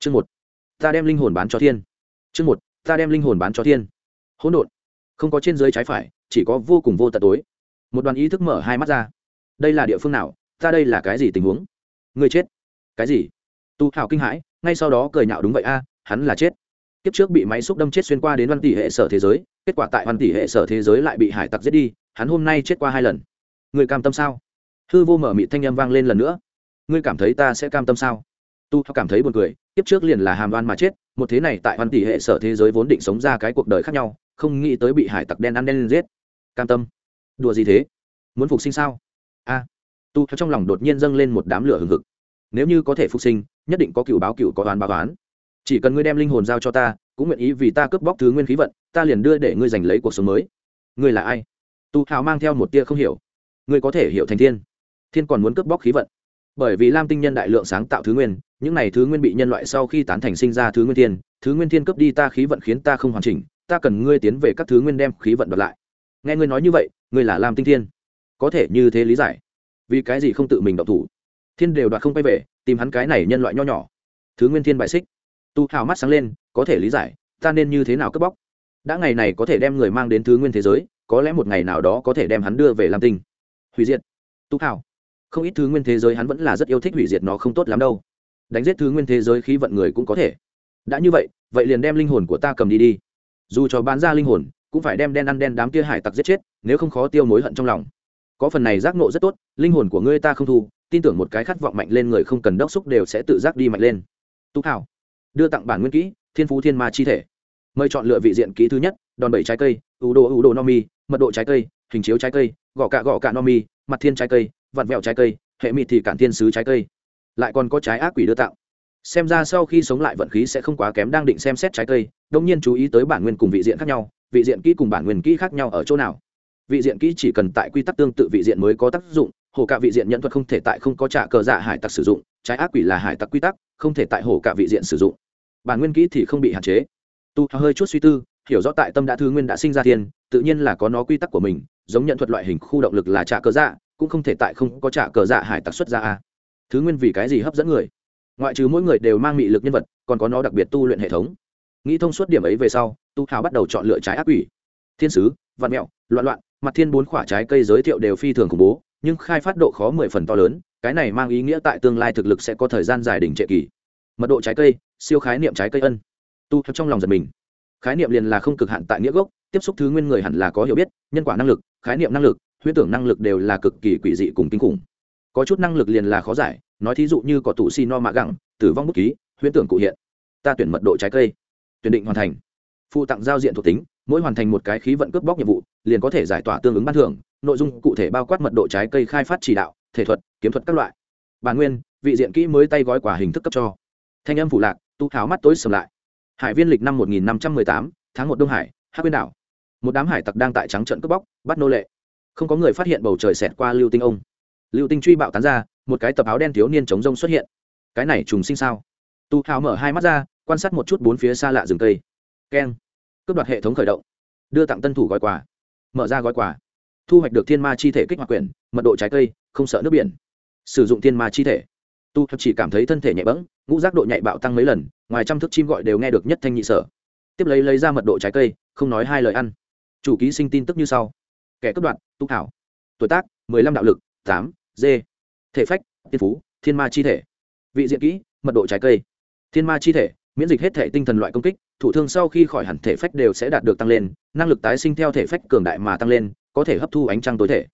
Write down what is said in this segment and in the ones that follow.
chương một, ta đem linh hồn bán cho thiên. Chương một, ta đem linh hồn bán cho thiên. Hỗn độn, không có trên dưới trái phải, chỉ có vô cùng vô tận tối. Một đoàn ý thức mở hai mắt ra. Đây là địa phương nào? Ta đây là cái gì tình huống? Người chết. Cái gì? Tu hào kinh hãi, ngay sau đó cười nhạo đúng vậy a, hắn là chết. Kiếp trước bị máy xúc đâm chết xuyên qua đến văn tỷ hệ sở thế giới, kết quả tại văn tỷ hệ sở thế giới lại bị hải tặc giết đi, hắn hôm nay chết qua hai lần. Người cam tâm sao? Hư vô mở mị thanh â m vang lên lần nữa. Ngươi cảm thấy ta sẽ cam tâm sao? Tu cảm thấy buồn cười, kiếp trước liền là hàm đoan mà chết, một thế này tại văn tỷ hệ sở thế giới vốn định sống ra cái cuộc đời khác nhau, không nghĩ tới bị hải tặc đen ăn đen giết. Cam tâm. Đùa gì thế? Muốn phục sinh sao? A. Tu trong lòng đột nhiên dâng lên một đám lửa hừng hực. Nếu như có thể phục sinh, nhất định có cựu báo cựu có đoán báo đoán chỉ cần ngươi đem linh hồn giao cho ta, cũng nguyện ý vì ta cướp bóc thứ nguyên khí vận, ta liền đưa để ngươi giành lấy cuộc sống mới. Ngươi là ai? Tu hào mang theo một tia không hiểu. Ngươi có thể hiểu thành thiên. Thiên còn muốn cướp bóc khí vận. Bởi vì lam tinh nhân đại lượng sáng tạo thứ nguyên những này thứ nguyên bị nhân loại sau khi tán thành sinh ra thứ nguyên thiên, thứ nguyên thiên cướp đi ta khí vận khiến ta không hoàn chỉnh, ta cần ngươi tiến về các thứ nguyên đem khí vận đoạt lại. Nghe ngươi nói như vậy, ngươi là lam tinh thiên. Có thể như thế lý giải. Vì cái gì không tự mình động thủ? Thiên đều đoạt không quay về, tìm hắn cái này nhân loại nho nhỏ. Thứ nguyên thiên bại xích. Tu hào mắt sáng lên, có thể lý giải, ta nên như thế nào cướp bóc? Đã ngày này có thể đem người mang đến thứ nguyên thế giới, có lẽ một ngày nào đó có thể đem hắn đưa về lam tinh. Hủy diệt. Tu hào. Không ít thứ nguyên thế giới hắn vẫn là rất yêu thích hủy diệt nó không tốt lắm đâu đánh giết thứ nguyên thế giới khí vận người cũng có thể. Đã như vậy vậy liền đem linh hồn của ta cầm đi đi. Dù cho bán ra linh hồn, cũng phải đem đen ăn đen đám kia hải tặc giết chết, nếu không khó tiêu mối hận trong lòng. Có phần này giác nộ rất tốt, linh hồn của ngươi ta không thu, tin tưởng một cái khát vọng mạnh lên người không cần đốc xúc đều sẽ tự giác đi mạnh lên. Tú hảo đưa tặng bản nguyên kỹ, thiên phú thiên ma chi thể. Mời chọn lựa vị diện kỹ thứ nhất, đòn bẩy trái cây ủ đồ ủ đồ no mi, mật độ trái cây, hình chiếu trái cây gõ cạ gõ cạ no mi, mặt thiên trái cây, vặn vẹo trái cây, hệ mịt thì cản thiên sứ trái cây lại còn có trái ác quỷ đưa tặng. Xem ra sau khi sống lại vận khí sẽ không quá kém đang định xem xét trái cây, đông nhiên chú ý tới bản nguyên cùng vị diện khác nhau, vị diện kỹ cùng bản nguyên kỹ khác nhau ở chỗ nào. Vị diện kỹ chỉ cần tại quy tắc tương tự vị diện mới có tác dụng, hồ cả vị diện nhận thuật không thể tại không có trả cờ dạ hải tặc sử dụng, trái ác quỷ là hải tặc quy tắc, không thể tại hồ cả vị diện sử dụng. Bản nguyên kỹ thì không bị hạn chế. Tu hơi chút suy tư, hiểu rõ tại tâm đã thư nguyên đã sinh ra thiên, tự nhiên là có nó quy tắc của mình, giống nhận thuật loại hình khu động lực là trả cờ dạ cũng không thể tại không có trả cờ dạ hải tặc xuất ra a thứ nguyên vì cái gì hấp dẫn người? Ngoại trừ mỗi người đều mang mị lực nhân vật, còn có nó đặc biệt tu luyện hệ thống. Nghĩ thông suốt điểm ấy về sau, tu hào bắt đầu chọn lựa trái ác quỷ. Thiên sứ văn mẹo, loạn loạn, mặt thiên bốn quả trái cây giới thiệu đều phi thường khủng bố, nhưng khai phát độ khó mười phần to lớn, cái này mang ý nghĩa tại tương lai thực lực sẽ có thời gian dài đỉnh trệ kỳ. Mật độ trái cây, siêu khái niệm trái cây ân. Tu trong lòng giật mình. Khái niệm liền là không cực hạn tại nghĩa gốc, tiếp xúc thứ nguyên người hẳn là có hiểu biết, nhân quả năng lực, khái niệm năng lực, huyễn tưởng năng lực đều là cực kỳ quỷ dị cùng kinh khủng có chút năng lực liền là khó giải, nói thí dụ như có tủ xi no mạ gẳng, tử vong bút ký, huyễn tưởng cụ hiện, ta tuyển mật độ trái cây. Tuyển định hoàn thành. Phụ tặng giao diện thuộc tính, mỗi hoàn thành một cái khí vận cướp bóc nhiệm vụ, liền có thể giải tỏa tương ứng ban thưởng, nội dung cụ thể bao quát mật độ trái cây khai phát chỉ đạo, thể thuật, kiếm thuật các loại. Bản nguyên, vị diện kỹ mới tay gói quả hình thức cấp cho. Thanh âm phủ lạc, tu tháo mắt tối sầm lại. Hải viên lịch năm một nghìn năm trăm mười tám, tháng một đông hải hát quyên đảo. Một đám hải tặc đang tại trắng trận cướp bóc, bắt nô lệ. Không có người phát hiện bầu trời xẹt qua lưu tinh ông lưu tinh truy bạo tán ra, một cái tập áo đen thiếu niên chống rông xuất hiện. Cái này trùng sinh sao? Tu hào mở hai mắt ra, quan sát một chút bốn phía xa lạ rừng cây. Keng. Cướp đoạt hệ thống khởi động. Đưa tặng tân thủ gói quà. Mở ra gói quà. Thu hoạch được thiên ma chi thể kích hoạt quyển mật độ trái cây, không sợ nước biển. Sử dụng thiên ma chi thể. Tu chỉ cảm thấy thân thể nhẹ bẫng, ngũ giác độ nhạy bạo tăng mấy lần, ngoài trăm thước chim gọi đều nghe được nhất thanh nhị sở. Tiếp lấy lấy ra mật độ trái cây, không nói hai lời ăn. Chủ ký sinh tin tức như sau. Kẻ cướp đoạt, tu thảo. Tuổi tác, mười lăm đạo lực, tám d thể phách, tiên phú, thiên ma chi thể. Vị diện kỹ, mật độ trái cây. Thiên ma chi thể, miễn dịch hết thể tinh thần loại công kích thủ thương sau khi khỏi hẳn thể phách đều sẽ đạt được tăng lên, năng lực tái sinh theo thể phách cường đại mà tăng lên, có thể hấp thu ánh trăng tối thể.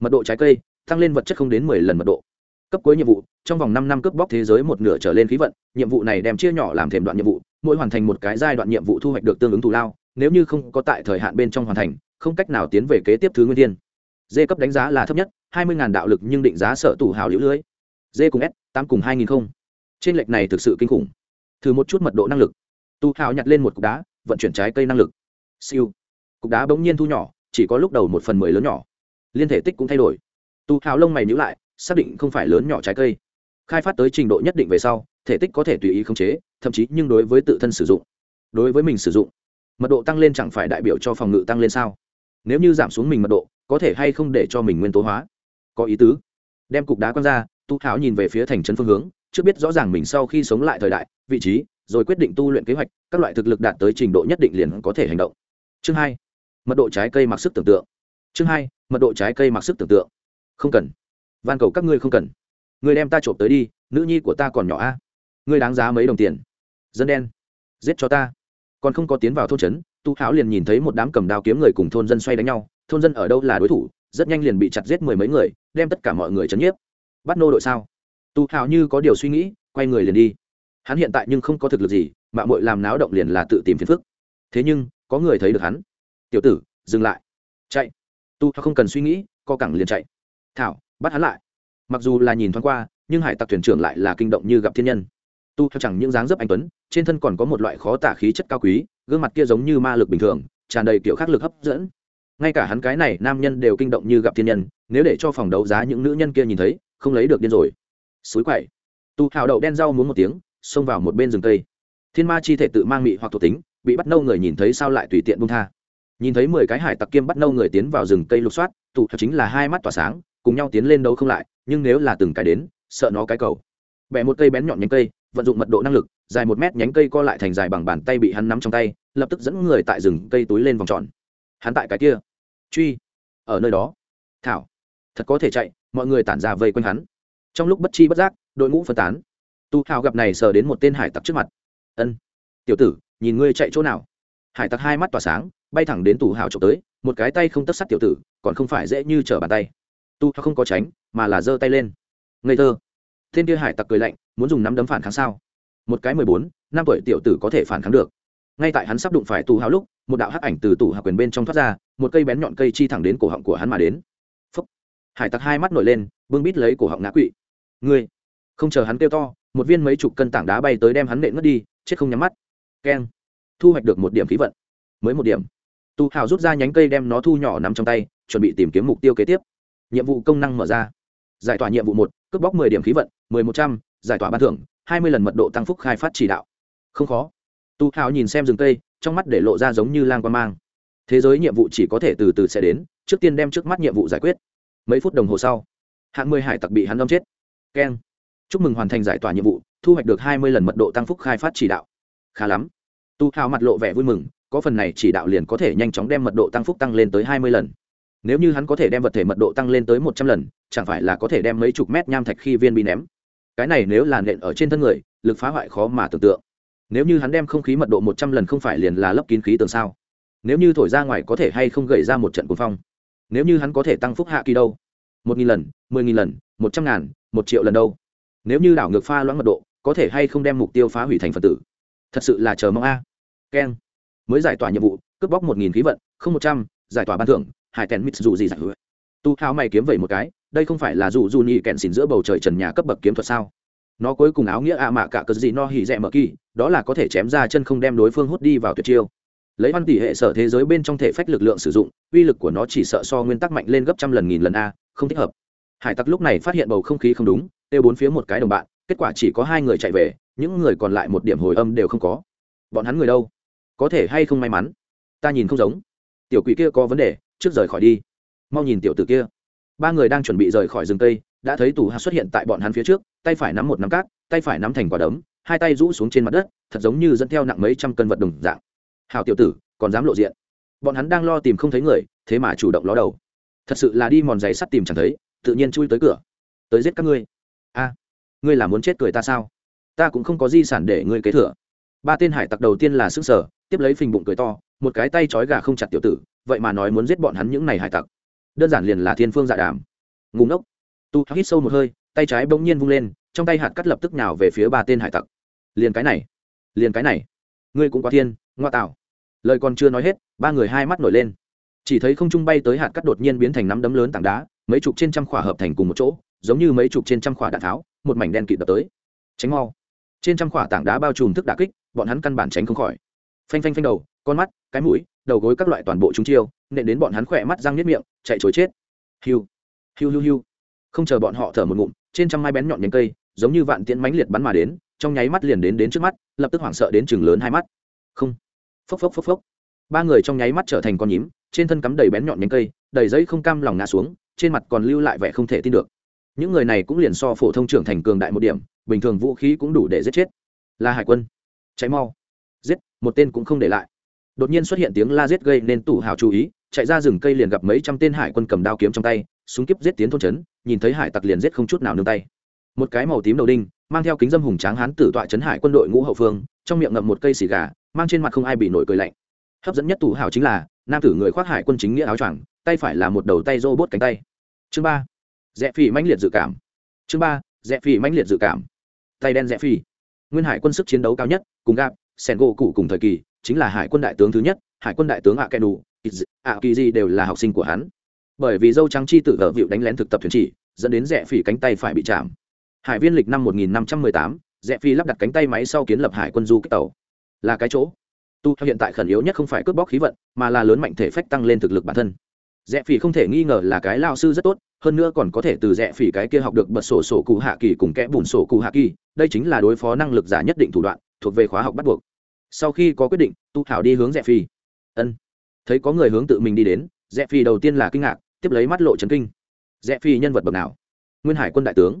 Mật độ trái cây, tăng lên vật chất không đến mười lần mật độ. Cấp cuối nhiệm vụ, trong vòng năm năm cướp bóc thế giới một nửa trở lên khí vận, nhiệm vụ này đem chia nhỏ làm thềm đoạn nhiệm vụ, mỗi hoàn thành một cái giai đoạn nhiệm vụ thu hoạch được tương ứng thù lao, nếu như không có tại thời hạn bên trong hoàn thành, không cách nào tiến về kế tiếp thứ nguyên thiên Dê cấp đánh giá là thấp nhất, hai mươi đạo lực nhưng định giá sở tủ hào liễu lưới. Dê cùng s, tám cùng hai nghìn không. Trên lệch này thực sự kinh khủng. Thử một chút mật độ năng lực. Tu hào nhặt lên một cục đá, vận chuyển trái cây năng lực. Siêu. Cục đá bỗng nhiên thu nhỏ, chỉ có lúc đầu một phần mười lớn nhỏ. Liên thể tích cũng thay đổi. Tu hào lông mày nhữ lại, xác định không phải lớn nhỏ trái cây. Khai phát tới trình độ nhất định về sau, thể tích có thể tùy ý khống chế, thậm chí nhưng đối với tự thân sử dụng. Đối với mình sử dụng, mật độ tăng lên chẳng phải đại biểu cho phòng ngự tăng lên sao? Nếu như giảm xuống mình mật độ có thể hay không để cho mình nguyên tố hóa? Có ý tứ. Đem cục đá quăng ra, tu Tháo nhìn về phía thành trấn phương hướng, trước biết rõ ràng mình sau khi sống lại thời đại, vị trí, rồi quyết định tu luyện kế hoạch, các loại thực lực đạt tới trình độ nhất định liền có thể hành động. Chương hai, mật độ trái cây mặc sức tưởng tượng. Chương hai, mật độ trái cây mặc sức tưởng tượng. Không cần. Van cầu các ngươi không cần. Người đem ta trộm tới đi, nữ nhi của ta còn nhỏ a. Ngươi đáng giá mấy đồng tiền. Dân đen. Giết cho ta. Còn không có tiến vào thôn trấn, tu háo liền nhìn thấy một đám cầm đao kiếm người cùng thôn dân xoay đánh nhau thôn dân ở đâu là đối thủ, rất nhanh liền bị chặt giết mười mấy người, đem tất cả mọi người chấn nhiếp. Bắt nô đội sao? Tu hào như có điều suy nghĩ, quay người liền đi. Hắn hiện tại nhưng không có thực lực gì mạng mội làm náo động liền là tự tìm phiền phức. Thế nhưng, có người thấy được hắn. Tiểu tử, dừng lại. Chạy. Tu không cần suy nghĩ, co cẳng liền chạy. Thảo, bắt hắn lại. Mặc dù là nhìn thoáng qua, nhưng hải tặc thuyền trưởng lại là kinh động như gặp thiên nhân. Tu theo chẳng những dáng dấp anh tuấn, trên thân còn có một loại khó tả khí chất cao quý, gương mặt kia giống như ma lực bình thường, tràn đầy kiểu khắc lực hấp dẫn ngay cả hắn cái này nam nhân đều kinh động như gặp thiên nhân, nếu để cho phòng đấu giá những nữ nhân kia nhìn thấy, không lấy được điên rồi. Suối quậy. Tu hào đậu đen rau muốn một tiếng, xông vào một bên rừng cây. Thiên ma chi thể tự mang mị hoặc thuộc tính, bị bắt nâu người nhìn thấy sao lại tùy tiện bung tha. Nhìn thấy mười cái hải tặc kiêm bắt nâu người tiến vào rừng cây lục soát, tụ chính là hai mắt tỏa sáng, cùng nhau tiến lên đấu không lại, nhưng nếu là từng cái đến, sợ nó cái cầu. Bẻ một cây bén nhọn nhánh cây, vận dụng mật độ năng lực, dài một mét nhánh cây co lại thành dài bằng bàn tay bị hắn nắm trong tay, lập tức dẫn người tại rừng cây túi lên vòng tròn. Hắn tại cái kia truy. Ở nơi đó. Thảo. Thật có thể chạy, mọi người tản ra vây quanh hắn. Trong lúc bất chi bất giác, đội ngũ phân tán. Tu hào gặp này sờ đến một tên hải tặc trước mặt. Ân, tiểu tử, nhìn ngươi chạy chỗ nào? Hải tặc hai mắt tỏa sáng, bay thẳng đến tù hào trộm tới, một cái tay không tất sắt tiểu tử, còn không phải dễ như trở bàn tay. Tu hào không có tránh, mà là giơ tay lên. Ngây thơ. Tên kia hải tặc cười lạnh, muốn dùng nắm đấm phản kháng sao? Một cái mười bốn, năm tuổi tiểu tử có thể phản kháng được ngay tại hắn sắp đụng phải tù hào lúc, một đạo hắc ảnh từ tủ hào quyền bên trong thoát ra, một cây bén nhọn cây chi thẳng đến cổ họng của hắn mà đến. Phúc. hải tặc hai mắt nổi lên bưng bít lấy cổ họng ngã quỵ. Ngươi! Không chờ hắn kêu to, một viên mấy chục cân tảng đá bay tới đem hắn nện mất đi, chết không nhắm mắt. Keng! Thu hoạch được một điểm khí vận. Mới một điểm. Tu hào rút ra nhánh cây đem nó thu nhỏ nằm trong tay, chuẩn bị tìm kiếm mục tiêu kế tiếp. Nhiệm vụ công năng mở ra. Giải tỏa nhiệm vụ một, cướp bóc mười điểm khí vận, mười một trăm, giải tỏa ban thưởng, hai mươi lần mật độ tăng phúc khai phát chỉ đạo. Không khó tu hào nhìn xem rừng cây, trong mắt để lộ ra giống như lang quan mang. Thế giới nhiệm vụ chỉ có thể từ từ sẽ đến, trước tiên đem trước mắt nhiệm vụ giải quyết. Mấy phút đồng hồ sau, hạng mười hải tặc bị hắn đâm chết. Keng. Chúc mừng hoàn thành giải tỏa nhiệm vụ, thu hoạch được hai mươi lần mật độ tăng phúc khai phát chỉ đạo. Khá lắm. Tu hào mặt lộ vẻ vui mừng, có phần này chỉ đạo liền có thể nhanh chóng đem mật độ tăng phúc tăng lên tới hai mươi lần. Nếu như hắn có thể đem vật thể mật độ tăng lên tới một trăm lần, chẳng phải là có thể đem mấy chục mét nham thạch khi viên bị ném? Cái này nếu là nện ở trên thân người, lực phá hoại khó mà tưởng tượng nếu như hắn đem không khí mật độ một trăm lần không phải liền là lấp kín khí tường sao? Nếu như thổi ra ngoài có thể hay không gậy ra một trận cuồng phong? Nếu như hắn có thể tăng phúc hạ kỳ đâu? Một nghìn lần, mười nghìn lần, một trăm ngàn, một triệu lần đâu? Nếu như đảo ngược pha loãng mật độ, có thể hay không đem mục tiêu phá hủy thành phần tử? Thật sự là chờ mong a. À. keng mới giải tỏa nhiệm vụ, cướp bóc một nghìn khí vận, không một trăm, giải tỏa ban thưởng, hải tèn mít dù gì giải hứa. Tu hao mày kiếm vẩy một cái, đây không phải là dù dù nhị kẹn xỉn giữa bầu trời trần nhà cấp bậc kiếm thuật sao? Nó cuối cùng áo nghĩa a mạ cả cờ gì no hỉ rẻ mở kỳ, đó là có thể chém ra chân không đem đối phương hút đi vào tuyệt chiêu. Lấy văn tỷ hệ sở thế giới bên trong thể phách lực lượng sử dụng, uy lực của nó chỉ sợ so nguyên tắc mạnh lên gấp trăm lần nghìn lần a, không thích hợp. Hải tặc lúc này phát hiện bầu không khí không đúng, kêu bốn phía một cái đồng bạn, kết quả chỉ có hai người chạy về, những người còn lại một điểm hồi âm đều không có. Bọn hắn người đâu? Có thể hay không may mắn? Ta nhìn không giống. Tiểu quỷ kia có vấn đề, trước rời khỏi đi. Mau nhìn tiểu tử kia. Ba người đang chuẩn bị rời khỏi rừng cây đã thấy tù hạ xuất hiện tại bọn hắn phía trước, tay phải nắm một nắm cát, tay phải nắm thành quả đấm, hai tay rũ xuống trên mặt đất, thật giống như dẫn theo nặng mấy trăm cân vật đồng dạng. Hào tiểu tử, còn dám lộ diện. Bọn hắn đang lo tìm không thấy người, thế mà chủ động ló đầu. Thật sự là đi mòn giày sắt tìm chẳng thấy, tự nhiên chui tới cửa. Tới giết các ngươi. A, ngươi là muốn chết cười ta sao? Ta cũng không có di sản để ngươi kế thừa. Ba tên hải tặc đầu tiên là xương sở tiếp lấy phình bụng cười to, một cái tay trói gà không chặt tiểu tử, vậy mà nói muốn giết bọn hắn những này hải tặc. Đơn giản liền là thiên phương dạ đàm. Ngùng ốc tu hít sâu một hơi, tay trái bỗng nhiên vung lên, trong tay hạt cắt lập tức nào về phía ba tên hải tặc. Liền cái này, liền cái này. Ngươi cũng quá thiên, ngoa tạo. Lời còn chưa nói hết, ba người hai mắt nổi lên. Chỉ thấy không trung bay tới hạt cắt đột nhiên biến thành nắm đấm lớn tảng đá, mấy chục trên trăm khỏa hợp thành cùng một chỗ, giống như mấy chục trên trăm khỏa đạn tháo, một mảnh đen kịt đập tới. Tránh mau. Trên trăm khỏa tảng đá bao trùm thức đà kích, bọn hắn căn bản tránh không khỏi. Phanh phanh phanh đầu, con mắt, cái mũi, đầu gối các loại toàn bộ chúng chiêu, nện đến bọn hắn khỏe mắt răng nhất miệng, chạy chối chết. Hiu. Hiu hiu hiu không chờ bọn họ thở một ngụm, trên trăm mai bén nhọn nhánh cây, giống như vạn tiễn mánh liệt bắn mà đến, trong nháy mắt liền đến đến trước mắt, lập tức hoảng sợ đến chừng lớn hai mắt. Không. Phốc phốc phốc phốc. Ba người trong nháy mắt trở thành con nhím, trên thân cắm đầy bén nhọn nhánh cây, đầy giấy không cam lòng ngã xuống, trên mặt còn lưu lại vẻ không thể tin được. Những người này cũng liền so phổ thông trưởng thành cường đại một điểm, bình thường vũ khí cũng đủ để giết chết. Là hải quân. Cháy mau. Giết, một tên cũng không để lại. Đột nhiên xuất hiện tiếng la giết gây nên tủ hào chú ý, chạy ra rừng cây liền gặp mấy trăm tên hải quân cầm đao kiếm trong tay súng kiếp giết tiến thôn trấn, nhìn thấy hải tặc liền giết không chút nào nương tay. Một cái màu tím đầu đinh, mang theo kính dâm hùng tráng hán tử tọa trấn hải quân đội ngũ hậu phương, trong miệng ngậm một cây xì gà, mang trên mặt không ai bị nổi cười lạnh. Hấp dẫn nhất tủ hào chính là, nam tử người khoác hải quân chính nghĩa áo choàng, tay phải là một đầu tay rô bốt cánh tay. Chương ba, rẽ phỉ mãnh liệt dự cảm. Chương ba, rẽ phỉ mãnh liệt dự cảm. Tay đen rẽ phỉ. Nguyên hải quân sức chiến đấu cao nhất, cùng gạp sen gỗ cụ cùng thời kỳ, chính là hải quân đại tướng thứ nhất, hải quân đại tướng ạ kẻ đủ ạ kỳ di đều là học sinh của hắn bởi vì dâu trắng chi tự ở vịu đánh lén thực tập thuyền chỉ dẫn đến rẽ phỉ cánh tay phải bị chạm. Hải viên lịch năm 1518, rẽ phi lắp đặt cánh tay máy sau kiến lập hải quân du kích tàu. Là cái chỗ. Tu hiện tại khẩn yếu nhất không phải cướp bóc khí vận mà là lớn mạnh thể phách tăng lên thực lực bản thân. Rẽ phỉ không thể nghi ngờ là cái lao sư rất tốt hơn nữa còn có thể từ rẽ phỉ cái kia học được bật sổ sổ cụ hạ kỳ cùng kẽ bùn sổ cụ hạ kỳ đây chính là đối phó năng lực giả nhất định thủ đoạn thuộc về khóa học bắt buộc. Sau khi có quyết định tu thảo đi hướng rẽ phi ân. Thấy có người hướng tự mình đi đến rẽ phi đầu tiên là kinh ngạc, tiếp lấy mắt lộ trấn kinh. Rẽ phi nhân vật bậc nào? Nguyên hải quân đại tướng.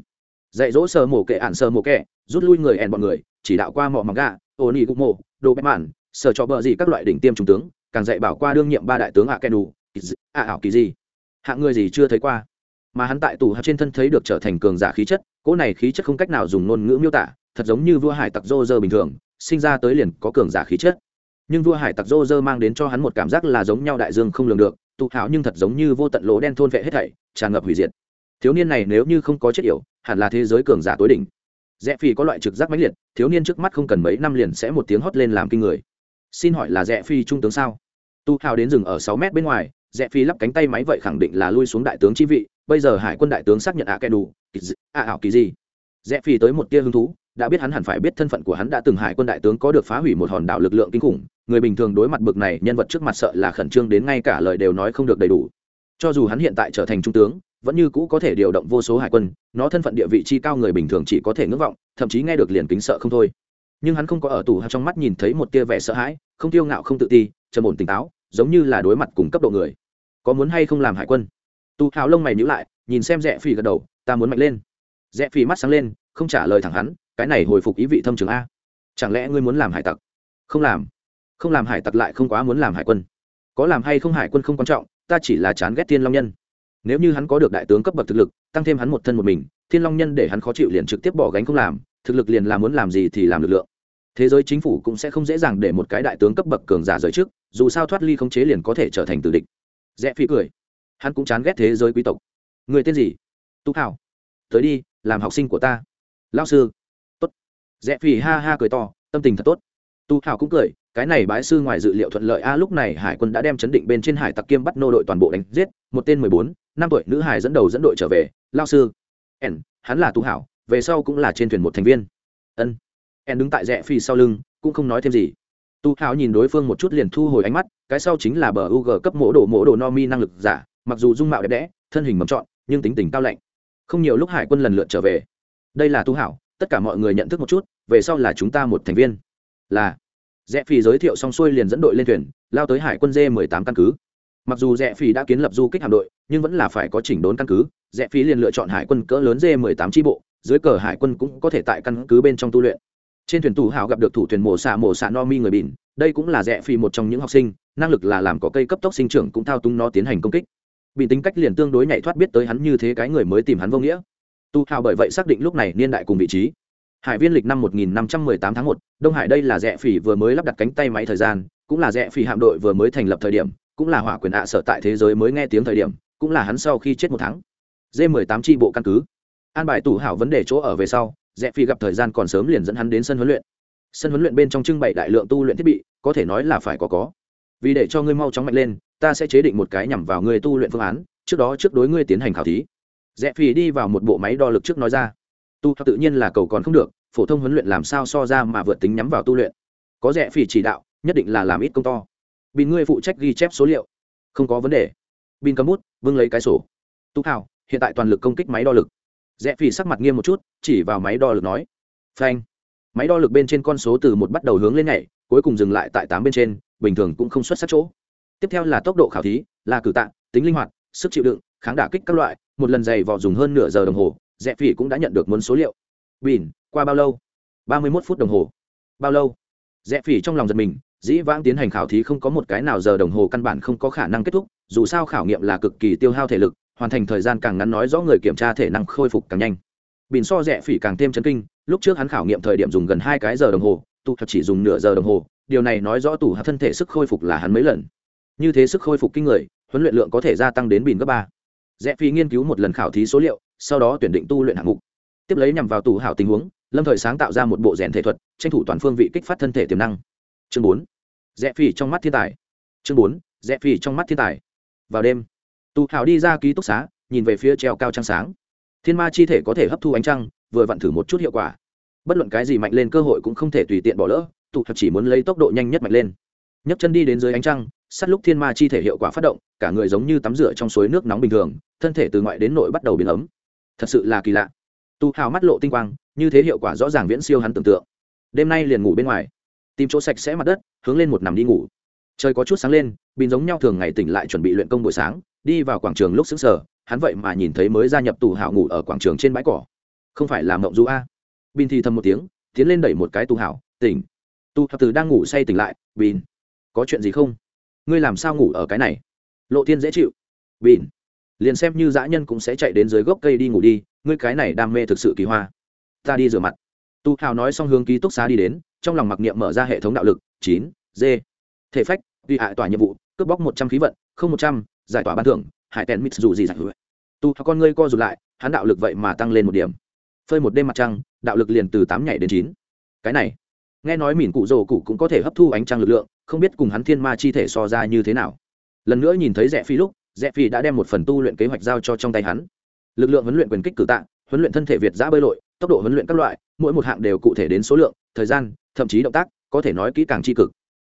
Dạy dỗ sơ mổ kệ ản sơ mổ kệ, rút lui người ẻn bọn người, chỉ đạo qua mỏ mỏng gà ô nỉ cục mộ đồ bếp mạn, sở cho bờ gì các loại đỉnh tiêm trung tướng, càng dạy bảo qua đương nhiệm ba đại tướng ạ kenu ạ ảo kỳ gì hạng người gì chưa thấy qua? Mà hắn tại tù hạt trên thân thấy được trở thành cường giả khí chất, cỗ này khí chất không cách nào dùng ngôn ngữ miêu tả, thật giống như vua hải tặc roger bình thường, sinh ra tới liền có cường giả khí chất. Nhưng vua hải tặc roger mang đến cho hắn một cảm giác là giống nhau đại dương không lường được tụ hảo nhưng thật giống như vô tận lỗ đen thôn vệ hết thảy, tràn ngập hủy diệt. Thiếu niên này nếu như không có chết yểu, hẳn là thế giới cường giả tối đỉnh. Rẽ phi có loại trực giác mãnh liệt, thiếu niên trước mắt không cần mấy năm liền sẽ một tiếng hót lên làm kinh người. Xin hỏi là rẽ phi trung tướng sao? Tu hào đến rừng ở sáu mét bên ngoài, rẽ phi lắp cánh tay máy vậy khẳng định là lui xuống đại tướng chi vị, bây giờ hải quân đại tướng xác nhận ạ kẻ đủ ạ ảo kỳ gì? Rẽ phi tới một tia hứng thú đã biết hắn hẳn phải biết thân phận của hắn đã từng hải quân đại tướng có được phá hủy một hòn đảo lực lượng kinh khủng, người bình thường đối mặt bực này, nhân vật trước mặt sợ là khẩn trương đến ngay cả lời đều nói không được đầy đủ. Cho dù hắn hiện tại trở thành trung tướng, vẫn như cũ có thể điều động vô số hải quân, nó thân phận địa vị chi cao người bình thường chỉ có thể ngưỡng vọng, thậm chí nghe được liền kính sợ không thôi. Nhưng hắn không có ở tủ hào trong mắt nhìn thấy một tia vẻ sợ hãi, không tiêu ngạo, không tự ti, trầm ổn tỉnh táo, giống như là đối mặt cùng cấp độ người. Có muốn hay không làm hải quân? Tu hào lông mày nhữ lại, nhìn xem rẽ phỉ gật đầu, ta muốn mạnh lên. Rẽ phỉ mắt sáng lên, không trả lời thẳng hắn cái này hồi phục ý vị thâm trường a. Chẳng lẽ ngươi muốn làm hải tặc? Không làm. Không làm hải tặc lại không quá muốn làm hải quân. Có làm hay không hải quân không quan trọng, ta chỉ là chán ghét thiên long nhân. Nếu như hắn có được đại tướng cấp bậc thực lực, tăng thêm hắn một thân một mình, thiên long nhân để hắn khó chịu liền trực tiếp bỏ gánh không làm, thực lực liền là muốn làm gì thì làm lực lượng. Thế giới chính phủ cũng sẽ không dễ dàng để một cái đại tướng cấp bậc cường giả rời trước, dù sao thoát ly không chế liền có thể trở thành tử địch. Rẽ phi cười. Hắn cũng chán ghét thế giới quý tộc. Người tên gì? Tú hảo tới đi, làm học sinh của ta. Lao sư rẽ phi ha ha cười to, tâm tình thật tốt. Tu hảo cũng cười, cái này bái sư ngoài dự liệu thuận lợi a, lúc này hải quân đã đem chấn định bên trên hải tặc kiêm bắt nô đội toàn bộ đánh giết, một tên mười bốn, năm tuổi nữ hải dẫn đầu dẫn đội trở về, lao sư. Ẩn hắn là tu hảo, về sau cũng là trên thuyền một thành viên. Ân. Ẩn đứng tại rẽ phi sau lưng, cũng không nói thêm gì. Tu hảo nhìn đối phương một chút liền thu hồi ánh mắt, cái sau chính là bờ u g cấp mỗ đồ mỗ đồ no mi năng lực giả, mặc dù dung mạo đẹp đẽ, thân hình mầm trọn, nhưng tính tình cao lạnh. Không nhiều lúc hải quân lần lượt trở về. Đây là tu hảo tất cả mọi người nhận thức một chút, về sau là chúng ta một thành viên. Là. Rẽ phi giới thiệu xong xuôi liền dẫn đội lên thuyền, lao tới hải quân d 18 căn cứ. Mặc dù rẽ phi đã kiến lập du kích hạm đội, nhưng vẫn là phải có chỉnh đốn căn cứ. Rẽ phi liền lựa chọn hải quân cỡ lớn d 18 tri bộ, dưới cờ hải quân cũng có thể tại căn cứ bên trong tu luyện. Trên thuyền tù hào gặp được thủ thuyền mổ xạ mổ xạ no mi người bỉn, đây cũng là rẽ phi một trong những học sinh, năng lực là làm có cây cấp tốc sinh trưởng cũng thao túng nó tiến hành công kích. Bị tính cách liền tương đối nhảy thoát biết tới hắn như thế cái người mới tìm hắn vô nghĩa tu hào bởi vậy xác định lúc này niên đại cùng vị trí. Hải viên lịch năm 1518 tháng 1, đông hải đây là rẽ phỉ vừa mới lắp đặt cánh tay máy thời gian cũng là rẽ phỉ hạm đội vừa mới thành lập thời điểm cũng là hỏa quyền ạ sở tại thế giới mới nghe tiếng thời điểm cũng là hắn sau khi chết một tháng. D 18 tri bộ căn cứ. An bài tủ hảo vấn đề chỗ ở về sau rẽ phỉ gặp thời gian còn sớm liền dẫn hắn đến sân huấn luyện. Sân huấn luyện bên trong trưng bày đại lượng tu luyện thiết bị có thể nói là phải có có. Vì để cho ngươi mau chóng mạnh lên ta sẽ chế định một cái nhằm vào ngươi tu luyện phương án trước đó trước đối ngươi tiến hành khảo thí rẽ phi đi vào một bộ máy đo lực trước nói ra. Tu tự nhiên là cầu còn không được, phổ thông huấn luyện làm sao so ra mà vượt tính nhắm vào tu luyện. Có rẽ phi chỉ đạo, nhất định là làm ít công to. Bình ngươi phụ trách ghi chép số liệu. Không có vấn đề. Bin cấm bút, vương lấy cái sổ. Tu hào hiện tại toàn lực công kích máy đo lực. Rẽ phi sắc mặt nghiêm một chút, chỉ vào máy đo lực nói. Phanh. Máy đo lực bên trên con số từ một bắt đầu hướng lên nhảy, cuối cùng dừng lại tại tám bên trên, bình thường cũng không xuất sắc chỗ. Tiếp theo là tốc độ khảo thí, là cử tạ, tính linh hoạt, sức chịu đựng kháng đả kích các loại, một lần dày vò dùng hơn nửa giờ đồng hồ rẽ phỉ cũng đã nhận được muốn số liệu. Bỉn, qua bao lâu? ba mươi mốt phút đồng hồ. Bao lâu? Rẽ phỉ trong lòng giật mình, dĩ vãng tiến hành khảo thí không có một cái nào giờ đồng hồ căn bản không có khả năng kết thúc, dù sao khảo nghiệm là cực kỳ tiêu hao thể lực, hoàn thành thời gian càng ngắn nói rõ người kiểm tra thể năng khôi phục càng nhanh. Bỉn so rẽ phỉ càng thêm chấn kinh, lúc trước hắn khảo nghiệm thời điểm dùng gần hai cái giờ đồng hồ, tụ thật chỉ dùng nửa giờ đồng hồ, điều này nói rõ tủ hợp thân thể sức khôi phục là hắn mấy lần. Như thế sức khôi phục kinh người, huấn luyện lượng có thể gia tăng đến bỉn gấp ba rẽ phi nghiên cứu một lần khảo thí số liệu, sau đó tuyển định tu luyện hạng mục. Tiếp lấy nhằm vào tủ hảo tình huống, lâm thời sáng tạo ra một bộ rèn thể thuật, tranh thủ toàn phương vị kích phát thân thể tiềm năng. Chương bốn. Rẽ phi trong mắt thiên tài. Chương bốn. Rẽ phi trong mắt thiên tài. Vào đêm, tù hảo đi ra ký túc xá, nhìn về phía treo cao trăng sáng. Thiên ma chi thể có thể hấp thu ánh trăng, vừa vặn thử một chút hiệu quả. Bất luận cái gì mạnh lên cơ hội cũng không thể tùy tiện bỏ lỡ tụ thật chỉ muốn lấy tốc độ nhanh nhất mạnh lên. Nhấc chân đi đến dưới ánh trăng sát lúc thiên ma chi thể hiệu quả phát động, cả người giống như tắm rửa trong suối nước nóng bình thường, thân thể từ ngoại đến nội bắt đầu biến ấm. Thật sự là kỳ lạ. Tu hào mắt lộ tinh quang, như thế hiệu quả rõ ràng viễn siêu hắn tưởng tượng. Đêm nay liền ngủ bên ngoài. Tìm chỗ sạch sẽ mặt đất, hướng lên một nằm đi ngủ. Trời có chút sáng lên, bình giống nhau thường ngày tỉnh lại chuẩn bị luyện công buổi sáng, đi vào quảng trường lúc xứng sở hắn vậy mà nhìn thấy mới gia nhập tù hảo ngủ ở quảng trường trên bãi cỏ. Không phải là mộng du a? Bin thì thầm một tiếng, tiến lên đẩy một cái tù hảo tỉnh. Tu hảo từ đang ngủ say tỉnh lại bin có chuyện gì không? Ngươi làm sao ngủ ở cái này? Lộ thiên dễ chịu. Bỉn. Liền xem như dã nhân cũng sẽ chạy đến dưới gốc cây đi ngủ đi, ngươi cái này đam mê thực sự kỳ hoa. Ta đi rửa mặt. Tu hào nói xong hướng ký túc xá đi đến, trong lòng mặc niệm mở ra hệ thống đạo lực, chín d thể phách, tùy hại tỏa nhiệm vụ, cướp bóc một trăm khí vận, không một trăm, giải tỏa ban thưởng, hải tèn mít dù gì giải hữu tu Hào con ngươi co rụt lại, hắn đạo lực vậy mà tăng lên một điểm. Phơi một đêm mặt trăng, đạo lực liền từ tám nhảy đến chín. Cái này nghe nói mìn cụ rồ cụ cũng có thể hấp thu ánh trăng lực lượng không biết cùng hắn thiên ma chi thể so ra như thế nào. Lần nữa nhìn thấy rẽ phi lúc rẽ phi đã đem một phần tu luyện kế hoạch giao cho trong tay hắn. Lực lượng huấn luyện quyền kích cử tạng, huấn luyện thân thể việt giã bơi lội tốc độ huấn luyện các loại mỗi một hạng đều cụ thể đến số lượng thời gian thậm chí động tác có thể nói kỹ càng tri cực.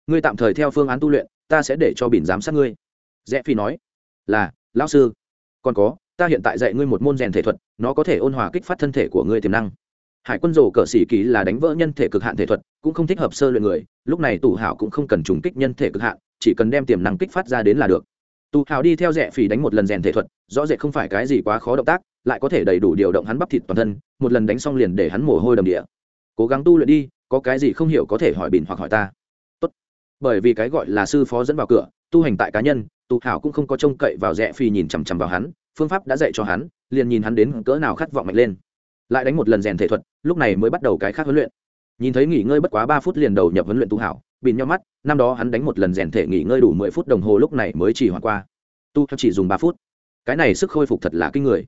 Ngươi tạm thời theo phương án tu luyện ta sẽ để cho bỉn giám sát ngươi. Rẽ phi nói. Là lão sư. Còn có ta hiện tại dạy ngươi một môn rèn thể thuật nó có thể ôn hòa kích phát thân thể của ngươi tiềm năng hải quân rổ cờ xỉ kỳ là đánh vỡ nhân thể cực hạn thể thuật, cũng không thích hợp sơ luyện người, lúc này tù hảo cũng không cần trùng kích nhân thể cực hạn, chỉ cần đem tiềm năng kích phát ra đến là được. Tù hảo đi theo rẽ phỉ đánh một lần rèn thể thuật, rõ rệt không phải cái gì quá khó động tác, lại có thể đầy đủ điều động hắn bắp thịt toàn thân, một lần đánh xong liền để hắn mồ hôi đầm địa. Cố gắng tu luyện đi, có cái gì không hiểu có thể hỏi bình hoặc hỏi ta. Tốt. bởi vì cái gọi là sư phó dẫn vào cửa, tu hành tại cá nhân, tù hảo cũng không có trông cậy vào rẽ phi nhìn chằm chằm vào hắn, phương pháp đã dạy cho hắn, liền nhìn hắn đến cỡ nào khát vọng mạnh lên lại đánh một lần rèn thể thuật, lúc này mới bắt đầu cái khác huấn luyện. Nhìn thấy nghỉ ngơi bất quá ba phút liền đầu nhập huấn luyện tu hảo, bịn nhau mắt, năm đó hắn đánh một lần rèn thể nghỉ ngơi đủ mười phút đồng hồ lúc này mới chỉ hoàn qua. Tu chỉ dùng ba phút. Cái này sức khôi phục thật là kinh người.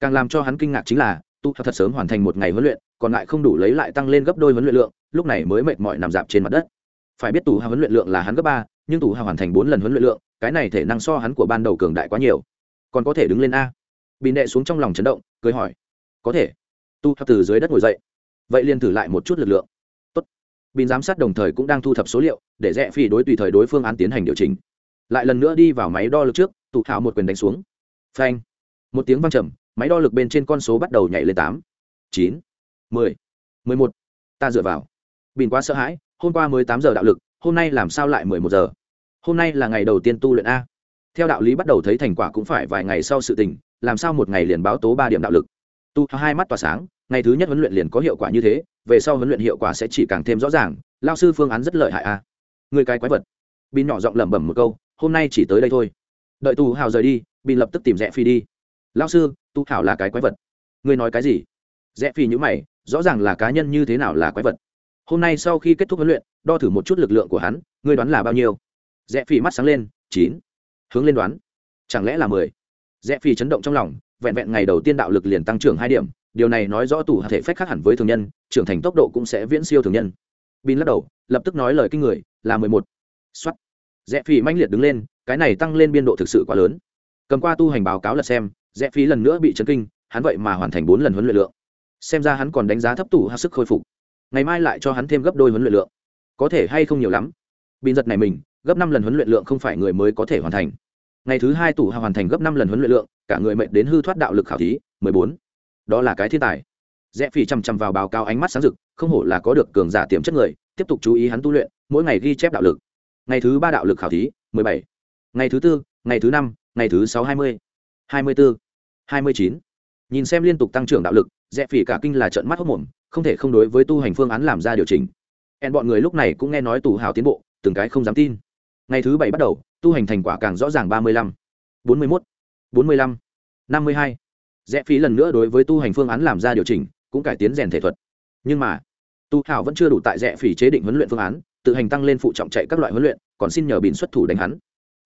Càng làm cho hắn kinh ngạc chính là, tu thật sớm hoàn thành một ngày huấn luyện, còn lại không đủ lấy lại tăng lên gấp đôi huấn luyện lượng, lúc này mới mệt mỏi nằm dạp trên mặt đất. Phải biết tù hào huấn luyện lượng là hắn gấp ba, nhưng tù hào hoàn thành bốn lần huấn luyện lượng, cái này thể năng so hắn của ban đầu cường đại quá nhiều. Còn có thể đứng lên a. Bị nệ xuống trong lòng chấn động, cười hỏi, có thể tu thập từ dưới đất ngồi dậy. Vậy liền thử lại một chút lực lượng. Tốt. Bin giám sát đồng thời cũng đang thu thập số liệu, để rẽ phi đối tùy thời đối phương án tiến hành điều chỉnh. Lại lần nữa đi vào máy đo lực trước, tụ thảo một quyền đánh xuống. Phanh. Một tiếng văng trầm, máy đo lực bên trên con số bắt đầu nhảy lên tám, chín, mười mười một. Ta dựa vào. Bình quá sợ hãi, hôm qua mới tám giờ đạo lực, hôm nay làm sao lại mười một giờ? Hôm nay là ngày đầu tiên tu luyện a. Theo đạo lý bắt đầu thấy thành quả cũng phải vài ngày sau sự tình, làm sao một ngày liền báo tố ba điểm đạo lực? Tu hai mắt tỏa sáng ngày thứ nhất huấn luyện liền có hiệu quả như thế, về sau huấn luyện hiệu quả sẽ chỉ càng thêm rõ ràng, lao sư phương án rất lợi hại a người cái quái vật. Bin nhỏ giọng lẩm bẩm một câu, hôm nay chỉ tới đây thôi. Đợi tu hào rời đi, bin lập tức tìm rẽ phi đi. Lao sư, tu hào là cái quái vật. Ngươi nói cái gì? Rẽ phi nhữ mày, rõ ràng là cá nhân như thế nào là quái vật. Hôm nay sau khi kết thúc huấn luyện, đo thử một chút lực lượng của hắn, ngươi đoán là bao nhiêu? Rẽ phi mắt sáng lên, chín. Hướng lên đoán. Chẳng lẽ là mười? Rẽ phi chấn động trong lòng, vẹn vẹn ngày đầu tiên đạo lực liền tăng trưởng hai điểm điều này nói rõ tủ thể phách khác hẳn với thường nhân, trưởng thành tốc độ cũng sẽ viễn siêu thường nhân. Bin lắc đầu, lập tức nói lời kinh người, là mười một. Xuất rẽ phi manh liệt đứng lên, cái này tăng lên biên độ thực sự quá lớn. Cầm qua tu hành báo cáo lật xem rẽ phi lần nữa bị chấn kinh, hắn vậy mà hoàn thành bốn lần huấn luyện lượng. Xem ra hắn còn đánh giá thấp tủ hạ sức khôi phục. Ngày mai lại cho hắn thêm gấp đôi huấn luyện lượng. Có thể hay không nhiều lắm. Bin giật này mình, gấp năm lần huấn luyện lượng không phải người mới có thể hoàn thành. Ngày thứ hai tủ hạ hoàn thành gấp năm lần huấn luyện lượng, cả người mệnh đến hư thoát đạo lực khảo thí, mười bốn đó là cái thiên tài. Rẽ phi chằm chằm vào báo cáo ánh mắt sáng rực, không hổ là có được cường giả tiềm chất người, tiếp tục chú ý hắn tu luyện, mỗi ngày ghi chép đạo lực. Ngày thứ ba đạo lực khảo thí, mười bảy. Ngày thứ tư, ngày thứ năm, ngày thứ sáu hai mươi. hai mươi bốn hai mươi chín. Nhìn xem liên tục tăng trưởng đạo lực, rẽ phỉ cả kinh là trận mắt hốc mồm, không thể không đối với tu hành phương án làm ra điều chỉnh. En bọn người lúc này cũng nghe nói tù hào tiến bộ, từng cái không dám tin. Ngày thứ bảy bắt đầu, tu hành thành quả càng rõ ràng ba mươi lăm, bốn mươi mốt, bốn mươi lăm, năm mươi hai rẽ phí lần nữa đối với tu hành phương án làm ra điều chỉnh, cũng cải tiến rèn thể thuật. Nhưng mà, tu hảo vẫn chưa đủ tại rẽ phỉ chế định huấn luyện phương án, tự hành tăng lên phụ trọng chạy các loại huấn luyện, còn xin nhờ bỉn xuất thủ đánh hắn.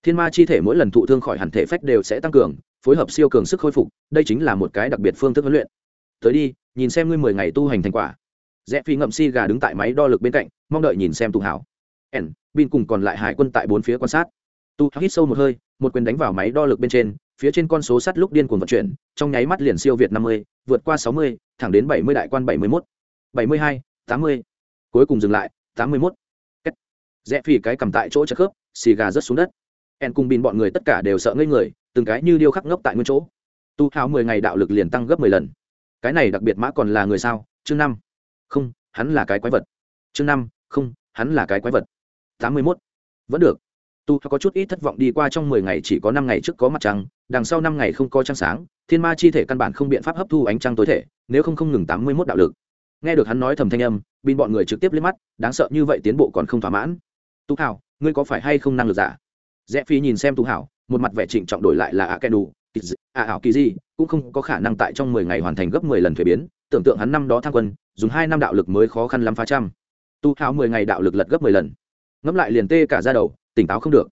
Thiên ma chi thể mỗi lần thụ thương khỏi hẳn thể phách đều sẽ tăng cường, phối hợp siêu cường sức khôi phục, đây chính là một cái đặc biệt phương thức huấn luyện. Tới đi, nhìn xem ngươi mười ngày tu hành thành quả. Rẽ phi ngậm si gà đứng tại máy đo lực bên cạnh, mong đợi nhìn xem tu hảo. Ẩn bin cùng còn lại hải quân tại bốn phía quan sát. Tu hít sâu một hơi, một quyền đánh vào máy đo lực bên trên phía trên con số sắt lúc điên cuồng vận chuyển, trong nháy mắt liền siêu việt năm mươi, vượt qua sáu mươi, thẳng đến bảy mươi đại quan bảy mươi mốt, bảy mươi hai, tám mươi. Cuối cùng dừng lại, tám mươi mốt. Rẽ phi cái cầm tại chỗ chật khớp, xì gà rớt xuống đất. En cùng bin bọn người tất cả đều sợ ngây người, từng cái như điêu khắc ngốc tại nguyên chỗ. Tu hào mười ngày đạo lực liền tăng gấp mười lần. Cái này đặc biệt mã còn là người sao? Chương năm. Không, hắn là cái quái vật. Chương năm. Không, hắn là cái quái vật. Tám mươi mốt. Vẫn được. Tu có chút ít thất vọng đi qua trong mười ngày chỉ có năm ngày trước có mặt trăng đằng sau năm ngày không có trăng sáng, thiên ma chi thể căn bản không biện pháp hấp thu ánh trăng tối thể, nếu không không ngừng tám mươi mốt đạo lực. Nghe được hắn nói thầm thanh âm, bin bọn người trực tiếp liếc mắt, đáng sợ như vậy tiến bộ còn không thỏa mãn. Tu hảo ngươi có phải hay không năng lực giả? Rẽ phi nhìn xem tu hảo một mặt vẻ trịnh trọng đổi lại là ạ kẻ đủ ạ ảo kỳ gì à, à, cũng không có khả năng tại trong mười ngày hoàn thành gấp mười lần thuế biến, tưởng tượng hắn năm đó thăng quân, dùng hai năm đạo lực mới khó khăn lắm phá trăm. Tu Hảo mười ngày đạo lực lật gấp mười lần. Ngẫm lại liền tê cả ra đầu, tỉnh táo không được.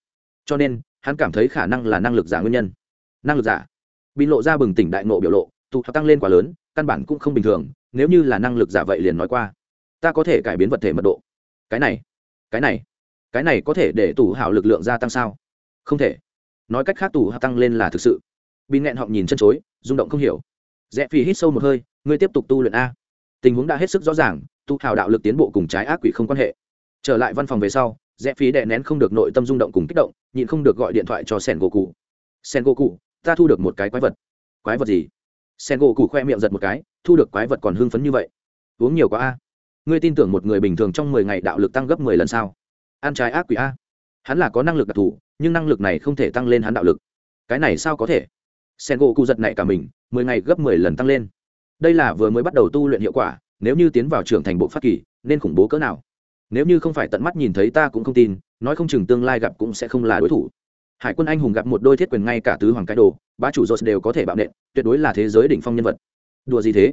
Cho nên, hắn cảm thấy khả năng là năng lực giả nguyên nhân năng lực giả. Bị lộ ra bừng tỉnh đại nộ biểu lộ, tụ hào tăng lên quá lớn, căn bản cũng không bình thường, nếu như là năng lực giả vậy liền nói qua. Ta có thể cải biến vật thể mật độ. Cái này cái này cái này có thể để tủ hào lực lượng gia tăng sao? Không thể. Nói cách khác tủ hào tăng lên là thực sự. Bị nghẹn họng nhìn chân chối, rung động không hiểu. Rẽ phi hít sâu một hơi, ngươi tiếp tục tu luyện a. Tình huống đã hết sức rõ ràng tu hảo đạo lực tiến bộ cùng trái ác quỷ không quan hệ. Trở lại văn phòng về sau, rẽ phí đệ nén không được nội tâm rung động cùng kích động, nhịn không được gọi điện thoại cho sen gỗ cụ sen gỗ cụ ta thu được một cái quái vật. Quái vật gì? Sen gỗ cụ khoe miệng giật một cái, thu được quái vật còn hưng phấn như vậy. Uống nhiều quá a. Ngươi tin tưởng một người bình thường trong mười ngày đạo lực tăng gấp mười lần sao? Ăn trái ác quỷ a. Hắn là có năng lực đặc thù, nhưng năng lực này không thể tăng lên hắn đạo lực. Cái này sao có thể? Sen gỗ cụ giật nảy cả mình, mười ngày gấp mười lần tăng lên. Đây là vừa mới bắt đầu tu luyện hiệu quả, nếu như tiến vào trưởng thành bộ phát kỳ, nên khủng bố cỡ nào? Nếu như không phải tận mắt nhìn thấy ta cũng không tin, nói không chừng tương lai gặp cũng sẽ không là đối thủ hải quân anh hùng gặp một đôi thiết quyền ngay cả tứ hoàng cái đồ, bá chủ dột đều có thể bạo nện, tuyệt đối là thế giới đỉnh phong nhân vật. Đùa gì thế?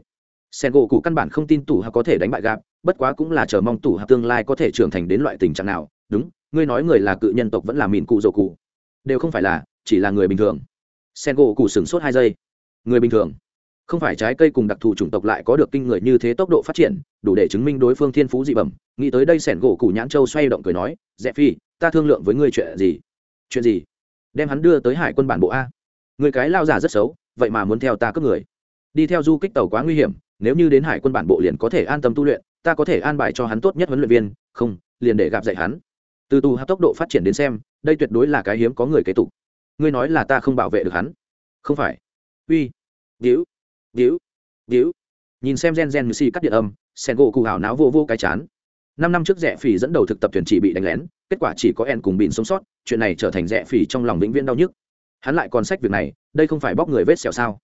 Sen gỗ cụ căn bản không tin tủ hạ có thể đánh bại gạp bất quá cũng là chờ mong tủ hạ tương lai có thể trưởng thành đến loại tình trạng nào. Đúng, ngươi nói người là cự nhân tộc vẫn là mìn cụ dỗ cụ. Đều không phải là, chỉ là người bình thường. Sen gỗ cụ sửng sốt hai giây. Người bình thường? Không phải trái cây cùng đặc thù chủng tộc lại có được kinh người như thế tốc độ phát triển, đủ để chứng minh đối phương thiên phú dị bẩm. Nghĩ tới đây sẻn gỗ cụ nhãn châu xoay động cười nói rẽ phi, ta thương lượng với ngươi chuyện gì? Chuyện gì? Đem hắn đưa tới hải quân bản bộ a. Người cái lao giả rất xấu, vậy mà muốn theo ta cướp người. Đi theo du kích tàu quá nguy hiểm, nếu như đến hải quân bản bộ liền có thể an tâm tu luyện, ta có thể an bài cho hắn tốt nhất huấn luyện viên, không, liền để gặp dạy hắn. Từ tù hấp tốc độ phát triển đến xem, đây tuyệt đối là cái hiếm có người kế tục. Ngươi nói là ta không bảo vệ được hắn? Không phải. Uy. Víu víu víu nhìn xem gen gen như si cắt điện âm sen gỗ cụ hảo náo vô vô cái chán. Năm năm trước rẻ phỉ dẫn đầu thực tập thuyền chỉ bị đánh lén kết quả chỉ có en cùng bịn sống sót, chuyện này trở thành rẽ phỉ trong lòng vĩnh viễn đau nhức. Hắn lại còn sách việc này, đây không phải bóc người vết xẻo sao?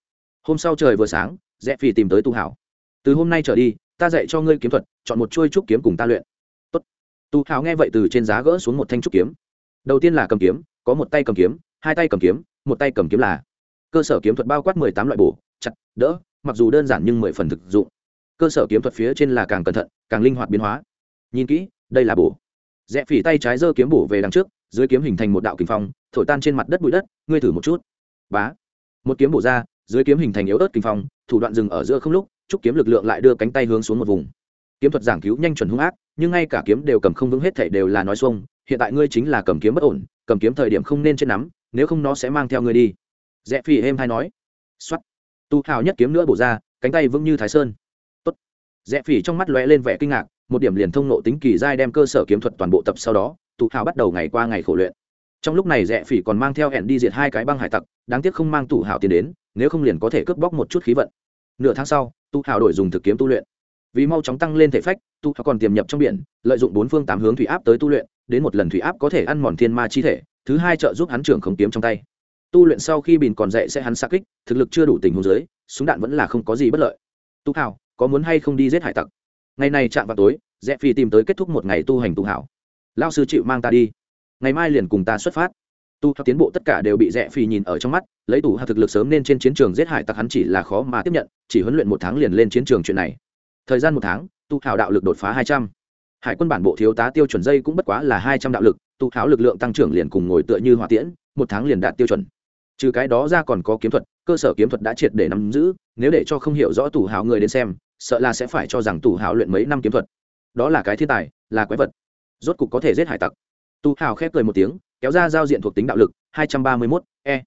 Hôm sau trời vừa sáng rẽ phỉ tìm tới tu hảo. Từ hôm nay trở đi, ta dạy cho ngươi kiếm thuật, chọn một chuôi trúc kiếm cùng ta luyện. Tốt. tu hảo nghe vậy từ trên giá gỡ xuống một thanh trúc kiếm. Đầu tiên là cầm kiếm, có một tay cầm kiếm, hai tay cầm kiếm, một tay cầm kiếm là cơ sở kiếm thuật bao quát mười tám loại bổ, chặt, đỡ, mặc dù đơn giản nhưng mười phần thực dụng. Cơ sở kiếm thuật phía trên là càng cẩn thận, càng linh hoạt biến hóa. Nhìn kỹ, đây là bổ rẽ phỉ tay trái giơ kiếm bổ về đằng trước, dưới kiếm hình thành một đạo kinh phong, thổi tan trên mặt đất bụi đất, ngươi thử một chút. Bá. Một kiếm bổ ra, dưới kiếm hình thành yếu ớt kinh phong, thủ đoạn dừng ở giữa không lúc chúc kiếm lực lượng lại đưa cánh tay hướng xuống một vùng. Kiếm thuật giảng cứu nhanh chuẩn hung ác, nhưng ngay cả kiếm đều cầm không vững hết thể đều là nói xuông, hiện tại ngươi chính là cầm kiếm bất ổn, cầm kiếm thời điểm không nên trên nắm, nếu không nó sẽ mang theo ngươi đi. Rẽ phỉ êm hay nói. Xuất tu hào nhất kiếm nữa bổ ra, cánh tay vững như thái sơn. Tốt. rẽ phỉ trong mắt lóe lên vẻ kinh ngạc một điểm liền thông nộ tính kỳ giai đem cơ sở kiếm thuật toàn bộ tập sau đó tu hào bắt đầu ngày qua ngày khổ luyện. Trong lúc này rẽ phỉ còn mang theo hẹn đi diệt hai cái băng hải tặc, đáng tiếc không mang tụ hào tiền đến, nếu không liền có thể cướp bóc một chút khí vận. Nửa tháng sau tu hào đổi dùng thực kiếm tu luyện. Vì mau chóng tăng lên thể phách tu hào còn tiềm nhập trong biển, lợi dụng bốn phương tám hướng thủy áp tới tu luyện, đến một lần thủy áp có thể ăn mòn thiên ma chi thể, thứ hai trợ giúp hắn trưởng không kiếm trong tay. Tu luyện sau khi bìn còn dậy sẽ hắn xa kích, thực lực chưa đủ tình huống giới súng đạn vẫn là không có gì bất lợi. Tu hào, có muốn hay không đi giết hải tặc? Ngày này chạm vào tối, rẽ phi tìm tới kết thúc một ngày tu hành tu hảo. Lao sư chịu mang ta đi. Ngày mai liền cùng ta xuất phát. Tu theo tiến bộ tất cả đều bị rẽ phi nhìn ở trong mắt, lấy tù hạ thực lực sớm nên trên chiến trường giết hại tặc hắn chỉ là khó mà tiếp nhận, chỉ huấn luyện một tháng liền lên chiến trường chuyện này. Thời gian một tháng, tu hào đạo lực đột phá hai trăm. Hải quân bản bộ thiếu tá tiêu chuẩn dây cũng bất quá là hai trăm đạo lực, tu háo lực lượng tăng trưởng liền cùng ngồi tựa như hỏa tiễn, một tháng liền đạt tiêu chuẩn. Trừ cái đó ra còn có kiếm thuật, cơ sở kiếm thuật đã triệt để nắm giữ, nếu để cho không hiểu rõ tù hào người đến xem sợ là sẽ phải cho rằng tù hào luyện mấy năm kiếm thuật. Đó là cái thiên tài, là quái vật. Rốt cục có thể giết hải tặc. Tu hào khép cười một tiếng, kéo ra giao diện thuộc tính đạo lực, hai trăm ba mươi mốt e.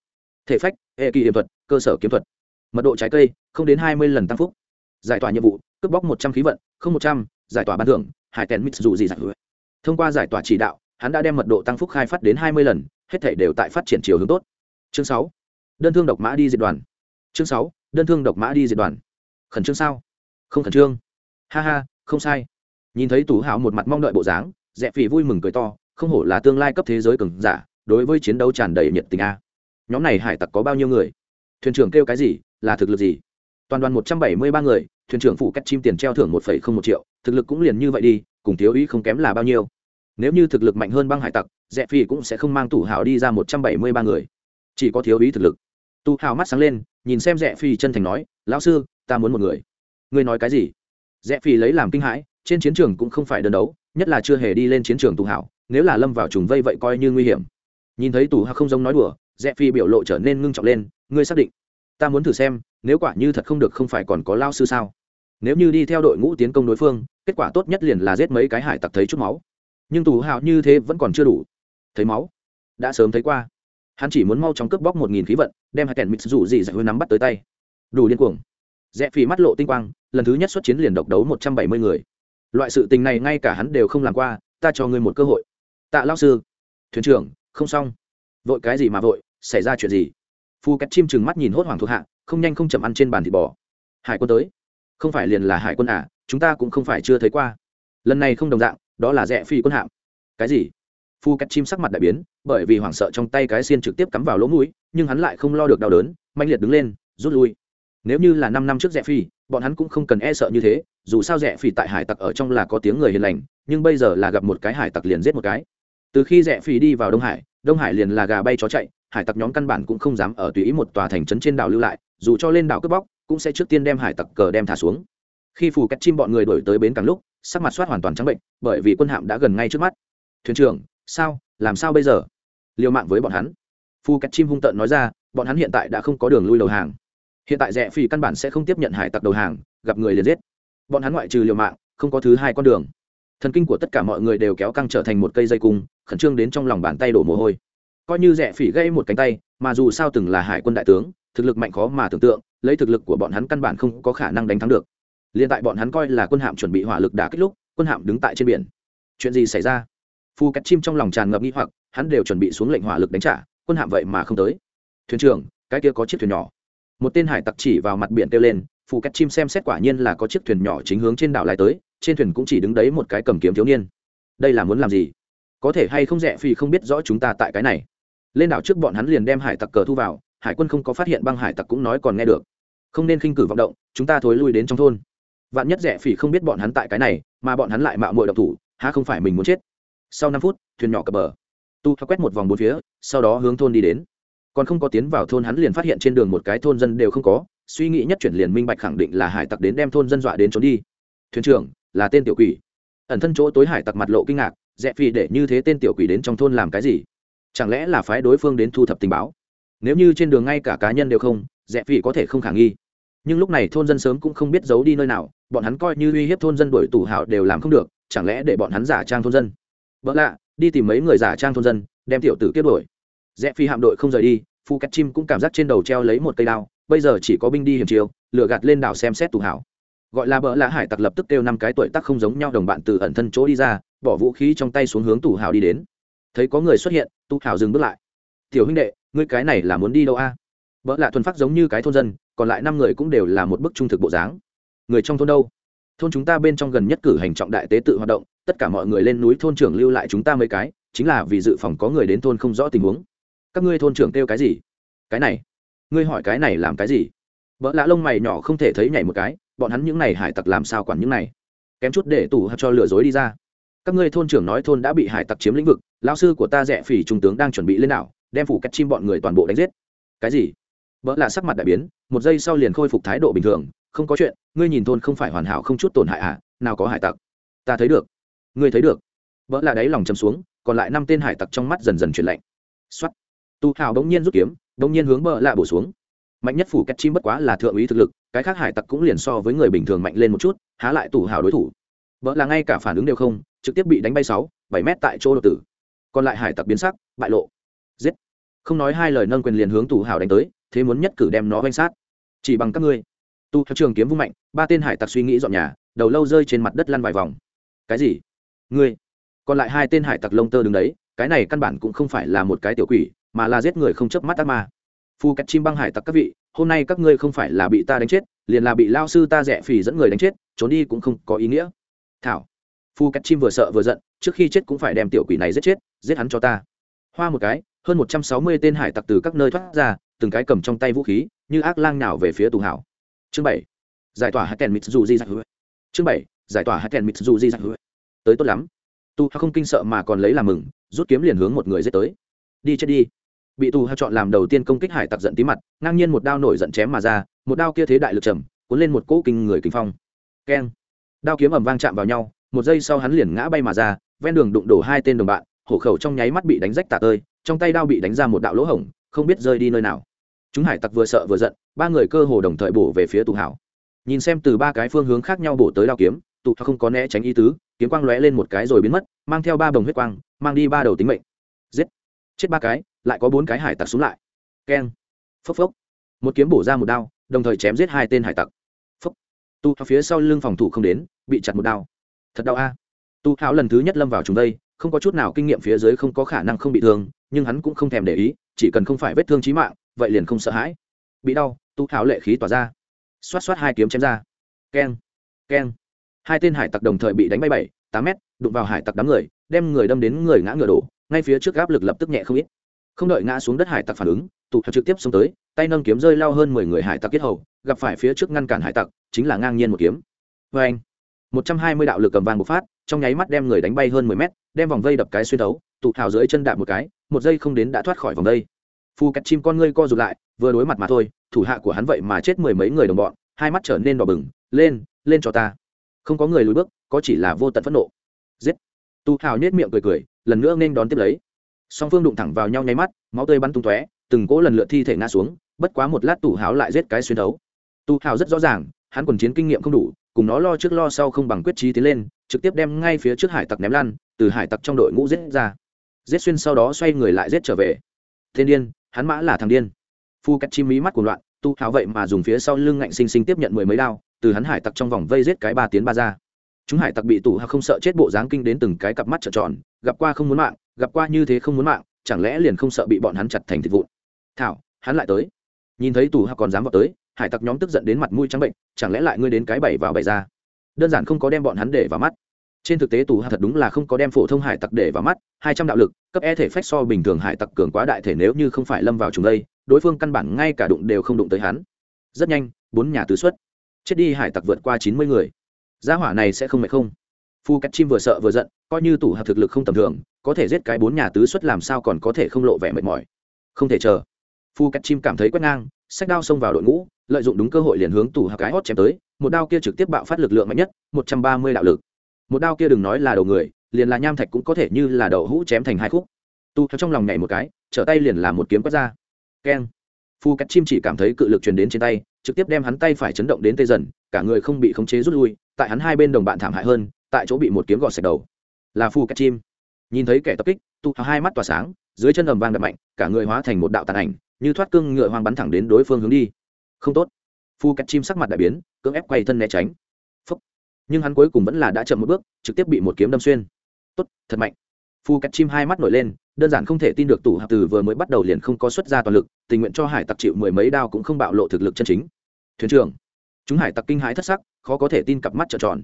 Thể phách e kỳ hiểm thuật, cơ sở kiếm thuật. Mật độ trái cây, không đến hai mươi lần tăng phúc. Giải tỏa nhiệm vụ, cướp bóc một trăm khí vận, không một trăm, giải tỏa ban thưởng hải tèn mít dù gì giải hứa thông qua giải tỏa chỉ đạo, hắn đã đem mật độ tăng phúc khai phát đến hai mươi lần, hết thể đều tại phát triển chiều hướng tốt. Chương sáu. Đơn thương độc mã đi diệt đoàn. Chương sáu. Đơn thương độc mã đi diệt đoàn. Khẩn trương sao? Không khẩn trương. Ha ha, không sai. Nhìn thấy tú hào một mặt mong đợi bộ dáng, Rẽ phỉ vui mừng cười to, không hổ là tương lai cấp thế giới cường giả, đối với chiến đấu tràn đầy nhiệt tình a. Nhóm này hải tặc có bao nhiêu người? Thuyền trưởng kêu cái gì, là thực lực gì? Toàn đoàn một trăm bảy mươi ba người, thuyền trưởng phụ cách chim tiền treo thưởng một phẩy không một triệu, thực lực cũng liền như vậy đi, cùng thiếu ý không kém là bao nhiêu. Nếu như thực lực mạnh hơn băng hải tặc, Rẽ phi cũng sẽ không mang tủ hào đi ra một trăm bảy mươi ba người. Chỉ có thiếu ý thực lực. Tu hào mắt sáng lên, nhìn xem rẽ phi chân thành nói, lão sư, ta muốn một người ngươi nói cái gì? Rẽ phi lấy làm kinh hãi, trên chiến trường cũng không phải đơn đấu, nhất là chưa hề đi lên chiến trường tù hảo, nếu là lâm vào trùng vây vậy coi như nguy hiểm. Nhìn thấy tù hảo không giống nói đùa, rẽ phi biểu lộ trở nên ngưng trọng lên, ngươi xác định, ta muốn thử xem, nếu quả như thật không được không phải còn có lao sư sao? Nếu như đi theo đội ngũ tiến công đối phương, kết quả tốt nhất liền là giết mấy cái hải tặc thấy chút máu. Nhưng tù hào như thế vẫn còn chưa đủ. Thấy máu? Đã sớm thấy qua. Hắn chỉ muốn mau chóng cướp bóc một nghìn khí vận, đem hai kèn mít rủ gì giải hơi nắm bắt tới tay. Đủ điên cuồng rẽ phì mắt lộ tinh quang, lần thứ nhất xuất chiến liền độc đấu một trăm bảy mươi người. Loại sự tình này ngay cả hắn đều không làm qua, ta cho ngươi một cơ hội. Tạ lao sư. Thuyền trưởng, không xong. Vội cái gì mà vội, xảy ra chuyện gì? Phu cách chim chừng mắt nhìn hốt hoảng thuộc hạ, không nhanh không chậm ăn trên bàn thịt bò. Hải quân tới. Không phải liền là hải quân à chúng ta cũng không phải chưa thấy qua. Lần này không đồng dạng, đó là rẽ phi quân hạm. Cái gì? Phu cách chim sắc mặt đại biến, bởi vì hoảng sợ trong tay cái xiên trực tiếp cắm vào lỗ mũi, nhưng hắn lại không lo được đau đớn mạnh liệt đứng lên, rút lui nếu như là năm năm trước rẽ phi bọn hắn cũng không cần e sợ như thế, dù sao rẽ phi tại hải tặc ở trong là có tiếng người hiền lành, nhưng bây giờ là gặp một cái hải tặc liền giết một cái. Từ khi rẽ phi đi vào đông hải đông hải liền là gà bay chó chạy, hải tặc nhóm căn bản cũng không dám ở tùy ý một tòa thành trấn trên đảo lưu lại, dù cho lên đảo cướp bóc, cũng sẽ trước tiên đem hải tặc cờ đem thả xuống. Khi phù cách chim bọn người đổi tới bến càng lúc, sắc mặt soát hoàn toàn trắng bệnh, bởi vì quân hạm đã gần ngay trước mắt. Thuyền trưởng, sao, làm sao bây giờ? Liều mạng với bọn hắn. Phù cách chim hung tợn nói ra, bọn hắn hiện tại đã không có đường lui đầu hàng hiện tại rẽ phi căn bản sẽ không tiếp nhận hải tặc đầu hàng, gặp người liền giết. Bọn hắn ngoại trừ liều mạng, không có thứ hai con đường. Thần kinh của tất cả mọi người đều kéo căng trở thành một cây dây cung, khẩn trương đến trong lòng bàn tay đổ mồ hôi. Coi như rẽ phỉ gây một cánh tay, mà dù sao từng là hải quân đại tướng, thực lực mạnh khó mà tưởng tượng, lấy thực lực của bọn hắn căn bản không có khả năng đánh thắng được. Liền tại bọn hắn coi là quân hạm chuẩn bị hỏa lực đả kích lúc, quân hạm đứng tại trên biển. Chuyện gì xảy ra? Phu cách chim trong lòng tràn ngập nghi hoặc, hắn đều chuẩn bị xuống lệnh hỏa lực đánh trả, quân hạm vậy mà không tới. Thuyền trưởng, cái kia có chiếc thuyền nhỏ một tên hải tặc chỉ vào mặt biển kêu lên phụ cách chim xem xét quả nhiên là có chiếc thuyền nhỏ chính hướng trên đảo lại tới, trên thuyền cũng chỉ đứng đấy một cái cầm kiếm thiếu niên. Đây là muốn làm gì? Có thể hay không rẻ phi không biết rõ chúng ta tại cái này. Lên đảo trước bọn hắn liền đem hải tặc cờ thu vào, hải quân không có phát hiện băng hải tặc cũng nói còn nghe được. Không nên khinh cử vọng động, chúng ta thối lui đến trong thôn. Vạn nhất rẻ phỉ không biết bọn hắn tại cái này, mà bọn hắn lại mạo muội độc thủ, há không phải mình muốn chết? Sau năm phút, thuyền nhỏ cập bờ. Tu thoa quét một vòng bốn phía, sau đó hướng thôn đi đến còn không có tiến vào thôn hắn liền phát hiện trên đường một cái thôn dân đều không có, suy nghĩ nhất chuyển liền minh bạch khẳng định là hải tặc đến đem thôn dân dọa đến trốn đi. Thuyền trưởng, là tên tiểu quỷ. Ẩn thân chỗ tối hải tặc mặt lộ kinh ngạc rẽ phi để như thế tên tiểu quỷ đến trong thôn làm cái gì? Chẳng lẽ là phái đối phương đến thu thập tình báo? Nếu như trên đường ngay cả cá nhân đều không rẽ phi có thể không khả nghi. Nhưng lúc này thôn dân sớm cũng không biết giấu đi nơi nào, bọn hắn coi như uy hiếp thôn dân đuổi tù hảo đều làm không được, chẳng lẽ để bọn hắn giả trang thôn dân? Vợ lạ, đi tìm mấy người giả trang thôn dân, đem tiểu tử kết đuổi rẽ phi hạm đội không rời đi, phu cách chim cũng cảm giác trên đầu treo lấy một cây đao, bây giờ chỉ có binh đi hiểm chiều lửa gạt lên đảo xem xét tù hảo. Gọi là bỡ lạ hải tặc lập tức kêu năm cái tuổi tác không giống nhau đồng bạn từ ẩn thân chỗ đi ra, bỏ vũ khí trong tay xuống hướng tù hảo đi đến. Thấy có người xuất hiện, tù hảo dừng bước lại. Tiểu huynh đệ, ngươi cái này là muốn đi đâu a? À? bỡ lạ thuần phát giống như cái thôn dân, còn lại năm người cũng đều là một bức trung thực bộ dáng. Người trong thôn đâu? Thôn chúng ta bên trong gần nhất cử hành trọng đại tế tự hoạt động, tất cả mọi người lên núi thôn trưởng lưu lại chúng ta mấy cái, chính là vì dự phòng có người đến thôn không rõ tình huống các ngươi thôn trưởng kêu cái gì? Cái này. Ngươi hỏi cái này làm cái gì? Vợ lạ lông mày nhỏ không thể thấy nhảy một cái, bọn hắn những này hải tặc làm sao quản những này? Kém chút để tù hào cho lừa dối đi ra. Các ngươi thôn trưởng nói thôn đã bị hải tặc chiếm lĩnh vực lao sư của ta rẻ phỉ trung tướng đang chuẩn bị lên đảo, đem phủ cách chim bọn người toàn bộ đánh giết. Cái gì? Vợ là sắc mặt đại biến, một giây sau liền khôi phục thái độ bình thường, không có chuyện, ngươi nhìn thôn không phải hoàn hảo không chút tổn hại à nào có hải tặc. Ta thấy được. Ngươi thấy được. Vợ là đáy lòng chầm xuống, còn lại năm tên hải tặc trong mắt dần dần chuyển lạnh. Xuất tu hào bỗng nhiên rút kiếm bỗng nhiên hướng bờ lạ bổ xuống. Mạnh nhất phủ cách chim bất quá là thượng úy thực lực, cái khác hải tặc cũng liền so với người bình thường mạnh lên một chút, há lại Tu hào đối thủ. Vợ là ngay cả phản ứng đều không, trực tiếp bị đánh bay sáu, bảy mét tại chỗ đột tử. Còn lại hải tặc biến sắc, bại lộ. Giết. Không nói hai lời nâng quyền liền hướng tù hào đánh tới, thế muốn nhất cử đem nó vanh sát. Chỉ bằng các ngươi. Tu theo trường kiếm vung mạnh, ba tên hải tặc suy nghĩ dọn nhà, đầu lâu rơi trên mặt đất lăn vài vòng. Cái gì? Ngươi. Còn lại hai tên hải tặc lông tơ đứng đấy, cái này căn bản cũng không phải là một cái tiểu quỷ mà là giết người không chớp mắt ác ma. Phu cách chim băng hải tặc các vị, hôm nay các ngươi không phải là bị ta đánh chết, liền là bị lao sư ta rẻ phì dẫn người đánh chết, trốn đi cũng không có ý nghĩa. Thảo. Phu cách chim vừa sợ vừa giận, trước khi chết cũng phải đem tiểu quỷ này giết chết, giết hắn cho ta. Hoa một cái, hơn một trăm sáu mươi tên hải tặc từ các nơi thoát ra, từng cái cầm trong tay vũ khí, như ác lang nào về phía tù hảo. Chương bảy. Giải tỏa hạt kèn dù di giặc hứa chương bảy. Giải tỏa hạt kèn dù di giặc hứa tới tốt lắm. Tu không kinh sợ mà còn lấy làm mừng, rút kiếm liền hướng một người giết tới. Đi chết đi bị tù hao chọn làm đầu tiên công kích hải tặc giận tí mặt, ngang nhiên một đao nổi giận chém mà ra, một đao kia thế đại lực trầm, cuốn lên một cỗ kinh người kinh phong. Keng. Đao kiếm ầm vang chạm vào nhau, một giây sau hắn liền ngã bay mà ra, ven đường đụng đổ hai tên đồng bạn, hộ khẩu trong nháy mắt bị đánh rách tả tơi, trong tay đao bị đánh ra một đạo lỗ hổng, không biết rơi đi nơi nào. Chúng hải tặc vừa sợ vừa giận, ba người cơ hồ đồng thời bổ về phía tù hảo. Nhìn xem từ ba cái phương hướng khác nhau bổ tới đao kiếm tụ không có né tránh ý tứ, kiếm quang lóe lên một cái rồi biến mất, mang theo ba bồng huyết quang, mang đi ba đầu tính mệnh. Giết. Chết ba cái lại có bốn cái hải tặc xuống lại. Keng. Phốc phốc. Một kiếm bổ ra một đao, đồng thời chém giết hai tên hải tặc. Phốc. Tu phía sau lưng phòng thủ không đến, bị chặt một đao. Thật đau a. Tu hào lần thứ nhất lâm vào chúng đây, không có chút nào kinh nghiệm phía dưới không có khả năng không bị thương, nhưng hắn cũng không thèm để ý, chỉ cần không phải vết thương trí mạng, vậy liền không sợ hãi. Bị đau, tu hào lệ khí tỏa ra. Xoát xoát hai kiếm chém ra. Keng. Keng. Hai tên hải tặc đồng thời bị đánh bay bảy, tám mét, đụng vào hải tặc đám người, đem người đâm đến người ngã ngựa đổ, ngay phía trước áp lực lập tức nhẹ không ít không đợi ngã xuống đất hải tặc phản ứng, tụ trực tiếp xông tới, tay nâng kiếm rơi lao hơn mười người hải tặc kết hầu, gặp phải phía trước ngăn cản hải tặc, chính là ngang nhiên một kiếm. Vê anh, một trăm hai mươi đạo lực cầm vàng bộc phát, trong nháy mắt đem người đánh bay hơn mười mét, đem vòng vây đập cái xuyên tấu tụ hào dưới chân đạp một cái, một giây không đến đã thoát khỏi vòng vây. Phu cắt chim con ngươi co rụt lại, vừa đối mặt mà thôi, thủ hạ của hắn vậy mà chết mười mấy người đồng bọn, hai mắt trở nên đỏ bừng, lên lên cho ta. Không có người lùi bước, có chỉ là vô tận phẫn nộ. Giết. Tu hào nết miệng cười cười, lần nữa nên đón tiếp lấy song phương đụng thẳng vào nhau nháy mắt, máu tươi bắn tung tóe, từng cỗ lần lượt thi thể ngã xuống, bất quá một lát tù háo lại giết cái xuyên đấu. tu hào rất rõ ràng, hắn quần chiến kinh nghiệm không đủ, cùng nó lo trước lo sau không bằng quyết trí tiến lên, trực tiếp đem ngay phía trước hải tặc ném lăn, từ hải tặc trong đội ngũ giết ra. Giết xuyên sau đó xoay người lại giết trở về. Thiên điên, hắn mã là thằng điên. Phu cách chim mí mắt của loạn tu hào vậy mà dùng phía sau lưng ngạnh sinh sinh tiếp nhận mười mấy đao, từ hắn hải tặc trong vòng vây giết cái ba tiến ba ra. Chúng hải tặc bị tù hào không sợ chết bộ dáng kinh đến từng cái cặp mắt trợn tròn, gặp qua không muốn mạng gặp qua như thế không muốn mạng, chẳng lẽ liền không sợ bị bọn hắn chặt thành thịt vụn? Thảo, hắn lại tới. Nhìn thấy tù hạ còn dám vào tới, hải tặc nhóm tức giận đến mặt mũi trắng bệnh, chẳng lẽ lại ngươi đến cái bảy vào bảy ra? Đơn giản không có đem bọn hắn để vào mắt. Trên thực tế tù hạ thật đúng là không có đem phổ thông hải tặc để vào mắt, hai trăm đạo lực, cấp e thể phách so bình thường hải tặc cường quá đại thể nếu như không phải lâm vào chúng đây đối phương căn bản ngay cả đụng đều không đụng tới hắn. Rất nhanh, bốn nhà tứ xuất. Chết đi hải tặc vượt qua chín mươi người. Gia hỏa này sẽ không mệt không? Phu cách chim vừa sợ vừa giận, coi như tủ hợp thực lực không tầm thường, có thể giết cái bốn nhà tứ xuất làm sao còn có thể không lộ vẻ mệt mỏi. Không thể chờ. Phu cách chim cảm thấy quét ngang sách đao xông vào đội ngũ, lợi dụng đúng cơ hội liền hướng tủ hợp cái hót chém tới, một đao kia trực tiếp bạo phát lực lượng mạnh nhất, một trăm ba mươi đạo lực. Một đao kia đừng nói là đầu người, liền là nham thạch cũng có thể như là đậu hũ chém thành hai khúc. Tu theo trong lòng nhảy một cái, trở tay liền là một kiếm quét ra. Keng. Phu cách chim chỉ cảm thấy cự lực truyền đến trên tay, trực tiếp đem hắn tay phải chấn động đến tê dần, cả người không bị khống chế rút lui, tại hắn hai bên đồng bạn thảm hại hơn tại chỗ bị một kiếm gọt sạch đầu. Là phu cách chim. Nhìn thấy kẻ tập kích tụ hai mắt tỏa sáng, dưới chân ầm vang đập mạnh, cả người hóa thành một đạo tàn ảnh, như thoát cương ngựa hoang bắn thẳng đến đối phương hướng đi. Không tốt. Phu cách chim sắc mặt đại biến, cưỡng ép quay thân né tránh. Phúc. nhưng hắn cuối cùng vẫn là đã chậm một bước, trực tiếp bị một kiếm đâm xuyên. Tốt, thật mạnh. Phu cách chim hai mắt nổi lên, đơn giản không thể tin được tủ hạp từ vừa mới bắt đầu liền không có xuất ra toàn lực, tình nguyện cho hải tặc chịu mười mấy đao cũng không bạo lộ thực lực chân chính. Thuyền trưởng. Chúng hải tặc kinh hãi thất sắc, khó có thể tin cặp mắt trợn tròn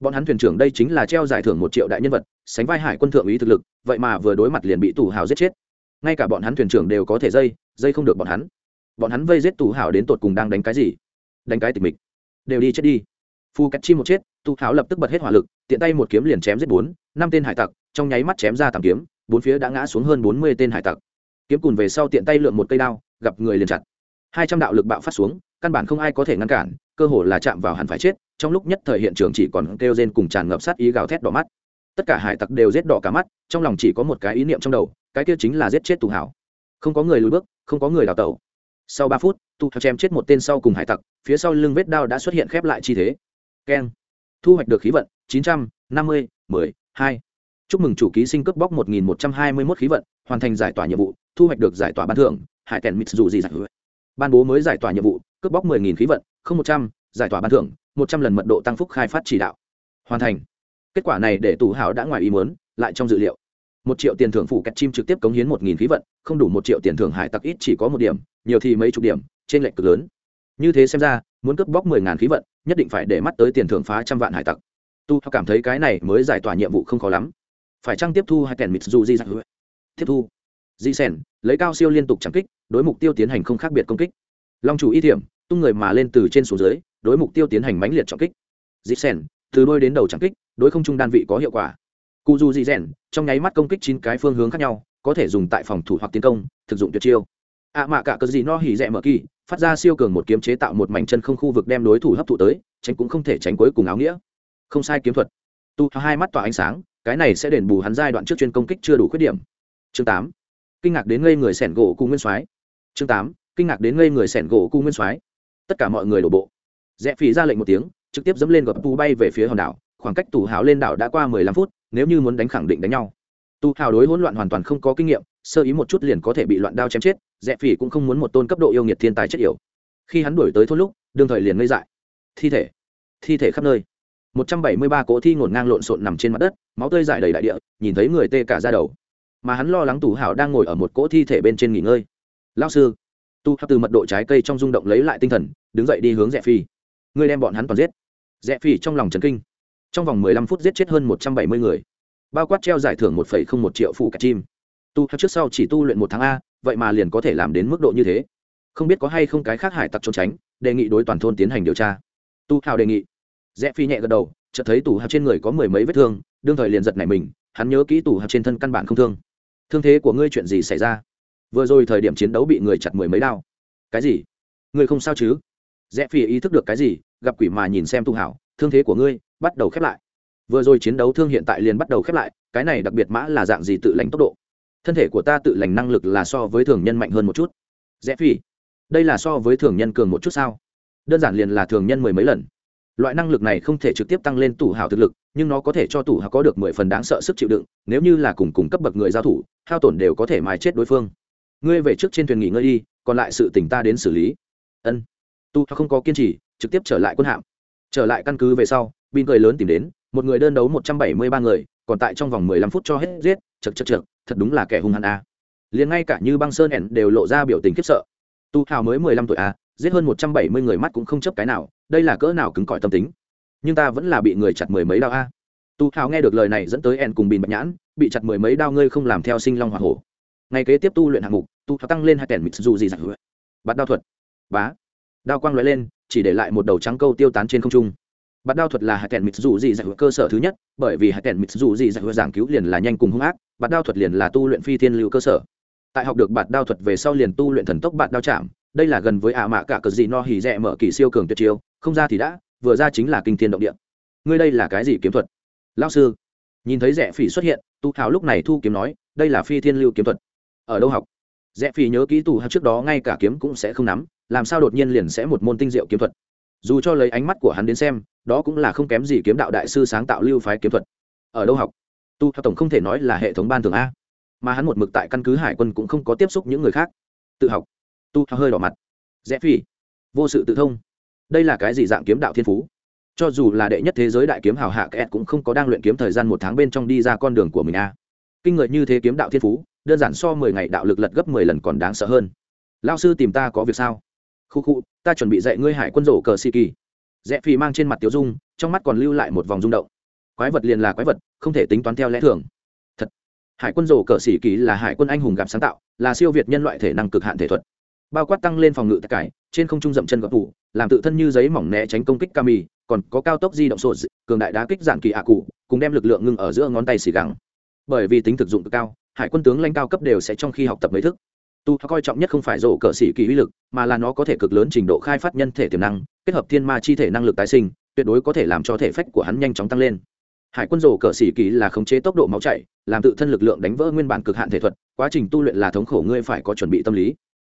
bọn hắn thuyền trưởng đây chính là treo giải thưởng một triệu đại nhân vật, sánh vai hải quân thượng úy thực lực, vậy mà vừa đối mặt liền bị tù hào giết chết. Ngay cả bọn hắn thuyền trưởng đều có thể dây dây không được bọn hắn. Bọn hắn vây giết tù hào đến tột cùng đang đánh cái gì? Đánh cái tịch mịch. Đều đi chết đi. Phu cách chi một chết, tù hào lập tức bật hết hỏa lực, tiện tay một kiếm liền chém giết bốn, năm tên hải tặc, trong nháy mắt chém ra tàm kiếm, bốn phía đã ngã xuống hơn bốn mươi tên hải tặc. Kiếm cùn về sau tiện tay lượm một cây đao, gặp người liền chặt. Hai trăm đạo lực bạo phát xuống, căn bản không ai có thể ngăn cản cơ hồ là chạm vào hẳn phải chết, trong lúc nhất thời hiện trường chỉ còn kêu rên cùng tràn ngập sát ý gào thét đỏ mắt. Tất cả hải tặc đều rết đỏ cả mắt, trong lòng chỉ có một cái ý niệm trong đầu, cái kia chính là giết chết tù hảo. Không có người lùi bước, không có người đào tẩu. Sau ba phút, tù hảo chém chết một tên sau cùng hải tặc, phía sau lưng vết đao đã xuất hiện khép lại chi thế. Keng. Thu hoạch được khí vận, chín trăm năm mươi, mười, hai. Chúc mừng chủ ký sinh cướp bóc một nghìn một trăm hai mươi mốt khí vận, hoàn thành giải tỏa nhiệm vụ, thu hoạch được giải tỏa ban thưởng, hải tèn mít dù gì giải ban bố mới giải tỏa nhiệm vụ, cướp bóc mười nghìn khí vận không một trăm, giải tỏa ban thưởng, một trăm lần mật độ tăng phúc khai phát chỉ đạo. Hoàn thành. Kết quả này để tù hảo đã ngoài ý muốn, lại trong dự liệu. Một triệu tiền thưởng phụ kẹt chim trực tiếp cống hiến một nghìn khí vận, không đủ một triệu tiền thưởng hải tặc ít chỉ có một điểm, nhiều thì mấy chục điểm, trên lệnh cực lớn. Như thế xem ra, muốn cướp bóc mười ngàn khí vận, nhất định phải để mắt tới tiền thưởng phá trăm vạn hải tặc. Tu cảm thấy cái này mới giải tỏa nhiệm vụ không khó lắm. Phải chăng tiếp thu hay kèn mịt dù di dạng tiếp thu. Di sen lấy cao siêu liên tục chẳng kích, đối mục tiêu tiến hành không khác biệt công kích. Long chủ y thiểm tung người mà lên từ trên xuống dưới, đối mục tiêu tiến hành mãnh liệt trọng kích. Di sen từ đôi đến đầu chẳng kích, đối không trung đan vị có hiệu quả. Cụ dù di rèn trong nháy mắt công kích chín cái phương hướng khác nhau, có thể dùng tại phòng thủ hoặc tiến công, thực dụng tuyệt chiêu. Ạ à mạ cả cờ gì no hỉ rẽ mở kỳ, phát ra siêu cường một kiếm chế tạo một mảnh chân không khu vực đem đối thủ hấp thụ tới, tránh cũng không thể tránh cuối cùng áo nghĩa. Không sai kiếm thuật. Tu hai mắt tỏa ánh sáng, cái này sẽ đền bù hắn giai đoạn trước chuyên công kích chưa đủ khuyết điểm. Chương tám. Kinh ngạc đến ngây người sẻn gỗ cu nguyên soái. Chương tám. Kinh ngạc đến ngây người sẻn gỗ cu nguyên soái tất cả mọi người đổ bộ. Rẽ phỉ ra lệnh một tiếng, trực tiếp dẫm lên gập tu bay về phía hòn đảo, khoảng cách tù hào lên đảo đã qua mười lăm phút, nếu như muốn đánh khẳng định đánh nhau. Tu hào đối hỗn loạn hoàn toàn không có kinh nghiệm, sơ ý một chút liền có thể bị loạn đao chém chết, rẽ phỉ cũng không muốn một tôn cấp độ yêu nghiệt thiên tài chết yểu. Khi hắn đuổi tới thôn lúc đương thời liền ngây dại. Thi thể thi thể khắp nơi. Một trăm bảy mươi ba cỗ thi ngổn ngang lộn xộn nằm trên mặt đất, máu tươi dại đầy đại địa, nhìn thấy người tê cả ra đầu. Mà hắn lo lắng tù hảo đang ngồi ở một cỗ thi thể bên trên nghỉ ngơi. Lao sư tu hấp từ mật độ trái cây trong rung động lấy lại tinh thần, đứng dậy đi hướng rẽ phi. Ngươi đem bọn hắn toàn giết. Rẽ phi trong lòng trấn kinh. Trong vòng mười lăm phút giết chết hơn một trăm bảy mươi người. Bao quát treo giải thưởng một phẩy không một triệu phụ cả chim. Tu trước sau chỉ tu luyện một tháng a, vậy mà liền có thể làm đến mức độ như thế. Không biết có hay không cái khác hải tặc trốn tránh, đề nghị đối toàn thôn tiến hành điều tra. Tu hào đề nghị. Rẽ phi nhẹ gật đầu, chợt thấy tủ hạt trên người có mười mấy vết thương, đương thời liền giật nảy mình, hắn nhớ kỹ tủ hạt trên thân căn bản không thương. Thương thế của ngươi chuyện gì xảy ra? Vừa rồi thời điểm chiến đấu bị người chặt mười mấy đao. Cái gì? Ngươi không sao chứ? Rẽ phi ý thức được cái gì, gặp quỷ mà nhìn xem tu hảo, thương thế của ngươi bắt đầu khép lại. Vừa rồi chiến đấu thương hiện tại liền bắt đầu khép lại, cái này đặc biệt mã là dạng gì tự lành tốc độ? Thân thể của ta tự lành năng lực là so với thường nhân mạnh hơn một chút. Rẽ phi, đây là so với thường nhân cường một chút sao? Đơn giản liền là thường nhân mười mấy lần. Loại năng lực này không thể trực tiếp tăng lên tủ hào thực lực, nhưng nó có thể cho tủ hào có được mười phần đáng sợ sức chịu đựng, nếu như là cùng cùng cấp bậc người giao thủ, hao tổn đều có thể mài chết đối phương ngươi về trước trên thuyền nghỉ ngơi đi còn lại sự tỉnh ta đến xử lý. Ân. Tu không có kiên trì trực tiếp trở lại quân hạm. Trở lại căn cứ về sau bin cười lớn tìm đến một người đơn đấu một trăm bảy mươi ba người còn tại trong vòng mười lăm phút cho hết giết chật chật chật thật đúng là kẻ hung hăng a. À. liền ngay cả như băng sơn ẻn đều lộ ra biểu tình khiếp sợ. Tu hào mới mười lăm tuổi a à, giết hơn một trăm bảy mươi người mắt cũng không chấp cái nào đây là cỡ nào cứng cỏi tâm tính. Nhưng ta vẫn là bị người chặt mười mấy đao a. Tu hào nghe được lời này dẫn tới ẻn cùng bìn bạch nhãn bị chặt mười mấy đao ngươi không làm theo sinh long hoa hổ ngày kế tiếp tu luyện hạng mục, tu tăng lên hai kèn mịt dù gì giặc bắt đao thuật. Bá. Đao quang loại lên, chỉ để lại một đầu trắng câu tiêu tán trên không trung. Bắt đao thuật là hạt kèn mịt dù gì dạy cơ sở thứ nhất, bởi vì hạt kèn mịt dù gì dạy giảng cứu liền là nhanh cùng hung ác bắt đao thuật liền là tu luyện phi thiên lưu cơ sở. Tại học được bạt đao thuật về sau liền tu luyện thần tốc bạt đao chạm, đây là gần với ả mạ cả cờ gì no hỉ rẽ mở kỳ siêu cường tuyệt chiêu, không ra thì đã, vừa ra chính là kinh thiên động địa. Ngươi đây là cái gì kiếm thuật? Lao sư. Nhìn thấy rẽ phỉ xuất hiện, tu thảo lúc này thu kiếm nói, đây là phi thiên lưu kiếm thuật ở đâu học? Rẽ phi nhớ kỹ tù hào trước đó ngay cả kiếm cũng sẽ không nắm, làm sao đột nhiên liền sẽ một môn tinh diệu kiếm thuật? Dù cho lấy ánh mắt của hắn đến xem, đó cũng là không kém gì kiếm đạo đại sư sáng tạo lưu phái kiếm thuật. Ở đâu học? Tu tổng không thể nói là hệ thống ban thường a. Mà hắn một mực tại căn cứ hải quân cũng không có tiếp xúc những người khác. Tự học. Tu hơi đỏ mặt. Rẽ phi. Vô sự tự thông. Đây là cái gì dạng kiếm đạo thiên phú? Cho dù là đệ nhất thế giới đại kiếm hào hạ kẹt cũng không có đang luyện kiếm thời gian một tháng bên trong đi ra con đường của mình a. Kinh người như thế kiếm đạo thiên phú đơn giản so mười ngày đạo lực lật gấp mười lần còn đáng sợ hơn. Lao sư tìm ta có việc sao? Khu khu, ta chuẩn bị dạy ngươi hải quân rổ cờ si kỳ. Rẽ phi mang trên mặt tiểu dung, trong mắt còn lưu lại một vòng rung động. Quái vật liền là quái vật, không thể tính toán theo lẽ thường. Thật, hải quân rổ cờ sĩ kỳ là hải quân anh hùng gặp sáng tạo, là siêu việt nhân loại thể năng cực hạn thể thuật. Bao quát tăng lên phòng ngự tất cải trên không trung dậm chân gập tủ, làm tự thân như giấy mỏng né tránh công kích kami, còn có cao tốc di động sột cường đại đá kích dạng kỳ ạ cụ, cùng đem lực lượng ngưng ở giữa ngón tay xì gẳng. Bởi vì tính thực dụng cực cao hải quân tướng lãnh cao cấp đều sẽ trong khi học tập mấy thức. Tu coi trọng nhất không phải rổ cờ sĩ kỳ uy lực, mà là nó có thể cực lớn trình độ khai phát nhân thể tiềm năng, kết hợp thiên ma chi thể năng lực tái sinh, tuyệt đối có thể làm cho thể phách của hắn nhanh chóng tăng lên. Hải quân rổ cờ sĩ kỳ là khống chế tốc độ máu chảy, làm tự thân lực lượng đánh vỡ nguyên bản cực hạn thể thuật, quá trình tu luyện là thống khổ, ngươi phải có chuẩn bị tâm lý.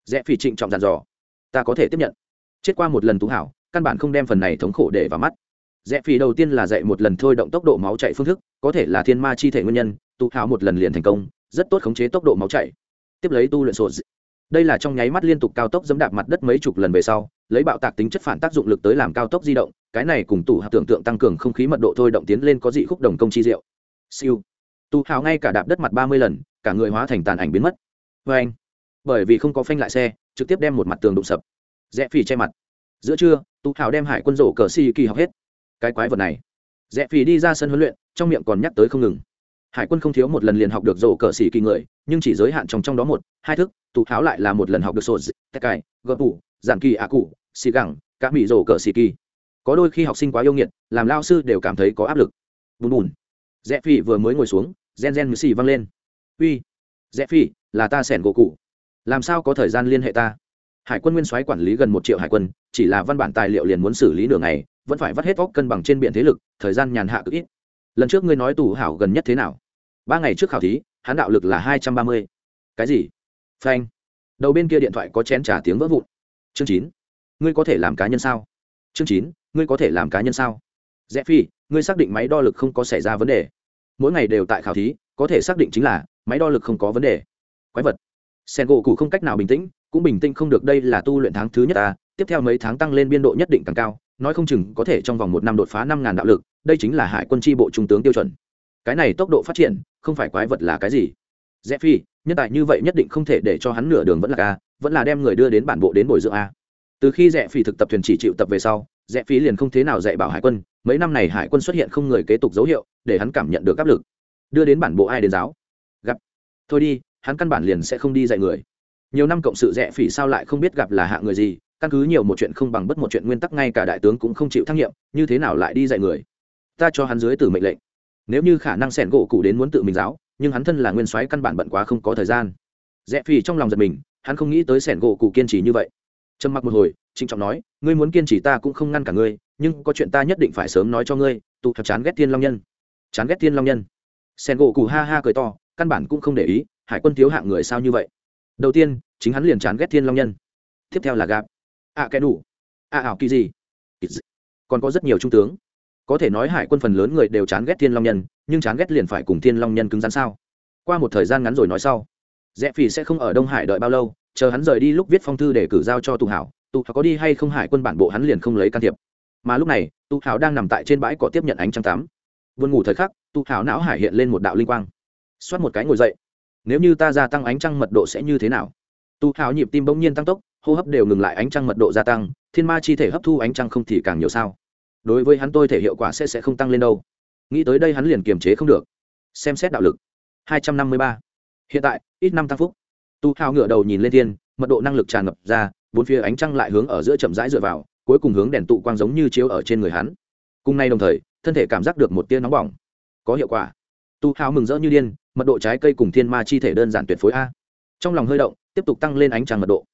Rẽ phi trịnh trọng dàn dò. Ta có thể tiếp nhận. Chết qua một lần tú hảo, căn bản không đem phần này thống khổ để vào mắt. Rẽ phi đầu tiên là dạy một lần thôi động tốc độ máu chạy phương thức, có thể là thiên ma chi thể nguyên nhân, tu hảo một lần liền thành công rất tốt khống chế tốc độ máu chảy. Tiếp lấy tu luyện sổ đây là trong nháy mắt liên tục cao tốc dẫm đạp mặt đất mấy chục lần về sau, lấy bạo tạc tính chất phản tác dụng lực tới làm cao tốc di động, cái này cùng tủ hào tưởng tượng tăng cường không khí mật độ thôi động tiến lên có dị khúc đồng công chi diệu. Siêu. Tu hào ngay cả đạp đất mặt ba mươi lần, cả người hóa thành tàn ảnh biến mất. Vê anh, bởi vì không có phanh lại xe, trực tiếp đem một mặt tường đụng sập. Rẽ phì che mặt. Giữa trưa tu hào đem hải quân rổ cờ si kỳ học hết. Cái quái vật này. Rẽ phì đi ra sân huấn luyện, trong miệng còn nhắc tới không ngừng hải quân không thiếu một lần liền học được rổ cờ xỉ kỳ người, nhưng chỉ giới hạn trong trong đó một, hai thức tụ tháo lại là một lần học được sổ tét cài gợp tủ giản kỳ ạ cụ, xì gẳng các mỹ rổ cờ xỉ kỳ. Có đôi khi học sinh quá yêu nghiệt, làm lao sư đều cảm thấy có áp lực. Bùn bùn. Rẽ phi vừa mới ngồi xuống, gen gen mười xì văng lên. Uy. Rẽ phi là ta sẻn gỗ cụ. Làm sao có thời gian liên hệ ta? Hải quân nguyên soái quản lý gần một triệu hải quân, chỉ là văn bản tài liệu liền muốn xử lý nửa ngày, vẫn phải vắt hết vóc cân bằng trên biển thế lực, thời gian nhàn hạ cực ít lần trước ngươi nói tù hảo gần nhất thế nào? Ba ngày trước khảo thí, hắn đạo lực là hai trăm ba mươi. Cái gì? Phanh. Đầu bên kia điện thoại có chén trả tiếng vỡ vụn. Chương chín. Ngươi có thể làm cá nhân sao? Chương chín. Ngươi có thể làm cá nhân sao? Rẽ phi, ngươi xác định máy đo lực không có xảy ra vấn đề. Mỗi ngày đều tại khảo thí, có thể xác định chính là máy đo lực không có vấn đề. Quái vật. Sen gỗ cụ không cách nào bình tĩnh, cũng bình tĩnh không được, đây là tu luyện tháng thứ nhất ta. Tiếp theo mấy tháng tăng lên biên độ nhất định càng cao nói không chừng có thể trong vòng một năm đột phá năm ngàn đạo lực, đây chính là hải quân tri bộ trung tướng tiêu chuẩn. Cái này tốc độ phát triển, không phải quái vật là cái gì? Rẽ phi, nhân tài như vậy nhất định không thể để cho hắn nửa đường vẫn là a, vẫn là đem người đưa đến bản bộ đến bồi dưỡng a. Từ khi rẽ phi thực tập thuyền chỉ chịu tập về sau, rẽ phi liền không thế nào dạy bảo hải quân, mấy năm này hải quân xuất hiện không người kế tục dấu hiệu, để hắn cảm nhận được áp lực. Đưa đến bản bộ ai đến giáo? Gặp. Thôi đi, hắn căn bản liền sẽ không đi dạy người. Nhiều năm cộng sự rẽ phỉ sao lại không biết gặp là hạ người gì căn cứ nhiều một chuyện không bằng bất một chuyện nguyên tắc, ngay cả đại tướng cũng không chịu thăng nhiệm, như thế nào lại đi dạy người? Ta cho hắn dưới từ mệnh lệnh. Nếu như khả năng sẻn gỗ cụ đến muốn tự mình giáo, nhưng hắn thân là nguyên soái căn bản bận quá không có thời gian. Rẽ phì trong lòng giật mình, hắn không nghĩ tới sẻn gỗ cụ kiên trì như vậy. Trầm mặc một hồi, trịnh trọng nói, ngươi muốn kiên trì ta cũng không ngăn cả ngươi, nhưng có chuyện ta nhất định phải sớm nói cho ngươi, tụ thật chán ghét thiên long nhân. Chán ghét thiên long nhân? Sẻn gỗ cụ ha ha cười to, căn bản cũng không để ý, hải quân thiếu hạng người sao như vậy? Đầu tiên, chính hắn liền chán ghét thiên long nhân. Tiếp theo là gạp ạ à, đủ. Ạ à, ảo kỳ gì? Còn có rất nhiều trung tướng. Có thể nói hải quân phần lớn người đều chán ghét thiên long nhân nhưng chán ghét liền phải cùng thiên long nhân cứng rắn sao? Qua một thời gian ngắn rồi nói sau rẽ phì sẽ không ở đông hải đợi bao lâu chờ hắn rời đi lúc viết phong thư để cử giao cho tụ hảo. Tụ hảo có đi hay không hải quân bản bộ hắn liền không lấy can thiệp. Mà lúc này tụ hảo đang nằm tại trên bãi cỏ tiếp nhận ánh trăng tắm. Vươn ngủ thời khắc tụ hảo não hải hiện lên một đạo linh quang. Xoát một cái ngồi dậy. Nếu như ta gia tăng ánh trăng mật độ sẽ như thế nào? Tụ hảo nhịp tim bỗng nhiên tăng tốc hô hấp đều ngừng lại, ánh trăng mật độ gia tăng, thiên ma chi thể hấp thu ánh trăng không thì càng nhiều sao. Đối với hắn tôi thể hiệu quả sẽ sẽ không tăng lên đâu. Nghĩ tới đây hắn liền kiềm chế không được. Xem xét đạo lực. Hai trăm năm mươi ba. Hiện tại, ít năm tăng phúc. Tu hào ngửa đầu nhìn lên thiên, mật độ năng lực tràn ngập ra, bốn phía ánh trăng lại hướng ở giữa chậm rãi dựa vào, cuối cùng hướng đèn tụ quang giống như chiếu ở trên người hắn. Cùng nay đồng thời, thân thể cảm giác được một tia nóng bỏng. Có hiệu quả. Tu hào mừng rỡ như điên, mật độ trái cây cùng thiên ma chi thể đơn giản tuyệt phối a. Trong lòng hơi động, tiếp tục tăng lên ánh trăng mật độ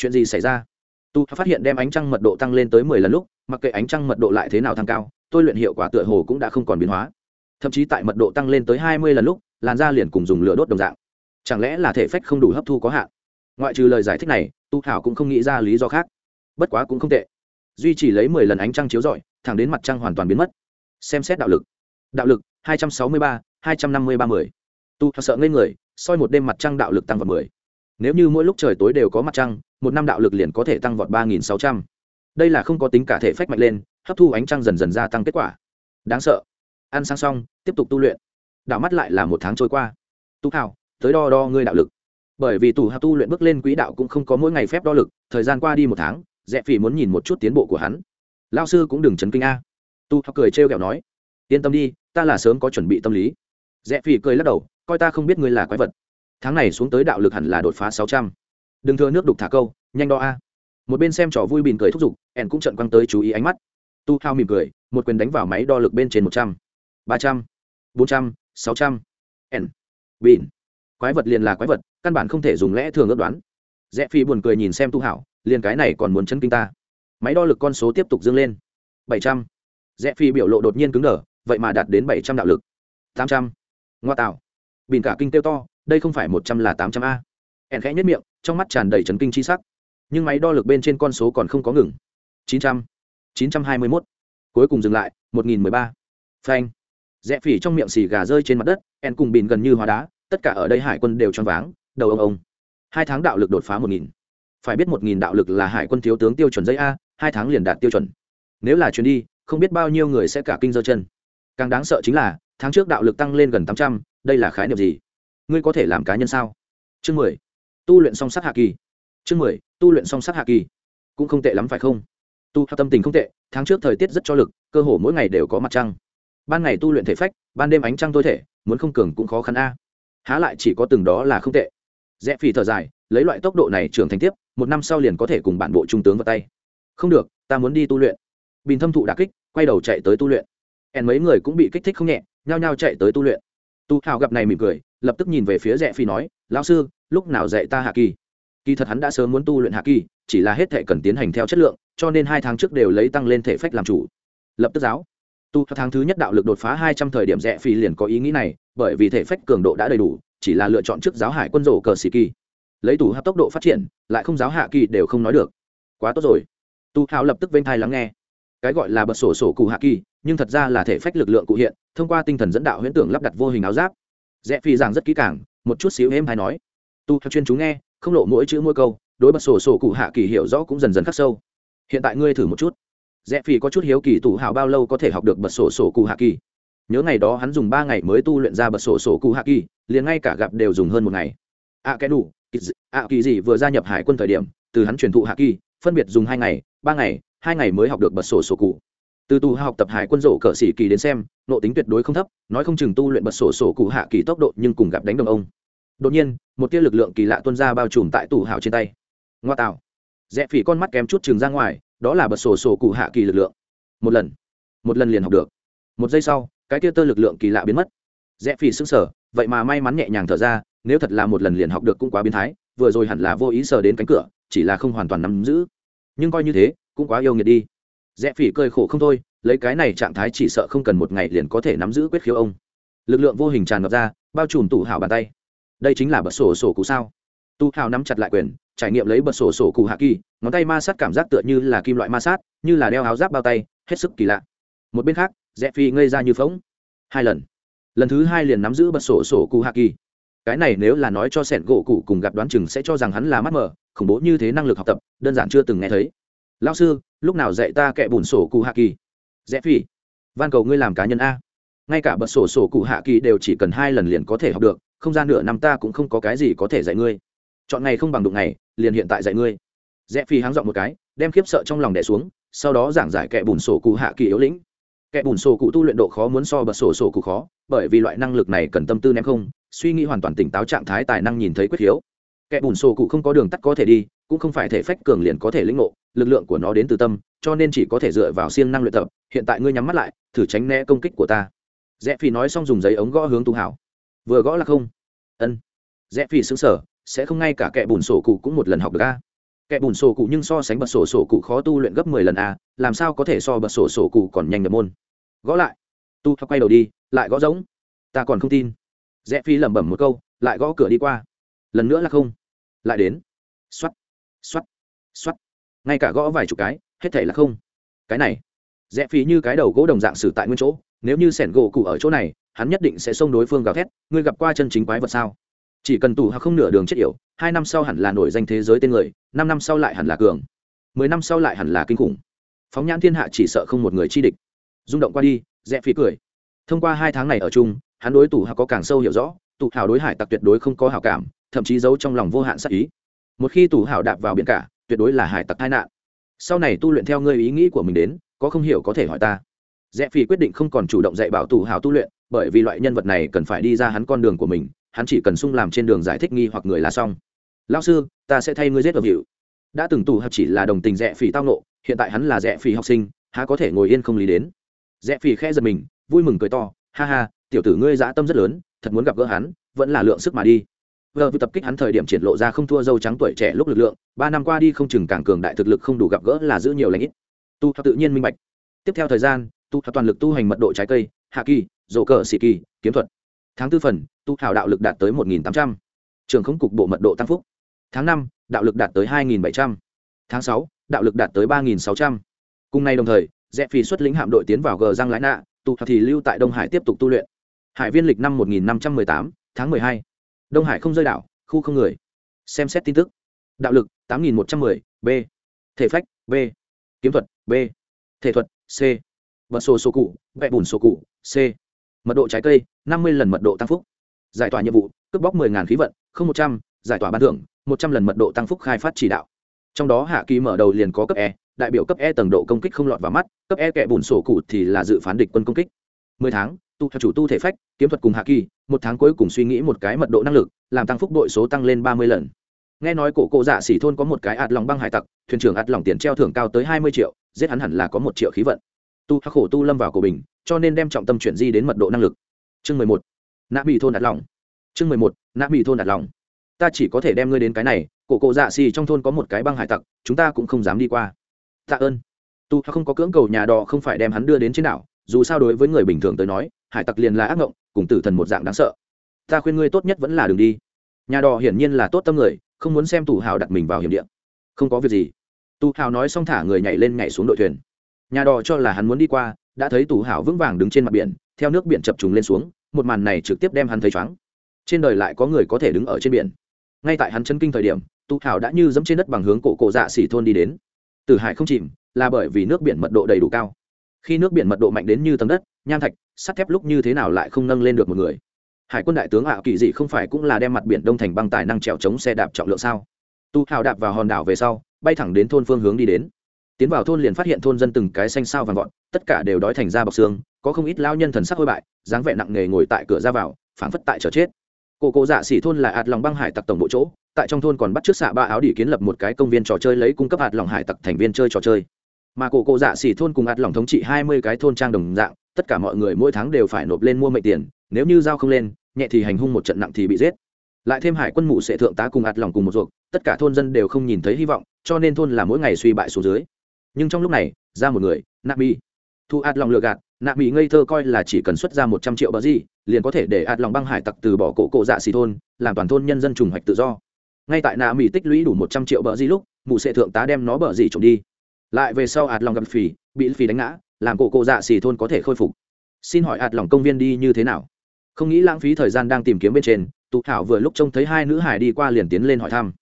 chuyện gì xảy ra? Tu phát hiện đem ánh trăng mật độ tăng lên tới mười lần lúc, mặc kệ ánh trăng mật độ lại thế nào tăng cao, tôi luyện hiệu quả tựa hồ cũng đã không còn biến hóa. Thậm chí tại mật độ tăng lên tới hai mươi lần lúc, làn da liền cùng dùng lửa đốt đồng dạng. Chẳng lẽ là thể phách không đủ hấp thu có hạn? Ngoại trừ lời giải thích này, tu thảo cũng không nghĩ ra lý do khác. Bất quá cũng không tệ. Duy trì lấy mười lần ánh trăng chiếu rọi, thẳng đến mặt trăng hoàn toàn biến mất. Xem xét đạo lực. Đạo lực, hai trăm sáu mươi ba, hai trăm năm mươi ba mươi tu sợ ngây người, soi một đêm mặt trăng đạo lực tăng vào mười. Nếu như mỗi lúc trời tối đều có mặt trăng một năm đạo lực liền có thể tăng vọt ba nghìn sáu trăm. Đây là không có tính cả thể phách mạnh lên, hấp thu ánh trăng dần dần gia tăng kết quả. Đáng sợ. Ăn sang xong, tiếp tục tu luyện. Đạo mắt lại là một tháng trôi qua. Tu hào tới đo đo ngươi đạo lực. Bởi vì tù hào tu luyện bước lên quỹ đạo cũng không có mỗi ngày phép đo lực, thời gian qua đi một tháng rẽ phỉ muốn nhìn một chút tiến bộ của hắn. Lao sư cũng đừng chấn kinh a. Tu hào cười trêu ghẹo nói, yên tâm đi, ta là sớm có chuẩn bị tâm lý. Rẽ phỉ cười lắc đầu, coi ta không biết ngươi là quái vật. Tháng này xuống tới đạo lực hẳn là đột phá sáu trăm đừng thừa nước đục thả câu, nhanh đo a. Một bên xem trò vui bìn cười thúc giục, ẻn cũng trận quăng tới chú ý ánh mắt. Tu hao mỉm cười, một quyền đánh vào máy đo lực bên trên một trăm, ba trăm, bốn trăm, sáu trăm. Ẻn bìn quái vật liền là quái vật, căn bản không thể dùng lẽ thường ước đoán. Rẽ phi buồn cười nhìn xem tu hảo, liền cái này còn muốn chân kinh ta. Máy đo lực con số tiếp tục dâng lên. Bảy trăm. Rẽ phi biểu lộ đột nhiên cứng đờ, vậy mà đạt đến bảy trăm đạo lực. Tám trăm. Ngoa tạo. Bìn cả kinh tiêu to, đây không phải một trăm là tám trăm a ẻn khẽ nhất miệng, trong mắt tràn đầy trấn kinh chi sắc. Nhưng máy đo lực bên trên con số còn không có ngừng. Chín trăm chín trăm hai mươi mốt. Cuối cùng dừng lại, một nghìn mười ba. Phanh. Rẽ phỉ trong miệng xì gà rơi trên mặt đất, ẻn cùng bìn gần như hóa đá, tất cả ở đây hải quân đều choáng váng, đầu ông ông. Hai tháng đạo lực đột phá một nghìn. Phải biết một nghìn đạo lực là hải quân thiếu tướng tiêu chuẩn dây a, hai tháng liền đạt tiêu chuẩn. Nếu là chuyến đi, không biết bao nhiêu người sẽ cả kinh dơ chân. Càng đáng sợ chính là, tháng trước đạo lực tăng lên gần tám trăm, đây là khái niệm gì? Ngươi có thể làm cá nhân sao? Chương mười tu luyện song sắc hạ kỳ. Chương mười, tu luyện song sắc hạ kỳ. Cũng không tệ lắm phải không? Tu tâm tình không tệ, tháng trước thời tiết rất cho lực, cơ hồ mỗi ngày đều có mặt trăng. Ban ngày tu luyện thể phách, ban đêm ánh trăng tôi thể, muốn không cường cũng khó khăn a. Há lại chỉ có từng đó là không tệ. Rẽ phì thở dài, lấy loại tốc độ này trưởng thành tiếp, một năm sau liền có thể cùng bản bộ trung tướng vào tay. Không được, ta muốn đi tu luyện. Bình thâm thụ đà kích, quay đầu chạy tới tu luyện. Hèn mấy người cũng bị kích thích không nhẹ, nhao nhao chạy tới tu luyện tu hào gặp này mỉm cười, lập tức nhìn về phía rẽ phi nói, lão sư, lúc nào dạy ta hạ kỳ? Kỳ thật hắn đã sớm muốn tu luyện hạ kỳ, chỉ là hết thể cần tiến hành theo chất lượng, cho nên hai tháng trước đều lấy tăng lên thể phách làm chủ. Lập tức giáo. Tu tháng thứ nhất đạo lực đột phá hai trăm thời điểm rẽ phi liền có ý nghĩ này, bởi vì thể phách cường độ đã đầy đủ, chỉ là lựa chọn trước giáo hải quân rổ cờ xì kỳ. Lấy tù hạ tốc độ phát triển, lại không giáo hạ kỳ đều không nói được. Quá tốt rồi. Tu hào lập tức vênh thai lắng nghe cái gọi là bật sổ sổ cụ hạ kỳ nhưng thật ra là thể phách lực lượng cụ hiện thông qua tinh thần dẫn đạo huyễn tưởng lắp đặt vô hình áo giáp. Rẽ phi giảng rất kỹ càng một chút xíu êm hay nói. Tu theo chuyên chú nghe không lộ mỗi chữ mỗi câu đối bật sổ sổ cụ hạ kỳ hiểu rõ cũng dần dần khắc sâu. Hiện tại ngươi thử một chút. Rẽ phi có chút hiếu kỳ tủ hào bao lâu có thể học được bật sổ sổ cụ hạ kỳ? Nhớ ngày đó hắn dùng ba ngày mới tu luyện ra bật sổ sổ cụ hạ kỳ liền ngay cả gặp đều dùng hơn một ngày. A à, cái đủ ạ kỳ gì vừa gia nhập hải quân thời điểm từ hắn truyền thụ hạ kỳ phân biệt dùng hai ngày ba ngày hai ngày mới học được bật sổ sổ cụ. Từ tù học tập hải quân rổ cờ sĩ kỳ đến xem, nộ tính tuyệt đối không thấp, nói không chừng tu luyện bật sổ sổ cụ hạ kỳ tốc độ nhưng cùng gặp đánh đồng ông. Đột nhiên, một tia lực lượng kỳ lạ tuôn ra bao trùm tại tù hào trên tay. Ngoa tạo. Rẽ phỉ con mắt kém chút chừng ra ngoài, đó là bật sổ sổ cụ hạ kỳ lực lượng. Một lần. Một lần liền học được. Một giây sau, cái tia tơ lực lượng kỳ lạ biến mất. Rẽ phỉ sững sờ, vậy mà may mắn nhẹ nhàng thở ra, nếu thật là một lần liền học được cũng quá biến thái, vừa rồi hẳn là vô ý sờ đến cánh cửa, chỉ là không hoàn toàn nắm giữ. Nhưng coi như thế cũng quá yêu nghiệt đi. Rẽ phỉ cơi khổ không thôi, lấy cái này trạng thái chỉ sợ không cần một ngày liền có thể nắm giữ quyết khiếu ông. Lực lượng vô hình tràn ngập ra, bao trùm tủ hảo bàn tay. Đây chính là bật sổ sổ cụ sao? Tu hào nắm chặt lại quyền, trải nghiệm lấy bật sổ sổ cụ hạ kỳ, ngón tay ma sát cảm giác tựa như là kim loại ma sát, như là đeo áo giáp bao tay, hết sức kỳ lạ. Một bên khác, rẽ phi ngây ra như phóng hai lần. Lần thứ hai liền nắm giữ bật sổ sổ cụ hạ kỳ. Cái này nếu là nói cho sẻn gỗ cụ cùng gặp đoán chừng sẽ cho rằng hắn là mắt mờ, khủng bố như thế năng lực học tập, đơn giản chưa từng nghe thấy lao sư, lúc nào dạy ta kệ bùn sổ cụ hạ kỳ? Rẽ phi van cầu ngươi làm cá nhân a. Ngay cả bật sổ sổ cụ hạ kỳ đều chỉ cần hai lần liền có thể học được, không gian nửa năm ta cũng không có cái gì có thể dạy ngươi. Chọn ngày không bằng đụng ngày, liền hiện tại dạy ngươi. Rẽ phi háng dọn một cái, đem khiếp sợ trong lòng đẻ xuống, sau đó giảng giải kệ bùn sổ cụ hạ kỳ yếu lĩnh. Kẻ bùn sổ cụ tu luyện độ khó muốn so bật sổ sổ cụ khó, bởi vì loại năng lực này cần tâm tư ném không, suy nghĩ hoàn toàn tỉnh táo trạng thái tài năng nhìn thấy quyết hiếu. Kẻ bùn sổ cụ không có đường tắt có thể đi cũng không phải thể phách cường liền có thể lĩnh ngộ, lực lượng của nó đến từ tâm, cho nên chỉ có thể dựa vào siêng năng luyện tập, hiện tại ngươi nhắm mắt lại, thử tránh né công kích của ta. Rẽ phi nói xong dùng giấy ống gõ hướng tu hảo. Vừa gõ là không. Ân. Rẽ phi xứng sở sẽ không ngay cả kẻ bùn sổ cụ cũng một lần học được a? Kẻ bùn sổ cụ nhưng so sánh bật sổ sổ cụ khó tu luyện gấp mười lần a, làm sao có thể so bật sổ sổ cụ còn nhanh nhập môn? Gõ lại. Tu quay đầu đi, lại gõ giống ta còn không tin. Rẽ phi lẩm bẩm một câu, lại gõ cửa đi qua. Lần nữa là không. Lại đến. X o á t xoắt xoắt ngay cả gõ vài chục cái, hết thể là không. Cái này, rẽ phí như cái đầu gỗ đồng dạng xử tại nguyên chỗ, nếu như sẻn gỗ cụ ở chỗ này, hắn nhất định sẽ xông đối phương gào thét, ngươi gặp qua chân chính quái vật sao? Chỉ cần tù hoặc không nửa đường chết yểu, hai năm sau hẳn là nổi danh thế giới tên người, năm năm sau lại hẳn là cường, mười năm sau lại hẳn là kinh khủng. Phóng nhãn thiên hạ chỉ sợ không một người chi địch. Rung động qua đi, rẽ phí cười. Thông qua hai tháng này ở chung, hắn đối tù hào có càng sâu hiểu rõ, tù hào đối hải tặc tuyệt đối không có hào cảm, thậm chí giấu trong lòng vô hạn sắc ý một khi tù hảo đạp vào biển cả, tuyệt đối là hải tặc tai nạn. Sau này tu luyện theo ngươi ý nghĩ của mình đến, có không hiểu có thể hỏi ta. Rẽ phi quyết định không còn chủ động dạy bảo tù hảo tu luyện, bởi vì loại nhân vật này cần phải đi ra hắn con đường của mình, hắn chỉ cần sung làm trên đường giải thích nghi hoặc người là xong. Lao sư, ta sẽ thay ngươi giết ở hiệu đã từng tù hợp chỉ là đồng tình rẽ phỉ tao nộ hiện tại hắn là rẽ phỉ học sinh, há có thể ngồi yên không lý đến. Rẽ phỉ khẽ giật mình, vui mừng cười to, ha ha, tiểu tử ngươi dã tâm rất lớn, thật muốn gặp gỡ hắn, vẫn là lượng sức mà đi vợ tập kích hắn thời điểm triển lộ ra không thua dâu trắng tuổi trẻ lúc lực lượng, ba năm qua đi không chừng càng cường đại thực lực không đủ gặp gỡ là giữ nhiều lãnh ít. Tu tự nhiên minh bạch. Tiếp theo thời gian, tu toàn lực tu hành mật độ trái cây, hạ kỳ dỗ cờ sĩ kỳ, kiếm thuật. Tháng tư phần, tu thảo đạo lực đạt tới một nghìn tám trăm. Trường không cục bộ mật độ tăng phúc. Tháng năm, đạo lực đạt tới hai nghìn bảy trăm. Tháng sáu, đạo lực đạt tới ba nghìn sáu trăm. Cùng ngày đồng thời rẽ phi xuất lĩnh hạm đội tiến vào gờ giang lãi nạ, tu thì lưu tại đông hải tiếp tục tu luyện. Hải viên lịch năm một nghìn năm trăm mười tám, tháng mười hai đông hải không rơi đảo, khu không người. Xem xét tin tức. Đạo lực, tám nghìn một trăm mười, b. Thể phách, b. Kiếm thuật, b. Thể thuật, c. Vật sổ sổ cụ, vẽ bùn sổ cụ, c. Mật độ trái cây, năm mươi lần mật độ tăng phúc. Giải tỏa nhiệm vụ, cướp bóc 10.000 khí vận, không một trăm, giải tỏa ban thưởng, một trăm lần mật độ tăng phúc khai phát chỉ đạo. Trong đó hạ kỳ mở đầu liền có cấp e đại biểu cấp e tầng độ công kích không lọt vào mắt, cấp e kẻ bùn sổ cụ thì là dự phán địch quân công kích. mười tháng, tu theo chủ tu thể phách, kiếm thuật cùng hạ kỳ một tháng cuối cùng suy nghĩ một cái mật độ năng lực, làm tăng phúc đội số tăng lên ba mươi lần. Nghe nói cổ cổ dạ xỉ thôn có một cái ạt lòng băng hải tặc, thuyền trưởng ạt lòng tiền treo thưởng cao tới hai mươi triệu, giết hắn hẳn là có một triệu khí vận. Tu khắc khổ tu lâm vào cổ bình, cho nên đem trọng tâm chuyển di đến mật độ năng lực. Chương mười một. Nạ bị thôn ạt lòng. Chương mười một. Nạ bị thôn ạt lòng. Ta chỉ có thể đem ngươi đến cái này, cổ cổ dạ xỉ trong thôn có một cái băng hải tặc, chúng ta cũng không dám đi qua. Tạ ơn. Tu không có cưỡng cầu nhà đò không phải đem hắn đưa đến trên đảo, dù sao đối với người bình thường tới nói hải tặc liền là ác ngộng, cùng tử thần một dạng đáng sợ. Ta khuyên ngươi tốt nhất vẫn là đường đi. Nhà đò hiển nhiên là tốt tâm người, không muốn xem tù hào đặt mình vào hiểm địa. Không có việc gì. Tù hào nói xong thả người nhảy lên nhảy xuống đội thuyền. Nhà đò cho là hắn muốn đi qua, đã thấy tù hào vững vàng đứng trên mặt biển, theo nước biển chập trùng lên xuống, một màn này trực tiếp đem hắn thấy chóng trên đời lại có người có thể đứng ở trên biển. Ngay tại hắn chân kinh thời điểm, tù hào đã như dẫm trên đất bằng hướng cổ cổ dạ xỉ thôn đi đến. Từ hải không chìm, là bởi vì nước biển mật độ đầy đủ cao. Khi nước biển mật độ mạnh đến như tầng đất nham thạch, sắt thép lúc như thế nào lại không nâng lên được một người? Hải quân đại tướng ạ, kỳ dị không phải cũng là đem mặt biển đông thành băng tài năng trèo chống xe đạp trọng lượng sao? Tu hào đạp vào hòn đảo về sau, bay thẳng đến thôn phương hướng đi đến. Tiến vào thôn liền phát hiện thôn dân từng cái xanh sao vàng vọt, tất cả đều đói thành da bọc xương, có không ít lao nhân thần sắc hôi bại, dáng vẻ nặng nề ngồi tại cửa ra vào, phảng phất tại chờ chết. Cổ cổ dạ xỉ thôn là ạt lòng băng hải tặc tổng bộ chỗ, tại trong thôn còn bắt trước xạ ba áo đỉ kiến lập một cái công viên trò chơi lấy cung cấp ạt lòng hải tặc thành viên chơi trò chơi mà cổ cổ dạ xỉ thôn cùng ạt lòng thống trị hai mươi cái thôn trang đồng dạng, tất cả mọi người mỗi tháng đều phải nộp lên mua mệnh tiền, nếu như giao không lên, nhẹ thì hành hung một trận nặng thì bị giết. Lại thêm hải quân mụ sẽ thượng tá cùng ạt lòng cùng một ruột, tất cả thôn dân đều không nhìn thấy hy vọng, cho nên thôn là mỗi ngày suy bại xuống dưới. Nhưng trong lúc này, ra một người nạp mi thu ạt lòng lừa gạt nạp mỹ ngây thơ coi là chỉ cần xuất ra một trăm triệu bờ gì, liền có thể để ạt lòng băng hải tặc từ bỏ cổ cổ dạ xì thôn, làm toàn thôn nhân dân trùng hoạch tự do. Ngay tại nạ mỹ tích lũy đủ một trăm triệu bờ gì lúc, mụ sẽ thượng tá đem nó bờ gì trộm đi lại về sau ạt lòng gặp phì bị phì đánh ngã, làm cổ cổ dạ xì thôn có thể khôi phục. Xin hỏi ạt lòng công viên đi như thế nào? Không nghĩ lãng phí thời gian đang tìm kiếm bên trên, tụ thảo vừa lúc trông thấy hai nữ hải đi qua liền tiến lên hỏi thăm.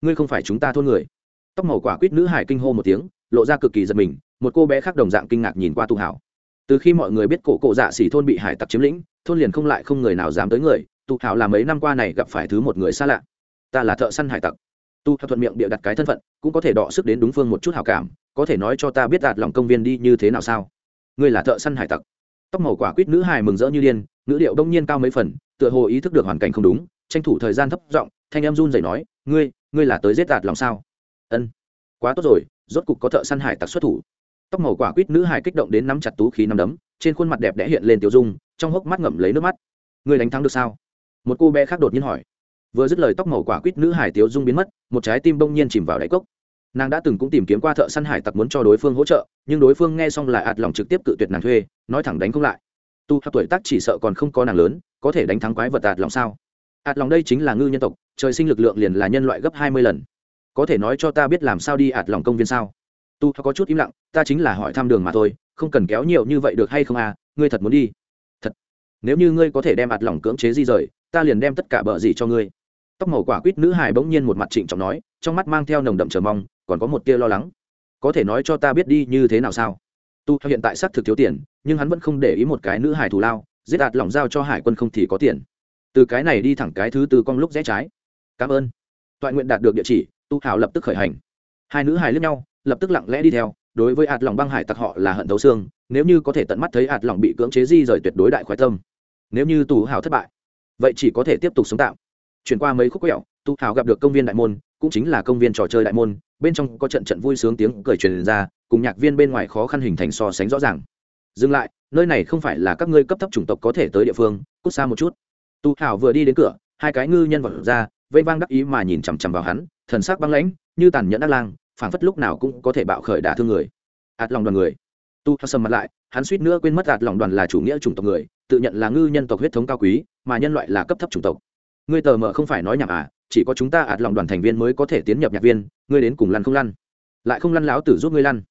Ngươi không phải chúng ta thôn người? Tóc màu quả quýt nữ hải kinh hô một tiếng, lộ ra cực kỳ giật mình, một cô bé khác đồng dạng kinh ngạc nhìn qua tụ hảo từ khi mọi người biết cổ cổ dạ xỉ thôn bị hải tặc chiếm lĩnh, thôn liền không lại không người nào dám tới người, tụ hảo là mấy năm qua này gặp phải thứ một người xa lạ. Ta là thợ săn hải tặc. Tu theo thuận miệng bịa đặt cái thân phận, cũng có thể đọ sức đến đúng phương một chút hảo cảm có thể nói cho ta biết đạt lòng công viên đi như thế nào sao? Ngươi là thợ săn hải tặc. Tóc màu quả quýt nữ hài mừng rỡ như điên, ngữ điệu đông nhiên cao mấy phần, tựa hồ ý thức được hoàn cảnh không đúng, tranh thủ thời gian thấp giọng, thanh em run rẩy nói, ngươi ngươi là tới giết đạt lòng sao? Ân, quá tốt rồi, rốt cục có thợ săn hải tặc xuất thủ. Tóc màu quả quýt nữ hài kích động đến nắm chặt tú khí nắm đấm, trên khuôn mặt đẹp đẽ hiện lên tiểu dung, trong hốc mắt ngậm lấy nước mắt. Ngươi đánh thắng được sao? Một cô bé khác đột nhiên hỏi. Vừa dứt lời tóc màu quả quýt nữ hải tiểu dung biến mất, một trái tim bông nhiên chìm vào đáy cốc nàng đã từng cũng tìm kiếm qua thợ săn hải tặc muốn cho đối phương hỗ trợ, nhưng đối phương nghe xong lại ạt lòng trực tiếp cự tuyệt nàng thuê, nói thẳng đánh không lại. Tu hợp tuổi tác chỉ sợ còn không có nàng lớn, có thể đánh thắng quái vật ạt lòng sao? Ạt lòng đây chính là ngư nhân tộc, trời sinh lực lượng liền là nhân loại gấp hai mươi lần. Có thể nói cho ta biết làm sao đi ạt lòng công viên sao? Tu có chút im lặng, ta chính là hỏi thăm đường mà thôi, không cần kéo nhiều như vậy được hay không à ngươi thật muốn đi. Thật. Nếu như ngươi có thể đem ạt lòng cưỡng chế di rời, ta liền đem tất cả bờ gì cho ngươi. Tóc màu quả quýt nữ hài bỗng nhiên một mặt trịnh trọng nói, trong mắt mang theo nồng đậm chờ mong còn có một tia lo lắng. Có thể nói cho ta biết đi như thế nào sao? Tu hiện tại xác thực thiếu tiền, nhưng hắn vẫn không để ý một cái nữ hải thù lao, giết đạt lỏng giao cho hải quân không thì có tiền. Từ cái này đi thẳng cái thứ từ con lúc rẽ trái. Cảm ơn. Toại nguyện đạt được địa chỉ, tu hào lập tức khởi hành. Hai nữ hải lướt nhau, lập tức lặng lẽ đi theo. Đối với hạt lòng băng hải tặc họ là hận thấu xương, nếu như có thể tận mắt thấy hạt lòng bị cưỡng chế di rời tuyệt đối đại khoái tâm. Nếu như tù hào thất bại, vậy chỉ có thể tiếp tục sống tạm. Chuyển qua mấy khúc quẹo, tu hào gặp được công viên đại môn cũng chính là công viên trò chơi đại môn, bên trong có trận trận vui sướng tiếng cười truyền ra, cùng nhạc viên bên ngoài khó khăn hình thành so sánh rõ ràng. Dừng lại, nơi này không phải là các ngươi cấp thấp chủng tộc có thể tới địa phương, cút xa một chút. Tu hảo vừa đi đến cửa, hai cái ngư nhân vật ra, vây vang đắc ý mà nhìn chằm chằm vào hắn, thần sắc băng lãnh, như tàn nhẫn đắc lang, phảng phất lúc nào cũng có thể bạo khởi đả thương người. Ạt lòng đoàn người. Tu hao sầm mặt lại, hắn suýt nữa quên mất ạt lòng đoàn là chủ nghĩa chủng tộc người, tự nhận là ngư nhân tộc huyết thống cao quý, mà nhân loại là cấp thấp chủng tộc. Ngươi tờ mờ không phải nói nhảm à chỉ có chúng ta ạt lòng đoàn thành viên mới có thể tiến nhập nhạc viên, ngươi đến cùng lăn không lăn. Lại không lăn láo tử giúp ngươi lăn.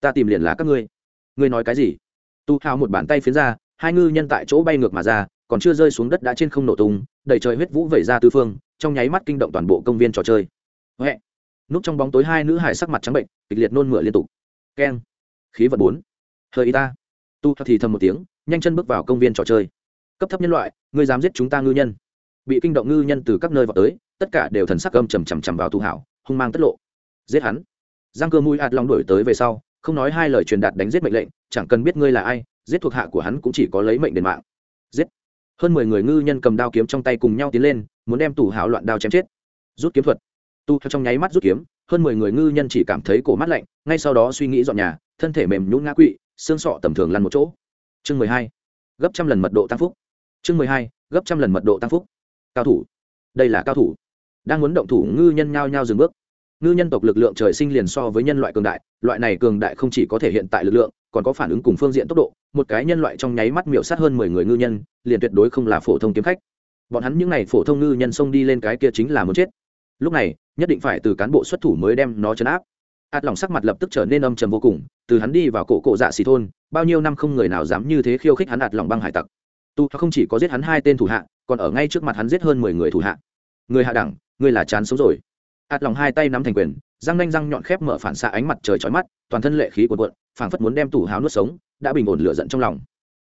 Ta tìm liền là các ngươi. Ngươi nói cái gì? Tu hào một bàn tay phiến ra, hai ngư nhân tại chỗ bay ngược mà ra, còn chưa rơi xuống đất đã trên không nổ tung, đầy trời huyết vũ vẩy ra tư phương, trong nháy mắt kinh động toàn bộ công viên trò chơi. Huệ. Núp trong bóng tối hai nữ hải sắc mặt trắng bệnh, kịch liệt nôn mửa liên tục. Keng. Khí vật bốn. Hơi y ta. Tu thì thầm một tiếng, nhanh chân bước vào công viên trò chơi. Cấp thấp nhân loại, ngươi dám giết chúng ta ngư nhân. Bị kinh động ngư nhân từ các nơi vào tới tất cả đều thần sắc âm chầm chầm chầm vào tu hảo, hung mang tất lộ. Giết hắn. Giang cơ mũi ạt long đuổi tới về sau, không nói hai lời truyền đạt đánh giết mệnh lệnh, chẳng cần biết ngươi là ai, giết thuộc hạ của hắn cũng chỉ có lấy mệnh đền mạng. Giết. Hơn mười người ngư nhân cầm đao kiếm trong tay cùng nhau tiến lên, muốn đem tù hảo loạn đao chém chết. Rút kiếm thuật. Tu trong nháy mắt rút kiếm, hơn mười người ngư nhân chỉ cảm thấy cổ mắt lạnh, ngay sau đó suy nghĩ dọn nhà, thân thể mềm nhún ngã quỵ, xương sọ tầm thường lăn một chỗ. Chương mười hai. Gấp trăm lần mật độ tăng phúc. Chương mười hai. Gấp trăm lần mật độ tăng phúc. Cao thủ. Đây là cao thủ đang muốn động thủ ngư nhân nhao nhao dừng bước. Ngư nhân tộc lực lượng trời sinh liền so với nhân loại cường đại, loại này cường đại không chỉ có thể hiện tại lực lượng, còn có phản ứng cùng phương diện tốc độ, một cái nhân loại trong nháy mắt miểu sát hơn mười người ngư nhân, liền tuyệt đối không là phổ thông kiếm khách. Bọn hắn những n à y phổ thông ngư nhân xông đi lên cái kia chính là muốn chết. Lúc này, nhất định phải từ cán bộ xuất thủ mới đem nó chấn áp. Ạt lòng sắc mặt lập tức trở nên âm trầm vô cùng, từ hắn đi vào cổ cổ dạ xì thôn, bao nhiêu năm không người nào dám như thế khiêu khích hắn ạt lòng băng hải tặc. Tu không chỉ có giết hắn hai tên thủ hạ, còn ở ngay trước mặt hắn giết hơn mười người thủ hạ. Người hạ đẳng ngươi là chán sống rồi. Ạt lòng hai tay nắm thành quyền, răng nanh răng nhọn khép mở phản xạ ánh mặt trời chói mắt, toàn thân lệ khí cuộn cuộn, phảng phất muốn đem tủ hào nuốt sống, đã bình ổn lửa giận trong lòng.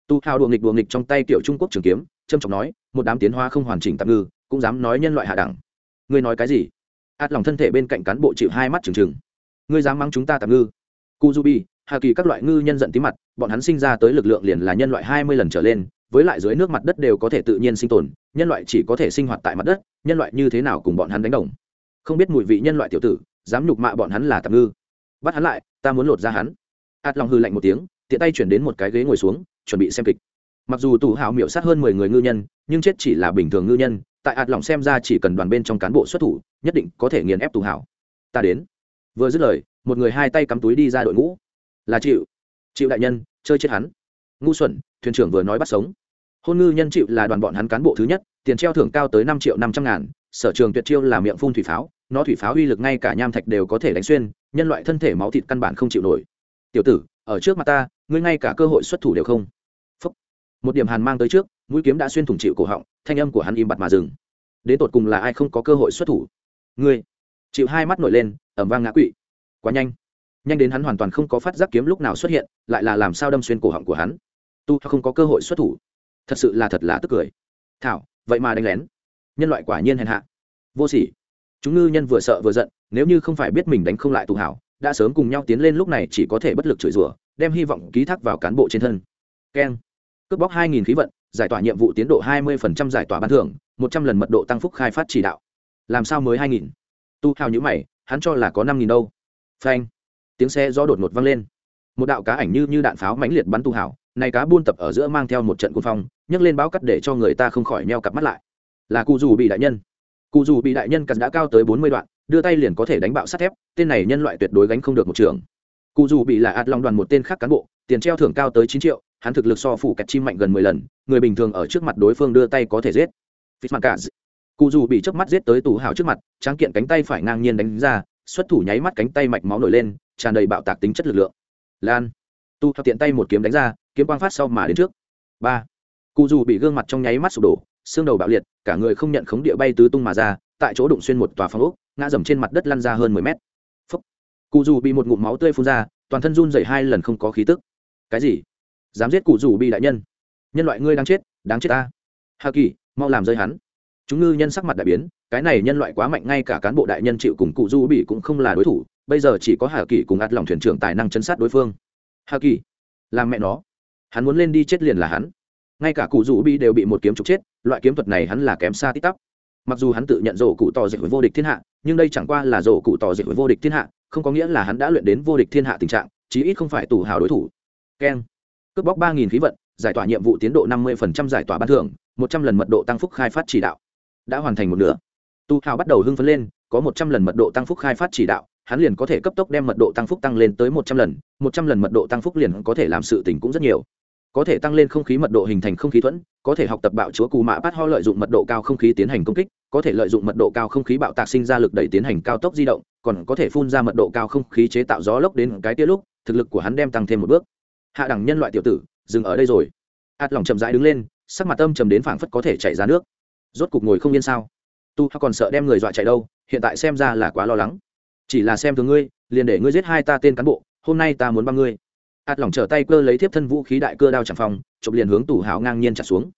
Tu hào đùa nghịch đùa nghịch trong tay kiểu trung quốc trường kiếm trâm trọng nói, một đám tiến hoa không hoàn chỉnh tạm ngư, cũng dám nói nhân loại hạ đẳng. Ngươi nói cái gì? Át lòng thân thể bên cạnh cán bộ chịu hai mắt trừng trừng. Ngươi dám mắng chúng ta tạm ngư? Cu du bi hà kỳ các loại ngư nhân giận tí mặt, bọn hắn sinh ra tới lực lượng liền là nhân loại hai mươi lần trở lên, với lại dưới nước mặt đất đều có thể tự nhiên sinh tồn nhân loại chỉ có thể sinh hoạt tại mặt đất, nhân loại như thế nào cùng bọn hắn đánh đồng? Không biết mùi vị nhân loại tiểu tử, dám nhục mạ bọn hắn là tạm ngư. Bắt hắn lại, ta muốn lột ra hắn. Át lòng hư lạnh một tiếng, tiện tay chuyển đến một cái ghế ngồi xuống, chuẩn bị xem kịch. Mặc dù tù hào miểu sát hơn mười người ngư nhân, nhưng chết chỉ là bình thường ngư nhân, tại ạt lòng xem ra chỉ cần đoàn bên trong cán bộ xuất thủ, nhất định có thể nghiền ép tù hào ta đến. Vừa dứt lời, một người hai tay cắm túi đi ra đội ngũ. Là chịu chịu đại nhân, chơi chết hắn. Ngu xuẩn, thuyền trưởng vừa nói bắt sống hôn ngư nhân chịu là đoàn bọn hắn cán bộ thứ nhất, tiền treo thưởng cao tới năm triệu năm trăm ngàn, sở trường tuyệt chiêu là miệng phun thủy pháo, nó thủy pháo uy lực ngay cả nham thạch đều có thể đánh xuyên, nhân loại thân thể máu thịt căn bản không chịu nổi. Tiểu tử, ở trước mặt ta, ngươi ngay cả cơ hội xuất thủ đều không. Phúc. một điểm hàn mang tới trước, mũi kiếm đã xuyên thủng chịu cổ họng, thanh âm của hắn im bặt mà dừng. Đến tột cùng là ai không có cơ hội xuất thủ? Ngươi. Chịu hai mắt nổi lên, ẩm vang ngã quỵ. Quá nhanh. Nhanh đến hắn hoàn toàn không có phát giác kiếm lúc nào xuất hiện, lại là làm sao đâm xuyên cổ họng của hắn. Tu, không có cơ hội xuất thủ thật sự là thật là tức cười. Thảo, vậy mà đánh lén. Nhân loại quả nhiên hèn hạ. Vô sỉ. Chúng ngư nhân vừa sợ vừa giận, nếu như không phải biết mình đánh không lại tù hảo, đã sớm cùng nhau tiến lên lúc này chỉ có thể bất lực chửi rủa, đem hy vọng ký thác vào cán bộ trên thân. Keng. Cướp bóc hai nghìn khí vận, giải tỏa nhiệm vụ tiến độ hai mươi phần trăm giải tỏa ban thưởng, một trăm lần mật độ tăng phúc khai phát chỉ đạo. Làm sao mới hai nghìn? Tu hào nhữ mày, hắn cho là có năm nghìn đâu. Phanh. Tiếng xe do đột ngột vang lên. Một đạo cá ảnh như như đạn pháo mãnh liệt bắn tu hào này cá buôn tập ở giữa mang theo một trận cuồng phong, nhấc lên báo cắt để cho người ta không khỏi neo cặp mắt lại. Là cụ dù bị đại nhân. Cụ dù bị đại nhân cắt đã cao tới bốn mươi đoạn, đưa tay liền có thể đánh bạo sắt thép, tên này nhân loại tuyệt đối gánh không được một trường. Cụ dù bị là ạt long đoàn một tên khác cán bộ, tiền treo thưởng cao tới chín triệu, hắn thực lực so phủ kẹt chim mạnh gần mười lần, người bình thường ở trước mặt đối phương đưa tay có thể giết. Phít cả cụ dù bị chớp mắt giết tới tù hào trước mặt, tráng kiện cánh tay phải ngang nhiên đánh ra, xuất thủ nháy mắt cánh tay mạch máu nổi lên, tràn đầy bạo tạc tính chất lực lượng. Lan. Tu thập tiện tay một kiếm đánh ra kiếm quang phát sau mà đến trước. Ba. Cụ dù bị gương mặt trong nháy mắt sụp đổ, xương đầu bạo liệt, cả người không nhận khống địa bay tứ tung mà ra, tại chỗ đụng xuyên một tòa phong ốc, ngã dầm trên mặt đất lăn ra hơn mười mét. Phấp cụ dù bị một ngụm máu tươi phun ra, toàn thân run dày hai lần không có khí tức. Cái gì? Dám giết cụ dù bị đại nhân? Nhân loại ngươi đang chết, đáng chết ta. Hà kỳ, mau làm rơi hắn. Chúng ngư nhân sắc mặt đại biến, cái này nhân loại quá mạnh, ngay cả cán bộ đại nhân chịu cùng cụ du bị cũng không là đối thủ, bây giờ chỉ có hà kỳ cùng ạt lòng thuyền trưởng tài năng chấn sát đối phương. Hà kỳ, làm mẹ nó hắn muốn lên đi chết liền là hắn. Ngay cả cụ rủ bị đều bị một kiếm trục chết, loại kiếm thuật này hắn là kém xa tít tắp. Mặc dù hắn tự nhận rổ cụ tỏ dịch vô địch thiên hạ, nhưng đây chẳng qua là rổ cụ tỏ dịch với vô địch thiên hạ, không có nghĩa là hắn đã luyện đến vô địch thiên hạ tình trạng, chí ít không phải tù hào đối thủ. Keng. Cướp bóc ba nghìn khí vận, giải tỏa nhiệm vụ tiến độ năm mươi phần trăm giải tỏa ban thưởng, một trăm lần mật độ tăng phúc khai phát chỉ đạo. Đã hoàn thành một nửa. Tu hào bắt đầu hưng phấn lên, có một trăm lần mật độ tăng phúc khai phát chỉ đạo, hắn liền có thể cấp tốc đem mật độ tăng phúc tăng lên tới một trăm lần, một trăm lần mật độ tăng phúc liền có thể làm sự tình cũng rất nhiều có thể tăng lên không khí mật độ hình thành không khí thuẫn, có thể học tập bạo chúa cù mã bát ho lợi dụng mật độ cao không khí tiến hành công kích, có thể lợi dụng mật độ cao không khí bạo tạc sinh ra lực đẩy tiến hành cao tốc di động, còn có thể phun ra mật độ cao không khí chế tạo gió lốc đến cái tia lúc, thực lực của hắn đem tăng thêm một bước. Hạ đẳng nhân loại tiểu tử, dừng ở đây rồi. Ạt lòng chậm rãi đứng lên, sắc mặt âm trầm đến phảng phất có thể chảy ra nước. Rốt cục ngồi không yên sao? Tu còn sợ đem người dọa chạy đâu, hiện tại xem ra là quá lo lắng. Chỉ là xem thường ngươi, liền để ngươi giết hai ta tên cán bộ, hôm nay ta muốn băng ngươi hạt lỏng trở tay cơ lấy tiếp thân vũ khí đại cơ đao chẳng phòng, chụp liền hướng tủ hào ngang nhiên trả xuống.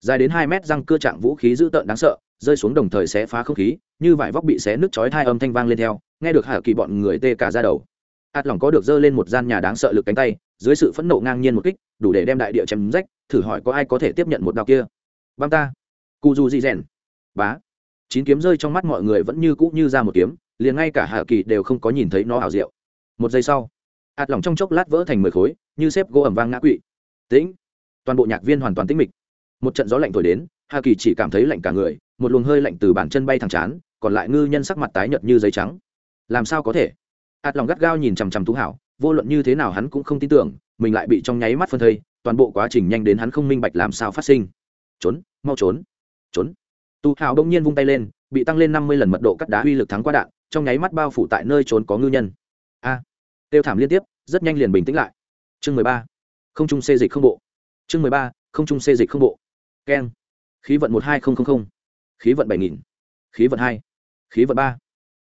Dài đến hai mét răng cưa chạm vũ khí dữ tợn đáng sợ, rơi xuống đồng thời xé phá không khí, như vải vóc bị xé nước chói hai âm thanh vang lên theo, nghe được hạ kỳ bọn người tê cả ra đầu. Hạt lỏng có được dơ lên một gian nhà đáng sợ lực cánh tay, dưới sự phẫn nộ ngang nhiên một kích, đủ để đem đại địa chém rách, thử hỏi có ai có thể tiếp nhận một đạo kia. Băng ta. Cu du di rèn. Bá. Chín kiếm rơi trong mắt mọi người vẫn như cũ như ra một kiếm, liền ngay cả hạ kỳ đều không có nhìn thấy nó ảo diệu. Một giây sau hạt lỏng trong chốc lát vỡ thành mười khối như xếp gỗ ẩm vang ngã quỵ. Tĩnh. Toàn bộ nhạc viên hoàn toàn tĩnh mịch. Một trận gió lạnh thổi đến hà kỳ chỉ cảm thấy lạnh cả người một luồng hơi lạnh từ bàn chân bay thẳng chán còn lại ngư nhân sắc mặt tái nhợt như giấy trắng. Làm sao có thể? Hạt lòng gắt gao nhìn chằm chằm tú hảo vô luận như thế nào hắn cũng không tin tưởng mình lại bị trong nháy mắt phân thây toàn bộ quá trình nhanh đến hắn không minh bạch làm sao phát sinh. Trốn mau trốn trốn. Tu hào đông nhiên vung tay lên bị tăng lên năm mươi lần mật độ cắt đá uy lực thắng qua đạn trong nháy mắt bao phủ tại nơi trốn có ngư nhân. A à, tiêu thảm liên tiếp, rất nhanh liền bình tĩnh lại. Chương mười ba. Không trung xê dịch không bộ. Chương mười ba. Không trung xê dịch không bộ. Keng. Khí vận một hai nghìn khí vận bảy nghìn. Khí vận hai. Khí vận ba.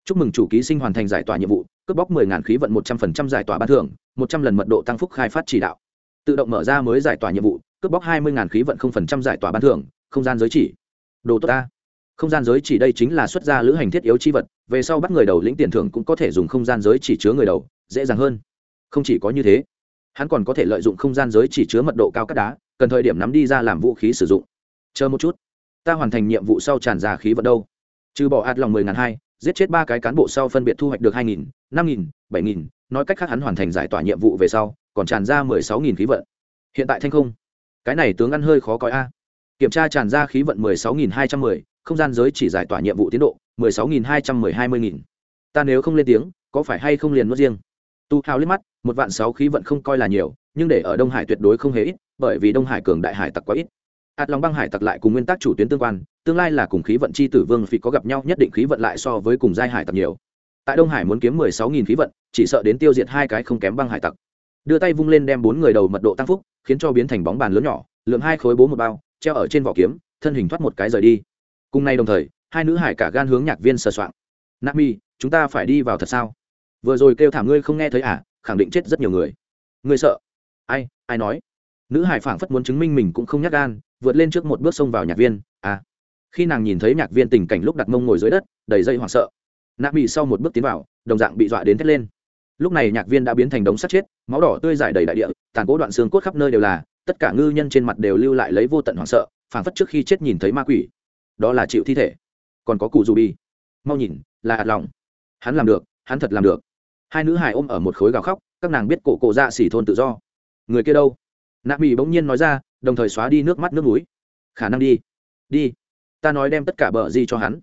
Chúc mừng chủ ký sinh hoàn thành giải tỏa nhiệm vụ, cướp bóc mười ngàn khí vận một trăm phần trăm giải tỏa ban thưởng, một trăm lần mật độ tăng phúc khai phát chỉ đạo. Tự động mở ra mới giải tỏa nhiệm vụ, cướp bóc hai mươi ngàn khí vận không phần trăm giải tỏa ban thưởng, không gian giới chỉ. Đồ tốt ta. Không gian giới chỉ đây chính là xuất gia lữ hành thiết yếu chi vật, về sau bắt người đầu lĩnh tiền thưởng cũng có thể dùng không gian giới chỉ chứa người đầu dễ dàng hơn. Không chỉ có như thế, hắn còn có thể lợi dụng không gian giới chỉ chứa mật độ cao cắt đá, cần thời điểm nắm đi ra làm vũ khí sử dụng. Chờ một chút, ta hoàn thành nhiệm vụ sau tràn ra khí vận đâu. Trừ bỏ ạt lòng mười ngàn hai, giết chết ba cái cán bộ sau phân biệt thu hoạch được hai nghìn, năm nghìn, bảy nghìn, nói cách khác hắn hoàn thành giải tỏa nhiệm vụ về sau, còn tràn ra mười sáu nghìn khí vận. Hiện tại thanh không, cái này tướng ăn hơi khó coi a. Kiểm tra tràn ra khí vận mười sáu nghìn hai trăm mười, không gian giới chỉ giải tỏa nhiệm vụ tiến độ mười sáu nghìn hai trăm mười hai mươi nghìn. Ta nếu không lên tiếng, có phải hay không liền nuốt riêng? Tu hào liếc mắt, một vạn sáu khí vận không coi là nhiều, nhưng để ở đông hải tuyệt đối không hề ít, bởi vì đông hải cường đại hải tặc quá ít. Hạt lòng băng hải tặc lại cùng nguyên tắc chủ tuyến tương quan, tương lai là cùng khí vận chi tử vương phỉ có gặp nhau, nhất định khí vận lại so với cùng giai hải tặc nhiều. Tại đông hải muốn kiếm mười sáu nghìn khí vận, chỉ sợ đến tiêu diệt hai cái không kém băng hải tặc. Đưa tay vung lên đem bốn người đầu mật độ tăng phúc, khiến cho biến thành bóng bàn lớn nhỏ lượng hai khối bố một bao, treo ở trên vỏ kiếm, thân hình thoát một cái rời đi. Cùng nay đồng thời, hai nữ hải cả gan hướng nhạc viên sờ soạng. Nami chúng ta phải đi vào thật sao? Vừa rồi kêu thảm ngươi không nghe thấy à khẳng định chết rất nhiều người. Ngươi sợ? Ai ai nói? Nữ hải phảng phất muốn chứng minh mình cũng không nhắc gan, vượt lên trước một bước xông vào nhạc viên à. Khi nàng nhìn thấy nhạc viên tình cảnh lúc đặt mông ngồi dưới đất, đầy dây hoảng sợ. Nạ bị sau một bước tiến vào, đồng dạng bị dọa đến thét lên. Lúc này nhạc viên đã biến thành đống sắt chết, máu đỏ tươi dài đầy đại địa, tàn cố đoạn xương cốt khắp nơi đều là, tất cả ngư nhân trên mặt đều lưu lại lấy vô tận hoảng sợ, phảng phất trước khi chết nhìn thấy ma quỷ. Đó là chịu thi thể. Còn có cụ dù bi mau nhìn, là hạt lòng. Hắn làm được, hắn thật làm được hai nữ hài ôm ở một khối gào khóc, các nàng biết cổ cổ dạ xỉ thôn tự do. Người kia đâu? Nạ mỹ bỗng nhiên nói ra, đồng thời xóa đi nước mắt nước núi khả năng đi. Đi. Ta nói đem tất cả bờ di cho hắn.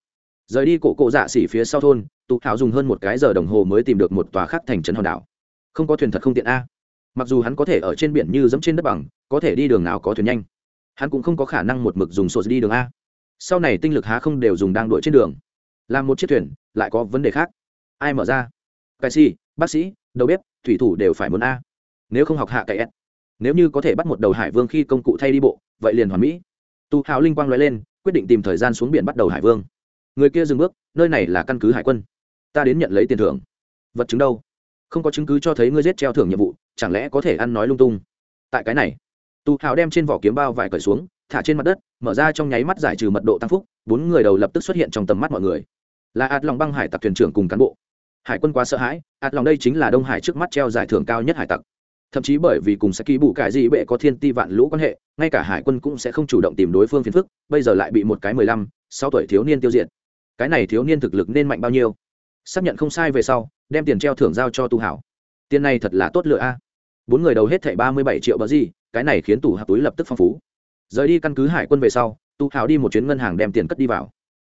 Rời đi cổ cổ dạ xỉ phía sau thôn, tụ thảo dùng hơn một cái giờ đồng hồ mới tìm được một tòa khác thành trấn hòn đảo. Không có thuyền thật không tiện a. Mặc dù hắn có thể ở trên biển như dẫm trên đất bằng, có thể đi đường nào có thuyền nhanh. Hắn cũng không có khả năng một mực dùng sổ đi đường a. Sau này tinh lực há không đều dùng đang đuổi trên đường. Làm một chiếc thuyền, lại có vấn đề khác. Ai mở ra? Cái si bác sĩ, đầu bếp, thủy thủ đều phải muốn a. Nếu không học hạ cái s. Nếu như có thể bắt một đầu hải vương khi công cụ thay đi bộ, vậy liền hoàn mỹ. Tu hào linh quang nói lên, quyết định tìm thời gian xuống biển bắt đầu hải vương. Người kia dừng bước, nơi này là căn cứ hải quân. Ta đến nhận lấy tiền thưởng. Vật chứng đâu? Không có chứng cứ cho thấy ngươi giết treo thưởng nhiệm vụ, chẳng lẽ có thể ăn nói lung tung? Tại cái này, tu hào đem trên vỏ kiếm bao vải cởi xuống, thả trên mặt đất, mở ra trong nháy mắt giải trừ mật độ tăng phúc, bốn người đầu lập tức xuất hiện trong tầm mắt mọi người. Là ạt lòng băng hải tặc thuyền trưởng cùng cán bộ hải quân quá sợ hãi, ạt lòng đây chính là đông hải trước mắt treo giải thưởng cao nhất hải tặc. Thậm chí bởi vì cùng sẽ ký bù cải gì bệ có thiên ti vạn lũ quan hệ, ngay cả hải quân cũng sẽ không chủ động tìm đối phương phiền phức, bây giờ lại bị một cái mười lăm, sáu tuổi thiếu niên tiêu diệt. Cái này thiếu niên thực lực nên mạnh bao nhiêu? Xác nhận không sai về sau, đem tiền treo thưởng giao cho tu hảo. Tiền này thật là tốt lựa a. Bốn người đầu hết thảy ba mươi bảy triệu bờ gì, cái này khiến tù hạp túi lập tức phong phú. Rời đi căn cứ hải quân về sau, tu hảo đi một chuyến ngân hàng đem tiền cất đi vào.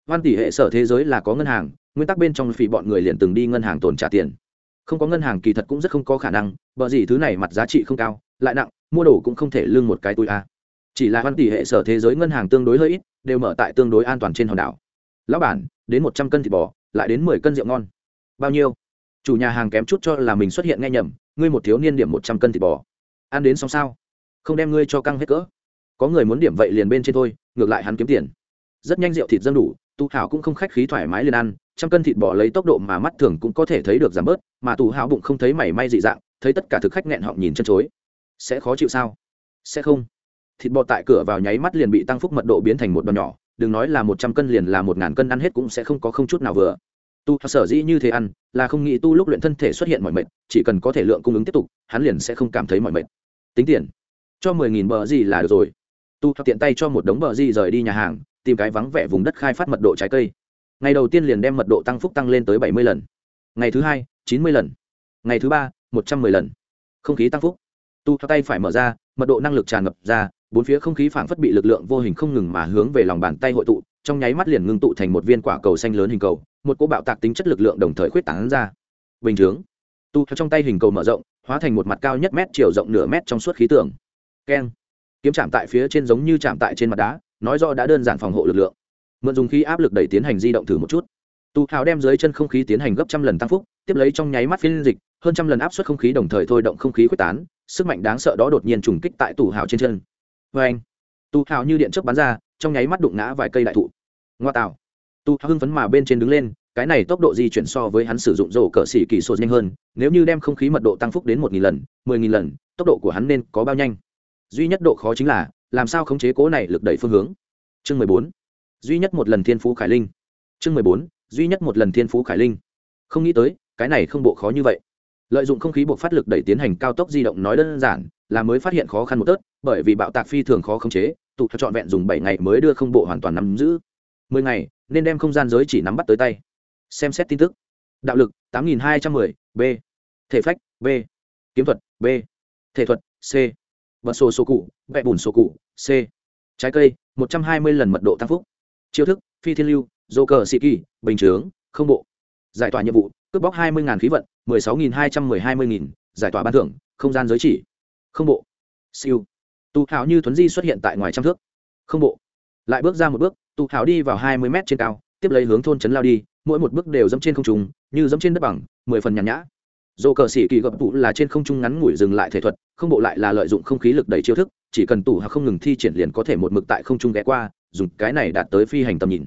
Hoan tỷ hệ sở thế giới là có ngân hàng nguyên tắc bên trong phỉ bọn người liền từng đi ngân hàng tồn trả tiền. Không có ngân hàng kỳ thật cũng rất không có khả năng, bởi gì thứ này mặt giá trị không cao, lại nặng, mua đồ cũng không thể lương một cái túi a. Chỉ là hoan tỷ hệ sở thế giới ngân hàng tương đối hơi ít, đều mở tại tương đối an toàn trên hòn đảo. Lão bản, đến một trăm cân thịt bò, lại đến mười cân rượu ngon. Bao nhiêu? Chủ nhà hàng kém chút cho là mình xuất hiện nghe nhầm, ngươi một thiếu niên điểm một trăm cân thịt bò. Ăn đến xong sao? Không đem ngươi cho căng hết cỡ. Có người muốn điểm vậy liền bên trên thôi, ngược lại hắn kiếm tiền. Rất nhanh rượu thịt dân đủ, tu thảo cũng không khách khí thoải mái liền ăn trăm cân thịt bò lấy tốc độ mà mắt thường cũng có thể thấy được giảm bớt, mà tù háo bụng không thấy mảy may dị dạng, thấy tất cả thực khách nghẹn họng nhìn chân chối. Sẽ khó chịu sao? Sẽ không. Thịt bò tại cửa vào nháy mắt liền bị tăng phúc mật độ biến thành một đòn nhỏ, đừng nói là một trăm cân liền là một ngàn cân ăn hết cũng sẽ không có không chút nào vừa. Tu sở dĩ như thế ăn, là không nghĩ tu lúc luyện thân thể xuất hiện mọi mệt, chỉ cần có thể lượng cung ứng tiếp tục, hắn liền sẽ không cảm thấy mọi mệt. Tính tiền. Cho mười nghìn bờ gì là được rồi. Tu tiện tay cho một đống bờ gì rời đi nhà hàng, tìm cái vắng vẻ vùng đất khai phát mật độ trái cây ngày đầu tiên liền đem mật độ tăng phúc tăng lên tới bảy mươi lần. Ngày thứ hai, chín mươi lần. Ngày thứ ba, một trăm mười lần. Không khí tăng phúc. Tu tay phải mở ra, mật độ năng lực tràn ngập ra, bốn phía không khí phảng phất bị lực lượng vô hình không ngừng mà hướng về lòng bàn tay hội tụ, trong nháy mắt liền ngưng tụ thành một viên quả cầu xanh lớn hình cầu, một cỗ bạo tạc tính chất lực lượng đồng thời khuyết tảng ra. Bình chướng. Tu trong tay hình cầu mở rộng, hóa thành một mặt cao nhất mét, chiều rộng nửa mét trong suốt khí tượng. Keng. Kiếm chạm tại phía trên giống như chạm tại trên mặt đá, nói rõ đã đơn giản phòng hộ lực lượng mượn dùng khí áp lực đẩy tiến hành di động thử một chút. Tu hào đem dưới chân không khí tiến hành gấp trăm lần tăng phúc, tiếp lấy trong nháy mắt phiên dịch, hơn trăm lần áp suất không khí đồng thời thôi động không khí quyết tán, sức mạnh đáng sợ đó đột nhiên trùng kích tại tủ hào trên chân. Vê anh tu hào như điện chớp bắn ra, trong nháy mắt đụng ngã vài cây đại thụ. Ngoa tạo! Tu hào hưng phấn mà bên trên đứng lên, cái này tốc độ di chuyển so với hắn sử dụng rổ cỡ xỉ kỳ sột nhanh hơn, nếu như đem không khí mật độ tăng phúc đến một nghìn lần, mười nghìn lần, tốc độ của hắn nên có bao nhanh. Duy nhất độ khó chính là, làm sao khống chế cố này lực đẩy phương hướng? Chương mười bốn duy nhất một lần thiên phú khải linh. Chương mười bốn, duy nhất một lần thiên phú khải linh. Không nghĩ tới, cái này không bộ khó như vậy. Lợi dụng không khí buộc phát lực đẩy tiến hành cao tốc di động nói đơn giản, là mới phát hiện khó khăn một tớt, bởi vì bạo tạc phi thường khó khống chế, tụ trọn vẹn dùng bảy ngày mới đưa không bộ hoàn toàn nắm giữ. Mười ngày, nên đem không gian giới chỉ nắm bắt tới tay. Xem xét tin tức. Đạo lực, tám nghìn hai trăm mười, b. Thể phách, b. Kiếm thuật, b. Thể thuật, c. Vật sổ sổ cụ, vẽ bùn sổ cụ, c. Trái cây, một trăm hai mươi lần mật độ tăng phúc chiêu thức, phi thiên lưu dô cờ sĩ kỳ bình chướng, không bộ. Giải tỏa nhiệm vụ, cướp bóc hai mươi khí vận, mười sáu nghìn hai trăm mười hai mươi nghìn, giải tỏa ban thưởng, không gian giới chỉ. Không bộ. Siêu. Tu hào như thuấn di xuất hiện tại ngoài trăm thước. Không bộ. Lại bước ra một bước, tu hào đi vào hai mươi mét trên cao, tiếp lấy hướng thôn trấn lao đi, mỗi một bước đều dẫm trên không trung, như dẫm trên đất bằng, mười phần nhàn nhã. Dồ cờ sĩ kỳ gập tụ là trên không trung ngắn ngủi dừng lại thể thuật, không bộ lại là lợi dụng không khí lực đầy chiêu thức, chỉ cần tủ hoặc không ngừng thi triển liền có thể một mực tại không trung ghé qua dùng cái này đạt tới phi hành tầm nhìn.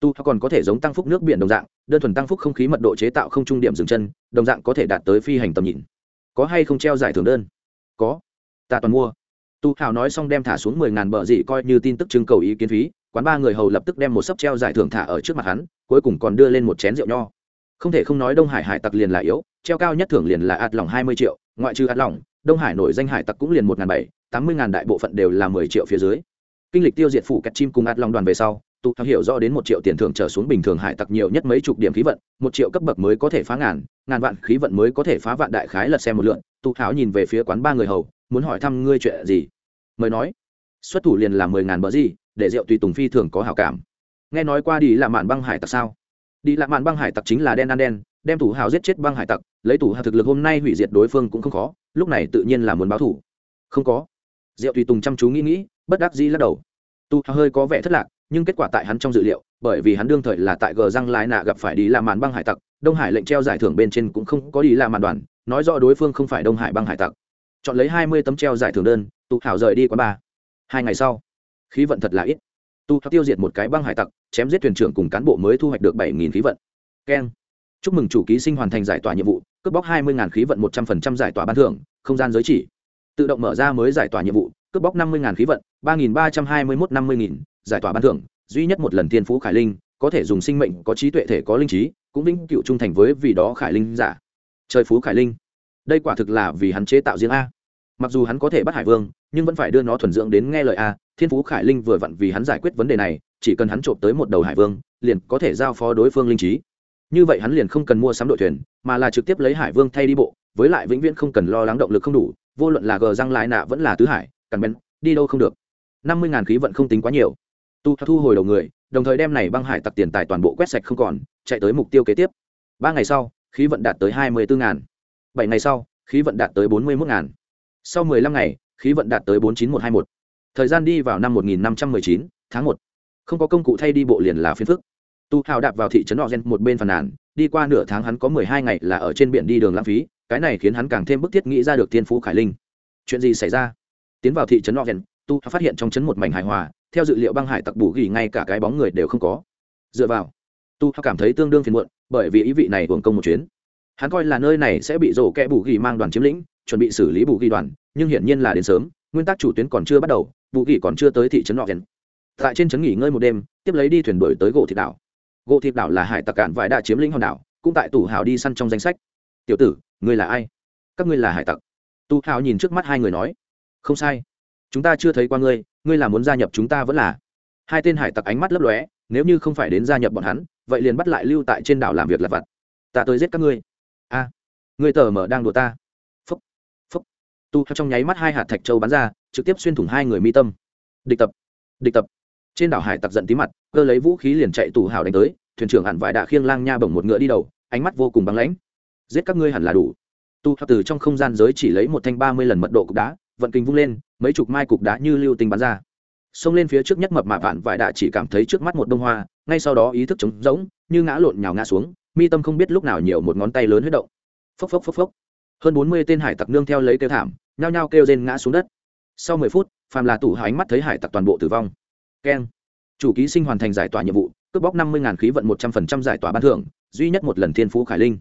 Tu còn có thể giống tăng phúc nước biển đồng dạng, đơn thuần tăng phúc không khí mật độ chế tạo không trung điểm dừng chân, đồng dạng có thể đạt tới phi hành tầm nhìn. Có hay không treo giải thưởng đơn? Có. Ta toàn mua. Tu hào nói xong đem thả xuống mười ngàn bờ dị coi như tin tức trưng cầu ý kiến phí, quán ba người hầu lập tức đem một sấp treo giải thưởng thả ở trước mặt hắn, cuối cùng còn đưa lên một chén rượu nho. Không thể không nói đông hải hải tặc liền là yếu, treo cao nhất thưởng liền là ạt lỏng hai mươi triệu, ngoại trừ ạt lỏng đông hải nổi danh hải tặc cũng liền một ngàn bảy, tám mươi ngàn đại bộ phận đều là mười triệu phía dưới kinh lịch tiêu diệt phủ kẹt chim cùng ạt lòng đoàn về sau, tụ thao hiểu rõ đến một triệu tiền thưởng trở xuống bình thường hải tặc nhiều nhất mấy chục điểm khí vận, một triệu cấp bậc mới có thể phá ngàn ngàn vạn khí vận mới có thể phá vạn đại khái lật xem một lượn. Tụ tháo nhìn về phía quán ba người hầu, muốn hỏi thăm ngươi chuyện gì? Mời nói. Xuất thủ liền là mười ngàn bờ gì để rượu tùy tùng phi thường có hảo cảm. Nghe nói qua đi là mạn băng hải tặc sao? Đi là mạn băng hải tặc chính là đen ăn đen, đem thủ hào giết chết băng hải tặc, lấy thủ hào thực lực hôm nay hủy diệt đối phương cũng không khó, lúc này tự nhiên là muốn báo thủ không có. Diệu tùy tùng chăm chú nghĩ nghĩ bất đắc dĩ lắc đầu. Tu hơi có vẻ thất lạc, nhưng kết quả tại hắn trong dự liệu, bởi vì hắn đương thời là tại gờ răng lái nạ gặp phải đi làm màn băng hải tặc, đông hải lệnh treo giải thưởng bên trên cũng không có đi làm màn đoàn, nói rõ đối phương không phải đông hải băng hải tặc. Chọn lấy hai mươi tấm treo giải thưởng đơn, tu hảo rời đi quán ba hai ngày sau, khí vận thật là ít. Tu tiêu diệt một cái băng hải tặc, chém giết thuyền trưởng cùng cán bộ mới thu hoạch được bảy nghìn khí vận. Keng. Chúc mừng chủ ký sinh hoàn thành giải tỏa nhiệm vụ, cướp bóc hai mươi khí vận một trăm linh giải tỏa ban thưởng, không gian giới chỉ. Tự động mở ra mới giải tỏa nhiệm vụ cướp bóc năm mươi khí vận, ba nghìn ba trăm hai mươi một năm mươi giải tỏa ban thưởng, duy nhất một lần thiên phú khải linh, có thể dùng sinh mệnh, có trí tuệ thể, có linh trí, cũng vĩnh cựu trung thành với vì đó khải linh giả. Trời phú khải linh. Đây quả thực là vì hắn chế tạo riêng a. Mặc dù hắn có thể bắt hải vương, nhưng vẫn phải đưa nó thuần dưỡng đến nghe lời a. Thiên phú khải linh vừa vặn vì hắn giải quyết vấn đề này, chỉ cần hắn trộm tới một đầu hải vương, liền có thể giao phó đối phương linh trí. Như vậy hắn liền không cần mua sắm đội thuyền, mà là trực tiếp lấy hải vương thay đi bộ, với lại vĩnh viễn không cần lo lắng động lực không đủ, vô luận là gờ răng lại nạ vẫn là tứ hải cằn bén, đi đâu không được. Năm mươi ngàn khí vận không tính quá nhiều. Tu thu hồi đầu người, đồng thời đem này băng hải tặc tiền tài toàn bộ quét sạch không còn, chạy tới mục tiêu kế tiếp. Ba ngày sau, khí vận đạt tới hai mươi bốn ngàn. Bảy ngày sau, khí vận đạt tới bốn mươi một ngàn. Sau mười lăm ngày, khí vận đạt tới bốn chín một hai một. Thời gian đi vào năm một nghìn năm trăm mười chín, tháng một. Không có công cụ thay đi bộ liền là phiên phức. Tu hào đạp vào thị trấn họ gen một bên phàn nàn, đi qua nửa tháng hắn có mười hai ngày là ở trên biển đi đường lãng phí, cái này khiến hắn càng thêm bức thiết nghĩ ra được thiên phú khải linh. Chuyện gì xảy ra? Tiến vào thị trấn Ogen, tu phát hiện trong trấn một mảnh hài hòa theo dự liệu băng hải tặc bù ghi ngay cả cái bóng người đều không có. Dựa vào tu cảm thấy tương đương phiền muộn bởi vì ý vị này uổng công một chuyến. Hắn coi là nơi này sẽ bị rổ kẻ bù ghi mang đoàn chiếm lĩnh chuẩn bị xử lý bù ghi đoàn nhưng hiển nhiên là đến sớm nguyên tắc chủ tuyến còn chưa bắt đầu bù ghi còn chưa tới thị trấn Ogen. tại trên trấn nghỉ ngơi một đêm tiếp lấy đi thuyền đuổi tới gỗ thị đảo. Gỗ thịt đảo là hải tặc cạn vải đã chiếm lĩnh hòn đảo cũng tại tủ hào đi săn trong danh sách. Tiểu tử ngươi là ai? Các ngươi là hải tặc. Tu hào nhìn trước mắt hai người nói không sai. Chúng ta chưa thấy qua ngươi ngươi là muốn gia nhập chúng ta vẫn là. Hai tên hải tặc ánh mắt lấp lóe, nếu như không phải đến gia nhập bọn hắn, vậy liền bắt lại lưu tại trên đảo làm việc lặt vặt. Ta tới giết các ngươi. A, ngươi tờ mở đang đùa ta. Phúc phúc. Tu trong nháy mắt hai hạt thạch châu bắn ra, trực tiếp xuyên thủng hai người mi tâm. Địch tập địch tập. Trên đảo hải tặc giận tí mặt, cơ lấy vũ khí liền chạy tù hào đánh tới, thuyền trưởng hẳn vải đạ khiêng lang nha bổng một ngựa đi đầu, ánh mắt vô cùng băng lãnh. Giết các ngươi hẳn là đủ. Tu hào từ trong không gian giới chỉ lấy một thanh ba mươi lần mật độ cục đá vận kinh vung lên, mấy chục mai cục đá như lưu tinh bắn ra. Xông lên phía trước nhất mập mạ vạn vải đạ chỉ cảm thấy trước mắt một đông hoa, ngay sau đó ý thức trống rỗng, như ngã lộn nhào ngã xuống, mi tâm không biết lúc nào nhiều một ngón tay lớn huyết động. Phốc phốc phốc phốc. Hơn bốn mươi tên hải tặc nương theo lấy kêu thảm, nhao nhao kêu rên ngã xuống đất. Sau mười phút, phàm là tủ hào ánh mắt thấy hải tặc toàn bộ tử vong. Keng. Chủ ký sinh hoàn thành giải tỏa nhiệm vụ, cướp bóc năm mươi khí vận một trăm linh giải tỏa ban thưởng, duy nhất một lần thiên phú khải linh.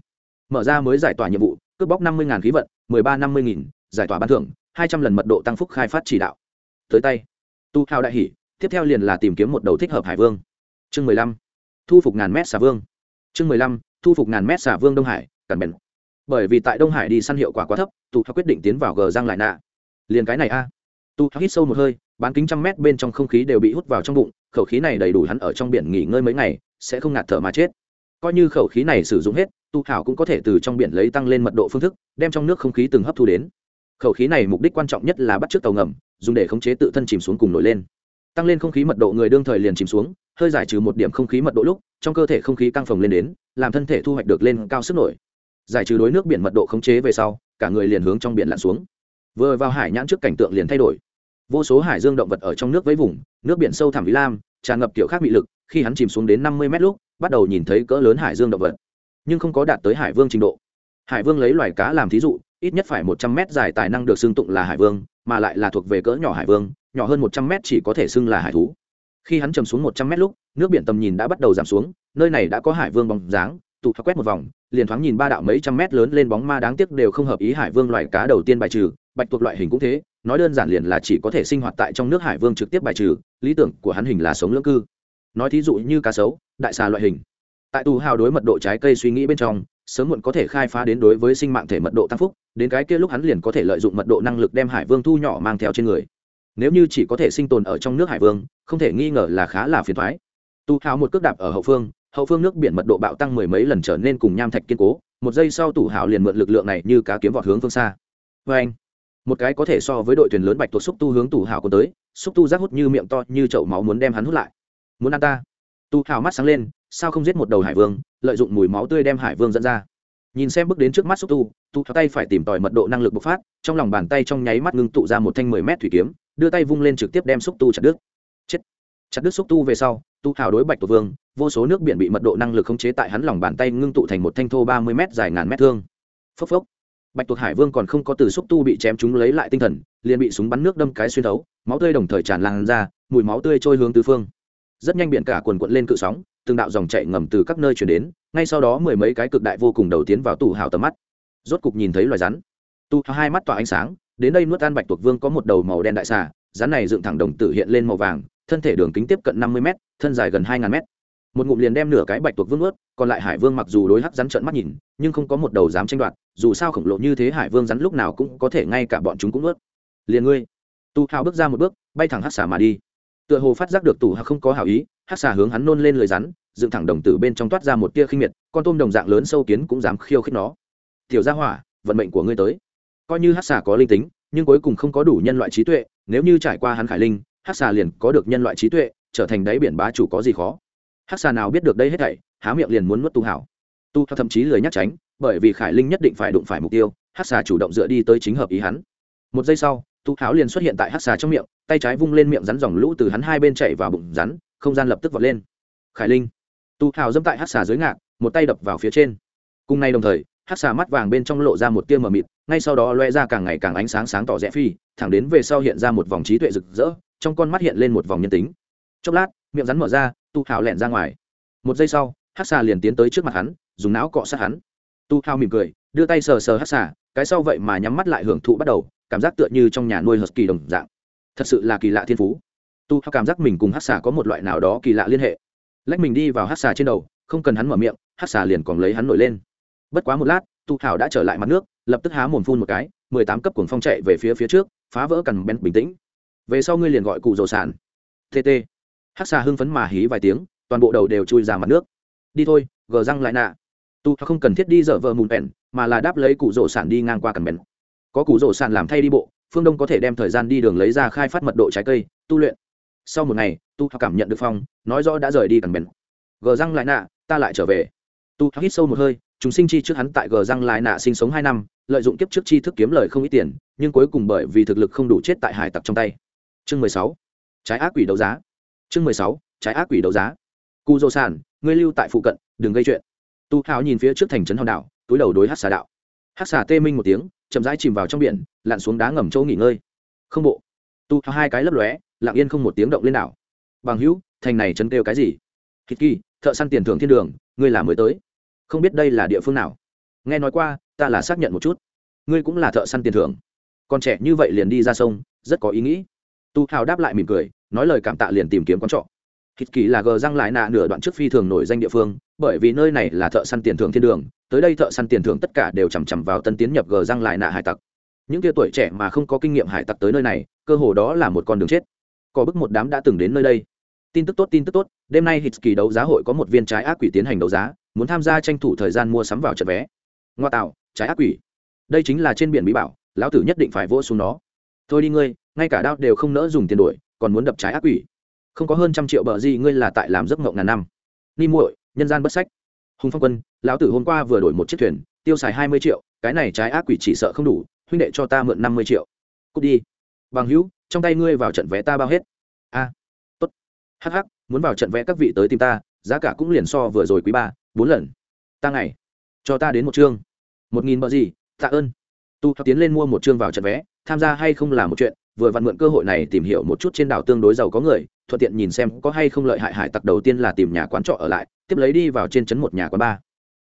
Mở ra mới giải tỏa nhiệm vụ, cướp bóc năm mươi khí vận, mười ba năm mươi giải tỏa ban thưởng hai trăm lần mật độ tăng phúc khai phát chỉ đạo. Tới tay. Tu hào đại hỷ, tiếp theo liền là tìm kiếm một đầu thích hợp hải vương. Chương mười lăm. Thu phục ngàn mét xà vương. Chương mười lăm. Thu phục ngàn mét xà vương đông hải cẩn bền bởi vì tại đông hải đi săn hiệu quả quá thấp, tu hào quyết định tiến vào gờ giang lại nạ. Liền cái này a. Tu hào hít sâu một hơi, bán kính trăm mét bên trong không khí đều bị hút vào trong bụng, khẩu khí này đầy đủ hắn ở trong biển nghỉ ngơi mấy ngày, sẽ không ngạt thở mà chết. Coi như khẩu khí này sử dụng hết, tu thảo cũng có thể từ trong biển lấy tăng lên mật độ phương thức, đem trong nước không khí từng hấp thu đến khẩu khí này mục đích quan trọng nhất là bắt t r ư ớ c tàu ngầm, dùng để khống chế tự thân chìm xuống cùng nổi lên. Tăng lên không khí mật độ người đương thời liền chìm xuống, hơi giải trừ một điểm không khí mật độ lúc, trong cơ thể không khí căng phồng lên đến, làm thân thể thu hoạch được lên cao sức nổi. Giải trừ đối nước biển mật độ khống chế về sau, cả người liền hướng trong biển lặn xuống. Vừa vào hải nhãn trước cảnh tượng liền thay đổi. Vô số hải dương động vật ở trong nước với vùng, nước biển sâu thẳm vĩ lam, tràn ngập kiểu khác bị lực, khi hắn chìm xuống đến năm mươi mét lúc, bắt đầu nhìn thấy cỡ lớn hải dương động vật, nhưng không có đạt tới hải vương trình độ. Hải vương lấy loài cá làm thí dụ ít nhất phải một trăm mét dài tài năng được xưng tụng là hải vương, mà lại là thuộc về cỡ nhỏ hải vương, nhỏ hơn một trăm mét chỉ có thể xưng là hải thú. Khi hắn chầm xuống một trăm mét lúc, nước biển tầm nhìn đã bắt đầu giảm xuống, nơi này đã có hải vương bóng dáng, tụ quét một vòng, liền thoáng nhìn ba đạo mấy trăm mét lớn lên bóng ma đáng tiếc đều không hợp ý hải vương loài cá đầu tiên bài trừ, bạch tuộc loại hình cũng thế, nói đơn giản liền là chỉ có thể sinh hoạt tại trong nước hải vương trực tiếp bài trừ, lý tưởng của hắn hình là sống lưỡng cư. Nói thí dụ như cá sấu, đại xà loại hình. Tại tù hào đối mật độ trái cây suy nghĩ bên trong sớm muộn có thể khai phá đến đối với sinh mạng thể mật độ tăng phúc, đến cái kia lúc hắn liền có thể lợi dụng mật độ năng lực đem hải vương thu nhỏ mang theo trên người. Nếu như chỉ có thể sinh tồn ở trong nước hải vương, không thể nghi ngờ là khá là phiền thoái tu hào một cước đạp ở hậu phương hậu phương nước biển mật độ bạo tăng mười mấy lần trở nên cùng nham thạch kiên cố, một giây sau tủ hào liền mượn lực lượng này như cá kiếm vọt hướng phương xa. Vê anh, một cái có thể so với đội thuyền lớn bạch tuộc xúc tu hướng Tu hào có tới, xúc tu rác hút như miệng to như chậu máu muốn đem hắn hút lại. Muốn ăn ta? Tu hào mắt sáng lên, sao không giết một đầu hải vương lợi dụng mùi máu tươi đem hải vương dẫn ra. Nhìn xem bước đến trước mắt xúc tu tu tháo tay phải tìm tòi mật độ năng lực bộc phát, trong lòng bàn tay trong nháy mắt ngưng tụ ra một thanh mười mét thủy kiếm, đưa tay vung lên trực tiếp đem xúc tu chặt đứt. Chết. Chặt đứt xúc tu về sau, tu hào đối bạch tổ vương, vô số nước biển bị mật độ năng lực khống chế tại hắn lòng bàn tay ngưng tụ thành một thanh thô ba mươi m dài ngàn mét thương. Phốc phốc. Bạch tuộc hải vương còn không có từ xúc tu bị chém chúng lấy lại tinh thần, liền bị súng bắn nước đâm cái xuyên thấu, máu tươi đồng thời tràn lan ra, mùi máu tươi trôi hướng tứ phương. Rất nhanh biển cả quần quận lên cự sóng từng đạo dòng chảy ngầm từ các nơi chuyển đến, ngay sau đó mười mấy cái cực đại vô cùng đầu tiến vào tù hào tầm mắt. Rốt cục nhìn thấy loài rắn. Tu hai mắt tỏa ánh sáng, đến đây nuốt an bạch tuộc vương có một đầu màu đen đại xà, rắn này dựng thẳng đồng tử hiện lên màu vàng, thân thể đường kính tiếp cận năm mươi m thân dài gần hai ngàn m một ngụm liền đem nửa cái bạch tuộc vương ướt còn lại hải vương mặc dù đối hắc rắn trợn mắt nhìn, nhưng không có một đầu dám tranh đoạt, dù sao khổng lồ như thế hải vương rắn lúc nào cũng có thể ngay cả bọn chúng cũng ướt liền ngươi. Tu hào bước ra một bước, bay thẳng hắc xà mà đi tựa hồ phát giác được tù hạc không có hảo ý, hắc xà hướng hắn nôn lên lời rắn, dựng thẳng đồng tử bên trong toát ra một tia khinh miệt, con tôm đồng dạng lớn sâu kiến cũng dám khiêu khích nó. Tiểu gia hỏa, vận mệnh của ngươi tới. Coi như hát xà có linh tính, nhưng cuối cùng không có đủ nhân loại trí tuệ, nếu như trải qua hắn khải linh hát xà liền có được nhân loại trí tuệ, trở thành đáy biển bá chủ có gì khó. Hát xà nào biết được đây hết thảy, há miệng liền muốn nuốt tu hảo. Tu thậm chí lười nhắc tránh, bởi vì khải linh nhất định phải đụng phải mục tiêu hát xà chủ động dựa đi tới chính hợp ý hắn. Một giây sau tu háo liền xuất hiện tại hát xà trong miệng, tay trái vung lên miệng rắn dòng lũ từ hắn hai bên chạy vào bụng rắn, không gian lập tức vọt lên. Khải linh. Tu hào dẫm tại hát xà dưới ngạc, một tay đập vào phía trên. Cùng nay đồng thời hát xà mắt vàng bên trong lộ ra một tia mờ mịt, ngay sau đó loe ra càng ngày càng ánh sáng sáng tỏ rẽ phi, thẳng đến về sau hiện ra một vòng trí tuệ rực rỡ, trong con mắt hiện lên một vòng nhân tính. Chốc lát, miệng rắn mở ra tu hào lẹn ra ngoài. Một giây sau hát xà liền tiến tới trước mặt hắn, dùng não cọ sát hắn. Tu hào mỉm cười, đưa tay sờ sờ hát xà, cái sau vậy mà nhắm mắt lại hưởng thụ bắt đầu cảm giác tựa như trong nhà nuôi hờ kỳ đồng dạng. Thật sự là kỳ lạ thiên phú. Tu hào cảm giác mình cùng hát xà có một loại nào đó kỳ lạ liên hệ. Lách mình đi vào hát xà trên đầu, không cần hắn mở miệng hát xà liền còn lấy hắn nổi lên. Bất quá một lát, tu hào đã trở lại mặt nước, lập tức há mồm phun một cái, mười tám cấp cuồng phong chạy về phía phía trước, phá vỡ cằn bén bình tĩnh. Về sau ngươi liền gọi cụ rồ sản tt hát xà hưng phấn mà hí vài tiếng, toàn bộ đầu đều chui ra mặt nước. Đi thôi, gờ răng lại nạ. Tu không cần thiết đi dở vợ mùn bèn mà là đáp lấy cụ rồ sản đi ngang qua cằn bén có củ rổ sàn làm thay đi bộ, phương đông có thể đem thời gian đi đường lấy ra khai phát mật độ trái cây, tu luyện. Sau một ngày, tu cảm nhận được phong, nói rõ đã rời đi cẩn bền gờ răng lại nạ, ta lại trở về. Tu hít sâu một hơi, chúng sinh chi trước hắn tại gờ răng lại nạ sinh sống hai năm, lợi dụng kiếp trước chi thức kiếm lời không ít tiền, nhưng cuối cùng bởi vì thực lực không đủ chết tại hải tặc trong tay. Chương mười sáu, trái ác quỷ đấu giá. Chương mười sáu, trái ác quỷ đấu giá. Cu dô sản ngươi lưu tại phụ cận, đừng gây chuyện. Tu hào nhìn phía trước thành trấn hòn đảo, túi đầu đối hát xà đạo. Hát xà tê minh một tiếng chậm rãi chìm vào trong biển, lặn xuống đá ngầm châu nghỉ ngơi. Không bộ. Tu hào hai cái lấp lóe, lặng yên không một tiếng động lên đảo. Bằng hữu, thành này chấn kêu cái gì? Hít kỳ, thợ săn tiền thưởng thiên đường, ngươi là mới tới. Không biết đây là địa phương nào. Nghe nói qua, ta là xác nhận một chút. Ngươi cũng là thợ săn tiền thưởng. Con trẻ như vậy liền đi ra sông, rất có ý nghĩ. Tu hào đáp lại mỉm cười, nói lời cảm tạ liền tìm kiếm quán trọ hít kỳ là gờ răng lại nạ nửa đoạn trước phi thường nổi danh địa phương, bởi vì nơi này là thợ săn tiền thưởng thiên đường, tới đây thợ săn tiền thưởng tất cả đều chằm chằm vào tân tiến nhập gờ răng lại nạ hải tặc. Những tia tuổi trẻ mà không có kinh nghiệm hải tặc tới nơi này, cơ hồ đó là một con đường chết. Có bức một đám đã từng đến nơi đây. Tin tức tốt, tin tức tốt, đêm nay hít kỳ đấu giá hội có một viên trái ác quỷ tiến hành đấu giá, muốn tham gia tranh thủ thời gian mua sắm vào trận vé. Ngoa tạo, trái ác quỷ. Đây chính là trên biển bí bảo, lão tử nhất định phải vỗ xuống nó. Thôi đi ngươi, ngay cả đao đều không nỡ dùng tiền đổi còn muốn đập trái ác quỷ không có hơn trăm triệu bờ gì, ngươi là tại làm giấc mộng ngàn năm. Ni muội, nhân gian bất sách. Hùng phong quân, lão tử hôm qua vừa đổi một chiếc thuyền, tiêu xài hai mươi triệu, cái này trái ác quỷ chỉ sợ không đủ, huynh đệ cho ta mượn năm mươi triệu. Cút đi. Bằng hữu, trong tay ngươi vào trận vé ta bao hết. A, tốt. Hh muốn vào trận vé các vị tới tìm ta, giá cả cũng liền so vừa rồi quý ba, bốn lần. Ta ngày, cho ta đến một chương. Một nghìn bờ gì, tạ ơn. Tu tiến lên mua một chương vào trận vé, tham gia hay không là một chuyện vừa vặn mượn cơ hội này tìm hiểu một chút trên đảo tương đối giàu có người, thuận tiện nhìn xem có hay không lợi hại hải tặc đầu tiên là tìm nhà quán trọ ở lại, tiếp lấy đi vào trên trấn một nhà quán bar.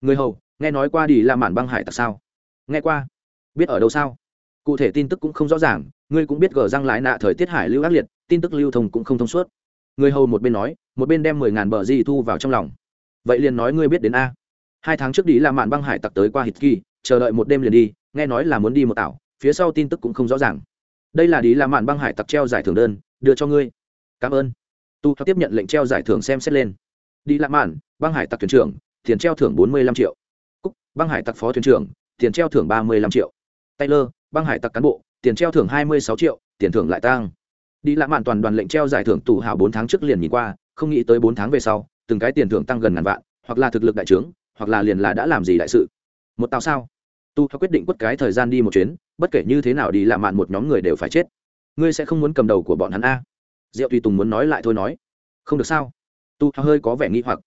Người hầu, nghe nói qua đi là màn băng hải tặc sao? Nghe qua. Biết ở đâu sao? Cụ thể tin tức cũng không rõ ràng, ngươi cũng biết gờ răng lại nạ thời tiết hải lưu ác liệt, tin tức lưu thông cũng không thông suốt. Người hầu một bên nói, một bên đem mười ngàn bờ di thu vào trong lòng. Vậy liền nói ngươi biết đến a. Hai tháng trước đi là mạn băng hải tặc tới qua hít kỳ chờ đợi một đêm liền đi, nghe nói là muốn đi một tảo, phía sau tin tức cũng không rõ ràng đây là đi làm màn băng hải tặc treo giải thưởng đơn, đưa cho ngươi. Cảm ơn. Tu tiếp nhận lệnh treo giải thưởng xem xét lên. Đi làm mạn, băng hải tặc thuyền trưởng, tiền treo thưởng bốn mươi lăm triệu. Cúc, băng hải tặc phó thuyền trưởng, tiền treo thưởng ba mươi lăm triệu. Taylor, băng hải tặc cán bộ, tiền treo thưởng hai mươi sáu triệu, tiền thưởng lại tăng. Đi làm mạn toàn đoàn lệnh treo giải thưởng tù hào bốn tháng trước liền nhìn qua, không nghĩ tới bốn tháng về sau, từng cái tiền thưởng tăng gần ngàn vạn, hoặc là thực lực đại trướng, hoặc là liền là đã làm gì đại sự. Một tàu sao? Tu quyết định quất cái thời gian đi một chuyến bất kể như thế nào đi làm mạn một nhóm người đều phải chết. Ngươi sẽ không muốn cầm đầu của bọn hắn a? Diệu tùy tùng muốn nói lại thôi nói. Không được sao? Tu hơi có vẻ nghi hoặc.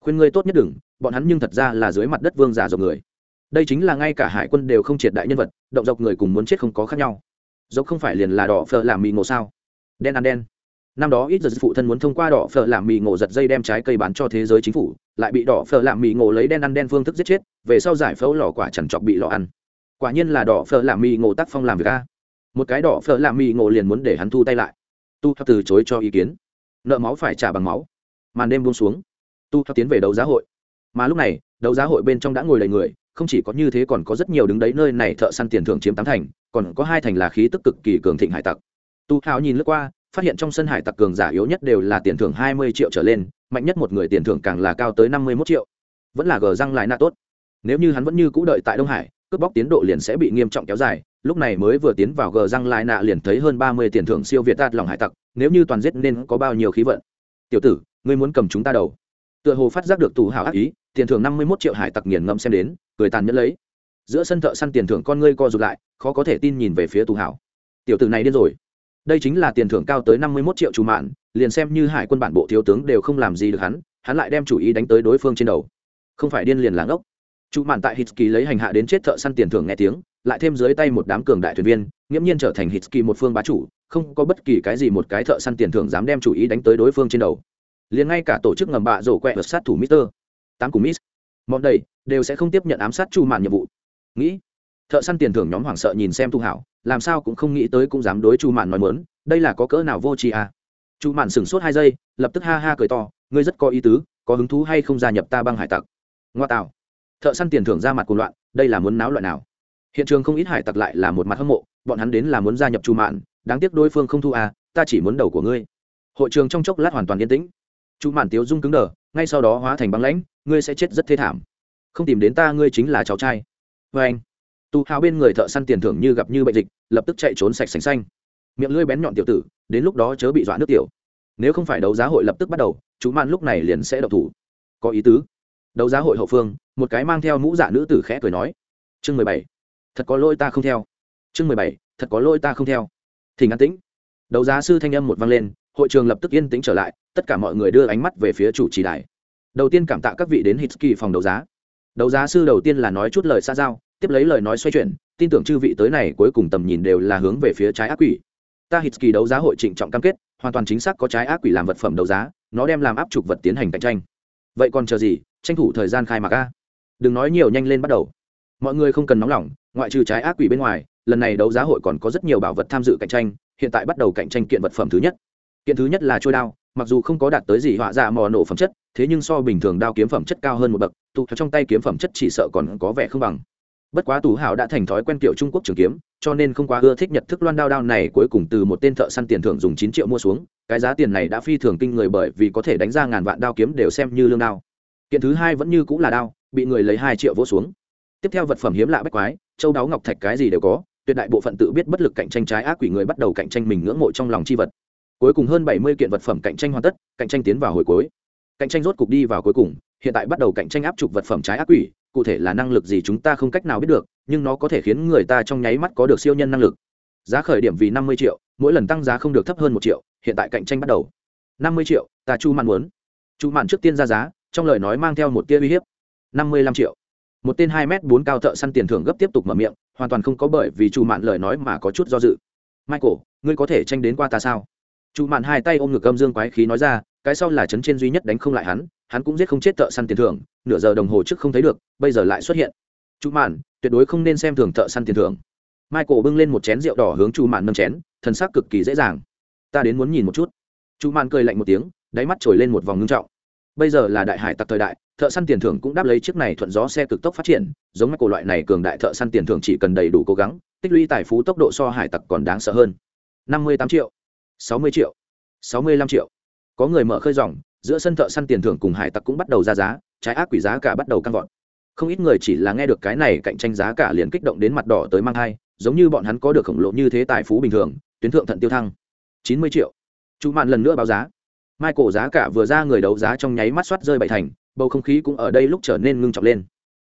Khuyên ngươi tốt nhất đừng, bọn hắn nhưng thật ra là dưới mặt đất vương giả dọc người. Đây chính là ngay cả hải quân đều không triệt đại nhân vật, động dọc người cùng muốn chết không có khác nhau. Dốc không phải liền là đỏ phờ làm mì ngộ sao? Đen ăn đen. Năm đó ít giật phụ thân muốn thông qua đỏ phở làm mì ngộ giật dây đem trái cây bán cho thế giới chính phủ, lại bị đỏ phở làm mì ngộ lấy đen ăn đen phương thức giết chết, về sau giải phẫu lò quả chẳng chọc bị lò ăn quả nhiên là đỏ phở làm mì ngộ tác phong làm việc a. Một cái đỏ phở làm mì ngộ liền muốn để hắn thu tay lại. Tu theo từ chối cho ý kiến. Nợ máu phải trả bằng máu. Màn đêm buông xuống. Tu theo tiến về đấu giá hội. Mà lúc này, đấu giá hội bên trong đã ngồi đầy người, không chỉ có như thế còn có rất nhiều đứng đấy nơi này thợ săn tiền thưởng chiếm tám thành, còn có hai thành là khí tức cực kỳ cường thịnh hải tặc. Tu thao nhìn lướt qua, phát hiện trong sân hải tặc cường giả yếu nhất đều là tiền thưởng hai mươi triệu trở lên, mạnh nhất một người tiền thưởng càng là cao tới năm mươi mốt triệu. Vẫn là gờ răng lại na tốt. Nếu như hắn vẫn như cũ đợi tại đông hải cướp bóc tiến độ liền sẽ bị nghiêm trọng kéo dài. Lúc này mới vừa tiến vào gờ răng lại nạ liền thấy hơn ba mươi tiền thưởng siêu việt tạt lòng hải tặc, nếu như toàn giết nên có bao nhiêu khí vận? Tiểu tử, ngươi muốn cầm chúng ta đầu. Tựa hồ phát giác được tù hào ác ý, tiền thưởng năm mươi mốt triệu hải tặc nghiền ngẫm xem đến, cười tàn nhẫn lấy. Giữa sân thợ săn tiền thưởng con ngươi co rụt lại, khó có thể tin nhìn về phía tù hào tiểu tử này điên rồi. Đây chính là tiền thưởng cao tới năm mươi mốt triệu chủ mạn, liền xem như hải quân bản bộ thiếu tướng đều không làm gì được hắn hắn lại đem chủ ý đánh tới đối phương trên đầu. Không phải điên liền làng ốc chủ mạn tại Hitski lấy hành hạ đến chết thợ săn tiền thưởng nghe tiếng, lại thêm dưới tay một đám cường đại thuyền viên, nghiễm nhiên trở thành Hitski một phương bá chủ, không có bất kỳ cái gì một cái thợ săn tiền thưởng dám đem chủ ý đánh tới đối phương trên đầu. Liền ngay cả tổ chức ngầm bạ rổ quẹ vật sát thủ mister, tám cùng miss, mọi đầy, đều sẽ không tiếp nhận ám sát chu mạn nhiệm vụ. Nghĩ, thợ săn tiền thưởng nhóm hoảng sợ nhìn xem thu hảo, làm sao cũng không nghĩ tới cũng dám đối chu mạn nói mớn đây là có cỡ nào vô tri à. chu mạn sửng sốt hai giây, lập tức ha ha cười to, ngươi rất có ý tứ, có hứng thú hay không gia nhập ta băng hải tặc? Ngoa tạo thợ săn tiền thưởng ra mặt cuồng loạn, đây là muốn náo loạn nào? Hiện trường không ít hải tặc lại là một mặt hâm mộ, bọn hắn đến là muốn gia nhập chu mạn, đáng tiếc đối phương không thu à ta chỉ muốn đầu của ngươi. Hội trường trong chốc lát hoàn toàn yên tĩnh. Chu mạn tiếu dung cứng đờ, ngay sau đó hóa thành băng lãnh, ngươi sẽ chết rất thê thảm. Không tìm đến ta ngươi chính là cháu trai. Vê anh tu hào bên người thợ săn tiền thưởng như gặp như bệnh dịch, lập tức chạy trốn sạch sành xanh. Miệng lưỡi bén nhọn tiểu tử, đến lúc đó chớ bị dọa nước tiểu. Nếu không phải đấu giá hội lập tức bắt đầu chú man lúc này liền sẽ độc thủ. Có ý tứ đấu giá hội hậu phương, một cái mang theo mũ dạ nữ tử khẽ cười nói, chương mười bảy, thật có lỗi ta không theo. Chương mười bảy, thật có lỗi ta không theo. Thỉnh an tĩnh. Đấu giá sư thanh âm một vang lên, hội trường lập tức yên tĩnh trở lại, tất cả mọi người đưa ánh mắt về phía chủ trì đài. Đầu tiên cảm tạ các vị đến hitsky phòng đấu giá. Đấu giá sư đầu tiên là nói chút lời xa giao, tiếp lấy lời nói xoay chuyển, tin tưởng chư vị tới này cuối cùng tầm nhìn đều là hướng về phía trái ác quỷ. Ta hitsky đấu giá hội trịnh trọng cam kết, hoàn toàn chính xác có trái ác quỷ làm vật phẩm đấu giá, nó đem làm áp trục vật tiến hành cạnh tranh. Vậy còn chờ gì? Tranh thủ thời gian khai mạc a. Đừng nói nhiều, nhanh lên bắt đầu. Mọi người không cần nóng lòng, ngoại trừ trái ác quỷ bên ngoài, lần này đấu giá hội còn có rất nhiều bảo vật tham dự cạnh tranh, hiện tại bắt đầu cạnh tranh kiện vật phẩm thứ nhất. Kiện thứ nhất là trôi đao, mặc dù không có đạt tới gì họa dạ mò nổ phẩm chất, thế nhưng so bình thường đao kiếm phẩm chất cao hơn một bậc, tụ trong tay kiếm phẩm chất chỉ sợ còn có vẻ không bằng. Bất quá tù hảo đã thành thói quen kiểu trung quốc trường kiếm, cho nên không quá ưa thích nhật thức loan đao đao này cuối cùng từ một tên thợ săn tiền thưởng dùng chín triệu mua xuống, cái giá tiền này đã phi thường kinh người bởi vì có thể đánh ra ngàn vạn đao kiếm đều xem như lương đao kiện thứ hai vẫn như cũng là đao, bị người lấy hai triệu vỗ xuống. Tiếp theo vật phẩm hiếm lạ bách quái, châu đáo ngọc thạch cái gì đều có, tuyệt đại bộ phận tự biết bất lực cạnh tranh trái ác quỷ người bắt đầu cạnh tranh mình ngưỡng mộ trong lòng chi vật. Cuối cùng hơn bảy mươi kiện vật phẩm cạnh tranh hoàn tất, cạnh tranh tiến vào hồi cuối. Cạnh tranh rốt cục đi vào cuối cùng, hiện tại bắt đầu cạnh tranh áp trục vật phẩm trái ác quỷ, cụ thể là năng lực gì chúng ta không cách nào biết được, nhưng nó có thể khiến người ta trong nháy mắt có được siêu nhân năng lực. Giá khởi điểm vì năm mươi triệu, mỗi lần tăng giá không được thấp hơn một triệu, hiện tại cạnh tranh bắt đầu. năm mươi triệu, ta chu mạn muốn. Chu mạn trước tiên ra giá trong lời nói mang theo một tia uy hiếp. Năm mươi lăm triệu. Một tên hai m bốn cao thợ săn tiền thưởng gấp tiếp tục mở miệng, hoàn toàn không có bởi vì chu mạn lời nói mà có chút do dự. Michael, ngươi có thể tranh đến qua ta sao? Chu mạn hai tay ôm ngực âm dương quái khí nói ra, cái sau là chấn trên duy nhất đánh không lại hắn hắn cũng giết không chết thợ săn tiền thưởng, nửa giờ đồng hồ trước không thấy được, bây giờ lại xuất hiện. Chu mạn, tuyệt đối không nên xem thường thợ săn tiền thưởng. Michael bưng lên một chén rượu đỏ hướng chu mạn nâng chén, thần sắc cực kỳ dễ dàng. Ta đến muốn nhìn một chút. Chu mạn cười lạnh một tiếng, đáy mắt trồi lên một vòng ngưng trọng bây giờ là đại hải tặc thời đại, thợ săn tiền thưởng cũng đáp lấy chiếc này thuận gió xe cực tốc phát triển, giống các cổ loại này cường đại thợ săn tiền thưởng chỉ cần đầy đủ cố gắng, tích lũy tài phú tốc độ so hải tặc còn đáng sợ hơn. Năm mươi tám triệu, sáu mươi triệu, sáu mươi lăm triệu. Có người mở khơi dòng, giữa sân thợ săn tiền thưởng cùng hải tặc cũng bắt đầu ra giá, trái ác quỷ giá cả bắt đầu căng vọt. Không ít người chỉ là nghe được cái này cạnh tranh giá cả liền kích động đến mặt đỏ tới mang thai, giống như bọn hắn có được khổng lồ như thế tài phú bình thường, tuyến thượng thận tiêu thăng. Chín mươi triệu. Chú mạn lần nữa báo giá michael giá cả vừa ra người đấu giá trong nháy mắt soát rơi bảy thành, bầu không khí cũng ở đây lúc trở nên ngưng trọng lên.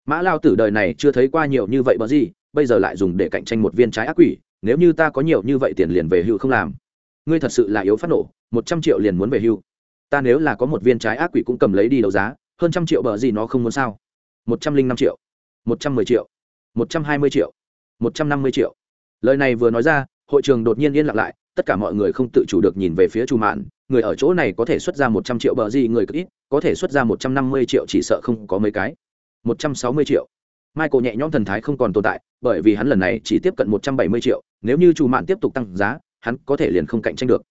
Mã lao tử đời này chưa thấy qua nhiều như vậy bờ gì, bây giờ lại dùng để cạnh tranh một viên trái ác quỷ, nếu như ta có nhiều như vậy tiền liền về hưu không làm. Ngươi thật sự là yếu phát nổ, một trăm triệu liền muốn về hưu. Ta nếu là có một viên trái ác quỷ cũng cầm lấy đi đấu giá, hơn trăm triệu bờ gì nó không muốn sao? Một trăm linh năm triệu, một trăm mười triệu, một trăm hai mươi triệu, một trăm năm mươi triệu. Lời này vừa nói ra, hội trường đột nhiên yên lặng lại tất cả mọi người không tự chủ được nhìn về phía chu mạn, người ở chỗ này có thể xuất ra một trăm triệu bờ gì, người cực ít, có thể xuất ra một trăm năm mươi triệu chỉ sợ không có mấy cái. Một trăm sáu mươi triệu. Michael nhẹ nhõm thần thái không còn tồn tại, bởi vì hắn lần này chỉ tiếp cận một trăm bảy mươi triệu, nếu như chu mạn tiếp tục tăng giá, hắn có thể liền không cạnh tranh được.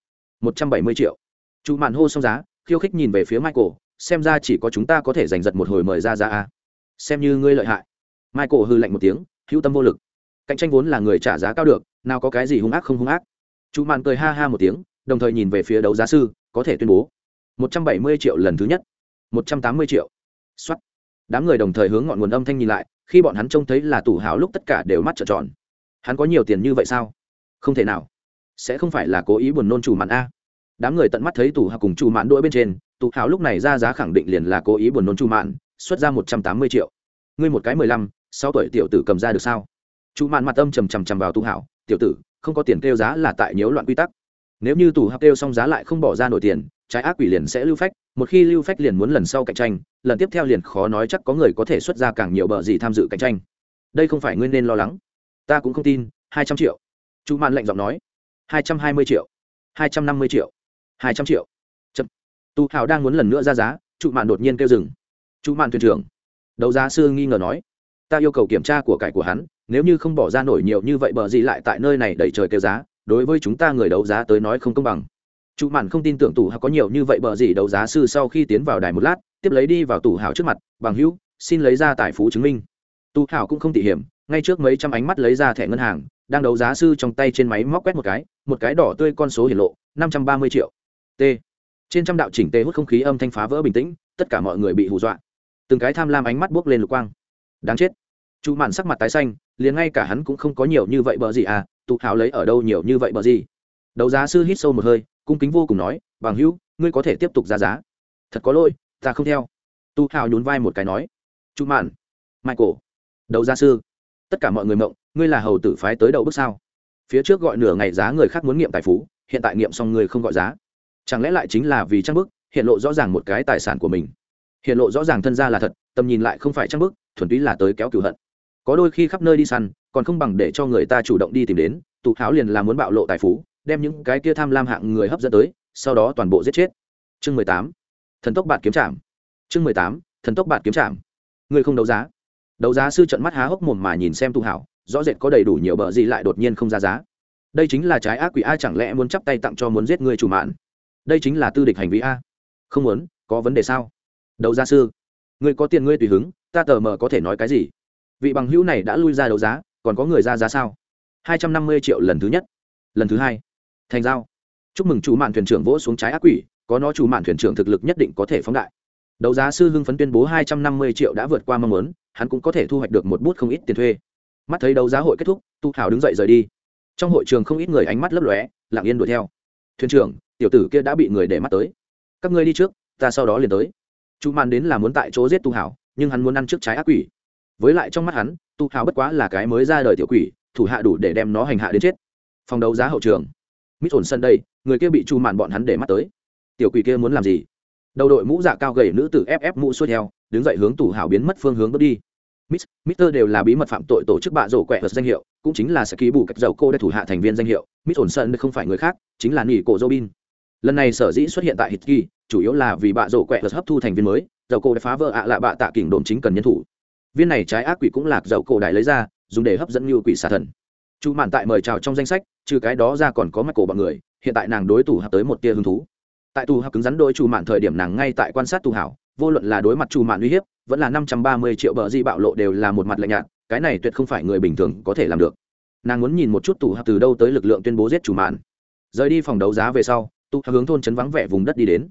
Một trăm bảy mươi triệu. Chu mạn hô xong giá, khiêu khích nhìn về phía michael, xem ra chỉ có chúng ta có thể giành giật một hồi mời ra ra a. Xem như ngươi lợi hại. Michael hư lạnh một tiếng, hữu tâm vô lực. Cạnh tranh vốn là người trả giá cao được, nào có cái gì hung ác không hung ác chú mạn cười ha ha một tiếng, đồng thời nhìn về phía đấu giá sư, có thể tuyên bố. Một trăm bảy mươi triệu lần thứ nhất. Một trăm tám mươi triệu. Xuất đám người đồng thời hướng ngọn nguồn âm thanh nhìn lại, khi bọn hắn trông thấy là tủ hào lúc tất cả đều mắt trợn tròn. Hắn có nhiều tiền như vậy sao? Không thể nào. Sẽ không phải là cố ý buồn nôn chủ mạn a. Đám người tận mắt thấy tủ hào cùng chủ mạn đỗi bên trên, tủ hào lúc này ra giá khẳng định liền là cố ý buồn nôn chủ mạn xuất ra một trăm tám mươi triệu. Ngươi một cái mười lăm, sáu tuổi tiểu tử cầm ra được sao? Chủ mạn mặt âm trầm trầm trầm vào tủ hào, tiểu tử không có tiền kêu giá là tại nhiễu loạn quy tắc. Nếu như tù hào kêu xong giá lại không bỏ ra nổi tiền, trái ác quỷ liền sẽ lưu phách, một khi lưu phách liền muốn lần sau cạnh tranh, lần tiếp theo liền khó nói chắc có người có thể xuất ra càng nhiều bờ gì tham dự cạnh tranh. Đây không phải nguyên nên lo lắng. Ta cũng không tin, hai trăm triệu. Chú mạn lạnh giọng nói. Hai trăm hai mươi triệu. Hai trăm năm mươi triệu. Hai trăm triệu. Chậm. Tu hào đang muốn lần nữa ra giá trụ mạn đột nhiên kêu dừng. Trụ mạn thuyền trưởng. Đấu giá sư nghi ngờ nói. Ta yêu cầu kiểm tra của cải của hắn nếu như không bỏ ra nổi nhiều như vậy bờ gì lại tại nơi này đẩy trời kêu giá, đối với chúng ta người đấu giá tới nói không công bằng. Chủ mạn không tin tưởng tủ hào có nhiều như vậy bờ gì đấu giá sư sau khi tiến vào đài một lát, tiếp lấy đi vào tủ hào trước mặt, bằng hữu, xin lấy ra tài phú chứng minh. Tủ hào cũng không tỉ hiểm, ngay trước mấy trăm ánh mắt lấy ra thẻ ngân hàng, đang đấu giá sư trong tay trên máy móc quét một cái một cái đỏ tươi con số hiển lộ, năm trăm ba mươi triệu. T. Trên trăm đạo chỉnh tê hút không khí âm thanh phá vỡ bình tĩnh, tất cả mọi người bị hù dọa. Từng cái tham lam ánh mắt buốc lên lục quang. Đáng chết. Chú mạn sắc mặt tái xanh liền ngay cả hắn cũng không có nhiều như vậy bờ gì à tụ hào lấy ở đâu nhiều như vậy bờ gì. Đấu giá sư hít sâu một hơi, cung kính vô cùng nói, bằng hữu, ngươi có thể tiếp tục ra giá. Thật có lỗi, ta không theo. Tu hào nhún vai một cái nói chú mạn, michael, đấu giá sư, tất cả mọi người mộng, ngươi là hầu tử phái tới đầu bước sao? Phía trước gọi nửa ngày giá người khác muốn nghiệm tài phú, hiện tại nghiệm xong người không gọi giá. Chẳng lẽ lại chính là vì trang bức, hiện lộ rõ ràng một cái tài sản của mình? Hiện lộ rõ ràng thân gia là thật, tầm nhìn lại không phải trang bức, thuần túy là tới kéo cửu hận có đôi khi khắp nơi đi săn, còn không bằng để cho người ta chủ động đi tìm đến, tụ háo liền là muốn bạo lộ tài phú, đem những cái kia tham lam hạng người hấp dẫn tới, sau đó toàn bộ giết chết. Chương mười tám, thần tốc bạn kiếm trạm chương mười tám, thần tốc bạn kiếm trạm người không đấu giá. Đấu giá sư trận mắt há hốc mồm mà nhìn xem tu hảo, rõ rệt có đầy đủ nhiều bờ gì lại đột nhiên không ra giá. Đây chính là trái ác quỷ a chẳng lẽ muốn chắp tay tặng cho muốn giết người chủ mạn? Đây chính là tư địch hành vi a. Không muốn, có vấn đề sao? Đấu giá sư, người có tiền ngươi tùy hứng, ta tờ mờ có thể nói cái gì? Vị bằng hữu này đã lui ra đấu giá còn có người ra giá sao? Hai trăm năm mươi triệu lần thứ nhất lần thứ hai. Thành giao. Chúc mừng chủ mạn thuyền trưởng vỗ xuống trái ác quỷ có nó chủ mạn thuyền trưởng thực lực nhất định có thể phóng đại. Đấu giá sư hưng phấn tuyên bố hai trăm năm mươi triệu đã vượt qua mong muốn hắn cũng có thể thu hoạch được một bút không ít tiền thuê. Mắt thấy đấu giá hội kết thúc tu hào đứng dậy rời đi. Trong hội trường không ít người ánh mắt lấp lóe lặng yên đuổi theo. Thuyền trưởng tiểu tử kia đã bị người để mắt tới. Các ngươi đi trước ta sau đó liền tới. Chủ mạn đến là muốn tại chỗ giết tu Hảo, nhưng hắn muốn ăn trước trái ác quỷ với lại trong mắt hắn tu hào bất quá là cái mới ra đời tiểu quỷ thủ hạ đủ để đem nó hành hạ đến chết phòng đấu giá hậu trường mít ổn sân đây người kia bị chu màn bọn hắn để mắt tới tiểu quỷ kia muốn làm gì đầu đội mũ dạ cao gầy nữ tử ép ép mũ xuôi theo đứng dậy hướng tủ hảo biến mất phương hướng bước đi mít Mister đều là bí mật phạm tội tổ chức bạ rổ quẹ vật danh hiệu, cũng chính là sẽ ký bù cách dầu cô để thủ hạ thành viên danh hiệu. mít ổn sân không phải người khác, chính là nỉ cổ Robin. Lần này sở dĩ xuất hiện tại Hitki, chủ yếu là vì bạ rổ quẹ vật hấp thu thành viên mới, dầu cô đã phá vỡ ạ à lạ bạ tạ kỉnh đồn chính cần nhân thủ. Viên này trái ác quỷ cũng là dầu cổ đại lấy ra, dùng để hấp dẫn như quỷ xà thần. Chu mạn tại mời chào trong danh sách, trừ cái đó ra còn có mắt cổ bọn người, hiện tại nàng đối thủ hợp tới một tia hứng thú. Tại tù học cứng rắn đôi chu mạn thời điểm nàng ngay tại quan sát tù hảo vô luận là đối mặt chu mạn uy hiếp vẫn là năm trăm ba mươi triệu bờ di bạo lộ đều là một mặt lạnh nhạt cái này tuyệt không phải người bình thường có thể làm được. Nàng muốn nhìn một chút tù học từ đâu tới lực lượng tuyên bố giết chủ mạn. Rời đi phòng đấu giá về sau tù hướng thôn trấn vắng vẻ vùng đất đi đến.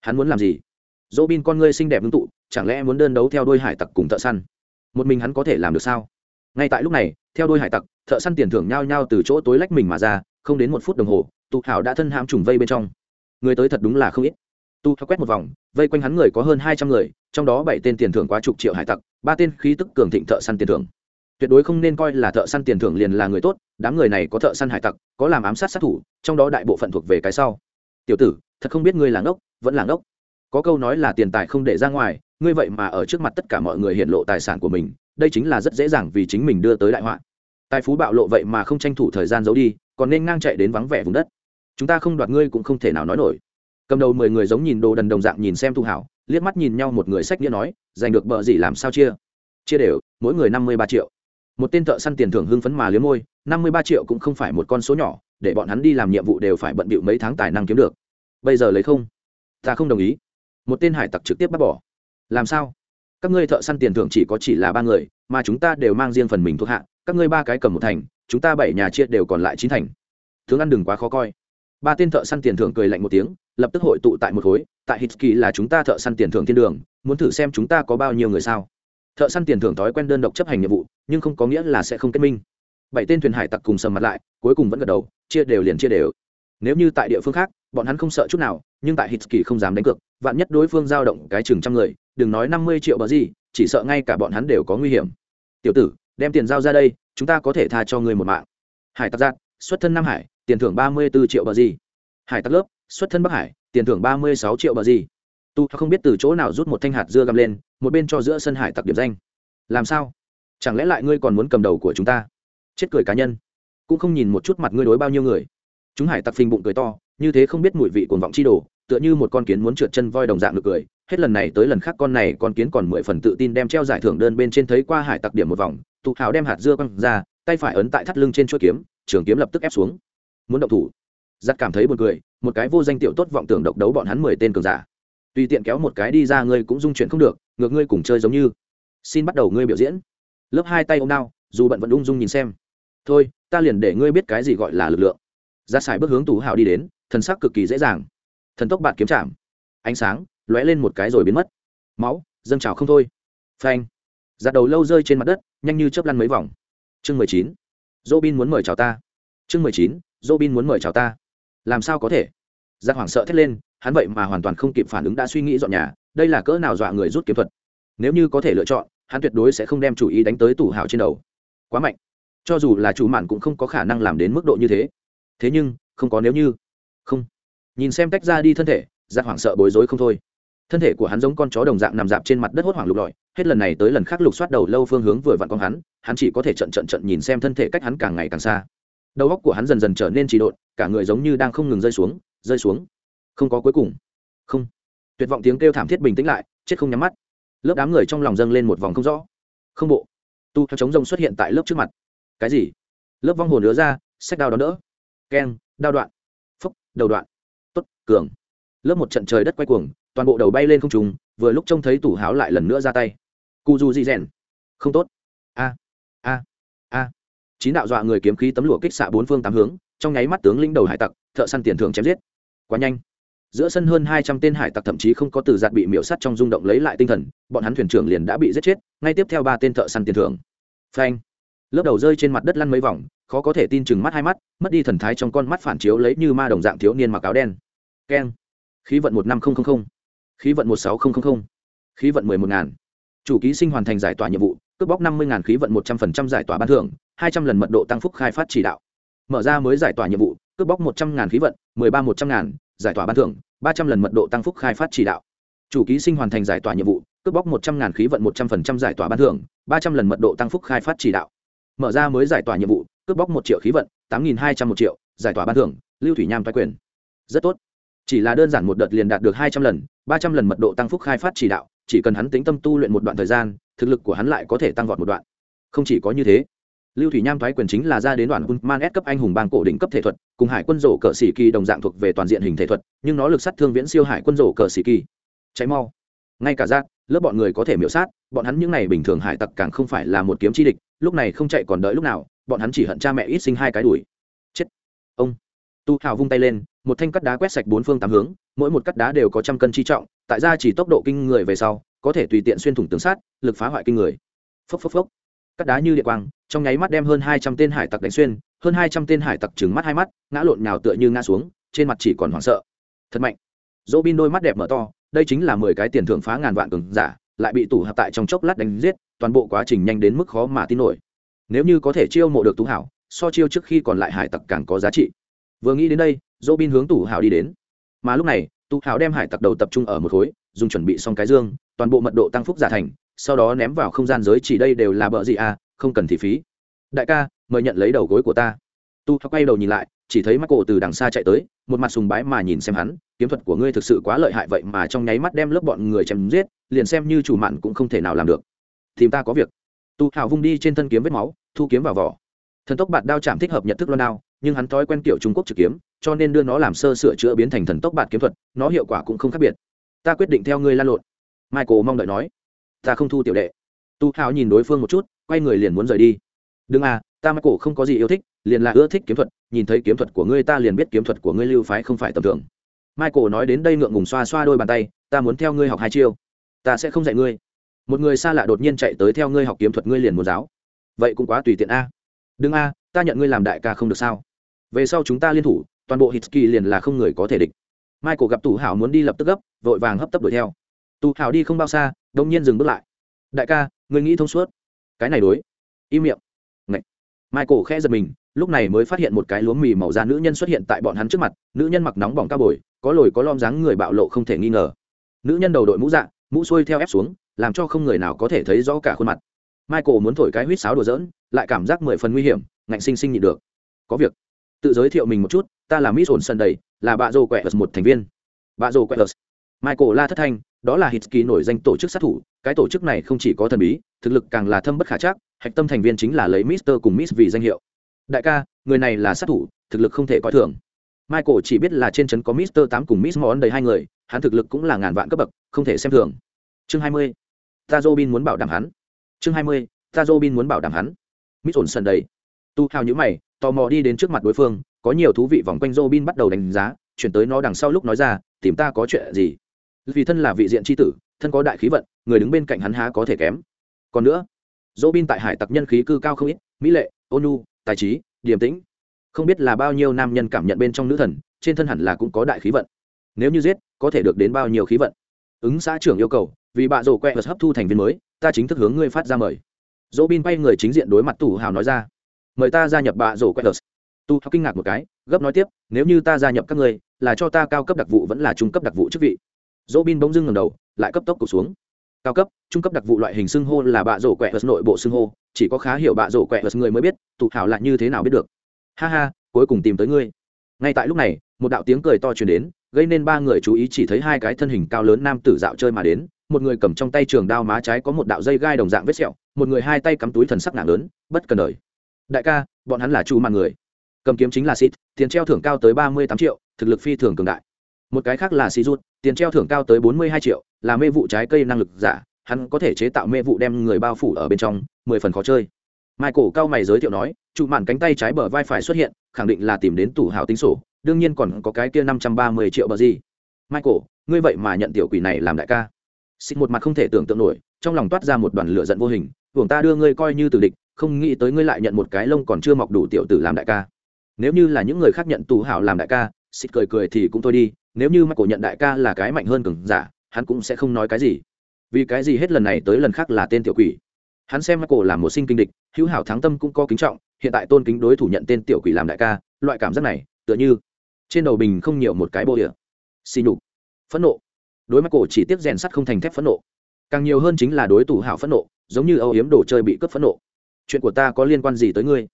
Hắn muốn làm gì? Dỗ bin con ngươi xinh đẹp hứng tụ chẳng lẽ muốn đơn đấu theo đôi hải tặc cùng thợ săn? Một mình hắn có thể làm được sao? Ngay tại lúc này, theo đôi hải tặc, thợ săn tiền thưởng nhao nhao từ chỗ tối lách mình mà ra, không đến một phút đồng hồ, tụ hảo đã thân hãm trùng vây bên trong. Người tới thật đúng là không ít. Tu thao quét một vòng, vây quanh hắn người có hơn hai trăm người, trong đó bảy tên tiền thưởng quá chục triệu hải tặc, ba tên khí tức cường thịnh thợ săn tiền thưởng. Tuyệt đối không nên coi là thợ săn tiền thưởng liền là người tốt, đám người này có thợ săn hải tặc, có làm ám sát sát thủ, trong đó đại bộ phận thuộc về cái sau. Tiểu tử, thật không biết ngươi là ngốc, vẫn là ngốc. Có câu nói là tiền tài không để ra ngoài ngươi vậy mà ở trước mặt tất cả mọi người hiện lộ tài sản của mình, đây chính là rất dễ dàng vì chính mình đưa tới đại họa. Tài phú bạo lộ vậy mà không tranh thủ thời gian giấu đi, còn nên ngang chạy đến vắng vẻ vùng đất. Chúng ta không đoạt ngươi cũng không thể nào nói nổi. Cầm đầu mười người giống nhìn đồ đần đồng dạng nhìn xem thu hảo, liếc mắt nhìn nhau một người sách nghĩa nói, giành được bợ gì làm sao chia? Chia đều, mỗi người năm mươi ba triệu. Một tên thợ săn tiền thưởng hưng phấn mà liếm môi, năm mươi ba triệu cũng không phải một con số nhỏ, để bọn hắn đi làm nhiệm vụ đều phải bận bịu mấy tháng tài năng kiếm được. Bây giờ lấy không? Ta không đồng ý. Một tên hải tặc trực tiếp bắt bỏ làm sao? Các ngươi thợ săn tiền thưởng chỉ có chỉ là ba người, mà chúng ta đều mang riêng phần mình thuộc hạ, các ngươi ba cái cầm một thành, chúng ta bảy nhà chia đều còn lại chín thành. Thương ăn đừng quá khó coi. Ba tên thợ săn tiền thưởng cười lạnh một tiếng, lập tức hội tụ tại một khối, tại hít kỳ là chúng ta thợ săn tiền thưởng thiên đường, muốn thử xem chúng ta có bao nhiêu người sao. Thợ săn tiền thưởng thói quen đơn độc chấp hành nhiệm vụ, nhưng không có nghĩa là sẽ không kết minh. Bảy tên thuyền hải tặc cùng sầm mặt lại, cuối cùng vẫn gật đầu, chia đều liền chia đều. Nếu như tại địa phương khác, bọn hắn không sợ chút nào, nhưng tại hít kỳ không dám đánh cược, vạn nhất đối phương giao động cái chừng trăm người đừng nói năm mươi triệu bờ gì, chỉ sợ ngay cả bọn hắn đều có nguy hiểm. Tiểu tử, đem tiền giao ra đây, chúng ta có thể tha cho ngươi một mạng. Hải tặc giác, xuất thân nam hải, tiền thưởng ba mươi b ố triệu bờ gì. Hải tặc lớp, xuất thân bắc hải, tiền thưởng ba mươi sáu triệu bờ gì. Tu không biết từ chỗ nào rút một thanh hạt dưa găm lên, một bên cho giữa sân hải tặc điểm danh. Làm sao? Chẳng lẽ lại ngươi còn muốn cầm đầu của chúng ta? Chết cười cá nhân. Cũng không nhìn một chút mặt ngươi đối bao nhiêu người. Chúng hải tặc phình bụng cười to, như thế không biết mùi vị cuồng vọng chi đồ, tựa như một con kiến muốn trượt chân voi đồng dạng được cười hết lần này tới lần khác con này con kiến còn mười phần tự tin đem treo giải thưởng đơn bên trên thấy qua hải tặc điểm một vòng, tụ hào đem hạt dưa quăng ra, tay phải ấn tại thắt lưng trên chuỗi kiếm, trường kiếm lập tức ép xuống. Muốn động thủ. Giặc cảm thấy buồn cười, một cái vô danh tiểu tốt vọng tưởng độc đấu bọn hắn mười tên cường giả. Tùy tiện kéo một cái đi ra ngươi cũng dung chuyển không được, ngược ngươi cùng chơi giống như. Xin bắt đầu ngươi biểu diễn. Lớp hai tay ôm đao, dù bận vẫn ung dung nhìn xem. Thôi, ta liền để ngươi biết cái gì gọi là lực lượng. Ra xài bước hướng tủ hào đi đến, thần sắc cực kỳ dễ dàng. Thần tốc bạn kiếm chạm. Ánh sáng lóe lên một cái rồi biến mất. Máu, dâng trào không thôi. Phanh. Giặt đầu lâu rơi trên mặt đất, nhanh như chớp lăn mấy vòng. Chương mười chín. Dô bin muốn mời chào ta. Chương mười chín dô bin muốn mời chào ta. Làm sao có thể? Giặc hoảng sợ thét lên, hắn vậy mà hoàn toàn không kịp phản ứng đã suy nghĩ dọn nhà, đây là cỡ nào dọa người rút kiếm thuật? Nếu như có thể lựa chọn, hắn tuyệt đối sẽ không đem chủ ý đánh tới tủ hào trên đầu. Quá mạnh. Cho dù là chủ mạn cũng không có khả năng làm đến mức độ như thế. Thế nhưng, không có nếu như. Không. Nhìn xem tách ra đi thân thể giặc hoảng sợ bối rối không thôi thân thể của hắn giống con chó đồng dạng nằm dạp trên mặt đất hốt hoảng lục lọi, hết lần này tới lần khác lục soát đầu lâu phương hướng vừa vặn con hắn hắn chỉ có thể trận trận trận nhìn xem thân thể cách hắn càng ngày càng xa. Đầu óc của hắn dần dần trở nên trì độn, cả người giống như đang không ngừng rơi xuống rơi xuống. Không có cuối cùng. Không. Tuyệt vọng tiếng kêu thảm thiết bình tĩnh lại, chết không nhắm mắt. Lớp đám người trong lòng dâng lên một vòng không rõ. Không bộ. Tu theo chống rông xuất hiện tại lớp trước mặt. Cái gì? Lớp vong hồn đứa ra, sách đao đón đỡ. Keng, đao đoạn. Phúc, đầu đoạn. Tốt, cường. Lớp một trận trời đất quay cuồng toàn bộ đầu bay lên không trùng vừa lúc trông thấy tủ háo lại lần nữa ra tay. Cu du di rèn. Không tốt. A a a. Chín đạo dọa người kiếm khí tấm lụa kích xạ bốn phương tám hướng, trong nháy mắt tướng lĩnh đầu hải tặc, thợ săn tiền thưởng chém giết. Quá nhanh. Giữa sân hơn hai trăm tên hải tặc thậm chí không có từ giạt bị miễu sắt trong rung động lấy lại tinh thần, bọn hắn thuyền trưởng liền đã bị giết chết, ngay tiếp theo ba tên thợ săn tiền thưởng. Phanh. Lớp đầu rơi trên mặt đất lăn mấy vòng, khó có thể tin chừng mắt hai mắt, mất đi thần thái trong con mắt phản chiếu lấy như ma đồng dạng thiếu niên mặc áo đen. Keng. Khí vận một năm không không không khí vận một sáu nghìn khí vận mười một ngàn. Chủ ký sinh hoàn thành giải tỏa nhiệm vụ, cướp bóc năm mươi ngàn khí vận một trăm phần trăm giải tỏa ban thưởng, hai trăm lần mật độ tăng phúc khai phát chỉ đạo. Mở ra mới giải tỏa nhiệm vụ, cướp bóc một trăm ngàn khí vận, mười ba một trăm ngàn, giải tỏa ban thưởng, ba trăm lần mật độ tăng phúc khai phát chỉ đạo. Chủ ký sinh hoàn thành giải tỏa nhiệm vụ, cướp bóc một trăm ngàn khí vận một trăm phần trăm giải tỏa ban thưởng, ba trăm lần mật độ tăng phúc khai phát chỉ đạo. Mở ra mới giải tỏa nhiệm vụ, cướp bóc một triệu khí vận, tám nghìn hai trăm một triệu, giải tỏa ban thưởng, lưu thủy nham thoái quyền. Rất tốt. Chỉ là đơn giản một đợt liền đạt được hai trăm lần ba trăm lần mật độ tăng phúc khai phát chỉ đạo, chỉ cần hắn tính tâm tu luyện một đoạn thời gian, thực lực của hắn lại có thể tăng vọt một đoạn. Không chỉ có như thế, lưu thủy nham thoái quyền chính là ra đến đoạn man s cấp anh hùng bang cổ đỉnh cấp thể thuật, cùng hải quân rổ cờ sĩ kỳ đồng dạng thuộc về toàn diện hình thể thuật, nhưng nó lực sát thương viễn siêu hải quân rổ cờ sĩ kỳ. Cháy mau. Ngay cả giác, lớp bọn người có thể miễu sát, bọn hắn những n à y bình thường hải tặc càng không phải là một kiếm chi địch, lúc này không chạy còn đợi lúc nào, bọn hắn chỉ hận cha mẹ ít sinh hai cái đuổi. Chết. Ông. Tu hào vung tay lên một thanh cắt đá quét sạch bốn phương tám hướng, mỗi một cắt đá đều có trăm cân chi trọng, tại ra chỉ tốc độ kinh người về sau, có thể tùy tiện xuyên thủng tướng sát lực phá hoại kinh người. Phốc phốc phốc. Cắt đá như địa quang, trong nháy mắt đem hơn hai trăm tên hải tặc đánh xuyên, hơn hai trăm tên hải tặc trừng mắt hai mắt, ngã lộn nhào tựa như ngã xuống, trên mặt chỉ còn hoảng sợ. Thật mạnh. Dỗ bin đôi mắt đẹp mở to, đây chính là mười cái tiền thưởng phá ngàn vạn cường giả, lại bị tủ hợp tại trong chốc lát đánh giết, toàn bộ quá trình nhanh đến mức khó mà tin nổi. Nếu như có thể chiêu mộ được tú hảo, so chiêu trước khi còn lại hải tặc càng có giá trị vừa nghĩ đến đây dỗ bin hướng tủ hảo đi đến. Mà lúc này, tụ hảo đem hải tặc đầu tập trung ở một khối, dùng chuẩn bị xong cái dương, toàn bộ mật độ tăng phúc giả thành, sau đó ném vào không gian giới chỉ đây đều là bợ gì à không cần thị phí. Đại ca, mời nhận lấy đầu gối của ta. Tu quay đầu nhìn lại, chỉ thấy mắt cổ từ đằng xa chạy tới, một mặt sùng bái mà nhìn xem hắn, kiếm thuật của ngươi thực sự quá lợi hại vậy mà trong nháy mắt đem lớp bọn người chém giết, liền xem như chủ mạn cũng không thể nào làm được. Tìm ta có việc. Tu hào vung đi trên thân kiếm vết máu, thu kiếm vào vỏ thần tốc bạt đao chạm thích hợp nhận thức loan đao, nhưng hắn thói quen kiểu trung quốc trực kiếm, cho nên đưa nó làm sơ sửa chữa biến thành thần tốc bạt kiếm thuật, nó hiệu quả cũng không khác biệt. Ta quyết định theo ngươi lan lộn. Michael mong đợi nói. Ta không thu tiểu đệ. Tu hào nhìn đối phương một chút, quay người liền muốn rời đi. Đừng à ta michael không có gì yêu thích, liền là ưa thích kiếm thuật, nhìn thấy kiếm thuật của ngươi ta liền biết kiếm thuật của ngươi lưu phái không phải tầm thường. Michael nói đến đây ngượng ngùng xoa xoa đôi bàn tay, ta muốn theo ngươi học hai chiêu, ta sẽ không dạy ngươi. Một người xa lạ đột nhiên chạy tới theo ngươi học kiếm thuật ngươi liền muốn giáo. Vậy cũng quá tùy tiện a đừng a, ta nhận ngươi làm đại ca không được sao? Về sau chúng ta liên thủ, toàn bộ hitsky liền là không người có thể địch. Michael gặp tù hảo muốn đi lập tức gấp, vội vàng hấp tấp đuổi theo. Tù hảo đi không bao xa đông nhiên dừng bước lại. Đại ca người nghĩ thông suốt. Cái này đối. Im miệng. Ngậy. michael khẽ giật mình, lúc này mới phát hiện một cái lúa mì màu da nữ nhân xuất hiện tại bọn hắn trước mặt, nữ nhân mặc nóng bỏng cao bồi, có lồi có lom dáng người bạo lộ không thể nghi ngờ. Nữ nhân đầu đội mũ dạ mũ xuôi theo ép xuống, làm cho không người nào có thể thấy rõ cả khuôn mặt michael muốn thổi cái huýt sáo đùa dỡn lại cảm giác mười phần nguy hiểm, ngạnh sinh sinh nhịn được. Có việc. Tự giới thiệu mình một chút, ta là miss ổn sân đầy, là bà dô quẹt một thành viên. Bà dô quẹt michael la thất thanh, đó là hitsky nổi danh tổ chức sát thủ, cái tổ chức này không chỉ có thần bí, thực lực càng là thâm bất khả chắc, hạch tâm thành viên chính là lấy mister cùng miss vì danh hiệu. Đại ca, người này là sát thủ, thực lực không thể coi thường. Michael chỉ biết là trên trấn có mister tám cùng miss món đầy hai người, hắn thực lực cũng là ngàn vạn cấp bậc, không thể xem thường. Chương hai mươi. Ta robin muốn bảo đảm hắn chương hai mươi, ta robin muốn bảo đảm hắn. Mít ổn sần đầy. Tu hào nhữ mày, tò mò đi đến trước mặt đối phương, có nhiều thú vị vòng quanh robin bắt đầu đánh giá, chuyển tới nó đằng sau lúc nói ra, tìm ta có chuyện gì? Vì thân là vị diện tri tử, thân có đại khí vận, người đứng bên cạnh hắn há có thể kém. Còn nữa, robin tại hải tặc nhân khí cư cao không ít, mỹ lệ ônu tài trí, điềm tĩnh. Không biết là bao nhiêu nam nhân cảm nhận bên trong nữ thần, trên thân hẳn là cũng có đại khí vận. Nếu như giết, có thể được đến bao nhiêu khí vận? Ứng xã trưởng yêu cầu, vì bạ rổ quẹ hấp thu thành viên mới, ta chính thức hướng ngươi phát ra mời. Dỗ bin bay người chính diện đối mặt tù hào nói ra. Mời ta gia nhập bạ rổ quẹt tu hào kinh ngạc một cái, gấp nói tiếp, nếu như ta gia nhập các ngươi, là cho ta cao cấp đặc vụ vẫn là trung cấp đặc vụ chức vị. Dỗ bin bỗng dưng ngầm đầu, lại cấp tốc cụt xuống. Cao cấp, trung cấp đặc vụ loại hình xưng hô là bạ rổ quẹt nội bộ xưng hô, chỉ có khá hiểu bạ rổ quẹt người mới biết, tù hào lại như thế nào biết được. Ha ha, cuối cùng tìm tới ngươi. Ngay tại lúc này, một đạo tiếng cười to truyền đến gây nên ba người chú ý chỉ thấy hai cái thân hình cao lớn nam tử dạo chơi mà đến, một người cầm trong tay trường đao má trái có một đạo dây gai đồng dạng vết sẹo, một người hai tay cắm túi thần sắc nặng lớn, bất cần đời. Đại ca, bọn hắn là chu mạng người. Cầm kiếm chính là xịt tiền treo thưởng cao tới ba mươi tám triệu, thực lực phi thường cường đại. Một cái khác là xì rút tiền treo thưởng cao tới bốn mươi hai triệu, là mê vụ trái cây năng lực giả, hắn có thể chế tạo mê vụ đem người bao phủ ở bên trong, mười phần khó chơi. Michael cao mày giới thiệu nói trụ mạn cánh tay trái bờ vai phải xuất hiện, khẳng định là tìm đến tủ hào tính sổ đương nhiên còn có cái kia năm trăm ba mươi triệu bờ gì. Michael, ngươi vậy mà nhận tiểu quỷ này làm đại ca. Xịt một mặt không thể tưởng tượng nổi, trong lòng toát ra một đoàn lửa giận vô hình "Tưởng ta đưa ngươi coi như tử địch, không nghĩ tới ngươi lại nhận một cái lông còn chưa mọc đủ tiểu tử làm đại ca. Nếu như là những người khác nhận tù hảo làm đại ca, xịt cười cười thì cũng thôi đi, nếu như cổ nhận đại ca là cái mạnh hơn cường giả, hắn cũng sẽ không nói cái gì. Vì cái gì hết lần này tới lần khác là tên tiểu quỷ? Hắn xem cổ là một sinh kinh địch, hữu hảo thắng tâm cũng có kính trọng, hiện tại tôn kính đối thủ nhận tên tiểu quỷ làm đại ca, loại cảm giác này, tựa như trên đầu bình không nhiều một cái bộ địa xì nhục. Phẫn nộ. Đối mặt cổ chỉ tiếp rèn sắt không thành thép phẫn nộ. Càng nhiều hơn chính là đối thủ hảo phẫn nộ, giống như âu yếm đồ chơi bị cướp phẫn nộ. Chuyện của ta có liên quan gì tới ngươi?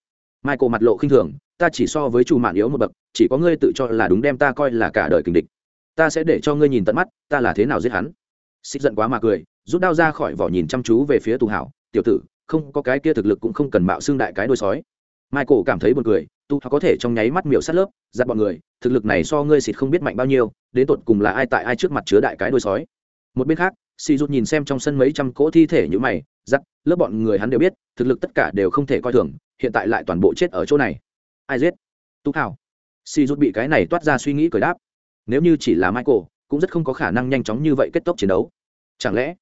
Michael mặt lộ khinh thường, ta chỉ so với chủ mạn yếu một bậc, chỉ có ngươi tự cho là đúng đem ta coi là cả đời kình địch. Ta sẽ để cho ngươi nhìn tận mắt, ta là thế nào giết hắn? Xích giận quá mà cười, rút đao ra khỏi vỏ nhìn chăm chú về phía tù hảo, tiểu tử, không có cái kia thực lực cũng không cần mạo xương đại cái đôi sói. Michael cảm thấy buồn cười tu có thể trong nháy mắt miểu sát lớp, giặt bọn người, thực lực này so ngươi xịt không biết mạnh bao nhiêu, đến tột cùng là ai tại ai trước mặt chứa đại cái đôi sói. Một bên khác, xì rút nhìn xem trong sân mấy trăm cỗ thi thể như mày, giặt, lớp bọn người hắn đều biết, thực lực tất cả đều không thể coi thường, hiện tại lại toàn bộ chết ở chỗ này. Ai giết? Tu hào xì rút bị cái này toát ra suy nghĩ cười đáp. Nếu như chỉ là michael, cũng rất không có khả năng nhanh chóng như vậy kết thúc chiến đấu. Chẳng lẽ?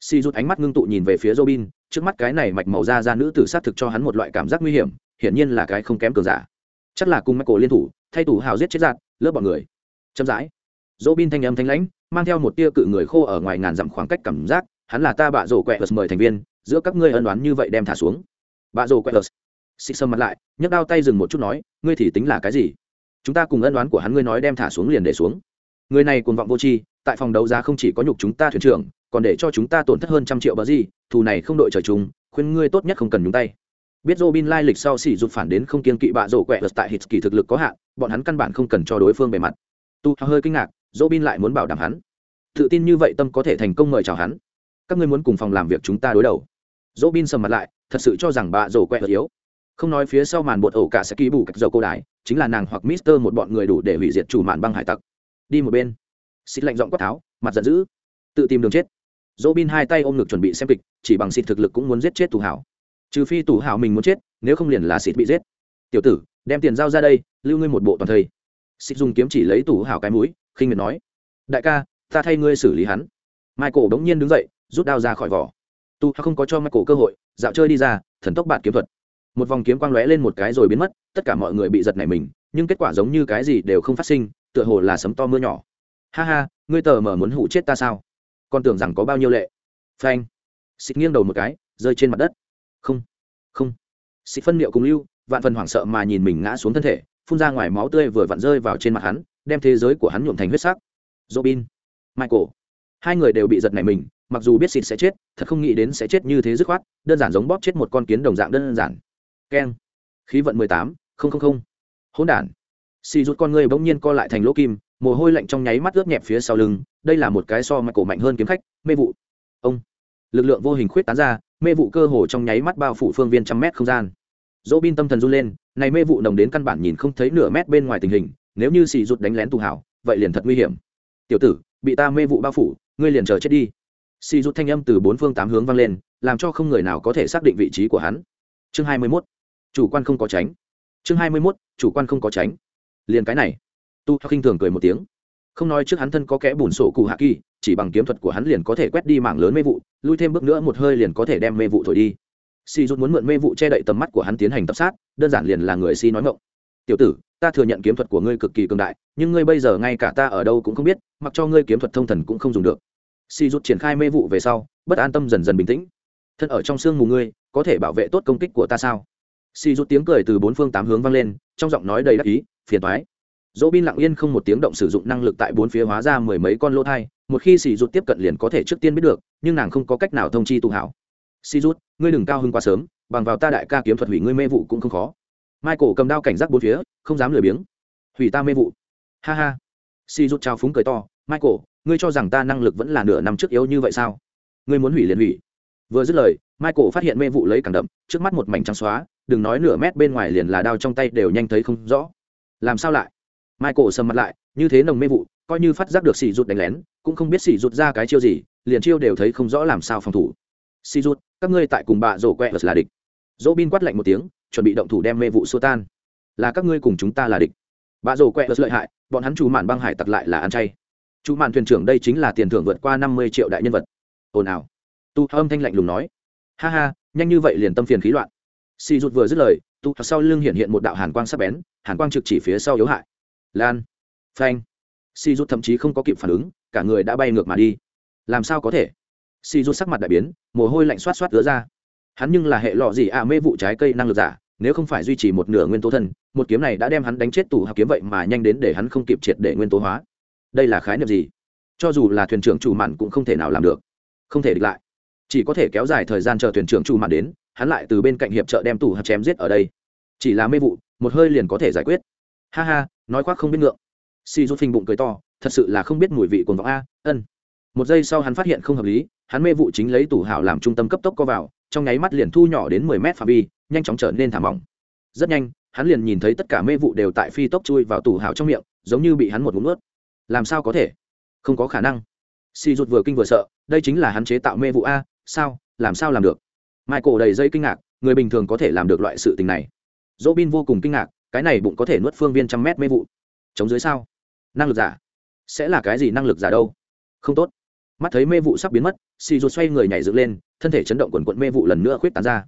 Xì rút ánh mắt ngưng tụ nhìn về phía robin, trước mắt cái này mạch màu da ra nữ tử sát thực cho hắn một loại cảm giác nguy hiểm hiển nhiên là cái không kém cường giả. Chắc là cùng michael liên thủ, thay tủ hào giết chết giạt lớp bọn người. Chậm rãi. Dỗ bin thanh âm thanh lãnh, mang theo một tia cự người khô ở ngoài ngàn dặm khoảng cách cảm giác, hắn là ta bạ rổ quẹt quẹ mời thành viên, giữa các ngươi ân đoán như vậy đem thả xuống. Bạ rổ quẹt quẹ xịt sâm mặt lại, nhấc đao tay dừng một chút nói, ngươi thì tính là cái gì? Chúng ta cùng ân đoán của hắn ngươi nói đem thả xuống liền để xuống. Người này cuồng vọng vô tri, tại phòng đấu giá không chỉ có nhục chúng ta thuyền trưởng, còn để cho chúng ta tổn thất hơn trăm triệu bờ gì, thù này không đội trời chung, khuyên ngươi tốt nhất không cần nhúng tay biết Robin lai lịch sau sỉ dục phản đến không kiên kỵ bạ rổ quẹ tại hít kỳ thực lực có hạn, bọn hắn căn bản không cần cho đối phương bề mặt. Tu hơi kinh ngạc, Robin lại muốn bảo đảm hắn. Tự tin như vậy tâm có thể thành công mời chào hắn. Các ngươi muốn cùng phòng làm việc chúng ta đối đầu. Robin sầm mặt lại, thật sự cho rằng bạ rổ quẹt yếu. Không nói phía sau màn bột ổ cả sẽ ký bù cách dầu cô đái, chính là nàng hoặc Mister một bọn người đủ để hủy diệt chủ màn băng hải tặc. Đi một bên. Xịt lạnh giọng quát tháo, mặt giận dữ, tự tìm đường chết. Robin hai tay ôm ngực chuẩn bị xem kịch, chỉ bằng xịt thực lực cũng muốn giết chết tù hảo trừ phi tủ hào mình muốn chết, nếu không liền là xịt bị giết. Tiểu tử, đem tiền giao ra đây, lưu ngươi một bộ toàn thây. Xịt dùng kiếm chỉ lấy tủ hào cái mũi, khinh miệt nói. Đại ca, ta thay ngươi xử lý hắn. Michael bỗng nhiên đứng dậy, rút đao ra khỏi vỏ. Tu không có cho michael cơ hội, dạo chơi đi ra, thần tốc bạn kiếm thuật. Một vòng kiếm quang lóe lên một cái rồi biến mất, tất cả mọi người bị giật nảy mình, nhưng kết quả giống như cái gì đều không phát sinh, tựa hồ là sấm to mưa nhỏ. Ha ha, ngươi tờ mở muốn hụ chết ta sao? Con tưởng rằng có bao nhiêu lệ. Phanh. Xịt nghiêng đầu một cái, rơi trên mặt đất không không. Xịt phân liệu cùng lưu, vạn phần hoảng sợ mà nhìn mình ngã xuống thân thể, phun ra ngoài máu tươi vừa vặn rơi vào trên mặt hắn, đem thế giới của hắn nhuộm thành huyết sắc. Robin, michael. Hai người đều bị giật nảy mình, mặc dù biết xịt sẽ chết, thật không nghĩ đến sẽ chết như thế dứt khoát, đơn giản giống bóp chết một con kiến đồng dạng đơn giản. Keng. Khí vận mười tám, không không không. Hỗn đản. Xì rút con người bỗng nhiên co lại thành lỗ kim, mồ hôi lạnh trong nháy mắt ướt nhẹp phía sau lưng, đây là một cái so mà cổ mạnh hơn kiếm khách, mê vụ. Ông. Lực lượng vô hình khuyết tán ra mê vụ cơ hồ trong nháy mắt bao phủ phương viên trăm mét không gian. Dỗ bin tâm thần run lên này mê vụ nồng đến căn bản nhìn không thấy nửa mét bên ngoài tình hình nếu như xì rụt đánh lén tù hảo vậy liền thật nguy hiểm. Tiểu tử bị ta mê vụ bao phủ ngươi liền chờ chết đi. Xì rụt thanh âm từ bốn phương tám hướng vang lên làm cho không người nào có thể xác định vị trí của hắn. Chương hai mươi 21. chủ quan không có tránh. Chương hai mươi 21, chủ quan không có tránh. Liền cái này. Tu khinh thường cười một tiếng. Không nói trước hắn thân có kẽ bùn sổ cụ hạ kỳ chỉ bằng kiếm thuật của hắn liền có thể quét đi mảng lớn mê vụ, lui thêm bước nữa một hơi liền có thể đem mê vụ thổi đi. Si rút muốn mượn mê vụ che đậy tầm mắt của hắn tiến hành tập sát, đơn giản liền là người si nói mộng tiểu tử, ta thừa nhận kiếm thuật của ngươi cực kỳ cường đại, nhưng ngươi bây giờ ngay cả ta ở đâu cũng không biết, mặc cho ngươi kiếm thuật thông thần cũng không dùng được. Si rút triển khai mê vụ về sau, bất an tâm dần dần bình tĩnh. Thân ở trong xương mù ngươi, có thể bảo vệ tốt công kích của ta sao? Si rút tiếng cười từ bốn phương tám hướng vang lên, trong giọng nói đầy đắc ý, phiền toái. dỗ bin lặng yên không một tiếng động sử dụng năng lực tại bốn phía hóa ra mười mấy con lỗ thai một khi xì rút tiếp cận liền có thể trước tiên biết được, nhưng nàng không có cách nào thông chi tụ hảo. Xì rút, ngươi đừng cao hơn quá sớm, bằng vào ta đại ca kiếm thuật hủy ngươi mê vụ cũng không khó. Michael cầm đao cảnh giác bốn phía, không dám lười biếng. Hủy ta mê vụ. Ha ha. Xì rút trao phúng cười to, michael, ngươi cho rằng ta năng lực vẫn là nửa năm trước yếu như vậy sao? Ngươi muốn hủy liền hủy. Vừa dứt lời, michael phát hiện mê vụ lấy càng đậm, trước mắt một mảnh trắng xóa, đừng nói nửa mét bên ngoài liền là đao trong tay đều nhanh thấy không rõ. Làm sao lại? Michael sầm mặt lại, như thế nồng mê vụ, coi như phát giác được xì rụt đánh lén cũng không biết xì rụt ra cái chiêu gì, liền chiêu đều thấy không rõ làm sao phòng thủ. Xì rụt, các ngươi tại cùng bà rổ quẹ là địch. Dỗ bin quát lạnh một tiếng, chuẩn bị động thủ đem mê vụ xua tan. Là các ngươi cùng chúng ta là địch. Bà rổ quẹ lợi hại, bọn hắn chủ mạn băng hải tặc lại là ăn chay. Chủ mạn thuyền trưởng đây chính là tiền thưởng vượt qua năm mươi triệu đại nhân vật. Ồn ào. Tu âm thanh lạnh lùng nói. Ha ha, nhanh như vậy liền tâm phiền khí loạn. Xì rụt vừa dứt lời, tu sau lưng hiện hiện một đạo hàn quang sắc bén, hàn quang trực chỉ phía sau yếu hại. Lan. Phanh. Xì rút thậm chí không có kịp phản ứng cả người đã bay ngược mà đi. Làm sao có thể? Si rút sắc mặt đại biến, mồ hôi lạnh xoát xoát ứa ra. Hắn nhưng là hệ lọ gì à mê vụ trái cây năng lực giả, nếu không phải duy trì một nửa nguyên tố thân, một kiếm này đã đem hắn đánh chết tù hạc kiếm vậy mà nhanh đến để hắn không kịp triệt để nguyên tố hóa. Đây là khái niệm gì? Cho dù là thuyền trưởng chủ mặn cũng không thể nào làm được. Không thể địch lại. Chỉ có thể kéo dài thời gian chờ thuyền trưởng chủ mặn đến, hắn lại từ bên cạnh hiệp trợ đem tù hạc chém giết ở đây. Chỉ là mê vụ, một hơi liền có thể giải quyết. Ha ha, nói khoác không biết ngượng. Si rút phình bụng cười to thật sự là không biết mùi vị của vọng a, ân. Một giây sau hắn phát hiện không hợp lý, hắn mê vụ chính lấy tủ hảo làm trung tâm cấp tốc co vào, trong nháy mắt liền thu nhỏ đến mười mét phạm vi, nhanh chóng trở nên thảm mỏng. Rất nhanh, hắn liền nhìn thấy tất cả mê vụ đều tại phi tốc chui vào tủ hảo trong miệng, giống như bị hắn một ngụm ướt làm sao có thể? Không có khả năng. Si rút vừa kinh vừa sợ, đây chính là hắn chế tạo mê vụ a, sao? Làm sao làm được? Michael đầy dây kinh ngạc, người bình thường có thể làm được loại sự tình này. Dỗ bin vô cùng kinh ngạc, cái này bụng có thể nuốt phương viên trăm mét mê vụ. Chống dưới sao? Năng lực giả sẽ là cái gì năng lực giả đâu? Không tốt. Mắt thấy mê vụ sắp biến mất, xì ruột xoay người nhảy dựng lên, thân thể chấn động quần quận mê vụ lần nữa khuyết tán ra.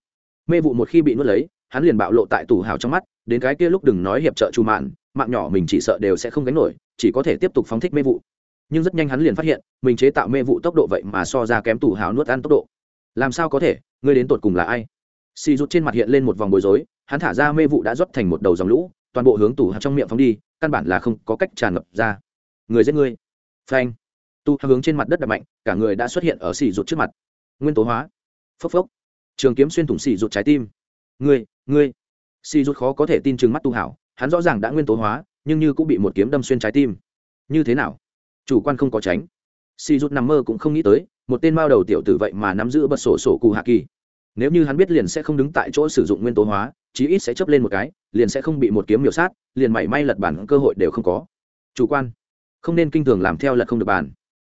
Mê vụ một khi bị nuốt lấy, hắn liền bạo lộ tại tủ hào trong mắt, đến cái kia lúc đừng nói hiệp trợ trù mạn, mạng nhỏ mình chỉ sợ đều sẽ không gánh nổi, chỉ có thể tiếp tục phóng thích mê vụ. Nhưng rất nhanh hắn liền phát hiện, mình chế tạo mê vụ tốc độ vậy mà so ra kém tủ hào nuốt ăn tốc độ. Làm sao có thể? Ngươi đến tột cùng là ai? Xì rút trên mặt hiện lên một vòng bối rối, hắn thả ra mê vụ đã rót thành một đầu dòng lũ, toàn bộ hướng tủ hào trong miệng phóng đi, căn bản là không có cách tràn ngập ra người giết người phanh. Tu hướng trên mặt đất đập mạnh, cả người đã xuất hiện ở xì rụt trước mặt. Nguyên tố hóa. Phốc phốc. Trường kiếm xuyên thủng xì rụt trái tim. Ngươi ngươi. Xì rụt khó có thể tin chừng mắt tu hảo hắn rõ ràng đã nguyên tố hóa, nhưng như cũng bị một kiếm đâm xuyên trái tim. Như thế nào? Chủ quan không có tránh. Xì rụt nằm mơ cũng không nghĩ tới, một tên mao đầu tiểu tử vậy mà nắm giữ bật sổ sổ cù hạ kỳ. Nếu như hắn biết liền sẽ không đứng tại chỗ sử dụng nguyên tố hóa, chí ít sẽ chấp lên một cái, liền sẽ không bị một kiếm miểu sát, liền mảy may lật bản cơ hội đều không có. Chủ quan không nên kinh thường làm theo là không được bàn.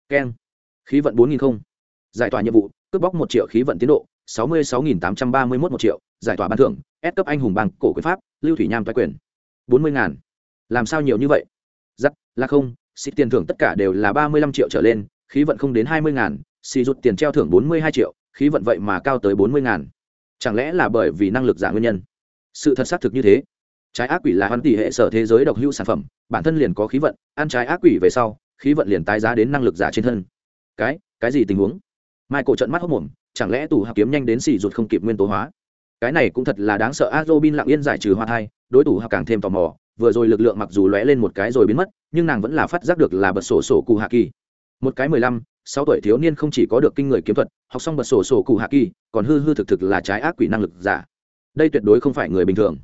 Keng. Khí vận bốn nghìn không. Giải tỏa nhiệm vụ, cướp bóc một triệu khí vận tiến độ, sáu mươi sáu nghìn tám trăm ba mươi mốt một triệu, giải tỏa ban thưởng ép cấp anh hùng bằng cổ quyền pháp, lưu thủy nham toái quyền. bốn mươi ngàn. Làm sao nhiều như vậy? Giắt là không, xịt tiền thưởng tất cả đều là ba mươi lăm triệu trở lên, khí vận không đến hai mươi ngàn, xì rút tiền treo thưởng bốn mươi hai triệu, khí vận vậy mà cao tới bốn mươi ngàn. Chẳng lẽ là bởi vì năng lực giả nguyên nhân? Sự thật xác thực như thế trái ác quỷ là hoàn tỷ hệ sở thế giới độc hữu sản phẩm, bản thân liền có khí vận, ăn trái ác quỷ về sau, khí vận liền tái giá đến năng lực giả trên thân. Cái cái gì tình huống? Mai cổ trận mắt hốc mồm, chẳng lẽ tủ hạc kiếm nhanh đến xì rụt không kịp nguyên tố hóa? Cái này cũng thật là đáng sợ a robin lặng yên giải trừ hoa thai, đối thủ hạc càng thêm tò mò, vừa rồi lực lượng mặc dù lóe lên một cái rồi biến mất, nhưng nàng vẫn là phát giác được là bật sổ sổ cụ hạ kỳ. Một cái mười lăm, sáu tuổi thiếu niên không chỉ có được kinh người kiếm thuật, học xong bật sổ sổ cụ hạ kỳ, còn hư hư thực thực là trái ác quỷ năng lực giả. Đây tuyệt đối không phải người bình thường.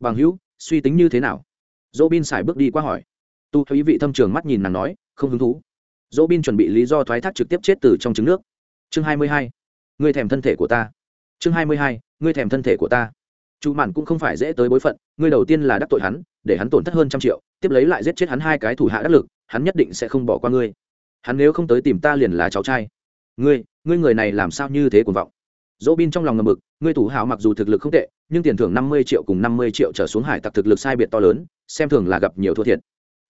Bằng hữu suy tính như thế nào? Dỗ bin xài bước đi qua hỏi. Tu thấy vị thâm trường mắt nhìn nàng nói, không hứng thú. Dỗ bin chuẩn bị lý do thoái thác trực tiếp chết từ trong trứng nước. Chương hai mươi hai. Ngươi thèm thân thể của ta. Chương hai mươi hai, ngươi thèm thân thể của ta. Chủ mạn cũng không phải dễ tới bối phận, ngươi đầu tiên là đắc tội hắn, để hắn tổn thất hơn trăm triệu, tiếp lấy lại giết chết hắn hai cái thủ hạ đắc lực, hắn nhất định sẽ không bỏ qua ngươi. Hắn nếu không tới tìm ta liền là cháu trai. Ngươi ngươi người này làm sao như thế cuồng vọng? Dỗ bin trong lòng ngầm mực ngươi thủ hào mặc dù thực lực không tệ, nhưng tiền thưởng năm mươi triệu cùng năm mươi triệu trở xuống hải tặc thực lực sai biệt to lớn, xem thường là gặp nhiều thua thiệt.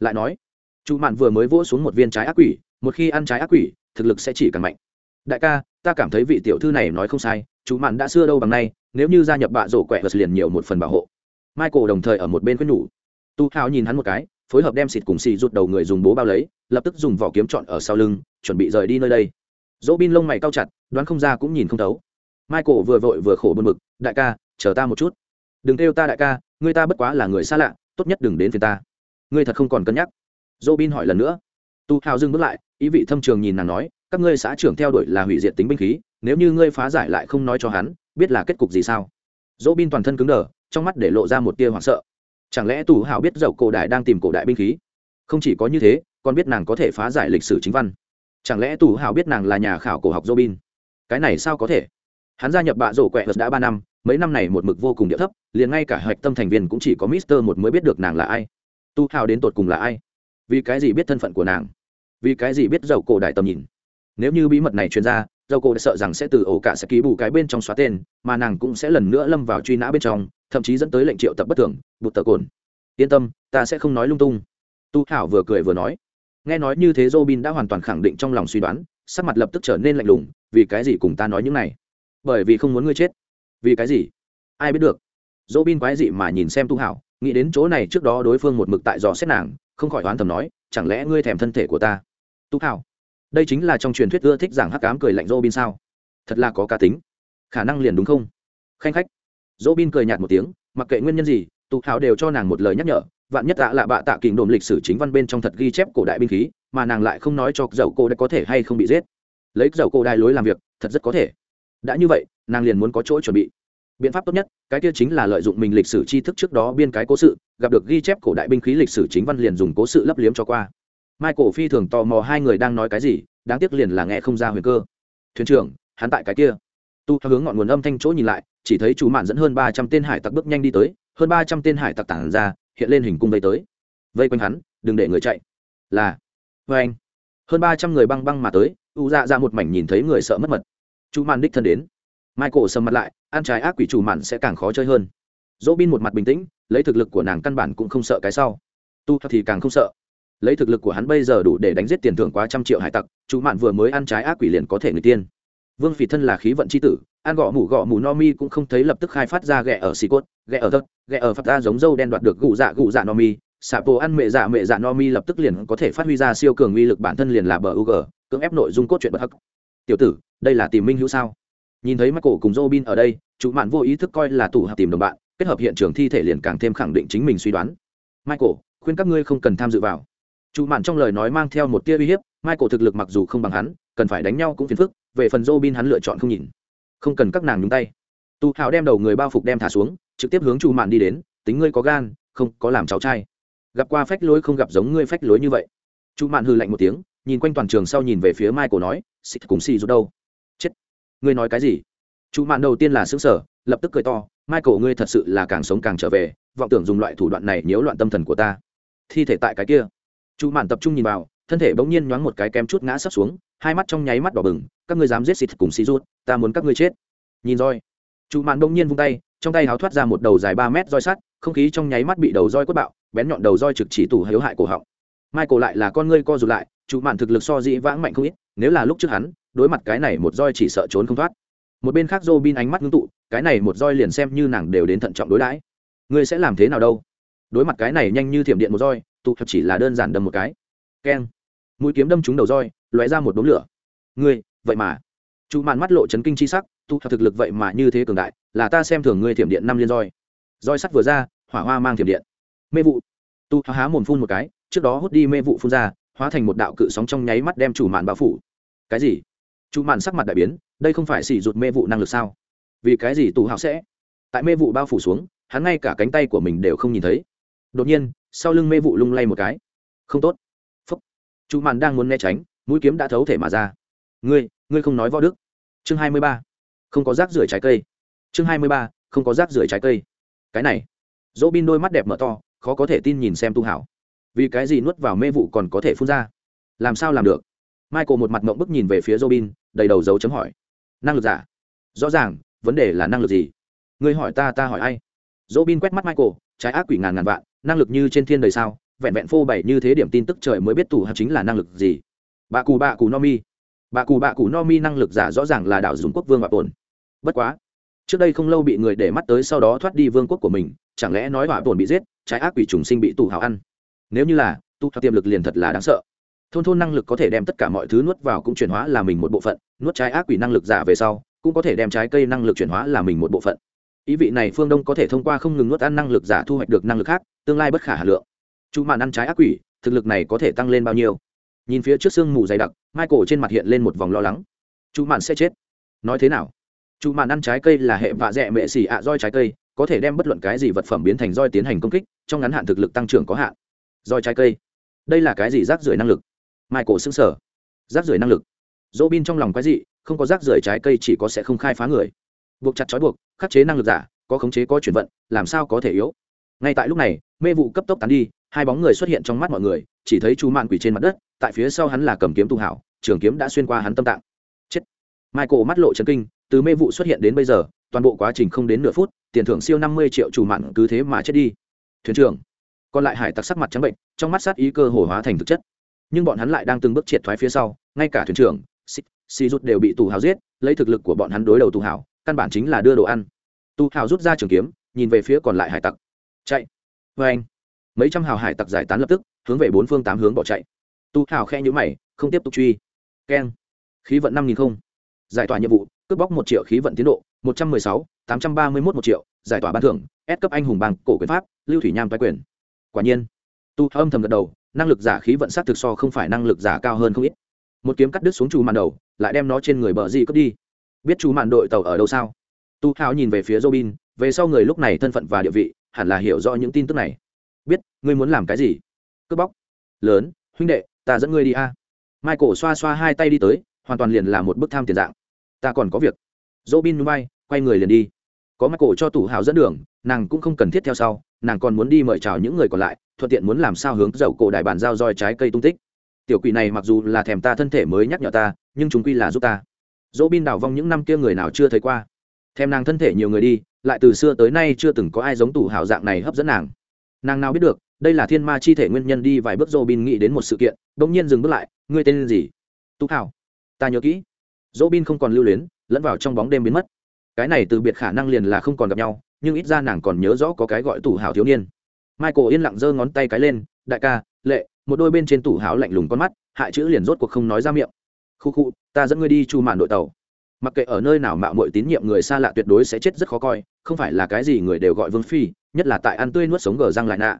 Lại nói chủ mạn vừa mới vỗ xuống một viên trái ác quỷ, một khi ăn trái ác quỷ, thực lực sẽ chỉ càng mạnh. Đại ca, ta cảm thấy vị tiểu thư này nói không sai chủ mạn đã xưa đâu bằng nay, nếu như gia nhập bạ rổ quẹ vật liền nhiều một phần bảo hộ. Michael đồng thời ở một bên quyết nhủ. Tu hào nhìn hắn một cái, phối hợp đem xịt cùng xì rút đầu người dùng bố bao lấy, lập tức dùng vỏ kiếm chọn ở sau lưng, chuẩn bị rời đi nơi đây. Dỗ bin lông mày cao chặt, đoán không ra cũng nhìn không thấu michael vừa vội vừa khổ bơn mực đại ca, chờ ta một chút. Đừng kêu ta đại ca người ta bất quá là người xa lạ, tốt nhất đừng đến phía ta. Ngươi thật không còn cân nhắc. Robin hỏi lần nữa. Tu hào dừng bước lại, ý vị thâm trường nhìn nàng nói, các ngươi xã trưởng theo đuổi là hủy diệt tính binh khí, nếu như ngươi phá giải lại không nói cho hắn, biết là kết cục gì sao? Dỗ bin toàn thân cứng đờ, trong mắt để lộ ra một tia hoảng sợ. Chẳng lẽ tù hào biết dậu cổ đại đang tìm cổ đại binh khí? Không chỉ có như thế, còn biết nàng có thể phá giải lịch sử chính văn. Chẳng lẽ tù hào biết nàng là nhà khảo cổ học robin? Cái này sao có thể? Hắn gia nhập bạ rổ quẹ đã ba năm, mấy năm này một mực vô cùng địa thấp, liền ngay cả hạch tâm thành viên cũng chỉ có mister một mới biết được nàng là ai. Tu hào đến tột cùng là ai? Vì cái gì biết thân phận của nàng? Vì cái gì biết dầu cổ đại tầm nhìn? Nếu như bí mật này truyền ra, dầu cổ sợ rằng sẽ từ ổ cả sẽ ký bù cái bên trong xóa tên, mà nàng cũng sẽ lần nữa lâm vào truy nã bên trong, thậm chí dẫn tới lệnh triệu tập bất thường, bụt tờ cồn. Yên tâm, ta sẽ không nói lung tung. Tu hảo vừa cười vừa nói. Nghe nói như thế robin đã hoàn toàn khẳng định trong lòng suy đoán, sắc mặt lập tức trở nên lạnh lùng, vì cái gì cùng ta nói những này? Bởi vì không muốn ngươi chết. Vì cái gì? Ai biết được. Robin quái dị mà nhìn xem tu hảo, nghĩ đến chỗ này trước đó đối phương một mực tại dò xét nàng, không khỏi oán thầm nói, chẳng lẽ ngươi thèm thân thể của ta? Tu hảo, đây chính là trong truyền thuyết ưa thích giảng hắc cám cười lạnh robin sao? Thật là có cá tính. Khả năng liền đúng không? Khanh khách. Robin cười nhạt một tiếng, mặc kệ nguyên nhân gì, tu hảo đều cho nàng một lời nhắc nhở, vạn nhất tạ là bạ tạ kình đồn lịch sử chính văn bên trong thật ghi chép cổ đại binh khí, mà nàng lại không nói cho dầu cô đã có thể hay không bị giết. Lấy dầu cô đai lối làm việc, thật rất có thể đã như vậy, nàng liền muốn có chỗ chuẩn bị. Biện pháp tốt nhất, cái kia chính là lợi dụng mình lịch sử tri thức trước đó biên cái cố sự, gặp được ghi chép cổ đại binh khí lịch sử chính văn liền dùng cố sự lấp liếm cho qua. Michael phi thường tò mò hai người đang nói cái gì, đáng tiếc liền là nghe không ra huyền cơ. Thuyền trưởng, hắn tại cái kia. Tu hướng ngọn nguồn âm thanh chỗ nhìn lại, chỉ thấy chú mạn dẫn hơn ba trăm tên hải tặc bước nhanh đi tới, hơn ba trăm tên hải tặc tản ra, hiện lên hình cung vây tới. Vây quanh hắn, đừng để người chạy. Là vê anh hơn ba trăm người băng băng mà tới, u dạ ra một mảnh nhìn thấy người sợ mất mật chú mạn đích thân đến. Michael sầm mặt lại ăn trái ác quỷ chủ mạn sẽ càng khó chơi hơn. Dỗ bin một mặt bình tĩnh lấy thực lực của nàng căn bản cũng không sợ cái sau. Tu thì càng không sợ. Lấy thực lực của hắn bây giờ đủ để đánh giết tiền thưởng quá trăm triệu hải tặc chú mạn vừa mới ăn trái ác quỷ liền có thể người tiên. Vương phỉ thân là khí vận c h i tử ăn gõ mủ gõ mủ no mi cũng không thấy lập tức khai phát ra ghẹ ở xì cốt ghẹ ở thất, ghẹ ở phật ra giống dâu đen đoạt được gụ dạ gụ dạ no mi. Xạ bộ ăn mẹ dạ mẹ dạ no mi lập tức liền có thể phát huy ra siêu cường uy lực bản thân liền là bờ u g cưỡng ép nội dung cốt truyện bậc hắc tiểu tử đây là tìm minh hữu sao nhìn thấy mắt cổ cùng Robin ở đây, chủ mạn vô ý thức coi là tủ hợp tìm đồng bạn, kết hợp hiện trường thi thể liền càng thêm khẳng định chính mình suy đoán. Michael, khuyên các ngươi không cần tham dự vào. Chủ mạn trong lời nói mang theo một tia uy hiếp, Michael thực lực mặc dù không bằng hắn, cần phải đánh nhau cũng phiền phức, về phần Robin hắn lựa chọn không nhìn. Không cần các nàng nhúng tay. Tu hào đem đầu người bao phục đem thả xuống, trực tiếp hướng chú Mạn đi đến, tính ngươi có gan, không có làm cháu trai. Gặp qua phách lối không gặp giống ngươi phách lối như vậy. chú Mạn hừ lạnh một tiếng, nhìn quanh toàn trường sau nhìn về phía Michael nói, "Xịt cùng xì rút đâu?" Chết. Ngươi nói cái gì? Chủ Mạn đầu tiên là xứng sở lập tức cười to, "Michael ngươi thật sự là càng sống càng trở về, vọng tưởng dùng loại thủ đoạn này nhiễu loạn tâm thần của ta." Thi thể tại cái kia. Chủ Mạn tập trung nhìn vào, thân thể bỗng nhiên nhoáng một cái kém chút ngã sấp xuống hai mắt trong nháy mắt đỏ bừng các ngươi dám giết xịt cùng xì rút ta muốn các ngươi chết nhìn roi Chủ mạn bỗng nhiên vung tay trong tay háo thoát ra một đầu dài ba mét roi sắt không khí trong nháy mắt bị đầu roi quất bạo bén nhọn đầu roi trực chỉ tủ hiếu hại cổ họng michael lại là con ngươi co rụt lại chủ mạn thực lực so dĩ vãng mạnh không ít nếu là lúc trước hắn, đối mặt cái này một roi chỉ sợ trốn không thoát. Một bên khác dô bin ánh mắt ngưng tụ, cái này một roi liền xem như nàng đều đến thận trọng đối đãi. Ngươi sẽ làm thế nào đâu? Đối mặt cái này nhanh như thiểm điện một roi, tụ thật chỉ là đơn giản đâm một cái. Keng. Mũi kiếm đâm trúng đầu roi, lóe ra một đốm lửa. Ngươi, vậy mà. Chú màn mắt lộ chấn kinh chi sắc, tụ thật thực lực vậy mà như thế cường đại, là ta xem thường ngươi thiểm điện năm liên roi. Roi sắt vừa ra, hỏa hoa mang thiểm điện. Mê vụ. Tu há mồm phun một cái, trước đó hút đi mê vụ phun ra hóa thành một đạo cự sóng trong nháy mắt đem chủ mạn bao phủ. Cái gì? Chủ mạn sắc mặt đại biến, đây không phải xỉ rụt mê vụ năng lực sao? Vì cái gì tù hào sẽ? Tại mê vụ bao phủ xuống, hắn ngay cả cánh tay của mình đều không nhìn thấy. Đột nhiên, sau lưng mê vụ lung lay một cái. Không tốt. Phúc. Chủ mạn đang muốn né tránh, mũi kiếm đã thấu thể mà ra. Ngươi ngươi không nói võ đức. Chương hai mươi ba. Không có rác rưởi trái cây. Chương hai mươi ba, không có rác rưởi trái cây. Cái này. Dỗ bin đôi mắt đẹp mở to, khó có thể tin nhìn xem tu hảo vì cái gì nuốt vào mê vụ còn có thể phun ra? Làm sao làm được? Michael một mặt mộng bức nhìn về phía robin, đầy đầu dấu chấm hỏi. Năng lực giả? Rõ ràng, vấn đề là năng lực gì? Người hỏi ta ta hỏi ai? Robin quét mắt michael, trái ác quỷ ngàn ngàn vạn, năng lực như trên thiên đời sao? Vẹn vẹn phô bày như thế điểm tin tức trời mới biết tù hợp chính là năng lực gì. Bà cù bà cù no mi bà cù bà cù no mi năng lực giả rõ ràng là đảo dùng quốc vương và tồn. Bất quá, trước đây không lâu bị người để mắt tới sau đó thoát đi vương quốc của mình, chẳng lẽ nói hỏa tồn bị giết, trái ác quỷ trùng sinh bị tù hào ăn? Nếu như là, tu hào tiềm lực liền thật là đáng sợ. Thôn thôn năng lực có thể đem tất cả mọi thứ nuốt vào cũng chuyển hóa là mình một bộ phận, nuốt trái ác quỷ năng lực giả về sau, cũng có thể đem trái cây năng lực chuyển hóa là mình một bộ phận. Ý vị này phương đông có thể thông qua không ngừng nuốt ăn năng lực giả thu hoạch được năng lực khác, tương lai bất khả hà lượng. Chú mạn ăn trái ác quỷ, thực lực này có thể tăng lên bao nhiêu? Nhìn phía trước sương mù dày đặc, michael trên mặt hiện lên một vòng lo lắng. Chú mạn sẽ chết. Nói thế nào? Chú mạn ăn trái cây là hệ vạ dẹ mệ xỉ ạ roi trái cây, có thể đem bất luận cái gì vật phẩm biến thành roi tiến hành công kích, trong ngắn hạn thực lực tăng trưởng có hạn roi trái cây. Đây là cái gì rác rưởi năng lực? Mai cổ xứng sở rác rưởi năng lực. Dỗ bin trong lòng quái dị, không có rác rưởi trái cây chỉ có sẽ không khai phá người. Buộc chặt trói buộc, khắc chế năng lực giả, có khống chế có chuyển vận, làm sao có thể yếu? Ngay tại lúc này, mê vụ cấp tốc tán đi, hai bóng người xuất hiện trong mắt mọi người, chỉ thấy chú mạn quỷ trên mặt đất, tại phía sau hắn là cầm kiếm tu hảo, trường kiếm đã xuyên qua hắn tâm tạng. Chết. Michael mắt lộ chân kinh, từ mê vụ xuất hiện đến bây giờ, toàn bộ quá trình không đến nửa phút, tiền thưởng siêu năm mươi triệu chủ mạn cứ thế mà chết đi. Thuyền trưởng còn lại hải tặc sắc mặt trắng bệnh, trong mắt sát ý cơ hồ hóa thành thực chất. Nhưng bọn hắn lại đang từng bước triệt thoái phía sau, ngay cả thuyền trưởng si rút đều bị tù hào giết, lấy thực lực của bọn hắn đối đầu tù hào, căn bản chính là đưa đồ ăn. Tù hào rút ra trường kiếm, nhìn về phía còn lại hải tặc. Chạy. Vê anh. Mấy trăm hào hải tặc giải tán lập tức, hướng về bốn phương tám hướng bỏ chạy. Tu hào khe nhữ mày, không tiếp tục truy. Keng. Khí vận năm nghìn không. Giải tỏa nhiệm vụ, cướp bóc một triệu khí vận tiến độ, một trăm mười sáu, tám trăm ba mươi mốt một triệu, giải tỏa ban thưởng ép cấp anh hùng bằng cổ quyền pháp, lưu thủy nham toái quyền quả nhiên, tu âm thầm gật đầu, năng lực giả khí vận sát thực so không phải năng lực giả cao hơn không ít. Một kiếm cắt đứt xuống chú màn đầu, lại đem nó trên người bờ di cướp đi. Biết chú màn đội tàu ở đâu sao? Tu hào nhìn về phía robin, về sau người lúc này thân phận và địa vị, hẳn là hiểu rõ những tin tức này. Biết, ngươi muốn làm cái gì? Cướp bóc. Lớn, huynh đệ, ta dẫn ngươi đi a. Michael xoa xoa hai tay đi tới, hoàn toàn liền là một bức tham tiền dạng. Ta còn có việc. Robin núi bay quay người liền đi. Có michael cho tủ hào dẫn đường, nàng cũng không cần thiết theo sau nàng còn muốn đi mời chào những người còn lại thuận tiện muốn làm sao hướng dầu cổ đại bàn giao roi trái cây tung tích. Tiểu quỷ này mặc dù là thèm ta thân thể mới nhắc nhở ta nhưng chúng quy là giúp ta. Dỗ bin đào vong những năm kia người nào chưa thấy qua. Thèm nàng thân thể nhiều người đi lại từ xưa tới nay chưa từng có ai giống tủ hảo dạng này hấp dẫn nàng. Nàng nào biết được đây là thiên ma chi thể nguyên nhân đi vài bước dỗ bin nghĩ đến một sự kiện đ ỗ n g nhiên dừng bước lại ngươi tên gì? Tú hảo, ta nhớ kỹ. Dỗ bin không còn lưu luyến lẫn vào trong bóng đêm biến mất. Cái này từ biệt khả năng liền là không còn gặp nhau nhưng ít ra nàng còn nhớ rõ có cái gọi tủ hảo thiếu niên. Michael yên lặng giơ ngón tay cái lên, đại ca, lệ. Một đôi bên trên tủ hảo lạnh lùng con mắt, hại chữ liền rốt cuộc không nói ra miệng. Khu khu, ta dẫn ngươi đi chu màn đội tàu. Mặc kệ ở nơi nào mạo mọi tín nhiệm người xa lạ tuyệt đối sẽ chết rất khó coi, không phải là cái gì người đều gọi vương phi, nhất là tại ăn tươi nuốt sống gờ răng lại nạ.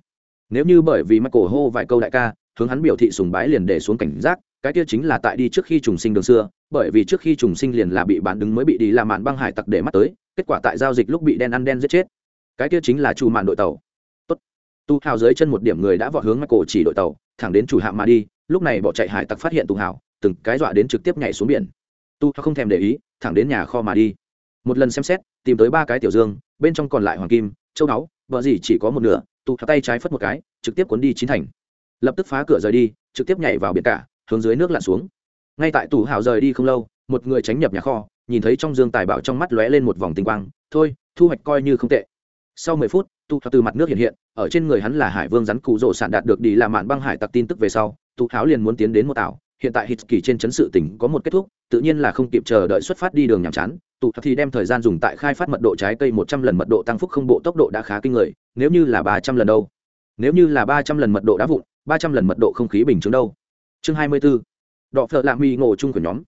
Nếu như bởi vì michael hô vài câu đại ca, hướng hắn biểu thị sùng bái liền để xuống cảnh giác, cái kia chính là tại đi trước khi trùng sinh đường xưa, bởi vì trước khi trùng sinh liền là bị bán đứng mới bị đi làm mạn băng hải tặc để mắt tới kết quả tại giao dịch lúc bị đen ăn đen giết chết. Cái kia chính là chu mạn đội tàu. Tốt, tu hào dưới chân một điểm người đã vọt hướng mắt cổ chỉ đội tàu thẳng đến chủ hạm mà đi lúc này bỏ chạy hải tặc phát hiện tu hào từng cái dọa đến trực tiếp nhảy xuống biển. Tu hào không thèm để ý thẳng đến nhà kho mà đi. Một lần xem xét tìm tới ba cái tiểu dương bên trong còn lại hoàng kim châu báu vợ gì chỉ có một nửa tu hào tay trái phất một cái trực tiếp cuốn đi chín thành. Lập tức phá cửa rời đi trực tiếp nhảy vào biển cả hướng dưới nước lặn xuống. Ngay tại tủ hào rời đi không lâu một người tránh nhập nhà kho nhìn thấy trong dương tài bảo trong mắt lóe lên một vòng tinh quang, thôi, thu hoạch coi như không tệ. Sau mười phút, tu từ mặt nước hiện hiện, ở trên người hắn là hải vương rắn cụ rỗ sản đạt được đi làm mạn băng hải tặc tin tức về sau, tu tháo liền muốn tiến đến một tảo hiện tại hít kỳ trên chấn sự tỉnh có một kết thúc, tự nhiên là không kịp chờ đợi xuất phát đi đường nhàm chán. Tụ thì đem thời gian dùng tại khai phát mật độ trái cây một trăm lần mật độ tăng phúc không bộ tốc độ đã khá kinh người, nếu như là ba trăm lần đâu. Nếu như là ba trăm lần mật độ đá vụn, ba trăm lần mật độ không khí bình chứng đâu. Chương hai mươi b ố đọ phợ lạ mì ngộ chung của nhóm.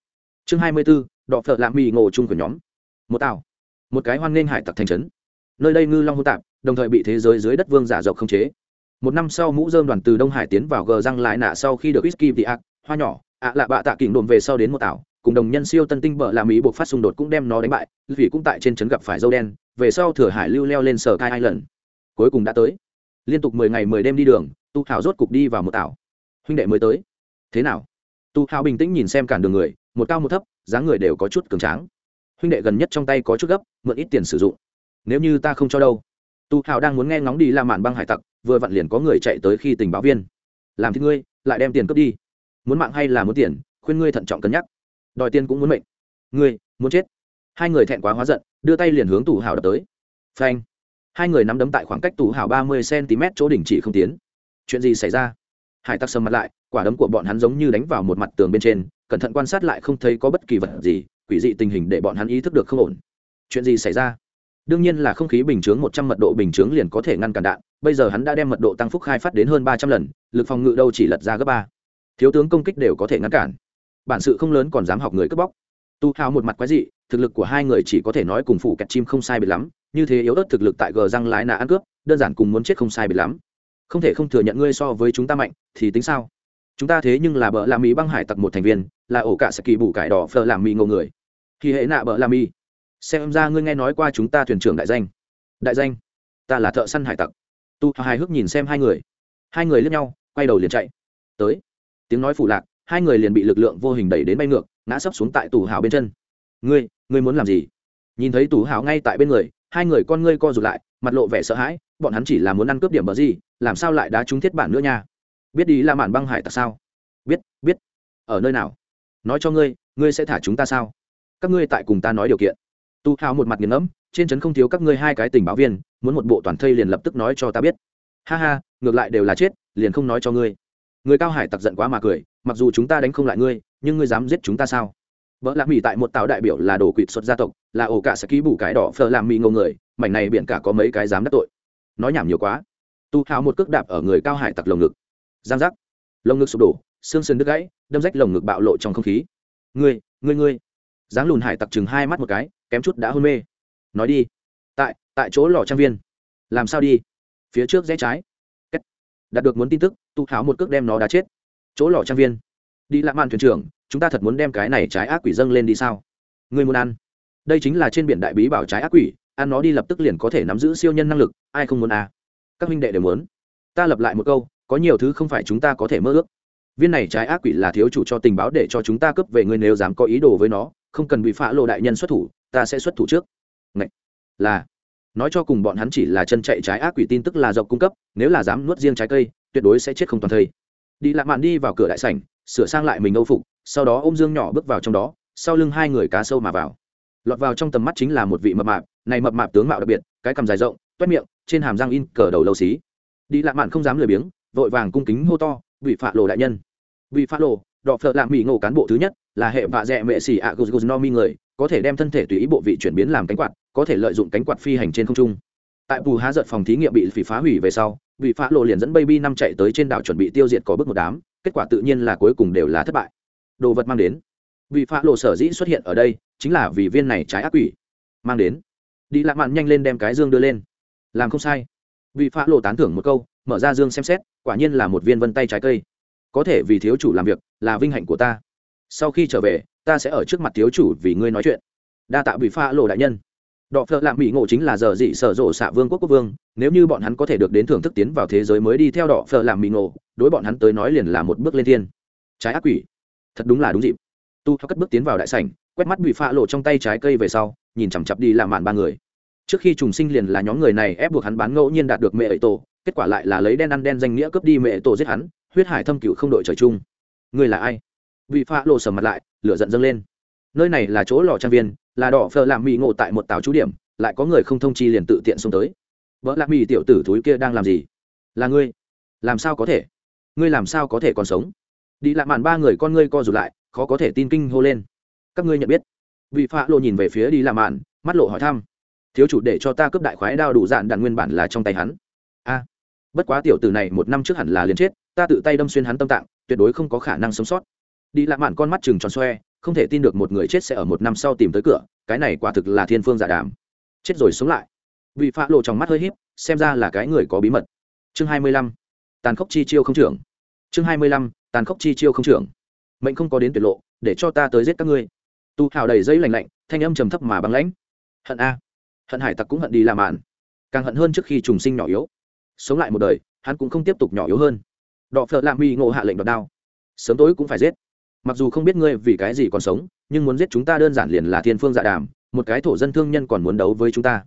Chương hai mươi b ố đọ phợ lạ mì ngộ chung của nhóm. Một tàu một cái hoan nghênh hải tặc thành trấn. Nơi đây ngư long hô tạp, đồng thời bị thế giới dưới đất vương giả dọc không chế. Một năm sau mũ dơm đoàn từ đông hải tiến vào gờ răng lại nạ sau khi được whisky bị ác, hoa nhỏ, ạ lạ bạ tạ kỉnh đồn về sau đến một tảo, cùng đồng nhân siêu tân tinh bợ làm ý buộc phát xung đột cũng đem nó đánh bại, vì cũng tại trên trấn gặp phải dâu đen, về sau thừa hải lưu leo lên sở kai lần cuối cùng đã tới. Liên tục mười ngày mười đêm đi đường, tu hào rốt cục đi vào một tảo. Huynh đệ mới tới. Thế nào? Tu hào bình tĩnh nhìn xem cản đường người, một cao một thấp dáng người đều có chút cường tráng. Huynh đệ gần nhất trong tay có chút gấp, mượn ít tiền sử dụng. Nếu như ta không cho đâu. Tu hào đang muốn nghe ngóng đi la màn băng hải tặc, vừa vặn liền có người chạy tới khi tình báo viên. Làm thì ngươi, lại đem tiền cướp đi. Muốn mạng hay là muốn tiền, khuyên ngươi thận trọng cân nhắc. Đòi tiền cũng muốn mệnh. Ngươi, muốn chết. Hai người thẹn quá hóa giận, đưa tay liền hướng tù hào đập tới. Phanh. Hai người nắm đấm tại khoảng cách tù hào ba mươi cm chỗ đỉnh chỉ không tiến. Chuyện gì xảy ra? Hải tặc sầm mặt lại, quả đấm của bọn hắn giống như đánh vào một mặt tường bên trên cẩn thận quan sát lại không thấy có bất kỳ vật gì, quỷ dị tình hình để bọn hắn ý thức được không ổn. Chuyện gì xảy ra? Đương nhiên là không khí bình chướng một trăm mật độ bình chướng liền có thể ngăn cản đạn, bây giờ hắn đã đem mật độ tăng phúc khai phát đến hơn ba trăm lần, lực phòng ngự đâu chỉ lật ra gấp ba. Thiếu tướng công kích đều có thể ngăn cản. Bản sự không lớn còn dám học người cướp bóc. Tu hào một mặt quái dị, thực lực của hai người chỉ có thể nói cùng phủ kẹt chim không sai biệt lắm, như thế yếu ớt thực lực tại gờ răng lái nạ ăn cướp, đơn giản cùng muốn chết không sai biệt lắm. Không thể không thừa nhận ngươi so với chúng ta mạnh, thì tính sao? Chúng ta thế nhưng là bợ làm mỹ băng hải tặc một thành viên, là ổ cả sẽ kỳ bù cải đỏ phờ làm mỹ ngầu người. Khi hệ nạ bợ làm mỹ xem ra ngươi nghe nói qua chúng ta thuyền trưởng đại danh. Đại danh? Ta là thợ săn hải tặc. Tu hài hước nhìn xem hai người. Hai người lướt nhau, quay đầu liền chạy. Tới. Tiếng nói phủ lạc, hai người liền bị lực lượng vô hình đẩy đến bay ngược, ngã sấp xuống tại tủ hào bên chân. Ngươi ngươi muốn làm gì? Nhìn thấy tủ hào ngay tại bên người, hai người con ngươi co rụt lại, mặt lộ vẻ sợ hãi, bọn hắn chỉ là muốn ăn cướp điểm bờ gì, làm sao lại đá trúng thiết bản nữa nha? Biết đi là mạn băng hải tặc sao? Biết biết. Ở nơi nào? Nói cho ngươi ngươi sẽ thả chúng ta sao? Các ngươi tại cùng ta nói điều kiện. Tu hào một mặt nghiền ngẫm, trên trấn không thiếu các ngươi hai cái tình báo viên, muốn một bộ toàn thây liền lập tức nói cho ta biết. Ha ha, ngược lại đều là chết, liền không nói cho ngươi. Người cao hải tặc giận quá mà cười, mặc dù chúng ta đánh không lại ngươi, nhưng ngươi dám giết chúng ta sao? Vợ lạc mỹ tại một tàu đại biểu là đồ quỵt xuất gia tộc, là ổ cả sẽ ký bù cái đỏ phờ làm mỹ ngô người, mảnh này biển cả có mấy cái dám đắc tội. Nói nhảm nhiều quá. Tu hào một cước đạp ở người cao hải tặc lồng ngực giang giác. Lồng ngực sụp đổ, xương sườn đứt gãy, đâm rách lồng ngực bạo lộ trong không khí. Ngươi ngươi ngươi. Dáng lùn hải tặc chừng hai mắt một cái, kém chút đã hôn mê. Nói đi. Tại tại chỗ lò trang viên. Làm sao đi? Phía trước rẽ trái. Kết. đạt được muốn tin tức, tu háo một cước đem nó đá chết. Chỗ lò trang viên. Đi lạ màn thuyền trưởng, chúng ta thật muốn đem cái này trái ác quỷ dâng lên đi sao? Người muốn ăn. Đây chính là trên biển đại bí bảo trái ác quỷ, ăn nó đi lập tức liền có thể nắm giữ siêu nhân năng lực, ai không muốn à? Các minh đệ đều muốn. Ta lập lại một câu có nhiều thứ không phải chúng ta có thể mơ ước. Viên này trái ác quỷ là thiếu chủ cho tình báo để cho chúng ta cướp về ngươi nếu dám có ý đồ với nó, không cần bị phá lộ đại nhân xuất thủ, ta sẽ xuất thủ trước. Ngậy! là. Nói cho cùng bọn hắn chỉ là chân chạy trái ác quỷ tin tức là dọc cung cấp, nếu là dám nuốt riêng trái cây, tuyệt đối sẽ chết không toàn thây. Đi lạ mạn đi vào cửa đại sảnh, sửa sang lại mình âu phục, sau đó ôm dương nhỏ bước vào trong đó, sau lưng hai người cá sâu mà vào. Lọt vào trong tầm mắt chính là một vị mập mạp, này mập mạp tướng mạo đặc biệt, cái cằm dài rộng, toét miệng, trên hàm răng in cờ đầu lâu xí. Đi lạ mạn không dám lười biếng vội vàng cung kính hô to, vị phạ lộ đại nhân. Vị phạ lộ đọ phợ lạ mỹ ngộ cán bộ thứ nhất, là hệ vạ dẹ mệ xỉ ạ guz guz no mi người, có thể đem thân thể tùy ý bộ vị chuyển biến làm cánh quạt, có thể lợi dụng cánh quạt phi hành trên không trung. Tại bù há giật phòng thí nghiệm bị phỉ phá hủy về sau, vị phá lộ liền dẫn baby năm chạy tới trên đảo chuẩn bị tiêu diệt có bước một đám, kết quả tự nhiên là cuối cùng đều là thất bại. Đồ vật mang đến. Vị phá lộ sở dĩ xuất hiện ở đây, chính là vì viên này trái ác quỷ. Mang đến. Đi lạ mạn nhanh lên đem cái dương đưa lên. Làm không sai. Vị phá lộ tán thưởng một câu, mở ra dương xem xét quả nhiên là một viên vân tay trái cây. Có thể vì thiếu chủ làm việc, là vinh hạnh của ta. Sau khi trở về, ta sẽ ở trước mặt thiếu chủ vì ngươi nói chuyện. Đa tạ bị pha lộ đại nhân. Đọ phợ lạm mỹ ngộ chính là giờ dị sở rộ xạ vương quốc quốc vương, nếu như bọn hắn có thể được đến thưởng thức tiến vào thế giới mới đi theo đọ phợ lạm mỹ ngộ, đối bọn hắn tới nói liền là một bước lên thiên. Trái ác quỷ. Thật đúng là đúng dịp. Tu theo cất bước tiến vào đại sảnh, quét mắt bị pha lộ trong tay trái cây về sau, nhìn chằm chặp đi làm màn ba người trước khi trùng sinh liền là nhóm người này ép buộc hắn bán ngẫu nhiên đạt được mẹ ấy tổ kết quả lại là lấy đen ăn đen danh nghĩa cướp đi mẹ tổ giết hắn, huyết hải thâm cựu không đội trời chung. Người là ai? Vị pha lộ sầm mặt lại, lửa giận dâng lên. Nơi này là chỗ lò trang viên, là đỏ phờ làm mỹ ngộ tại một tàu trú điểm, lại có người không thông chi liền tự tiện xông tới. Vợ lạc mỹ tiểu tử thúi kia đang làm gì? Là ngươi. Làm sao có thể? Ngươi làm sao có thể còn sống? Đi lạ mạn ba người con ngươi co rụt lại, khó có thể tin kinh hô lên. Các ngươi nhận biết. Vị phạ lộ nhìn về phía đi lạ mạn, mắt lộ hỏi thăm thiếu chủ để cho ta cướp đại khoái đao đủ dạn đạn nguyên bản là trong tay hắn. A, bất quá tiểu tử này một năm trước hẳn là liền chết, ta tự tay đâm xuyên hắn tâm tạng, tuyệt đối không có khả năng sống sót. Đi lạ mạn con mắt chừng tròn xoe, không thể tin được một người chết sẽ ở một năm sau tìm tới cửa, cái này quả thực là thiên phương giả đàm. Chết rồi sống lại. Vị phạ lộ trong mắt hơi híp, xem ra là cái người có bí mật. Chương hai mươi lăm, tàn khốc chi chiêu không trưởng. Chương hai mươi lăm, tàn khốc chi chiêu không trưởng. Mệnh không có đến tuyệt lộ, để cho ta tới giết các ngươi. Tu hào đầy dây lạnh lạnh, thanh âm trầm thấp mà băng lãnh. Hận a hận hải tặc cũng hận đi làm mạn càng hận hơn trước khi trùng sinh nhỏ yếu. Sống lại một đời, hắn cũng không tiếp tục nhỏ yếu hơn. Đọ phợ lạ mi ngộ hạ lệnh đoạt đao. Sớm tối cũng phải giết. Mặc dù không biết ngươi vì cái gì còn sống, nhưng muốn giết chúng ta đơn giản liền là thiên phương dạ đàm, một cái thổ dân thương nhân còn muốn đấu với chúng ta.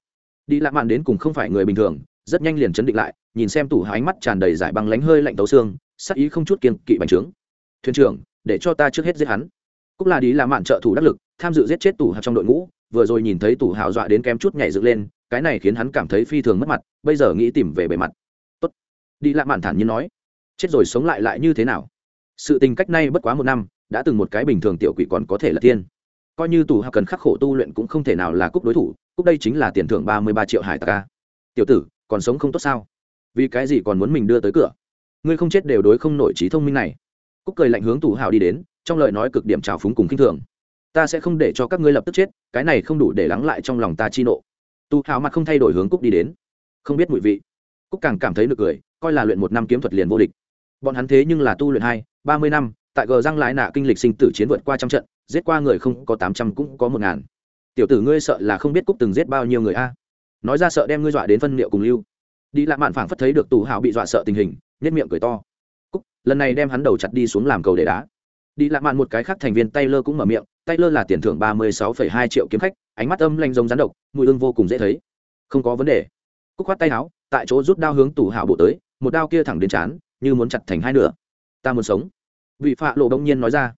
Đi lạ mạn đến cùng không phải người bình thường, rất nhanh liền chấn định lại, nhìn xem tủ ánh mắt tràn đầy giải băng lánh hơi lạnh tấu xương, sắc ý không chút kiên kỵ bành trướng. Thuyền trưởng, để cho ta trước hết giết hắn. Cũng là đi Lạ mạn trợ thủ đắc lực, tham dự giết chết tủ hạ trong đội ngũ vừa rồi nhìn thấy tủ hào dọa đến kém chút nhảy dựng lên, cái này khiến hắn cảm thấy phi thường mất mặt, bây giờ nghĩ tìm về bề mặt. Tốt. Đi lạ mạn thản nhiên nói. Chết rồi sống lại lại như thế nào? Sự tình cách nay bất quá một năm, đã từng một cái bình thường tiểu quỷ còn có thể là tiên. Coi như tù hào cần khắc khổ tu luyện cũng không thể nào là cúc đối thủ, cúc đây chính là tiền thưởng ba mươi ba triệu hải ta tiểu tử, còn sống không tốt sao? Vì cái gì còn muốn mình đưa tới cửa? Ngươi không chết đều đối không nổi trí thông minh này. Cúc cười lạnh hướng tù hào đi đến, trong lời nói cực điểm trào phúng cùng k i n h thường ta sẽ không để cho các ngươi lập tức chết, cái này không đủ để lắng lại trong lòng ta chi nộ. Tu hào mặt không thay đổi hướng cúc đi đến. Không biết mùi vị. Cúc càng cảm thấy được cười, coi là luyện một năm kiếm thuật liền vô địch. Bọn hắn thế nhưng là tu luyện hai, ba mươi năm, tại gờ răng lái nạ kinh lịch sinh tử chiến vượt qua trăm trận, giết qua người không có tám trăm cũng có một ngàn. Tiểu tử ngươi sợ là không biết cúc từng giết bao nhiêu người a. Nói ra sợ đem ngươi dọa đến phân liệu cùng lưu. Đi lạ mạn phảng phất thấy được tù hào bị dọa sợ tình hình nhất miệng cười to. Cúc, lần này đem hắn đầu chặt đi xuống làm cầu để đá đi lạ mạn một cái khác thành viên taylor cũng mở miệng, taylor là tiền thưởng ba mươi sáu phẩy hai triệu kiếm khách, ánh mắt âm lanh giống rắn độc, mùi ương vô cùng dễ thấy. Không có vấn đề. Cúc khoát tay áo, tại chỗ rút đao hướng tủ hào bộ tới, một đao kia thẳng đến chán như muốn chặt thành hai nửa. Ta muốn sống. Vị phạ lộ đông nhiên nói ra.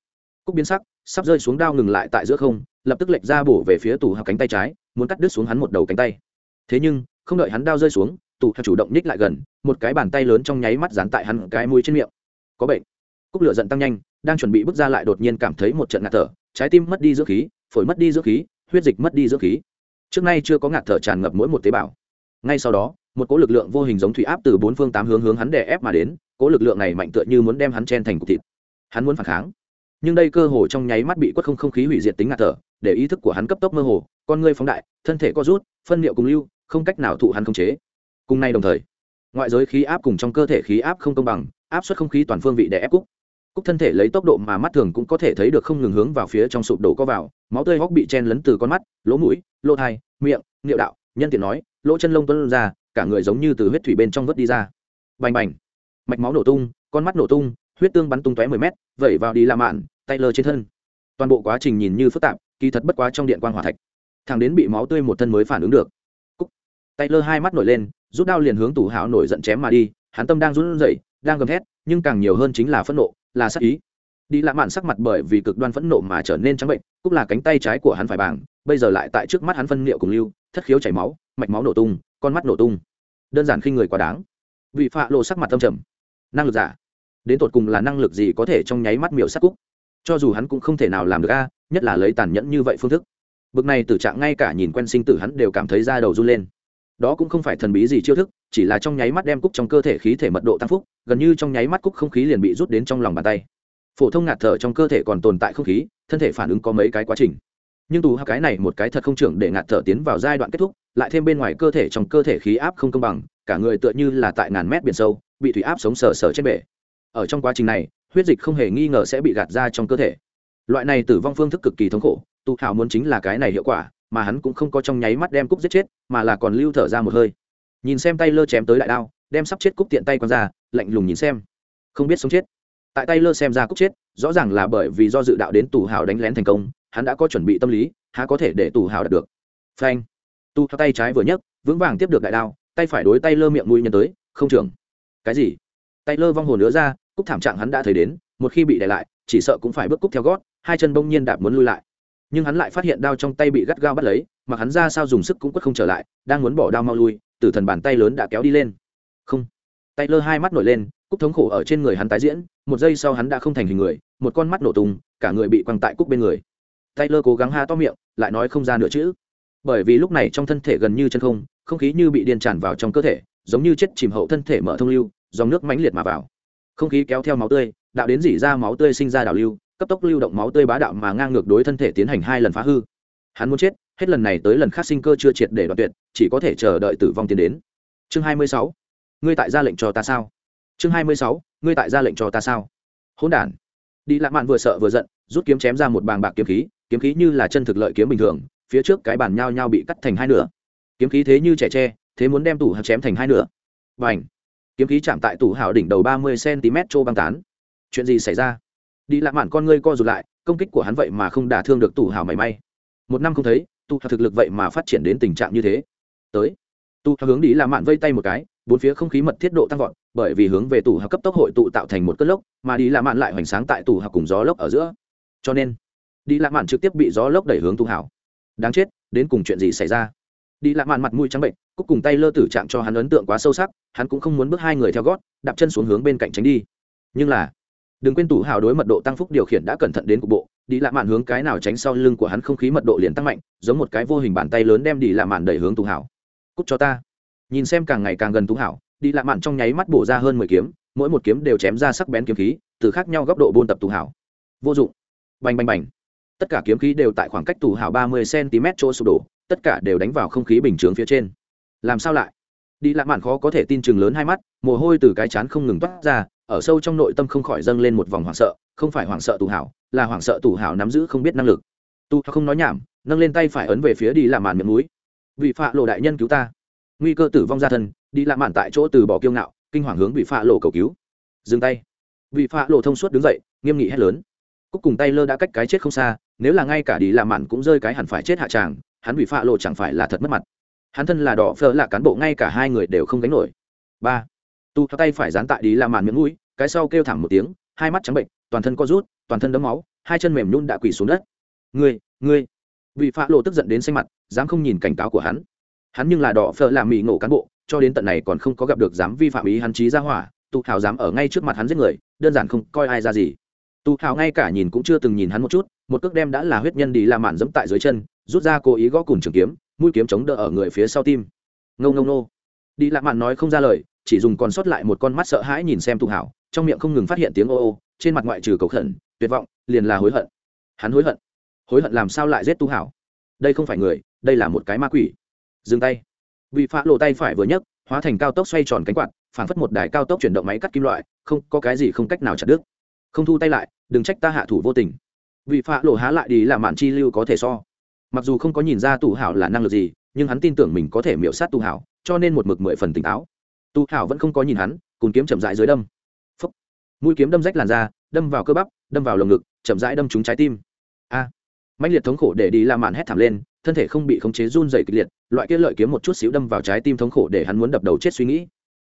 Cúc biến sắc, sắp rơi xuống đao ngừng lại tại giữa không, lập tức lệch ra bổ về phía tủ hào cánh tay trái, muốn cắt đứt xuống hắn một đầu cánh tay. Thế nhưng, không đợi hắn đao rơi xuống, tủ hào chủ động nhích lại gần, một cái bàn tay lớn trong nháy mắt dán tại hắn cái mũi trên miệng. Có bệnh. Cúc lửa giận tăng nhanh đang chuẩn bị bước ra lại đột nhiên cảm thấy một trận ngạt thở, trái tim mất đi dưỡng khí, phổi mất đi dưỡng khí, huyết dịch mất đi dưỡng khí. Trước nay chưa có ngạt thở tràn ngập mỗi một tế bào. Ngay sau đó, một cỗ lực lượng vô hình giống thủy áp từ bốn phương tám hướng hướng hắn đè ép mà đến, cỗ lực lượng này mạnh tựa như muốn đem hắn chen thành cục thịt. Hắn muốn phản kháng. Nhưng đây cơ hồ trong nháy mắt bị quất không không khí hủy diệt tính ngạt thở, để ý thức của hắn cấp tốc mơ hồ, con ngươi phóng đại, thân thể co rút, phân liệu cùng lưu, không cách nào thụ hắn khống chế. Cùng nay đồng thời, ngoại giới khí áp cùng trong cơ thể khí áp không công bằng, áp suất không khí toàn phương vị đè ép cúc cúc thân thể lấy tốc độ mà mắt thường cũng có thể thấy được không ngừng hướng vào phía trong sụp đổ có vào, máu tươi hóc bị chen lấn từ con mắt, lỗ mũi, lỗ thai, miệng, niệu đạo, nhân tiện nói, lỗ chân lông tuân ra, cả người giống như từ huyết thủy bên trong vớt đi ra. Bành bành. Mạch máu nổ tung, con mắt nổ tung, huyết tương bắn tung tóe mười mét, vẩy vào đi la mạn, tay lơ trên thân. Toàn bộ quá trình nhìn như phức tạp, kỳ thật bất quá trong điện quan hỏa thạch. Thằng đến bị máu tươi một thân mới phản ứng được. Cúc. Tay lơ hai mắt nổi lên, rút đao liền hướng tủ hảo nổi giận chém mà đi, hắn tâm đang run rẩy, đang gầm thét, nhưng càng nhiều hơn chính là phẫn nộ là sắc ý. Đi lạ mạn sắc mặt bởi vì cực đoan phẫn nộ mà trở nên trắng bệnh, cũng là cánh tay trái của hắn phải bảng bây giờ lại tại trước mắt hắn phân liệu cùng lưu, thất khiếu chảy máu, mạch máu nổ tung, con mắt nổ tung. Đơn giản khi người quá đáng. Vị phạ lộ sắc mặt tâm trầm. Năng lực giả. Đến tột cùng là năng lực gì có thể trong nháy mắt miểu sắc cúc? Cho dù hắn cũng không thể nào làm được a, nhất là lấy tàn nhẫn như vậy phương thức. Bực này tử trạng ngay cả nhìn quen sinh tử hắn đều cảm thấy da đầu run lên. Đó cũng không phải thần bí gì chiêu thức chỉ là trong nháy mắt đem cúc trong cơ thể khí thể mật độ tăng phúc, gần như trong nháy mắt cúc không khí liền bị rút đến trong lòng bàn tay. Phổ thông ngạt thở trong cơ thể còn tồn tại không khí, thân thể phản ứng có mấy cái quá trình. Nhưng tù cái này một cái thật không trưởng để ngạt thở tiến vào giai đoạn kết thúc, lại thêm bên ngoài cơ thể trong cơ thể khí áp không công bằng, cả người tựa như là tại ngàn mét biển sâu, bị thủy áp sống sờ sờ trên bể. Ở trong quá trình này, huyết dịch không hề nghi ngờ sẽ bị gạt ra trong cơ thể. Loại này tử vong phương thức cực kỳ thống khổ tu hào muốn chính là cái này hiệu quả, mà hắn cũng không có trong nháy mắt đem cúc giết chết, mà là còn lưu thở ra một hơi nhìn xem tay lơ chém tới đại đao, đem sắp chết cúc tiện tay q ra, lạnh lùng nhìn xem. Không biết sống chết. Tại tay lơ xem ra cúc chết, rõ ràng là bởi vì do dự đạo đến tù hào đánh lén thành công, hắn đã có chuẩn bị tâm lý, há có thể để tù hào đạt được. Phanh. Tu theo tay trái vừa nhấc, vững vàng tiếp được đại đao, tay phải đối tay lơ miệng mũi nhân tới, không trưởng. Cái gì? Tay lơ vong hồn nữa ra, cúc thảm trạng hắn đã thấy đến, một khi bị đè lại, chỉ sợ cũng phải bước cúc theo gót, hai chân bông nhiên đạp muốn lui lại. Nhưng hắn lại phát hiện đao trong tay bị gắt gao bắt lấy, mà hắn ra sao dùng sức cũng quất không trở lại, đang muốn bỏ đao mau lui tử thần bàn tay lớn đã kéo đi lên. Không. Tay lơ hai mắt nổi lên, cúc thống khổ ở trên người hắn tái diễn, một giây sau hắn đã không thành hình người, một con mắt nổ tung, cả người bị quăng tại cúc bên người. Tay lơ cố gắng ha to miệng, lại nói không ra nửa chữ. Bởi vì lúc này trong thân thể gần như chân không không khí như bị điên tràn vào trong cơ thể, giống như chết chìm hậu thân thể mở thông lưu, dòng nước mãnh liệt mà vào. Không khí kéo theo máu tươi, đạo đến dỉ ra máu tươi sinh ra đảo lưu, cấp tốc lưu động máu tươi bá đạo mà ngang ngược đối thân thể tiến hành hai lần phá hư. Hắn muốn chết hết lần này tới lần khác sinh cơ chưa triệt để đoạn tuyệt, chỉ có thể chờ đợi tử vong tiến đến. Chương 26. ngươi tại ra lệnh cho ta sao? Chương 26. ngươi tại ra lệnh cho ta sao? Hỗn đản. Đi lạ mạn vừa sợ vừa giận, rút kiếm chém ra một bàng bạc kiếm khí kiếm khí như là chân thực lợi kiếm bình thường, phía trước cái bàn nhao nhao bị cắt thành hai nửa. Kiếm khí thế như trẻ tre, thế muốn đem tủ hào chém thành hai nửa. Và ảnh kiếm khí chạm tại tủ hào đỉnh đầu ba mươi cm trô băng tán. Chuyện gì xảy ra? Đi lạ mạn con ngươi co rụt lại, công kích của hắn vậy mà không đả thương được tủ hào mảy may. Một năm không thấy tu hào thực lực vậy mà phát triển đến tình trạng như thế. Tới. Tu hào hướng đi là mạn vây tay một cái, bốn phía không khí mật thiết độ tăng vọt, bởi vì hướng về tủ hào cấp tốc hội tụ tạo thành một cơn lốc, mà đi là mạn lại hoành sáng tại tủ hào cùng gió lốc ở giữa. Cho nên, đi lạ mạn trực tiếp bị gió lốc đẩy hướng tu hảo. đáng chết, đến cùng chuyện gì xảy ra? Đi lạ mạn mặt mũi trắng bệnh, cúc cùng tay lơ tử trạng cho hắn ấn tượng quá sâu sắc, hắn cũng không muốn bước hai người theo gót, đạp chân xuống hướng bên cạnh tránh đi. Nhưng là, đừng quên tủ hào đối mật độ tăng phúc điều khiển đã cẩn thận đến cục bộ đi lạ mạn hướng cái nào tránh sau lưng của hắn không khí mật độ liền tăng mạnh giống một cái vô hình bàn tay lớn đem đi lạ mạn đẩy hướng tủ hảo. cúc cho ta. Nhìn xem càng ngày càng gần tủ hảo, đi lạ mạn trong nháy mắt bổ ra hơn mười kiếm mỗi một kiếm đều chém ra sắc bén kiếm khí từ khác nhau góc độ buôn tập tủ hảo. vô dụng. Bành bành bành. Tất cả kiếm khí đều tại khoảng cách tù hảo ba mươi cm chỗ sụp đổ tất cả đều đánh vào không khí bình chướng phía trên. Làm sao lại? Đi lạc mạn khó có thể tin chừng lớn hai mắt mồ hôi từ cái chán không ngừng toát ra ở sâu trong nội tâm không khỏi dâng lên một vòng hoảng sợ, không phải hoảng sợ tù hảo, là hoảng sợ tù hảo nắm giữ không biết năng lực. Tu không nói nhảm, nâng lên tay phải ấn về phía đi làm màn miệng núi. Vị phạ lộ đại nhân cứu ta. Nguy cơ tử vong ra thân, đi làm màn tại chỗ từ bỏ kiêu ngạo, kinh hoàng hướng vị phạ lộ cầu cứu. Dừng tay. Vị phạ lộ thông suốt đứng dậy, nghiêm nghị hét lớn. Cúc cùng tay lơ đã cách cái chết không xa, nếu là ngay cả đi làm màn cũng rơi cái hẳn phải chết hạ tràng, hắn bị phạ lộ chẳng phải là thật mất mặt. Hắn thân là đỏ phơ là cán bộ, ngay cả hai người đều không gánh nổi. Ba. Tu tay phải dán tại đi làm màn miệng mũi cái sau kêu thảm một tiếng, hai mắt trắng bệnh, toàn thân co rút, toàn thân đấm máu, hai chân mềm nhún đã quỳ xuống đất. Ngươi ngươi! Vị phá lộ tức giận đến xanh mặt, dám không nhìn cảnh cáo của hắn. Hắn nhưng là đỏ phở làm mỹ ngộ cán bộ, cho đến tận này còn không có gặp được dám vi phạm ý hắn trí ra hỏa, tu hào dám ở ngay trước mặt hắn giết người, đơn giản không coi ai ra gì. Tu hào ngay cả nhìn cũng chưa từng nhìn hắn một chút, một cước đem đã là huyết nhân đi la mạn dẫm tại dưới chân, rút ra cố ý gõ cùng trường kiếm, mũi kiếm chống đỡ ở người phía sau tim. Ngông ngông nô đi la mạn nói không ra lời, chỉ dùng còn sót lại một con mắt sợ hãi nhìn xem tu hảo trong miệng không ngừng phát hiện tiếng ô ô, trên mặt ngoại trừ cầu khẩn, tuyệt vọng, liền là hối hận. Hắn hối hận. Hối hận làm sao lại giết tu hảo? Đây không phải người, đây là một cái ma quỷ. Dừng tay. Vị phá lộ tay phải vừa nhấc, hóa thành cao tốc xoay tròn cánh quạt phản phất một đài cao tốc chuyển động máy cắt kim loại, không, có cái gì không cách nào chặt đứt. Không thu tay lại, đừng trách ta hạ thủ vô tình. Vị phá lộ há lại đi là mạn chi lưu có thể so. Mặc dù không có nhìn ra tù hảo là năng lực gì, nhưng hắn tin tưởng mình có thể miễu sát tù hảo, cho nên một mực mười phần tỉnh táo. Tù hảo vẫn không có nhìn hắn, cùng kiếm chậm rãi dưới đâm mũi kiếm đâm rách làn da, đâm vào cơ bắp, đâm vào lồng ngực, chậm rãi đâm trúng trái tim. A! À. mạnh liệt thống khổ để đi la mạn hét thảm lên, thân thể không bị khống chế run dày kịch liệt, loại kia lợi kiếm một chút xíu đâm vào trái tim thống khổ để hắn muốn đập đầu chết suy nghĩ.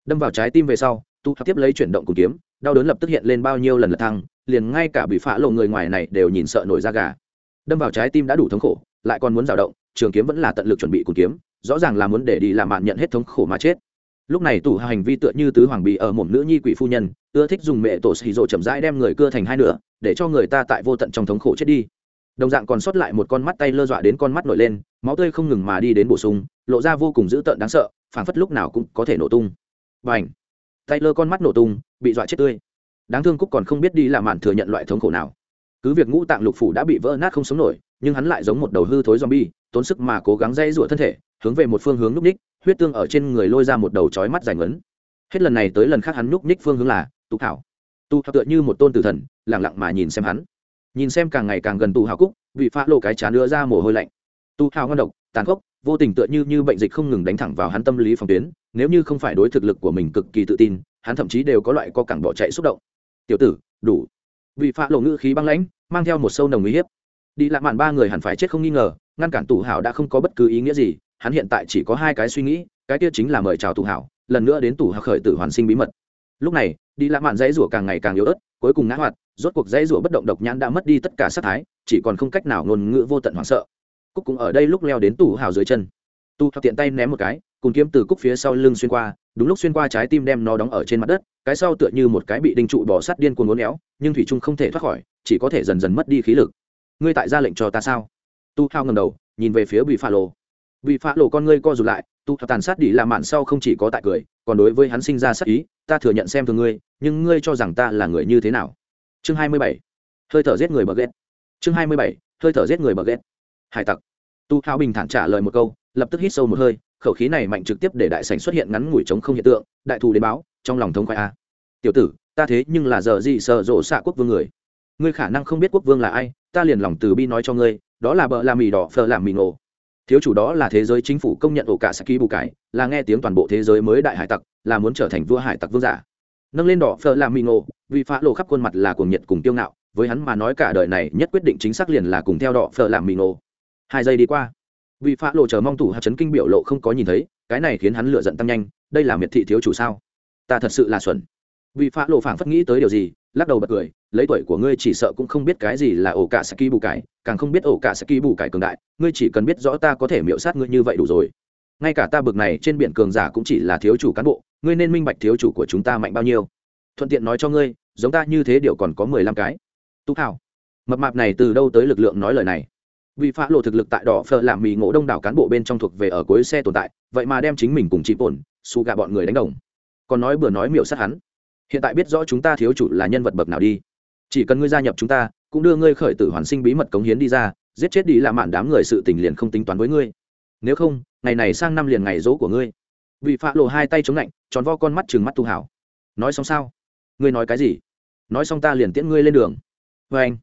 Đâm vào trái tim về sau, tu tiếp lấy chuyển động cùng kiếm, đau đớn lập tức hiện lên bao nhiêu lần lật thăng, liền ngay cả bị phá lộ người ngoài này đều nhìn sợ nổi da gà. Đâm vào trái tim đã đủ thống khổ, lại còn muốn rào động, trường kiếm vẫn là tận lực chuẩn bị cùng kiếm, rõ ràng là muốn để đi làm mạn nhận hết thống khổ mà chết lúc này tủ hành vi tựa như tứ hoàng bị ở một nữ nhi quỷ phu nhân ưa thích dùng mẹ tổ xì rộ chậm rãi đem người cưa thành hai nửa để cho người ta tại vô tận trong thống khổ chết đi. Đồng dạng còn sót lại một con mắt tay lơ dọa đến con mắt nổi lên máu tươi không ngừng mà đi đến bổ sung lộ ra vô cùng dữ tợn đáng sợ phảng phất lúc nào cũng có thể nổ tung. Và ảnh tay lơ con mắt nổ tung bị dọa chết tươi. Đáng thương cúc còn không biết đi làm mạn thừa nhận loại thống khổ nào. Cứ việc ngũ tạng lục phủ đã bị vỡ nát không sống nổi nhưng hắn lại giống một đầu hư thối zombie, tốn sức mà cố gắng dây rủa thân thể, hướng về một phương hướng núp ních, huyết tương ở trên người lôi ra một đầu chói mắt dài ngấn. Hết lần này tới lần khác hắn núp ních phương hướng là Tu Thảo, Tu Hảo tựa như một tôn tử thần, lặng lặng mà nhìn xem hắn. Nhìn xem càng ngày càng gần Tu Hạo cúc, vị pha lộ cái chán đưa ra mồ hôi lạnh. Tu Hảo ngon độc, tàn khốc, vô tình tựa như như bệnh dịch không ngừng đánh thẳng vào hắn tâm lý phòng tuyến, nếu như không phải đối thực lực của mình cực kỳ tự tin, hắn thậm chí đều có loại co cẳng bỏ chạy xúc động. "Tiểu tử, đủ." Vị pha lộ ngữ khí băng lãnh, mang theo một sâu nồng uy hiếp đi lạc mạn ba người hẳn phải chết không nghi ngờ ngăn cản tù hảo đã không có bất cứ ý nghĩa gì hắn hiện tại chỉ có hai cái suy nghĩ, cái kia chính là mời chào tù hảo, lần nữa đến tù hảo khởi tử hoàn sinh bí mật. Lúc này, đi lãng mạn dãy rủa càng ngày càng yếu ớt, cuối cùng ngã hoạt, rốt cuộc dãy rủa bất động độc nhãn đã mất đi tất cả sát thái, chỉ còn không cách nào ngôn ngữ vô tận hoảng sợ. Cúc cũng ở đây lúc leo đến tù hảo dưới chân. Tu tiện tay ném một cái, cùng kiếm từ cúc phía sau lưng xuyên qua, đúng lúc xuyên qua trái tim đem nó đóng ở trên mặt đất, cái sau tựa như một cái bị đinh trụ bỏ sắt điên cuồng uốn éo, nhưng thủy trung không thể thoát khỏi, chỉ có thể dần dần mất đi khí lực. Ngươi tại ra lệnh cho ta sao? Tu hao ngầm đầu, nhìn về phía bị pha lô vị pha lộ con ngươi co rụt lại tu thập tàn sát đi làm mạn sau không chỉ có tại cười, còn đối với hắn sinh ra sát ý, ta thừa nhận xem thường ngươi, nhưng ngươi cho rằng ta là người như thế nào? Chương hai mươi bảy. Hơi thở giết người bờ ghét. Chương hai mươi bảy. Hơi thở giết người bờ ghét. Hải tặc. Tu hao bình thản trả lời một câu, lập tức hít sâu một hơi, khẩu khí này mạnh trực tiếp để đại sảnh xuất hiện ngắn ngủi trống không hiện tượng, đại thù đến báo, trong lòng thống khoái a. Tiểu tử, ta thế nhưng là giờ gì sợ rộ xạ quốc vương người. Ngươi khả năng không biết quốc vương là ai, ta liền lòng từ bi nói cho ngươi, đó là bợ làm mì đỏ, phờ làm mì nổ thiếu chủ đó là thế giới chính phủ công nhận ổ cả saki bù cải là nghe tiếng toàn bộ thế giới mới đại hải tặc, là muốn trở thành vua hải tặc vương giả. Nâng lên đỏ phở làm mì ngộ, vì phá lộ khắp khuôn mặt là cuồng nhiệt cùng tiêu ngạo, với hắn mà nói cả đời này nhất quyết định chính xác liền là cùng theo đỏ phở làm mì ngộ. Hai giây đi qua, vì phá lộ chờ mong thủ hạt chấn kinh biểu lộ không có nhìn thấy, cái này khiến hắn lựa giận tăng nhanh, đây là miệt thị thiếu chủ sao? Ta thật sự là xuẩn. Vì phá lộ phảng phất nghĩ tới điều gì lắc đầu bật cười lấy tuổi của ngươi chỉ sợ cũng không biết cái gì là ổ cả saki bù cải càng không biết ổ cả saki bù cải cường đại ngươi chỉ cần biết rõ ta có thể miễu sát ngươi như vậy đủ rồi. Ngay cả ta bực này trên biển cường giả cũng chỉ là thiếu chủ cán bộ ngươi nên minh bạch thiếu chủ của chúng ta mạnh bao nhiêu. Thuận tiện nói cho ngươi giống ta như thế điều còn có mười lăm cái. Tú hào, mập mạp này từ đâu tới lực lượng nói lời này? Vì phá lộ thực lực tại đỏ phờ làm mì ngộ đông đảo cán bộ bên trong thuộc về ở cuối xe tồn tại vậy mà đem chính mình cùng chị ổn xù gạ bọn người đánh đồng. Còn nói bừa nói miệu sát hắn hiện tại biết rõ chúng ta thiếu chủ là nhân vật bậc nào đi. Chỉ cần ngươi gia nhập chúng ta, cũng đưa ngươi khởi tử hoàn sinh bí mật cống hiến đi ra, giết chết đi là mạn đám người sự tình liền không tính toán với ngươi. Nếu không, ngày này sang năm liền ngày dỗ của ngươi. Vị phạ lộ hai tay chống lạnh, tròn vo con mắt chừng mắt tu hảo. Nói xong sao? Ngươi nói cái gì? Nói xong ta liền tiễn ngươi lên đường. Vê anh,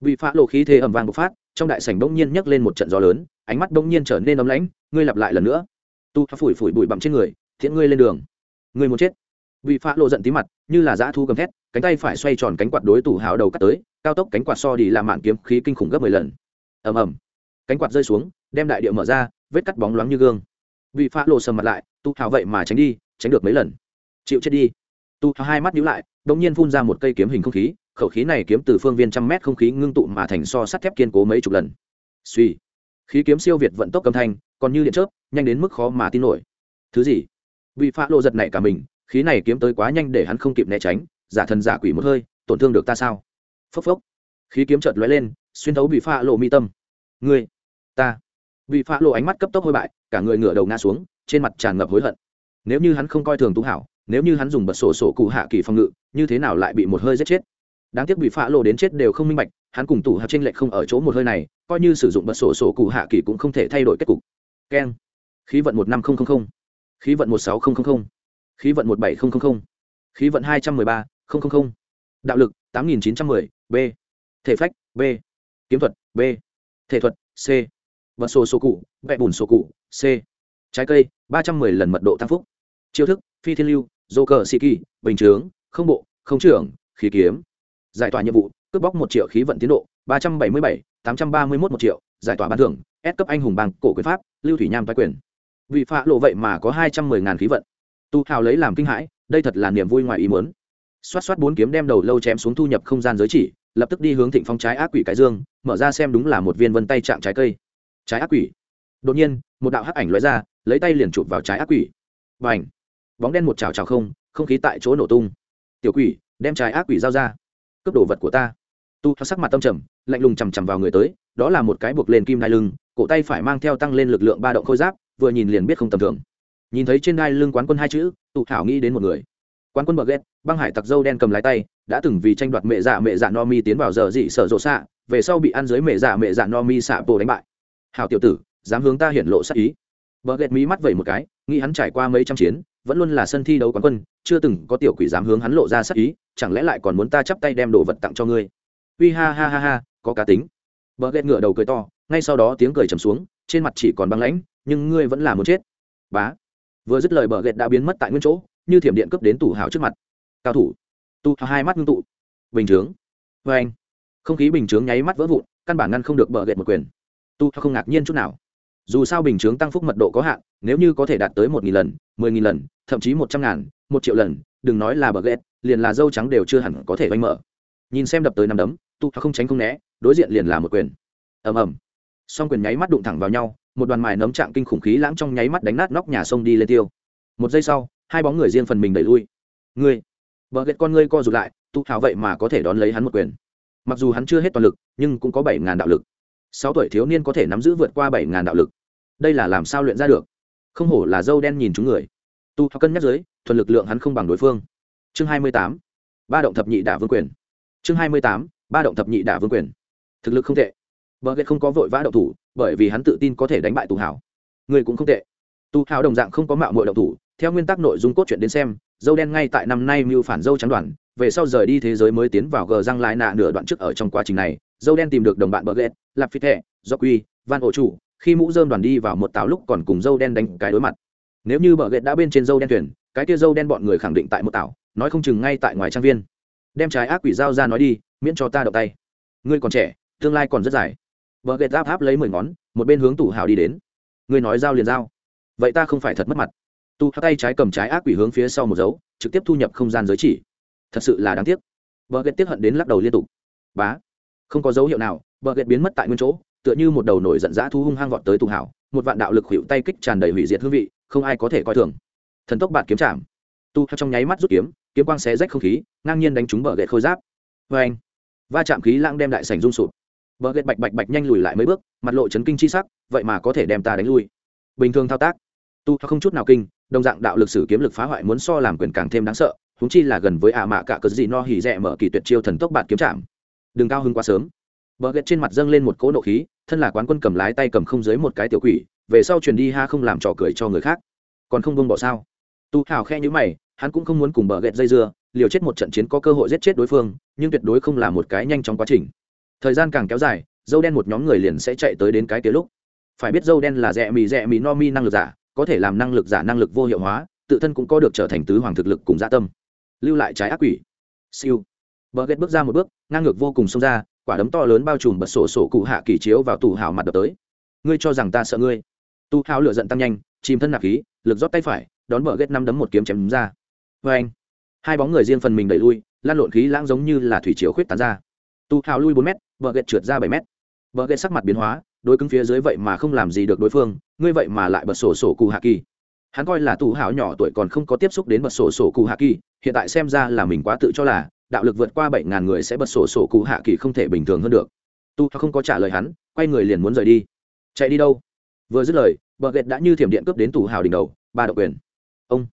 vị phạ lộ khí thế ẩm vàng bộc phát, trong đại sảnh bỗng nhiên nhấc lên một trận gió lớn, ánh mắt bỗng nhiên trở nên ấm lãnh, ngươi lặp lại lần nữa. Tu phủi phủi bụi bặm trên người, tiễn ngươi lên đường. Ngươi muốn chết vị phá lộ giận tí mặt, như là dã thu gầm thét, cánh tay phải xoay tròn cánh quạt đối tủ hào đầu cắt tới, cao tốc cánh quạt so đi làm mạn kiếm khí kinh khủng gấp mười lần. Ầm ầm. Cánh quạt rơi xuống, đem đại địa mở ra, vết cắt bóng loáng như gương. Vị phá lộ sầm mặt lại tu hào vậy mà tránh đi, tránh được mấy lần. Chịu chết đi. Tu hào hai mắt nhíu lại đ nhiên phun ra một cây kiếm hình không khí, khẩu khí này kiếm từ phương viên trăm mét không khí ngưng tụ mà thành so sắt thép kiên cố mấy chục lần. Suy khí kiếm siêu việt vận tốc cầm thanh, còn như điện chớp, nhanh đến mức khó mà tin nổi. Thứ gì? Vị phá lộ giật này cả mình khí này kiếm tới quá nhanh để hắn không kịp né tránh, giả thần giả quỷ một hơi, tổn thương được ta sao? Phốc phốc. Khí kiếm chợt lóe lên, xuyên thấu bị pha lộ mi tâm. Ngươi, ta. Bị pha lộ ánh mắt cấp tốc hôi bại, cả người ngửa đầu ngã xuống, trên mặt tràn ngập hối hận. Nếu như hắn không coi thường tú hảo, nếu như hắn dùng bật sổ sổ cụ hạ kỳ phòng ngự, như thế nào lại bị một hơi giết chết? Đáng tiếc bị pha lộ đến chết đều không minh bạch, hắn cùng tủ hạt tranh lệch không ở chỗ một hơi này, coi như sử dụng bật sổ sổ cụ hạ kỳ cũng không thể thay đổi kết cục. Keng. Khí vận một năm không không không. Khí vận một sáu không không không khí vận một bảy nghìn khí vận hai trăm m ư ơ i ba nghìn đạo lực tám nghìn chín trăm m ư ơ i b, thể phách, b, kiếm thuật, b, thể thuật, c, vật sổ sổ cụ vẹ bùn sổ cụ, c, trái cây, ba trăm m ư ơ i lần mật độ tăng phúc, chiêu thức, phi thiên lưu dô cờ sĩ kỳ bình chướng, không bộ, không trưởng, khí kiếm, giải tỏa nhiệm vụ, cướp bóc một triệu khí vận tiến độ, ba trăm bảy mươi bảy, tám trăm ba mươi một một triệu, giải tỏa ban thưởng ép cấp anh hùng bằng cổ quyền pháp, lưu thủy nham toái quyền. Vị phạ lộ vậy mà có hai trăm mười ngàn khí vận tu hào lấy làm kinh hãi, đây thật là niềm vui ngoài ý muốn. Xoát xoát bốn kiếm đem đầu lâu chém xuống thu nhập không gian giới chỉ, lập tức đi hướng thịnh phong trái ác quỷ cái dương, mở ra xem đúng là một viên vân tay chạm trái cây. Trái ác quỷ. Đột nhiên, một đạo hắc ảnh lóe ra, lấy tay liền chụp vào trái ác quỷ. B à n h bóng đen một trào trào không không khí tại chỗ nổ tung. Tiểu quỷ, đem trái ác quỷ giao ra. Cướp đồ vật của ta. Tu sắc mặt tâm trầm, lạnh lùng chằm chằm vào người tới, đó là một cái buộc lên kim nai lưng, cổ tay phải mang theo tăng lên lực lượng ba động khôi giáp, vừa nhìn liền biết không tầm thường nhìn thấy trên đai lưng quán quân hai chữ, tụ thảo nghĩ đến một người. Quán quân bờ ghét, băng hải tặc dâu đen cầm lái tay, đã từng vì tranh đoạt mẹ dạ mẹ dạ no mi tiến vào giờ dị sở rộ xạ, về sau bị ăn dưới mẹ dạ mẹ dạ no mi xạ bồ đánh bại. Hào tiểu tử, dám hướng ta hiển lộ sắc ý. Bờ ghét mí mắt vẩy một cái, nghĩ hắn trải qua mấy trăm chiến, vẫn luôn là sân thi đấu quán quân, chưa từng có tiểu quỷ dám hướng hắn lộ ra sắc ý, chẳng lẽ lại còn muốn ta chắp tay đem đồ vật tặng cho ngươi? Uy ha ha ha ha, có cá tính. Bờ ghét ngựa đầu cười to, ngay sau đó tiếng cười trầm xuống, trên mặt chỉ còn băng lãnh, nhưng ngươi vẫn là muốn chết. Bá vừa dứt lời bờ ghẹt đã biến mất tại nguyên chỗ, như thiểm điện cướp đến tủ hào trước mặt. Cao thủ. Tu hai mắt ngưng tụ. Bình chướng. Vê anh. Không khí bình chướng nháy mắt vỡ vụn, căn bản ngăn không được bờ ghẹt một quyền. Tu không ngạc nhiên chút nào. Dù sao bình chướng tăng phúc mật độ có hạn, nếu như có thể đạt tới một nghìn lần, mười nghìn lần, thậm chí một trăm ngàn, một triệu lần, đừng nói là bờ ghẹt, liền là dâu trắng đều chưa hẳn có thể oanh mở. Nhìn xem đập tới năm đấm tu không tránh không né, đối diện liền là một quyền. Ầm ầm. Song quyền nháy mắt đụng thẳng vào nhau một đoàn mài nấm trạng kinh khủng khí lãng trong nháy mắt đánh nát nóc nhà sông đi lên tiêu. Một giây sau, hai bóng người riêng phần mình đẩy lui. Ngươi, vợ ghét con ngươi co rụt lại, tu hào vậy mà có thể đón lấy hắn một quyền. Mặc dù hắn chưa hết toàn lực, nhưng cũng có bảy ngàn đạo lực. Sáu tuổi thiếu niên có thể nắm giữ vượt qua bảy ngàn đạo lực. Đây là làm sao luyện ra được? Không hổ là dâu đen nhìn chúng người. Tu hào cân nhắc dưới, thuần lực lượng hắn không bằng đối phương. Chương hai mươi tám, ba động thập nhị đả vương quyền. Chương hai mươi tám, ba động thập nhị đả vương quyền. Thực lực không tệ bờ ghét không có vội vã động thủ, bởi vì hắn tự tin có thể đánh bại tu hào. Người cũng không tệ. Tu hào đồng dạng không có mạo mội động thủ, theo nguyên tắc nội dung cốt truyện đến xem, dâu đen ngay tại năm nay mưu phản dâu trắng đoàn, về sau rời đi thế giới mới tiến vào gờ răng lại nạ nửa đoạn trước ở trong quá trình này, dâu đen tìm được đồng bạn bờ ghét lạp phi thẻ do quy van ổ chủ, khi mũ dơm đoàn đi vào một táo lúc còn cùng dâu đen đánh cái đối mặt. Nếu như bờ ghét đã bên trên dâu đen thuyền, cái kia dâu đen bọn người khẳng định tại một tảo nói không chừng ngay tại ngoài trang viên. Đem trái ác quỷ dao ra nói đi, miễn cho ta động tay. Ngươi còn trẻ, tương lai còn rất dài vợ ghét giáp tháp lấy mười ngón, một bên hướng tù hào đi đến. Ngươi nói dao liền dao vậy ta không phải thật mất mặt. Tu tay trái cầm trái ác quỷ hướng phía sau một dấu, trực tiếp thu nhập không gian giới chỉ. Thật sự là đáng tiếc. Vợ ghét tiếp hận đến lắc đầu liên tục. Bá. Không có dấu hiệu nào vợ ghét biến mất tại nguyên chỗ, tựa như một đầu nổi giận dã thu hung hăng vọt tới tù hảo một vạn đạo lực hữu tay kích tràn đầy hủy diệt hương vị, không ai có thể coi thường. Thần tốc bạt kiếm chạm. Tu trong nháy mắt rút kiếm kiếm quang xé rách không khí, ngang nhiên đánh trúng bờ gậy khôi giáp. Vê anh va chạm khí lãng đem đại sảnh rung sụp bờ ghệ bạch bạch bạch nhanh lùi lại mấy bước, mặt lộ chấn kinh chi sắc, vậy mà có thể đem ta đánh lui. Bình thường thao tác, tu không chút nào kinh, đồng dạng đạo lực sử kiếm lực phá hoại muốn so làm quyền càng thêm đáng sợ, huống chi là gần với ả mạ cả cớ gì no hỉ rẻ mở kỳ tuyệt chiêu thần tốc bạt kiếm chạm. Đừng cao hứng quá sớm. Bờ ghệ trên mặt dâng lên một cỗ nộ khí, thân là quán quân cầm lái tay cầm không dưới một cái tiểu quỷ, về sau truyền đi ha không làm trò cười cho người khác. Còn không buông bỏ sao? Tu hào khe nhíu mày, hắn cũng không muốn cùng bờ ghẹt dây dưa, liều chết một trận chiến có cơ hội giết chết đối phương, nhưng tuyệt đối không là một cái nhanh trong quá trình thời gian càng kéo dài, dâu đen một nhóm người liền sẽ chạy tới đến cái kia lúc. Phải biết dâu đen là rẽ mì rẽ mì no mi năng lực giả, có thể làm năng lực giả năng lực vô hiệu hóa, tự thân cũng có được trở thành tứ hoàng thực lực cùng gia dạ tâm. Lưu lại trái ác quỷ. Siêu. Bờ ghét bước ra một bước, ngang ngược vô cùng xông ra, quả đấm to lớn bao trùm bật sổ sổ cụ hạ kỳ chiếu vào tủ hào mặt đập tới. Ngươi cho rằng ta sợ ngươi? Tu hào lửa giận tăng nhanh, chìm thân nạp khí, lực rót tay phải, đón bờ ghét năm đấm một kiếm chém đúng ra. Vê anh, hai bóng người riêng phần mình đẩy lui, lan lộn khí lãng giống như là thủy chiều khuyết tán ra. Tu hào lui bốn mét bờ ghẹt trượt ra bảy mét. Bờ ghẹt sắc mặt biến hóa, đối cứng phía dưới vậy mà không làm gì được đối phương, ngươi vậy mà lại bật sổ sổ cụ hạ kỳ. Hắn coi là tù hào nhỏ tuổi còn không có tiếp xúc đến bật sổ sổ cụ hạ kỳ, hiện tại xem ra là mình quá tự cho là, đạo lực vượt qua bảy ngàn người sẽ bật sổ sổ cụ hạ kỳ không thể bình thường hơn được. Tu không có trả lời hắn, quay người liền muốn rời đi. Chạy đi đâu? Vừa dứt lời, bờ ghẹt đã như thiểm điện cướp đến tù hào đỉnh đầu, ba độc quyền. Ông!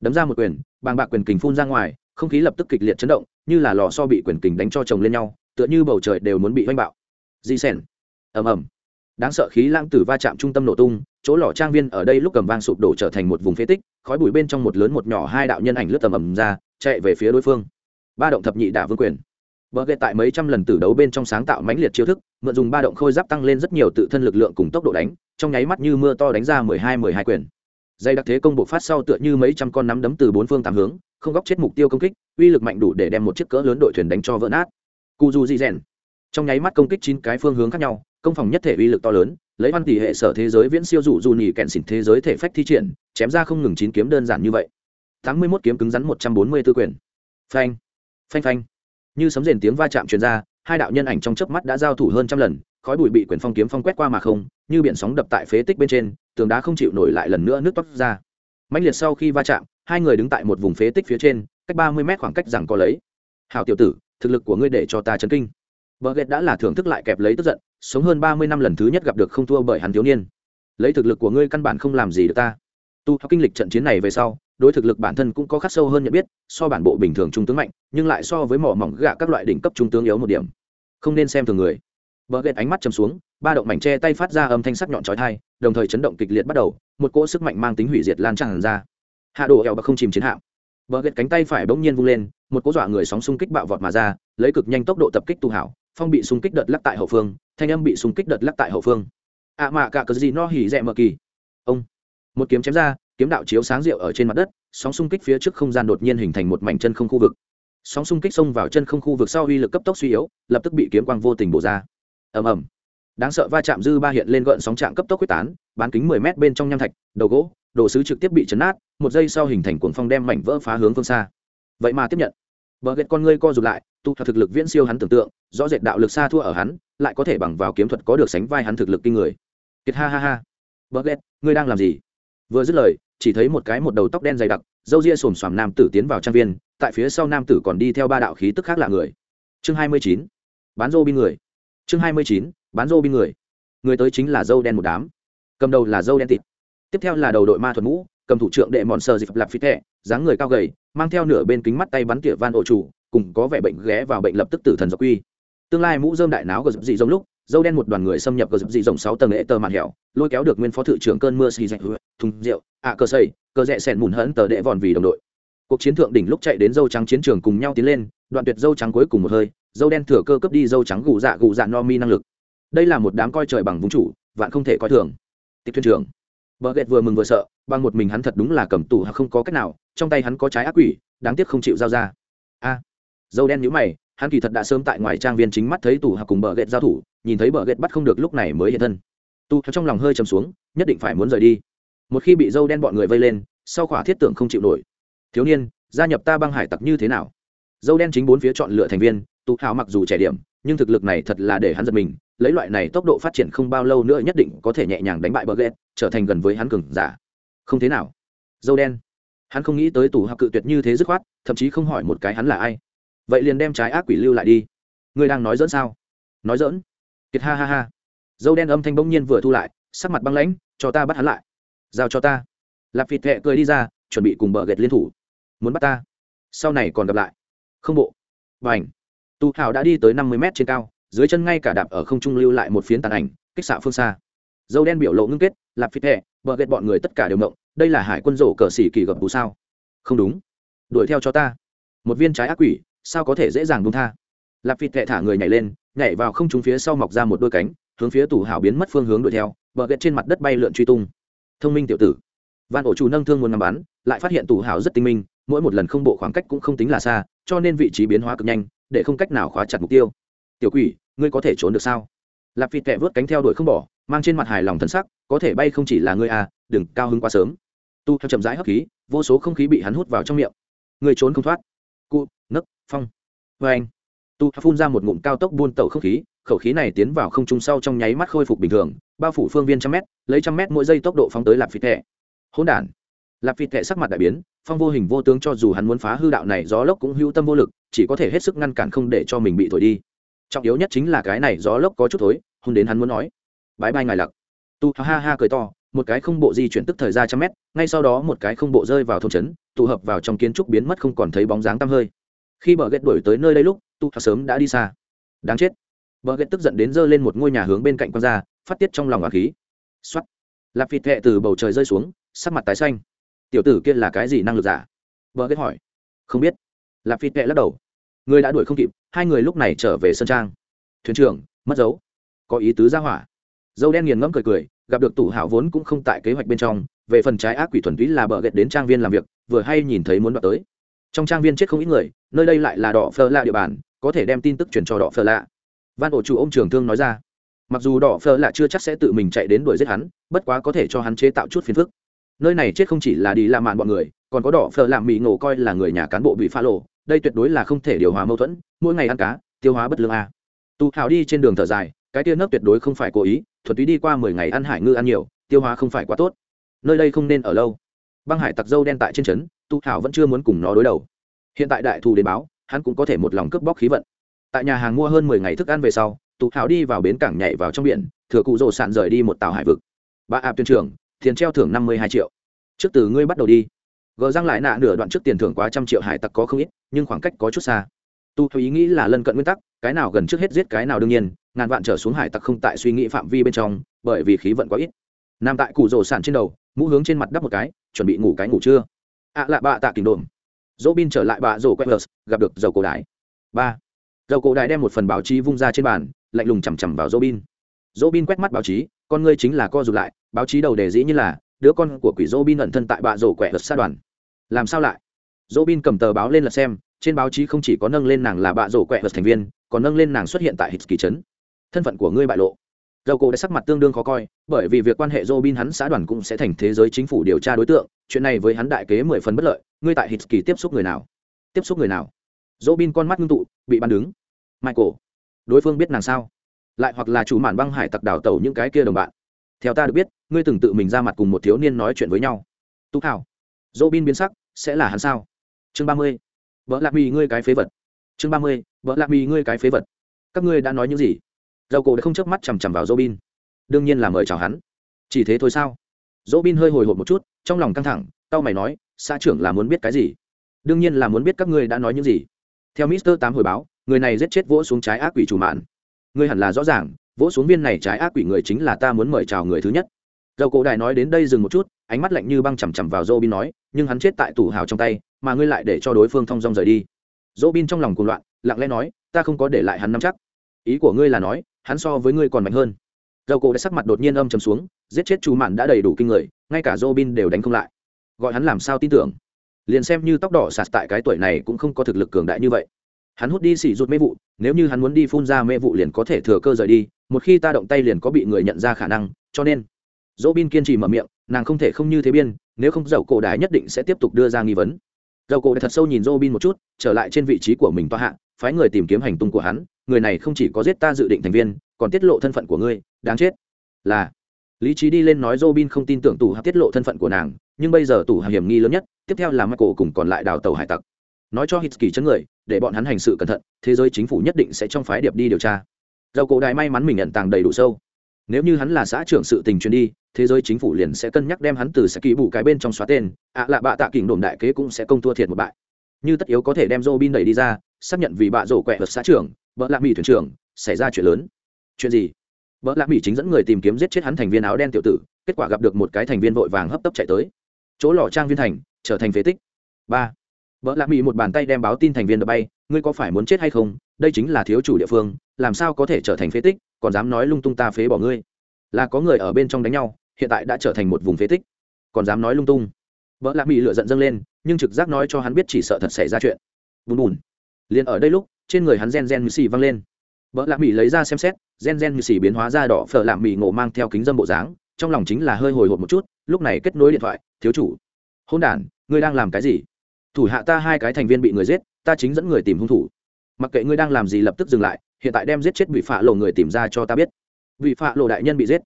Đấm ra một quyền, bàng bạc quyền kình phun ra ngoài, không khí lập tức kịch liệt chấn động, như là lò so bị quyền kình đánh cho chồng lên nhau tựa như bầu trời đều muốn bị oanh bạo. Di sèn ầm ầm. Đáng sợ khí lãng tử va chạm trung tâm nổ tung chỗ lò trang viên ở đây lúc cầm vang sụp đổ trở thành một vùng phế tích khói bụi bên trong một lớn một nhỏ hai đạo nhân ảnh lướt tầm ầm ra chạy về phía đối phương. Ba động thập nhị đả vương quyền. Bờ ghệ tại mấy trăm lần tử đấu bên trong sáng tạo mãnh liệt chiêu thức, mượn dùng ba động khôi giáp tăng lên rất nhiều tự thân lực lượng cùng tốc độ đánh, trong nháy mắt như mưa to đánh ra mười hai mười hai quyền. Dây đặc thế công bộ phát sau tựa như mấy trăm con nắm đấm từ bốn phương tám hướng không góc chết mục tiêu công kích uy lực mạnh đủ để đem một chiếc cỡ lớn đội thuyền đánh cho vỡ nát cụ du di rèn. Trong nháy mắt công kích chín cái phương hướng khác nhau, công phòng nhất thể uy lực to lớn, lấy văn tỷ hệ sở thế giới viễn siêu dụ dù nhì kẹn xỉn thế giới thể phách thi triển, chém ra không ngừng chín kiếm đơn giản như vậy. Tám mươi mốt kiếm cứng rắn một trăm bốn mươi tư quyền. Phanh. Phanh phanh. Như sấm rền tiếng va chạm truyền ra, hai đạo nhân ảnh trong chớp mắt đã giao thủ hơn trăm lần, khói bụi bị quyền phong kiếm phong quét qua mà không, như biển sóng đập tại phế tích bên trên, tường đá không chịu nổi lại lần nữa nước toát ra. Mạnh liệt sau khi va chạm, hai người đứng tại một vùng phế tích phía trên, cách ba mươi mét khoảng cách rằng có lấy. Hào tiểu tử thực lực của ngươi để cho ta chấn kinh. Vợ ghét đã là thưởng thức lại kẹp lấy tức giận sống hơn ba mươi năm lần thứ nhất gặp được không thua bởi hắn thiếu niên. Lấy thực lực của ngươi căn bản không làm gì được ta. Tu học kinh lịch trận chiến này về sau đối thực lực bản thân cũng có khắc sâu hơn nhận biết so bản bộ bình thường trung tướng mạnh nhưng lại so với mỏ mỏng gạ các loại đỉnh cấp trung tướng yếu một điểm. Không nên xem thường người. Bờ ghét ánh mắt chầm xuống, ba động mảnh che tay phát ra âm thanh sắc nhọn chói tai, đồng thời chấn động kịch liệt bắt đầu, một cỗ sức mạnh mang tính hủy diệt lan tràn ra. Hạ đồ eo bạc không chìm chiến hạm. Bờ gật cánh tay phải bỗng nhiên vung lên, một cú dọa người sóng xung kích bạo vọt mà ra, lấy cực nhanh tốc độ tập kích tu hảo, phong bị xung kích đợt lắc tại hậu phương, thanh âm bị xung kích đợt lắc tại hậu phương. ạ à mạ cả cự gì no hỉ rẹ mở kỳ. Ông, một kiếm chém ra, kiếm đạo chiếu sáng rượu ở trên mặt đất, sóng xung kích phía trước không gian đột nhiên hình thành một mảnh chân không khu vực. Sóng xung kích xông vào chân không khu vực sau uy lực cấp tốc suy yếu, lập tức bị kiếm quang vô tình bổ ra ầm ầm đáng sợ va chạm dư ba hiện lên gợn sóng trạng cấp tốc quyết tán bán kính mười mét bên trong nham thạch đầu gỗ đồ sứ trực tiếp bị chấn nát một giây sau hình thành cuồng phong đem mảnh vỡ phá hướng phương xa. Vậy mà tiếp nhận. Bờ ghét con ngươi co rụt lại, tu thực lực viễn siêu hắn tưởng tượng, rõ rệt đạo lực xa thua ở hắn, lại có thể bằng vào kiếm thuật có được sánh vai hắn thực lực kinh người. Kiệt ha ha ha. Bờ ghét ngươi đang làm gì? Vừa dứt lời, chỉ thấy một cái một đầu tóc đen dày đặc dâu ria xồm xoàm nam tử tiến vào trang viên, tại phía sau nam tử còn đi theo ba đạo khí tức khác lạ người. Chương hai mươi chín. Bán rô bin người. Chương hai mươi chín. Bán rô bin người. Người tới chính là dâu đen một đám. Cầm đầu là dâu đen tịt. Tiếp theo là đầu đội ma thuật mũ cầm thủ trưởng đệ mòn sờ dịp lạp phi thẻ dáng người cao gầy mang theo nửa bên kính mắt tay bắn tỉa van ổ chủ cùng có vẻ bệnh ghé vào bệnh lập tức tử thần dọc quy. Tương lai mũ dơm đại náo gờ dịp dị giống lúc dâu đen một đoàn người xâm nhập gờ dịp dị rộng sáu tầng lễ tờ màn hẻo lôi kéo được nguyên phó thự trưởng cơn mưa xì dạch thùng rượu ạ cơ xây cơ rẽ sẻn mùn hẫn tờ đệ vòn vì đồng đội. Cuộc chiến thượng đỉnh lúc chạy đến dâu trắng chiến trường cùng nhau tiến lên đoạn tuyệt dâu trắng cuối cùng một hơi dâu đen thừa cơ cướp đi dâu trắng gù dạ gù dạ no mi năng lực. Đây là một đám coi trời bằng vũ trụ, vạn không thể coi thường. Tịch thuyền trưởng bờ Gẹt vừa mừng vừa sợ, bằng một mình hắn thật đúng là cầm tủ không có cách nào, trong tay hắn có trái ác quỷ, đáng tiếc không chịu giao ra. A. Dâu đen nhíu mày, hắn kỳ thật đã sớm tại ngoài trang viên chính mắt thấy tủ hạ cùng bờ Gẹt giao thủ, nhìn thấy bờ Gẹt bắt không được lúc này mới hiện thân. Tu trong lòng hơi trầm xuống, nhất định phải muốn rời đi. Một khi bị dâu đen bọn người vây lên, sau khỏa thiết tưởng không chịu nổi. Thiếu niên, gia nhập ta băng hải tặc như thế nào? Dâu đen chính bốn phía chọn lựa thành viên tu hào mặc dù trẻ điểm, nhưng thực lực này thật là để hắn giật mình lấy loại này tốc độ phát triển không bao lâu nữa nhất định có thể nhẹ nhàng đánh bại bờ ghét trở thành gần với hắn cường giả. Không thế nào. Dâu đen. Hắn không nghĩ tới tủ học cự tuyệt như thế dứt khoát, thậm chí không hỏi một cái hắn là ai. Vậy liền đem trái ác quỷ lưu lại đi. Ngươi đang nói dỡn sao? Nói dỡn kiệt ha ha ha. Dâu đen âm thanh bỗng nhiên vừa thu lại, sắc mặt băng lãnh, cho ta bắt hắn lại. Giao cho ta. Lạp vịt thẹ cười đi ra, chuẩn bị cùng bờ ghét liên thủ. Muốn bắt ta? Sau này còn gặp lại. Không bộ. Và ảnh tu hào đã đi tới năm mươi mét trên cao dưới chân ngay cả đạp ở không trung lưu lại một phiến tàn ảnh, kích xạ phương xa. Dâu đen biểu lộ ngưng kết, lạp phít hẹ, bờ ghét bọn người tất cả đều mộng đây là hải quân rổ cờ xỉ kỳ gập bù sao? Không đúng. Đuổi theo cho ta. Một viên trái ác quỷ, sao có thể dễ dàng đúng tha? Lạp phít hẹ thả người nhảy lên, nhảy vào không trung phía sau mọc ra một đôi cánh, hướng phía tủ hảo biến mất phương hướng đuổi theo, bờ ghét trên mặt đất bay lượn truy tung. Thông minh tiểu tử. Van ổ chủ nâng thương muốn ngắm bắn, lại phát hiện tủ hảo rất tinh minh, mỗi một lần không bộ khoảng cách cũng không tính là xa, cho nên vị trí biến hóa cực nhanh, để không cách nào khóa chặt mục tiêu. Tiểu quỷ ngươi có thể trốn được sao? Lạp vịt kẹ vớt cánh theo đuổi không bỏ, mang trên mặt hài lòng thân sắc, có thể bay không chỉ là ngươi à đừng, cao hứng quá sớm. Tu theo chậm rãi hấp khí, vô số không khí bị hắn hút vào trong miệng. Ngươi trốn không thoát. Cụ, nấc, phong. Vê anh, tu phun ra một ngụm cao tốc buôn tẩu không khí, khẩu khí này tiến vào không trung sau trong nháy mắt khôi phục bình thường, bao phủ phương viên trăm mét, lấy trăm mét mỗi giây tốc độ phóng tới lạp vịt kẹ hỗn đản. Lạp vịt kẹ sắc mặt đại biến, phong vô hình vô tướng cho dù hắn muốn phá hư đạo này gió lốc cũng hữu tâm vô lực, chỉ có thể hết sức ngăn cản không để cho mình bị thổi đi trọng yếu nhất chính là cái này gió lốc có chút thối, hôn đến hắn muốn nói bãi bay ngài lặc. Tu ha ha cười to, một cái không bộ di chuyển tức thời ra trăm mét, ngay sau đó một cái không bộ rơi vào thôn trấn, tụ hợp vào trong kiến trúc biến mất không còn thấy bóng dáng tăm hơi. Khi bờ ghét đuổi tới nơi đây lúc, tu sớm đã đi xa. Đáng chết. Bờ ghét tức giận đến giơ lên một ngôi nhà hướng bên cạnh con ra, phát tiết trong lòng ả khí. Xuất lạp phịt thệ từ bầu trời rơi xuống, sắc mặt tái xanh. Tiểu tử kia là cái gì năng lực giả? Bờ ghét hỏi. Không biết. Lạp phi thệ lắc đầu người đã đuổi không kịp, hai người lúc này trở về sân trang. Thuyền trưởng, mất dấu. Có ý tứ ra hỏa. Dâu đen nghiền ngẫm cười cười, gặp được tủ hảo vốn cũng không tại kế hoạch bên trong, về phần trái ác quỷ thuần túy là bờ ghẹt đến trang viên làm việc, vừa hay nhìn thấy muốn đoạt tới. Trong trang viên chết không ít người, nơi đây lại là đỏ phơ lạ địa bàn, có thể đem tin tức truyền cho đỏ phơ lạ. Van ổ chủ ô m trường thương nói ra. Mặc dù đỏ phơ lạ chưa chắc sẽ tự mình chạy đến đuổi giết hắn, bất quá có thể cho hắn chế tạo chút phiền phức. Nơi này chết không chỉ là đi làm mạn bọn người, còn có đỏ phở làm mỹ ngộ coi là người nhà cán bộ bị pha lộ đây tuyệt đối là không thể điều hòa mâu thuẫn, mỗi ngày ăn cá, tiêu hóa bất lương a. Tu hào đi trên đường thở dài, cái tia nấc tuyệt đối không phải cố ý thuật túy đi qua mười ngày ăn hải ngư ăn nhiều, tiêu hóa không phải quá tốt. Nơi đây không nên ở lâu. Băng hải tặc dâu đen tại trên trấn tu hào vẫn chưa muốn cùng nó đối đầu. Hiện tại đại thù đến báo, hắn cũng có thể một lòng cướp bóc khí vận. Tại nhà hàng mua hơn mười ngày thức ăn về sau tu hào đi vào bến cảng nhảy vào trong biển, thừa cụ rồ sạn rời đi một tàu hải vực. Ba ạp tuyên trưởng, tiền treo thưởng năm mươi hai triệu. Trước từ ngươi bắt đầu đi gờ răng lại nạ nửa đoạn trước tiền thưởng quá trăm triệu hải tặc có không ít, nhưng khoảng cách có chút xa. Tu theo ý nghĩ là lân cận nguyên tắc, cái nào gần trước hết giết cái nào đương nhiên, ngàn vạn trở xuống hải tặc không tại suy nghĩ phạm vi bên trong, bởi vì khí vận quá ít. Nằm tại củ rổ sản trên đầu, mũ hướng trên mặt đắp một cái, chuẩn bị ngủ cái ngủ trưa. Ạ à lạ bạ tạ kình đồn. Dỗ bin trở lại bạ rổ quét gặp được dầu cổ đại. Ba. Dầu cổ đại đem một phần báo chí vung ra trên bàn, lạnh lùng chằm chằm vào dỗ bin dỗ bin quét mắt báo chí, con ngươi chính là co rụt lại, báo chí đầu đề dĩ như là, đứa con của quỷ dỗ bin ẩn thân tại bạ rổ quẹt vật sát đoàn làm sao lại? Dỗ bin cầm tờ báo lên là xem, trên báo chí không chỉ có nâng lên nàng là bạ rổ quẹ vật thành viên, còn nâng lên nàng xuất hiện tại hít kỳ trấn. Thân phận của ngươi bại lộ. Dầu cổ đã sắc mặt tương đương khó coi, bởi vì việc quan hệ dô bin hắn xã đoàn cũng sẽ thành thế giới chính phủ điều tra đối tượng, chuyện này với hắn đại kế mười phần bất lợi, ngươi tại hít kỳ tiếp xúc người nào? Tiếp xúc người nào? Dỗ bin con mắt ngưng tụ, bị bắn đứng. Michael, đối phương biết nàng sao? Lại hoặc là chủ mạn băng hải tặc đảo tàu những cái kia đồng bạn. Theo ta được biết, ngươi từng tự mình ra mặt cùng một thiếu niên nói chuyện với nhau. Tú hảo dỗ bin biến sắc sẽ là hắn sao? Chương ba mươi, vợ lạc mì ngươi cái phế vật. Chương ba mươi, vợ lạc mì ngươi cái phế vật. Các ngươi đã nói những gì? Dầu cổ đã không chớp mắt chằm chằm vào dỗ bin đương nhiên là mời chào hắn. Chỉ thế thôi sao? Dỗ bin hơi hồi hộp một chút, trong lòng căng thẳng tao mày nói, xã trưởng là muốn biết cái gì? Đương nhiên là muốn biết các ngươi đã nói những gì. Theo mister tám hồi báo, người này giết chết vỗ xuống trái ác quỷ chủ mạn. Ngươi hẳn là rõ ràng, vỗ xuống viên này trái ác quỷ người chính là ta muốn mời chào người thứ nhất. Dầu cổ đại nói đến đây dừng một chút, ánh mắt lạnh như băng chằm chằm vào dô bin nói nhưng hắn chết tại tủ hào trong tay, mà ngươi lại để cho đối phương thong dong rời đi. Dỗ bin trong lòng cuồng loạn, lặng lẽ nói, ta không có để lại hắn nắm chắc. Ý của ngươi là nói, hắn so với ngươi còn mạnh hơn. Dầu cổ đã sắc mặt đột nhiên âm chầm xuống, giết chết chú mạn đã đầy đủ kinh người, ngay cả dỗ bin đều đánh không lại. Gọi hắn làm sao tin tưởng? Liền xem như tóc đỏ sạt tại cái tuổi này cũng không có thực lực cường đại như vậy. Hắn hút đi xỉ rụt mê vụ, nếu như hắn muốn đi phun ra mê vụ liền có thể thừa cơ rời đi, một khi ta động tay liền có bị người nhận ra khả năng, cho nên dỗ bin kiên trì mở miệng nàng không thể không như thế biên, nếu không dầu cổ đại nhất định sẽ tiếp tục đưa ra nghi vấn. Dầu cổ thật sâu nhìn robin một chút, trở lại trên vị trí của mình toa hạ, phái người tìm kiếm hành tung của hắn, người này không chỉ có giết ta dự định thành viên, còn tiết lộ thân phận của ngươi, đáng chết. Là, lý trí đi lên nói robin không tin tưởng tù hạp tiết lộ thân phận của nàng, nhưng bây giờ tù hạp hiểm nghi lớn nhất, tiếp theo là michael cùng còn lại đào tàu hải tặc. Nói cho hít kỳ chấn người, để bọn hắn hành sự cẩn thận, thế giới chính phủ nhất định sẽ trong phái điệp đi điều tra. Dầu cổ đại may mắn mình nhận tàng đầy đủ sâu. Nếu như hắn là xã trưởng sự tình truyền đi thế giới chính phủ liền sẽ cân nhắc đem hắn từ sẽ kỳ bù cái bên trong xóa tên, ạ à lạ bạ tạ kỉnh đồn đại kế cũng sẽ công thua thiệt một bại. Như tất yếu có thể đem Robin đẩy đi ra, xác nhận vì bạ rổ quẹ vật xã trưởng vợ lạc mỹ thuyền trưởng, xảy ra chuyện lớn. Chuyện gì? Vợ lạc mỹ chính dẫn người tìm kiếm giết chết hắn thành viên áo đen tiểu tử, kết quả gặp được một cái thành viên vội vàng hấp tấp chạy tới. Chỗ lò trang viên thành, trở thành phế tích. Ba. Vợ lạc mỹ một bàn tay đem báo tin thành viên đập bay, ngươi có phải muốn chết hay không? Đây chính là thiếu chủ địa phương, làm sao có thể trở thành phế tích, còn dám nói lung tung ta phế bỏ ngươi? Là có người ở bên trong đánh nhau hiện tại đã trở thành một vùng phế tích. Còn dám nói lung tung. Vợ lạc mỹ lựa giận dâng lên, nhưng trực giác nói cho hắn biết chỉ sợ thật xảy ra chuyện. Bùn bùn. Liền ở đây lúc, trên người hắn gen gen mì xì văng lên. Vợ lạc mỹ lấy ra xem xét, gen gen mì xì biến hóa ra đỏ, phở lạc mỹ ngộ mang theo kính dâm bộ dáng, trong lòng chính là hơi hồi hộp một chút, lúc này kết nối điện thoại, thiếu chủ hôn đ ngươi đang làm cái gì? Thủ hạ ta hai cái thành viên bị người giết, ta chính dẫn người tìm hung thủ. Mặc kệ ngươi đang làm gì lập tức dừng lại, hiện tại đem giết chết bị phạ lộ người tìm ra cho ta biết. Vị phạ lộ đại nhân bị giết.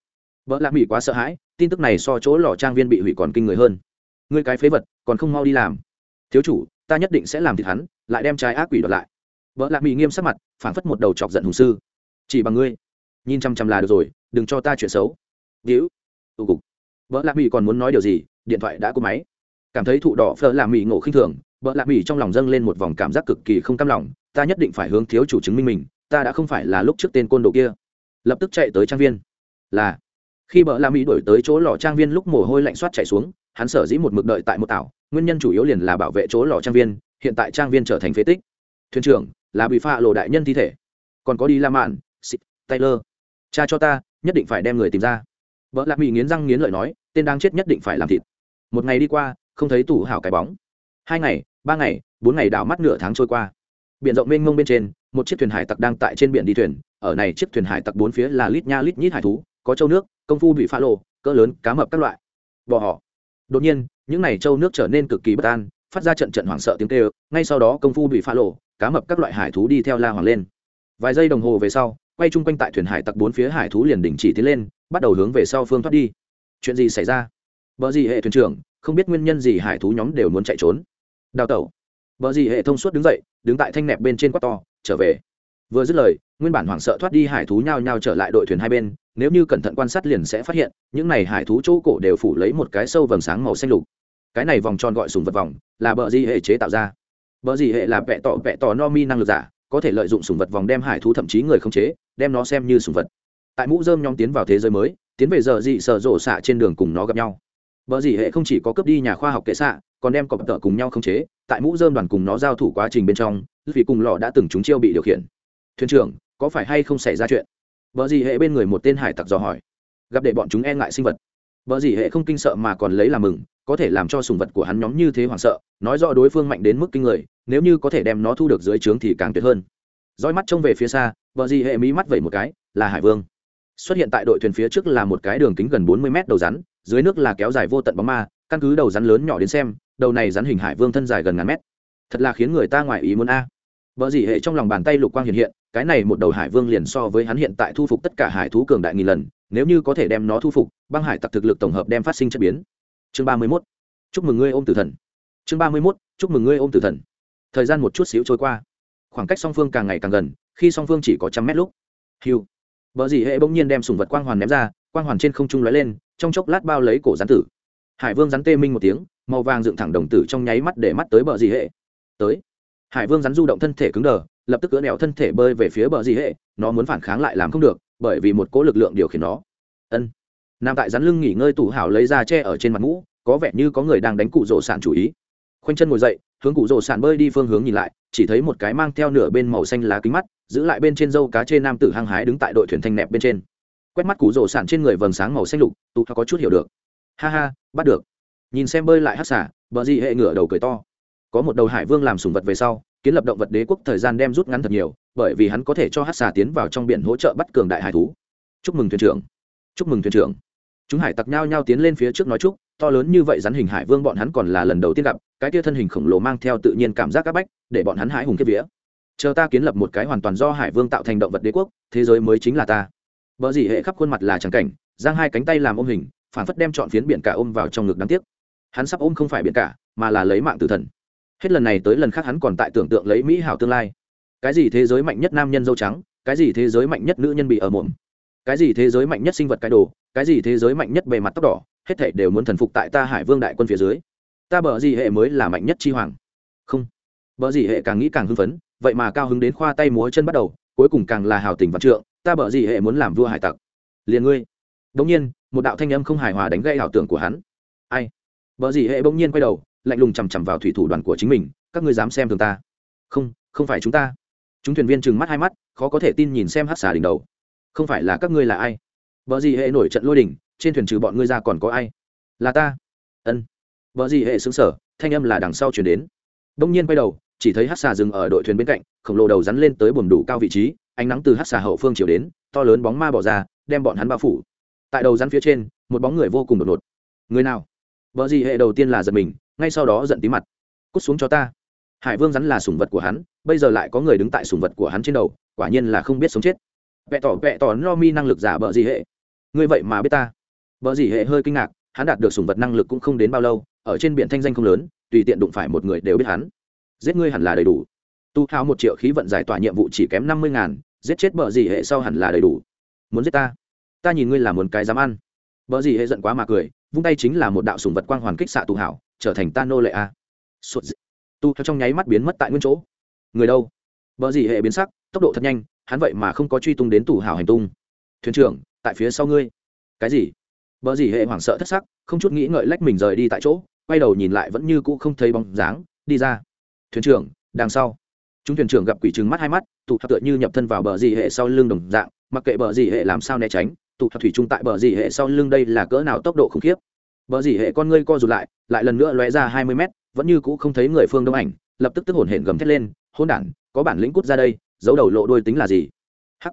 Vợ lạc mỹ quá sợ hãi tin tức này so chỗ lò trang viên bị hủy còn kinh người hơn. Ngươi cái phế vật, còn không mau đi làm. Thiếu chủ, ta nhất định sẽ làm thịt hắn, lại đem trái ác quỷ đoạt lại. Vợ lạc mỹ nghiêm sắc mặt, phảng phất một đầu chọc giận hùng sư. Chỉ bằng ngươi. Nhìn chăm chăm là được rồi, đừng cho ta chuyện xấu. Víu. Tụ cục. Vợ lạc mỹ còn muốn nói điều gì, điện thoại đã cố máy. Cảm thấy thụ đỏ phở lạc mỹ ngộ khinh thường, vợ lạc mỹ trong lòng dâng lên một vòng cảm giác cực kỳ không cam lòng, ta nhất định phải hướng thiếu chủ chứng minh mình, ta đã không phải là lúc trước tên côn đồ kia. Lập tức chạy tới trang viên. Là khi bờ la mỹ đổi tới chỗ lò trang viên lúc mồ hôi lạnh soát chạy xuống, hắn sở dĩ một mực đợi tại một tảo, nguyên nhân chủ yếu liền là bảo vệ chỗ lò trang viên, hiện tại trang viên trở thành phế tích. Thuyền trưởng, là bị pha lộ đại nhân thi thể. Còn có đi la mạn xịt taylor. Cha cho ta, nhất định phải đem người tìm ra. Vợ lạc mỹ nghiến răng nghiến lợi nói, tên đang chết nhất định phải làm thịt. Một ngày đi qua, không thấy tủ hào cái bóng. Hai ngày, ba ngày, bốn ngày đảo mắt nửa tháng trôi qua. Biển rộng mênh mông bên trên, một chiếc thuyền hải tặc đang tại trên biển đi thuyền, ở này chiếc thuyền hải tặc bốn phía là lít nha lít nhít hải thú có châu nước, công phu bị phá lộ cỡ lớn, cá mập các loại. Bò họ. Đột nhiên, những n à y châu nước trở nên cực kỳ bất an, phát ra trận trận hoảng sợ tiếng kêu, ngay sau đó công phu bị phá lộ cá mập các loại hải thú đi theo la hoàng lên. Vài giây đồng hồ về sau, quay chung quanh tại thuyền hải tặc bốn phía hải thú liền đình chỉ tiến lên, bắt đầu hướng về sau phương thoát đi. Chuyện gì xảy ra? Vợ gì hệ thuyền trưởng, không biết nguyên nhân gì hải thú nhóm đều muốn chạy trốn. Đào tẩu. Vợ gì hệ thông suốt đứng dậy, đứng tại thanh nẹp bên trên quát to, trở về. Vừa dứt lời, nguyên bản hoảng sợ thoát đi hải thú nhao nhao trở lại đội thuyền hai bên nếu như cẩn thận quan sát liền sẽ phát hiện, những này hải thú chỗ cổ đều phủ lấy một cái sâu vầng sáng màu xanh lục. Cái này vòng tròn gọi sùng vật vòng, là bờ di hệ chế tạo ra. Bờ di hệ là vẹ tỏ vẹ tỏ no mi năng lực giả, có thể lợi dụng sùng vật vòng đem hải thú thậm chí người không chế, đem nó xem như sùng vật. Tại mũ dơm nhóm tiến vào thế giới mới, tiến về giờ dị sợ rổ xạ trên đường cùng nó gặp nhau. Bờ di hệ không chỉ có cướp đi nhà khoa học kệ xạ, còn đem cọp tợ cùng nhau không chế, tại mũ dơm đoàn cùng nó giao thủ quá trình bên trong, vì cùng lò đã từng chúng chiêu bị điều khiển. Thuyền trưởng, có phải hay không xảy ra chuyện? Vợ gì hệ bên người một tên hải tặc dò hỏi. Gặp để bọn chúng e ngại sinh vật. Vợ gì hệ không kinh sợ mà còn lấy làm mừng, có thể làm cho sùng vật của hắn nhóm như thế hoảng sợ, nói rõ đối phương mạnh đến mức kinh người, nếu như có thể đem nó thu được dưới trướng thì càng tuyệt hơn. Roi mắt trông về phía xa vợ gì hệ mí mắt vẩy một cái, là hải vương. Xuất hiện tại đội thuyền phía trước là một cái đường kính gần bốn mươi mét đầu rắn, dưới nước là kéo dài vô tận bóng ma, căn cứ đầu rắn lớn nhỏ đến xem, đầu này rắn hình hải vương thân dài gần ngàn mét. Thật là khiến người ta ngoài ý muốn a. Vợ gì hệ trong lòng bàn tay lục quang hiện hiện cái này một đầu hải vương liền so với hắn hiện tại thu phục tất cả hải thú cường đại nghìn lần, nếu như có thể đem nó thu phục, băng hải tặc thực lực tổng hợp đem phát sinh chất biến. Chương ba mươi mốt, chúc mừng ngươi ôm tử thần. Chương ba mươi mốt, chúc mừng ngươi ôm tử thần. Thời gian một chút xíu trôi qua. Khoảng cách song phương càng ngày càng gần, khi song phương chỉ có trăm mét lúc. Hiu vợ dì hệ bỗng nhiên đem sùng vật quang hoàn ném ra, quang hoàn trên không trung lóe lên, trong chốc lát bao lấy cổ rắn tử. Hải vương rắn tê minh một tiếng, màu vàng dựng thẳng đồng tử trong nháy mắt để mắt tới bờ dì hệ. Tới. Hải vương rắn du động thân thể cứng đờ lập tức cỡ đèo thân thể bơi về phía bờ dì hệ, nó muốn phản kháng lại làm không được, bởi vì một cỗ lực lượng điều khiển nó. Ân. Nam tại rắn lưng nghỉ ngơi tủ hảo lấy ra che ở trên mặt mũ, có vẻ như có người đang đánh cụ rổ sản chủ ý. Khoanh chân ngồi dậy, hướng cụ rổ sản bơi đi phương hướng nhìn lại, chỉ thấy một cái mang theo nửa bên màu xanh lá kính mắt, giữ lại bên trên dâu cá trên nam tử hăng hái đứng tại đội thuyền thanh nẹp bên trên. Quét mắt cụ rổ sản trên người vầng sáng màu xanh lục, tụ có chút hiểu được. Ha ha, bắt được. Nhìn xem bơi lại hát xả bờ gì hệ ngửa đầu cười to. Có một đầu hải vương làm sùng vật về sau kiến lập động vật đế quốc thời gian đem rút ngắn thật nhiều, bởi vì hắn có thể cho hát xà tiến vào trong biển hỗ trợ bắt cường đại hải thú. Chúc mừng thuyền trưởng. Chúc mừng thuyền trưởng. Chúng hải tặc nhao nhao tiến lên phía trước nói chúc, to lớn như vậy rắn hình hải vương bọn hắn còn là lần đầu tiên gặp, cái tia thân hình khổng lồ mang theo tự nhiên cảm giác áp bách, để bọn hắn hãi hùng kiếp vía. Chờ ta kiến lập một cái hoàn toàn do hải vương tạo thành động vật đế quốc, thế giới mới chính là ta. Vợ dị hệ khắp khuôn mặt là trắng cảnh, giang hai cánh tay làm ôm hình, phản phất đem chọn phiến biển cả ôm vào trong ngực đáng tiếc. Hắn sắp ôm không phải biển cả, mà là lấy mạng tử thần hết lần này tới lần khác hắn còn tại tưởng tượng lấy mỹ hảo tương lai. Cái gì thế giới mạnh nhất nam nhân dâu trắng, cái gì thế giới mạnh nhất nữ nhân bị ở mồm cái gì thế giới mạnh nhất sinh vật cái đồ, cái gì thế giới mạnh nhất bề mặt tóc đỏ, hết thể đều muốn thần phục tại ta hải vương đại quân phía dưới. Ta bờ gì hệ mới là mạnh nhất chi hoàng. Không. Bờ gì hệ càng nghĩ càng hưng phấn, vậy mà cao hứng đến khoa tay múa chân bắt đầu, cuối cùng càng là hào tình văn trượng, ta bờ gì hệ muốn làm vua hải tặc. Liền ngươi. Đống nhiên, một đạo thanh âm không hài hòa đánh gây ảo tưởng của hắn. Ai? Bờ gì hệ bỗng nhiên quay đầu lạnh lùng chằm chằm vào thủy thủ đoàn của chính mình, các ngươi dám xem thường ta? Không không phải chúng ta. Chúng thuyền viên trừng mắt hai mắt, khó có thể tin nhìn xem hát xà đỉnh đầu. Không phải là các ngươi là ai? Vợ gì hệ nổi trận lôi đỉnh, trên thuyền trừ bọn ngươi ra còn có ai? Là ta. Ân. Vợ gì hệ xứng sở thanh âm là đằng sau chuyển đến. Đông nhiên quay đầu, chỉ thấy hát xà dừng ở đội thuyền bên cạnh, khổng lồ đầu rắn lên tới buồm đủ cao vị trí, ánh nắng từ hát xà hậu phương chiều đến, to lớn bóng ma bỏ ra, đem bọn hắn bao phủ. Tại đầu rắn phía trên, một bóng người vô cùng đột ngột. Người nào? Vợ gì hệ đầu tiên là giật mình ngay sau đó giận tí mặt. Cút xuống cho ta. Hải vương rắn là sủng vật của hắn, bây giờ lại có người đứng tại sủng vật của hắn trên đầu, quả nhiên là không biết sống chết. Vẹ tỏ vẹ tỏ, no mi năng lực giả bợ gì hệ. Ngươi vậy mà biết ta. Bợ gì hệ hơi kinh ngạc, hắn đạt được sủng vật năng lực cũng không đến bao lâu, ở trên biển thanh danh không lớn, tùy tiện đụng phải một người đều biết hắn. Giết ngươi hẳn là đầy đủ. Tu hao một triệu khí vận giải tỏa nhiệm vụ chỉ kém năm mươi ngàn, giết chết bợ gì hệ sau hẳn là đầy đủ. Muốn giết ta? Ta nhìn ngươi là muốn cái dám ăn. Bợ gì hệ giận quá mà cười, vung tay chính là một đạo sủng vật quang hoàn kích xạ tu hảo trở thành ta nô lệ à? a sụt tu theo trong nháy mắt biến mất tại nguyên chỗ. Người đâu? Vợ gì hệ biến sắc, tốc độ thật nhanh, hắn vậy mà không có truy tung đến tủ hào hành tung. Thuyền trưởng, tại phía sau ngươi. Cái gì? Vợ gì hệ hoảng sợ thất sắc, không chút nghĩ ngợi lách mình rời đi tại chỗ, quay đầu nhìn lại vẫn như cũ không thấy bóng dáng, đi ra. Thuyền trưởng, đằng sau. Chúng thuyền trưởng gặp quỷ trừng mắt hai mắt, tụ thuật tựa như nhập thân vào bờ dị hệ sau lưng đồng dạng, mặc kệ bờ dị hệ làm sao né tránh, tụ thuật thủy chung tại bờ dị hệ sau lưng đây là cỡ nào tốc độ khủng khiếp bờ dì hệ con ngươi co rụt lại lại lần nữa lóe ra hai mươi mét, vẫn như cũ không thấy người phương đông ảnh, lập tức tức hổn hển gầm thét lên hôn đản, có bản lĩnh cút ra đây, giấu đầu lộ đôi tính là gì? Hắc.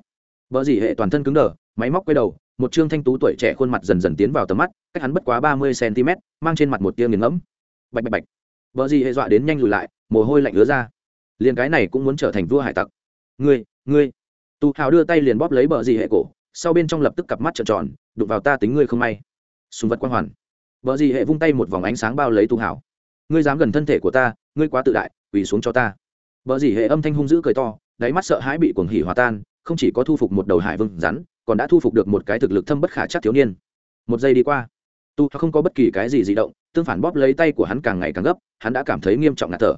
Vợ gì hệ toàn thân cứng đờ, máy móc quay đầu, một trương thanh tú tuổi trẻ khuôn mặt dần dần tiến vào tầm mắt, cách hắn bất quá ba mươi cm, mang trên mặt một tia nghiền ngẫm. Bạch bạch bạch. Vợ gì hệ dọa đến nhanh lùi lại, mồ hôi lạnh ứa ra. Liền cái này cũng muốn trở thành vua hải tặc. Ngươi ngươi. Tu hào đưa tay liền bóp lấy bờ gì hệ cổ, sau bên trong lập tức cặp mắt trợn tròn, đụng vào ta tính ngươi không may. Sùng vật quang hoàn vợ gì hệ vung tay một vòng ánh sáng bao lấy tu Hảo. ngươi dám gần thân thể của ta, ngươi quá tự đại, quỳ xuống cho ta. Vợ gì hệ âm thanh hung dữ cười to, đáy mắt sợ hãi bị cuồng hỉ hòa tan, không chỉ có thu phục một đầu hải vương rắn, còn đã thu phục được một cái thực lực thâm bất khả chắc thiếu niên. Một giây đi qua, tu không có bất kỳ cái gì di động, tương phản bóp lấy tay của hắn càng ngày càng gấp, hắn đã cảm thấy nghiêm trọng ngạt thở.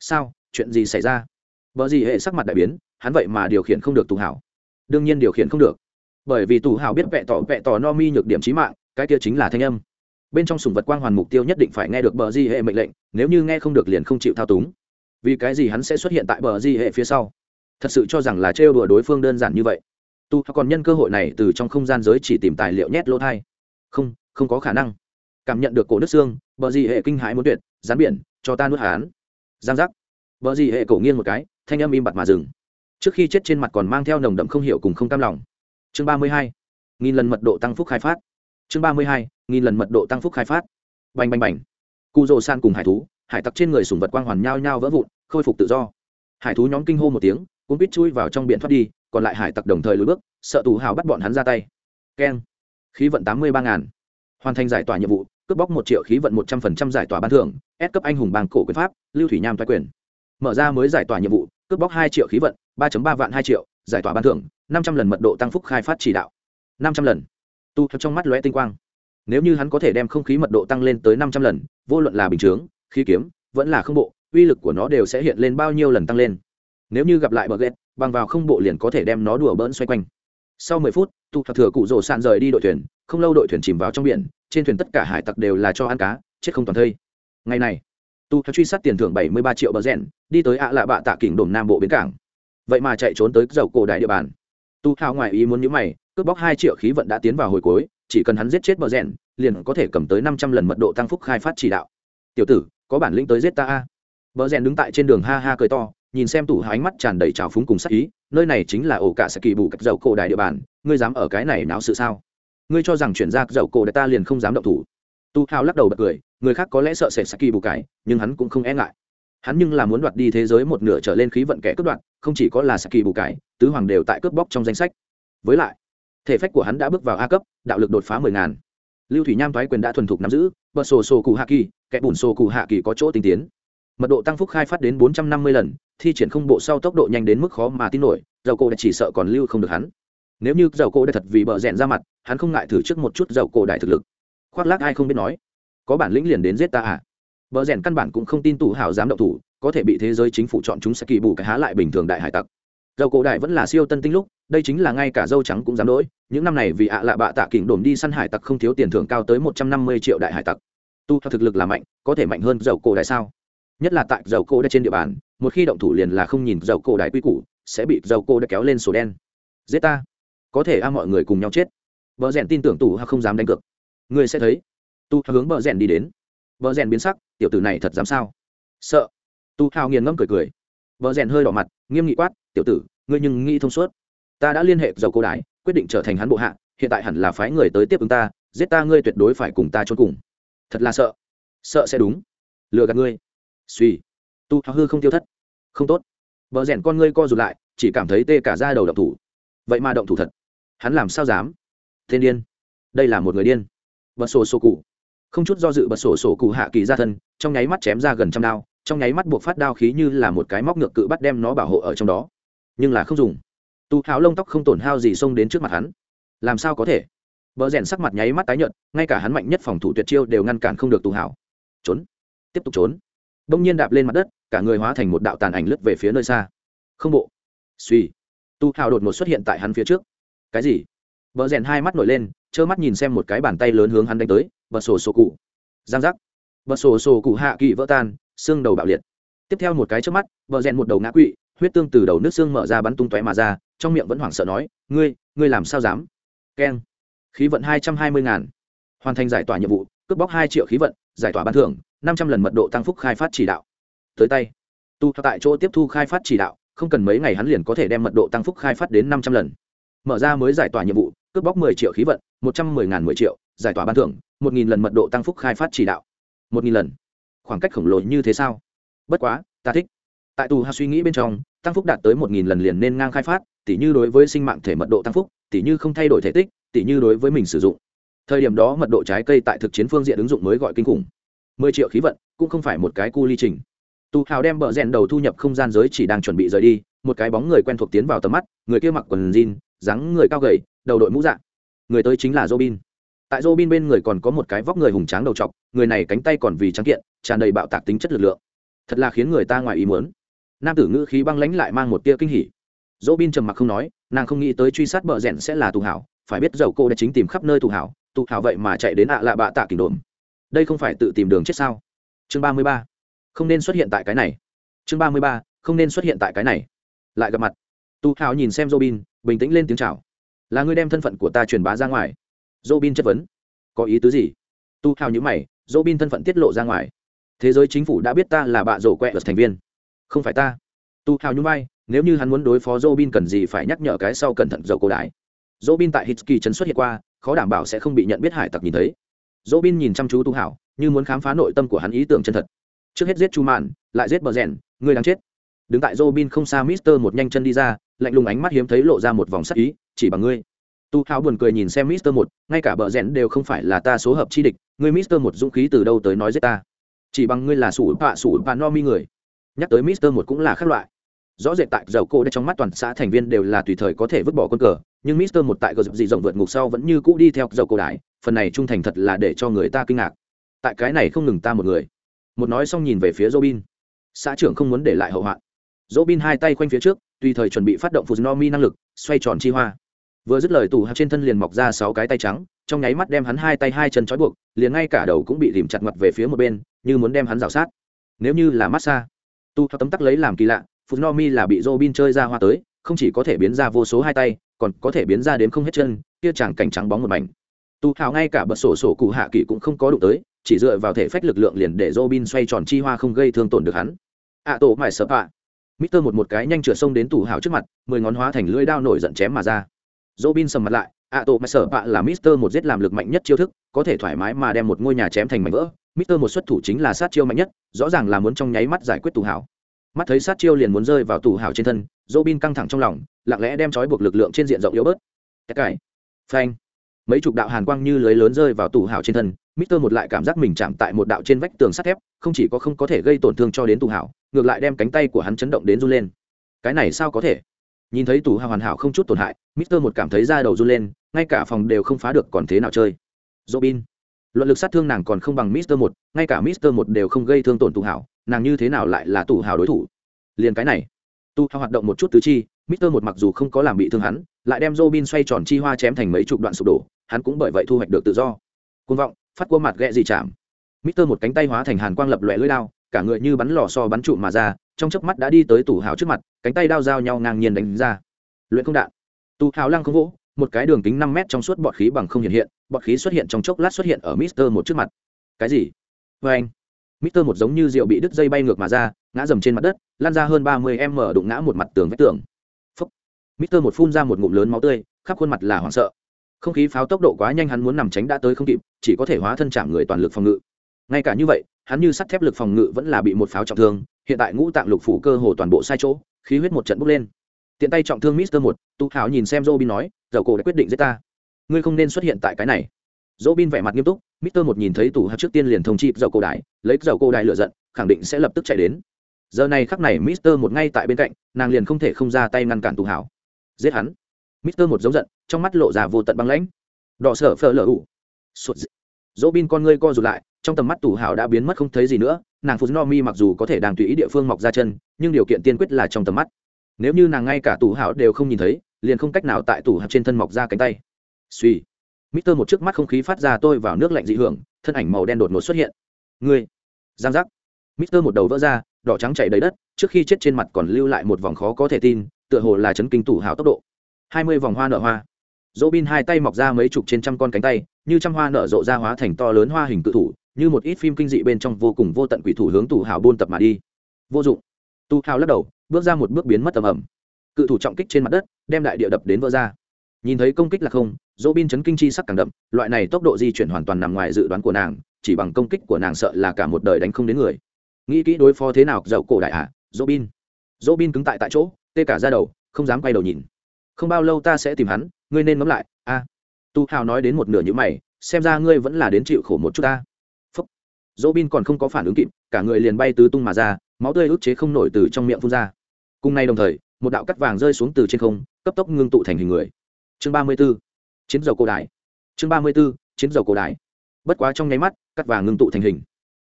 Sao, chuyện gì xảy ra? Vợ gì hệ sắc mặt đại biến, hắn vậy mà điều khiển không được tù hảo. Đương nhiên điều khiển không được. Bởi vì tù hảo biết vẹ tỏ vẹ tỏ no mi nhược điểm trí mạng, cái kia chính là thanh âm bên trong sùng vật quang hoàn mục tiêu nhất định phải nghe được bờ di hệ mệnh lệnh, nếu như nghe không được liền không chịu thao túng. Vì cái gì hắn sẽ xuất hiện tại bờ di hệ phía sau? Thật sự cho rằng là trêu đùa đối phương đơn giản như vậy. Tu còn nhân cơ hội này từ trong không gian giới chỉ tìm tài liệu nhét lỗ thai. Không không có khả năng. Cảm nhận được cổ nước xương, bờ di hệ kinh hãi muốn tuyệt rán biển, cho ta nuốt hán giang giác. Bờ di hệ cổ nghiêng một cái, thanh âm im bặt mà dừng. Trước khi chết trên mặt còn mang theo nồng đậm không hiểu cùng không cam lòng. Chương ba mươi hai. Nghìn lần mật độ tăng phúc khai phát. Chương ba mươi hai nghìn lần mật độ tăng phúc khai phát. Bành bành bành. Cụ rồ san cùng hải thú, hải tặc trên người sùng vật quang hoàn nhao nhao vỡ vụn, khôi phục tự do. Hải thú nhóm kinh hô một tiếng cũng biết chui vào trong biển thoát đi, còn lại hải tặc đồng thời lùi bước, sợ tù hào bắt bọn hắn ra tay. Keng. Khí vận tám mươi ba ngàn. Hoàn thành giải tỏa nhiệm vụ, cướp bóc một triệu khí vận một trăm phần trăm giải tỏa ban thưởng, S cấp anh hùng bang cổ quyền pháp, lưu thủy nham thoái quyền. Mở ra mới giải tỏa nhiệm vụ, cướp bóc hai triệu khí vận, ba ba vạn hai triệu, giải tỏa ban thưởng, năm trăm lần mật độ tăng phúc khai phát chỉ đạo. Năm trăm lần. Tu trong mắt lóe tinh quang nếu như hắn có thể đem không khí mật độ tăng lên tới năm trăm lần, vô luận là bình chướng, khí kiếm, vẫn là không bộ, uy lực của nó đều sẽ hiện lên bao nhiêu lần tăng lên. Nếu như gặp lại bờ ghét, bằng vào không bộ liền có thể đem nó đùa bỡn xoay quanh. Sau mười phút, tụ thập thừa cụ rổ sạn rời đi đội thuyền, không lâu đội thuyền chìm vào trong biển, trên thuyền tất cả hải tặc đều là cho ăn cá, chết không toàn thây. Ngày này tu truy sát tiền thưởng bảy mươi ba triệu bờ rèn đi tới ạ lạ bạ tạ kỉnh đồn nam bộ bến cảng. Vậy mà chạy trốn tới dầu cổ đại địa bàn. Tu hào ngoài ý muốn như mày, cướp bóc hai triệu khí vận đã tiến vào hồi cuối chỉ cần hắn giết chết bờ rèn liền có thể cầm tới năm trăm lần mật độ tăng phúc khai phát chỉ đạo. Tiểu tử, có bản lĩnh tới giết ta a? Bờ rèn đứng tại trên đường ha ha cười to, nhìn xem tủ hái mắt tràn đầy trào phúng cùng sắc ý, nơi này chính là ổ cả sẽ kỳ bù cách dầu cổ đại địa bàn, ngươi dám ở cái này náo sự sao? Ngươi cho rằng chuyển ra dầu cổ đại ta liền không dám động thủ. Tu hào lắc đầu bật cười, người khác có lẽ sợ sệt kỳ bù cái, nhưng hắn cũng không e ngại. Hắn nhưng là muốn đoạt đi thế giới một nửa trở lên khí vận kẻ cướp đoạt, không chỉ có là kỳ bù cái, tứ hoàng đều tại cướp bóc trong danh sách. Với lại thể phách của hắn đã bước vào a cấp, đạo lực đột phá mười ngàn. Lưu thủy nham thoái quyền đã thuần thục nắm giữ bật sổ sổ cụ hạ kỳ, kẻ bùn sổ cụ hạ kỳ có chỗ tinh tiến. Mật độ tăng phúc khai phát đến bốn trăm năm mươi lần, thi triển không bộ sau tốc độ nhanh đến mức khó mà tin nổi, dầu cổ đã chỉ sợ còn lưu không được hắn. Nếu như dầu cổ đã thật vì bờ rẽn ra mặt, hắn không ngại thử trước một chút dầu cổ đại thực lực. Khoác lác ai không biết nói. Có bản lĩnh liền đến giết ta à? Bờ rẽn căn bản cũng không tin tủ hào dám động thủ, có thể bị thế giới chính phủ chọn chúng sẽ kỳ bù cái há lại bình thường đại hải tặc dầu cổ đại vẫn là siêu tân tinh lúc, đây chính là ngay cả dâu trắng cũng dám đỗi, những năm này vì ạ lạ bạ tạ kỉnh đồn đi săn hải tặc không thiếu tiền thưởng cao tới một trăm năm mươi triệu đại hải tặc. Tu theo thực lực là mạnh, có thể mạnh hơn dầu cổ đại sao? Nhất là tại dầu cổ đại trên địa bàn, một khi động thủ liền là không nhìn dầu cổ đại quy củ, sẽ bị dầu cổ đại kéo lên sổ đen. Giết ta. Có thể a, mọi người cùng nhau chết. Vợ rèn tin tưởng tù hoặc không dám đánh cược. Người sẽ thấy. Tu hướng vợ rèn đi đến. Vợ rèn biến sắc, tiểu tử này thật dám sao? Sợ. Tu hào nghiền ngẫm cười cười. Vợ rèn hơi đỏ mặt, nghiêm nghị quát tiểu tử, ngươi nhưng nghĩ thông suốt. Ta đã liên hệ dầu cô đái, quyết định trở thành hắn bộ hạ, hiện tại hẳn là phái người tới tiếp ứng ta, giết ta ngươi tuyệt đối phải cùng ta trốn cùng. Thật là sợ. Sợ sẽ đúng. Lừa gạt ngươi. Suy. Tu hư không tiêu thất. Không tốt. Vợ rèn con ngươi co rụt lại, chỉ cảm thấy tê cả ra đầu động thủ. Vậy mà động thủ thật. Hắn làm sao dám? Thiên điên. Đây là một người điên. Bật sổ sổ cụ. Không chút do dự bật sổ sổ cụ hạ kỳ ra thân, trong nháy mắt chém ra gần trăm đao, trong nháy mắt buộc phát đao khí như là một cái móc ngược cự bắt đem nó bảo hộ ở trong đó nhưng là không dùng. Tu háo lông tóc không tổn hao gì xông đến trước mặt hắn. Làm sao có thể? Bờ rèn sắc mặt nháy mắt tái nhợt, ngay cả hắn mạnh nhất phòng thủ tuyệt chiêu đều ngăn cản không được tu hảo trốn. Tiếp tục trốn. Bỗng nhiên đạp lên mặt đất, cả người hóa thành một đạo tàn ảnh lướt về phía nơi xa. Không bộ. Suy. Tu hào đột ngột xuất hiện tại hắn phía trước. Cái gì? Vợ rèn hai mắt nổi lên, trơ mắt nhìn xem một cái bàn tay lớn hướng hắn đánh tới, bật sổ sổ cụ. Giang giác. Bật sổ sổ cụ hạ kỳ vỡ tan, xương đầu bạo liệt. Tiếp theo một cái trước mắt vợ rèn một đầu ngã quỵ huyết tương từ đầu nước xương mở ra bắn tung tóe mà ra, trong miệng vẫn hoảng sợ nói, ngươi ngươi làm sao dám? Keng. Khí vận hai trăm hai mươi ngàn. Hoàn thành giải tỏa nhiệm vụ, cướp bóc hai triệu khí vận, giải tỏa ban thưởng, năm trăm lần mật độ tăng phúc khai phát chỉ đạo. Tới tay. Tu tại chỗ tiếp thu khai phát chỉ đạo, không cần mấy ngày hắn liền có thể đem mật độ tăng phúc khai phát đến năm trăm lần. Mở ra mới giải tỏa nhiệm vụ, cướp bóc mười triệu khí vận, một trăm mười ngàn mười triệu, giải tỏa ban thưởng, một nghìn lần mật độ tăng phúc khai phát chỉ đạo. một nghìn lần. Khoảng cách khổng lồ như thế sao? Bất quá, ta thích tại tù hạ suy nghĩ bên trong, tăng phúc đạt tới một nghìn lần liền nên ngang khai phát, tỉ như đối với sinh mạng thể mật độ tăng phúc, tỉ như không thay đổi thể tích, tỉ như đối với mình sử dụng. Thời điểm đó mật độ trái cây tại thực chiến phương diện ứng dụng mới gọi kinh khủng. Mười triệu khí vận cũng không phải một cái cu ly trình. Tù hào đem bờ rèn đầu thu nhập không gian giới chỉ đang chuẩn bị rời đi, một cái bóng người quen thuộc tiến vào tầm mắt, người kia mặc quần jean, dáng người cao gầy, đầu đội mũ dạng người tới chính là robin. Tại robin bên người còn có một cái vóc người hùng tráng đầu t người này cánh tay còn vì trắng kiện, tràn đầy bạo tạc tính chất lực lượng. Thật là khiến người ta ngoài ý muốn nam tử ngữ khí băng lãnh lại mang một tia kinh hỉ. Robin trầm mặc không nói, nàng không nghĩ tới truy sát bờ rèn sẽ là tù hảo, phải biết dầu cô đã chính tìm khắp nơi tù hảo tù hảo vậy mà chạy đến ạ lạ bạ tạ kỷ đồn đây không phải tự tìm đường chết sao? Chương ba mươi ba. Không nên xuất hiện tại cái này. Chương ba mươi ba, không nên xuất hiện tại cái này. Lại gặp mặt. Tù hảo nhìn xem robin, bình tĩnh lên tiếng chào. Là ngươi đem thân phận của ta truyền bá ra ngoài. Robin chất vấn. Có ý tứ gì? Tu hào nhữ mày, robin thân phận tiết lộ ra ngoài. Thế giới chính phủ đã biết ta là bạ rổ quẹ ở thành viên không phải ta. Tu hào nhữ vai, nếu như hắn muốn đối phó robin cần gì phải nhắc nhở cái sau cẩn thận dầu cổ đại. Robin tại hitsky trấn xuất hiện qua, khó đảm bảo sẽ không bị nhận biết hải tặc nhìn thấy. Robin nhìn chăm chú tu hào, như muốn khám phá nội tâm của hắn ý tưởng chân thật. Trước hết giết chu mạn, lại giết bờ rèn, người đang chết. Đứng tại robin không xa mister một nhanh chân đi ra, lạnh lùng ánh mắt hiếm thấy lộ ra một vòng sắc ý, chỉ bằng ngươi. Tu hào buồn cười nhìn xem mister một, ngay cả bờ Rèn đều không phải là ta số hợp chi địch, ngươi mister một dũng khí từ đâu tới nói giết ta. Chỉ bằng ngươi là sủ bạ sủ bạ no mi người nhắc tới mister một cũng là khác loại. Rõ rệt tại dầu cô đã trong mắt toàn xã thành viên đều là tùy thời có thể vứt bỏ quân cờ, nhưng mister một tại gờ dịp dị rộng vượt ngục sau vẫn như cũ đi theo dầu cô đái phần này trung thành thật là để cho người ta kinh ngạc. Tại cái này không ngừng ta một người. Một nói xong nhìn về phía robin. Xã trưởng không muốn để lại hậu hoạn. Robin hai tay quanh phía trước, tùy thời chuẩn bị phát động Fujinomi năng lực, xoay tròn chi hoa. Vừa dứt lời tủ hạt trên thân liền mọc ra sáu cái tay trắng, trong nháy mắt đem hắn hai tay hai chân trói buộc, liền ngay cả đầu cũng bị rìm chặt mặt về phía một bên, như muốn đem hắn rào sát. Nếu như là massage tu tấm tắc lấy làm kỳ lạ Fujinomi là bị Robin chơi ra hoa tới, không chỉ có thể biến ra vô số hai tay, còn có thể biến ra đến không hết chân, kia chàng cảnh trắng bóng một mảnh. Tu hào ngay cả bật sổ sổ cụ hạ kỳ cũng không có đụng tới, chỉ dựa vào thể phách lực lượng liền để Robin xoay tròn chi hoa không gây thương tổn được hắn. Ạ tổ mải sợ ạ Mister một một cái nhanh chửa sông đến tủ hào trước mặt, mười ngón hóa thành lưỡi đao nổi giận chém mà ra. Robin sầm mặt lại ạ tổ mà sở bạ là Mister một giết làm lực mạnh nhất chiêu thức có thể thoải mái mà đem một ngôi nhà chém thành mảnh vỡ. Mister một xuất thủ chính là sát chiêu mạnh nhất rõ ràng là muốn trong nháy mắt giải quyết tủ hào mắt thấy sát chiêu liền muốn rơi vào tủ hào trên thân Robin căng thẳng trong lòng lặng lẽ đem trói buộc lực lượng trên diện rộng yếu bớt. Cái cải phanh. Mấy chục đạo hàn quang như lưới lớn rơi vào tủ hào trên thân Mister một lại cảm giác mình chạm tại một đạo trên vách tường sắt thép, không chỉ có không có thể gây tổn thương cho đến tủ hảo, ngược lại đem cánh tay của hắn chấn động đến run lên. Cái này sao có thể? Nhìn thấy tủ hào hoàn hảo không chút tổn hại, Mister một cảm thấy da đầu run lên, ngay cả phòng đều không phá được còn thế nào chơi. Robin, luận lực sát thương nàng còn không bằng Mister một, ngay cả Mister một đều không gây thương tổn tủ hảo, nàng như thế nào lại là tủ hào đối thủ? Liền cái này, tu hào hoạt động một chút tứ chi, Mister một mặc dù không có làm bị thương hắn, lại đem Robin xoay tròn chi hoa chém thành mấy chục đoạn sụp đổ, hắn cũng bởi vậy thu hoạch được tự do. côn vọng, phát cua mặt ghẹ gì chạm mister một cánh tay hóa thành hàn quang lập lòe lưỡi đao cả người như bắn lò so bắn trụ mà ra trong chớp mắt đã đi tới tủ hào trước mặt cánh tay đao dao nhau ngang nhiên đánh ra. Luyện không đạn. Tủ hào lăng không vỗ một cái đường kính năm mét trong suốt bọt khí bằng không hiện hiện bọt khí xuất hiện trong chốc lát xuất hiện ở mister một trước mặt. Cái gì? Vê anh. Mister một giống như rượu bị đứt dây bay ngược mà ra ngã dầm trên mặt đất lan ra hơn ba mươi m đụng ngã một mặt tường vách tường. Phúc, mister một phun ra một ngụm lớn máu tươi khắp khuôn mặt là hoảng sợ. Không khí pháo tốc độ quá nhanh hắn muốn nằm tránh đã tới không kịp chỉ có thể hóa thân chạm người toàn lực phòng ngự. Ngay cả như vậy hắn như sắt thép lực phòng ngự vẫn là bị một pháo trọng thương, hiện tại ngũ tạng lục phủ cơ hồ toàn bộ sai chỗ, khí huyết một trận bốc lên. Tiện tay trọng thương mister một, tu hảo nhìn xem robin nói dầu cổ đã quyết định giết ta. Ngươi không nên xuất hiện tại cái này. Robin vẻ mặt nghiêm túc, mister một nhìn thấy tủ hạc trước tiên liền thông chi dầu cổ đại, lấy dầu cổ đại lựa giận, khẳng định sẽ lập tức chạy đến. Giờ này khắc này mister một ngay tại bên cạnh, nàng liền không thể không ra tay ngăn cản tù hảo. Giết hắn. Mister một giống giận, trong mắt lộ ra vô tận băng lãnh. Đỏ sở phở lở ủ. Sụt dỗ bin con ngươi co rụt lại, trong tầm mắt tủ hảo đã biến mất không thấy gì nữa, nàng phú no mi mặc dù có thể đang tùy ý địa phương mọc ra chân, nhưng điều kiện tiên quyết là trong tầm mắt. Nếu như nàng ngay cả tủ hảo đều không nhìn thấy, liền không cách nào tại tủ hạp trên thân mọc ra cánh tay. Suy. Mister một chiếc mắt không khí phát ra tôi vào nước lạnh dị hưởng, thân ảnh màu đen đột ngột xuất hiện. Ngươi. Giang giác. Mister một đầu vỡ ra, đỏ trắng chảy đầy đất, trước khi chết trên mặt còn lưu lại một vòng khó có thể tin, tựa hồ là chấn kinh tủ hảo tốc độ. Hai mươi vòng hoa nở hoa dỗ bin hai tay mọc ra mấy chục trên trăm con cánh tay, như trăm hoa nở rộ ra hóa thành to lớn hoa hình cự thủ, như một ít phim kinh dị bên trong vô cùng vô tận quỷ thủ hướng tù hào buôn tập mà đi. Vô dụng. Tu hào lắc đầu, bước ra một bước biến mất tầm ẩm cự thủ trọng kích trên mặt đất, đem đại địa đập đến vỡ ra. Nhìn thấy công kích là không, dỗ bin chấn kinh chi sắc càng đậm, loại này tốc độ di chuyển hoàn toàn nằm ngoài dự đoán của nàng, chỉ bằng công kích của nàng sợ là cả một đời đánh không đến người. Nghĩ kỹ đối phó thế nào, dậu cổ đại ạ. dỗ bin. Dỗ bin cứng tại tại chỗ, tê cả ra đầu, không dám quay đầu nhìn. Không bao lâu ta sẽ tìm hắn ngươi nên ngẫm lại, a. Tu hào nói đến một nửa như mày, xem ra ngươi vẫn là đến chịu khổ một chút ta. Phúc. Dỗ bin còn không có phản ứng kịp, cả người liền bay tứ tung mà ra, máu tươi ức chế không nổi từ trong miệng phun ra. Cùng nay đồng thời, một đạo cắt vàng rơi xuống từ trên không, cấp tốc ngưng tụ thành hình người. Chương ba mươi b ố chiến dầu cổ đại. Chương ba mươi b ố chiến dầu cổ đại. Bất quá trong nháy mắt, cắt vàng ngưng tụ thành hình.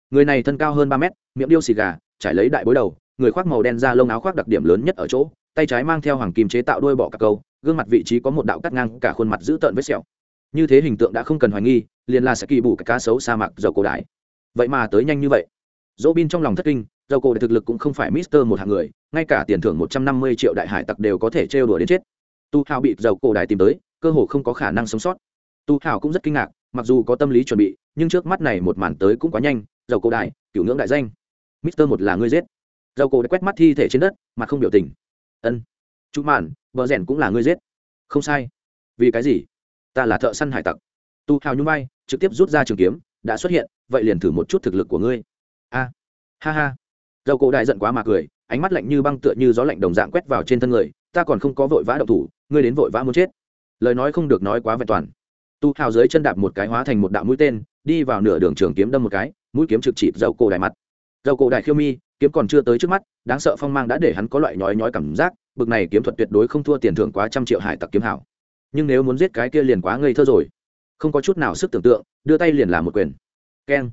Người này thân cao hơn ba mét, miệng điêu xì gà, trải lấy đại bối đầu, người khoác màu đen da lông áo khoác đặc điểm lớn nhất ở chỗ tay trái mang theo hoàng kim chế tạo đuôi bọ cạp câu, gương mặt vị trí có một đạo cắt ngang, cả khuôn mặt dữ tợn vết sẹo. Như thế hình tượng đã không cần hoài nghi, liền là sẽ kỳ bù cái cá sấu sa mạc dầu cổ đại. Vậy mà tới nhanh như vậy. Dỗ bin trong lòng thất kinh, dầu cổ đại thực lực cũng không phải mister một hạng người, ngay cả tiền thưởng một trăm năm mươi triệu đại hải tặc đều có thể trêu đùa đến chết. Tu hào bị dầu cổ đại tìm tới, cơ hồ không có khả năng sống sót. Tu hào cũng rất kinh ngạc, mặc dù có tâm lý chuẩn bị, nhưng trước mắt này một màn tới cũng quá nhanh, dầu cổ đại cửu ngưỡng đại danh. mister một là người giết. Dầu cổ đại quét mắt thi thể trên đất mà không biểu tình ân. Chú mạn vợ rèn cũng là ngươi giết. Không sai. Vì cái gì? Ta là thợ săn hải tặc. Tu hào nhung bay trực tiếp rút ra trường kiếm, đã xuất hiện, vậy liền thử một chút thực lực của ngươi. A. Ha ha. Dầu cổ đại giận quá mà cười, ánh mắt lạnh như băng tựa như gió lạnh đồng dạng quét vào trên thân người, ta còn không có vội vã đậu thủ, ngươi đến vội vã muốn chết. Lời nói không được nói quá vẹn toàn. Tu hào dưới chân đạp một cái hóa thành một đạo mũi tên, đi vào nửa đường trường kiếm đâm một cái, mũi kiếm trực chỉ dầu cổ đại mặt. Dầu cổ đại khiêu mi kiếm còn chưa tới trước mắt, đáng sợ phong mang đã để hắn có loại nhói nhói cảm giác, bực này kiếm thuật tuyệt đối không thua tiền thưởng quá trăm triệu hải tặc kiếm hảo. Nhưng nếu muốn giết cái kia liền quá ngây thơ rồi. Không có chút nào sức tưởng tượng, đưa tay liền làm một quyền. Keng.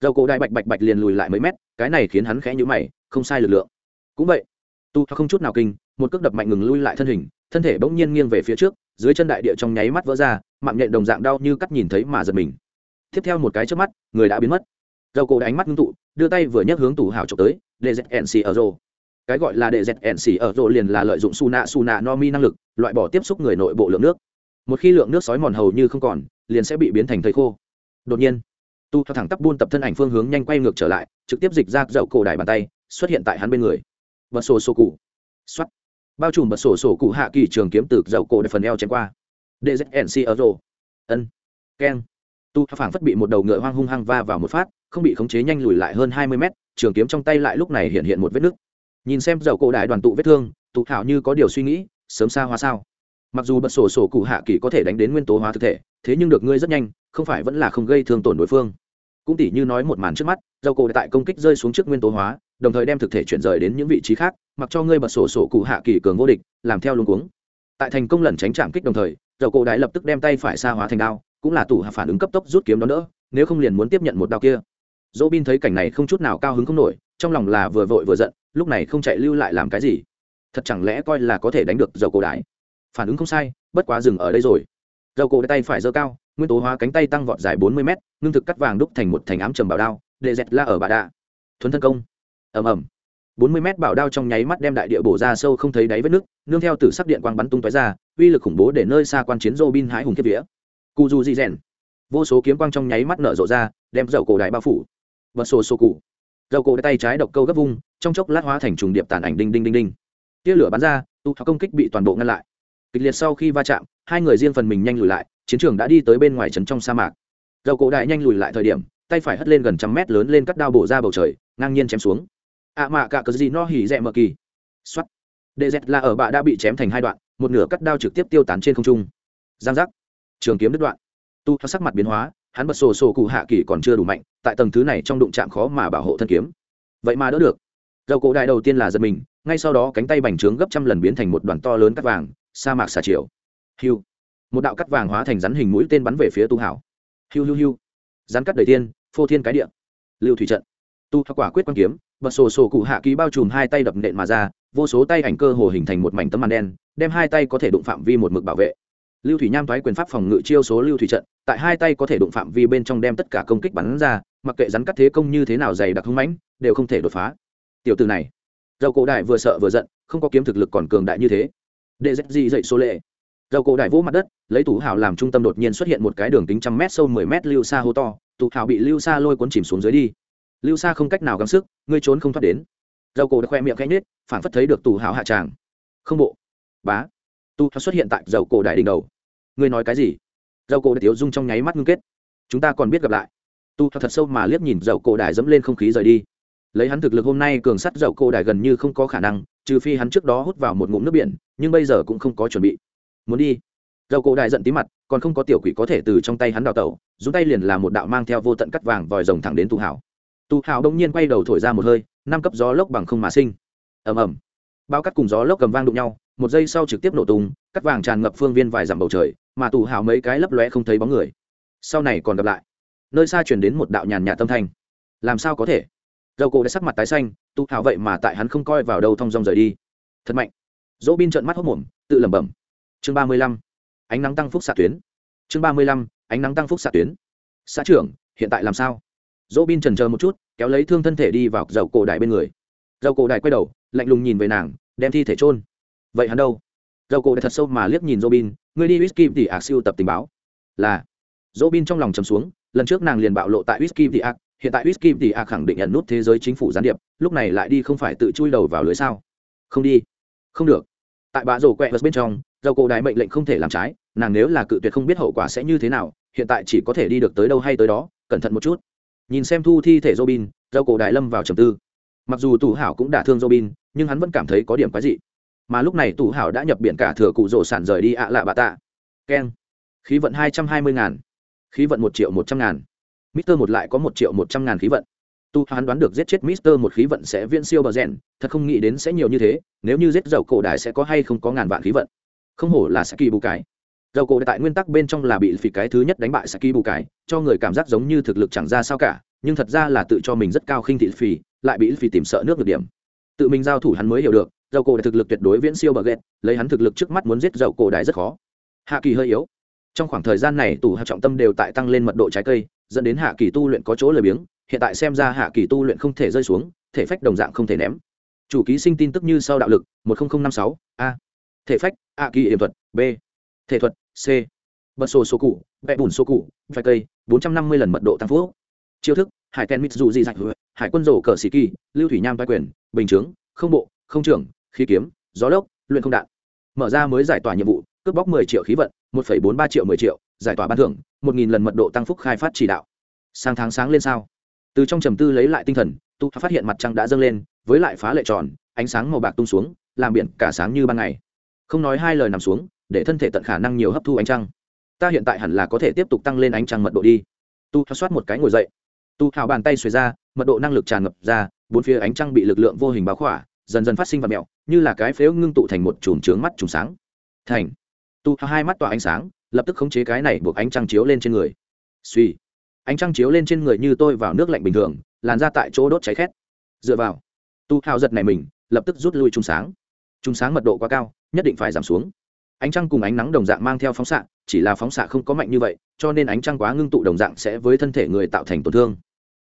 Dầu cổ đại bạch bạch bạch liền lùi lại mấy mét, cái này khiến hắn khẽ nhũ mày, không sai lực lượng. Cũng vậy, tu không chút nào kinh, một cước đập mạnh ngừng lui lại thân hình, thân thể bỗng nhiên nghiêng về phía trước, dưới chân đại địa trong nháy mắt vỡ ra, mạng nhện đồng dạng đau như cắt nhìn thấy mà giật mình. Tiếp theo một cái trước mắt, người đã biến mất dầu cổ ánh mắt ngưng tụ, đưa tay vừa nhấc hướng tủ hào trộm tới dznc ở rô cái gọi là dznc ở rô liền là lợi dụng su nạ su nạ no mi năng lực, loại bỏ tiếp xúc người nội bộ lượng nước. Một khi lượng nước sói mòn hầu như không còn, liền sẽ bị biến thành thầy khô. Đột nhiên, tu theo thẳng tắp buôn tập thân ảnh phương hướng nhanh quay ngược trở lại, trực tiếp dịch ra dậu cổ đài bàn tay, xuất hiện tại hắn bên người. Bật sổ sổ cụ. Xuất bao trùm bật sổ sổ cụ hạ kỳ trường kiếm từ dậu cổ đài phần eo chém qua. Dznc ở rô ân. Keng tu phảng phất bị một đầu ngựa hoang hung hăng va vào một phát, không bị khống chế nhanh lùi lại hơn hai mươi mét, trường kiếm trong tay lại lúc này hiện hiện một vết nứt. Nhìn xem dầu cổ đại đoàn tụ vết thương tụ hảo như có điều suy nghĩ, sớm xa hóa sao. Mặc dù bật sổ sổ cụ hạ kỳ có thể đánh đến nguyên tố hóa thực thể, thế nhưng được ngươi rất nhanh, không phải vẫn là không gây thương tổn đối phương. Cũng tỉ như nói một màn trước mắt, dầu cổ tại công kích rơi xuống trước nguyên tố hóa, đồng thời đem thực thể chuyển rời đến những vị trí khác, mặc cho ngươi bật sổ sổ cụ hạ kỳ cường vô địch, làm theo luống cuống. Tại thành công lẩn tránh chạm kích đồng thời, dầu cổ đại lập tức đem tay phải xa hóa thành đao cũng là tủ hạ phản ứng cấp tốc rút kiếm đó nữa nếu không liền muốn tiếp nhận một đao kia. Dỗ bin thấy cảnh này không chút nào cao hứng không nổi, trong lòng là vừa vội vừa giận, lúc này không chạy lưu lại làm cái gì. Thật chẳng lẽ coi là có thể đánh được dầu cổ đại? Phản ứng không sai, bất quá dừng ở đây rồi. Dầu cổ tay phải giơ cao, nguyên tố hóa cánh tay tăng vọt dài bốn mươi mét, ngưng thực cắt vàng đúc thành một thành ám trầm bảo đao, để dẹt la ở bà đạ. Thuấn thân công. Ầm ầm. Bốn mươi mét bảo đao trong nháy mắt đem đại địa bổ ra sâu không thấy đáy vết nước, nương theo từ sắc điện quang bắn tung tóe ra, uy lực khủng bố để nơi xa quan chiến dô bin hái hùng kiếp vía cụ dù di rèn vô số kiếm quang trong nháy mắt nở rộ ra, đem dầu cổ đại bao phủ. Và sổ sổ cụ. Dầu cổ tay trái độc câu gấp vung, trong chốc lát hóa thành trùng điệp tàn ảnh đinh đinh đinh đinh. Tia lửa bắn ra, tụ tháo công kích bị toàn bộ ngăn lại. Kịch liệt sau khi va chạm, hai người riêng phần mình nhanh lùi lại, chiến trường đã đi tới bên ngoài trấn trong sa mạc. Dầu cổ đại nhanh lùi lại thời điểm, tay phải hất lên gần trăm mét lớn lên cắt đao bổ ra bầu trời, ngang nhiên chém xuống. Ạ mạ cả cờ gì no hỉ rẽ mờ kỳ. Xuất đệ dẹt là ở bạ đã bị chém thành hai đoạn, một nửa cắt đao trực tiếp tiêu tán trên không trung. Giang giác trường kiếm đứt đoạn. Tu theo sắc mặt biến hóa, hắn bật sổ sổ cụ hạ kỳ còn chưa đủ mạnh, tại tầng thứ này trong đụng chạm khó mà bảo hộ thân kiếm. Vậy mà đỡ được. Dầu cổ đại đầu tiên là giật mình, ngay sau đó cánh tay bành trướng gấp trăm lần biến thành một đoàn to lớn cắt vàng, sa mạc xà chiều hiu. Một đạo cắt vàng hóa thành rắn hình mũi tên bắn về phía tu hảo. Hiu hiu hiu. Rắn cắt đầy tiên phô thiên cái địa. Lưu thủy trận. Tu quả quyết quan kiếm, bật sổ sổ cụ hạ ký bao trùm hai tay đập nện mà ra, vô số tay ảnh cơ hồ hình thành một mảnh tấm màn đen, đem hai tay có thể đụng phạm vi một mực bảo vệ lưu thủy nham thoái quyền pháp phòng ngự chiêu số lưu thủy trận, tại hai tay có thể đụng phạm vi bên trong đem tất cả công kích bắn ra, mặc kệ rắn cắt thế công như thế nào dày đặc hung mãnh, đều không thể đột phá. Tiểu từ này, dầu cổ đại vừa sợ vừa giận, không có kiếm thực lực còn cường đại như thế. Đệ dẹp gì dậy số lệ. Dầu cổ đại vỗ mặt đất, lấy tủ hào làm trung tâm đột nhiên xuất hiện một cái đường kính trăm mét sâu mười mét lưu xa hô to tủ hào bị lưu xa lôi cuốn chìm xuống dưới đi. Lưu xa không cách nào gắng sức, ngươi trốn không thoát đến. Dầu cổ đã khoe miệng khẽ nết phản phất thấy được tủ hào hạ tràng. Không bộ. Bá. Tu xuất hiện tại dầu cổ đại đỉnh đầu ngươi nói cái gì? Dầu cổ đại tiếu dung trong nháy mắt ngưng kết. Chúng ta còn biết gặp lại. Tu thật sâu mà liếc nhìn dầu cổ đại dẫm lên không khí rời đi. Lấy hắn thực lực hôm nay cường sắt dầu cổ đại gần như không có khả năng, trừ phi hắn trước đó hút vào một ngụm nước biển, nhưng bây giờ cũng không có chuẩn bị. Muốn đi. Dầu cổ đại giận tí mặt, còn không có tiểu quỷ có thể từ trong tay hắn đào tẩu, dùng tay liền là một đạo mang theo vô tận cắt vàng vòi rồng thẳng đến tu hảo. Tu hảo đông nhiên quay đầu thổi ra một hơi, năm cấp gió lốc bằng không mà sinh. Ầm ầm. Bao cắt cùng gió lốc cầm vang đụng nhau một giây sau trực tiếp nổ tung, cắt vàng tràn ngập phương viên vài dặm bầu trời, mà tù hào mấy cái lấp lóe không thấy bóng người. Sau này còn gặp lại. Nơi xa chuyển đến một đạo nhàn nhạt tâm thanh. Làm sao có thể? Dầu cổ đã sắc mặt tái xanh, tù hào vậy mà tại hắn không coi vào đâu thong dong rời đi. Thật mạnh. Dỗ bin trợn mắt hốc mồm, tự lẩm bẩm. Chương ba mươi lăm. Ánh nắng tăng phúc xạ tuyến. Chương ba mươi lăm. Ánh nắng tăng phúc xạ tuyến. Xã trưởng, hiện tại làm sao? Dỗ bin trần chờ một chút, kéo lấy thương thân thể đi vào dầu cổ đại bên người. Dầu cổ đại quay đầu, lạnh lùng nhìn về nàng, đem thi thể trôn vậy hắn đâu? Dầu cổ đã thật sâu mà liếc nhìn robin, người đi whisky thì ạc siêu tập tình báo. Là. Robin trong lòng chầm xuống, lần trước nàng liền bạo lộ tại whisky thì ạc hiện tại whisky thì ạc khẳng định nhận nút thế giới chính phủ gián điệp, lúc này lại đi không phải tự chui đầu vào lưới sao? Không đi. Không được. Tại bã rổ quẹt bên trong, dầu cổ đại mệnh lệnh không thể làm trái, nàng nếu là cự tuyệt không biết hậu quả sẽ như thế nào, hiện tại chỉ có thể đi được tới đâu hay tới đó, cẩn thận một chút. Nhìn xem thu thi thể robin, dầu cổ đại lâm vào trầm tư. Mặc dù tù hảo cũng đả thương robin, nhưng hắn vẫn cảm thấy có điểm quái dị mà lúc này tù hảo đã nhập biển cả thừa cụ rổ sản rời đi ạ lạ bà tạ. Keng khí vận hai trăm hai mươi ngàn. Khí vận một triệu một trăm ngàn. Mister một lại có một triệu một trăm ngàn khí vận. Tu hoán đoán được giết chết mister một khí vận sẽ viên siêu bờ rèn, thật không nghĩ đến sẽ nhiều như thế, nếu như giết dầu cổ đại sẽ có hay không có ngàn vạn khí vận. Không hổ là saki bù cái dầu cổ tại nguyên tắc bên trong là bị phỉ cái thứ nhất đánh bại saki bù cái cho người cảm giác giống như thực lực chẳng ra sao cả, nhưng thật ra là tự cho mình rất cao khinh thị phỉ, lại bị phỉ tìm sợ nước được điểm. Tự mình giao thủ hắn mới hiểu được dầu cổ đại thực lực tuyệt đối viễn siêu bờ ghét lấy hắn thực lực trước mắt muốn giết dầu cổ đại rất khó. Hạ kỳ hơi yếu. Trong khoảng thời gian này, tù hạ trọng tâm đều tại tăng lên mật độ trái cây, dẫn đến hạ kỳ tu luyện có chỗ lười biếng, hiện tại xem ra hạ kỳ tu luyện không thể rơi xuống, thể phách đồng dạng không thể ném. Chủ ký sinh tin tức như sau đạo lực, một nghìn năm sáu, a. Thể phách, a kỳ hiểm thuật, b. Thể thuật, c. Bật sổ số cụ vẽ bùn số cụ phải cây, bốn trăm năm mươi lần mật độ tăng phú chiêu thức, hải ten mít dù di dạch hải quân rổ cờ sĩ kỳ, lưu thủy nham vai quyền, bình chướng, không bộ, không trưởng khí kiếm, gió lốc, luyện không đạn. Mở ra mới giải tỏa nhiệm vụ, cướp bóc mười triệu khí vận, một phẩy bốn ba triệu mười triệu, giải tỏa ban thưởng, một nghìn lần mật độ tăng phúc khai phát chỉ đạo. Sang tháng sáng lên sao? Từ trong trầm tư lấy lại tinh thần, tu phát hiện mặt trăng đã dâng lên, với lại phá lệ tròn, ánh sáng màu bạc tung xuống, làm biển cả sáng như ban ngày. Không nói hai lời nằm xuống, để thân thể tận khả năng nhiều hấp thu ánh trăng. Ta hiện tại hẳn là có thể tiếp tục tăng lên ánh trăng mật độ đi. Tu soát một cái ngồi dậy. Tu hào bàn tay xuề ra, mật độ năng lực tràn ngập ra, bốn phía ánh trăng bị lực lượng vô hình báo khỏa dần dần phát sinh vật mẹo, như là cái phếu ngưng tụ thành một chùm trướng mắt trùng sáng. Thành. Tu hai mắt tỏa ánh sáng, lập tức khống chế cái này buộc ánh trăng chiếu lên trên người. Suy. Ánh trăng chiếu lên trên người như tôi vào nước lạnh bình thường, làn ra tại chỗ đốt cháy khét. Dựa vào. Tu hào giật này mình, lập tức rút lui trùng sáng. Trùng sáng mật độ quá cao, nhất định phải giảm xuống. Ánh trăng cùng ánh nắng đồng dạng mang theo phóng xạ, chỉ là phóng xạ không có mạnh như vậy, cho nên ánh trăng quá ngưng tụ đồng dạng sẽ với thân thể người tạo thành tổn thương.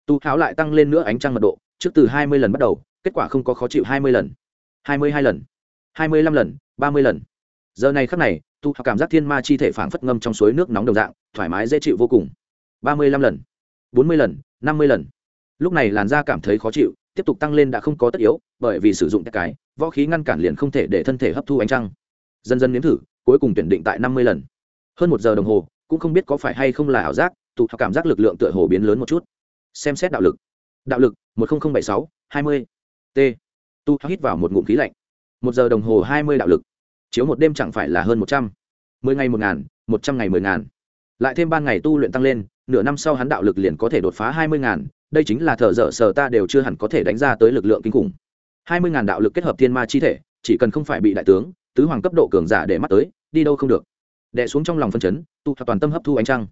Tu hào lại tăng lên nữa ánh trăng mật độ, trước từ hai mươi lần bắt đầu kết quả không có khó chịu hai mươi lần, hai mươi hai lần, hai mươi lăm lần, ba mươi lần. Giờ này khắc này, tu học cảm giác thiên ma chi thể phảng phất ngâm trong suối nước nóng đồng dạng, thoải mái dễ chịu vô cùng. Ba mươi lăm lần, bốn mươi lần, năm mươi lần. Lúc này làn da cảm thấy khó chịu, tiếp tục tăng lên đã không có tất yếu, bởi vì sử dụng cái võ khí ngăn cản liền không thể để thân thể hấp thu ánh trăng. Dần dần nếm thử, cuối cùng tuyển định tại năm mươi lần. Hơn một giờ đồng hồ, cũng không biết có phải hay không là ảo giác tụ cảm giác lực lượng tựa hồ biến lớn một chút. Xem xét đạo lực. Đạo lực, một nghìn bảy sáu, hai mươi t. Tu hít vào một ngụm khí lạnh. Một giờ đồng hồ hai mươi đạo lực. Chiếu một đêm chẳng phải là hơn một trăm. Mười ngày một ngàn, một trăm ngày mười ngàn. Lại thêm ba ngày tu luyện tăng lên, nửa năm sau hắn đạo lực liền có thể đột phá hai mươi ngàn. Đây chính là thợ dở sở ta đều chưa hẳn có thể đánh ra tới lực lượng kinh khủng. Hai mươi ngàn đạo lực kết hợp thiên ma chi thể, chỉ cần không phải bị đại tướng, tứ hoàng cấp độ cường giả để mắt tới, đi đâu không được. Đẻ xuống trong lòng phân chấn, tu toàn tâm hấp thu ánh trăng.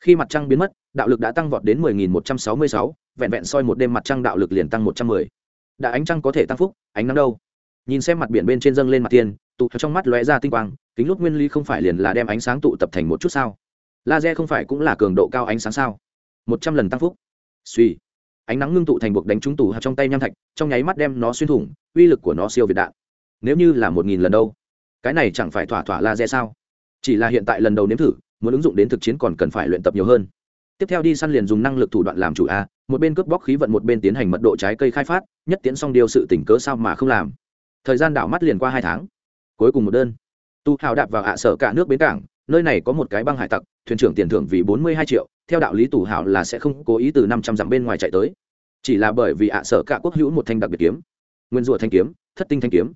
Khi mặt trăng biến mất, đạo lực đã tăng vọt đến mười nghìn một trăm sáu mươi sáu, vẹn vẹn soi một đêm mặt trăng đạo lực liền tăng một trăm mười đã ánh trăng có thể tăng phúc, ánh nắng đâu. Nhìn xem mặt biển bên trên dâng lên mặt tiên, tụ trong mắt lóe ra tinh quang, kính lúc nguyên lý không phải liền là đem ánh sáng tụ tập thành một chút sao? Laser không phải cũng là cường độ cao ánh sáng sao? Một trăm lần tăng phúc. Suy. Ánh nắng ngưng tụ thành buộc đánh trúng tủ hạt trong tay nham thạch, trong nháy mắt đem nó xuyên thủng, uy lực của nó siêu việt đạn. Nếu như là một nghìn lần đâu? Cái này chẳng phải thỏa thỏa laser sao? Chỉ là hiện tại lần đầu nếm thử, muốn ứng dụng đến thực chiến còn cần phải luyện tập nhiều hơn tiếp theo đi săn liền dùng năng lực thủ đoạn làm chủ a, một bên cướp bóc khí vận một bên tiến hành mật độ trái cây khai phát, nhất tiến xong điều sự tỉnh cớ sao mà không làm. Thời gian đảo mắt liền qua hai tháng. Cuối cùng một đơn. Tu hào đạp vào hạ sở cả nước bến cảng, nơi này có một cái băng hải tặc, thuyền trưởng tiền thưởng vì bốn mươi hai triệu, theo đạo lý tù hào là sẽ không cố ý từ năm trăm dặm bên ngoài chạy tới. Chỉ là bởi vì hạ sở cả quốc hữu một thanh đặc biệt kiếm, nguyên rùa thanh kiếm, thất tinh thanh kiếm.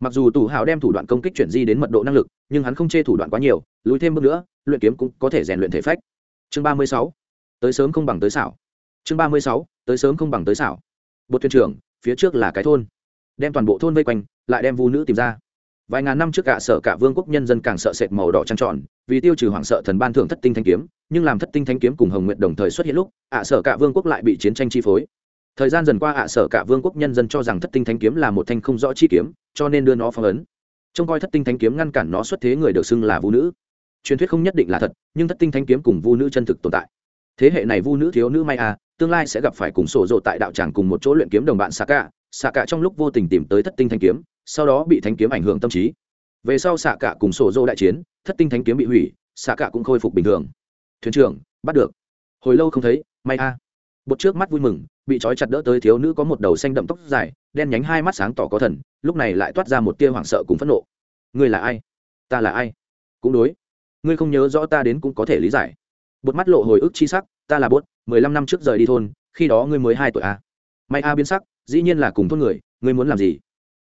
Mặc dù tù hào đem thủ đoạn công kích chuyển di đến mật độ năng lực, nhưng hắn không chê thủ đoạn quá nhiều, lùi thêm bước nữa, luyện kiếm cũng có thể rèn luyện thể phách. Chương ba mươi sáu tới sớm không bằng tới xảo. Chương ba mươi sáu, tới sớm không bằng tới xảo. Bột thuyền trưởng, phía trước là cái thôn. Đem toàn bộ thôn vây quanh, lại đem vu nữ tìm ra. Vài ngàn năm trước cả sở cả vương quốc nhân dân càng sợ sệt màu đỏ trăng tròn, vì tiêu trừ hoảng sợ thần ban thưởng thất tinh thanh kiếm, nhưng làm thất tinh thanh kiếm cùng hồng nguyện đồng thời xuất hiện lúc, ạ sở cả vương quốc lại bị chiến tranh chi phối. Thời gian dần qua ạ sở cả vương quốc nhân dân cho rằng thất tinh thanh kiếm là một thanh không rõ chi kiếm, cho nên đưa nó phong ấn. Trông coi thất tinh thanh kiếm ngăn cản nó xuất thế người được xưng là vũ nữ. Truyền thuyết không nhất định là thật, nhưng thất tinh thanh kiếm cùng vu nữ chân thực tồn tại thế hệ này vu nữ thiếu nữ may à tương lai sẽ gặp phải cùng sổ rộ tại đạo tràng cùng một chỗ luyện kiếm đồng bạn xạ cả xạ cả trong lúc vô tình tìm tới thất tinh thanh kiếm, sau đó bị thanh kiếm ảnh hưởng tâm trí. Về sau xạ cả cùng sổ rộ đại chiến, thất tinh thanh kiếm bị hủy xạ cả cũng khôi phục bình thường. Thuyền trưởng, bắt được. Hồi lâu không thấy, may a à. bột trước mắt vui mừng, bị trói chặt đỡ tới thiếu nữ có một đầu xanh đậm tóc dài, đen nhánh hai mắt sáng tỏ có thần, lúc này lại toát ra một tia hoảng sợ cùng phẫn nộ. Ngươi là ai? Ta là ai? Cũng đối. Ngươi không nhớ rõ ta đến cũng có thể lý giải bột mắt lộ hồi ức chi sắc, ta là bốt mười lăm năm trước rời đi thôn, khi đó ngươi mới hai tuổi a à. may a biến sắc, dĩ nhiên là cùng thôn người, ngươi muốn làm gì?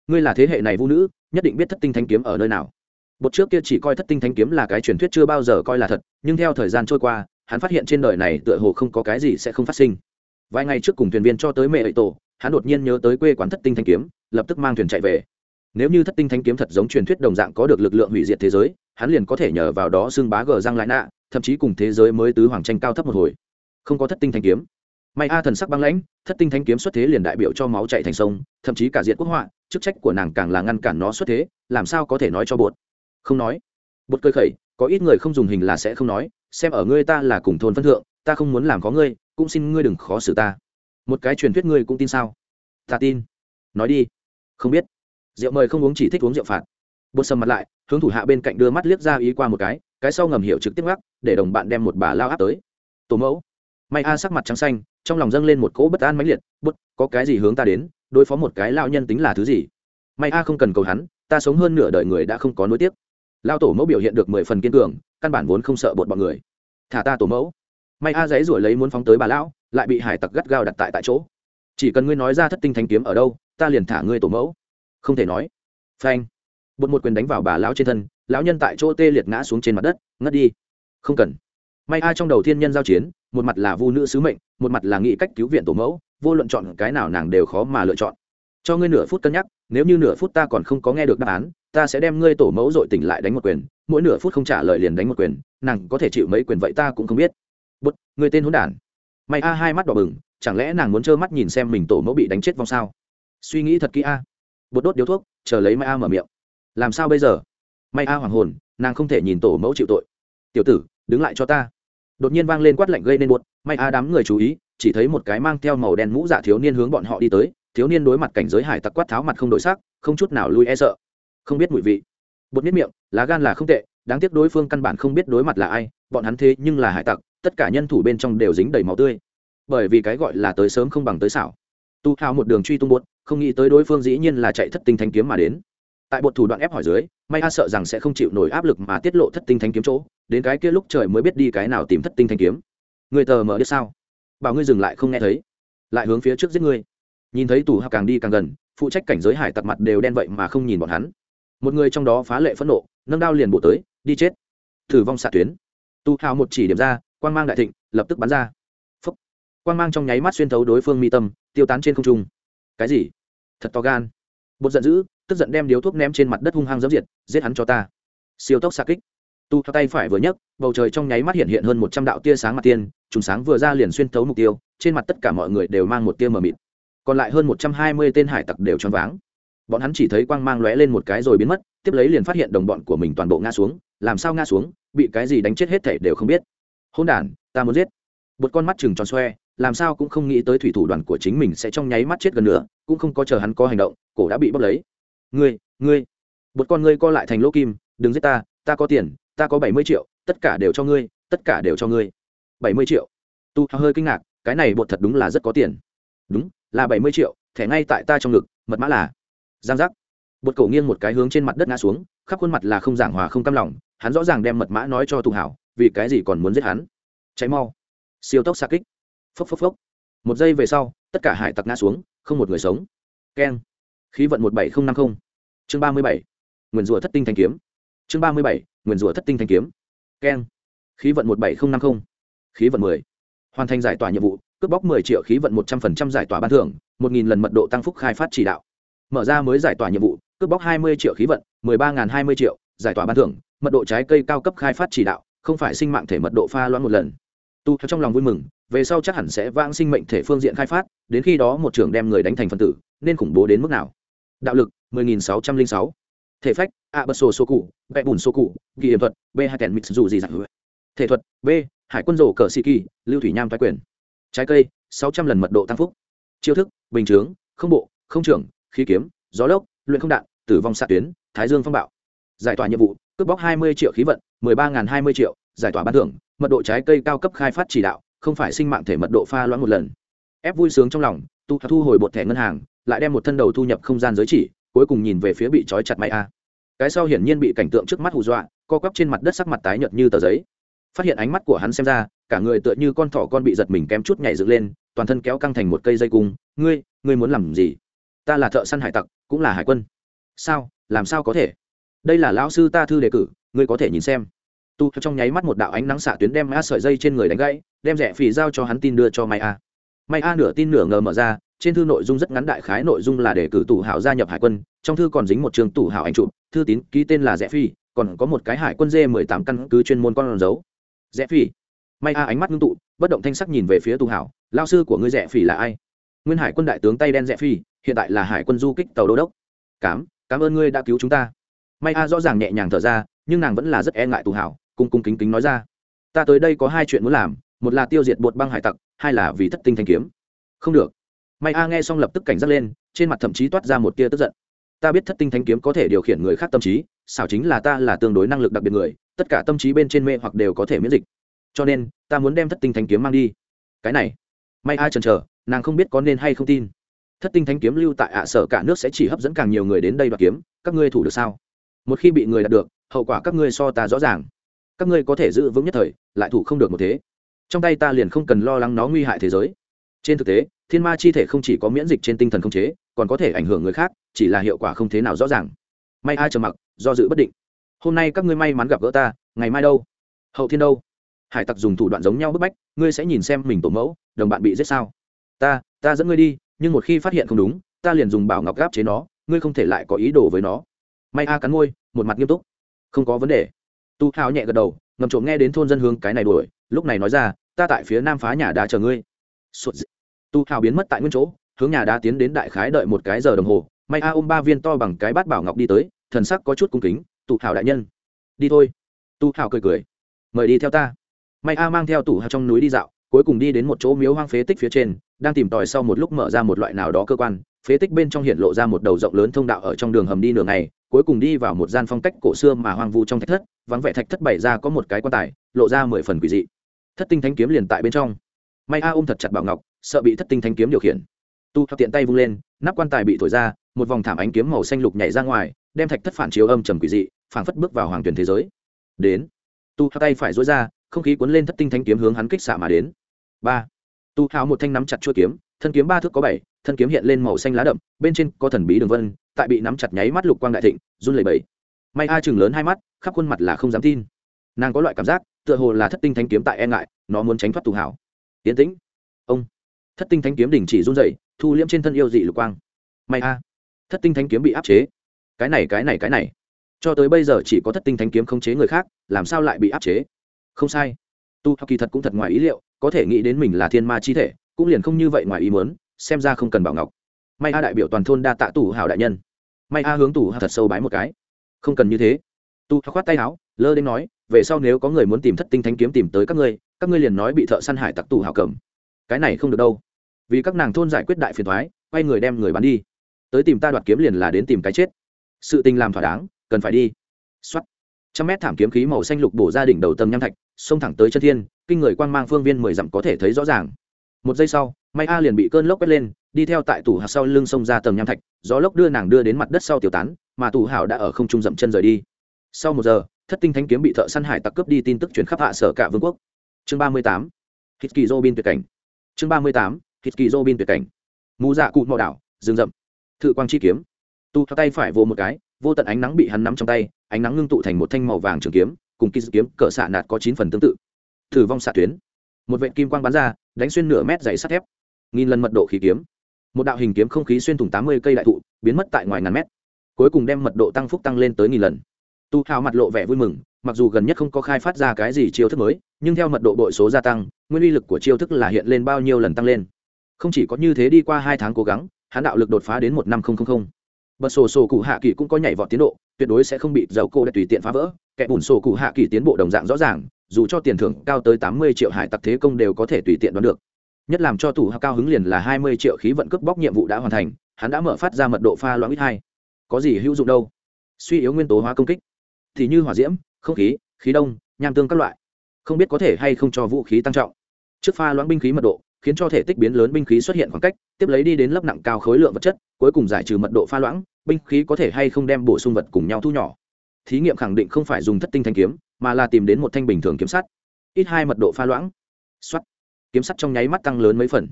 Ngươi là thế hệ này vũ nữ, nhất định biết thất tinh thanh kiếm ở nơi nào. Bột trước kia chỉ coi thất tinh thanh kiếm là cái truyền thuyết chưa bao giờ coi là thật, nhưng theo thời gian trôi qua, hắn phát hiện trên đời này tựa hồ không có cái gì sẽ không phát sinh. Vài ngày trước cùng thuyền viên cho tới mẹ ấy tổ, hắn đột nhiên nhớ tới quê quán thất tinh thanh kiếm, lập tức mang thuyền chạy về. Nếu như thất tinh thanh kiếm thật giống truyền thuyết đồng dạng có được lực lượng hủy diệt thế giới, hắn liền có thể nhờ vào đó xưng bá gờ răng lại nạ thậm chí cùng thế giới mới tứ hoàng tranh cao thấp một hồi. Không có thất tinh thanh kiếm. May a thần sắc băng lãnh, thất tinh thanh kiếm xuất thế liền đại biểu cho máu chạy thành sông, thậm chí cả diện quốc họa, chức trách của nàng càng là ngăn cản nó xuất thế, làm sao có thể nói cho bột không nói. Bột cơ khẩy, có ít người không dùng hình là sẽ không nói, xem ở ngươi ta là cùng thôn phân thượng, ta không muốn làm có ngươi, cũng xin ngươi đừng khó xử ta. Một cái truyền thuyết ngươi cũng tin sao? Ta tin. Nói đi. Không biết. Rượu mời không uống chỉ thích uống rượu phạt. Bột sầm mặt lại, hướng thủ hạ bên cạnh đưa mắt liếc ra ý qua một cái cái sau ngầm hiểu trực tiếp gác để đồng bạn đem một bà lao áp tới. Tổ mẫu. May a sắc mặt trắng xanh, trong lòng dâng lên một cỗ bất an mãnh liệt bất có cái gì hướng ta đến, đối phó một cái lao nhân tính là thứ gì? May a không cần cầu hắn, ta sống hơn nửa đời người đã không có nối tiếp. lao tổ mẫu biểu hiện được mười phần kiên cường, căn bản vốn không sợ bột bọn người. Thả ta tổ mẫu. May a dãy ruổi lấy muốn phóng tới bà lão, lại bị hải tặc gắt gao đặt tại tại chỗ. Chỉ cần ngươi nói ra thất tinh thanh kiếm ở đâu, ta liền thả ngươi tổ mẫu. Không thể nói. Phanh bột một quyền đánh vào bà lão trên thân, lão nhân tại chỗ tê liệt ngã xuống trên mặt đất, ngất đi. Không cần. May a trong đầu thiên nhân giao chiến, một mặt là vu nữ sứ mệnh, một mặt là nghĩ cách cứu viện tổ mẫu, vô luận chọn cái nào nàng đều khó mà lựa chọn. Cho ngươi nửa phút cân nhắc, nếu như nửa phút ta còn không có nghe được đáp án, ta sẽ đem ngươi tổ mẫu dội tỉnh lại đánh một quyền, mỗi nửa phút không trả lời liền đánh một quyền, nàng có thể chịu mấy quyền vậy ta cũng không biết. Bút người tên hôn đản. May a hai mắt đỏ bừng, chẳng lẽ nàng muốn trơ mắt nhìn xem mình tổ mẫu bị đánh chết vong sao? Suy nghĩ thật kỹ a. Bột đốt điếu thuốc, chờ lấy may a mở miệng làm sao bây giờ? May a hoàng hồn, nàng không thể nhìn tổ mẫu chịu tội. Tiểu tử, đứng lại cho ta. Đột nhiên vang lên quát lạnh gây nên buốt may a đám người chú ý, chỉ thấy một cái mang theo màu đen mũ dạ thiếu niên hướng bọn họ đi tới, thiếu niên đối mặt cảnh giới hải tặc quát tháo mặt không đổi sắc, không chút nào lui e sợ. Không biết mùi vị. Bột biết miệng, lá gan là không tệ, đáng tiếc đối phương căn bản không biết đối mặt là ai, bọn hắn thế nhưng là hải tặc, tất cả nhân thủ bên trong đều dính đầy máu tươi. Bởi vì cái gọi là tới sớm không bằng tới xảo. Tu hào một đường truy tung bột không nghĩ tới đối phương dĩ nhiên là chạy thất tinh thanh kiếm mà đến tại bột thủ đoạn ép hỏi dưới, may a sợ rằng sẽ không chịu nổi áp lực mà tiết lộ thất tinh thanh kiếm chỗ, đến cái kia lúc trời mới biết đi cái nào tìm thất tinh thanh kiếm. Người tờ mở biết sao? Bảo ngươi dừng lại không nghe thấy. Lại hướng phía trước giết ngươi. Nhìn thấy tù hạc càng đi càng gần, phụ trách cảnh giới hải tặc mặt đều đen vậy mà không nhìn bọn hắn. Một người trong đó phá lệ phẫn nộ, nâng đao liền bộ tới, đi chết. Thử vong xạ tuyến. Tu hào một chỉ điểm ra, quang mang đại thịnh, lập tức bắn ra. Phúc. quang mang trong nháy mắt xuyên thấu đối phương mi tâm, tiêu tán trên không trung. Cái gì? Thật to gan. Bột giận dữ tức giận đem điếu thuốc ném trên mặt đất hung hăng dẫm diệt, giết hắn cho ta. Siêu tốc xa kích. Tu theo tay phải vừa nhấc, bầu trời trong nháy mắt hiện hiện hơn một trăm đạo tia sáng mặt tiên, trùng sáng vừa ra liền xuyên thấu mục tiêu, trên mặt tất cả mọi người đều mang một tia mờ mịt. Còn lại hơn một trăm hai mươi tên hải tặc đều choáng váng. Bọn hắn chỉ thấy quang mang lóe lên một cái rồi biến mất, tiếp lấy liền phát hiện đồng bọn của mình toàn bộ ngã xuống, làm sao ngã xuống, bị cái gì đánh chết hết thể đều không biết. Hôn đ ta muốn giết. Một con mắt chừng tròn xoe, làm sao cũng không nghĩ tới thủy thủ đoàn của chính mình sẽ trong nháy mắt chết gần nữa, cũng không có chờ hắn có hành động, cổ đã bị bốc lấy ngươi ngươi. Một con ngươi co lại thành lỗ kim, đừng giết ta ta có tiền, ta có bảy mươi triệu, tất cả đều cho ngươi, tất cả đều cho ngươi. Bảy mươi triệu. Tu hơi kinh ngạc, cái này bột thật đúng là rất có tiền. Đúng, là bảy mươi triệu, thẻ ngay tại ta trong ngực, mật mã là. Giang giác. Bột cổ nghiêng một cái hướng trên mặt đất ngã xuống, khắp khuôn mặt là không giảng hòa không căm lòng, hắn rõ ràng đem mật mã nói cho tu hảo, vì cái gì còn muốn giết hắn? Cháy mau. Siêu tốc xa kích. Phốc phốc phốc. Một giây về sau, tất cả hải tặc ngã xuống, không một người sống. Keng khí vận một bảy nghìn năm mươi chương ba mươi bảy. Nguyền rủa thất tinh thanh kiếm. Chương ba mươi bảy. Nguyền rủa thất tinh thanh kiếm. Keng. Khí vận một bảy nghìn năm mươi khí vận mười. Hoàn thành giải tỏa nhiệm vụ, cướp bóc mười triệu khí vận một trăm phần trăm giải tỏa ban thưởng, một nghìn lần mật độ tăng phúc khai phát chỉ đạo. Mở ra mới giải tỏa nhiệm vụ, cướp bóc hai mươi triệu khí vận, mười ba hai mươi triệu, giải tỏa ban thưởng, mật độ trái cây cao cấp khai phát chỉ đạo, không phải sinh mạng thể mật độ pha loãng một lần. Tu theo trong lòng vui mừng, về sau chắc hẳn sẽ vang sinh mệnh thể phương diện khai phát, đến khi đó một trưởng đem người đánh thành phân tử, nên khủng bố đến mức nào? Đạo lực 10.606. thể phách a bật sổ sô cụ vẽ bùn sô cụ, ghi hiểm thuật b hai kèn mít dù gì dạng thể thuật, b, hải quân rổ cờ sĩ kỳ, lưu thủy nham thái quyền. Trái cây 600 lần mật độ tăng phúc. Chiêu thức, bình chướng, không bộ, không trưởng, khí kiếm, gió lốc, luyện không đạn, tử vong xạ tuyến, thái dương phong bạo. Giải tỏa nhiệm vụ, cướp bóc 20 triệu khí vận 13.020 triệu, giải tỏa ban thưởng, mật độ trái cây cao cấp khai phát chỉ đạo, không phải sinh mạng thể mật độ pha loãng một lần. Ép vui sướng trong lòng, tu thu hồi bột thẻ ngân hàng lại đem một thân đầu thu nhập không gian giới chỉ, cuối cùng nhìn về phía bị trói chặt may a. Cái sau hiển nhiên bị cảnh tượng trước mắt hù dọa, co quắp trên mặt đất sắc mặt tái nhợt như tờ giấy. Phát hiện ánh mắt của hắn xem ra, cả người tựa như con thỏ con bị giật mình kém chút nhảy dựng lên, toàn thân kéo căng thành một cây dây cung. Ngươi ngươi muốn làm gì? Ta là thợ săn hải tặc, cũng là hải quân. Sao? Làm sao có thể? Đây là lão sư ta thư đề cử, ngươi có thể nhìn xem. Tu trong nháy mắt một đạo ánh nắng xạ tuyến đem a sợi dây trên người đánh gãy, đem rẻ phì giao cho hắn tin đưa cho may a. May a nửa tin nửa ngờ mở ra trên thư nội dung rất ngắn đại khái nội dung là để cử tủ hảo gia nhập hải quân, trong thư còn dính một trường tủ hảo anh chụp, thư tín ký tên là rẽ phi, còn có một cái hải quân dê mười tám căn cứ chuyên môn con dấu. Rẽ phi. May a ánh mắt ngưng tụ, bất động thanh sắc nhìn về phía tù hảo lao sư của ngươi rẽ phi là ai? Nguyên hải quân đại tướng tay đen rẽ phi, hiện tại là hải quân du kích tàu đô đốc. Cám, cảm ơn ngươi đã cứu chúng ta. May a rõ ràng nhẹ nhàng thở ra, nhưng nàng vẫn là rất e ngại tù hảo, cung cung kính kính nói ra, ta tới đây có hai chuyện muốn làm, một là tiêu diệt bột băng hải tặc, hai là vì thất tinh thanh kiếm. Không được may a nghe xong lập tức cảnh giác lên, trên mặt thậm chí toát ra một tia tức giận. Ta biết thất tinh thanh kiếm có thể điều khiển người khác tâm trí, xảo chính là ta là tương đối năng lực đặc biệt người, tất cả tâm trí bên trên mê hoặc đều có thể miễn dịch. Cho nên, ta muốn đem thất tinh thanh kiếm mang đi. Cái này, may a chần chờ, nàng không biết có nên hay không tin. Thất tinh thanh kiếm lưu tại ạ sở cả nước sẽ chỉ hấp dẫn càng nhiều người đến đây đoạt kiếm, các ngươi thủ được sao? Một khi bị người đạt được, hậu quả các ngươi so ta rõ ràng. Các ngươi có thể giữ vững nhất thời, lại thủ không được một thế. Trong tay ta liền không cần lo lắng nó nguy hại thế giới trên thực tế, thiên ma chi thể không chỉ có miễn dịch trên tinh thần không chế, còn có thể ảnh hưởng người khác, chỉ là hiệu quả không thế nào rõ ràng. May ai trầm mặc, do dự bất định. Hôm nay các ngươi may mắn gặp gỡ ta, ngày mai đâu? Hậu thiên đâu? Hải tặc dùng thủ đoạn giống nhau bức bách, ngươi sẽ nhìn xem mình tổ mẫu, đồng bạn bị giết sao? Ta ta dẫn ngươi đi, nhưng một khi phát hiện không đúng, ta liền dùng bảo ngọc gáp chế nó, ngươi không thể lại có ý đồ với nó. May a cắn môi, một mặt nghiêm túc. Không có vấn đề. Tu hào nhẹ gật đầu, ngầm trộm nghe đến thôn dân hướng cái này đuổi, lúc này nói ra, ta tại phía nam phá nhà đá chờ ngươi tu hào biến mất tại nguyên chỗ, hướng nhà đá tiến đến đại khái đợi một cái giờ đồng hồ, may a ôm ba viên to bằng cái bát bảo ngọc đi tới, thần sắc có chút cung kính, Tu hào đại nhân, đi thôi. Tu hào cười cười, mời đi theo ta. May a mang theo Tu hào trong núi đi dạo, cuối cùng đi đến một chỗ miếu hoang phế tích phía trên, đang tìm tòi sau một lúc mở ra một loại nào đó cơ quan, phế tích bên trong hiện lộ ra một đầu rộng lớn thông đạo ở trong đường hầm đi nửa ngày, cuối cùng đi vào một gian phong cách cổ xưa mà hoang vu trong thạch thất, vắng vẻ thạch thất bày ra có một cái quan tài, lộ ra mười phần quỷ dị. Thất tinh thánh kiếm liền tại bên trong may a ôm thật chặt bảo ngọc, sợ bị thất tinh thanh kiếm điều khiển. Tu thập tiện tay vung lên, nắp quan tài bị thổi ra, một vòng thảm ánh kiếm màu xanh lục nhảy ra ngoài, đem thạch thất phản chiếu âm trầm quỷ dị, phảng phất bước vào hoàng tuyển thế giới. Đến. Tu thập tay phải dối ra, không khí cuốn lên thất tinh thanh kiếm hướng hắn kích xạ mà đến. Ba. Tu hào một thanh nắm chặt chuôi kiếm, thân kiếm ba thước có bảy, thân kiếm hiện lên màu xanh lá đậm, bên trên có thần bí đường vân, tại bị nắm chặt nháy mắt lục quang đại thịnh, run lẩy bẩy. May a chừng lớn hai mắt, khắp khuôn mặt là không dám tin. Nàng có loại cảm giác, tựa hồ là thất tinh thanh kiếm tại e ngại, nó muốn tránh thoát tu hào tiến tĩnh. Ông. Thất tinh thanh kiếm đình chỉ run dậy thu liễm trên thân yêu dị lục quang. May a. Thất tinh thanh kiếm bị áp chế. Cái này cái này cái này. Cho tới bây giờ chỉ có thất tinh thanh kiếm khống chế người khác, làm sao lại bị áp chế? Không sai. Tu kỳ thật cũng thật ngoài ý liệu, có thể nghĩ đến mình là thiên ma chi thể, cũng liền không như vậy ngoài ý muốn, xem ra không cần bảo ngọc. May a đại biểu toàn thôn đa tạ tủ hảo đại nhân. May a hướng tủ thật sâu bái một cái. Không cần như thế. Tu khoát tay áo, lơ đến nói, về sau nếu có người muốn tìm thất tinh thanh kiếm tìm tới các ngươi các ngươi liền nói bị thợ săn hải tặc tù hảo cầm. Cái này không được đâu. Vì các nàng thôn giải quyết đại phiền thoái quay người đem người bán đi. Tới tìm ta đoạt kiếm liền là đến tìm cái chết. Sự tình làm thỏa đáng, cần phải đi. Xuất trăm mét thảm kiếm khí màu xanh lục bổ ra đỉnh đầu tầm nham thạch, xông thẳng tới chân thiên, kinh người quang mang phương viên mười dặm có thể thấy rõ ràng. Một giây sau may a liền bị cơn lốc quét lên, đi theo tại tủ hào sau lưng xông ra tầm nham thạch, gió lốc đưa nàng đưa đến mặt đất sau tiểu tán, mà tủ hảo đã ở không trung dậm chân rời đi. Sau một giờ, thất tinh thanh kiếm bị thợ săn hải tặc cướp đi tin tức chuyển khắp hạ sở cả vương quốc chương ba mươi tám hít kỳ dô bin tuyệt cảnh. Chương ba mươi tám hít kỳ dô bin tuyệt cảnh. Mù dạ cụ mò đảo, rừng rậm. Thự quang chi kiếm. Tu theo tay phải vô một cái, vô tận ánh nắng bị hắn nắm trong tay, ánh nắng ngưng tụ thành một thanh màu vàng trường kiếm, cùng kỳ kiếm cỡ xạ nạt có chín phần tương tự. Thử vong xạ tuyến. Một vệ kim quang bắn ra, đánh xuyên nửa mét dày sắt thép. Nghìn lần mật độ khí kiếm. Một đạo hình kiếm không khí xuyên thủng tám mươi cây đại thụ, biến mất tại ngoài ngàn mét. Cuối cùng đem mật độ tăng phúc tăng lên tới nghìn lần. Tu hào mặt lộ vẻ vui mừng mặc dù gần nhất không có khai phát ra cái gì chiêu thức mới, nhưng theo mật độ bội số gia tăng, nguyên uy lực của chiêu thức là hiện lên bao nhiêu lần tăng lên. Không chỉ có như thế đi qua hai tháng cố gắng, hắn đạo lực đột phá đến một năm nghìn bật sổ sổ cụ hạ kỳ cũng có nhảy vọt tiến độ, tuyệt đối sẽ không bị dầu cô đã tùy tiện phá vỡ, kẻ bùn sổ cụ hạ kỳ tiến bộ đồng dạng rõ ràng, dù cho tiền thưởng cao tới tám mươi triệu hải tặc thế công đều có thể tùy tiện đoán được. Nhất làm cho thủ hạ cao hứng liền là hai mươi triệu khí vận cướp bóc nhiệm vụ đã hoàn thành, hắn đã mở phát ra mật độ pha loãng ít hai. Có gì hữu dụng đâu? Suy yếu nguyên tố hóa công kích. Thì như hỏa diễm không khí khí đông, nham tương các loại. Không biết có thể hay không cho vũ khí tăng trọng. Trước pha loãng binh khí mật độ, khiến cho thể tích biến lớn binh khí xuất hiện khoảng cách, tiếp lấy đi đến lớp nặng cao khối lượng vật chất, cuối cùng giải trừ mật độ pha loãng, binh khí có thể hay không đem bổ sung vật cùng nhau thu nhỏ. Thí nghiệm khẳng định không phải dùng thất tinh thanh kiếm, mà là tìm đến một thanh bình thường kiếm sắt. Ít hai mật độ pha loãng. Xuất kiếm sắt trong nháy mắt tăng lớn mấy phần.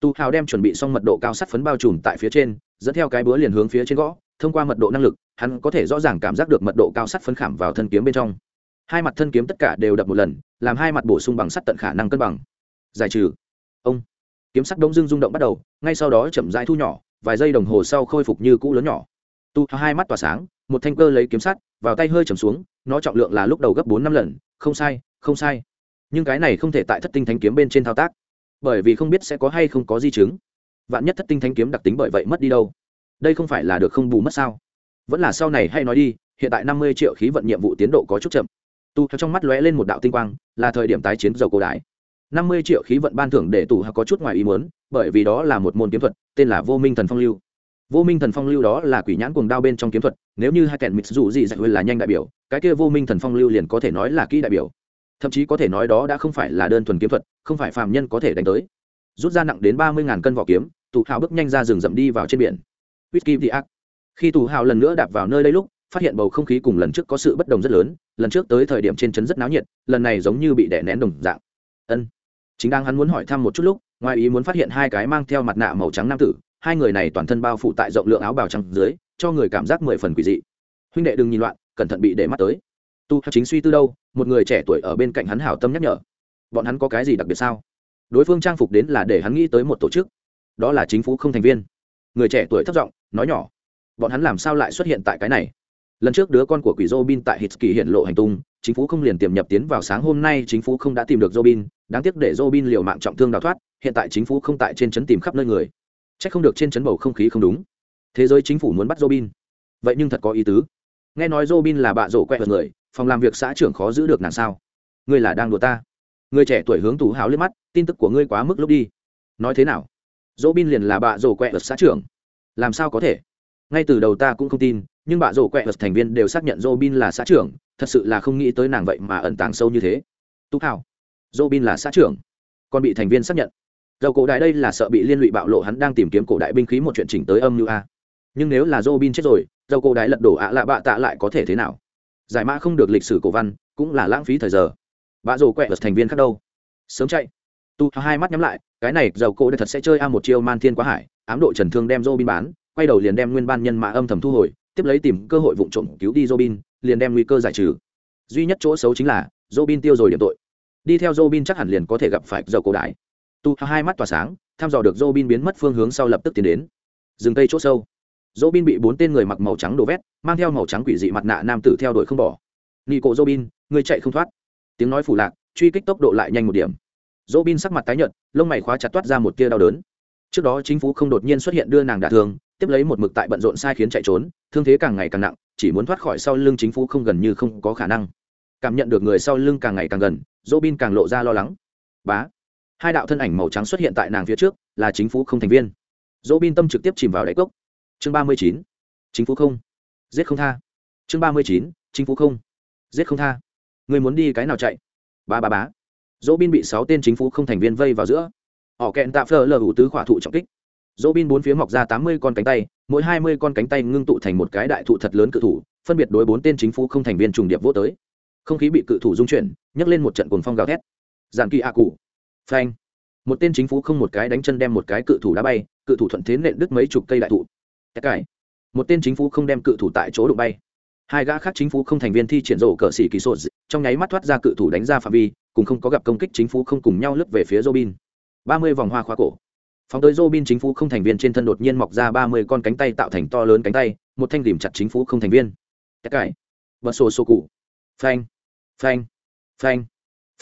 Tu hào đem chuẩn bị xong mật độ cao sắt phấn bao trùm tại phía trên, dẫn theo cái búa liền hướng phía trên gõ thông qua mật độ năng lực, hắn có thể rõ ràng cảm giác được mật độ cao sắt phấn khảm vào thân kiếm bên trong. Hai mặt thân kiếm tất cả đều đập một lần, làm hai mặt bổ sung bằng sắt tận khả năng cân bằng. Giải trừ. Ông. Kiếm sắc đông dưng rung động bắt đầu, ngay sau đó chậm rãi thu nhỏ, vài giây đồng hồ sau khôi phục như cũ lớn nhỏ. Tu hai mắt tỏa sáng, một thanh cơ lấy kiếm sắt, vào tay hơi chầm xuống, nó trọng lượng là lúc đầu gấp bốn năm lần, không sai không sai. Nhưng cái này không thể tại thất tinh thánh kiếm bên trên thao tác, bởi vì không biết sẽ có hay không có di chứng. Vạn nhất thất tinh thánh kiếm đặc tính bởi vậy mất đi đâu đây không phải là được không bù mất sao? Vẫn là sau này hay nói đi, hiện tại năm mươi triệu khí vận nhiệm vụ tiến độ có chút chậm. Tu theo trong mắt lóe lên một đạo tinh quang, là thời điểm tái chiến dầu cổ đại. năm mươi triệu khí vận ban thưởng để tù có chút ngoài ý muốn, bởi vì đó là một môn kiếm thuật, tên là vô minh thần phong lưu. Vô minh thần phong lưu đó là quỷ nhãn cuồng đao bên trong kiếm thuật, nếu như hai kèn mịt dù gì dạy là nhanh đại biểu, cái kia vô minh thần phong lưu liền có thể nói là kỹ đại biểu. Thậm chí có thể nói đó đã không phải là đơn thuần kiếm thuật, không phải phàm nhân có thể đánh tới. Rút ra nặng đến ba mươi ngàn cân vỏ kiếm, tù hào bước nhanh ra rừng rậm đi vào trên biển whisky the ác. Khi tù hào lần nữa đạp vào nơi đây lúc, phát hiện bầu không khí cùng lần trước có sự bất đồng rất lớn, lần trước tới thời điểm trên trấn rất náo nhiệt, lần này giống như bị đè nén đồng dạng. Ân. Chính đang hắn muốn hỏi thăm một chút lúc, ngoài ý muốn phát hiện hai cái mang theo mặt nạ màu trắng nam tử, hai người này toàn thân bao phủ tại rộng lượng áo bào trắng dưới, cho người cảm giác mười phần quỷ dị. Huynh đệ đừng nhìn loạn, cẩn thận bị để mắt tới. Tu chính suy tư đâu, một người trẻ tuổi ở bên cạnh hắn hảo tâm nhắc nhở. Bọn hắn có cái gì đặc biệt sao? Đối phương trang phục đến là để hắn nghĩ tới một tổ chức. Đó là chính phủ không thành viên. Người trẻ tuổi thấp giọng nói nhỏ, bọn hắn làm sao lại xuất hiện tại cái này? Lần trước đứa con của quỷ robin tại hitsky hiện lộ hành tung, chính phủ không liền tiềm nhập tiến vào sáng hôm nay chính phủ không đã tìm được robin, đáng tiếc để robin liều mạng trọng thương đào thoát, hiện tại chính phủ không tại trên trấn tìm khắp nơi người. C h ắ c không được trên trấn bầu không khí không đúng. Thế giới chính phủ muốn bắt robin. Vậy nhưng thật có ý tứ. Nghe nói robin là bạ rổ quẹt người, phòng làm việc xã trưởng khó giữ được nàng sao? Ngươi là đang đùa ta. Người trẻ tuổi hướng tú háo liếc mắt, tin tức của ngươi quá mức lúc đi. Nói thế nào? Robin liền là bạ rổ quẹt xã trưởng làm sao có thể? Ngay từ đầu ta cũng không tin, nhưng bạ rổ quẹ vật thành viên đều xác nhận robin là xã trưởng, thật sự là không nghĩ tới nàng vậy mà ẩn tàng sâu như thế. Tú hào robin là xã trưởng. Còn bị thành viên xác nhận. Dầu cổ đại đây là sợ bị liên lụy bạo lộ, hắn đang tìm kiếm cổ đại binh khí một chuyện chỉnh tới âm như a. Nhưng nếu là robin chết rồi, dầu cổ đại lật đổ ạ lạ bạ tạ lại có thể thế nào? Giải mã không được lịch sử cổ văn, cũng là lãng phí thời giờ. Bạ rổ quẹ vật thành viên khác đâu? Sớm chạy. Tu hai mắt nhắm lại, cái này dầu cổ đại thật sẽ chơi a một chiêu man thiên quá hải ám độ trần thương đem robin bán, quay đầu liền đem nguyên ban nhân mã âm thầm thu hồi, tiếp lấy tìm cơ hội vụng trộm cứu đi robin, liền đem nguy cơ giải trừ. Duy nhất chỗ xấu chính là, robin tiêu rồi điểm tội. Đi theo robin chắc hẳn liền có thể gặp phải giờ cổ đại. Tu hai mắt tỏa sáng, thăm dò được robin biến mất phương hướng sau lập tức tiến đến. Dừng tây chỗ sâu. Robin bị bốn tên người mặc màu trắng đồ vét, mang theo màu trắng quỷ dị mặt nạ nam tử theo đuổi không bỏ. Nghi cổ robin, người chạy không thoát. Tiếng nói phủ lạc, truy kích tốc độ lại nhanh một điểm. Robin sắc mặt tái nhợt, lông mày khóa chặt toát ra một tia đau đớn trước đó chính phủ không đột nhiên xuất hiện đưa nàng đả thương, tiếp lấy một mực tại bận rộn sai khiến chạy trốn, thương thế càng ngày càng nặng, chỉ muốn thoát khỏi sau lưng chính phủ không gần như không có khả năng. Cảm nhận được người sau lưng càng ngày càng gần dỗ bin càng lộ ra lo lắng. Bá! Hai đạo thân ảnh màu trắng xuất hiện tại nàng phía trước, là chính phủ không thành viên. Dỗ bin tâm trực tiếp chìm vào đáy cốc. Chương ba mươi chín. Chính phủ không. Giết không tha. Chương ba mươi chín. Chính phủ không. Giết không tha. Người muốn đi cái nào chạy? Ba ba bá. Dỗ bin bị sáu tên chính phủ không thành viên vây vào giữa họ kẹn tạ phơ lờ ủ tứ khỏa thụ trọng kích. Dỗ bin bốn phía mọc ra tám mươi con cánh tay, mỗi hai mươi con cánh tay ngưng tụ thành một cái đại thụ thật lớn cự thủ, phân biệt đối bốn tên chính phủ không thành viên trùng điệp vô tới. Không khí bị cự thủ dung chuyển, nhấc lên một trận cuồng phong gào thét. Giàn kỳ a cụ. Phanh. Một tên chính phủ không một cái đánh chân đem một cái cự thủ đá bay, cự thủ thuận thế nện đứt mấy chục cây đại thụ. Tất cải. Một tên chính phủ không đem cự thủ tại chỗ đụng bay. Hai gã khác chính phủ không thành viên thi triển rổ cờ xỉ kỳ sô trong nháy mắt thoát ra cự thủ đánh ra phạm vi, cùng không có gặp công kích chính phủ không cùng nhau lướt về phía robin ba mươi vòng hoa khóa cổ. Phóng tới robin chính phủ không thành viên trên thân đột nhiên mọc ra ba mươi con cánh tay tạo thành to lớn cánh tay, một thanh điểm chặt chính phủ không thành viên. Tất cải bật sổ sổ cụ. Phanh. Phanh. Phanh.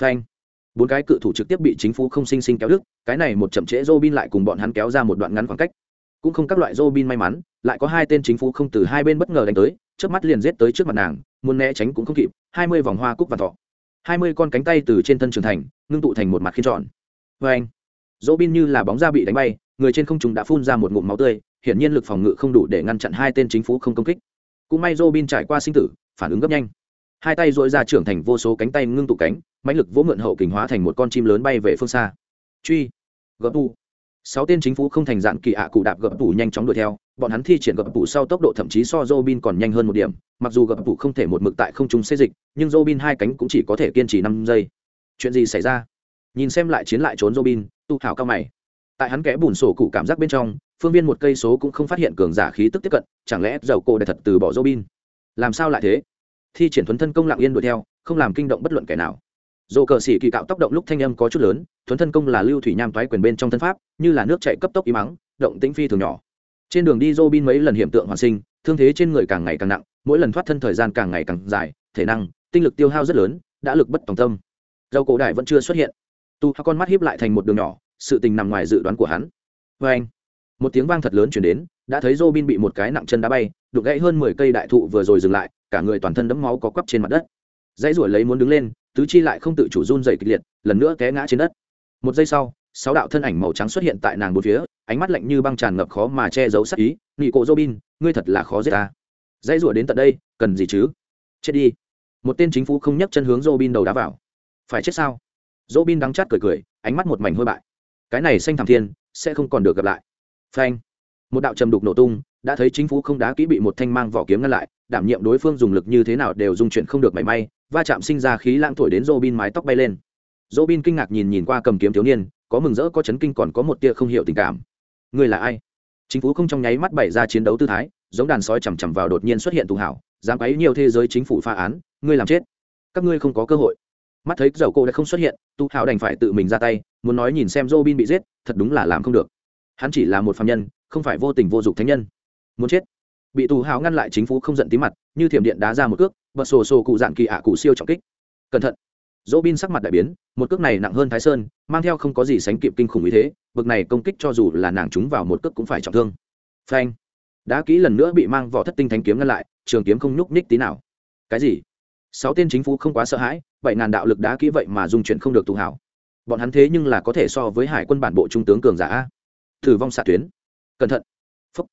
Phanh. Bốn cái cự thủ trực tiếp bị chính phủ không sinh sinh kéo đứt, cái này một chậm trễ robin lại cùng bọn hắn kéo ra một đoạn ngắn khoảng cách. Cũng không các loại robin may mắn, lại có hai tên chính phủ không từ hai bên bất ngờ đánh tới trước mắt liền giết tới trước mặt nàng, muốn né tránh cũng không kịp, hai mươi vòng hoa cúc và thọ. Hai mươi con cánh tay từ trên thân trưởng thành, ngưng tụ thành một mặt khiên tròn. Vê anh robin như là bóng da bị đánh bay, người trên không trùng đã phun ra một ngụm máu tươi, hiển nhiên lực phòng ngự không đủ để ngăn chặn hai tên chính phủ không công kích. Cũng may robin trải qua sinh tử, phản ứng gấp nhanh. Hai tay dội ra trưởng thành vô số cánh tay ngưng tụ cánh, mãnh lực vỗ mượn hậu kình hóa thành một con chim lớn bay về phương xa. Truy. Gấp tu sáu tên chính phủ không thành dạng kỳ ạ cụ đạp gập tủ nhanh chóng đuổi theo, bọn hắn thi triển gập tủ sau tốc độ thậm chí so Robin còn nhanh hơn một điểm, mặc dù gập tủ không thể một mực tại không trung xê dịch, nhưng Robin hai cánh cũng chỉ có thể kiên trì năm giây. Chuyện gì xảy ra? Nhìn xem lại chiến lại trốn Robin, tu thảo cao mày. Tại hắn kẽ bùn sổ cụ cảm giác bên trong, phương viên một cây số cũng không phát hiện cường giả khí tức tiếp cận, chẳng lẽ dầu cổ đại thật từ bỏ robin? Làm sao lại thế? Thi triển thuấn thân công lặng yên đuổi theo, không làm kinh động bất luận kẻ nào. Dồ cờ xỉ kỳ cạo tốc động lúc thanh âm có chút lớn, thuấn thân công là lưu thủy nham toái quyền bên trong thân pháp, như là nước chạy cấp tốc y mắng, động tĩnh phi thường nhỏ. Trên đường đi robin mấy lần hiểm tượng hoàn sinh, thương thế trên người càng ngày càng nặng, mỗi lần thoát thân thời gian càng ngày càng dài, thể năng, tinh lực tiêu hao rất lớn, đã lực bất tòng tâm. Dầu cổ đại vẫn chưa xuất hiện tu con mắt hiếp lại thành một đường nhỏ, sự tình nằm ngoài dự đoán của hắn. Vê anh, một tiếng vang thật lớn chuyển đến, đã thấy Robin bị một cái nặng chân đá bay, đục gãy hơn mười cây đại thụ vừa rồi dừng lại, cả người toàn thân đẫm máu có quắp trên mặt đất. Dãy ruổi lấy muốn đứng lên, tứ chi lại không tự chủ run dày kịch liệt, lần nữa té ngã trên đất. Một giây sau, sáu đạo thân ảnh màu trắng xuất hiện tại nàng một phía, ánh mắt lạnh như băng tràn ngập khó mà che giấu sắc ý, nghị cộ Robin, ngươi thật là khó giết ta. Dãy ruổi đến tận đây, cần gì chứ? Chết đi. Một tên chính phủ không nhấc chân hướng Robin đầu đá vào. Phải chết sao? Robin đắng chát cười cười, ánh mắt một mảnh hôi bại. Cái này xanh thảm thiên, sẽ không còn được gặp lại. Phanh. Một đạo trầm đục nổ tung, đã thấy chính phủ không đá kỹ bị một thanh mang vỏ kiếm ngăn lại, đảm nhiệm đối phương dùng lực như thế nào đều dung chuyện không được mảy may, va chạm sinh ra khí lãng thổi đến Robin mái tóc bay lên. Robin kinh ngạc nhìn nhìn qua cầm kiếm thiếu niên, có mừng rỡ, có chấn kinh còn có một tia không hiểu tình cảm. Ngươi là ai? Chính phủ không trong nháy mắt bày ra chiến đấu tư thái, giống đàn sói chằm chằm vào đột nhiên xuất hiện tù hảo, dám ấy nhiều thế giới chính phủ phá án, ngươi làm chết. Các ngươi không có cơ hội mắt thấy dầu cô đã không xuất hiện, tu hào đành phải tự mình ra tay, muốn nói nhìn xem Robin bị giết, thật đúng là làm không được. Hắn chỉ là một phạm nhân, không phải vô tình vô dụng thánh nhân. Muốn chết. Bị tù hào ngăn lại chính phủ không giận tí mặt, như thiểm điện đá ra một cước, bật sổ sổ cụ dạng kỳ ạ cụ siêu trọng kích. Cẩn thận. Dỗ bin sắc mặt đại biến, một cước này nặng hơn thái sơn, mang theo không có gì sánh kịp kinh khủng ý thế, bực này công kích cho dù là nàng trúng vào một cước cũng phải trọng thương. Phanh. Đã kỹ lần nữa bị mang vỏ thất tinh thánh kiếm ngăn lại, trường kiếm không nhúc nhích tí nào. Cái gì? Sáu tên chính phủ không quá sợ hãi, bảy ngàn đạo lực đá kỹ vậy mà dung chuyển không được tù hảo. Bọn hắn thế nhưng là có thể so với hải quân bản bộ trung tướng cường giả thử vong xạ tuyến. Cẩn thận. Phúc.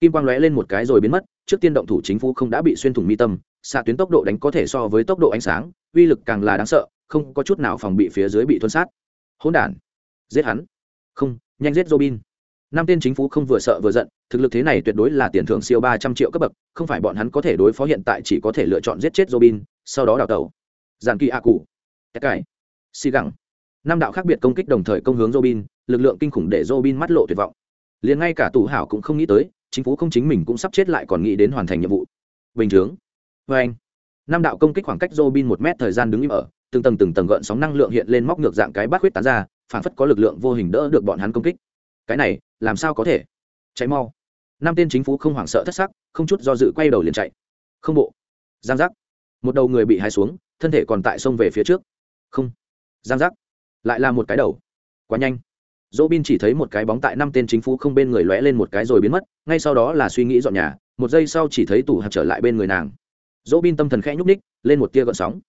Kim quang lóe lên một cái rồi biến mất, trước tiên động thủ chính phủ không đã bị xuyên thủng mi tâm, xạ tuyến tốc độ đánh có thể so với tốc độ ánh sáng, uy lực càng là đáng sợ, không có chút nào phòng bị phía dưới bị thuân sát. Hỗn đản. Giết hắn. Không, nhanh giết robin. Năm tên chính phủ không vừa sợ vừa giận, thực lực thế này tuyệt đối là tiền thưởng siêu ba trăm triệu cấp bậc, không phải bọn hắn có thể đối phó hiện tại chỉ có thể lựa chọn giết chết robin sau đó đào tẩu. Giàn kỳ a cụ tất cải xì gẳng. Năm đạo khác biệt công kích đồng thời công hướng robin, lực lượng kinh khủng để robin mắt lộ tuyệt vọng. Liền ngay cả tù hảo cũng không nghĩ tới, chính phủ không chính mình cũng sắp chết lại còn nghĩ đến hoàn thành nhiệm vụ. Bình chướng. Vê anh, năm đạo công kích khoảng cách robin một mét thời gian đứng im ở, từng tầng từng tầng gợn sóng năng lượng hiện lên móc ngược dạng cái bát huyết tán ra, phản phất có lực lượng vô hình đỡ được bọn hắn công kích. Cái này, làm sao có thể? Cháy mau. Năm tên chính phủ không hoảng sợ thất sắc, không chút do dự quay đầu liền chạy. Không bộ. Giang giác một đầu người bị hai xuống, thân thể còn tại sông về phía trước. Không. Giang giác. Lại là một cái đầu. Quá nhanh. Dỗ bin chỉ thấy một cái bóng tại năm tên chính phủ không bên người lóe lên một cái rồi biến mất, ngay sau đó là suy nghĩ dọn nhà, một giây sau chỉ thấy tủ hạt trở lại bên người nàng. Dỗ bin tâm thần khẽ nhúc ních lên một tia gợn sóng.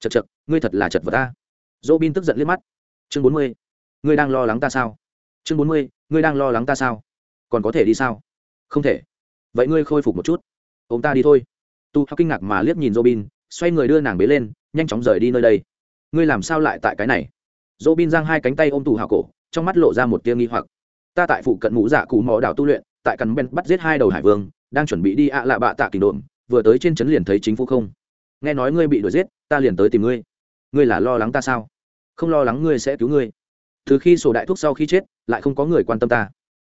Chật chật ngươi thật là chật vật ta. Dỗ bin tức giận liếc mắt. Chương bốn mươi, ngươi đang lo lắng ta sao? Chương bốn mươi, ngươi đang lo lắng ta sao? Còn có thể đi sao? Không thể. Vậy ngươi khôi phục một chút. Ô m ta đi thôi. Tu hao kinh ngạc mà liếc nhìn Dỗ Bin xoay người đưa nàng bế lên, nhanh chóng rời đi nơi đây. Ngươi làm sao lại tại cái này? Dỗ Bin giang hai cánh tay ôm tù hào cổ, trong mắt lộ ra một tia nghi hoặc. Ta tại phụ cận mũ dạ cụ mò đảo tu luyện, tại cắn ben bắt giết hai đầu hải vương, đang chuẩn bị đi ạ lạ bạ tạ kỳ đồn vừa tới trên trấn liền thấy chính phủ không. Nghe nói ngươi bị đuổi giết, ta liền tới tìm ngươi. Ngươi là lo lắng ta sao? Không lo lắng ngươi sẽ cứu ngươi. Từ khi sổ đại thuốc sau khi chết, lại không có người quan tâm ta.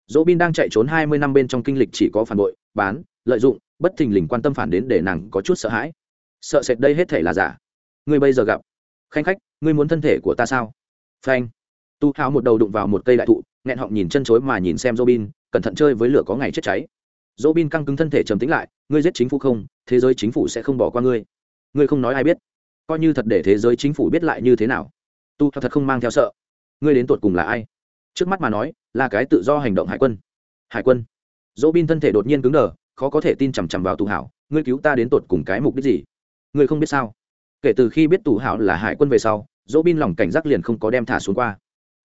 Dỗ bin đang chạy trốn hai mươi năm bên trong kinh lịch chỉ có phản bội, bán, lợi dụng, bất thình lình quan tâm phản đến để nàng có chút sợ hãi sợ sệt đây hết thể là giả. Ngươi bây giờ gặp. Khanh khách, ngươi muốn thân thể của ta sao? Phanh. Tu hào một đầu đụng vào một cây đại thụ, nghẹn họng nhìn chân chối mà nhìn xem robin, cẩn thận chơi với lửa có ngày chết cháy. Robin căng cứng thân thể trầm tính lại, ngươi giết chính phủ không, thế giới chính phủ sẽ không bỏ qua ngươi. Ngươi không nói ai biết. Coi như thật để thế giới chính phủ biết lại như thế nào. Tu thật không mang theo sợ. Ngươi đến tột cùng là ai? Trước mắt mà nói, là cái tự do hành động hải quân. Hải quân. Dỗ bin thân thể đột nhiên cứng đờ, khó có thể tin chằm chằm vào Tu hảo ngươi cứu ta đến tột cùng cái mục đích gì? Ngươi không biết sao? Kể từ khi biết tù hảo là hải quân về sau, dỗ bin lòng cảnh giác liền không có đem thả xuống qua.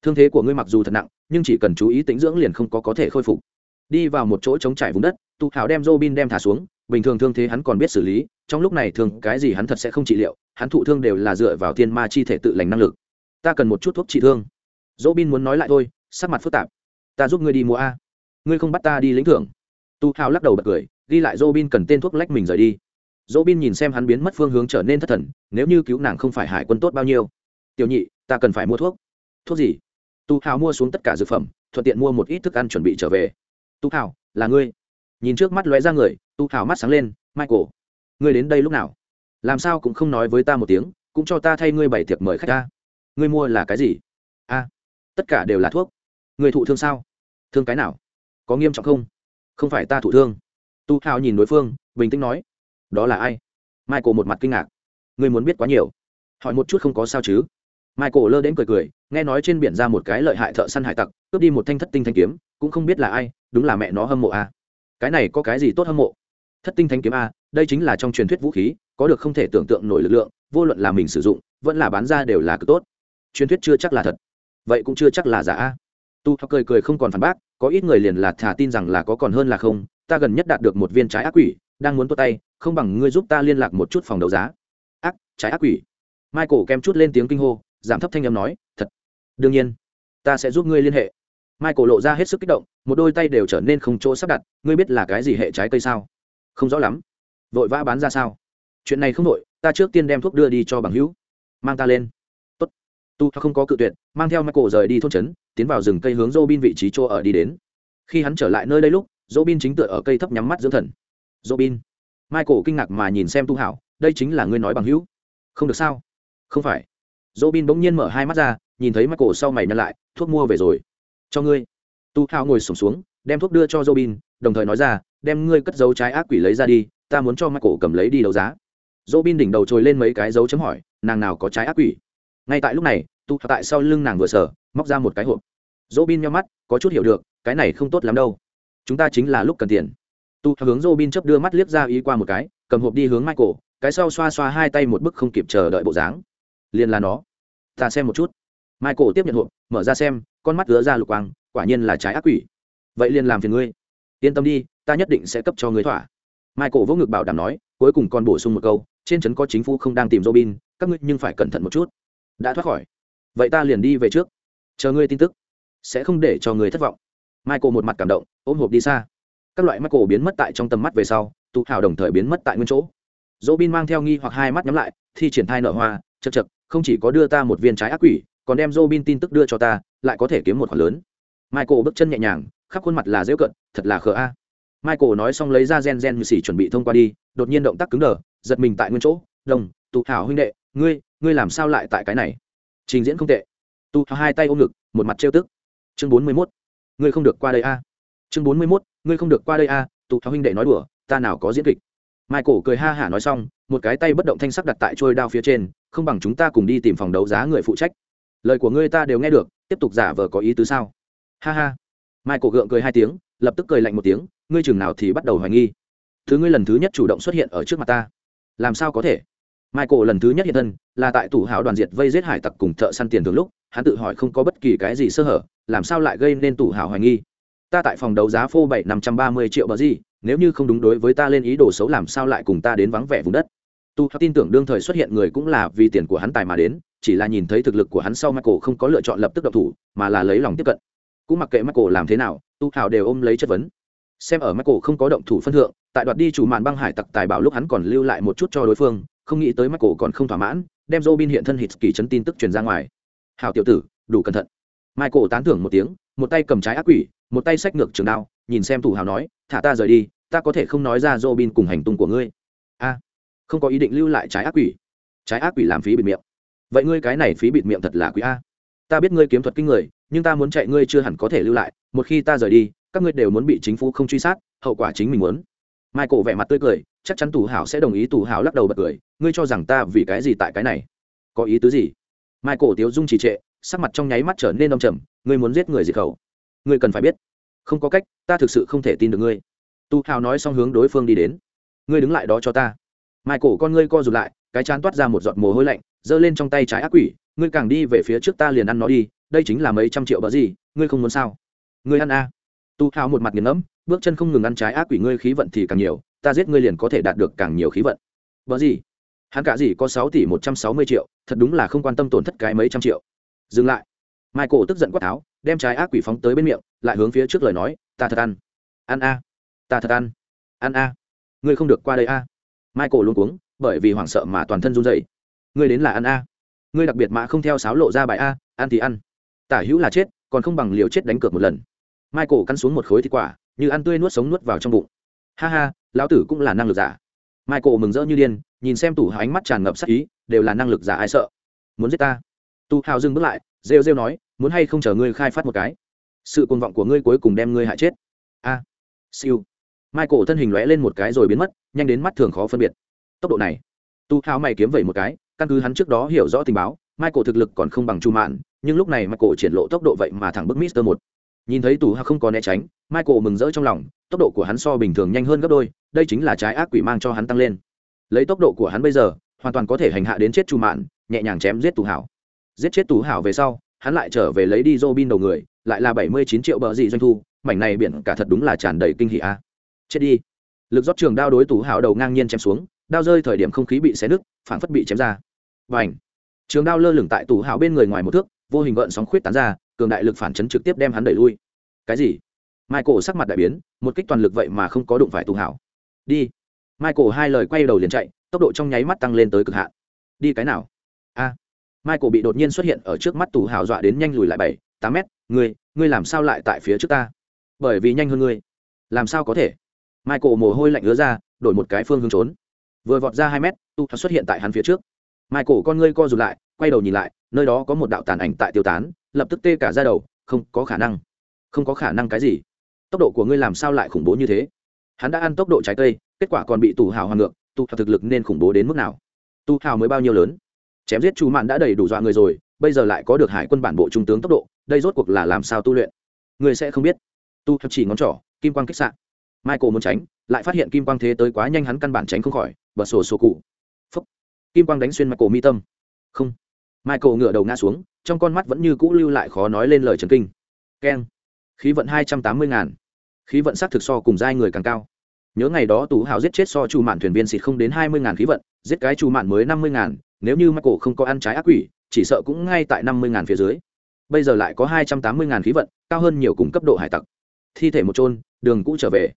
Thương thế của ngươi mặc dù thật nặng, nhưng chỉ cần chú ý tĩnh dưỡng liền không có có thể khôi phục. Đi vào một chỗ trống trải vùng đất, tù hảo đem dỗ bin đem thả xuống, bình thường thương thế hắn còn biết xử lý, trong lúc này thường cái gì hắn thật sẽ không trị liệu, hắn thụ thương đều là dựa vào thiên ma chi thể tự lành năng lực. Ta cần một chút thuốc trị thương. Dỗ bin muốn nói lại thôi, sắc mặt phức tạp. Ta giúp ngươi đi mua a. Ngươi không bắt ta đi lĩnh thưởng. Tu hào lắc đầu bật cười, ghi lại dỗ bin cần tên thuốc lách mình rời đi dỗ bin nhìn xem hắn biến mất phương hướng trở nên thất thần, nếu như cứu nàng không phải hải quân tốt bao nhiêu. Tiểu nhị, ta cần phải mua thuốc. Thuốc gì? Tu hào mua xuống tất cả dược phẩm, thuận tiện mua một ít thức ăn chuẩn bị trở về. Tu hào là ngươi. Nhìn trước mắt lóe ra người, tu hào mắt sáng lên, michael, ngươi đến đây lúc nào? Làm sao cũng không nói với ta một tiếng, cũng cho ta thay ngươi bảy tiệc mời khách ta. Ngươi mua là cái gì? A, tất cả đều là thuốc. Ngươi thụ thương sao? Thương cái nào? Có nghiêm trọng không? Không phải ta thụ thương. Tu hào nhìn đối phương, bình tĩnh nói đó là ai? Michael một mặt kinh ngạc. Ngươi muốn biết quá nhiều. Hỏi một chút không có sao chứ? Michael lơ đến cười cười, nghe nói trên biển ra một cái lợi hại thợ săn hải tặc, cướp đi một thanh thất tinh thanh kiếm, cũng không biết là ai, đúng là mẹ nó hâm mộ a. Cái này có cái gì tốt hâm mộ? Thất tinh thanh kiếm a, đây chính là trong truyền thuyết vũ khí, có được không thể tưởng tượng nổi lực lượng, vô luận là mình sử dụng, vẫn là bán ra đều là cực tốt. Truyền thuyết chưa chắc là thật. Vậy cũng chưa chắc là giả a. Tu họ cười cười không còn phản bác, có ít người liền là thà tin rằng là có còn hơn là không, ta gần nhất đạt được một viên trái ác quỷ đang muốn tốt tay, không bằng ngươi giúp ta liên lạc một chút phòng đấu giá. Ác, trái ác quỷ. Michael kem chút lên tiếng kinh hô, giảm thấp thanh âm nói, thật. Đương nhiên, ta sẽ giúp ngươi liên hệ. Michael lộ ra hết sức kích động, một đôi tay đều trở nên không chỗ sắp đặt, ngươi biết là cái gì hệ trái cây sao? Không rõ lắm. Vội vã bán ra sao? Chuyện này không vội, ta trước tiên đem thuốc đưa đi cho bằng hữu. Mang ta lên. Tốt. Tu không có cự tuyệt, mang theo michael rời đi thôn trấn, tiến vào rừng cây hướng Dô Bin vị trí chỗ ở đi đến. Khi hắn trở lại nơi đây lúc Dô Bin chính tựa ở cây thấp nhắm mắt dưỡng thần. Robin. Michael kinh ngạc mà nhìn xem tu hảo đây chính là ngươi nói bằng hữu. Không được sao? Không phải. Robin bỗng nhiên mở hai mắt ra nhìn thấy michael sau mày nhăn lại thuốc mua về rồi. Cho ngươi. Tu hảo ngồi xổm xuống, xuống đem thuốc đưa cho Robin đồng thời nói ra đem ngươi cất dấu trái ác quỷ lấy ra đi ta muốn cho michael cầm lấy đi đấu giá. Robin đỉnh đầu trồi lên mấy cái dấu chấm hỏi nàng nào có trái ác quỷ? Ngay tại lúc này tu tại sau lưng nàng vừa sở móc ra một cái hộp. Robin nhíu mắt có chút hiểu được cái này không tốt lắm đâu. Chúng ta chính là lúc cần tiền tu hướng Robin chấp đưa mắt liếc ra ý qua một cái, cầm hộp đi hướng michael, cái sau xoa xoa hai tay một bức không kịp chờ đợi bộ dáng. Liền là nó. Ta xem một chút. Michael tiếp nhận hộp, mở ra xem, con mắt ứa ra lục quang, quả nhiên là trái ác quỷ. Vậy liền làm phiền ngươi. Yên tâm đi, ta nhất định sẽ cấp cho ngươi thỏa. Michael vỗ ngực bảo đảm nói, cuối cùng còn bổ sung một câu, trên trấn có chính phủ không đang tìm robin, các ngươi nhưng phải cẩn thận một chút. Đã thoát khỏi. Vậy ta liền đi về trước. Chờ ngươi tin tức, sẽ không để cho người thất vọng. Michael một mặt cảm động, ôm hộp đi xa các loại michael biến mất tại trong tầm mắt về sau tụ hào đồng thời biến mất tại nguyên chỗ. Dỗ bin mang theo nghi hoặc hai mắt nhắm lại, thi triển thai nở hoa chật chật không chỉ có đưa ta một viên trái ác quỷ, còn đem dỗ bin tin tức đưa cho ta, lại có thể kiếm một khoản lớn. Michael bước chân nhẹ nhàng, khắp khuôn mặt là dễu cận, thật là khờ a. Michael nói xong lấy ra gen gen như xỉ chuẩn bị thông qua đi, đột nhiên động tác cứng đờ, giật mình tại nguyên chỗ. Đồng tụ hào huynh đệ, ngươi ngươi làm sao lại tại cái này? Trình diễn không tệ. Tu hai tay ôm ngực, một mặt trêu tức. Chương bốn mươi mốt. Ngươi không được qua đây a chương bốn mươi mốt, ngươi không được qua đây a tụ thảo huynh đệ nói đùa, ta nào có diễn kịch. Michael cười ha hả nói xong, một cái tay bất động thanh sắc đặt tại trôi đao phía trên, không bằng chúng ta cùng đi tìm phòng đấu giá người phụ trách. Lời của ngươi ta đều nghe được, tiếp tục giả vờ có ý tứ sao? Ha ha. Michael gượng cười hai tiếng, lập tức cười lạnh một tiếng, ngươi chừng nào thì bắt đầu hoài nghi. Thứ ngươi lần thứ nhất chủ động xuất hiện ở trước mặt ta. Làm sao có thể? Michael lần thứ nhất hiện thân, là tại tủ hào đoàn diệt vây giết hải tặc cùng thợ săn tiền thường lúc, hắn tự hỏi không có bất kỳ cái gì sơ hở, làm sao lại gây nên tủ hào hoài nghi? Ta tại phòng đấu giá phô bảy năm trăm ba mươi triệu bờ gì, nếu như không đúng đối với ta lên ý đồ xấu làm sao lại cùng ta đến vắng vẻ vùng đất. Tu tin tưởng đương thời xuất hiện người cũng là vì tiền của hắn tài mà đến, chỉ là nhìn thấy thực lực của hắn sau michael không có lựa chọn lập tức độc thủ, mà là lấy lòng tiếp cận. Cũng mặc kệ michael làm thế nào, tu hào đều ôm lấy chất vấn. Xem ở michael không có động thủ phân thượng, tại đoạt đi chủ màn băng hải tặc tài bảo lúc hắn còn lưu lại một chút cho đối phương, không nghĩ tới michael còn không thỏa mãn, đem robin hiện thân hít kỳ chấn tin tức truyền ra ngoài. Hào tiểu tử, đủ cẩn thận. Michael tán thưởng một tiếng, một tay cầm trái ác quỷ một tay xách ngược trường đao, nhìn xem thủ hào nói, thả ta rời đi, ta có thể không nói ra robin cùng hành tung của ngươi. A, không có ý định lưu lại trái ác quỷ. Trái ác quỷ làm phí bịt miệng. Vậy ngươi cái này phí bịt miệng thật là quý a. Ta biết ngươi kiếm thuật kinh người, nhưng ta muốn chạy ngươi chưa hẳn có thể lưu lại, một khi ta rời đi, các ngươi đều muốn bị chính phủ không truy sát, hậu quả chính mình muốn. Michael vẻ mặt tươi cười, chắc chắn tù hảo sẽ đồng ý tù hảo lắc đầu bật cười, ngươi cho rằng ta vì cái gì tại cái này? Có ý tứ gì? Michael tiếu dung trì trệ, sắc mặt trong nháy mắt trở nên đông trầm, ngươi muốn giết người diệt khẩu? Ngươi cần phải biết, không có cách, ta thực sự không thể tin được ngươi. Tu hào nói xong hướng đối phương đi đến. Ngươi đứng lại đó cho ta. Michael, con ngươi co rụt lại, cái chán toát ra một giọt mồ hôi lạnh, giơ lên trong tay trái ác quỷ, ngươi càng đi về phía trước ta liền ăn nó đi, đây chính là mấy trăm triệu bờ gì, ngươi không muốn sao? Ngươi ăn a à. tu hào một mặt nghiền ngẫm, bước chân không ngừng ăn trái ác quỷ, ngươi khí vận thì càng nhiều, ta giết ngươi liền có thể đạt được càng nhiều khí vận. Bờ gì? Hắn cả gì có sáu tỷ một trăm sáu mươi triệu, thật đúng là không quan tâm tổn thất cái mấy trăm triệu. Dừng lại michael tức giận quát tháo, đem trái ác quỷ phóng tới bên miệng, lại hướng phía trước lời nói, ta thật ăn. Ăn a, ta thật ăn. Ăn a, ngươi không được qua đây a. Michael luôn cuống, bởi vì hoảng sợ mà toàn thân run rẩy. Ngươi đến là ăn a. Ngươi đặc biệt mà không theo sáo lộ ra bài a, ăn thì ăn. Tả hữu là chết, còn không bằng liều chết đánh cược một lần. Michael cắn xuống một khối thịt quả, như ăn tươi nuốt sống nuốt vào trong bụng. Ha ha, lão tử cũng là năng lực giả. Michael mừng rỡ như điên, nhìn xem tủ hào ánh mắt tràn ngập sắc ý, đều là năng lực giả ai sợ? Muốn giết ta? Tu hào dừng bước lại rêu rêu nói, muốn hay không chờ ngươi khai phát một cái? Sự cuồng vọng của ngươi cuối cùng đem ngươi hại chết. A, siêu. Michael thân hình lóe lên một cái rồi biến mất, nhanh đến mắt thường khó phân biệt. Tốc độ này, tu hao mày kiếm vẩy một cái, căn cứ hắn trước đó hiểu rõ tình báo, michael thực lực còn không bằng chu mạn, nhưng lúc này michael triển lộ tốc độ vậy mà thẳng bức mister một. Nhìn thấy tù hao không có né tránh, michael mừng rỡ trong lòng, tốc độ của hắn so bình thường nhanh hơn gấp đôi, đây chính là trái ác quỷ mang cho hắn tăng lên. Lấy tốc độ của hắn bây giờ, hoàn toàn có thể hành hạ đến chết chu mạn, nhẹ nhàng chém giết tù hảo giết chết tú hảo về sau hắn lại trở về lấy đi Robin đầu người, lại là bảy mươi chín triệu bờ dị doanh thu, mảnh này biển cả thật đúng là tràn đầy kinh hỉ a. Chết đi. Lực rót trường đao đối tủ hảo đầu ngang nhiên chém xuống, đao rơi thời điểm không khí bị xé nứt, phản phất bị chém ra. Bành. Trường đao lơ lửng tại tủ hảo bên người ngoài một thước, vô hình gợn sóng khuyết tán ra, cường đại lực phản chấn trực tiếp đem hắn đẩy lui. Cái gì? Michael sắc mặt đại biến, một kích toàn lực vậy mà không có đụng phải tủ hảo. Đi. Michael hai lời quay đầu liền chạy, tốc độ trong nháy mắt tăng lên tới cực hạn. Đi cái nào? A. Michael bị đột nhiên xuất hiện ở trước mắt tù hào dọa đến nhanh lùi lại bảy, tám mét, ngươi, ngươi làm sao lại tại phía trước ta? Bởi vì nhanh hơn ngươi. Làm sao có thể? Michael mồ hôi lạnh ứa ra, đổi một cái phương hướng trốn. Vừa vọt ra hai mét, tu xuất hiện tại hắn phía trước. Michael con ngươi co rụt lại, quay đầu nhìn lại, nơi đó có một đạo tàn ảnh tại tiêu tán, lập tức tê cả da đầu, không, có khả năng. Không có khả năng cái gì? Tốc độ của ngươi làm sao lại khủng bố như thế? Hắn đã ăn tốc độ trái cây, kết quả còn bị tù hào hoàn ngược, tu thực lực nên khủng bố đến mức nào? Tu hào mới bao nhiêu lớn? Chém giết chu mạn đã đầy đủ dọa người rồi, bây giờ lại có được hải quân bản bộ trung tướng tốc độ, đây rốt cuộc là làm sao tu luyện? Người sẽ không biết. Tu chỉ ngón trỏ, kim quang kích sạn michael muốn tránh, lại phát hiện kim quang thế tới quá nhanh hắn căn bản tránh không khỏi, bật sổ sổ cụ. Phấp kim quang đánh xuyên michael mi tâm. Không. Michael ngửa đầu ngã xuống, trong con mắt vẫn như cũ lưu lại khó nói lên lời trần kinh. Keng. Khí vận hai trăm tám mươi ngàn. Khí vận s thực so cùng giai người càng cao. Nhớ ngày đó tú hào giết chết so chu mạn thuyền viên xịt không đến hai mươi ngàn khí vận, giết cái chu mạn mới năm mươi ngàn nếu như Michael không có ăn trái ác quỷ, chỉ sợ cũng ngay tại năm mươi ngàn phía dưới. Bây giờ lại có hai trăm tám mươi ngàn khí vận, cao hơn nhiều cùng cấp độ hải tặc. Thi thể một chôn, đường cũ trở về.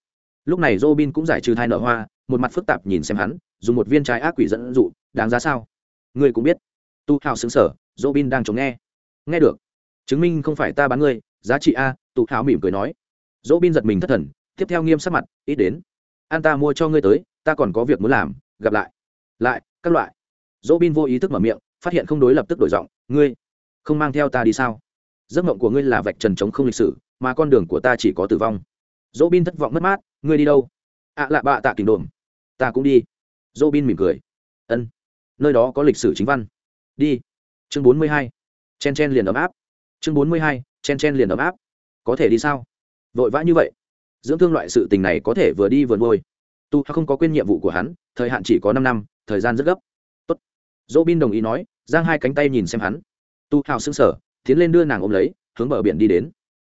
Lúc này Robin cũng giải trừ thai nở hoa, một mặt phức tạp nhìn xem hắn, dùng một viên trái ác quỷ dẫn dụ, đáng giá sao? Ngươi cũng biết. Tu Hào sững sờ, Robin đang chống nghe. Nghe được. Chứng minh không phải ta bán ngươi, giá trị a, Tu Hào mỉm cười nói. Robin giật mình thất thần, tiếp theo nghiêm sắc mặt, ít đến. An ta mua cho ngươi tới, ta còn có việc muốn làm, gặp lại. Lại, các loại dỗ bin vô ý thức mở miệng, phát hiện không đối lập tức đổi giọng, ngươi không mang theo ta đi sao? Giấc mộng của ngươi là vạch trần chống không lịch sử, mà con đường của ta chỉ có tử vong. Dỗ bin thất vọng mất mát, ngươi đi đâu? Ạ à lạ bạ tạ kình đồn, ta cũng đi. Dỗ bin mỉm cười, ân, nơi đó có lịch sử chính văn. Đi. Chương bốn mươi hai, chen chen liền ấm áp. Chương bốn mươi hai, chen chen liền ấm áp. Có thể đi sao? Vội vã như vậy. Dưỡng thương loại sự tình này có thể vừa đi vừa ngôi tu không có quên nhiệm vụ của hắn, thời hạn chỉ có năm năm, thời gian rất gấp dỗ bin đồng ý nói, giang hai cánh tay nhìn xem hắn. Tu hào xứng sở tiến lên đưa nàng ôm lấy, hướng bờ biển đi đến.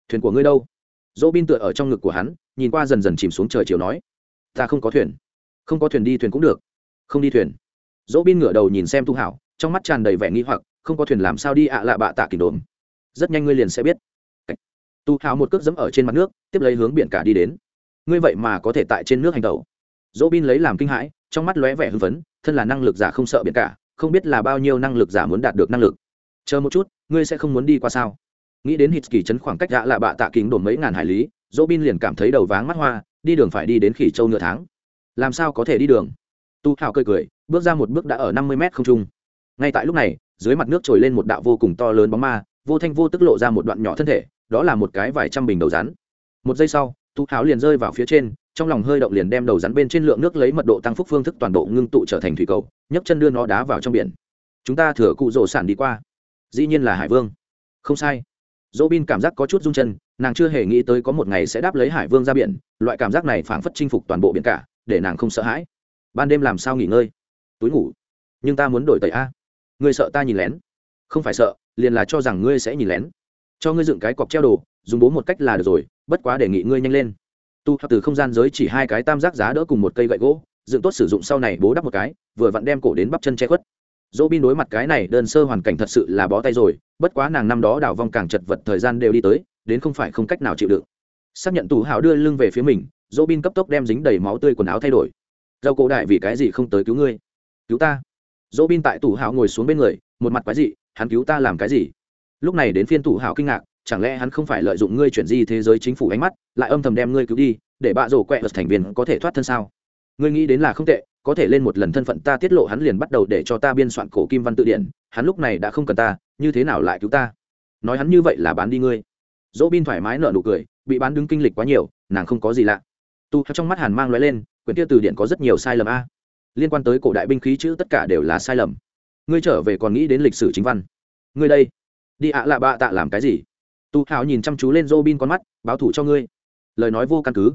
Thuyền của ngươi đâu? Dỗ bin tựa ở trong ngực của hắn, nhìn qua dần dần chìm xuống trời chiều nói, ta không có thuyền. Không có thuyền đi thuyền cũng được. Không đi thuyền. Dỗ bin ngửa đầu nhìn xem tu hảo trong mắt tràn đầy vẻ nghi hoặc, không có thuyền làm sao đi ạ lạ bạ tạ kỷ đồn. Rất nhanh ngươi liền sẽ biết. Tu hảo một cước dẫm ở trên mặt nước, tiếp lấy hướng biển cả đi đến. Ngươi vậy mà có thể tại trên nước hành tàu dỗ bin lấy làm kinh hãi, trong mắt lóe vẻ hưng phấn, thân là năng lực giả không sợ biển cả không biết là bao nhiêu năng lực giả muốn đạt được năng lực. Chờ một chút, ngươi sẽ không muốn đi qua sao? Nghĩ đến hít kỳ chấn khoảng cách gạ là bạ tạ kính đồn mấy ngàn hải lý dỗ bin liền cảm thấy đầu váng mắt hoa, đi đường phải đi đến khỉ châu nửa tháng. Làm sao có thể đi đường? Tu hào cười cười, bước ra một bước đã ở năm mươi mét không trung. Ngay tại lúc này, dưới mặt nước trồi lên một đạo vô cùng to lớn bóng ma, vô thanh vô tức lộ ra một đoạn nhỏ thân thể, đó là một cái vài trăm bình đầu rắn. Một giây sau, tu hào liền rơi vào phía trên trong lòng hơi động liền đem đầu rắn bên trên lượng nước lấy mật độ tăng phúc phương thức toàn bộ ngưng tụ trở thành thủy cầu, nhấc chân đưa nó đá vào trong biển. Chúng ta thừa cụ rổ sản đi qua. Dĩ nhiên là hải vương. Không sai. Dỗ bin cảm giác có chút rung chân, nàng chưa hề nghĩ tới có một ngày sẽ đáp lấy hải vương ra biển, loại cảm giác này phảng phất chinh phục toàn bộ biển cả, để nàng không sợ hãi. Ban đêm làm sao nghỉ ngơi? Túi ngủ. Nhưng ta muốn đổi tẩy a. Ngươi sợ ta nhìn lén? Không phải sợ, liền là cho rằng ngươi sẽ nhìn lén. Cho ngươi dựng cái cọc treo đồ, dùng bố một cách là được rồi, bất quá đề nghị ngươi nhanh lên tu từ không gian giới chỉ hai cái tam giác giá đỡ cùng một cây gậy gỗ, dựng tốt sử dụng sau này bố đắp một cái, vừa vặn đem cổ đến bắp chân che khuất. Dỗ bin đối mặt cái này đơn sơ hoàn cảnh thật sự là bó tay rồi, bất quá nàng năm đó đào vong càng chật vật thời gian đều đi tới, đến không phải không cách nào chịu đựng. Xác nhận tù hào đưa lưng về phía mình dỗ bin cấp tốc đem dính đầy máu tươi quần áo thay đổi. Dâu cổ đại, vì cái gì không tới cứu ngươi? Cứu ta. Dỗ bin tại tù hào ngồi xuống bên người, một mặt quái dị, hắn cứu ta làm cái gì? Lúc này đến phiên tù hào kinh ngạc chẳng lẽ hắn không phải lợi dụng ngươi chuyển di thế giới chính phủ ánh mắt, lại âm thầm đem ngươi cứu đi, để bạ rổ quẹ vật thành viên có thể thoát thân sao? Ngươi nghĩ đến là không tệ, có thể lên một lần thân phận ta tiết lộ hắn liền bắt đầu để cho ta biên soạn cổ kim văn tự điển, hắn lúc này đã không cần ta, như thế nào lại cứu ta? Nói hắn như vậy là bán đi ngươi. Dỗ bin thoải mái nợ nụ cười, bị bán đứng kinh lịch quá nhiều, nàng không có gì lạ. Tu trong mắt hàn mang l lên, quyển tiêu từ điển có rất nhiều sai lầm a. Liên quan tới cổ đại binh khí chữ tất cả đều là sai lầm. Ngươi trở về còn nghĩ đến lịch sử chính văn. Ngươi đây, đi ạ lạ bạ tạ làm cái gì? Tu hào nhìn chăm chú lên dô bin con mắt, báo thủ cho ngươi. Lời nói vô căn cứ.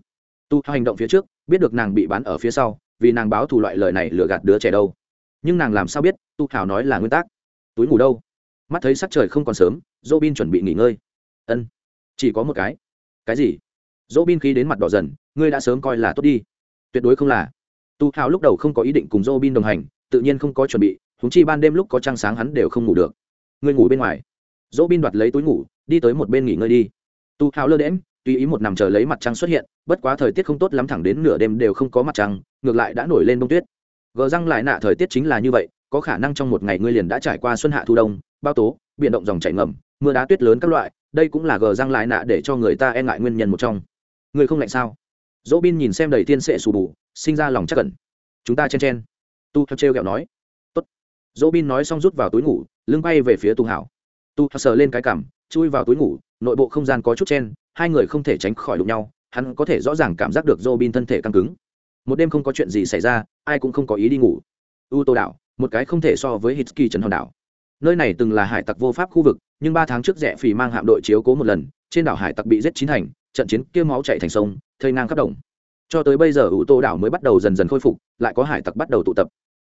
Tu hào hành động phía trước, biết được nàng bị bán ở phía sau, vì nàng báo thù loại lời này lừa gạt đứa trẻ đâu. Nhưng nàng làm sao biết, tu hào nói là nguyên tắc? Túi ngủ đâu? Mắt thấy sắc trời không còn sớm dô bin chuẩn bị nghỉ ngơi. Ân. Chỉ có một cái. Cái gì? Dỗ bin khí đến mặt đỏ dần, ngươi đã sớm coi là tốt đi. Tuyệt đối không là. Tu hào lúc đầu không có ý định cùng dô bin đồng hành, tự nhiên không có chuẩn bị húng chi ban đêm lúc có trăng sáng hắn đều không ngủ được. Ngươi ngủ bên ngoài. Dỗ bin đoạt lấy túi ngủ đi tới một bên nghỉ ngơi đi. Tu hào lơ đễm tùy ý một nằm chờ lấy mặt trăng xuất hiện, bất quá thời tiết không tốt lắm thẳng đến nửa đêm đều không có mặt trăng, ngược lại đã nổi lên bông tuyết. Gờ răng lại nạ thời tiết chính là như vậy, có khả năng trong một ngày ngươi liền đã trải qua xuân hạ thu đông bao tố, biển động dòng chảy ngầm, mưa đá tuyết lớn các loại, đây cũng là gờ răng lại nạ để cho người ta e ngại nguyên nhân một trong. Người không lạnh sao? Dỗ bin nhìn xem đầy tiên sệ sù bù, sinh ra lòng chắc cẩn chúng ta chen chen. Tu theo trêu ghẹo nói. Tốt. Dỗ bin nói xong rút vào túi ngủ, lưng bay về phía tu hảo tu sờ lên cái cảm, chui vào túi ngủ nội bộ không gian có chút chen hai người không thể tránh khỏi đụng nhau hắn có thể rõ ràng cảm giác được Robin bin thân thể căng cứng. Một đêm không có chuyện gì xảy ra ai cũng không có ý đi ngủ. U tô đảo một cái không thể so với hitski trần hòn đảo. Nơi này từng là hải tặc vô pháp khu vực nhưng ba tháng trước rẻ phì mang hạm đội chiếu cố một lần trên đảo hải tặc bị giết chín thành trận chiến kia máu chạy thành sông thây ngang khắp đồng. Cho tới bây giờ ủ tô đảo mới bắt đầu dần dần khôi phục lại có hải tặc bắt đầu tụ tập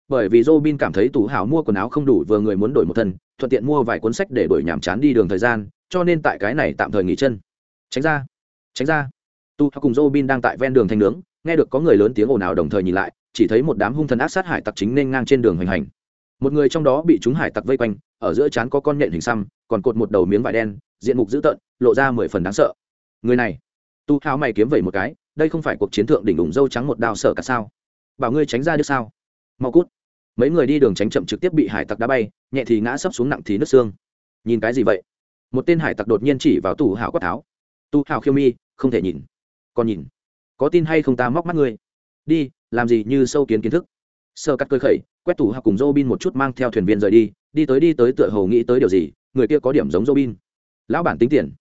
bởi vì Robin cảm thấy tủ hảo mua quần áo không đủ vừa người muốn đổi một thân, thuận tiện mua vài cuốn sách để đổi nhảm chán đi đường thời gian, cho nên tại cái này tạm thời nghỉ chân. Tránh ra, tránh ra. Tu cùng Robin đang tại ven đường thanh nướng, nghe được có người lớn tiếng ồn ào đồng thời nhìn lại, chỉ thấy một đám hung thần ác sát hải tặc chính nên ngang trên đường hành hành. Một người trong đó bị chúng hải tặc vây quanh, ở giữa trán có con nhện hình xăm, còn cột một đầu miếng vải đen, diện mục dữ tợn, lộ ra mười phần đáng sợ. Người này, tu hào mày kiếm vẩy một cái đây không phải cuộc chiến thượng đỉnh ủng dâu trắng một đao sợ cả sao bảo ngươi tránh ra được sao mau cút mấy người đi đường tránh chậm trực tiếp bị hải tặc đá bay, nhẹ thì ngã sấp xuống nặng thì nứt xương. Nhìn cái gì vậy? Một tên hải tặc đột nhiên chỉ vào tù hào quát tháo. Tu hào khiêu mi, không thể nhìn. Còn nhìn. Có tin hay không ta móc mắt ngươi? Đi, làm gì như sâu kiến kiến thức. Sơ cắt cơ khẩy, quét tù hào cùng dô bin một chút mang theo thuyền viên rời đi. Đi tới đi tới tựa hồ nghĩ tới điều gì, người kia có điểm giống dô bin lão bản tính tiền.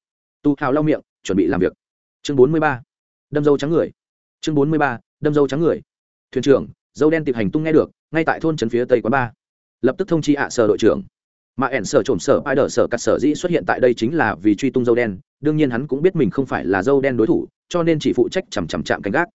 Tu hào lau miệng, chuẩn bị làm việc. Chương bốn mươi ba. Đâm dâu trắng người. Chương bốn mươi ba. Đâm dâu trắng người. Thuyền trưởng, dâu đen tịp hành tung nghe được ngay tại thôn trấn phía tây quán ba lập tức thông chi ạ sở đội trưởng mà ẻn sở trộm sở ai đờ sở cắt sở dĩ xuất hiện tại đây chính là vì truy tung dâu đen đương nhiên hắn cũng biết mình không phải là dâu đen đối thủ cho nên chỉ phụ trách chằm chằm chạm canh gác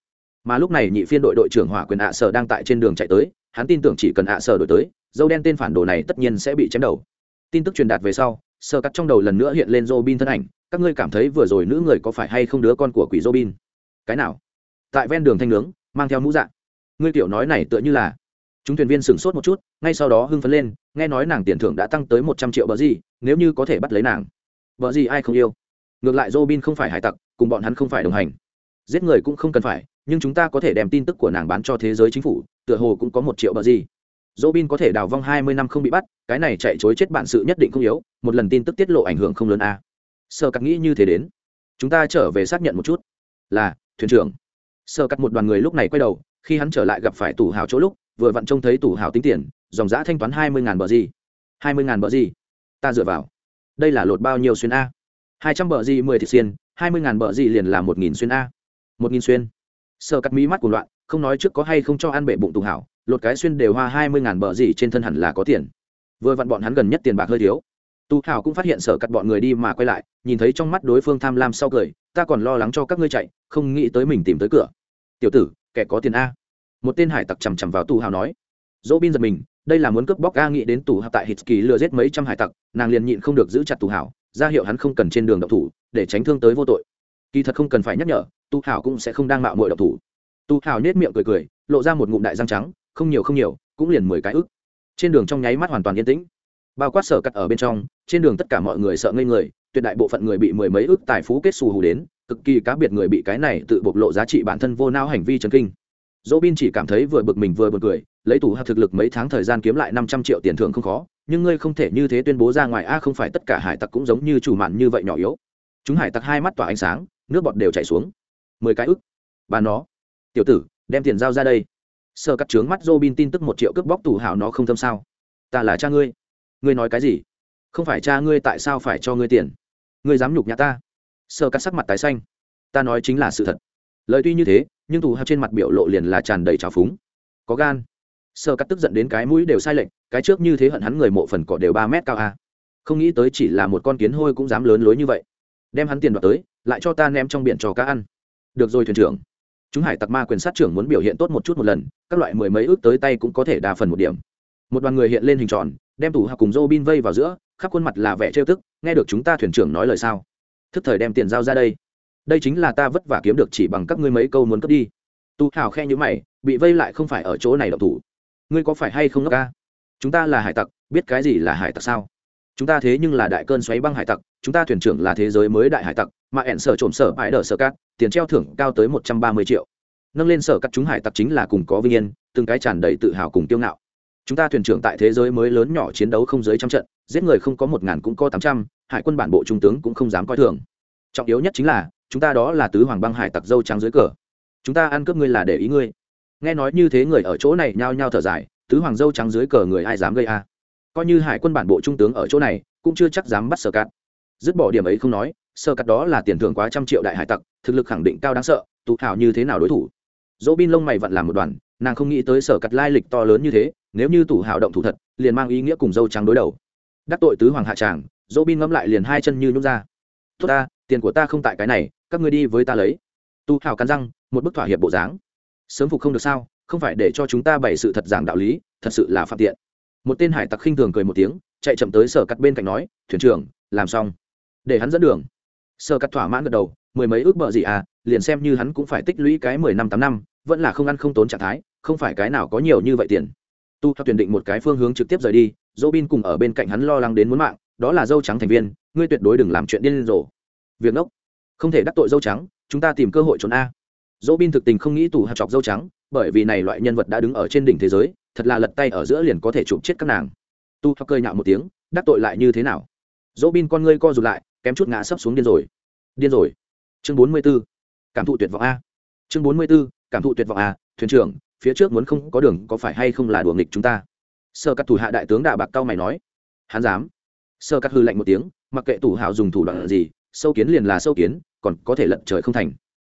mà lúc này nhị phiên đội đội trưởng hỏa quyền ạ sở đang tại trên đường chạy tới hắn tin tưởng chỉ cần ạ sở đổi tới dâu đen tên phản đồ này tất nhiên sẽ bị chém đầu tin tức truyền đạt về sau sở cắt trong đầu lần nữa hiện lên Robin thân ảnh các ngươi cảm thấy vừa rồi nữ người có phải hay không đứa con của quỷ Robin? Cái nào? Tại ven đường thanh nướng, mang theo mũ dạ. Ngươi tiểu nói này tựa như là chúng thuyền viên sửng sốt một chút, ngay sau đó hưng phấn lên, nghe nói nàng tiền thưởng đã tăng tới một trăm triệu bờ gì, nếu như có thể bắt lấy nàng. Bờ gì ai không yêu? Ngược lại Robin không phải hải tặc, cùng bọn hắn không phải đồng hành. Giết người cũng không cần phải, nhưng chúng ta có thể đem tin tức của nàng bán cho thế giới chính phủ, tựa hồ cũng có một triệu bờ gì. Robin có thể đào vong hai mươi năm không bị bắt, cái này chạy chối chết bản sự nhất định không yếu, một lần tin tức tiết lộ ảnh hưởng không lớn a sơ cắt nghĩ như thế đến chúng ta trở về xác nhận một chút là thuyền trưởng sơ cắt một đoàn người lúc này quay đầu khi hắn trở lại gặp phải tủ hào chỗ lúc vừa vặn trông thấy tủ hào tính tiền, dòng giã thanh toán hai mươi ngàn bờ gì? hai mươi ngàn bờ gì? Ta dựa vào. Đây là lột bao nhiêu xuyên a? hai trăm bờ gì mười thịt xiên, hai mươi ngàn bờ gì liền là một nghìn xuyên a. một nghìn xuyên. Sợ cắt mí mắt của loạn, không nói trước có hay không cho ăn bể bụng tủ hào, lột cái xuyên đều hoa hai mươi ngàn bờ gì trên thân hẳn là có tiền. Vừa vặn bọn hắn gần nhất tiền bạc hơi thiếu. Tu hào cũng phát hiện sở cắt bọn người đi mà quay lại, nhìn thấy trong mắt đối phương tham lam sau cười, ta còn lo lắng cho các ngươi chạy, không nghĩ tới mình tìm tới cửa. Tiểu tử, kẻ có tiền a? Một tên hải tặc chằm chằm vào tù hào nói. Dỗ bin giật mình, đây là muốn cướp bóc ga nghĩ đến tù hào tại hít kỳ lừa giết mấy trăm hải tặc, nàng liền nhịn không được giữ chặt tù hào, ra hiệu hắn không cần trên đường độc thủ, để tránh thương tới vô tội. Kỳ thật không cần phải nhắc nhở tu hào cũng sẽ không đang mạo mội độc thủ. Tu hào nhét miệng cười cười, lộ ra một ngụm đại răng trắng, không nhiều không nhiều, cũng liền mười cái ức. Trên đường trong nháy mắt hoàn toàn yên tĩnh. Bao quát sở cắt ở bên trong, trên đường tất cả mọi người sợ ngây người, tuyệt đại bộ phận người bị mười mấy ước tài phú kết xù hù đến, cực kỳ cá biệt người bị cái này tự bộc lộ giá trị bản thân vô nao hành vi chấn kinh dỗ bin chỉ cảm thấy vừa bực mình vừa bực cười, lấy tủ hạt thực lực mấy tháng thời gian kiếm lại năm trăm triệu tiền thưởng không khó, nhưng ngươi không thể như thế tuyên bố ra ngoài, a, không phải tất cả hải tặc cũng giống như chủ mạn như vậy nhỏ yếu. Chúng hải tặc hai mắt tỏa ánh sáng, nước bọt đều chảy xuống. Mười cái ức. Bà nó. Tiểu tử, đem tiền giao ra đây. Sơ cắt trướng mắt Robin tin tức một triệu cướp bóc tủ hảo nó không thâm sao. Ta là cha ngươi. Ngươi nói cái gì? Không phải cha ngươi tại sao phải cho ngươi tiền? Ngươi dám nhục nhã ta? Sơ cắt sắc mặt tái xanh. Ta nói chính là sự thật. Lời tuy như thế nhưng tù hạ trên mặt biểu lộ liền là tràn đầy trào phúng. Có gan. Sơ cắt tức giận đến cái mũi đều sai lệch, cái trước như thế hận hắn người mộ phần cỏ đều ba mét cao a không nghĩ tới chỉ là một con kiến hôi cũng dám lớn lối như vậy. Đem hắn tiền đoạt tới, lại cho ta ném trong biển cho cá ăn. Được rồi thuyền trưởng. Chúng hải tặc ma quyền sát trưởng muốn biểu hiện tốt một chút một lần, các loại mười mấy ước tới tay cũng có thể đa phần một điểm. Một đoàn người hiện lên hình tròn, đem tủ hạ cùng dô bin vây vào giữa, khắp khuôn mặt là vẻ trêu tức, nghe được chúng ta thuyền trưởng nói lời sao? Thức thời đem tiền giao ra đây đây chính là ta vất vả kiếm được chỉ bằng các ngươi mấy câu muốn cướp đi. Tu hào khe như mày, bị vây lại không phải ở chỗ này đậu thủ. Ngươi có phải hay không ngốc ca? Chúng ta là hải tặc, biết cái gì là hải tặc sao? Chúng ta thế nhưng là đại cơn xoáy băng hải tặc, chúng ta thuyền trưởng là thế giới mới đại hải tặc, mà ẹn sở trộm sở bãi đờ sở cát, tiền treo thưởng cao tới một trăm ba mươi triệu. Nâng lên sở cắt chúng hải tặc chính là cùng có vinh yên, từng cái tràn đầy tự hào cùng tiêu ngạo. Chúng ta thuyền trưởng tại thế giới mới lớn nhỏ chiến đấu không dưới trăm trận, giết người không có một ngàn cũng có tám trăm, hải quân bản bộ trung tướng cũng không dám coi thường. Trọng yếu nhất chính là chúng ta đó là tứ hoàng băng hải tặc dâu trắng dưới cờ. Chúng ta ăn cướp ngươi là để ý ngươi. Nghe nói như thế người ở chỗ này nhao nhao thở dài, tứ hoàng dâu trắng dưới cờ người ai dám gây a? Coi như hải quân bản bộ trung tướng ở chỗ này, cũng chưa chắc dám bắt sở cát. Dứt bỏ điểm ấy không nói, sở cát đó là tiền thưởng quá trăm triệu đại hải tặc, thực lực khẳng định cao đáng sợ tụ thảo như thế nào đối thủ? Dỗ bin lông mày vặn làm một đoàn, nàng không nghĩ tới sở cắt lai lịch to lớn như thế, nếu như tủ hào động thủ thật, liền mang ý nghĩa cùng dâu trắng đối đầu. Đắc tội tứ hoàng hạ tràng, dỗ bin ngẫm lại liền hai chân như nhút ra. Tốt ta, tiền của ta không tại cái này các ngươi đi với ta lấy. Tu hào cắn răng, một bức thỏa hiệp bộ dáng. Sớm phục không được sao? Không phải để cho chúng ta bày sự thật giảng đạo lý, thật sự là phạm tiện. Một tên hải tặc khinh thường cười một tiếng, chạy chậm tới sở cắt bên cạnh nói, thuyền trưởng, làm xong. Để hắn dẫn đường. Sở cắt thỏa mãn gật đầu, mười mấy ước bợ gì à liền xem như hắn cũng phải tích lũy cái mười năm tám năm, vẫn là không ăn không tốn trạng thái, không phải cái nào có nhiều như vậy tiền. Tu theo tuyển định một cái phương hướng trực tiếp rời đi dỗ bin cùng ở bên cạnh hắn lo lắng đến muốn mạng, đó là dâu trắng thành viên, ngươi tuyệt đối đừng làm chuyện điên rồ. Việc nốc không thể đắc tội dâu trắng, chúng ta tìm cơ hội trốn a. Dỗ bin thực tình không nghĩ tù hạt chọc dâu trắng, bởi vì này loại nhân vật đã đứng ở trên đỉnh thế giới, thật là lật tay ở giữa liền có thể chụp chết các nàng. Tu hoặc cơi nhạo một tiếng, đắc tội lại như thế nào? Dỗ bin con ngươi co rụt lại, kém chút ngã sấp xuống điên rồi. Điên rồi. Chương bốn mươi b ố cảm thụ tuyệt vọng a. Chương bốn mươi b ố cảm thụ tuyệt vọng a, thuyền trưởng, phía trước muốn không có đường có phải hay không là đùa nghịch chúng ta? Sơ cắt thủ hạ đại tướng đà bạc cao mày nói. Hắn dám. Sơ cắt hư lạnh một tiếng, mặc kệ tủ hạo dùng thủ đoạn gì, sâu kiến liền là sâu kiến còn có thể lận trời không thành.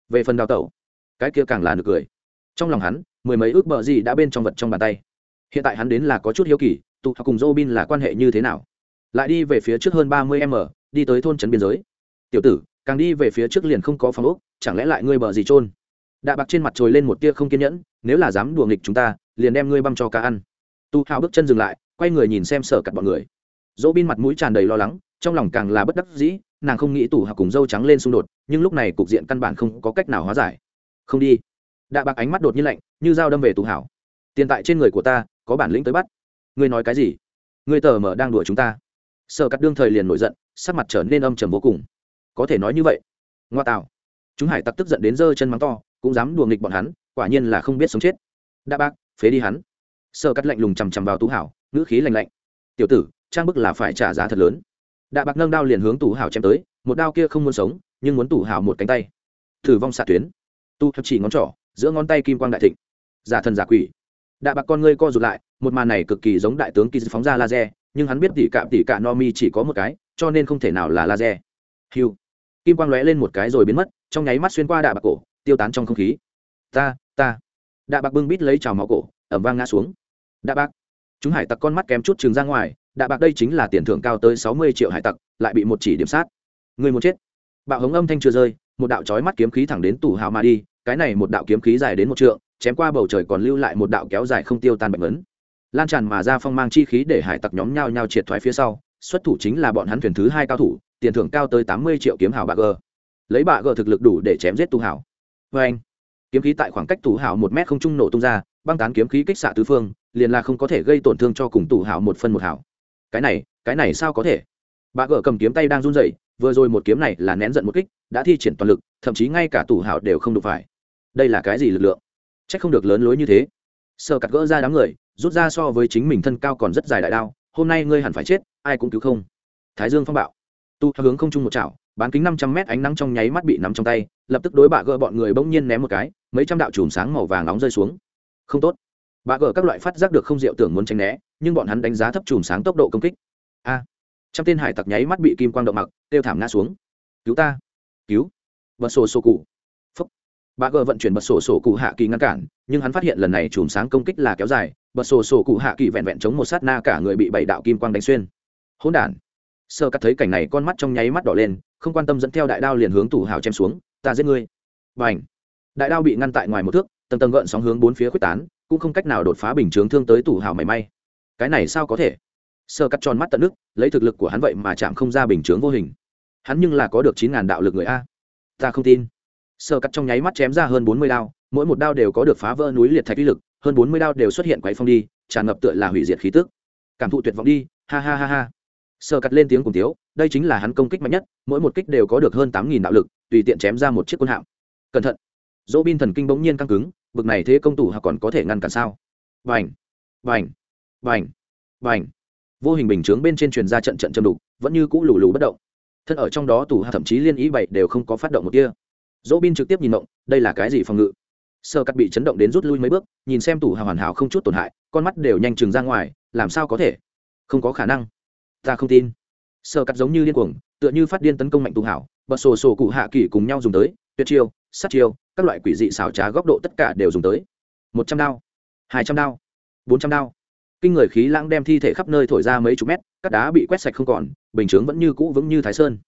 Về phần đào tẩu, cái kia càng là nực cười. Trong lòng hắn, mười mấy ước bờ gì đã bên trong vật trong bàn tay. Hiện tại hắn đến là có chút hiếu kỳ, tụ học cùng Robin là quan hệ như thế nào. Lại đi về phía trước hơn ba mươi m, đi tới thôn trấn biên giới. Tiểu tử, càng đi về phía trước liền không có phòng ốc, chẳng lẽ lại ngươi bờ gì trôn đạ bạc trên mặt trồi lên một tia không kiên nhẫn, nếu là dám đùa nghịch chúng ta, liền đem ngươi băm cho cá ăn. Tu hào bước chân dừng lại, quay người nhìn xem sở cặt bọn người. Dỗ bin mặt mũi tràn đầy lo lắng, trong lòng càng là bất đắc dĩ nàng không nghĩ tủ học cùng dâu trắng lên xung đột, nhưng lúc này cục diện căn bản không có cách nào hóa giải. Không đi. Đạ bạc ánh mắt đột nhiên lạnh, như dao đâm về tù hảo. Tiền tại trên người của ta, có bản lĩnh tới bắt. Ngươi nói cái gì? Ngươi tờ mở đang đùa chúng ta. Sợ cắt đương thời liền nổi giận, sắc mặt trở nên âm trầm vô cùng. Có thể nói như vậy. Ngoa tạo. Chúng hải tặc tức giận đến giơ chân mắng to, cũng dám đùa nghịch bọn hắn, quả nhiên là không biết sống chết. Đạ bạc, phế đi hắn. Sợ cắt lạnh lùng chằm chằm vào tú hảo, ngữ khí lạnh lạnh. Tiểu tử, trang bức là phải trả giá thật lớn đạ bạc nâng đao liền hướng tù hảo chém tới, một đao kia không muốn sống, nhưng muốn tù hảo một cánh tay. Thử vong xạ tuyến. Tu theo chỉ ngón trỏ, giữa ngón tay kim quang đại thịnh. Giả thần giả quỷ. Đạ bạc con ngươi co rụt lại, một màn này cực kỳ giống đại tướng kỳ phóng ra laser, nhưng hắn biết tỉ cạm tỉ cạ no mi chỉ có một cái, cho nên không thể nào là laser. Hiu kim quang lóe lên một cái rồi biến mất, trong nháy mắt xuyên qua đạ bạc cổ, tiêu tán trong không khí. Ta ta. Đạ bạc bưng bít lấy trào máu cổ, ẩm vang ngã xuống. Đạ bạc chúng hải tặc con mắt kém chút chừng ra ngoài đạ bạc đây chính là tiền thưởng cao tới sáu mươi triệu hải tặc, lại bị một chỉ điểm sát. Người một chết. Bạo hống âm thanh chưa rơi, một đạo chói mắt kiếm khí thẳng đến tủ hào mà đi, cái này một đạo kiếm khí dài đến một trượng, chém qua bầu trời còn lưu lại một đạo kéo dài không tiêu tan bạch vấn lan tràn mà ra phong mang chi khí để hải tặc nhóm nhau nhau triệt thoái phía sau, xuất thủ chính là bọn hắn thuyền thứ hai cao thủ, tiền thưởng cao tới tám mươi triệu kiếm hào bạc g lấy bạc g thực lực đủ để chém giết tu hào. Vê anh kiếm khí tại khoảng cách tù hào một mét không trung nổ tung ra, băng tán kiếm khí kích xạ tứ phương liền là không có thể gây tổn thương cho cùng tù hảo một phân một hảo. cái này cái này sao có thể? Bà gỡ cầm kiếm tay đang run rẩy, vừa rồi một kiếm này là nén giận một kích, đã thi triển toàn lực, thậm chí ngay cả tù hảo đều không đụng phải. Đây là cái gì lực lượng? C h ắ c không được lớn lối như thế. Sợ cặt gỡ ra đám người, rút ra so với chính mình thân cao còn rất dài đại đao, hôm nay ngươi hẳn phải chết, ai cũng cứu không. Thái dương phong bạo. Tu hướng không chung một chảo, bán kính năm trăm mét ánh nắng trong nháy mắt bị nắm trong tay, lập tức đối bạ gỡ bọn người bỗng nhiên ném một cái, mấy trăm đạo chùm sáng màu vàng nóng rơi xuống. Không tốt bà gờ các loại phát giác được không diệu tưởng muốn tránh né, nhưng bọn hắn đánh giá thấp chùm sáng tốc độ công kích. A. Trăm tên hải tặc nháy mắt bị kim quang động mặc tiêu thảm ngã xuống. Cứu ta. Cứu. Bật sổ sổ cụ. Phúc. Bà gờ vận chuyển bật sổ sổ cụ hạ kỳ ngăn cản, nhưng hắn phát hiện lần này chùm sáng công kích là kéo dài, bật sổ sổ cụ hạ kỳ vẹn vẹn chống một sát na cả người bị bảy đạo kim quang đánh xuyên. Hỗn đản. Sơ cắt thấy cảnh này con mắt trong nháy mắt đỏ lên, không quan tâm dẫn theo đại đao liền hướng tủ hào chém xuống, ta giết ngươi. Và ảnh đại đao bị ngăn tại ngoài một thước, tầng tầng gợn sóng hướng bốn phía quyết tán cũng không cách nào đột phá bình chướng thương tới tủ hào mảy may. Cái này sao có thể? Sơ cắt tròn mắt tận nước, lấy thực lực của hắn vậy mà chạm không ra bình chướng vô hình. Hắn nhưng là có được chín ngàn đạo lực người a. Ta không tin. Sơ cắt trong nháy mắt chém ra hơn bốn mươi đao, mỗi một đao đều có được phá vỡ núi liệt thạch uy lực, hơn bốn mươi đao đều xuất hiện quáy phong đi, tràn ngập tựa là hủy diệt khí tức. Cảm thụ tuyệt vọng đi, ha ha ha ha. Sơ cắt lên tiếng cùng tiếu, đây chính là hắn công kích mạnh nhất, mỗi một kích đều có được hơn tám nghìn đạo lực, tùy tiện chém ra một chiếc quân hạm. Cẩn thận. Dỗ bin thần kinh bỗng nhiên căng cứng bực này thế công tủ hạ còn có thể ngăn cản sao? Vành vành vành vành vô hình bình chướng bên trên truyền ra trận trận châm đục, vẫn như cũ lù lù bất động. Thân ở trong đó tủ hạ thậm chí liên ý bảy đều không có phát động một kia dỗ bin trực tiếp nhìn động đây là cái gì phòng ngự? Sơ cắt bị chấn động đến rút lui mấy bước, nhìn xem tủ hạ hoàn hảo không chút tổn hại, con mắt đều nhanh chừng ra ngoài, làm sao có thể? Không có khả năng. Ta không tin. Sơ cắt giống như điên cuồng, tựa như phát điên tấn công mạnh tù hảo, bật sổ sổ cụ hạ kỳ cùng nhau dùng tới, tuyệt chiêu, sát chiêu các loại quỷ dị xảo trá góc độ tất cả đều dùng tới. Một trăm đao, hai trăm đao, bốn trăm đao. Kinh người khí lãng đem thi thể khắp nơi thổi ra mấy chục mét các đá bị quét sạch không còn, bình chướng vẫn như cũ vững như thái sơn.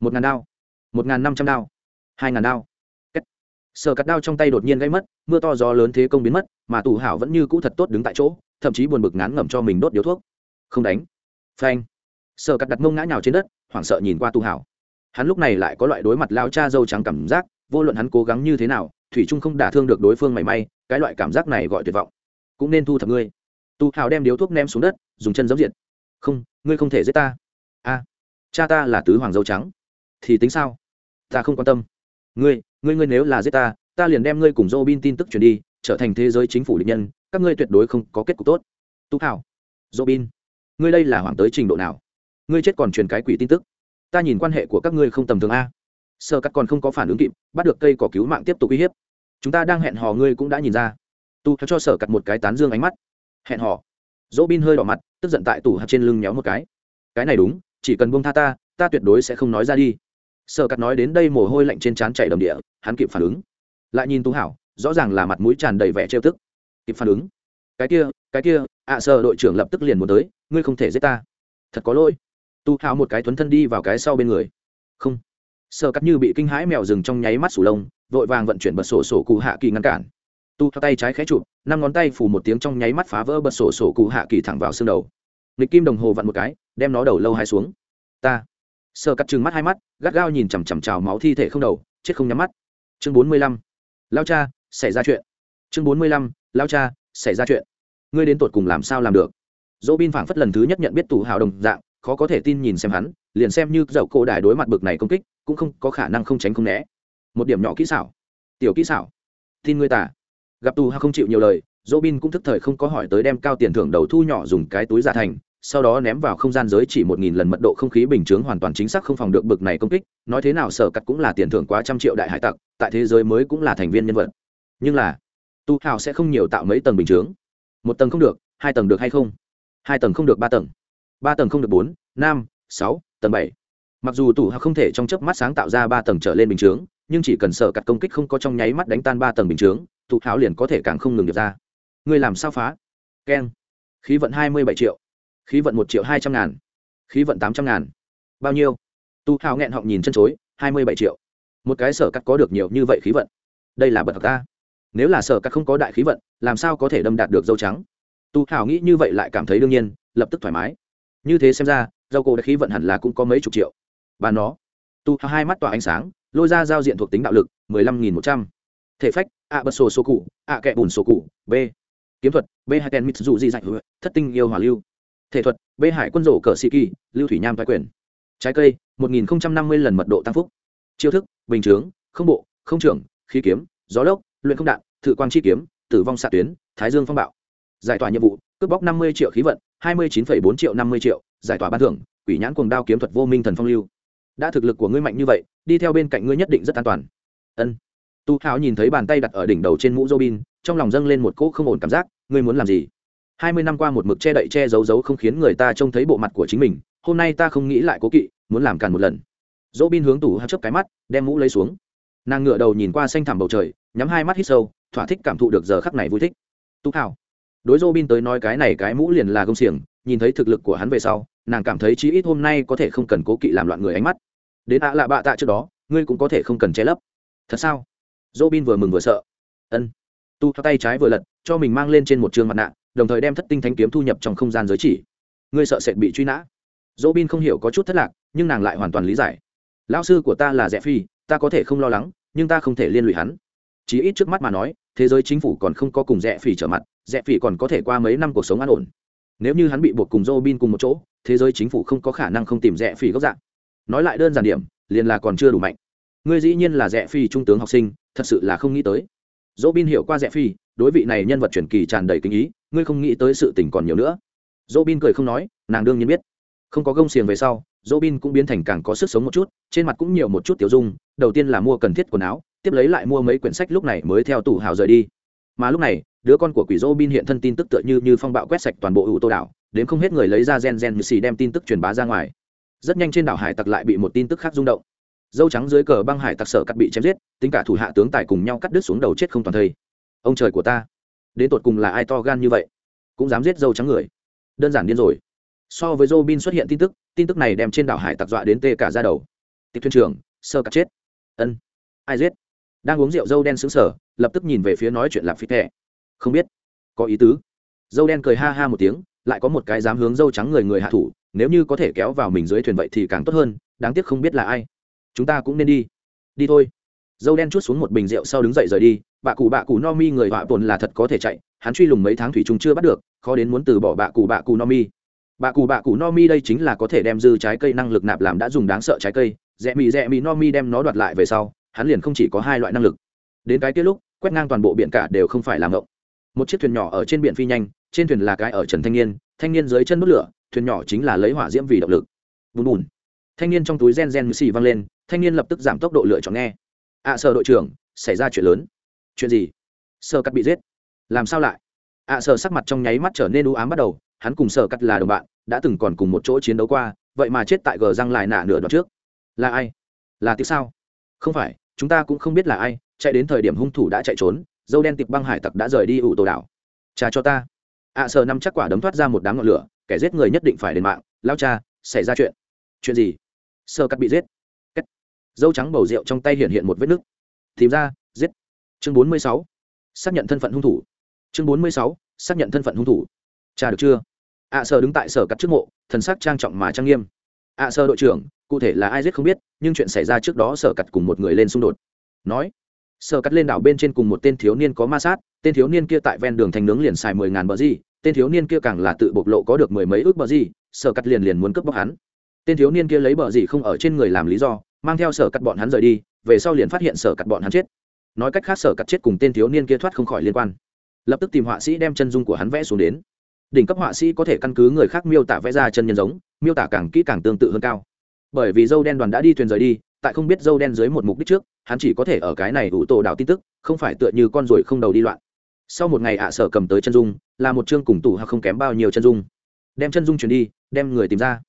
Một ngàn đao, một ngàn năm trăm đao, hai ngàn đao. Sờ cắt đao trong tay đột nhiên gây mất, mưa to gió lớn thế công biến mất, mà tù hảo vẫn như cũ thật tốt đứng tại chỗ, thậm chí buồn bực ngán ngẩm cho mình đốt điếu thuốc. Không đánh. Phanh. Sờ cắt đặt mông ngã nhào trên đất, hoảng sợ nhìn qua tù hảo. Hắn lúc này lại có loại đối mặt lao cha dâu trắng cảm giác vô luận hắn cố gắng như thế nào, thủy trung không đả thương được đối phương mảy may, cái loại cảm giác này gọi tuyệt vọng. Cũng nên thu thập ngươi. Tu hào đem điếu thuốc ném xuống đất, dùng chân giấm diện không, ngươi không thể giết ta. A, cha ta là tứ hoàng dâu trắng. Thì tính sao? Ta không quan tâm. Ngươi ngươi ngươi nếu là giết ta ta liền đem ngươi cùng dô bin tin tức truyền đi, trở thành thế giới chính phủ định nhân, các ngươi tuyệt đối không có kết cục tốt. Tu hào dô bin ngươi đây là hoảng tới trình độ nào? Ngươi chết còn truyền cái quỷ tin tức. Ta nhìn quan hệ của các ngươi không tầm thường a sơ cắt còn không có phản ứng kịp bắt được cây cỏ cứu mạng tiếp tục uy hiếp. Chúng ta đang hẹn hò ngươi cũng đã nhìn ra. Tu cho sở cắt một cái tán dương ánh mắt. Hẹn hò. Dỗ bin hơi đỏ mặt tức giận tại tủ hạt trên lưng nhéo một cái. Cái này đúng chỉ cần buông tha ta ta tuyệt đối sẽ không nói ra đi. Sở cắt nói đến đây mồ hôi lạnh trên trán chảy đầm địa hắn kịp phản ứng. Lại nhìn tu hảo rõ ràng là mặt mũi tràn đầy vẻ trêu tức. Kịp phản ứng. Cái kia cái kia ạ à, sở đội trưởng lập tức liền muốn tới ngươi không thể giết ta. Thật có lỗi. Tu hảo một cái thuấn thân đi vào cái sau bên người. Không sơ cắt như bị kinh hãi mèo rừng trong nháy mắt sủ lông, vội vàng vận chuyển bật sổ sổ cụ hạ kỳ ngăn cản. Tu theo tay trái khé chụp, năm ngón tay phủ một tiếng trong nháy mắt phá vỡ bật sổ sổ cụ hạ kỳ thẳng vào xương đầu. Nghịch kim đồng hồ vặn một cái, đem nó đầu lâu hai xuống. Ta. Sơ cắt trừng mắt hai mắt, gắt gao nhìn chằm chằm trào máu thi thể không đầu, chết không nhắm mắt. Chương bốn mươi lăm. Lao cha, xảy ra chuyện. Chương bốn mươi lăm. Lao cha, xảy ra chuyện. Ngươi đến tột cùng làm sao làm được? Dỗ bin phảng phất lần thứ nhất nhận biết tù hào đồng dạng khó có thể tin nhìn xem hắn, liền xem như dậu cổ đài đối mặt bực này công kích, cũng không có khả năng không tránh không né. Một điểm nhỏ kỹ xảo. Tiểu kỹ xảo. Tin ngươi ta. Gặp tù hạ không chịu nhiều lời dỗ bin cũng thức thời không có hỏi tới đem cao tiền thưởng đầu thu nhỏ dùng cái túi giả thành, sau đó ném vào không gian giới chỉ một nghìn lần mật độ không khí bình chướng hoàn toàn chính xác không phòng được bực này công kích, nói thế nào sở cắt cũng là tiền thưởng quá trăm triệu đại hải tặc, tại thế giới mới cũng là thành viên nhân vật. Nhưng là tu hào sẽ không nhiều tạo mấy tầng bình chướng. Một tầng không được, hai tầng được hay không? Hai tầng không được, ba tầng ba tầng không được bốn, năm, sáu, tầng bảy. Mặc dù tủ hạc không thể trong chớp mắt sáng tạo ra ba tầng trở lên bình chướng, nhưng chỉ cần sở cắt công kích không có trong nháy mắt đánh tan ba tầng bình chướng tụ hảo liền có thể càng không ngừng được ra. Người làm sao phá? Keng. Khí vận hai mươi bảy triệu. Khí vận một triệu hai trăm ngàn. Khí vận tám trăm ngàn. Bao nhiêu? Tu hào nghẹn họng nhìn chân chối, hai mươi bảy triệu. Một cái sở cắt có được nhiều như vậy khí vận? Đây là bật ta nếu là sở cắt không có đại khí vận, làm sao có thể đâm đạt được dâu trắng? Tu hào nghĩ như vậy lại cảm thấy đương nhiên, lập tức thoải mái như thế xem ra dầu cổ đại khí vận hẳn là cũng có mấy chục triệu. Và nó, tu hai mắt tỏa ánh sáng, lôi ra giao diện thuộc tính đạo lực, mười lăm nghìn một trăm. Thể phách a bật sổ số cụ a kẹ bùn sổ cụ, b. Kiếm thuật, b hai ten mít dụ di dạy thất tinh yêu hòa lưu. Thể thuật, b hải quân rổ cờ sĩ kỳ, lưu thủy nham thái quyền. Trái cây, một nghìn năm mươi lần mật độ tăng phúc. Chiêu thức, bình chướng, không bộ, không trưởng, khí kiếm, gió lốc, luyện không đạn thự quang chi kiếm, tử vong xạ tuyến, thái dương phong bạo. Giải tỏa nhiệm vụ, cướp bóc năm mươi triệu khí vận hai mươi chín bốn triệu năm mươi triệu, giải tỏa ban thưởng, quỷ nhãn cuồng đao kiếm thuật vô minh thần phong lưu. Đã thực lực của ngươi mạnh như vậy, đi theo bên cạnh ngươi nhất định rất an toàn. Ân. Tu hào nhìn thấy bàn tay đặt ở đỉnh đầu trên mũ robin, trong lòng dâng lên một cỗ không ổn cảm giác, ngươi muốn làm gì? Hai mươi năm qua một mực che đậy che giấu giấu không khiến người ta trông thấy bộ mặt của chính mình, hôm nay ta không nghĩ lại cố kỵ, muốn làm càn một lần. Dỗ bin hướng tủ hao chấp cái mắt, đem mũ lấy xuống. Nàng ngựa đầu nhìn qua xanh thẳm bầu trời, nhắm hai mắt hít sâu, thỏa thích cảm thụ được giờ khắc này vui thích. Tu hào đối Robin tới nói cái này cái mũ liền là công xiềng, nhìn thấy thực lực của hắn về sau, nàng cảm thấy chí ít hôm nay có thể không cần cố kỵ làm loạn người ánh mắt. Đến ạ lạ bạ tạ trước đó, ngươi cũng có thể không cần che lấp. Thật sao? Robin vừa mừng vừa sợ. Ân. Tu theo tay trái vừa lật, cho mình mang lên trên một trường mặt nạ, đồng thời đem thất tinh thanh kiếm thu nhập trong không gian giới chỉ. Ngươi sợ sệt bị truy nã. Robin không hiểu có chút thất lạc, nhưng nàng lại hoàn toàn lý giải. Lão sư của ta là rẽ phi, ta có thể không lo lắng, nhưng ta không thể liên lụy hắn. Chí ít trước mắt mà nói thế giới chính phủ còn không có cùng rẽ phỉ trở mặt, rẽ phỉ còn có thể qua mấy năm cuộc sống an ổn. Nếu như hắn bị buộc cùng Robin cùng một chỗ, thế giới chính phủ không có khả năng không tìm rẽ phỉ gốc dạng. Nói lại đơn giản điểm, liền là còn chưa đủ mạnh. Ngươi dĩ nhiên là rẽ phi trung tướng học sinh, thật sự là không nghĩ tới. Dỗ bin hiểu qua rẽ phi đối vị này nhân vật truyền kỳ tràn đầy kinh ý, ngươi không nghĩ tới sự tình còn nhiều nữa. Dỗ bin cười không nói, nàng đương nhiên biết. Không có gông xiềng về sau dỗ bin cũng biến thành càng có sức sống một chút, trên mặt cũng nhiều một chút tiểu dung, đầu tiên là mua cần thiết quần áo, tiếp lấy lại mua mấy quyển sách lúc này mới theo tủ hào rời đi. Mà lúc này, đứa con của quỷ dỗ bin hiện thân tin tức tựa như như phong bạo quét sạch toàn bộ ủ tô đảo, đến không hết người lấy ra gen gen như xì đem tin tức truyền bá ra ngoài. Rất nhanh trên đảo hải tặc lại bị một tin tức khác rung động. Dâu trắng dưới cờ băng hải tặc sở cắt bị chém giết, tính cả thủ hạ tướng tài cùng nhau cắt đứt xuống đầu chết không toàn thây. Ông trời của ta, đến tột cùng là ai to gan như vậy? Cũng dám giết dâu trắng người. Đơn giản điên rồi so với Robin xuất hiện tin tức tin tức này đem trên đảo hải tặc dọa đến tê cả ra đầu. Tịch thuyền trưởng, sơ cắt chết. Ân. Ai giết? Đang uống rượu dâu đen xứng sở lập tức nhìn về phía nói chuyện lạp phí thẻ. Không biết. Có ý tứ. Dâu đen cười ha ha một tiếng, lại có một cái dám hướng dâu trắng người người hạ thủ, nếu như có thể kéo vào mình dưới thuyền vậy thì càng tốt hơn, đáng tiếc không biết là ai. Chúng ta cũng nên đi. Đi thôi. Dâu đen chút xuống một bình rượu sau đứng dậy rời đi bạ cụ bạ cụ no mi người họa bồn là thật có thể chạy, hắn truy lùng mấy tháng thủy chung chưa bắt được, khó đến muốn từ bỏ bạ cụ bạ cụ no mi bà cụ bà cụ no mi đây chính là có thể đem dư trái cây năng lực nạp làm đã dùng đáng sợ trái cây. Rẽ mì rẽ mì no mi đem nó đoạt lại về sau hắn liền không chỉ có hai loại năng lực. Đến cái kết lúc quét ngang toàn bộ biển cả đều không phải làm ngộng. Một chiếc thuyền nhỏ ở trên biển phi nhanh trên thuyền là cái ở trần thanh niên thanh niên dưới chân đốt lửa thuyền nhỏ chính là lấy hỏa diễm vì động lực. Bùn bùn. Thanh niên trong túi gen gen xì văng lên thanh niên lập tức giảm tốc độ lựa chọn nghe. Ạ à, sở đội trưởng xảy ra chuyện lớn. Chuyện gì? Sơ cắt bị giết. Làm sao lại? Ạ à, sở sắc mặt trong nháy mắt trở nên u ám bắt đầu hắn cùng sở cắt là đồng bạn đã từng còn cùng một chỗ chiến đấu qua vậy mà chết tại gờ răng lại nạ nửa đoạn trước. Là ai? Là tiếc sao? Không phải chúng ta cũng không biết là ai chạy đến thời điểm hung thủ đã chạy trốn dâu đen tịp băng hải tặc đã rời đi ủ tổ đảo. Cha cho ta. Ạ à, năm chắc quả đấm thoát ra một đám ngọn lửa kẻ giết người nhất định phải đền mạng. Lao cha xảy ra chuyện. Chuyện gì? Sơ cắt bị giết. Kết. dâu trắng bầu rượu trong tay hiện hiện một vết nứt. Tìm ra giết. Chương bốn mươi sáu. Xác nhận thân phận hung thủ. Chương bốn mươi sáu. Xác nhận thân phận hung thủ. Cha được chưa? Ạ à, sở đứng tại sở cắt trước mộ thần sắc trang trọng mà trang nghiêm. ạ à, sở đội trưởng cụ thể là ai giết không biết nhưng chuyện xảy ra trước đó sở cắt cùng một người lên xung đột. Nói sở cắt lên đảo bên trên cùng một tên thiếu niên có ma sát tên thiếu niên kia tại ven đường thành nướng liền xài mười ngàn bờ gì tên thiếu niên kia càng là tự bộc lộ có được mười mấy ước bờ gì sở cắt liền liền muốn cướp bóc hắn. Tên thiếu niên kia lấy bờ gì không ở trên người làm lý do mang theo sở cắt bọn hắn rời đi về sau liền phát hiện sở cắt bọn hắn chết. Nói cách khác sở cắt chết cùng tên thiếu niên kia thoát không khỏi liên quan. Lập tức tìm họa sĩ đem chân dung của hắn vẽ xuống đến đỉnh cấp họa sĩ có thể căn cứ người khác miêu tả vẽ ra chân nhân giống, miêu tả càng kỹ càng tương tự hơn cao. Bởi vì dâu đen đoàn đã đi thuyền rời đi, tại không biết dâu đen dưới một mục đích trước, hắn chỉ có thể ở cái này ủ tổ đảo tin tức, không phải tựa như con ruồi không đầu đi loạn. Sau một ngày ạ sở cầm tới chân dung, là một chương cùng tủ hoặc không kém bao nhiêu chân dung. Đem chân dung chuyển đi, đem người tìm ra.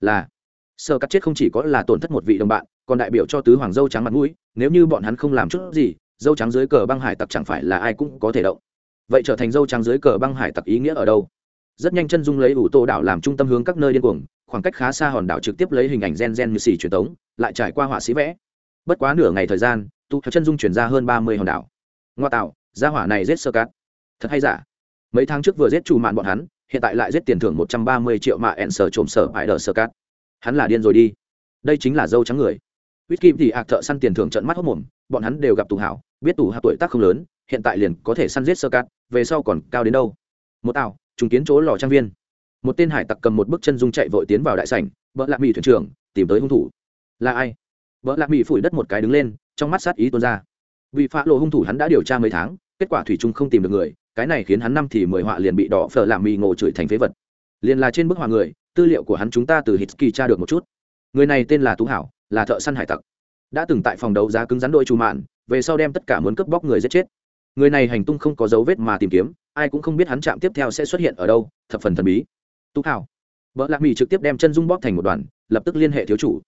Là, sở cắt chết không chỉ có là tổn thất một vị đồng bạn, còn đại biểu cho tứ hoàng dâu trắng mặt mũi, nếu như bọn hắn không làm chút gì, dâu trắng dưới cờ băng hải tặc chẳng phải là ai cũng có thể động. Vậy trở thành dâu trắng dưới cờ băng hải tặc ý nghĩa ở đâu? Rất nhanh chân dung lấy ủ tô đảo làm trung tâm hướng các nơi điên cuồng, khoảng cách khá xa hòn đảo trực tiếp lấy hình ảnh gen gen như xì truyền tống lại trải qua họa sĩ vẽ. Bất quá nửa ngày thời gian tụ chân dung chuyển ra hơn ba mươi hòn đảo. Ngoa tạo, gia hỏa này giết sơ cát. Thật hay giả? Mấy tháng trước vừa giết trù mạn bọn hắn, hiện tại lại giết tiền thưởng một trăm ba mươi triệu mạ ẹn sở trộm sở ải đờ sơ cát. Hắn là điên rồi đi. Đây chính là dâu trắng người. Wít kim thì ạc thợ săn tiền thưởng trận mắt hốc mồm, bọn hắn đều gặp tù hảo, biết tù hảo tuổi tác không lớn, hiện tại liền có thể săn giết sơ cát, về sau còn cao đến đâu? Một tàu trùng kiến chỗ lò trang viên. Một tên hải tặc cầm một bức chân dung chạy vội tiến vào đại sảnh, vợ lạc mỹ thuyền trưởng, tìm tới hung thủ. Là ai? Vợ lạc mỹ phủi đất một cái đứng lên, trong mắt sát ý tuôn ra. Vì phá lộ hung thủ hắn đã điều tra mấy tháng, kết quả thủy trung không tìm được người, cái này khiến hắn năm thì mười họa liền bị đỏ phở làm mì ngộ chửi thành phế vật. Liền là trên bức họa người, tư liệu của hắn chúng ta từ hitsky tra được một chút. Người này tên là tú hảo, là thợ săn hải tặc. Đã từng tại phòng đấu giá cứng rắn đội trù mạn, về sau đem tất cả muốn cướp bóc người giết chết người này hành tung không có dấu vết mà tìm kiếm, ai cũng không biết hắn chạm tiếp theo sẽ xuất hiện ở đâu, thập phần thần bí. Tú hảo vợ lạc mỹ trực tiếp đem chân dung bóp thành một đoàn, lập tức liên hệ thiếu chủ.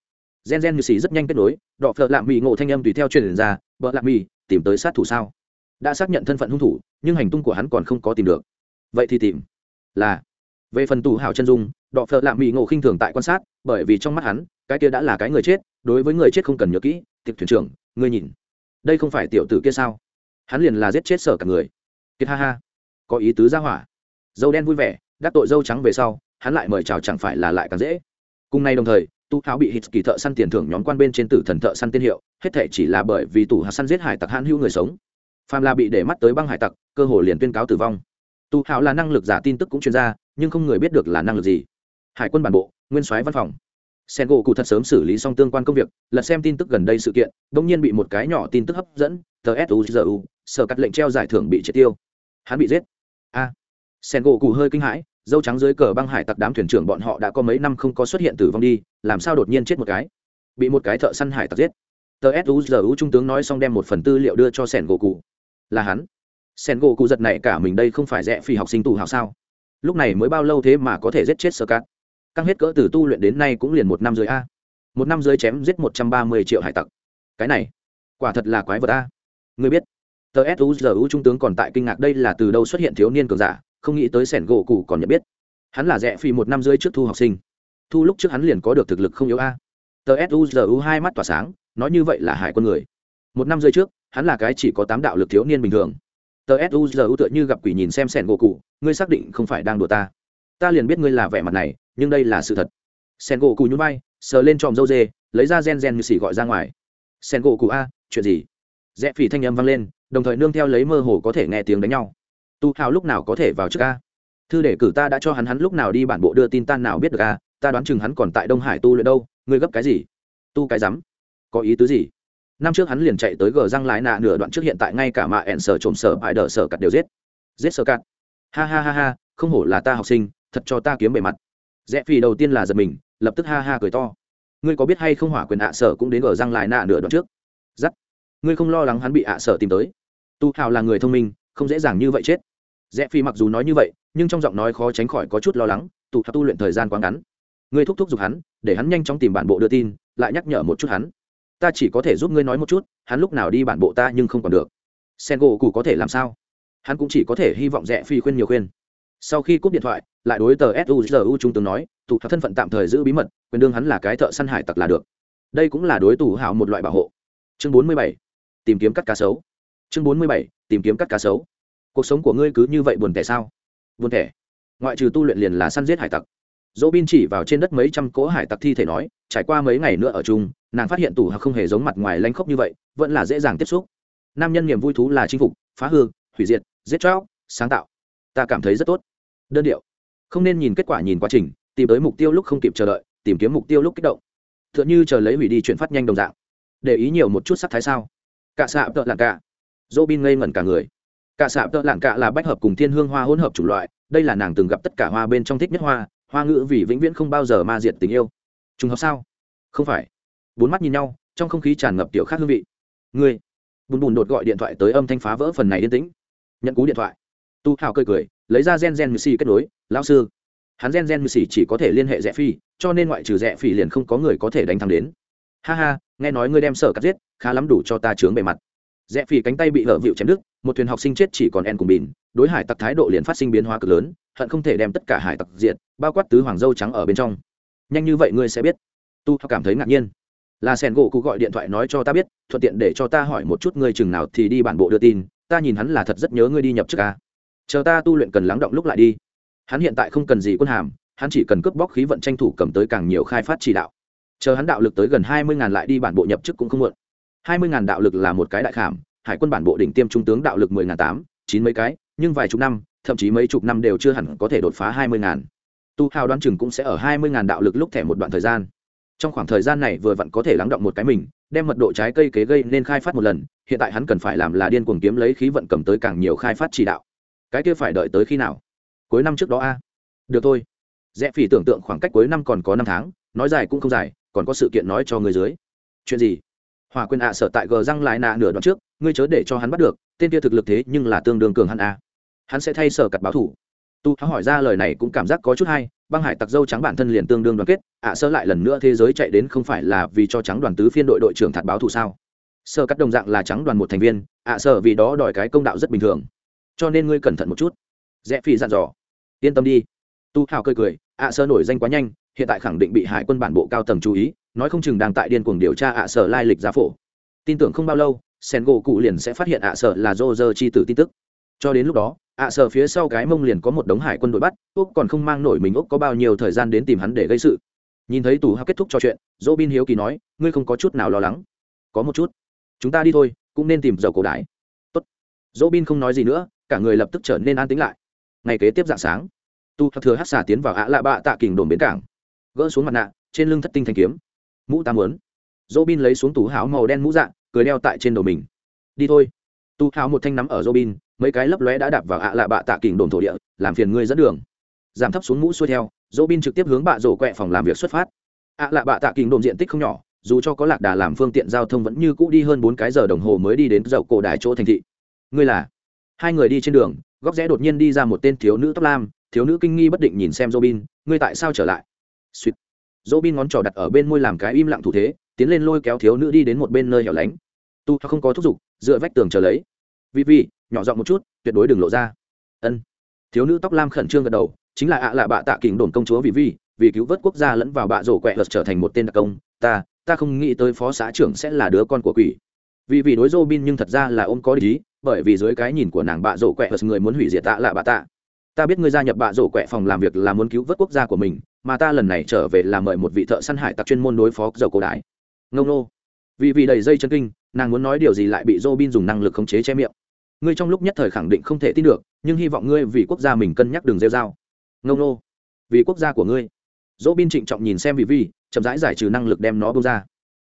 Gen gen như xì rất nhanh kết nối, đọ phợ lạ mỹ ngộ thanh âm tùy theo truyền ra vợ lạc mỹ tìm tới sát thủ sao? Đã xác nhận thân phận hung thủ, nhưng hành tung của hắn còn không có tìm được. Vậy thì tìm. Là. Về phần tù hào chân dung, đọ phợ lạ mỹ ngộ khinh thường tại quan sát, bởi vì trong mắt hắn, cái kia đã là cái người chết, đối với người chết không cần nhớ kỹ tiệc thuyền trưởng, ngươi nhìn. Đây không phải tiểu tử kia sao? Hắn liền là giết chết sở cả người. Kiệt ha ha. Có ý tứ ra hỏa. Dâu đen vui vẻ, đắc tội dâu trắng về sau, hắn lại mời chào chẳng phải là lại càng dễ. Cùng nay đồng thời, tu háo bị hít kỳ thợ săn tiền thưởng nhóm quan bên trên tử thần thợ săn tiên hiệu, hết thể chỉ là bởi vì tù hạ săn giết hải tặc hãn hữu người sống. Phàm là bị để mắt tới băng hải tặc, cơ hồ liền tuyên cáo tử vong. Tu háo là năng lực giả tin tức cũng chuyên gia, nhưng không người biết được là năng lực gì. Hải quân bản bộ, nguyên soái văn phòng sen gỗ cụ thật sớm xử lý xong tương quan công việc, lật xem tin tức gần đây sự kiện đ ỗ n g nhiên bị một cái nhỏ tin tức hấp dẫn tờ suzu sở cắt lệnh treo giải thưởng bị triệt tiêu. Hắn bị giết. A. À. sen gỗ cụ hơi kinh hãi, dâu trắng dưới cờ băng hải tặc đám thuyền trưởng bọn họ đã có mấy năm không có xuất hiện tử vong đi, làm sao đột nhiên chết một cái? Bị một cái thợ săn hải tặc giết. Tờ suzu trung tướng nói xong đem một phần tư liệu đưa cho sen gỗ cụ là hắn. Sen gỗ cụ giật này cả mình đây không phải rẽ phi học sinh tù hào sao? Lúc này mới bao lâu thế mà có thể giết chết sơ cát căng hết cỡ từ tu luyện đến nay cũng liền một năm dưới a. Một năm dưới chém giết một trăm ba mươi triệu hải tặc. Cái này, quả thật là quái vật a. Người biết, tờ suzu trung tướng còn tại kinh ngạc đây là từ đâu xuất hiện thiếu niên cường giả, không nghĩ tới sẻn gỗ cụ còn nhận biết. Hắn là rẽ phi một năm dưới trước thu học sinh. Thu lúc trước hắn liền có được thực lực không yếu a. Tờ suzu hai mắt tỏa sáng, nói như vậy là hải quân người. Một năm dưới trước, hắn là cái chỉ có tám đạo lực thiếu niên bình thường. Tờ suzu tựa như gặp quỷ nhìn xem sẻn gỗ cụ ngươi xác định không phải đang đùa ta. Ta liền biết ngươi là vẻ mặt này nhưng đây là sự thật. Sen gỗ cụ nhún vai, sờ lên tròm dâu dê, lấy ra gen gen như xỉ gọi ra ngoài. Sen gỗ cụ a, chuyện gì? Rẽ phỉ thanh âm vang lên, đồng thời nương theo lấy mơ hồ có thể nghe tiếng đánh nhau. Tu hào lúc nào có thể vào trước a? Thư để cử ta đã cho hắn hắn lúc nào đi bản bộ đưa tin tan nào biết được a? Ta đoán chừng hắn còn tại đông hải tu luyện đâu, ngươi gấp cái gì? Tu cái rắm. Có ý tứ gì? Năm trước hắn liền chạy tới gờ răng lái nạ nửa đoạn trước hiện tại ngay cả mạ ẹn sở trộm sở bại đỡ sở cặt đều giết. Giết sở cặt. Ha ha ha ha, không hổ là ta học sinh, thật cho ta kiếm bề mặt rẽ phi đầu tiên là giật mình, lập tức ha ha cười to. Ngươi có biết hay không hỏa quyền ạ sở cũng đến ở răng lại nạ nửa đoạn trước? Giắt. Ngươi không lo lắng hắn bị ạ sở tìm tới. Tu hào là người thông minh, không dễ dàng như vậy chết. Rẽ phi mặc dù nói như vậy, nhưng trong giọng nói khó tránh khỏi có chút lo lắng, tu tu luyện thời gian quá ngắn. Ngươi thúc thúc giục hắn, để hắn nhanh chóng tìm bản bộ đưa tin, lại nhắc nhở một chút hắn. Ta chỉ có thể giúp ngươi nói một chút, hắn lúc nào đi bản bộ ta nhưng không còn được. Sen gỗ cụ có thể làm sao? Hắn cũng chỉ có thể hy vọng rẽ phi khuyên nhiều khuyên sau khi cúp điện thoại, lại đối tờ suzu trung tướng nói tù thân phận tạm thời giữ bí mật, quyền đương hắn là cái thợ săn hải tặc là được. Đây cũng là đối tù hảo một loại bảo hộ. Chương bốn mươi bảy, tìm kiếm cắt cá sấu. Chương bốn mươi bảy, tìm kiếm cắt cá sấu. Cuộc sống của ngươi cứ như vậy buồn tẻ sao? Buồn tẻ. Ngoại trừ tu luyện liền là săn giết hải tặc. Dỗ bin chỉ vào trên đất mấy trăm cỗ hải tặc thi thể nói, trải qua mấy ngày nữa ở chung, nàng phát hiện tù hạc không hề giống mặt ngoài lanh khốc như vậy, vẫn là dễ dàng tiếp xúc. Nam nhân niềm vui thú là chinh phục, phá hư, hủy diệt, giết chóc, sáng tạo ta cảm thấy rất tốt. Đơn điệu. Không nên nhìn kết quả nhìn quá trình, tìm tới mục tiêu lúc không kịp chờ đợi, tìm kiếm mục tiêu lúc kích động. T h ư ợ n h ư chờ lấy hủy đi chuyển phát nhanh đồng dạng. Để ý nhiều một chút sắc thái sao. Cả xạ tợ lạng cả. dỗ bin ngây ngẩn cả người. Cả xạ tợ lạng cả là bách hợp cùng thiên hương hoa hỗn hợp c loại, đây là nàng từng gặp tất cả hoa bên trong thích nhất hoa hoa ngữ vì vĩnh viễn không bao giờ ma diệt tình yêu. Trùng hợp sao? Không phải. Bốn mắt nhìn nhau, trong không khí tràn ngập tiểu khác hương vị. Người. bùn bùn đột gọi điện thoại tới âm thanh phá vỡ phần này yên tĩnh. Nhận cú điện thoại tu hào cười cười, lấy ra gen gen mười xì kết nối lao sư, hắn gen gen mười xì chỉ có thể liên hệ rẽ phi, cho nên ngoại trừ rẽ phi liền không có người có thể đánh thắng đến. Ha ha, nghe nói ngươi đem sở cắt giết, khá lắm đủ cho ta chướng bề mặt. Rẽ phi cánh tay bị hở vịu chém đứt, một thuyền học sinh chết chỉ còn en cùng bìn đối hải tặc thái độ liền phát sinh biến hóa cực lớn, hận không thể đem tất cả hải tặc diệt, bao quát tứ hoàng dâu trắng ở bên trong. Nhanh như vậy ngươi sẽ biết. Tu cảm thấy ngạc nhiên. Là sẻn gỗ cụ gọi điện thoại nói cho ta biết, thuận tiện để cho ta hỏi một chút ngươi chừng nào thì đi bản bộ đưa tin, ta nhìn hắn là thật rất nhớ ngươi đi nhập trước ca à chờ ta tu luyện cần lắng động lúc lại đi. Hắn hiện tại không cần gì quân hàm, hắn chỉ cần cướp bóc khí vận tranh thủ cầm tới càng nhiều khai phát chỉ đạo. Chờ hắn đạo lực tới gần hai mươi ngàn lại đi bản bộ nhập chức cũng không muộn. hai mươi ngàn đạo lực là một cái đại khảm, hải quân bản bộ đỉnh tiêm trung tướng đạo lực mười ngàn tám, chín mấy cái, nhưng vài chục năm, thậm chí mấy chục năm đều chưa hẳn có thể đột phá hai mươi ngàn. Tu hào đoán chừng cũng sẽ ở hai mươi ngàn đạo lực lúc thẻ một đoạn thời gian. Trong khoảng thời gian này vừa vặn có thể lắng động một cái mình, đem mật độ trái cây kế gây nên khai phát một lần, hiện tại hắn cần phải làm là điên cuồng kiếm lấy khí vận cầm tới càng nhiều khai phát chỉ đạo cái kia phải đợi tới khi nào? Cuối năm trước đó a. Được thôi. Rẽ phỉ tưởng tượng khoảng cách cuối năm còn có năm tháng, nói dài cũng không dài, còn có sự kiện nói cho người dưới. Chuyện gì? Hòa quyền ạ sở tại gờ răng lại nạ nửa đoạn trước, ngươi chớ để cho hắn bắt được, tên kia thực lực thế nhưng là tương đương cường hắn a. Hắn sẽ thay sở cặt báo thủ. Tu hỏi ra lời này cũng cảm giác có chút hay, băng hải tặc dâu trắng bản thân liền tương đương đoàn kết, ạ sơ lại lần nữa thế giới chạy đến không phải là vì cho trắng đoàn tứ phiên đội đội trưởng thạt báo thù sao? Sơ cắt đồng dạng là trắng đoàn một thành viên, ạ sơ vì đó đòi cái công đạo rất bình thường cho nên ngươi cẩn thận một chút. Rẽ phi dặn dò. Yên tâm đi. Tu hào cười cười, ạ sơ nổi danh quá nhanh, hiện tại khẳng định bị hải quân bản bộ cao tầng chú ý, nói không chừng đang tại điên cuồng điều tra ạ sở lai lịch giá phổ. Tin tưởng không bao lâu sen gỗ cụ liền sẽ phát hiện ạ sở là dô dơ chi tử tin tức. Cho đến lúc đó, ạ sở phía sau cái mông liền có một đống hải quân đội bắt úc còn không mang nổi mình úc có bao nhiêu thời gian đến tìm hắn để gây sự. Nhìn thấy tù hào kết thúc trò chuyện dỗ bin hiếu kỳ nói, ngươi không có chút nào lo lắng. Có một chút. Chúng ta đi thôi, cũng nên tìm dầu cổ đái tốt. Dỗ bin không nói gì nữa cả người lập tức trở nên an tĩnh lại. Ngày kế tiếp dạng sáng, tu thừa hát xà tiến vào ạ lạ bạ tạ kình đồn bến cảng. Gỡ xuống mặt nạ, trên lưng thất tinh thanh kiếm. Mũ ta muốn. Dỗ bin lấy xuống tủ háo màu đen mũ dạng, cười đeo tại trên đầu mình. Đi thôi. Tu háo một thanh nắm ở dỗ bin mấy cái lấp lóe đã đạp vào ạ lạ bạ tạ kình đồn thổ địa, làm phiền ngươi dẫn đường. Giảm thấp xuống mũ xuôi theo dỗ bin trực tiếp hướng bạ rổ quẹ phòng làm việc xuất phát. Ạ lạ bạ tạ kình đồn diện tích không nhỏ, dù cho có lạc đà làm phương tiện giao thông vẫn như cũ đi hơn bốn cái giờ đồng hồ mới đi đến dậu cổ đài chỗ thành thị. Ngươi là? Hai người đi trên đường, góc rẽ đột nhiên đi ra một tên thiếu nữ tóc lam, thiếu nữ kinh nghi bất định nhìn xem robin, ngươi tại sao trở lại? Suýt. Robin ngón trỏ đặt ở bên môi làm cái im lặng thủ thế, tiến lên lôi kéo thiếu nữ đi đến một bên nơi hẻo lánh. Tu, không có thúc giục, dựa vách tường chờ lấy. Vì vì nhỏ giọng một chút, tuyệt đối đừng lộ ra. Ân. Thiếu nữ tóc lam khẩn trương gật đầu, chính là ạ lạ bạ tạ kình đồn công chúa vì vì vì cứu vớt quốc gia lẫn vào bạ rổ quẹ lật trở thành một tên đặc công, ta ta không nghĩ tới phó xã trưởng sẽ là đứa con của quỷ vì vì đối robin nhưng thật ra là ôm có lý bởi vì dưới cái nhìn của nàng bạ rổ quẹ lật người muốn hủy diệt tạ là bà tạ. Ta biết ngươi gia nhập bạ rổ quẹ phòng làm việc là muốn cứu vớt quốc gia của mình, mà ta lần này trở về là mời một vị thợ săn hải tặc chuyên môn đối phó dầu cổ đại. Ngông nô. Vì vì đầy dây chân kinh, nàng muốn nói điều gì lại bị robin dùng năng lực khống chế che miệng. Ngươi trong lúc nhất thời khẳng định không thể tin được, nhưng hy vọng ngươi vì quốc gia mình cân nhắc đường rêu dao ngông nô. Vì quốc gia của ngươi. Robin trịnh trọng nhìn xem vì chậm rãi giải trừ năng lực đem nó bung ra.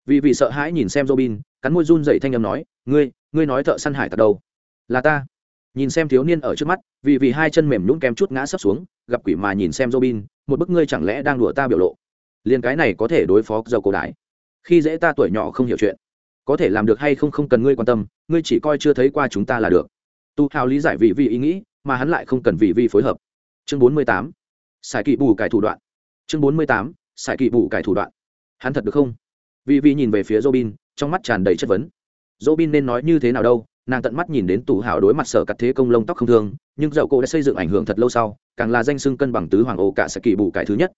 Vì vì sợ hãi nhìn xem robin cắn môi run dậy thanh âm nói, ngươi ngươi nói thợ săn hải tặc đâu? Là ta. Nhìn xem thiếu niên ở trước mắt, vì vì hai chân mềm nhún kem chút ngã sấp xuống, gặp quỷ mà nhìn xem robin, một bức ngươi chẳng lẽ đang đùa ta biểu lộ? Liền cái này có thể đối phó dầu cổ đại. Khi dễ ta tuổi nhỏ không hiểu chuyện, có thể làm được hay không không cần ngươi quan tâm, ngươi chỉ coi chưa thấy qua chúng ta là được. Tu hào lý giải vì vì ý nghĩ, mà hắn lại không cần vì vì phối hợp. Chương bốn mươi tám xài kỵ bù cải thủ đoạn. Chương bốn mươi tám xài kỵ bù cải thủ đoạn. Hắn thật được không? Vì vì nhìn về phía robin trong mắt tràn đầy chất vấn. Dỗ bin nên nói như thế nào đâu, nàng tận mắt nhìn đến tù Hảo đối mặt sở cắt thế công lông tóc không thương, nhưng dậu cô đã xây dựng ảnh hưởng thật lâu sau, càng là danh xưng cân bằng tứ hoàng ổ cả sẽ kỳ bù cải thứ nhất.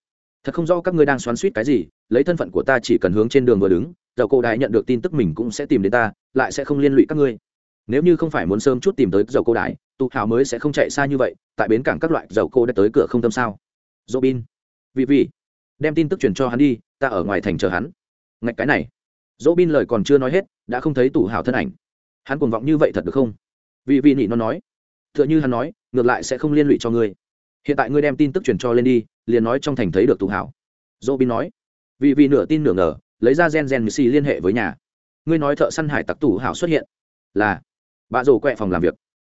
Thật không rõ các ngươi đang xoắn suýt cái gì, lấy thân phận của ta chỉ cần hướng trên đường vừa đứng dậu cô đại nhận được tin tức mình cũng sẽ tìm đến ta, lại sẽ không liên lụy các ngươi. Nếu như không phải muốn sớm chút tìm tới dầu cô đại tụ hào mới sẽ không chạy xa như vậy, tại bến cảng các loại dầu cô đã tới cửa không tâm sao? Dỗ bin vì vì đem tin tức truyền cho hắn đi, ta ở ngoài thành chờ hắn. Ngạch cái này dỗ bin lời còn chưa nói hết, đã không thấy tủ hào thân ảnh. Hắn cuồng vọng như vậy thật được không? Vì vì nị nó nói. T h ư ợ n h ư hắn nói, ngược lại sẽ không liên lụy cho ngươi. Hiện tại ngươi đem tin tức truyền cho lên đi, liền nói trong thành thấy được tù hảo. Dỗ bin nói. Vì vì nửa tin nửa ngờ, lấy ra gen gen missy liên hệ với nhà. Ngươi nói thợ săn hải tặc tù hảo xuất hiện. Là. Bà rổ quẹ phòng làm việc.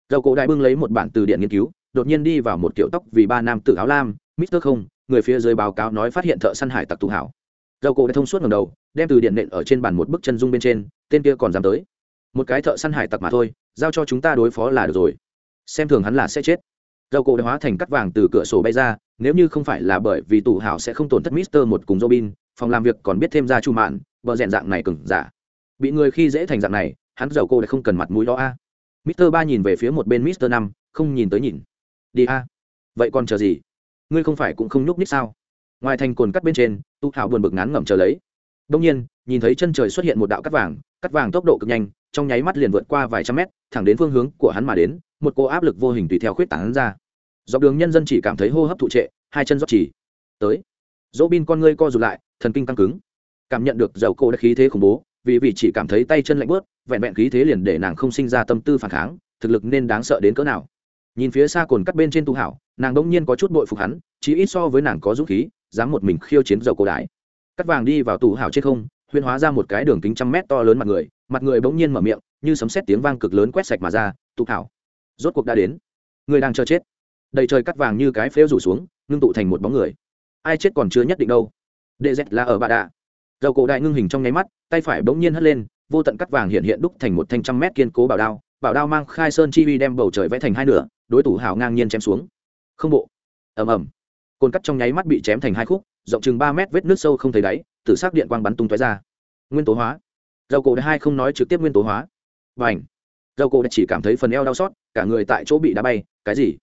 Dầu cổ đại bưng lấy một bản từ điện nghiên cứu, đột nhiên đi vào một kiểu tóc vì ba nam tự áo lam, mister không, người phía dưới báo cáo nói phát hiện thợ săn hải tặc tù hảo dầu cổ đã thông suốt ngầm đầu, đem từ điện nện ở trên bàn một bức chân dung bên trên, tên kia còn dám tới. Một cái thợ săn hải tặc mà thôi, giao cho chúng ta đối phó là được rồi. Xem thường hắn là sẽ chết. Dầu cổ đã hóa thành cắt vàng từ cửa sổ bay ra, nếu như không phải là bởi vì tù hảo sẽ không tổn thất mister một cùng robin, phòng làm việc còn biết thêm ra chu mạn vợ rèn dạng này cừng giả dạ. bị người khi dễ thành dạng này, hắn dầu cô đã không cần mặt mũi đó a. Mister ba nhìn về phía một bên mister năm, không nhìn tới nhìn. Đi a. Vậy còn chờ gì? Ngươi không phải cũng không nhúc ních sao? Ngoài thành cồn cắt bên trên, tu hảo buồn bực ngán ngẩm chờ lấy. Đông nhiên, nhìn thấy chân trời xuất hiện một đạo cắt vàng cắt vàng tốc độ cực nhanh, trong nháy mắt liền vượt qua vài trăm mét, thẳng đến phương hướng của hắn mà đến, một cô áp lực vô hình tùy theo khuyết tảng ra. Dọc đường nhân dân chỉ cảm thấy hô hấp thụ trệ, hai chân dốc chỉ. Tới. Dỗ bin con ngươi co rụt lại, thần kinh căng cứng. Cảm nhận được dầu cô đã khí thế khủng bố, vì vì chỉ cảm thấy tay chân lạnh bớt, vẹn vẹn khí thế liền để nàng không sinh ra tâm tư phản kháng, thực lực nên đáng sợ đến cỡ nào. Nhìn phía xa cồn cắt bên trên tu hảo nàng đông nhiên có chút bội phục hắn chỉ ít so với nàng có dũng khí dám một mình khiêu chiến dầu cổ đại. Cắt vàng đi vào tù hào trên không huyên hóa ra một cái đường kính trăm mét to lớn mặt người mặt người bỗng nhiên mở miệng, như sấm sét tiếng vang cực lớn quét sạch mà ra, tụ thảo rốt cuộc đã đến. Người đang chờ chết. Đầy trời cắt vàng như cái phễu rủ xuống, ngưng tụ thành một bóng người. Ai chết còn chưa nhất định đâu. Đệ dẹt là ở bà đạ. Dầu cổ đại ngưng hình trong nháy mắt, tay phải bỗng nhiên hất lên, vô tận cắt vàng hiện hiện đúc thành một thanh trăm mét kiên cố bảo đao. Bảo đao mang khai sơn chi uy đem bầu trời vẽ thành hai nửa, đối thủ hào ngang nhiên chém xuống. Không bộ. Ầm ầm cồn cắt trong nháy mắt bị chém thành hai khúc, rộng chừng ba mét vết nước sâu không thấy đáy, tử xác điện quang bắn tung tói ra. Nguyên tố hóa. Dầu cổ đại hai không nói trực tiếp nguyên tố hóa. Và ảnh dầu cổ đại chỉ cảm thấy phần eo đau xót, cả người tại chỗ bị đá bay, cái gì?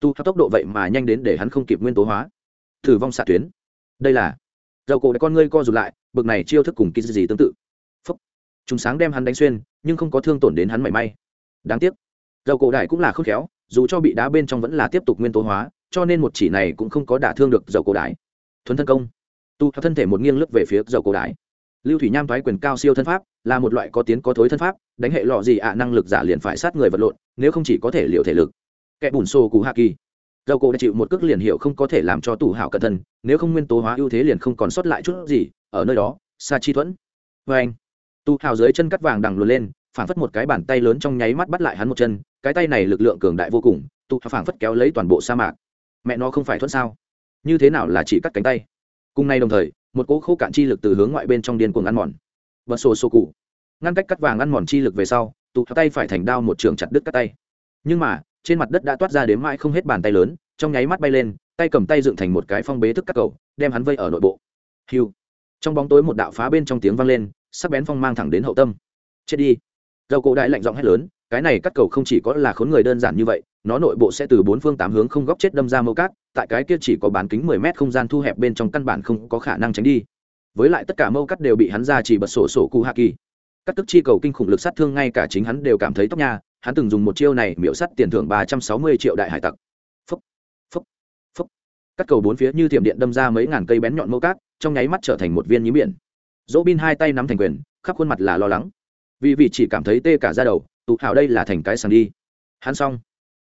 Tu theo tốc độ vậy mà nhanh đến để hắn không kịp nguyên tố hóa. Thử vong xạ tuyến. Đây là. Dầu cổ đại con ngươi co rụt lại, bực này chiêu thức cùng kỳ gì tương tự. Phúc. Chúng sáng đem hắn đánh xuyên, nhưng không có thương tổn đến hắn mảy may. Đáng tiếc. Dầu cổ đại cũng là khôn khéo, dù cho bị đá bên trong vẫn là tiếp tục nguyên tố hóa cho nên một chỉ này cũng không có đả thương được dầu cổ đái. Thuấn thân công. Tu theo thân thể một nghiêng lướt về phía dầu cổ đái. Lưu thủy nham thoái quyền cao siêu thân pháp, là một loại có tiến có thối thân pháp, đánh hệ lọ gì ạ, năng lực giả liền phải sát người vật lộn, nếu không chỉ có thể liệu thể lực. Kẻ bùn xô cú hạ kỳ. Dầu cổ đã chịu một cước liền hiệu không có thể làm cho tủ hảo cẩn thân, nếu không nguyên tố hóa ưu thế liền không còn sót lại chút gì, ở nơi đó, sa chi thuẫn. Vê anh. Tu hào dưới chân cắt vàng đằng luồn lên, phảng phất một cái bàn tay lớn trong nháy mắt bắt lại hắn một chân, cái tay này lực lượng cường đại vô cùng, tu phảng phất kéo lấy toàn bộ sa mạc mẹ nó không phải thuận sao? Như thế nào là chỉ cắt cánh tay? Cùng nay đồng thời, một cỗ khô cạn chi lực từ hướng ngoại bên trong điên cuồng ăn mòn. Và sổ sổ cụ. Ngăn cách cắt vàng ăn mòn chi lực về sau, tụ tay phải thành đao một trường chặt đứt cắt tay. Nhưng mà, trên mặt đất đã toát ra đến mãi không hết bàn tay lớn, trong nháy mắt bay lên, tay cầm tay dựng thành một cái phong bế thức các cầu, đem hắn vây ở nội bộ. Hiu. Trong bóng tối một đạo phá bên trong tiếng vang lên, sắc bén phong mang thẳng đến hậu tâm. Chết đi. Dầu cổ đại lạnh giọng hét lớn, cái này cắt cầu không chỉ có là khốn người đơn giản như vậy nó nội bộ sẽ từ bốn phương tám hướng không góc chết đâm ra mâu cát, tại cái kia chỉ có bán kính mười mét không gian thu hẹp bên trong căn bản không có khả năng tránh đi. Với lại tất cả mâu cắt đều bị hắn ra chỉ bật sổ sổ cụ hạ kỳ. Các tức chi cầu kinh khủng lực sát thương ngay cả chính hắn đều cảm thấy tóc nha, hắn từng dùng một chiêu này miễu sắt tiền thưởng ba trăm sáu mươi triệu đại hải tặc. Phấp phấp phấp các cầu bốn phía như thiểm điện đâm ra mấy ngàn cây bén nhọn mâu cát, trong nháy mắt trở thành một viên nhí biển. Dỗ bin hai tay nắm thành quyền, khắp khuôn mặt là lo lắng. Vì vị chỉ cảm thấy tê cả ra đầu tụ hào đây là thành cái sàng đi. Hắn xong.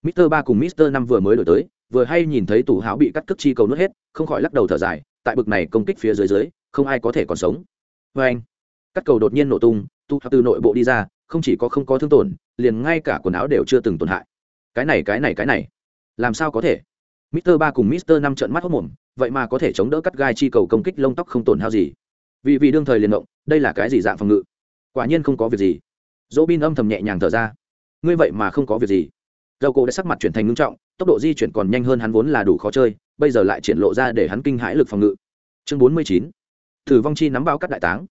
Mister ba cùng Mister năm vừa mới đổi tới, vừa hay nhìn thấy tủ háo bị cắt cước chi cầu nuốt hết, không khỏi lắc đầu thở dài, tại bực này công kích phía dưới dưới, không ai có thể còn sống. Và anh, cắt cầu đột nhiên nổ tung, tu từ nội bộ đi ra, không chỉ có không có thương tổn, liền ngay cả quần áo đều chưa từng tổn hại. Cái này cái này cái này, làm sao có thể? Mister ba cùng Mister năm trợn mắt hốt mồm, vậy mà có thể chống đỡ cắt gai chi cầu công kích lông tóc không tổn hao gì. Vì vì đương thời liền động, đây là cái gì dạng phòng ngự? Quả nhiên không có việc gì. Dỗ Bin âm thầm nhẹ nhàng thở ra. Ngươi vậy mà không có việc gì dầu cổ đã sắc mặt chuyển thành ngưng trọng, tốc độ di chuyển còn nhanh hơn hắn vốn là đủ khó chơi, bây giờ lại triển lộ ra để hắn kinh hãi lực phòng ngự. Chương bốn mươi chín, thử vong chi nắm bao cắt đại táng.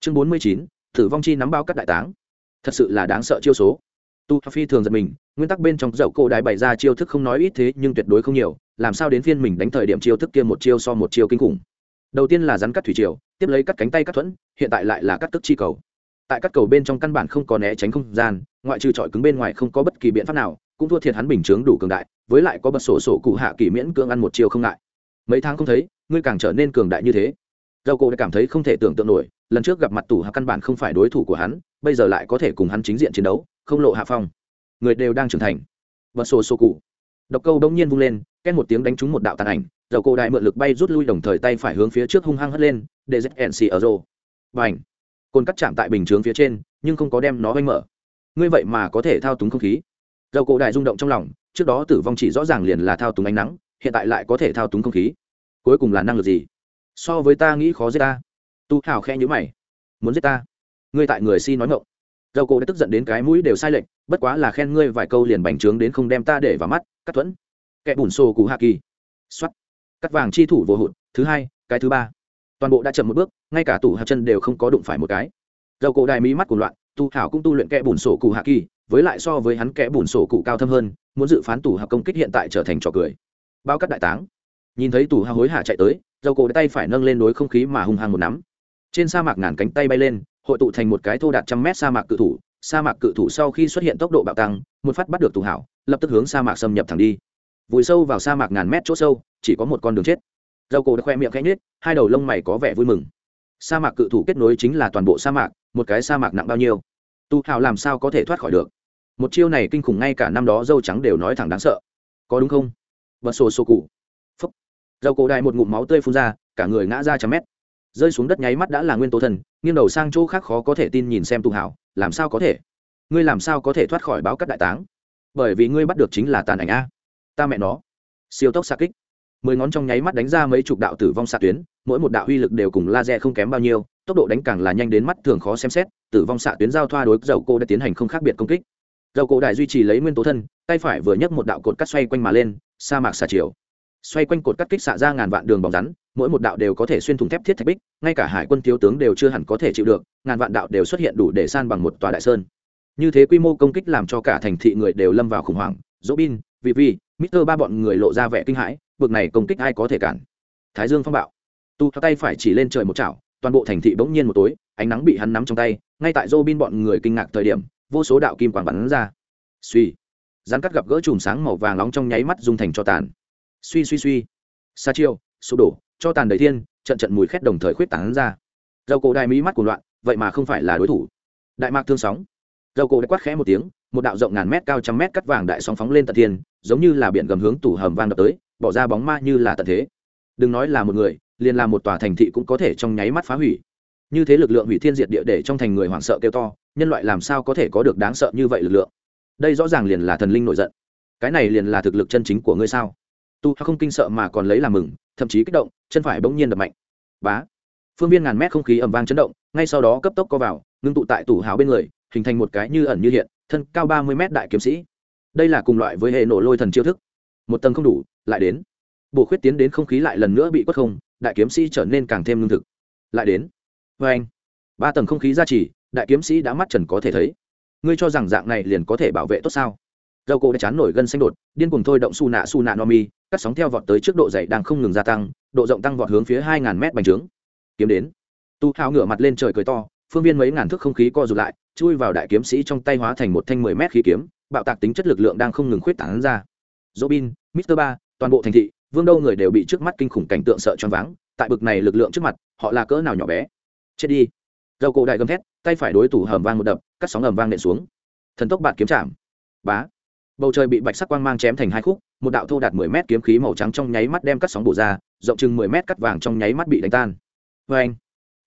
Chương bốn mươi chín, thử vong chi nắm bao cắt đại táng. Thật sự là đáng sợ chiêu số. Tu phi thường giật mình, nguyên tắc bên trong dậu cổ đại bày ra chiêu thức không nói ít thế, nhưng tuyệt đối không nhiều, làm sao đến phiên mình đánh thời điểm chiêu thức kia một chiêu so một chiêu kinh khủng. Đầu tiên là rắn cắt thủy triều, tiếp lấy cắt cánh tay cắt thuẫn, hiện tại lại là cắt tức chi cầu. Tại cắt cầu bên trong căn bản không có né tránh không gian, ngoại trừ trọi cứng bên ngoài không có bất kỳ biện pháp nào cũng thua thiệt hắn bình chướng đủ cường đại, với lại có bật sổ sổ cụ hạ kỳ miễn cưỡng ăn một chiều không ngại. Mấy tháng không thấy, ngươi càng trở nên cường đại như thế. Dầu cổ đã cảm thấy không thể tưởng tượng nổi, lần trước gặp mặt tù hạ căn bản không phải đối thủ của hắn, bây giờ lại có thể cùng hắn chính diện chiến đấu, không lộ hạ phong. Người đều đang trưởng thành. Bật sổ sổ cụ. Độc câu đông nhiên vung lên, két một tiếng đánh trúng một đạo tàn ảnh dầu cổ đại mượn lực bay rút lui đồng thời tay phải hướng phía trước hung hăng hất lên, để zn ở rô. Và ảnh côn cắt chạm tại bình chướng phía trên, nhưng không có đem nó vanh mở. Ngươi vậy mà có thể thao túng không khí dầu cổ đại rung động trong lòng, trước đó tử vong chỉ rõ ràng liền là thao túng ánh nắng, hiện tại lại có thể thao túng không khí. Cuối cùng là năng lực gì? So với ta nghĩ khó giết ta. Tu hào khe nhữ mày. Muốn giết ta? Ngươi tại người si nói ngộng dầu cổ đã tức giận đến cái mũi đều sai lệch, bất quá là khen ngươi vài câu liền bành trướng đến không đem ta để vào mắt, cắt thuẫn. Kẻ bùn xô cú hạ kỳ. X cắt vàng chi thủ vô hụt, thứ hai, cái thứ ba. Toàn bộ đã chậm một bước, ngay cả tủ hạt chân đều không có đụng phải một cái. Dầu cổ đài mí mắt của loạn tu hảo cũng tu luyện kẽ bùn sổ cụ hạ kỳ, với lại so với hắn kẽ bùn sổ cụ cao thâm hơn, muốn dự phán tủ hạ công kích hiện tại trở thành trò cười. Bao cắt đại táng. Nhìn thấy tủ hạ hối hạ chạy tới dầu cổ tay phải nâng lên đối không khí mà hung hăng một nắm. Trên sa mạc ngàn cánh tay bay lên, hội tụ thành một cái thô đạt trăm mét sa mạc cự thủ. Sa mạc cự thủ sau khi xuất hiện tốc độ bạo tăng, một phát bắt được tù hảo, lập tức hướng sa mạc xâm nhập thẳng đi. Vùi sâu vào sa mạc ngàn mét chỗ sâu, chỉ có một con đường chết. Dầu cổ đã khoe miệng khẽ nhết hai đầu lông mày có vẻ vui mừng sa mạc cự thủ kết nối chính là toàn bộ sa mạc một cái sa mạc nặng bao nhiêu? Tu hào làm sao có thể thoát khỏi được? Một chiêu này kinh khủng ngay cả năm đó dâu trắng đều nói thẳng đáng sợ. Có đúng không? Bật sổ sổ cụ. Phấp, dầu cổ đại một ngụm máu tươi phun ra cả người ngã ra trăm mét. Rơi xuống đất nháy mắt đã là nguyên tố thần nghiêng đầu sang chỗ khác khó có thể tin nhìn xem tu hảo làm sao có thể? Ngươi làm sao có thể thoát khỏi báo cắt đại táng? Bởi vì ngươi bắt được chính là tàn ảnh a. Ta mẹ nó. Siêu tốc xa kích. Mười ngón trong nháy mắt đánh ra mấy chục đạo tử vong xạ tuyến mỗi một đạo uy lực đều cùng laser không kém bao nhiêu, tốc độ đánh càng là nhanh đến mắt thường khó xem xét, tử vong xạ tuyến giao thoa đối dầu cô đã tiến hành không khác biệt công kích. Dầu cổ đại duy trì lấy nguyên tố thân, tay phải vừa nhấc một đạo cột cắt xoay quanh mà lên, sa mạc xà chiều. Xoay quanh cột cắt kích xạ ra ngàn vạn đường bóng rắn, mỗi một đạo đều có thể xuyên thủng thép thiết thạch bích, ngay cả hải quân thiếu tướng đều chưa hẳn có thể chịu được, ngàn vạn đạo đều xuất hiện đủ để san bằng một tòa đại sơn. Như thế quy mô công kích làm cho cả thành thị người đều lâm vào khủng hoảng. Dỗ bin vì vì mister ba bọn người lộ ra vẻ kinh hãi, bực này công kích ai có thể cản? Thái dương phong bạo tu tay phải chỉ lên trời một chảo, toàn bộ thành thị bỗng nhiên một tối, ánh nắng bị hắn nắm trong tay, ngay tại dô bin bọn người kinh ngạc thời điểm, vô số đạo kim quang bắn ra. Suy, rắn cắt gặp gỡ chùm sáng màu vàng nóng trong nháy mắt dung thành cho tàn. Suy suy suy. Sa chiêu, sụp đổ, cho tàn đầy thiên, trận trận mùi khét đồng thời khuyết tán ra. Dầu cổ đại mỹ mắt của loạn, vậy mà không phải là đối thủ. Đại mạc thương sóng. Dầu cổ đã quát khẽ một tiếng, một đạo rộng ngàn mét cao trăm mét cắt vàng đại sóng phóng lên tận thiên, giống như là biển gầm hướng tủ hầm vang đập tới, bỏ ra bóng ma như là tận thế. Đừng nói là một người liền làm một tòa thành thị cũng có thể trong nháy mắt phá hủy. Như thế lực lượng hủy thiên diệt địa để trong thành người hoảng sợ kêu to, nhân loại làm sao có thể có được đáng sợ như vậy lực lượng? Đây rõ ràng liền là thần linh nổi giận. Cái này liền là thực lực chân chính của ngươi sao? Tu không kinh sợ mà còn lấy làm mừng, thậm chí kích động, chân phải bỗng nhiên đập mạnh. Bá! Phương viên ngàn mét không khí ẩm vang chấn động, ngay sau đó cấp tốc co vào, ngưng tụ tại tủ hào bên người, hình thành một cái như ẩn như hiện, thân cao ba mươi mét đại kiếm sĩ. Đây là cùng loại với hệ nổ lôi thần chiêu thức. Một tầng không đủ, lại đến. Bổ khuyết tiến đến không khí lại lần nữa bị quất không đại kiếm sĩ trở nên càng thêm lương thực. Lại đến. Vê anh ba tầng không khí ra trì, đại kiếm sĩ đã mắt trần có thể thấy. Ngươi cho rằng dạng này liền có thể bảo vệ tốt sao? Dầu cổ đã chán nổi gân xanh đột điên cùng thôi động su nạ su nạ no mi cắt sóng theo vọt tới trước độ dày đang không ngừng gia tăng độ rộng tăng vọt hướng phía hai ngàn mét bành trướng. Kiếm đến. Tu hào ngửa mặt lên trời cười to phương viên mấy ngàn thước không khí co rụt lại chui vào đại kiếm sĩ trong tay hóa thành một thanh mười mét khí kiếm bạo tạc tính chất lực lượng đang không ngừng khuyết tảng ra. Robin mister ba toàn bộ thành thị vương đâu người đều bị trước mắt kinh khủng cảnh tượng sợ choáng váng, tại bực này lực lượng trước mặt, họ là cỡ nào nhỏ bé. Chết đi. Dầu cổ đại gầm thét, tay phải đối thủ hầm vang một đập, cắt sóng ầm vang nện xuống. Thần tốc bạt kiếm chạm. Bá. Bầu trời bị bạch sắc quang mang chém thành hai khúc, một đạo thô đạt mười mét kiếm khí màu trắng trong nháy mắt đem cắt sóng bổ ra, rộng chừng mười mét cắt vàng trong nháy mắt bị đánh tan. Vê anh,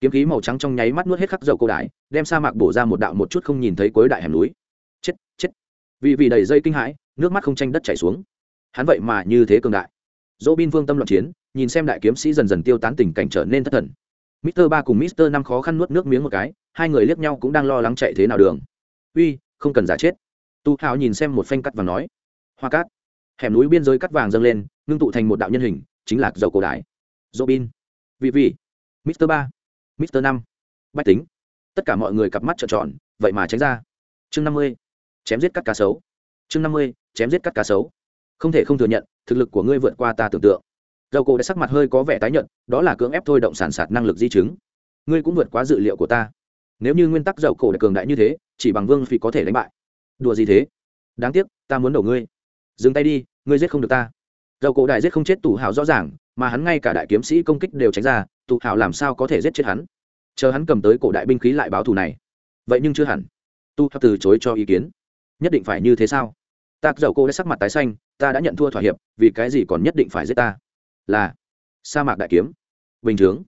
kiếm khí màu trắng trong nháy mắt nuốt hết khắc dầu cổ đại, đem sa mạc bổ ra một đạo một chút không nhìn thấy cuối đại hẻm núi. Chết chết. Vì vì đầy dây kinh hãi, nước mắt không tranh đất chảy xuống. Hắn vậy mà như thế cường đại dỗ bin vương tâm loạn chiến nhìn xem đại kiếm sĩ dần dần tiêu tán tình cảnh trở nên thất thần Mister ba cùng Mister năm khó khăn nuốt nước miếng một cái, hai người liếc nhau cũng đang lo lắng chạy thế nào đường. Uy, không cần giả chết. Tu hào nhìn xem một phanh cắt và nói, hoa cát. Hẻm núi biên giới cắt vàng dâng lên, ngưng tụ thành một đạo nhân hình, chính là dầu cổ đại. Robin, Vị Vị, Mister ba, Mister năm, Bách Tính. Tất cả mọi người cặp mắt trợn tròn, vậy mà tránh ra. Chương năm mươi, chém giết cắt cá sấu. Chương năm mươi, chém giết cắt cá sấu. Không thể không thừa nhận, thực lực của ngươi vượt qua ta tưởng tượng. Dầu cổ đã sắc mặt hơi có vẻ tái nhợt, đó là cưỡng ép thôi động sản sạt năng lực di chứng. Ngươi cũng vượt quá dự liệu của ta. Nếu như nguyên tắc dầu cổ đã cường đại như thế, chỉ bằng vương phi có thể đánh bại. Đùa gì thế? Đáng tiếc, ta muốn đổ ngươi. Dừng tay đi, ngươi giết không được ta. Dầu cổ đại giết không chết tủ hào rõ ràng, mà hắn ngay cả đại kiếm sĩ công kích đều tránh ra tụ hào làm sao có thể giết chết hắn? Chờ hắn cầm tới cổ đại binh khí lại báo thù này. Vậy nhưng chưa hẳn. Tu hào từ chối cho ý kiến. Nhất định phải như thế sao? Ta dầu cô đã sắc mặt tái xanh ta đã nhận thua thỏa hiệp, vì cái gì còn nhất định phải giết ta? Là, sa mạc đại kiếm. Bình chướng.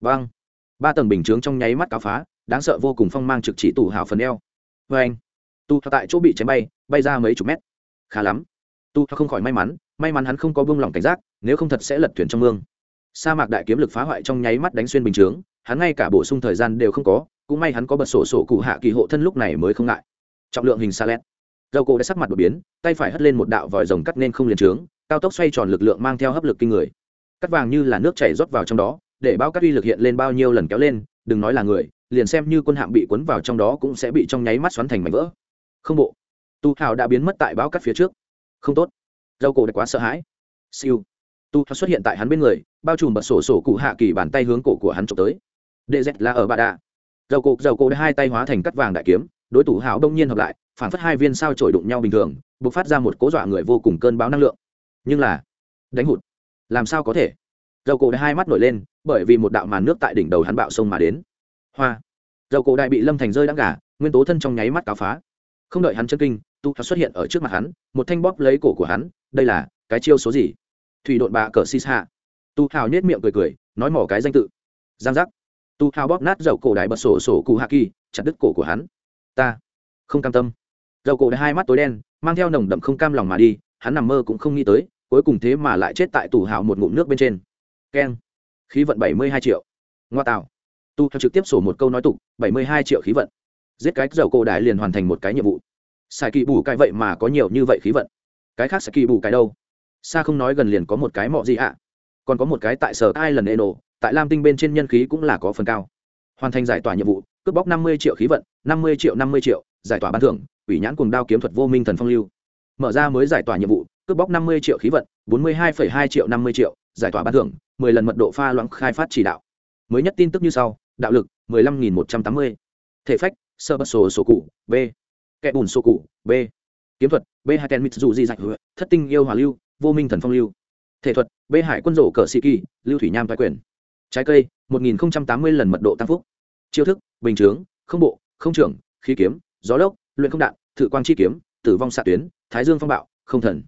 Vang ba tầng bình chướng trong nháy mắt cáo phá, đáng sợ vô cùng phong mang trực chỉ tủ hào phần eo. Vê anh tu tại chỗ bị chém bay bay ra mấy chục mét. Khá lắm. Tu không khỏi may mắn may mắn hắn không có buông lỏng cảnh giác, nếu không thật sẽ lật thuyền trong mương. Sa mạc đại kiếm lực phá hoại trong nháy mắt đánh xuyên bình chướng, hắn ngay cả bổ sung thời gian đều không có, cũng may hắn có bật sổ sổ cụ hạ kỳ hộ thân lúc này mới không ngại. Trọng lượng hình sa lét dầu cổ đã sắc mặt đột biến, tay phải hất lên một đạo vòi rồng cắt nên không liền trướng, cao tốc xoay tròn lực lượng mang theo hấp lực kinh người. Cắt vàng như là nước chảy rót vào trong đó, để bao cắt uy lực hiện lên bao nhiêu lần kéo lên, đừng nói là người, liền xem như quân hạm bị cuốn vào trong đó cũng sẽ bị trong nháy mắt xoắn thành mảnh vỡ. Không bộ. Tu hào đã biến mất tại bao cắt phía trước. Không tốt. Dầu cổ đã quá sợ hãi. Siêu. Tu hào xuất hiện tại hắn bên người, bao trùm bật sổ sổ cụ hạ kỳ bàn tay hướng cổ của hắn trộm tới. Đệ dẹt là ở bà đạ. Dầu cổ dầu cổ đã hai tay hóa thành cắt vàng đại kiếm, đối thủ hào đông nhiên hợp lại phản phất hai viên sao trổi đụng nhau bình thường buộc phát ra một cố dọa người vô cùng cơn báo năng lượng. Nhưng là, đánh hụt. Làm sao có thể? Dầu cổ đại hai mắt nổi lên, bởi vì một đạo màn nước tại đỉnh đầu hắn bạo sông mà đến. Hoa. Dầu cổ đại bị lâm thành rơi đắng gà, nguyên tố thân trong nháy mắt cáo phá. Không đợi hắn chân kinh tu xuất hiện ở trước mặt hắn, một thanh bóp lấy cổ của hắn, đây là cái chiêu số gì? Thủy đột bạ cờ sis hạ tu hào nhét miệng cười cười, nói mỏ cái danh tự. Giang giác. Tu hào bóp nát dầu cổ đại bật sổ sổ cụ hạ kỳ chặt đứt cổ của hắn. Ta không cam tâm dầu cổ đã hai mắt tối đen, mang theo nồng đậm không cam lòng mà đi, hắn nằm mơ cũng không nghĩ tới, cuối cùng thế mà lại chết tại tủ hào một ngụm nước bên trên. Keng. Khí vận bảy mươi hai triệu. Ngoa tạo. Tu theo trực tiếp sổ một câu nói tục, bảy mươi hai triệu khí vận. Giết cái dầu cổ đại liền hoàn thành một cái nhiệm vụ. Sai kỳ bù cái vậy mà có nhiều như vậy khí vận. Cái khác sai kỳ bù cái đâu? Xa không nói gần liền có một cái mọ gì ạ? Còn có một cái tại sở ai lần eno, tại lam tinh bên trên nhân khí cũng là có phần cao. Hoàn thành giải tỏa nhiệm vụ, cướp bóc năm mươi triệu khí vận, năm mươi triệu năm mươi triệu, giải tỏa ban thưởng ủy nhãn cùng đao kiếm thuật vô minh thần phong lưu. Mở ra mới giải tỏa nhiệm vụ, cướp bóc năm mươi triệu khí vận, bốn mươi hai hai triệu năm mươi triệu, giải tỏa ban thưởng, mười lần mật độ pha loãng khai phát chỉ đạo. Mới nhất tin tức như sau, đạo lực, mười lăm nghìn một trăm tám mươi. Thể phách, sơ bất sổ sổ cụ, b. Kẻ bùn sổ cụ, b. Kiếm thuật, b hai ten mitsu di dạch thất tinh yêu hòa lưu, vô minh thần phong lưu. Thể thuật, b hải quân rổ cờ sĩ kỳ, lưu thủy nham thoái quyền. Trái cây, một nghìn tám mươi lần mật độ tăng phúc. Chiêu thức, bình chướng, không bộ, không trưởng, khí kiếm, gió lốc luyện không đạn, thử quang chi kiếm, tử vong xạ tuyến, thái dương phong bạo, không thần.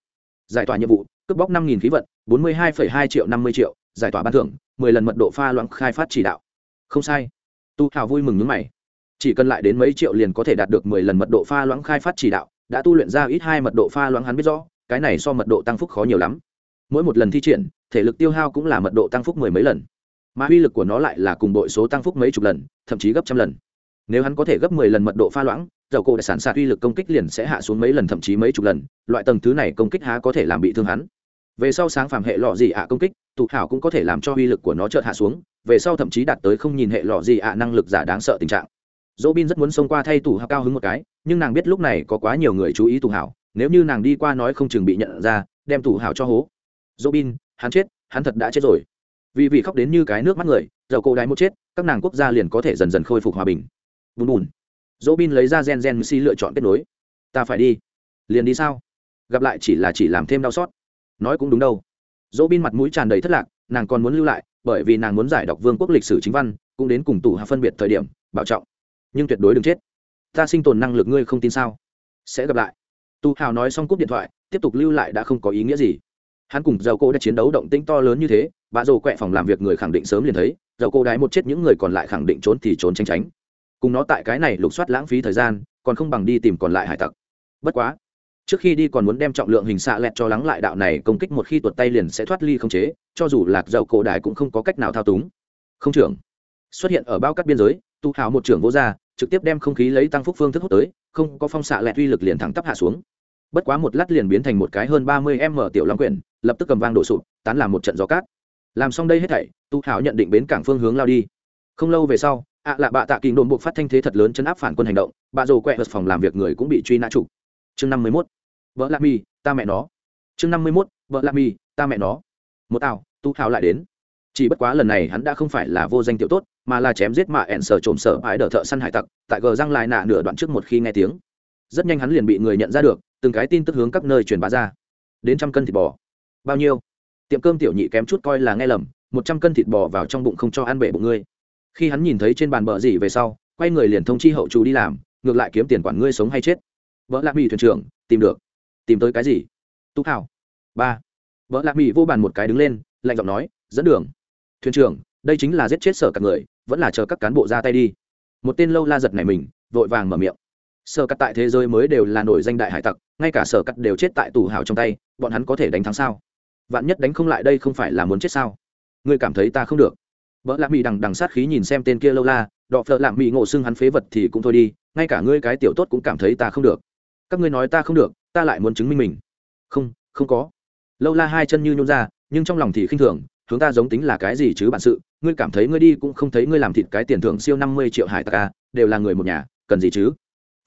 Giải tỏa nhiệm vụ, cướp bóc năm khí vận, bốn mươi hai hai triệu năm mươi triệu, giải tỏa ban thưởng, mười lần mật độ pha loãng khai phát chỉ đạo. Không sai. Tu hào vui mừng nhứ mày. Chỉ cần lại đến mấy triệu liền có thể đạt được mười lần mật độ pha loãng khai phát chỉ đạo, đã tu luyện ra ít hai mật độ pha loãng hắn biết rõ, cái này so mật độ tăng phúc khó nhiều lắm. Mỗi một lần thi triển, thể lực tiêu hao cũng là mật độ tăng phúc mười mấy lần. Mà uy lực của nó lại là cùng đội số tăng phúc mấy chục lần, thậm chí gấp trăm lần. Nếu hắn có thể gấp mười lần mật độ pha loãng dầu cổ đã sản sạt uy lực công kích liền sẽ hạ xuống mấy lần, thậm chí mấy chục lần. Loại tầng thứ này công kích há có thể làm bị thương hắn. Về sau sáng phàm hệ lọ gì ạ công kích, tụ hảo cũng có thể làm cho uy lực của nó chợt hạ xuống. Về sau thậm chí đạt tới không nhìn hệ lọ gì ạ năng lực giả đáng sợ tình trạng. Dỗ bin rất muốn xông qua thay tủ hảo cao hứng một cái, nhưng nàng biết lúc này có quá nhiều người chú ý tụ hảo. Nếu như nàng đi qua nói không chừng bị nhận ra, đem tủ hảo cho hố. Dỗ bin hắn chết, hắn thật đã chết rồi. Vì vì khóc đến như cái nước mắt người, dầu cô đái một chết, các nàng quốc gia liền có thể dần dần khôi phục hòa bình. Bùn bùn dỗ bin lấy ra gen gen si lựa chọn kết nối. Ta phải đi. Liền đi sao? Gặp lại chỉ là chỉ làm thêm đau xót. Nói cũng đúng đâu. Dỗ bin mặt mũi tràn đầy thất lạc, nàng còn muốn lưu lại, bởi vì nàng muốn giải đọc vương quốc lịch sử chính văn, cũng đến cùng tủ hạ phân biệt thời điểm, bảo trọng. Nhưng tuyệt đối đừng chết. Ta sinh tồn năng lực ngươi không tin sao? Sẽ gặp lại. Tu hào nói xong cúp điện thoại, tiếp tục lưu lại đã không có ý nghĩa gì. Hắn cùng dầu cô đã chiến đấu động tĩnh to lớn như thế, bà rồ quẹ phòng làm việc người khẳng định sớm liền thấy, dầu cô đái một chết những người còn lại khẳng định trốn thì trốn tránh tránh cùng nó tại cái này lục soát lãng phí thời gian, còn không bằng đi tìm còn lại hải tặc. Bất quá, trước khi đi còn muốn đem trọng lượng hình xạ lẹt cho lắng lại đạo này công kích một khi tuột tay liền sẽ thoát ly không chế, cho dù lạc dầu cổ đài cũng không có cách nào thao túng. Không trưởng. Xuất hiện ở bao cắt biên giới, tu hào một trưởng vô gia, trực tiếp đem không khí lấy tăng phúc phương thức hút tới, không có phong xạ lẹt uy lực liền thẳng tắp hạ xuống. Bất quá một lát liền biến thành một cái hơn ba mươi m tiểu long quyển, lập tức cầm vang đổ sụp, tán làm một trận gió cát. Làm xong đây hết thảy, tu hào nhận định bến cảng phương hướng lao đi. Không lâu về sau ạ à là bạ tạ kỳ đồn buộc phát thanh thế thật lớn chấn áp phản quân hành động bạ rồ quẹ vật phòng làm việc người cũng bị truy nã chủ chương năm mươi mốt. Vợ lạ mi ta mẹ nó. Chương năm mươi mốt, vợ lạ mi ta mẹ nó. Một tào, tu hào lại đến. Chỉ bất quá lần này hắn đã không phải là vô danh tiểu tốt, mà là chém giết mạ ẹn sở trộm sở ái đỡ thợ săn hải tặc, tại gờ răng lại nạ nửa đoạn trước một khi nghe tiếng. Rất nhanh hắn liền bị người nhận ra được, từng cái tin tức hướng các nơi truyền bá ra. Đến trăm cân thịt bò. Bao nhiêu? Tiệm cơm tiểu nhị kém chút coi là nghe lầm, một trăm cân thịt bò vào trong bụng không cho ăn bể bụng ngươi khi hắn nhìn thấy trên bàn bờ gì về sau, quay người liền thông chi hậu chú đi làm, ngược lại kiếm tiền quản ngươi sống hay chết. Vợ lạc mỹ thuyền trưởng, tìm được. Tìm tới cái gì? Túc hảo ba. Vợ lạc mỹ vô bàn một cái đứng lên, lạnh giọng nói, dẫn đường. Thuyền trưởng, đây chính là giết chết sở các người, vẫn là chờ các cán bộ ra tay đi. Một tên lâu la giật này mình, vội vàng mở miệng. Sở cắt tại thế giới mới đều là nổi danh đại hải tặc, ngay cả sở cắt đều chết tại tù hào trong tay, bọn hắn có thể đánh thắng sao? Vạn nhất đánh không lại đây không phải là muốn chết sao? Ngươi cảm thấy ta không được vợ lạc mỹ đằng đằng sát khí nhìn xem tên kia lâu la, đọ phợ lạm mỹ ngộ xưng hắn phế vật thì cũng thôi đi, ngay cả ngươi cái tiểu tốt cũng cảm thấy ta không được. Các ngươi nói ta không được, ta lại muốn chứng minh mình. Không không có. Lâu la hai chân như nhún ra, nhưng trong lòng thì khinh thường chúng ta giống tính là cái gì chứ bản sự, ngươi cảm thấy ngươi đi cũng không thấy ngươi làm thịt cái tiền thưởng siêu năm mươi triệu hải tặc a đều là người một nhà, cần gì chứ?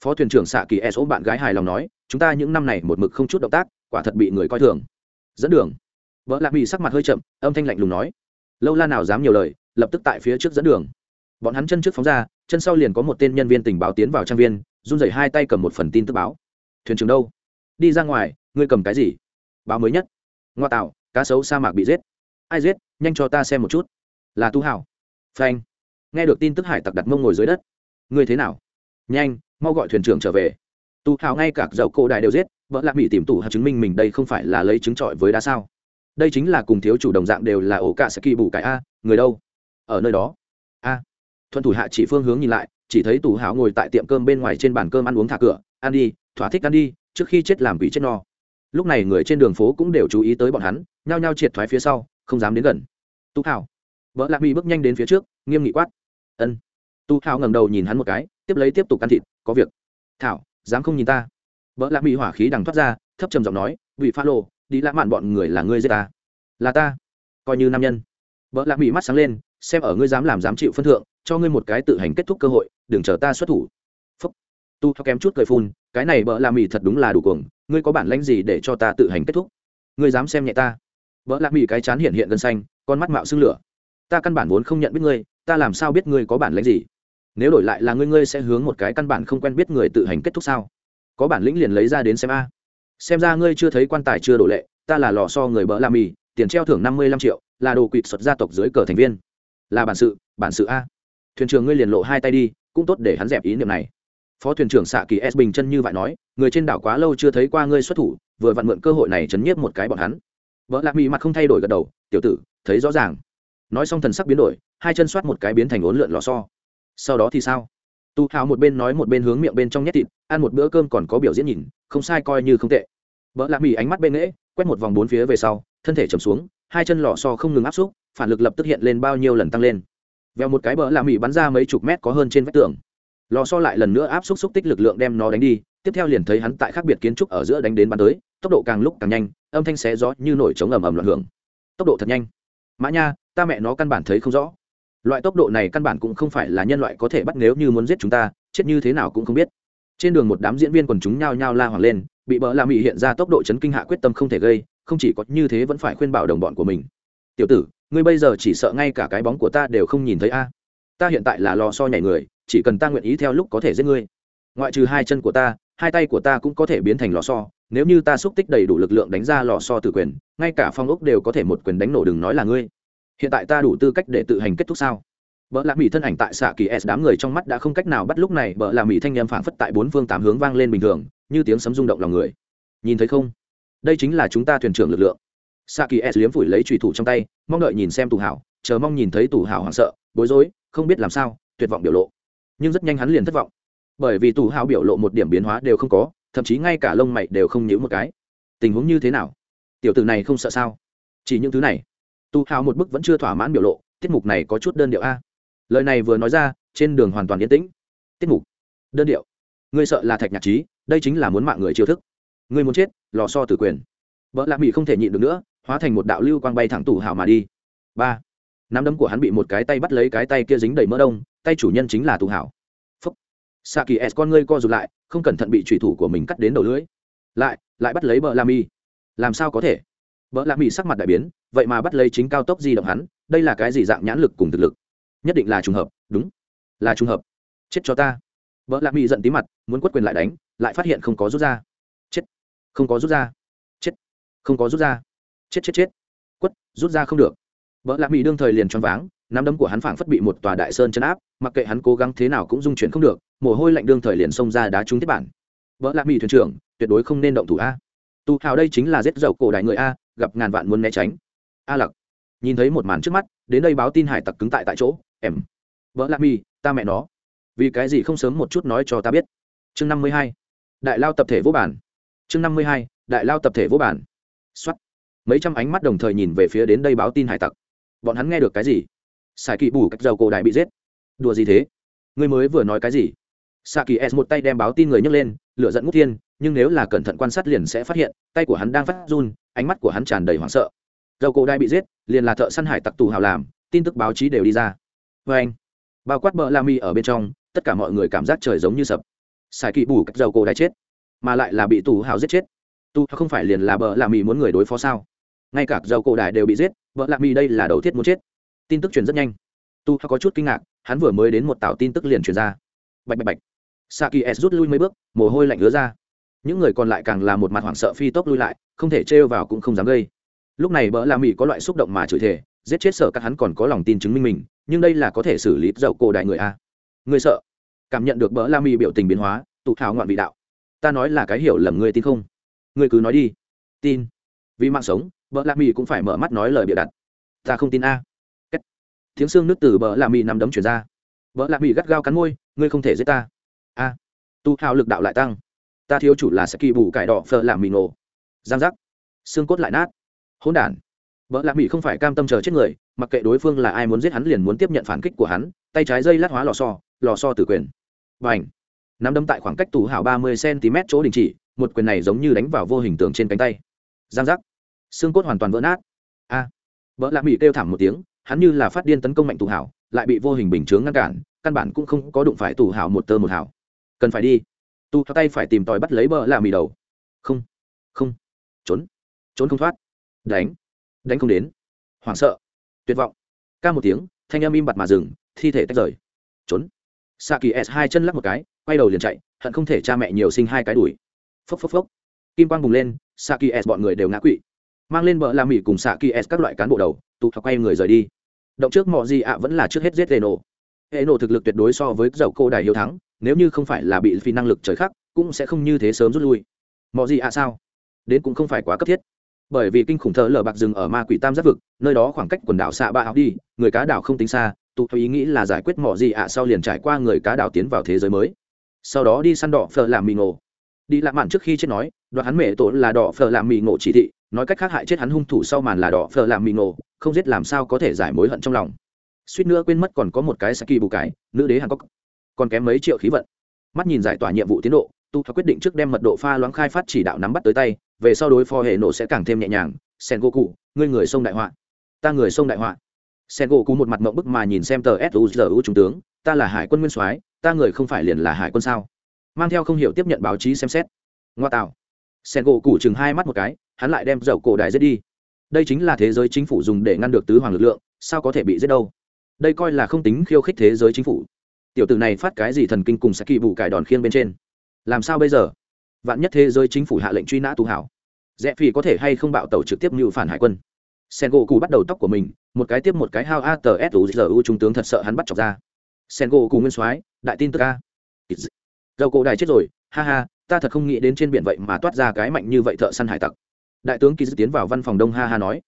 Phó thuyền trưởng xạ kỳ e số bạn gái hài lòng nói, chúng ta những năm này một mực không chút động tác, quả thật bị người coi thường. Dẫn đường. Vợ lạc bị sắc mặt hơi chậm, âm thanh lạnh lùng nói. Lâu la nào dám nhiều lời lập tức tại phía trước dẫn đường. Bọn hắn chân trước phóng ra, chân sau liền có một tên nhân viên tình báo tiến vào trang viên, run rẩy hai tay cầm một phần tin tức báo. Thuyền trưởng đâu? Đi ra ngoài, ngươi cầm cái gì? Báo mới nhất. Ngoa tạo, cá sấu sa mạc bị giết. Ai giết? Nhanh cho ta xem một chút. Là tu hảo. Phanh. Nghe được tin tức hải tặc đặt mông ngồi dưới đất. Ngươi thế nào? Nhanh, mau gọi thuyền trưởng trở về. Tu hảo ngay cả dậu cổ đại đều giết, vợ lạc bị tìm tủ hạt chứng minh mình đây không phải là lấy chứng trọi với đá sao. Đây chính là cùng thiếu chủ đồng dạng đều là ổ cả sẽ kỳ bù cải a, người đâu? Ở nơi đó. A. Thuận thủ hạ chỉ phương hướng nhìn lại chỉ thấy tù hảo ngồi tại tiệm cơm bên ngoài trên bàn cơm ăn uống thả cửa ăn đi thỏa thích ăn đi trước khi chết làm quỷ chết no. Lúc này người trên đường phố cũng đều chú ý tới bọn hắn nhao nhao triệt thoái phía sau không dám đến gần. Tu hảo, vợ lạc bị bước nhanh đến phía trước nghiêm nghị quát. Ân. Tu hảo ngẩng đầu nhìn hắn một cái tiếp lấy tiếp tục ăn thịt có việc. Thảo dám không nhìn ta? Vợ lạc bị hỏa khí đằng thoát ra thấp trầm giọng nói vị pha lô đi lãng mạn bọn người là ngươi giết ta. Là ta. Coi như nam nhân. Vợ lạc bị mắt sáng lên xem ở ngươi dám làm dám chịu phân thượng, cho ngươi một cái tự hành kết thúc cơ hội, đừng chờ ta xuất thủ. Phúc. Tu theo kém chút cười phun, cái này bỡ la mì thật đúng là đủ cuồng, ngươi có bản lãnh gì để cho ta tự hành kết thúc? Ngươi dám xem nhẹ ta? Bỡ lạc mì cái chán hiện hiện gân xanh, con mắt mạo xương lửa. Ta căn bản vốn không nhận biết ngươi, ta làm sao biết ngươi có bản lãnh gì? Nếu đổi lại là ngươi ngươi sẽ hướng một cái căn bản không quen biết người tự hành kết thúc sao? Có bản lĩnh liền lấy ra đến xem a. Xem ra ngươi chưa thấy quan tài chưa đổ lệ, ta là lò so người bỡ làm mì, tiền treo thưởng năm mươi lăm triệu, là đồ quỵt xuất gia tộc dưới cờ thành viên là bản sự bản sự a. Thuyền trưởng ngươi liền lộ hai tay đi, cũng tốt để hắn dẹp ý niệm này. Phó thuyền trưởng xạ kỳ s. Bình chân như vậy nói, người trên đảo quá lâu chưa thấy qua ngươi xuất thủ, vừa vặn mượn cơ hội này chấn nhiếp một cái bọn hắn. Vợ lạc mỹ mặt không thay đổi gật đầu, tiểu tử, thấy rõ ràng. Nói xong thần sắc biến đổi, hai chân xoát một cái biến thành ốn lượn lò so sau đó thì sao? Tu hào một bên nói một bên hướng miệng bên trong nhét thịt, ăn một bữa cơm còn có biểu diễn nhìn, không sai coi như không tệ. Vợ lạc mỹ ánh mắt bên nghễ, quét một vòng bốn phía về sau, thân thể chầm xuống, hai chân lò so không ngừng áp xúc phản lực lập tức hiện lên bao nhiêu lần tăng lên. Vèo một cái bờ lạc mỹ bắn ra mấy chục mét có hơn trên vách tường. Lò so lại lần nữa áp xúc xúc tích lực lượng đem nó đánh đi, tiếp theo liền thấy hắn tại khác biệt kiến trúc ở giữa đánh đến bắn tới, tốc độ càng lúc càng nhanh, âm thanh xé gió như nổi trống ầm ầm loạn hưởng. Tốc độ thật nhanh. Mã nha, ta mẹ nó căn bản thấy không rõ. Loại tốc độ này căn bản cũng không phải là nhân loại có thể bắt nếu như muốn giết chúng ta, chết như thế nào cũng không biết. Trên đường một đám diễn viên quần chúng nhao nhao la hoàng lên, bị bỡ la mỹ hiện ra tốc độ chấn kinh hạ quyết tâm không thể gây, không chỉ có như thế vẫn phải khuyên bảo đồng bọn của mình. Tiểu tử ngươi bây giờ chỉ sợ ngay cả cái bóng của ta đều không nhìn thấy a ta hiện tại là lò so nhảy người chỉ cần ta nguyện ý theo lúc có thể giết ngươi ngoại trừ hai chân của ta hai tay của ta cũng có thể biến thành lò so nếu như ta xúc tích đầy đủ lực lượng đánh ra lò so từ quyền ngay cả phong ốc đều có thể một quyền đánh nổ đừng nói là ngươi hiện tại ta đủ tư cách để tự hành kết thúc sao Bỡ lạc mỹ thân ảnh tại xạ kỳ S đám người trong mắt đã không cách nào bắt lúc này bỡ lạc mỹ thanh em phảng phất tại bốn phương tám hướng vang lên bình thường, như tiếng sấm rung động lòng người. Nhìn thấy không? Đây chính là chúng ta thuyền trưởng lực lượng. Sa kỳ S liếm phủi lấy chủy thủ trong tay, mong đợi nhìn xem tù hảo, chờ mong nhìn thấy tù hảo hoảng sợ, bối rối, không biết làm sao, tuyệt vọng biểu lộ. Nhưng rất nhanh hắn liền thất vọng, bởi vì tù hảo biểu lộ một điểm biến hóa đều không có, thậm chí ngay cả lông mày đều không nhíu một cái. Tình huống như thế nào? Tiểu tử này không sợ sao? Chỉ những thứ này. Tu Hảo một bức vẫn chưa thỏa mãn biểu lộ, tiết mục này có chút đơn điệu a lời này vừa nói ra trên đường hoàn toàn yên tĩnh tiết mục đơn điệu ngươi sợ là thạch nhạc trí đây chính là muốn mạng người chiêu thức ngươi muốn chết lò so tử quyền vợ lạc mỹ không thể nhịn được nữa hóa thành một đạo lưu quang bay thẳng tủ hào mà đi. Ba. Nắm đấm của hắn bị một cái tay bắt lấy cái tay kia dính đầy mỡ đông, tay chủ nhân chính là tù hảo phúc. Sa kỳ s, con ngươi co rụt lại, không cẩn thận bị trùy thủ của mình cắt đến đầu lưỡi. Lại lại bắt lấy bờ la mi làm sao có thể? Bờ la mi sắc mặt đại biến, vậy mà bắt lấy chính cao tốc di động hắn, đây là cái gì dạng nhãn lực cùng thực lực? Nhất định là trùng hợp, đúng. Là trùng hợp. Chết cho ta. Vợ lạc mỹ giận tí mặt, muốn quất quyền lại đánh, lại phát hiện không có rút ra. Chết. Không có rút ra. Chết. Không có rút ra chết chết chết. Quất, rút ra không được. Vợ lạc mỹ đương thời liền choáng váng, nắm đấm của hắn phảng phất bị một tòa đại sơn chấn áp, mặc kệ hắn cố gắng thế nào cũng dung chuyển không được, mồ hôi lạnh đương thời liền xông ra đá trúng tiếp bản. Vợ lạc mỹ thuyền trưởng, tuyệt đối không nên động thủ a. Tu hào đây chính là giết dầu cổ đại người a, gặp ngàn vạn muốn né tránh. A lặc. Nhìn thấy một màn trước mắt, đến đây báo tin hải tặc cứng tại tại chỗ, em. Vợ lạc mỹ ta mẹ nó. Vì cái gì không sớm một chút nói cho ta biết? Chương năm mươi hai. Đại lao tập thể vô bản. Chương năm mươi hai. Đại lao tập thể vô bản. Xuất mấy trăm ánh mắt đồng thời nhìn về phía đến đây báo tin hải tặc. Bọn hắn nghe được cái gì? Sài kỵ bù cách dầu cổ đại bị giết. Đùa gì thế? Ngươi mới vừa nói cái gì? Sa kỳ s một tay đem báo tin người nhấc lên lựa dẫn ngút thiên, nhưng nếu là cẩn thận quan sát liền sẽ phát hiện, tay của hắn đang phát run, ánh mắt của hắn tràn đầy hoảng sợ. Dầu cổ đại bị giết, liền là thợ săn hải tặc tù hào làm, tin tức báo chí đều đi ra. Vê anh, bao quát bờ la mi ở bên trong, tất cả mọi người cảm giác trời giống như sập. Xài kỵ bù cách dầu cổ đại chết, mà lại là bị tù hào giết chết. Tu không phải liền là bờ la mi muốn người đối phó sao? Ngay cả dầu cổ đại đều bị giết bờ la mi đây là đầu thiết muốn chết. Tin tức truyền rất nhanh. Tu có chút kinh ngạc, hắn vừa mới đến một tảo tin tức liền truyền ra. Bạch bạch bạch. Sa kỳ s rút lui mấy bước, mồ hôi lạnh ứa ra. Những người còn lại càng là một mặt hoảng sợ phi tốc lui lại, không thể trêu vào cũng không dám gây. Lúc này bỡ la mỹ có loại xúc động mà chửi thề, giết chết sợ các hắn còn có lòng tin chứng minh mình, nhưng đây là có thể xử lý dậu cổ đại người a. Người sợ. Cảm nhận được bỡ la mỹ biểu tình biến hóa tụ thảo ngoạn vị đạo. Ta nói là cái hiểu lầm, ngươi tin không? Ngươi cứ nói đi. Tin. Vì mạng sống bỡ lạc mỹ cũng phải mở mắt nói lời bịa đặt. Ta không tin a. Kết. tiếng xương nước từ bỡ lạc mỹ nằm đấm chuyển ra. Bỡ lạc mỹ gắt gao cắn môi, ngươi không thể giết ta. A. Tu hào lực đạo lại tăng. Ta thiếu chủ là sẽ kỳ bù cải đỏ phờ làm mì nổ giang giác. Xương cốt lại nát. Hỗn đản. Vợ lạ mỹ không phải cam tâm chờ chết người, mặc kệ đối phương là ai muốn giết hắn liền muốn tiếp nhận phản kích của hắn, tay trái dây lát hóa lò so lò so tử quyền. Và nắm đấm tại khoảng cách tủ hảo ba mươi cm chỗ đình chỉ, một quyền này giống như đánh vào vô hình tường trên cánh tay. Giang giác xương cốt hoàn toàn vỡ nát. A. À. vợ lạ mỹ kêu thảm một tiếng, hắn như là phát điên tấn công mạnh tù hảo, lại bị vô hình bình chướng ngăn cản, căn bản cũng không có đụng phải tù hảo một tơ một hảo. Cần phải đi. Tu tay phải tìm tòi bắt lấy vợ lạ mỹ đầu. Không không. Trốn trốn không thoát. Đánh đánh không đến. Hoảng sợ, tuyệt vọng. Ca một tiếng, thanh âm im bặt mà dừng, thi thể tách rời. Trốn. Xạ kỳ s hai chân lắc một cái, quay đầu liền chạy, hận không thể cha mẹ nhiều sinh hai cái đùi phốc phốc phốc. Kim quang bùng lên xạ kỳ s bọn người đều ngã quỵ mang lên bờ la mỹ cùng xạ kỳ s các loại cán bộ đầu, tụ hoặc quay người rời đi. Động trước mọi gì ạ, vẫn là trước hết giết hệ nổ hệ nổ thực lực tuyệt đối so với dầu cô đài hiếu thắng, nếu như không phải là bị phi năng lực trời khắc, cũng sẽ không như thế sớm rút lui. Mọi gì ạ sao? Đến cũng không phải quá cấp thiết. Bởi vì kinh khủng thợ lở bạc rừng ở ma quỷ tam giác vực, nơi đó khoảng cách quần đảo xạ ba áo đi, người cá đảo không tính xa, tụ theo ý nghĩ là giải quyết mọi gì ạ sau liền trải qua người cá đảo tiến vào thế giới mới. Sau đó đi săn đỏ phở làm mì ngộ. Đi lạ mạn trước khi chết nói đoạt hắn mẹ tổ là đỏ phở làm mì ngộ chỉ thị, nói cách khác hại chết hắn hung thủ sau màn là đỏ phở làm mì ngộ, không giết làm sao có thể giải mối hận trong lòng. Suýt nữa quên mất còn có một cái saki bù cái, nữ đế hàn cốc còn kém mấy triệu khí vận. Mắt nhìn giải tỏa nhiệm vụ tiến độ, tu quyết định trước đem mật độ pha loãng khai phát chỉ đạo nắm bắt tới tay, về sau đối phó hệ nổ sẽ càng thêm nhẹ nhàng. Sen go cụ ngươi người sông đại họa. Ta người sông đại họa. Sen go cụ một mặt mộng bức mà nhìn xem tờ suzu trung tướng, ta là hải quân nguyên soái, ta người không phải liền là hải quân sao? Mang theo không hiểu tiếp nhận báo chí xem xét. Ngoa tạo sen gỗ cụ chừng hai mắt một cái, hắn lại đem dầu cổ đại giết đi. Đây chính là thế giới chính phủ dùng để ngăn được tứ hoàng lực lượng, sao có thể bị giết đâu? Đây coi là không tính khiêu khích thế giới chính phủ. Tiểu tử này phát cái gì thần kinh cùng sẽ kỳ vụ cải đòn khiêng bên trên? Làm sao bây giờ? Vạn nhất thế giới chính phủ hạ lệnh truy nã tù hảo, rẽ phi có thể hay không bạo tàu trực tiếp như phản hải quân? Sen gỗ cụ bắt đầu tóc của mình, một cái tiếp một cái hao a tờ s u giờ u trung tướng thật sợ hắn bắt chọc ra. Sen gỗ cụ nguyên soái, đại tin tức a. Dầu cổ đài chết rồi, ha ha ta thật không nghĩ đến trên biển vậy mà toát ra cái mạnh như vậy thợ săn hải tặc. Đại tướng kỳ dư tiến vào văn phòng đông ha ha nói.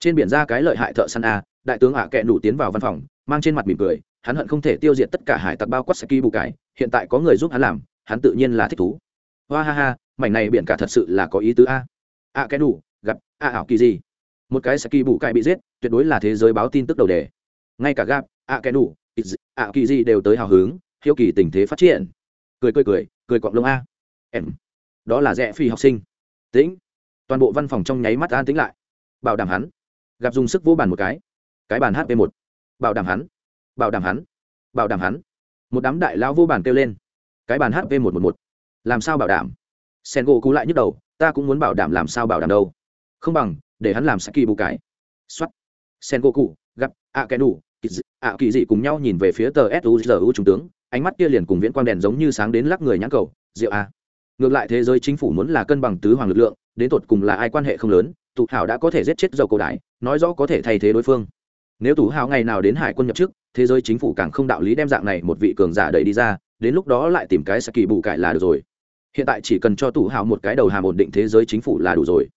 Trên biển ra cái lợi hại thợ săn a, đại tướng ạ kẹ đủ tiến vào văn phòng, mang trên mặt mỉm cười, hắn hận không thể tiêu diệt tất cả hải tặc bao quát saki bù cái hiện tại có người giúp hắn làm, hắn tự nhiên là thích thú. Hoa ha ha, mảnh này biển cả thật sự là có ý tứ a. Ạ kẹ đủ gặp Ạ ảo kỳ gì? Một cái saki bù cái bị giết, tuyệt đối là thế giới báo tin tức đầu đề. Ngay cả gap ạ kẹ đủ ạ kỳ gì đều tới hào hứng, hiếu kỳ tình thế phát triển. Cười cười cười cười quạng lông a em. Đó là rẽ phi học sinh. Tĩnh. Toàn bộ văn phòng trong nháy mắt an tĩnh lại. Bảo đảm hắn. Gặp dùng sức vô bàn một cái. Cái bàn hp một. Bảo đảm hắn. Bảo đảm hắn. Bảo đảm hắn. Một đám đại lao vô bàn kêu lên. Cái bàn hp một một một. Làm sao bảo đảm? Sen gỗ cú lại nhức đầu. Ta cũng muốn bảo đảm làm sao bảo đảm đâu. Không bằng, để hắn làm saki bù cái. Xuất sen gỗ cụ gặp, ạ kẻ đủ ạ kỳ dị cùng nhau nhìn về phía tờ suzu trung tướng. Ánh mắt kia liền cùng viễn quang đèn giống như sáng đến lắc người nhãn cầu. Rượu a ngược lại thế giới chính phủ muốn là cân bằng tứ hoàng lực lượng, đến tột cùng là ai quan hệ không lớn, tụ hảo đã có thể giết chết dầu cổ đại, nói rõ có thể thay thế đối phương. Nếu tủ hào ngày nào đến hải quân nhập chức thế giới chính phủ càng không đạo lý đem dạng này một vị cường giả đẩy đi ra, đến lúc đó lại tìm cái saki bù cải là được rồi. Hiện tại chỉ cần cho tủ hào một cái đầu hàm ổn định thế giới chính phủ là đủ rồi.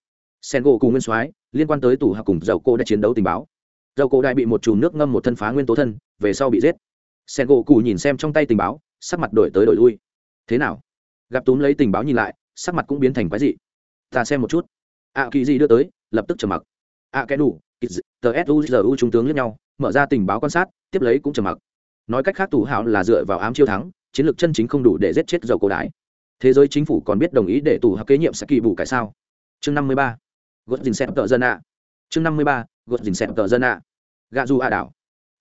Sen gỗ cùng nguyên soái, liên quan tới tủ hào cùng dầu cô đã chiến đấu tình báo. Dầu cổ đại bị một chùm nước ngâm một thân phá nguyên tố thân, về sau bị giết. Sen gỗ cù nhìn xem trong tay tình báo, sắc mặt đổi tới đổi lui. Thế nào? Gặp túm lấy tình báo nhìn lại, sắc mặt cũng biến thành quái dị. Ta xem một chút. Ạ kỳ gì đưa tới, lập tức trầm mặc. Ạ kẻ đủ tờ suzu trung tướng lẫn nhau, mở ra tình báo quan sát, tiếp lấy cũng trầm mặc. Nói cách khác tù hảo là dựa vào ám chiêu thắng, chiến lược chân chính không đủ để giết chết dầu cổ đái. thế giới chính phủ còn biết đồng ý để tù hảo kế nhiệm sẽ kỳ bù cái sao? Chương năm mươi ba. Gót dình xem tờ dân ạ. Chương năm mươi ba gót dình xem tờ dân ạ. Gạ du ạ đảo.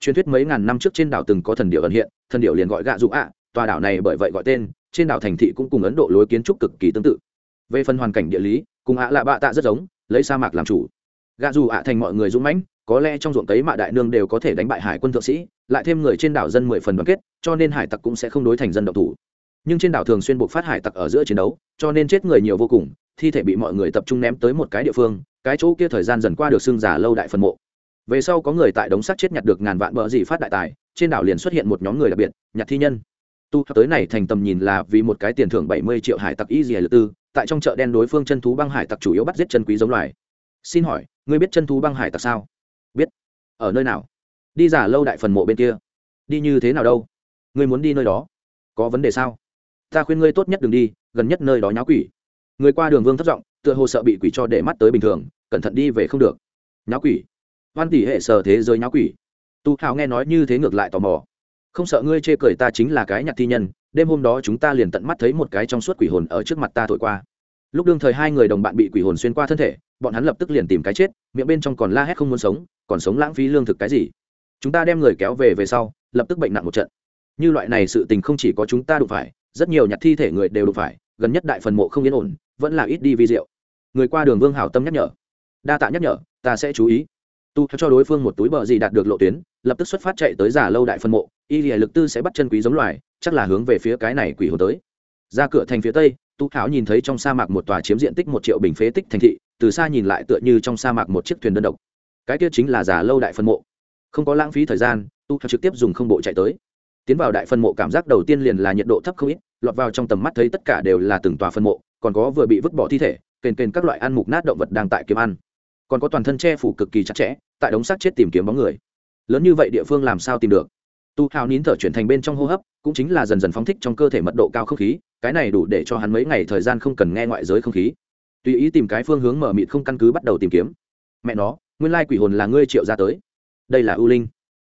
Truyền thuyết mấy ngàn năm trước trên đảo từng có thần điệu ẩn hiện, thần điệu liền gọi gạ du ạ, tòa đảo này bởi vậy gọi tên trên đảo thành thị cũng cùng ấn độ lối kiến trúc cực kỳ tương tự. Về phần hoàn cảnh địa lý, cùng ạ lạ bạ tạ rất giống, lấy sa mạc làm chủ. Gạ dù ạ thành mọi người dũng mãnh, có lẽ trong ruộng cấy mạ đại nương đều có thể đánh bại hải quân thượng sĩ, lại thêm người trên đảo dân mười phần đoàn kết, cho nên hải tặc cũng sẽ không đối thành dân độc thủ. Nhưng trên đảo thường xuyên buộc phát hải tặc ở giữa chiến đấu, cho nên chết người nhiều vô cùng, thi thể bị mọi người tập trung ném tới một cái địa phương, cái chỗ kia thời gian dần qua được xưng giả lâu đại phần mộ. Về sau có người tại đống sắt chết nhặt được ngàn vạn bờ gì phát đại tài, trên đảo liền xuất hiện một nhóm người đặc biệt nhặt thi nhân tu tới này thành tầm nhìn là vì một cái tiền thưởng bảy mươi triệu hải tặc y dì tư, tại trong chợ đen đối phương chân thú băng hải tặc chủ yếu bắt giết chân quý giống loài. Xin hỏi, ngươi biết chân thú băng hải tặc sao? Biết. Ở nơi nào? Đi giả lâu đại phần mộ bên kia. Đi như thế nào đâu? Ngươi muốn đi nơi đó? Có vấn đề sao? Ta khuyên ngươi tốt nhất đừng đi, gần nhất nơi đó nháo quỷ. Người qua đường vương thất giọng, tựa hồ sợ bị quỷ cho để mắt tới bình thường, cẩn thận đi về không được. Nháo quỷ. Hoan tỷ hệ sở thế giới nháo quỷ. Tu hào nghe nói như thế ngược lại tò mò không sợ ngươi chê cười ta chính là cái nhạc thi nhân, đêm hôm đó chúng ta liền tận mắt thấy một cái trong suốt quỷ hồn ở trước mặt ta thổi qua. Lúc đương thời hai người đồng bạn bị quỷ hồn xuyên qua thân thể, bọn hắn lập tức liền tìm cái chết, miệng bên trong còn la hét không muốn sống, còn sống lãng phí lương thực cái gì. Chúng ta đem người kéo về về sau, lập tức bệnh nặng một trận. Như loại này sự tình không chỉ có chúng ta đụng phải, rất nhiều nhặt thi thể người đều đụng phải, gần nhất đại phần mộ không yên ổn, vẫn là ít đi vi diệu. Người qua đường vương hảo tâm nhắc nhở. Đa tạ nhắc nhở, ta sẽ chú ý tu cho đối phương một túi bờ gì đạt được lộ tuyến, lập tức xuất phát chạy tới giả lâu đại phân mộ, y lìa lực tư sẽ bắt chân quý giống loài, chắc là hướng về phía cái này quỷ hồ tới. Ra cửa thành phía tây, tu hảo nhìn thấy trong sa mạc một tòa chiếm diện tích một triệu bình phế tích thành thị, từ xa nhìn lại tựa như trong sa mạc một chiếc thuyền đơn độc. Cái kia chính là giả lâu đại phân mộ. Không có lãng phí thời gian, tu hảo trực tiếp dùng không bộ chạy tới. Tiến vào đại phân mộ cảm giác đầu tiên liền là nhiệt độ thấp không ít, lọt vào trong tầm mắt thấy tất cả đều là từng tòa phân mộ, còn có vừa bị vứt bỏ thi thể, kền kền các loại ăn mục nát động vật đang tại kiếm ăn còn có toàn thân che phủ cực kỳ chặt chẽ, tại đống xác chết tìm kiếm bóng người. Lớn như vậy địa phương làm sao tìm được? Tu hào nín thở chuyển thành bên trong hô hấp, cũng chính là dần dần phóng thích trong cơ thể mật độ cao không khí, cái này đủ để cho hắn mấy ngày thời gian không cần nghe ngoại giới không khí. Tùy ý tìm cái phương hướng mở mịt không căn cứ bắt đầu tìm kiếm. Mẹ nó, nguyên lai quỷ hồn là ngươi triệu ra tới. Đây là ưu linh.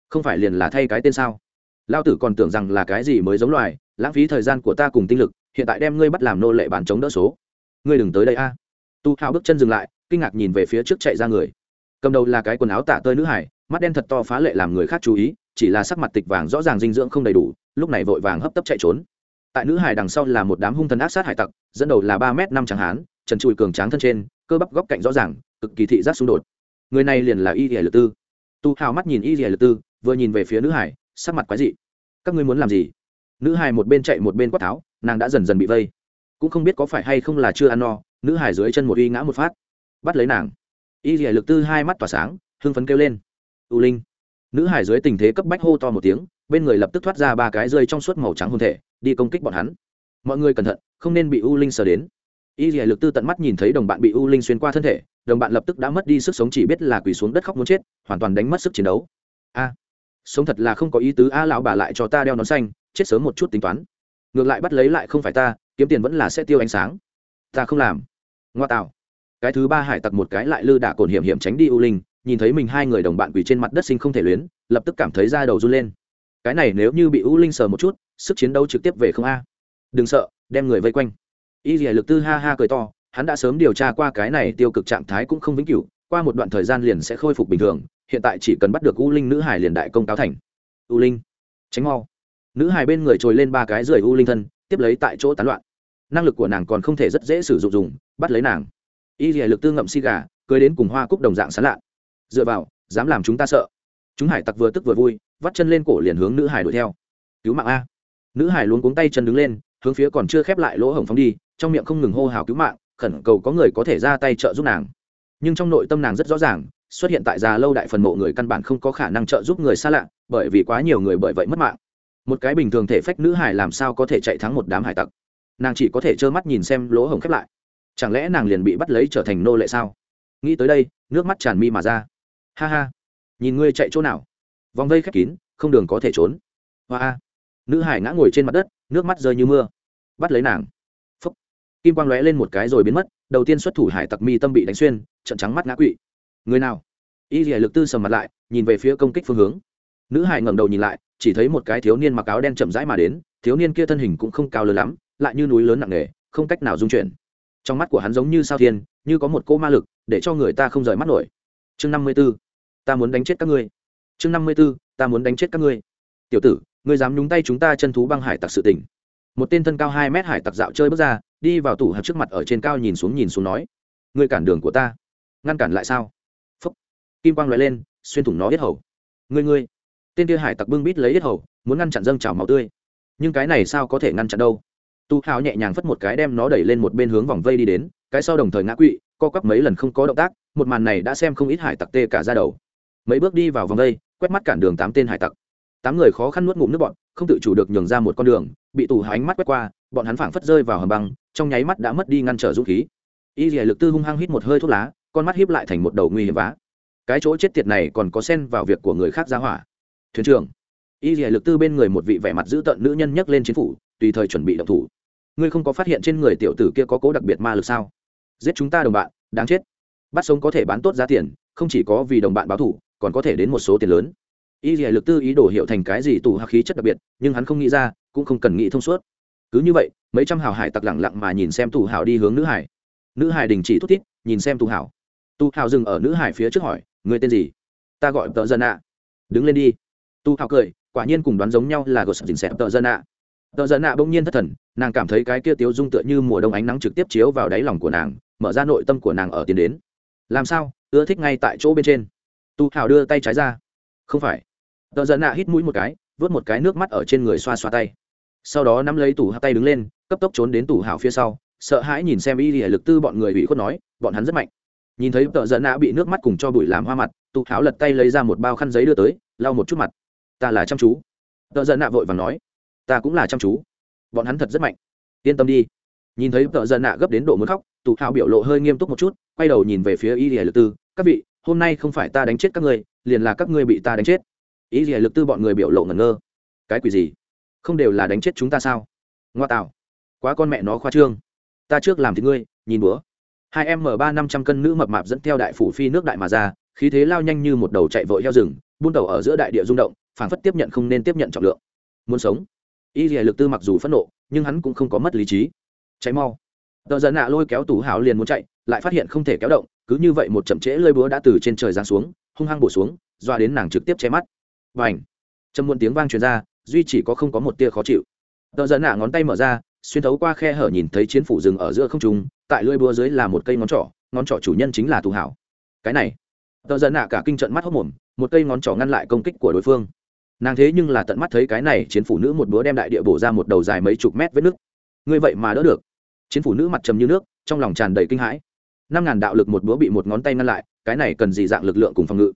Không phải liền là thay cái tên sao? Lao tử còn tưởng rằng là cái gì mới giống loài, lãng phí thời gian của ta cùng tinh lực, hiện tại đem ngươi bắt làm nô lệ bán chống đỡ số. Ngươi đừng tới đây a. Tu hào bước chân dừng lại kinh ngạc nhìn về phía trước chạy ra người. Cầm đầu là cái quần áo tả tơi nữ hải, mắt đen thật to phá lệ làm người khác chú ý, chỉ là sắc mặt tịch vàng rõ ràng dinh dưỡng không đầy đủ, lúc này vội vàng hấp tấp chạy trốn. Tại nữ hải đằng sau là một đám hung thần ác sát hải tặc, dẫn đầu là ba m năm tráng hán, trần trụi cường tráng thân trên, cơ bắp góc cạnh rõ ràng, cực kỳ thị giác xung đột. Người này liền là y dìa lực tư. Tu hào mắt nhìn y dìa lực tư, vừa nhìn về phía nữ hải, sắc mặt quái dị. Các ngươi muốn làm gì? Nữ hải một bên chạy một bên quát tháo, nàng đã dần dần bị vây. Cũng không biết có phải hay không là chưa ăn no, nữ hải dưới chân một uy ngã một phát bắt lấy nàng. Y dì lực tư hai mắt tỏa sáng, hưng phấn kêu lên. U linh. Nữ hải dưới tình thế cấp bách hô to một tiếng, bên người lập tức thoát ra ba cái rơi trong suốt màu trắng hôn thể, đi công kích bọn hắn. Mọi người cẩn thận, không nên bị u linh sờ đến. Y dì lực tư tận mắt nhìn thấy đồng bạn bị u linh xuyên qua thân thể, đồng bạn lập tức đã mất đi sức sống chỉ biết là quỳ xuống đất khóc muốn chết, hoàn toàn đánh mất sức chiến đấu. A, sống thật là không có ý tứ, a lão bà lại cho ta đeo nón xanh, chết sớm một chút tính toán. Ngược lại bắt lấy lại không phải ta, kiếm tiền vẫn là sẽ tiêu ánh sáng. Ta không làm. Ngoa tạo cái thứ ba hải tặc một cái lại lư đả cồn hiểm hiểm tránh đi u linh, nhìn thấy mình hai người đồng bạn quỳ trên mặt đất sinh không thể luyến, lập tức cảm thấy da đầu run lên. Cái này nếu như bị u linh sờ một chút, sức chiến đấu trực tiếp về không a. Đừng sợ, đem người vây quanh. Y dìa lực tư ha ha cười to, hắn đã sớm điều tra qua cái này tiêu cực trạng thái cũng không vĩnh cửu, qua một đoạn thời gian liền sẽ khôi phục bình thường, hiện tại chỉ cần bắt được u linh nữ hải liền đại công cáo thành. U linh. Tránh mau. Nữ hải bên người trồi lên ba cái rời u linh thân, tiếp lấy tại chỗ tán loạn. Năng lực của nàng còn không thể rất dễ sử dụng dùng, bắt lấy nàng y dìa lực tư ngậm si gà cưới đến cùng hoa cúc đồng dạng sán lạ. Dựa vào, dám làm chúng ta sợ. Chúng hải tặc vừa tức vừa vui, vắt chân lên cổ liền hướng nữ hải đuổi theo. Cứu mạng a. Nữ hải luôn cuống tay chân đứng lên, hướng phía còn chưa khép lại lỗ hổng phóng đi, trong miệng không ngừng hô hào cứu mạng, khẩn cầu có người có thể ra tay trợ giúp nàng. Nhưng trong nội tâm nàng rất rõ ràng, xuất hiện tại già lâu đại phần mộ người căn bản không có khả năng trợ giúp người xa lạ, bởi vì quá nhiều người bởi vậy mất mạng. Một cái bình thường thể phách nữ hải làm sao có thể chạy thắng một đám hải tặc? Nàng chỉ có thể trơ mắt nhìn xem lỗ hổng khép lại chẳng lẽ nàng liền bị bắt lấy trở thành nô lệ sao? Nghĩ tới đây, nước mắt tràn mi mà ra. Ha ha. Nhìn ngươi chạy chỗ nào? Vòng vây khép kín, không đường có thể trốn. Hoa nữ hải ngã ngồi trên mặt đất, nước mắt rơi như mưa. Bắt lấy nàng. Phúc. Kim quang lóe lên một cái rồi biến mất, đầu tiên xuất thủ hải tặc mi tâm bị đánh xuyên, trận trắng mắt ngã quỵ. Người nào? Y dì lực tư sầm mặt lại, nhìn về phía công kích phương hướng. Nữ hải ngẩng đầu nhìn lại, chỉ thấy một cái thiếu niên mặc áo đen chậm rãi mà đến, thiếu niên kia thân hình cũng không cao lớn lắm, lại như núi lớn nặng nề, không cách nào dung chuyển trong mắt của hắn giống như sao thiên, như có một cô ma lực, để cho người ta không rời mắt nổi. Chương năm mươi b ố ta muốn đánh chết các ngươi. Chương năm mươi b ố ta muốn đánh chết các ngươi. Tiểu tử, ngươi dám nhúng tay chúng ta chân thú băng hải tặc sự tỉnh một tên thân cao hai mét hải tặc dạo chơi bước ra, đi vào tủ hạt trước mặt ở trên cao nhìn xuống nhìn xuống nói, ngươi cản đường của ta. Ngăn cản lại sao? Phúc. Kim quang loại lên, xuyên thủng nó yết hầu. Ngươi ngươi. Tên kia hải tặc bưng bít lấy yết hầu, muốn ngăn chặn dâng trào máu tươi. Nhưng cái này sao có thể ngăn chặn đâu? Tu hào nhẹ nhàng phất một cái đem nó đẩy lên một bên hướng vòng vây đi đến, cái sau đồng thời ngã quỵ, co quắp mấy lần không có động tác, một màn này đã xem không ít hải tặc tê cả ra đầu. Mấy bước đi vào vòng vây, quét mắt cản đường tám tên hải tặc. Tám người khó khăn nuốt ngụm nước bọn không tự chủ được nhường ra một con đường, bị tù ánh mắt quét qua, bọn hắn phảng phất rơi vào hầm băng, trong nháy mắt đã mất đi ngăn trở dũng khí. Y dìa lực tư hung hăng hít một hơi thuốc lá, con mắt hiếp lại thành một đầu nguy hiểm vá. Cái chỗ chết tiệt này còn có xen vào việc của người khác ra hỏa. Thuyền trưởng. Y dìa lực tư bên người một vị vẻ mặt dữ tợn nữ nhân nhấc lên chiến phủ, tùy thời chuẩn bị động thủ ngươi không có phát hiện trên người tiểu tử kia có cố đặc biệt ma lực sao? Giết chúng ta đồng bạn, đáng chết. Bắt sống có thể bán tốt giá tiền, không chỉ có vì đồng bạn báo thủ còn có thể đến một số tiền lớn. Y dì lực tư ý đồ hiệu thành cái gì tù hạc khí chất đặc biệt, nhưng hắn không nghĩ ra, cũng không cần nghĩ thông suốt. Cứ như vậy, mấy trăm hào hải tặc lẳng lặng mà nhìn xem tù hào đi hướng nữ hải. Nữ hải đình chỉ thút tít nhìn xem tù hào. Tù hào dừng ở nữ hải phía trước hỏi người tên gì? Ta gọi tợ dân ạ. Đứng lên đi. Tù hào cười, quả nhiên cùng đoán giống nhau là gột dình xẹp tợ dân ạ tờ giận nạ bỗng nhiên thất thần, nàng cảm thấy cái kia tiếu dung tựa như mùa đông ánh nắng trực tiếp chiếu vào đáy lòng của nàng, mở ra nội tâm của nàng ở tiến đến. Làm sao? Ưa thích ngay tại chỗ bên trên. Tu hào đưa tay trái ra. Không phải. Tờ giận nạ hít mũi một cái, vớt một cái nước mắt ở trên người xoa xoa tay. Sau đó nắm lấy tủ hào tay đứng lên, cấp tốc trốn đến tủ hào phía sau, sợ hãi nhìn xem y lực tư bọn người ủy khuất nói, bọn hắn rất mạnh. Nhìn thấy tợ giận nạ bị nước mắt cùng cho bụi làm hoa mặt tụ háo lật tay lấy ra một bao khăn giấy đưa tới, lau một chút mặt. Ta là chăm chú. Tợ giận nạ vội và nói ta cũng là chăm chú. Bọn hắn thật rất mạnh. Yên tâm đi. Nhìn thấy tợ dân nạ gấp đến độ muốn khóc, tụ hào biểu lộ hơi nghiêm túc một chút, quay đầu nhìn về phía y lực tư, các vị, hôm nay không phải ta đánh chết các ngươi, liền là các ngươi bị ta đánh chết. Y lực tư bọn người biểu lộ ngẩn ngơ. Cái quỷ gì? Không đều là đánh chết chúng ta sao? Ngoa tạo. Quá con mẹ nó khoa trương. Ta trước làm thì ngươi, nhìn bữa. Hai m ba năm trăm cân nữ mập mạp dẫn theo đại phủ phi nước đại mà ra, khí thế lao nhanh như một đầu chạy vội heo rừng, buôn tàu ở giữa đại địa rung động, phảng phất tiếp nhận không nên tiếp nhận trọng lượng. Muốn sống y dìa lực tư mặc dù phẫn nộ, nhưng hắn cũng không có mất lý trí. Cháy mau. Tờ giận nạ lôi kéo tủ hào liền muốn chạy, lại phát hiện không thể kéo động, cứ như vậy một chậm trễ lơi búa đã từ trên trời giáng xuống, hung hăng bổ xuống, doa đến nàng trực tiếp che mắt. Và ảnh châm muộn tiếng vang truyền ra, duy chỉ có không có một tia khó chịu. Tờ giận nạ ngón tay mở ra, xuyên thấu qua khe hở nhìn thấy chiến phủ rừng ở giữa không trung, tại lưỡi búa dưới là một cây ngón trỏ ngón trỏ chủ nhân chính là tù hảo. Cái này. Tờ dân nạ cả kinh trận mắt hốc mồm, một cây ngón trỏ ngăn lại công kích của đối phương nàng thế nhưng là tận mắt thấy cái này chiến phụ nữ một búa đem đại địa bổ ra một đầu dài mấy chục mét vết nước. Ngươi vậy mà đỡ được. Chiến phụ nữ mặt trầm như nước, trong lòng tràn đầy kinh hãi. Năm ngàn đạo lực một búa bị một ngón tay ngăn lại, cái này cần gì dạng lực lượng cùng phòng ngự?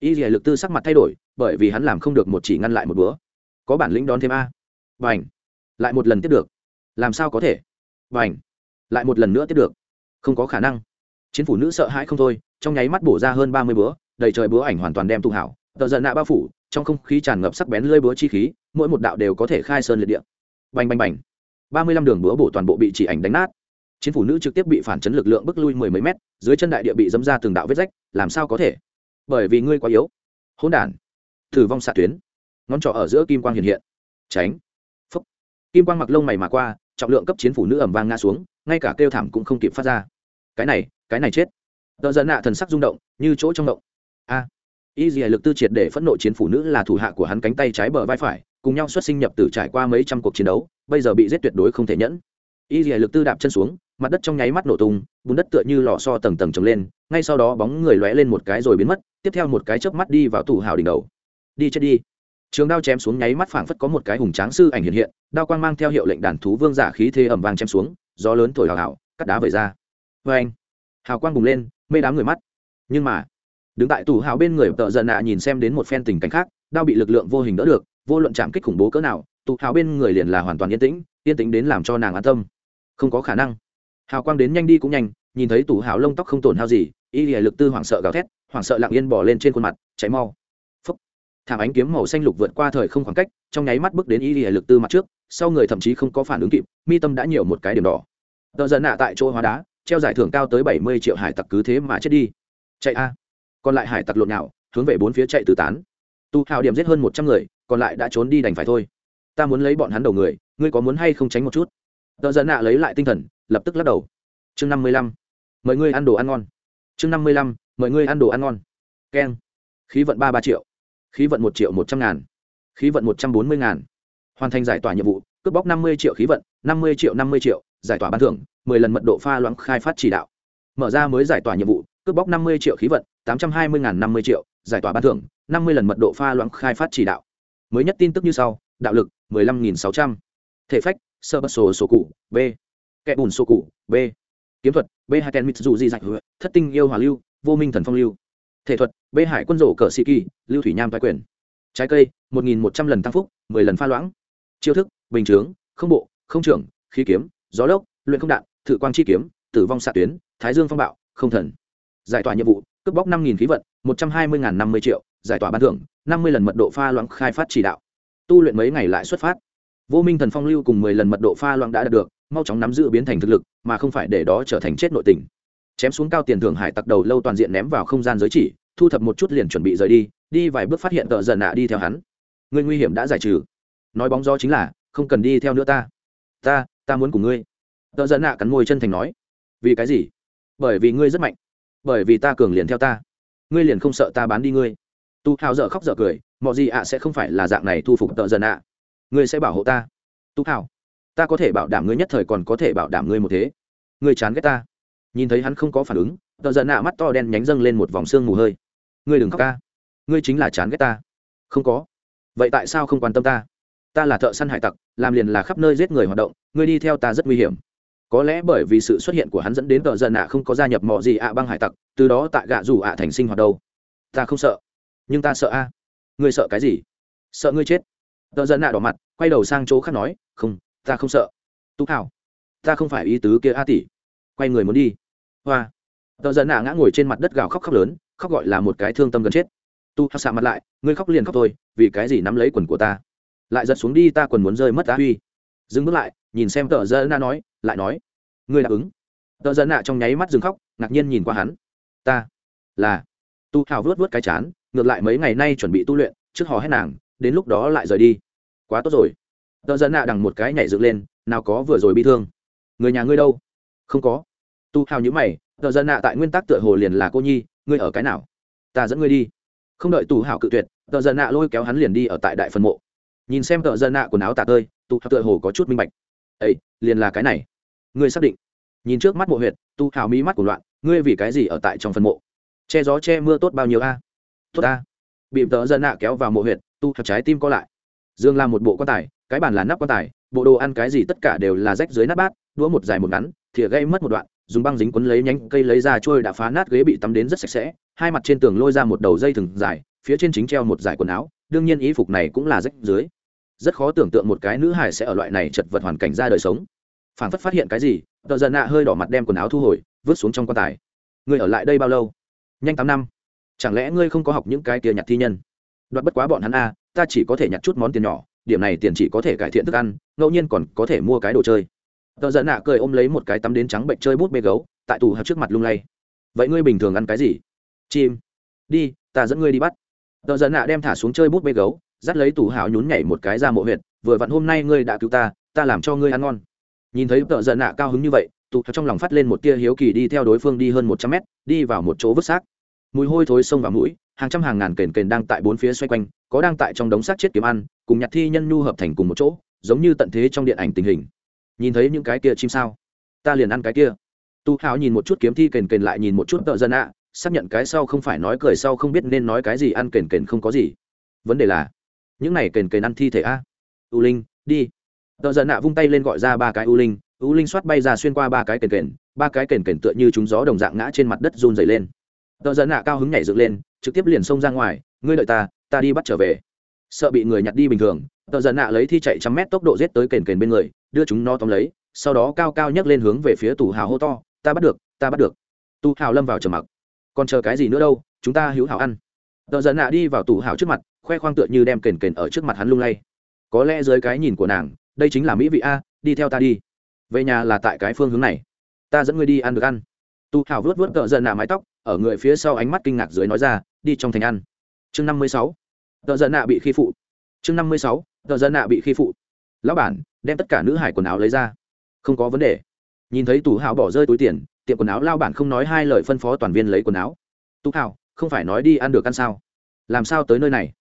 Y dì lực tư sắc mặt thay đổi, bởi vì hắn làm không được một chỉ ngăn lại một búa có bản lĩnh đón thêm a. B à n h lại một lần tiếp được. Làm sao có thể? Và ảnh lại một lần nữa tiếp được. Không có khả năng. Chiến phủ nữ sợ hãi không thôi, trong nháy mắt bổ ra hơn ba mươi búa đầy trời búa ảnh hoàn toàn đem tụ hảo. Tờ giận nạ bao phủ trong không khí tràn ngập sắc bén lơi búa chi khí, mỗi một đạo đều có thể khai sơn liệt địa. Bành bành bành. Ba mươi lăm đường búa bổ toàn bộ bị chỉ ảnh đánh nát. Chiến phủ nữ trực tiếp bị phản chấn lực lượng bức lui mười mấy mét, dưới chân đại địa bị dấm ra từng đạo vết rách, làm sao có thể? Bởi vì ngươi quá yếu. Hỗn đản. Thử vong xạ tuyến. Ngón trỏ ở giữa kim quang hiện hiện. Tránh. Phúc. Kim quang mặc lông mày mà qua, trọng lượng cấp chiến phủ nữ ẩm vang ngã xuống, ngay cả kêu thảm cũng không kịp phát ra. Cái này cái này chết. Tờ giận nạ thần sắc rung động, như chỗ trong động. A y dì lực tư triệt để phẫn nộ chiến phủ nữ là thủ hạ của hắn cánh tay trái bờ vai phải, cùng nhau xuất sinh nhập tử trải qua mấy trăm cuộc chiến đấu, bây giờ bị giết tuyệt đối không thể nhẫn. Y dì lực tư đạp chân xuống, mặt đất trong nháy mắt nổ tung, bùn đất tựa như lò so tầng tầng trồng lên, ngay sau đó bóng người lóe lên một cái rồi biến mất, tiếp theo một cái chớp mắt đi vào tủ hào đỉnh đầu. Đi chết đi. Trường đao chém xuống nháy mắt phảng phất có một cái hùng tráng sư ảnh hiện hiện, đao quang mang theo hiệu lệnh đàn thú vương giả khí thế ẩm vang chém xuống, gió lớn thổi hào hào, cắt đá vẩy ra. Vê anh hào quang bùng lên, mê đám người mắt. Nhưng mà đứng tại tủ hào bên người tợ giận nạ nhìn xem đến một phen tình cảnh khác đao bị lực lượng vô hình đỡ được, vô luận chạm kích khủng bố cỡ nào tụ hào bên người liền là hoàn toàn yên tĩnh yên tĩnh đến làm cho nàng an tâm. Không có khả năng. Hào quang đến nhanh đi cũng nhanh, nhìn thấy tủ hào lông tóc không tổn hao gì, y lìa lực tư hoảng sợ gào thét, hoảng sợ lặng yên bỏ lên trên khuôn mặt cháy mau. Phấp thảm ánh kiếm màu xanh lục vượt qua thời không khoảng cách, trong nháy mắt bước đến y lìa lực tư mặt trước, sau người thậm chí không có phản ứng kịp, mi tâm đã nhiều một cái điểm đỏ. Tợ giận nạ tại chỗ hóa đá, treo giải thưởng cao tới bảy mươi triệu hải tặc cứ thế mà chết đi. Chạy a còn lại hải tặc lộn nhào hướng về bốn phía chạy tứ tán. Tu hào điểm giết hơn một trăm người, còn lại đã trốn đi đành phải thôi. Ta muốn lấy bọn hắn đầu người, ngươi có muốn hay không tránh một chút? Tờ giận nạ lấy lại tinh thần, lập tức lắc đầu. Chương năm mươi lăm. Mời ngươi ăn đồ ăn ngon. Chương năm mươi lăm. Mời ngươi ăn đồ ăn ngon. Keng. Khí vận ba ba triệu. Khí vận một triệu một trăm ngàn. Khí vận một trăm bốn mươi ngàn. Hoàn thành giải tỏa nhiệm vụ, cướp bóc năm mươi triệu khí vận, năm mươi triệu năm mươi triệu, giải tỏa ban thưởng, mười lần mật độ pha loãng khai phát chỉ đạo. Mở ra mới giải tỏa nhiệm vụ, cướp bóc năm mươi triệu khí vận tám trăm hai mươi ngàn năm mươi triệu, giải tỏa ban thưởng, năm mươi lần mật độ pha loãng khai phát chỉ đạo. Mới nhất tin tức như sau, đạo lực, mười lăm nghìn sáu trăm. Thể phách, sơ bất sổ sổ cụ, b. Kẻ bùn sổ cụ, b. Kiếm thuật, b. Hai ten mitsu di dạch thất tinh yêu hòa lưu, vô minh thần phong lưu. Thể thuật, b. Hải quân rổ cờ sĩ kỳ, lưu thủy nham thái quyền. Trái cây, một nghìn một trăm lần tăng phúc, mười lần pha loãng. Chiêu thức, bình chướng, không bộ, không trưởng, khí kiếm, gió lốc, luyện không đạn, thự quang chi kiếm, tử vong xạ tuyến, thái dương phong bạo, không thần. Giải tỏa nhiệm vụ cướp bóc năm nghìn khí vận, một trăm hai mươi năm mươi triệu, giải tỏa ban thưởng, năm mươi lần mật độ pha loãng khai phát chỉ đạo. Tu luyện mấy ngày lại xuất phát. Vô minh thần phong lưu cùng mười lần mật độ pha loãng đã đạt được, mau chóng nắm giữ biến thành thực lực, mà không phải để đó trở thành chết nội tình. Chém xuống cao tiền thưởng hải tặc đầu lâu toàn diện ném vào không gian giới chỉ, thu thập một chút liền chuẩn bị rời đi đi vài bước phát hiện tợ dần nạ đi theo hắn. Người nguy hiểm đã giải trừ. Nói bóng gió chính là, không cần đi theo nữa ta. Ta ta muốn cùng ngươi. Tợ dần nạ cắn môi chân thành nói. Vì cái gì? Bởi vì ngươi rất mạnh bởi vì ta cường liền theo ta. Ngươi liền không sợ ta bán đi ngươi. Tu hào dở khóc dở cười, mọi gì ạ sẽ không phải là dạng này thu phục tợ dần ạ. Ngươi sẽ bảo hộ ta. Tu hào ta có thể bảo đảm ngươi nhất thời còn có thể bảo đảm ngươi một thế. Ngươi chán ghét ta. Nhìn thấy hắn không có phản ứng, tợ dần ạ mắt to đen nhánh dâng lên một vòng xương mù hơi. Ngươi đừng khóc ca. Ngươi chính là chán ghét ta. Không có. Vậy tại sao không quan tâm ta? Ta là thợ săn hải tặc, làm liền là khắp nơi giết người hoạt động, ngươi đi theo ta rất nguy hiểm có lẽ bởi vì sự xuất hiện của hắn dẫn đến tờ dân ạ không có gia nhập mọi gì ạ băng hải tặc, từ đó tại gạ rủ ạ thành sinh hoạt đâu. Ta không sợ. Nhưng ta sợ a. Ngươi sợ cái gì? Sợ ngươi chết. Tờ dân ạ đỏ mặt, quay đầu sang chỗ khác nói, không, ta không sợ. Tú hảo ta không phải ý tứ kia a tỷ. Quay người muốn đi. Hoa. Tờ dân ạ ngã ngồi trên mặt đất gào khóc khóc lớn, khóc gọi là một cái thương tâm gần chết. Tu hắc xạ mặt lại, ngươi khóc liền khóc thôi, vì cái gì nắm lấy quần của ta? Lại giật xuống đi, ta quần muốn rơi mất ta huy. Dừng bước lại, nhìn xem tờ dân ạ nói lại nói, ngươi đáp ứng. Tờ dân nạ trong nháy mắt dừng khóc, ngạc nhiên nhìn qua hắn. Ta là. Tu hào vớt vớt cái chán, ngược lại mấy ngày nay chuẩn bị tu luyện, trước hò hét nàng, đến lúc đó lại rời đi. Quá tốt rồi. Tờ dân nạ đằng một cái nhảy dựng lên, nào có vừa rồi bị thương. Người nhà ngươi đâu? Không có. Tu hào nhữ mày, tờ dân nạ tại nguyên tắc tựa hồ liền là cô nhi, ngươi ở cái nào? Ta dẫn ngươi đi. Không đợi tù hảo cự tuyệt, tờ dân nạ lôi kéo hắn liền đi ở tại đại phân mộ. Nhìn xem tờ dân nạ quần áo tả tơi, tu hào tựa hồ có chút minh bạch ấy liền là cái này. Ngươi xác định. Nhìn trước mắt mộ huyệt, tu hào mỹ mắt của loạn, ngươi vì cái gì ở tại trong phần mộ? Che gió che mưa tốt bao nhiêu a? Tốt a. Bị tớ dân nạ kéo vào mộ huyệt, tu hào trái tim co lại. Dương làm một bộ quan tài, cái bàn là nắp quan tài, bộ đồ ăn cái gì tất cả đều là rách dưới nắp bát, đũa một dài một ngắn, thìa gây mất một đoạn, dùng băng dính quấn lấy nhánh cây lấy ra trôi đã phá nát ghế bị tắm đến rất sạch sẽ, hai mặt trên tường lôi ra một đầu dây thừng dài, phía trên chính treo một dải quần áo, đương nhiên ý phục này cũng là rách dưới rất khó tưởng tượng một cái nữ hải sẽ ở loại này chật vật hoàn cảnh ra đời sống. Phản phất phát hiện cái gì, tờ giận nạ hơi đỏ mặt đem quần áo thu hồi, vứt xuống trong quan tài. Ngươi ở lại đây bao lâu? Nhanh tám năm. Chẳng lẽ ngươi không có học những cái tia nhặt thi nhân? Đoạt bất quá bọn hắn a, ta chỉ có thể nhặt chút món tiền nhỏ, điểm này tiền chỉ có thể cải thiện thức ăn, ngẫu nhiên còn có thể mua cái đồ chơi. Tờ giận nạ cười ôm lấy một cái tắm đến trắng bệnh chơi bút bê gấu, tại tủ hợp trước mặt lung lay. Vậy ngươi bình thường ăn cái gì? Chim. Đi, ta dẫn ngươi đi bắt. Tờ giận nạ đem thả xuống chơi bút bê gấu dắt lấy tủ hảo nhún nhảy một cái ra mộ huyệt, vừa vặn hôm nay ngươi đã cứu ta ta làm cho ngươi ăn ngon. Nhìn thấy tợ giận nạ cao hứng như vậy, tụ trong lòng phát lên một tia hiếu kỳ đi theo đối phương đi hơn một trăm mét, đi vào một chỗ vứt xác. Mùi hôi thối sông vào mũi, hàng trăm hàng ngàn kền kền đang tại bốn phía xoay quanh, có đang tại trong đống xác chết kiếm ăn, cùng nhặt thi nhân nhu hợp thành cùng một chỗ, giống như tận thế trong điện ảnh tình hình. Nhìn thấy những cái kia chim sao? Ta liền ăn cái kia. Tu hào nhìn một chút kiếm thi kền kền lại nhìn một chút tợ dân ạ xác nhận cái sau không phải nói cười sau không biết nên nói cái gì, ăn kền kền không có gì. Vấn đề là những này kền kền ăn thi thể a. U linh, đi. Tợ giận nạ vung tay lên gọi ra ba cái u linh u linh xoát bay ra xuyên qua ba cái kền kền, ba cái kền kền tựa như chúng gió đồng dạng ngã trên mặt đất run dày lên. Tợ giận nạ cao hứng nhảy dựng lên, trực tiếp liền xông ra ngoài, ngươi đợi ta ta đi bắt trở về. Sợ bị người nhặt đi bình thường tợ giận nạ lấy thi chạy trăm mét tốc độ giết tới kền kền bên người, đưa chúng nó tóm lấy, sau đó cao cao nhấc lên hướng về phía tù hào hô to, ta bắt được, ta bắt được. Tu hào lâm vào trầm mặc. Còn chờ cái gì nữa đâu, chúng ta hữu hảo ăn. Tợ giận nạ đi vào tù hào trước mặt khoe khoang tựa như đem kền kền ở trước mặt hắn lung lay. Có lẽ dưới cái nhìn của nàng, đây chính là mỹ vị a, đi theo ta đi. Về nhà là tại cái phương hướng này. Ta dẫn ngươi đi ăn được ăn. Tu hào vớt vớt tợ giận nạ mái tóc, ở người phía sau ánh mắt kinh ngạc dưới nói ra, đi trong thành ăn. Chương năm mươi sáu. Tợ giận nạ bị khi phụ. Chương năm mươi sáu. Tợ giận nạ bị khi phụ. Lão bản, đem tất cả nữ hải quần áo lấy ra. Không có vấn đề. Nhìn thấy tù hào bỏ rơi túi tiền, tiệm quần áo lao bản không nói hai lời phân phó toàn viên lấy quần áo. Tu hào không phải nói đi ăn được ăn sao? Làm sao tới nơi này?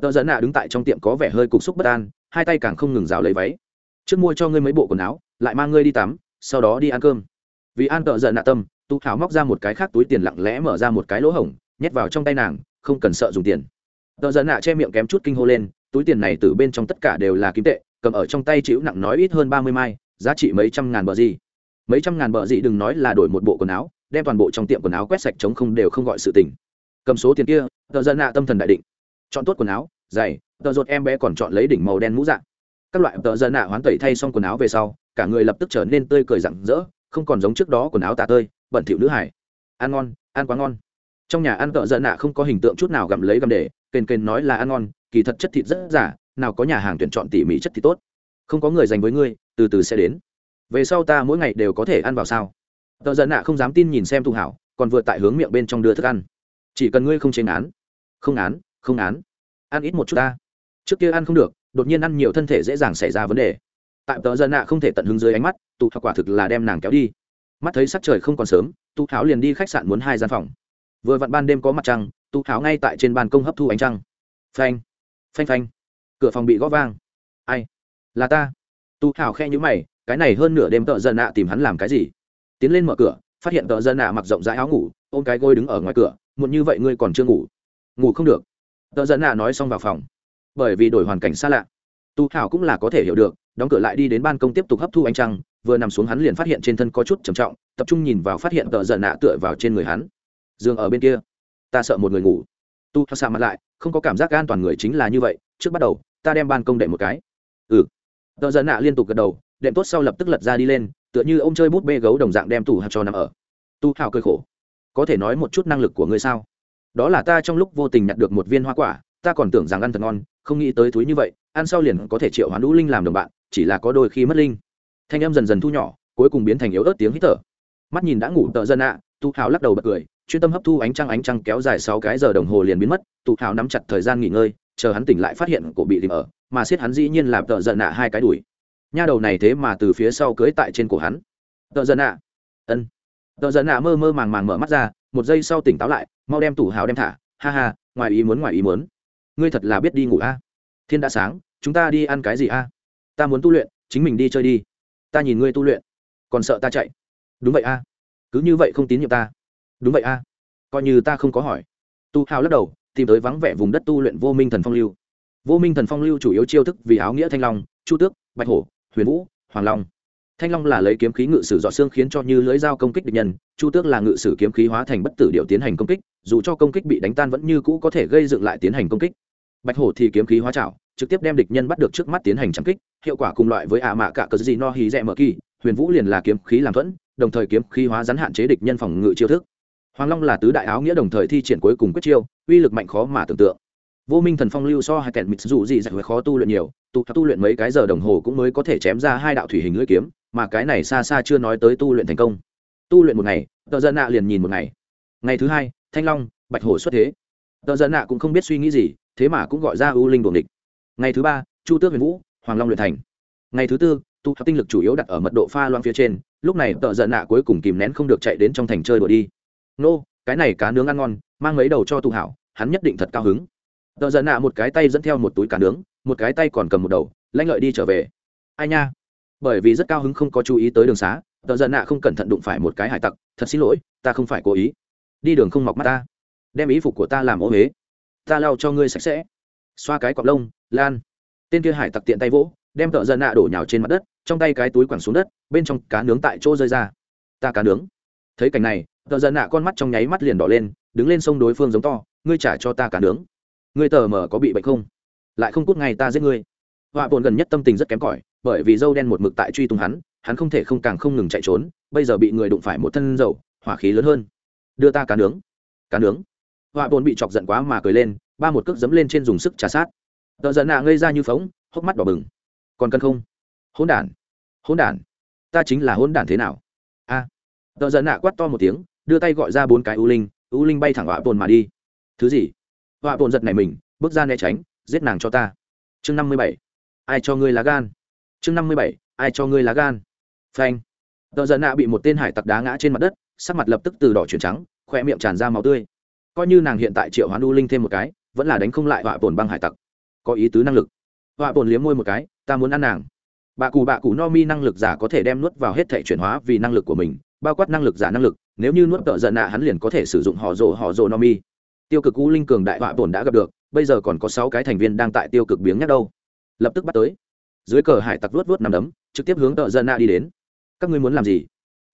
Tờ dẫn nạ đứng tại trong tiệm có vẻ hơi cục xúc bất an, hai tay càng không ngừng rào lấy váy. Trước mua cho ngươi mấy bộ quần áo, lại mang ngươi đi tắm, sau đó đi ăn cơm. Vì an tợ giận nạ tâm tú thảo móc ra một cái khác túi tiền lặng lẽ mở ra một cái lỗ hổng, nhét vào trong tay nàng, không cần sợ dùng tiền. Tợ giận nạ che miệng kém chút kinh hô lên, túi tiền này từ bên trong tất cả đều là kim tệ, cầm ở trong tay chịu nặng nói ít hơn ba mươi mai, giá trị mấy trăm ngàn bờ gì. Mấy trăm ngàn bờ gì đừng nói là đổi một bộ quần áo, đem toàn bộ trong tiệm quần áo quét sạch chống không đều không gọi sự tình. Cầm số tiền kia, tờ dân nạ tâm thần đại định chọn tốt quần áo, giày, tờ rột em bé còn chọn lấy đỉnh màu đen mũ dạng các loại tờ dân nạ hoán tẩy thay xong quần áo về sau, cả người lập tức trở nên tươi cười rặng rỡ, không còn giống trước đó quần áo tà tơi, bẩn thỉu nữ hải ăn ngon, ăn quá ngon. Trong nhà ăn tợ dân nạ không có hình tượng chút nào gặm lấy gặm để, kền kền nói là ăn ngon, kỳ thật chất thịt rất giả nào có nhà hàng tuyển chọn tỉ mỉ chất thịt tốt. Không có người dành với ngươi, từ từ sẽ đến. Về sau ta mỗi ngày đều có thể ăn vào sao? Tợ dân nạ không dám tin nhìn xem tu hảo, còn vừa tại hướng miệng bên trong đưa thức ăn. Chỉ cần ngươi không chế án không án không án. Ăn ít một chút ta. Trước kia ăn không được, đột nhiên ăn nhiều thân thể dễ dàng xảy ra vấn đề. Tại tờ dân nạ không thể tận hứng dưới ánh mắt, tụ quả thực là đem nàng kéo đi. Mắt thấy sắc trời không còn sớm, tụ thảo liền đi khách sạn muốn hai gian phòng. Vừa vặn ban đêm có mặt trăng, tụ thảo ngay tại trên ban công hấp thu ánh trăng. Phanh phanh phanh. Cửa phòng bị gõ vang. Ai? Là ta. Tụ thảo khe nhữ mày, cái này hơn nửa đêm tợ dân nạ tìm hắn làm cái gì? Tiến lên mở cửa, phát hiện tợ dân nạ mặc rộng rãi áo ngủ, ôm cái gôi đứng ở ngoài cửa, muộn như vậy ngươi còn chưa ngủ. Ngủ không được tợ Dẫn nạ nói xong vào phòng. Bởi vì đổi hoàn cảnh xa lạ, tu hảo cũng là có thể hiểu được, đóng cửa lại đi đến ban công tiếp tục hấp thu ánh trăng, vừa nằm xuống hắn liền phát hiện trên thân có chút trầm trọng, tập trung nhìn vào phát hiện tợ giận nạ tựa vào trên người hắn. Giường ở bên kia, ta sợ một người ngủ. Tu hảo xa mặt lại, không có cảm giác an toàn người chính là như vậy, trước bắt đầu, ta đem ban công đệm một cái. Ừ. Tợ giận nạ liên tục gật đầu, đệm tốt sau lập tức lật ra đi lên, tựa như ô m chơi bút bê gấu đồng dạng đem tủ hạt cho nằm ở. Tu hào cười khổ. Có thể nói một chút năng lực của ngươi sao? Đó là ta trong lúc vô tình nhặt được một viên hoa quả ta còn tưởng rằng ăn thật ngon không nghĩ tới túi như vậy ăn sau liền có thể triệu hoán lũ linh làm đồng bạn chỉ là có đôi khi mất linh. Thanh em dần dần thu nhỏ cuối cùng biến thành yếu ớt tiếng hít thở. Mắt nhìn đã ngủ tợ dân ạ tu hào lắc đầu bật cười chuyên tâm hấp thu ánh trăng ánh trăng kéo dài sáu cái giờ đồng hồ liền biến mất tu hào nắm chặt thời gian nghỉ ngơi chờ hắn tỉnh lại phát hiện cổ bị tìm ở mà siết hắn dĩ nhiên làm tợ giận ạ hai cái đùi. Nha đầu này thế mà từ phía sau cưới tại trên cổ hắn. Tợ giận ạ, ân. Tợ giận ạ mơ mơ màng màng mở mắt ra một giây sau tỉnh táo lại mau đem tủ hào đem thả, ha ha, ngoài ý muốn, ngoài ý muốn. Ngươi thật là biết đi ngủ a. Thiên đã sáng, chúng ta đi ăn cái gì a? Ta muốn tu luyện, chính mình đi chơi đi. Ta nhìn ngươi tu luyện, còn sợ ta chạy. Đúng vậy a. Cứ như vậy không tín nhiệm ta. Đúng vậy a. Coi như ta không có hỏi. Tu hào lắc đầu, tìm tới vắng vẻ vùng đất tu luyện vô minh thần phong lưu. Vô minh thần phong lưu chủ yếu chiêu thức vì áo nghĩa thanh long, chu tước, bạch hổ, huyền vũ, hoàng long thanh long là lấy kiếm khí ngự sử dọ xương khiến cho như lưỡi dao công kích địch nhân, chu tước là ngự sử kiếm khí hóa thành bất tử điệu tiến hành công kích, dù cho công kích bị đánh tan vẫn như cũ có thể gây dựng lại tiến hành công kích. Bạch hổ thì kiếm khí hóa trảo, trực tiếp đem địch nhân bắt được trước mắt tiến hành trắng kích, hiệu quả cùng loại với ạ mạ cả cờ gì no hí rẽ mở kỳ, huyền vũ liền là kiếm khí làm thuẫn, đồng thời kiếm khí hóa rắn hạn chế địch nhân phòng ngự chiêu thức. Hoàng long là tứ đại áo nghĩa đồng thời thi triển cuối cùng quyết chiêu, uy lực mạnh khó mà tưởng tượng. Vô minh thần phong lưu so hai kẹn mịt dù gì dạy khó tu luyện nhiều, tu tu luyện mấy cái giờ đồng hồ cũng mới có thể chém ra hai đạo thủy hình lưỡi kiếm mà cái này xa xa chưa nói tới tu luyện thành công. Tu luyện một ngày, tờ dân nạ liền nhìn một ngày. Ngày thứ hai, thanh long, bạch hổ xuất thế. Tờ dân nạ cũng không biết suy nghĩ gì, thế mà cũng gọi ra ưu linh đồn địch. Ngày thứ ba, chu tước huyền vũ, hoàng long luyện thành. Ngày thứ tư, tu tinh lực chủ yếu đặt ở mật độ pha loang phía trên, lúc này tợ giận nạ cuối cùng kìm nén không được chạy đến trong thành chơi đùa đi. Nô, cái này cá nướng ăn ngon, mang mấy đầu cho tu hảo, hắn nhất định thật cao hứng. Tợ giận nạ một cái tay dẫn theo một túi cá nướng, một cái tay còn cầm một đầu, lanh lợi đi trở về. Ai nha? Bởi vì rất cao hứng không có chú ý tới đường xá, tờ giận nạ không cẩn thận đụng phải một cái hải tặc, thật xin lỗi, ta không phải cố ý. Đi đường không mọc mắt ta. Đem ý phục của ta làm ô huế ta lau cho ngươi sạch sẽ. Xoa cái cọc lông, lan. Tên kia hải tặc tiện tay vỗ, đem tợ dân nạ đổ nhào trên mặt đất, trong tay cái túi quẳng xuống đất, bên trong cá nướng tại chỗ rơi ra. Ta cá nướng. Thấy cảnh này tợ dân nạ con mắt trong nháy mắt liền đỏ lên, đứng lên sông đối phương giống to, ngươi trả cho ta cá nướng. Ngươi tờ mờ có bị bệnh không? Lại không cút ngay ta giết ngươi họa bồn gần nhất tâm tình rất kém cỏi, bởi vì dâu đen một mực tại truy tung hắn hắn không thể không càng không ngừng chạy trốn, bây giờ bị người đụng phải một thân dầu, hỏa khí lớn hơn. Đưa ta cá nướng. Cá nướng. Họa bồn bị chọc giận quá mà cười lên, ba một cước dấm lên trên dùng sức trà sát. Tợ giận nạ ngây ra như phóng, hốc mắt đỏ bừng. Còn cần không? Hỗn đản. Hỗn đản. Ta chính là hỗn đản thế nào? A. À. tợ giận nạ quát to một tiếng, đưa tay gọi ra bốn cái u linh u linh bay thẳng họa bồn mà đi. Thứ gì? Họa bồn giật này mình, bước ra né tránh, giết nàng cho ta. Chương năm mươi bảy ai cho ngươi lá gan? Chương năm mươi bảy, ai cho ngươi lá gan? Phanh. Tợ giận nạ bị một tên hải tặc đá ngã trên mặt đất, sắc mặt lập tức từ đỏ chuyển trắng khoe miệng tràn ra máu tươi. Coi như nàng hiện tại triệu hoán u linh thêm một cái, vẫn là đánh không lại họa bồn băng hải tặc. Có ý tứ năng lực. Họa bồn liếm môi một cái, ta muốn ăn nàng. Bà cù bà cù no mi năng lực giả có thể đem nuốt vào hết thể chuyển hóa vì năng lực của mình, bao quát năng lực giả năng lực, nếu như nuốt tợ giận nạ hắn liền có thể sử dụng họ rồ họ rồ no mi. Tiêu cực u linh cường đại họa bồn đã gặp được, bây giờ còn có sáu cái thành viên đang tại tiêu cực biếng nhắc đâu lập tức bắt tới. Dưới cờ hải tặc vuốt vuốt nằm đấm, trực tiếp hướng tợ dân nạ đi đến. Các ngươi muốn làm gì?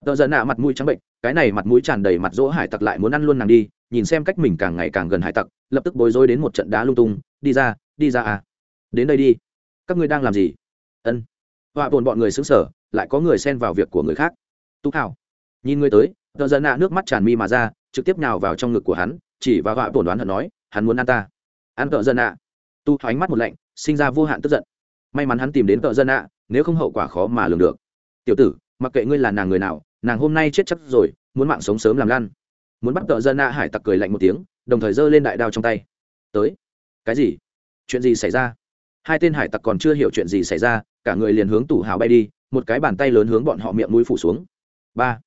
Tợ dân nạ mặt mũi trắng bệnh, cái này mặt mũi tràn đầy mặt dỗ hải tặc lại muốn ăn luôn nàng đi, nhìn xem cách mình càng ngày càng gần hải tặc, lập tức bối rối đến một trận đá lung tung, đi ra đi ra à. Đến đây đi. Các ngươi đang làm gì? Ân. Họa bồn bọn người xứng sở lại có người xen vào việc của người khác. Tú hảo nhìn người tới, tờ dân nạ nước mắt tràn mi mà ra, trực tiếp nhào vào trong ngực của hắn, chỉ và họa bồn đoán hận nói, hắn muốn ăn ta. Ăn tợ dân nạ. Tu thoáng mắt một lạnh sinh ra vô hạn tức giận. May mắn hắn tìm đến tợ dân ạ, nếu không hậu quả khó mà lường được. Tiểu tử mặc kệ ngươi là nàng người nào nàng hôm nay chết chắc rồi muốn mạng sống sớm làm lan muốn bắt tợ dân ạ hải tặc cười lạnh một tiếng đồng thời giơ lên đại đao trong tay. Tới. Cái gì? Chuyện gì xảy ra? Hai tên hải tặc còn chưa hiểu chuyện gì xảy ra cả người liền hướng tủ hào bay đi một cái bàn tay lớn hướng bọn họ miệng mũi phủ xuống. Ba.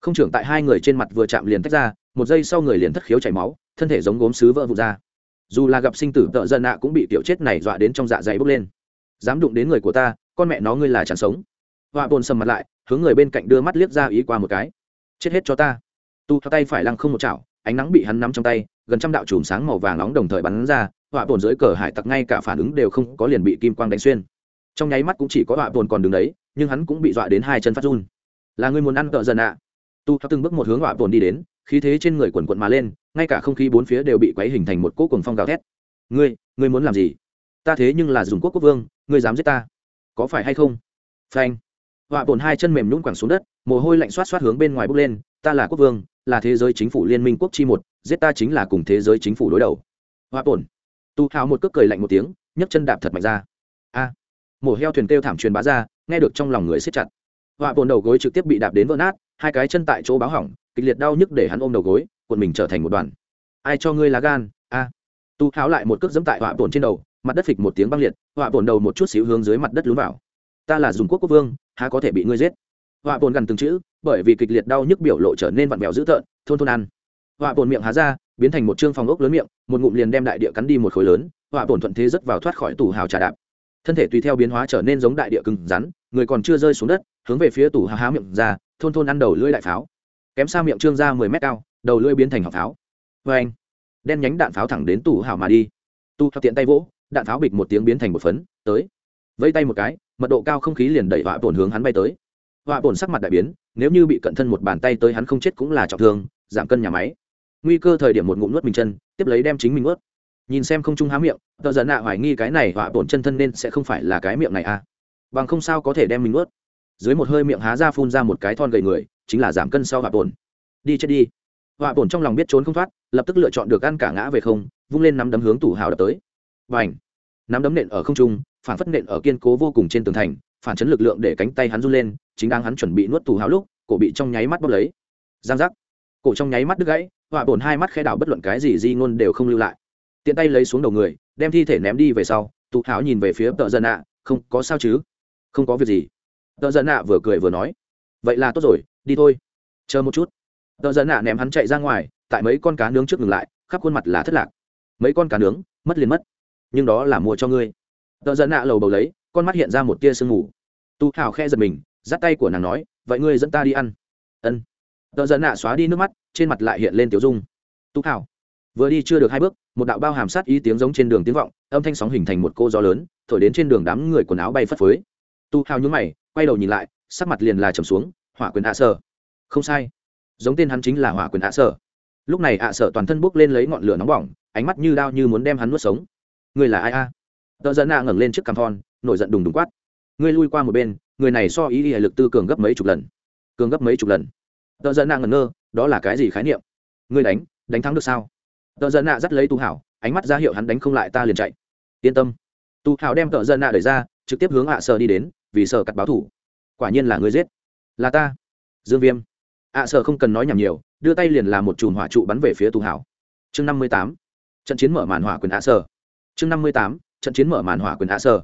Không trưởng tại hai người trên mặt vừa chạm liền tách ra một giây sau người liền thất khiếu chảy máu thân thể giống gốm sứ vỡ vụt ra dù là gặp sinh tử tợ dân nạ cũng bị tiểu chết này dọa đến trong dạ dày bốc lên. Dám đụng đến người của ta, con mẹ nó ngươi là chẳng sống. Họa bồn sầm mặt lại, hướng người bên cạnh đưa mắt liếc ra ý qua một cái. Chết hết cho ta. Tu theo tay phải lăng không một chảo, ánh nắng bị hắn nắm trong tay, gần trăm đạo chùm sáng màu vàng nóng đồng thời bắn ra, họa bồn dưới cờ hải tặc ngay cả phản ứng đều không có liền bị kim quang đánh xuyên. Trong nháy mắt cũng chỉ có họa bồn còn đứng đấy, nhưng hắn cũng bị dọa đến hai chân phát run. Là người muốn ăn tợ dần ạ. Tu theo từng bước một hướng họa bồn đi đến khí thế trên người quần quận mà lên ngay cả không khí bốn phía đều bị quấy hình thành một cỗ cuồng phong gào thét. Ngươi ngươi muốn làm gì? Ta thế nhưng là dùng quốc quốc vương ngươi dám giết ta? Có phải hay không? Phanh. Họa bồn hai chân mềm nhũng quẳng xuống đất mồ hôi lạnh xoát xoát hướng bên ngoài bốc lên. Ta là quốc vương là thế giới chính phủ liên minh quốc chi một giết ta chính là cùng thế giới chính phủ đối đầu. Họa bồn tu hào một cước cười lạnh một tiếng nhấc chân đạp thật mạnh ra. A. À, mổ heo thuyền kêu thảm truyền bá ra nghe được trong lòng người siết chặt. Họa bồn đầu gối trực tiếp bị đạp đến vỡ nát hai cái chân tại chỗ báo hỏng kịch liệt đau nhức để hắn ôm đầu gối, cuộn mình trở thành một đoàn. Ai cho ngươi lá gan? A. Tu tháo lại một cước dẫm tại họa bồn trên đầu, mặt đất phịch một tiếng băng liệt, họa bồn đầu một chút xíu hướng dưới mặt đất lún vào. Ta là dùng quốc quốc vương, há có thể bị ngươi giết? Họa bồn gần từng chữ, bởi vì kịch liệt đau nhức biểu lộ trở nên vặn vẹo dữ tợn, thôn thôn ăn. Họa bồn miệng há ra, biến thành một trương phòng ốc lớn miệng, một ngụm liền đem đại địa cắn đi một khối lớn, họa bồn thuận thế rất vào thoát khỏi tủ hào trà đạp. Thân thể tùy theo biến hóa trở nên giống đại địa cứng rắn, người còn chưa rơi xuống đất, hướng về phía tủ hào há miệng ra, thôn thôn ăn đầu lưỡi đại pháo kém xa miệng trương ra mười mét cao, đầu lưỡi biến thành hỏa pháo. Vê anh. Đen nhánh đạn pháo thẳng đến tủ hào mà đi. Tu thập tiện tay vỗ, đạn pháo bịch một tiếng biến thành một phấn, tới. Vẫy tay một cái, mật độ cao không khí liền đẩy họa bổn hướng hắn bay tới. Họa bổn sắc mặt đại biến, nếu như bị cận thân một bàn tay tới hắn không chết cũng là trọng thương, giảm cân nhà máy. Nguy cơ thời điểm một ngụm nuốt mình chân, tiếp lấy đem chính mình nuốt. Nhìn xem không trung há miệng, tờ giận nạ hoài nghi cái này họa bổn chân thân nên sẽ không phải là cái miệng này à. Bằng không sao có thể đem mình nuốt. Dưới một hơi miệng há ra phun ra một cái thon gầy người chính là giảm cân sau hạ bổn. Đi chết đi. Hạ bổn trong lòng biết trốn không thoát, lập tức lựa chọn được ăn cả ngã về không, vung lên nắm đấm hướng tủ hào đập tới. Và ảnh nắm đấm nện ở không trung, phản phất nện ở kiên cố vô cùng trên tường thành, phản chấn lực lượng để cánh tay hắn run lên, chính đang hắn chuẩn bị nuốt tủ hào lúc, cổ bị trong nháy mắt bóp lấy. Giang giác! Cổ trong nháy mắt đứt gãy, họa bổn hai mắt khe đảo bất luận cái gì di ngôn đều không lưu lại. Tiện tay lấy xuống đầu người, đem thi thể ném đi về sau tụ hảo nhìn về phía tợ dân ạ, không có sao chứ? Không có việc gì. Tợ dân ạ vừa cười vừa nói vậy là tốt rồi, đi thôi. Chờ một chút. Tợ dân Nạ ném hắn chạy ra ngoài, tại mấy con cá nướng trước ngừng lại, khắp khuôn mặt là thất lạc. Mấy con cá nướng, mất liền mất. Nhưng đó là mua cho ngươi. Tợ dẫn nạ lầu bầu lấy, con mắt hiện ra một tia sương mù. Tu hào khe giật mình, dắt tay của nàng nói, vậy ngươi dẫn ta đi ăn. Ân. Tợ dẫn nạ xóa đi nước mắt, trên mặt lại hiện lên tiểu dung. Tu hào vừa đi chưa được hai bước, một đạo bao hàm sát ý tiếng giống trên đường tiếng vọng, âm thanh sóng hình thành một cô gió lớn, thổi đến trên đường đám người quần áo bay phất phới. Tu hào nhún mày, quay đầu nhìn lại sắc mặt liền là trầm xuống, hỏa quyền ạ sở. Không sai. Giống tên hắn chính là hỏa quyền ạ sở. Lúc này ạ sở toàn thân bốc lên lấy ngọn lửa nóng bỏng, ánh mắt như đao như muốn đem hắn nuốt sống. Người là ai a? Tợ dẫn nạ ngẩng lên trước cằm thon, nổi giận đùng đùng quát. Ngươi lui qua một bên, người này so ý ý lực tư cường gấp mấy chục lần. Cường gấp mấy chục lần. Tợ dẫn nạ ngẩn ngơ, đó là cái gì khái niệm? Ngươi đánh đánh thắng được sao? Tợ dẫn nạ dắt lấy tu hảo, ánh mắt ra hiệu hắn đánh không lại ta liền chạy. Yên tâm. Tu hảo đem tợ dẫn nạ đẩy ra, trực tiếp hướng ạ sở đi đến, vì sợ cắt báo thủ quả nhiên là ngươi giết. Là ta. Dương viêm. Ạ sợ không cần nói nhảm nhiều đưa tay liền làm một chùm hỏa trụ bắn về phía tu hảo. Chương năm mươi tám. Trận chiến mở màn hỏa quyền ạ sợ chương năm mươi tám. Trận chiến mở màn hỏa quyền hạ sợ.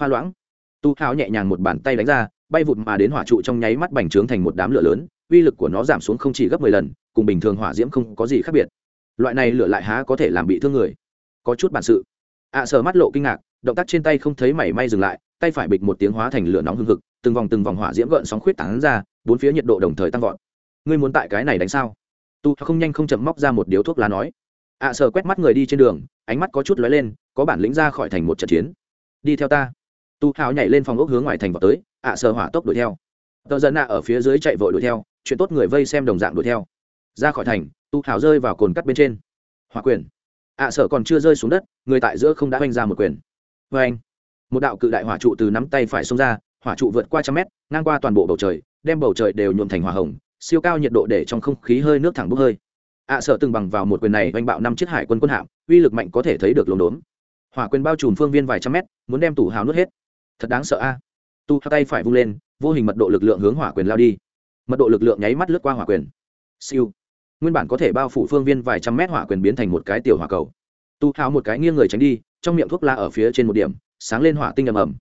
pha loãng. Tu Hảo nhẹ nhàng một bàn tay đánh ra bay vụt mà đến hỏa trụ trong nháy mắt bành trướng thành một đám lửa lớn uy lực của nó giảm xuống không chỉ gấp mười lần cùng bình thường hỏa diễm không có gì khác biệt. Loại này lửa lại há có thể làm bị thương người. Có chút bản sự. Ạ à, mắt lộ kinh ngạc động tác trên tay không thấy mảy may dừng lại tay phải bịch một tiếng hóa thành lửa nóng hưng hực từng vòng từng vòng hỏa diễm gợn sóng khuyết tán ra bốn phía nhiệt độ đồng thời tăng vọt. Ngươi muốn tại cái này đánh sao? Tu không nhanh không chậm móc ra một điếu thuốc lá nói. Ạ à, sờ quét mắt người đi trên đường ánh mắt có chút lóe lên có bản lĩnh ra khỏi thành một trận chiến. Đi theo ta. Tu hào nhảy lên phòng ốc hướng ngoài thành vào tới ạ sờ hỏa tốc đuổi theo. Tờ dân ạ ở phía dưới chạy vội đuổi theo chuyện tốt người vây xem đồng dạng đuổi theo. Ra khỏi thành tu hào rơi vào cồn cắt bên trên. Hỏa quyền. Ạ sở còn chưa rơi xuống đất người tại giữa không đã oanh ra một quyền. Vê anh một đạo cự đại hỏa trụ từ nắm tay phải xông ra hỏa trụ vượt qua trăm mét, ngang qua toàn bộ bầu trời, đem bầu trời đều nhuộm thành hỏa hồng, siêu cao nhiệt độ để trong không khí hơi nước thẳng bốc hơi. Ạ sợ từng bằng vào một quyền này oanh bạo năm chiếc hải quân quân hạm, uy lực mạnh có thể thấy được lồn đốn hỏa quyền bao trùm phương viên vài trăm mét, muốn đem tủ hào nuốt hết. Thật đáng sợ a. Tu tay phải vung lên, vô hình mật độ lực lượng hướng hỏa quyền lao đi. Mật độ lực lượng nháy mắt lướt qua hỏa quyền. Siêu. Nguyên bản có thể bao phủ phương viên vài trăm mét hỏa quyền biến thành một cái tiểu hỏa cầu. Tu hào một cái nghiêng người tránh đi, trong miệng thuốc la ở phía trên một điểm, sáng lên hỏa tinh ầm ầm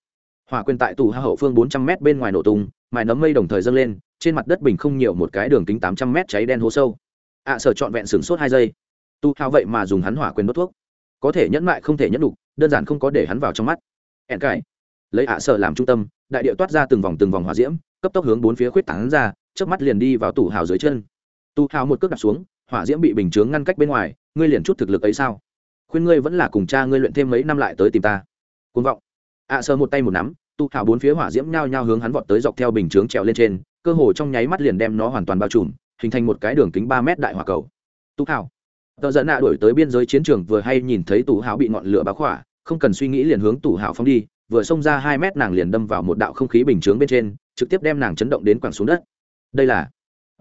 hỏa quyền tại tù hậu phương bốn trăm mét bên ngoài nổ tung, mài nấm mây đồng thời dâng lên, trên mặt đất bình không nhiều một cái đường kính tám trăm mét cháy đen hố sâu. Ạ sở trọn vẹn sửng sốt hai giây. Tu hao vậy mà dùng hắn hỏa quyền đốt thuốc. Có thể nhẫn mại không thể nhẫn đục đơn giản không có để hắn vào trong mắt. Ẹn cải. Lấy ạ sở làm trung tâm, đại địa toát ra từng vòng từng vòng hỏa diễm, cấp tốc hướng bốn phía khuyết tảng ra trước mắt liền đi vào tủ hào dưới chân. Tu hào một cước đặt xuống, hỏa diễm bị bình chướng ngăn cách bên ngoài, ngươi liền chút thực lực ấy sao? Khuyên ngươi vẫn là cùng cha ngươi luyện thêm mấy năm lại tới tìm ta. Côn vọng. À, ạ sơ một tay một nắm tu thảo bốn phía hỏa diễm nhao nhao hướng hắn vọt tới dọc theo bình chướng trèo lên trên cơ hồ trong nháy mắt liền đem nó hoàn toàn bao trùm hình thành một cái đường kính ba mét đại hỏa cầu. Tu thảo, tờ dẫn nạ đuổi tới biên giới chiến trường vừa hay nhìn thấy tủ hảo bị ngọn lửa báo khỏa không cần suy nghĩ liền hướng tủ hảo phóng đi vừa xông ra hai mét nàng liền đâm vào một đạo không khí bình chướng bên trên trực tiếp đem nàng chấn động đến quẳng xuống đất. Đây là.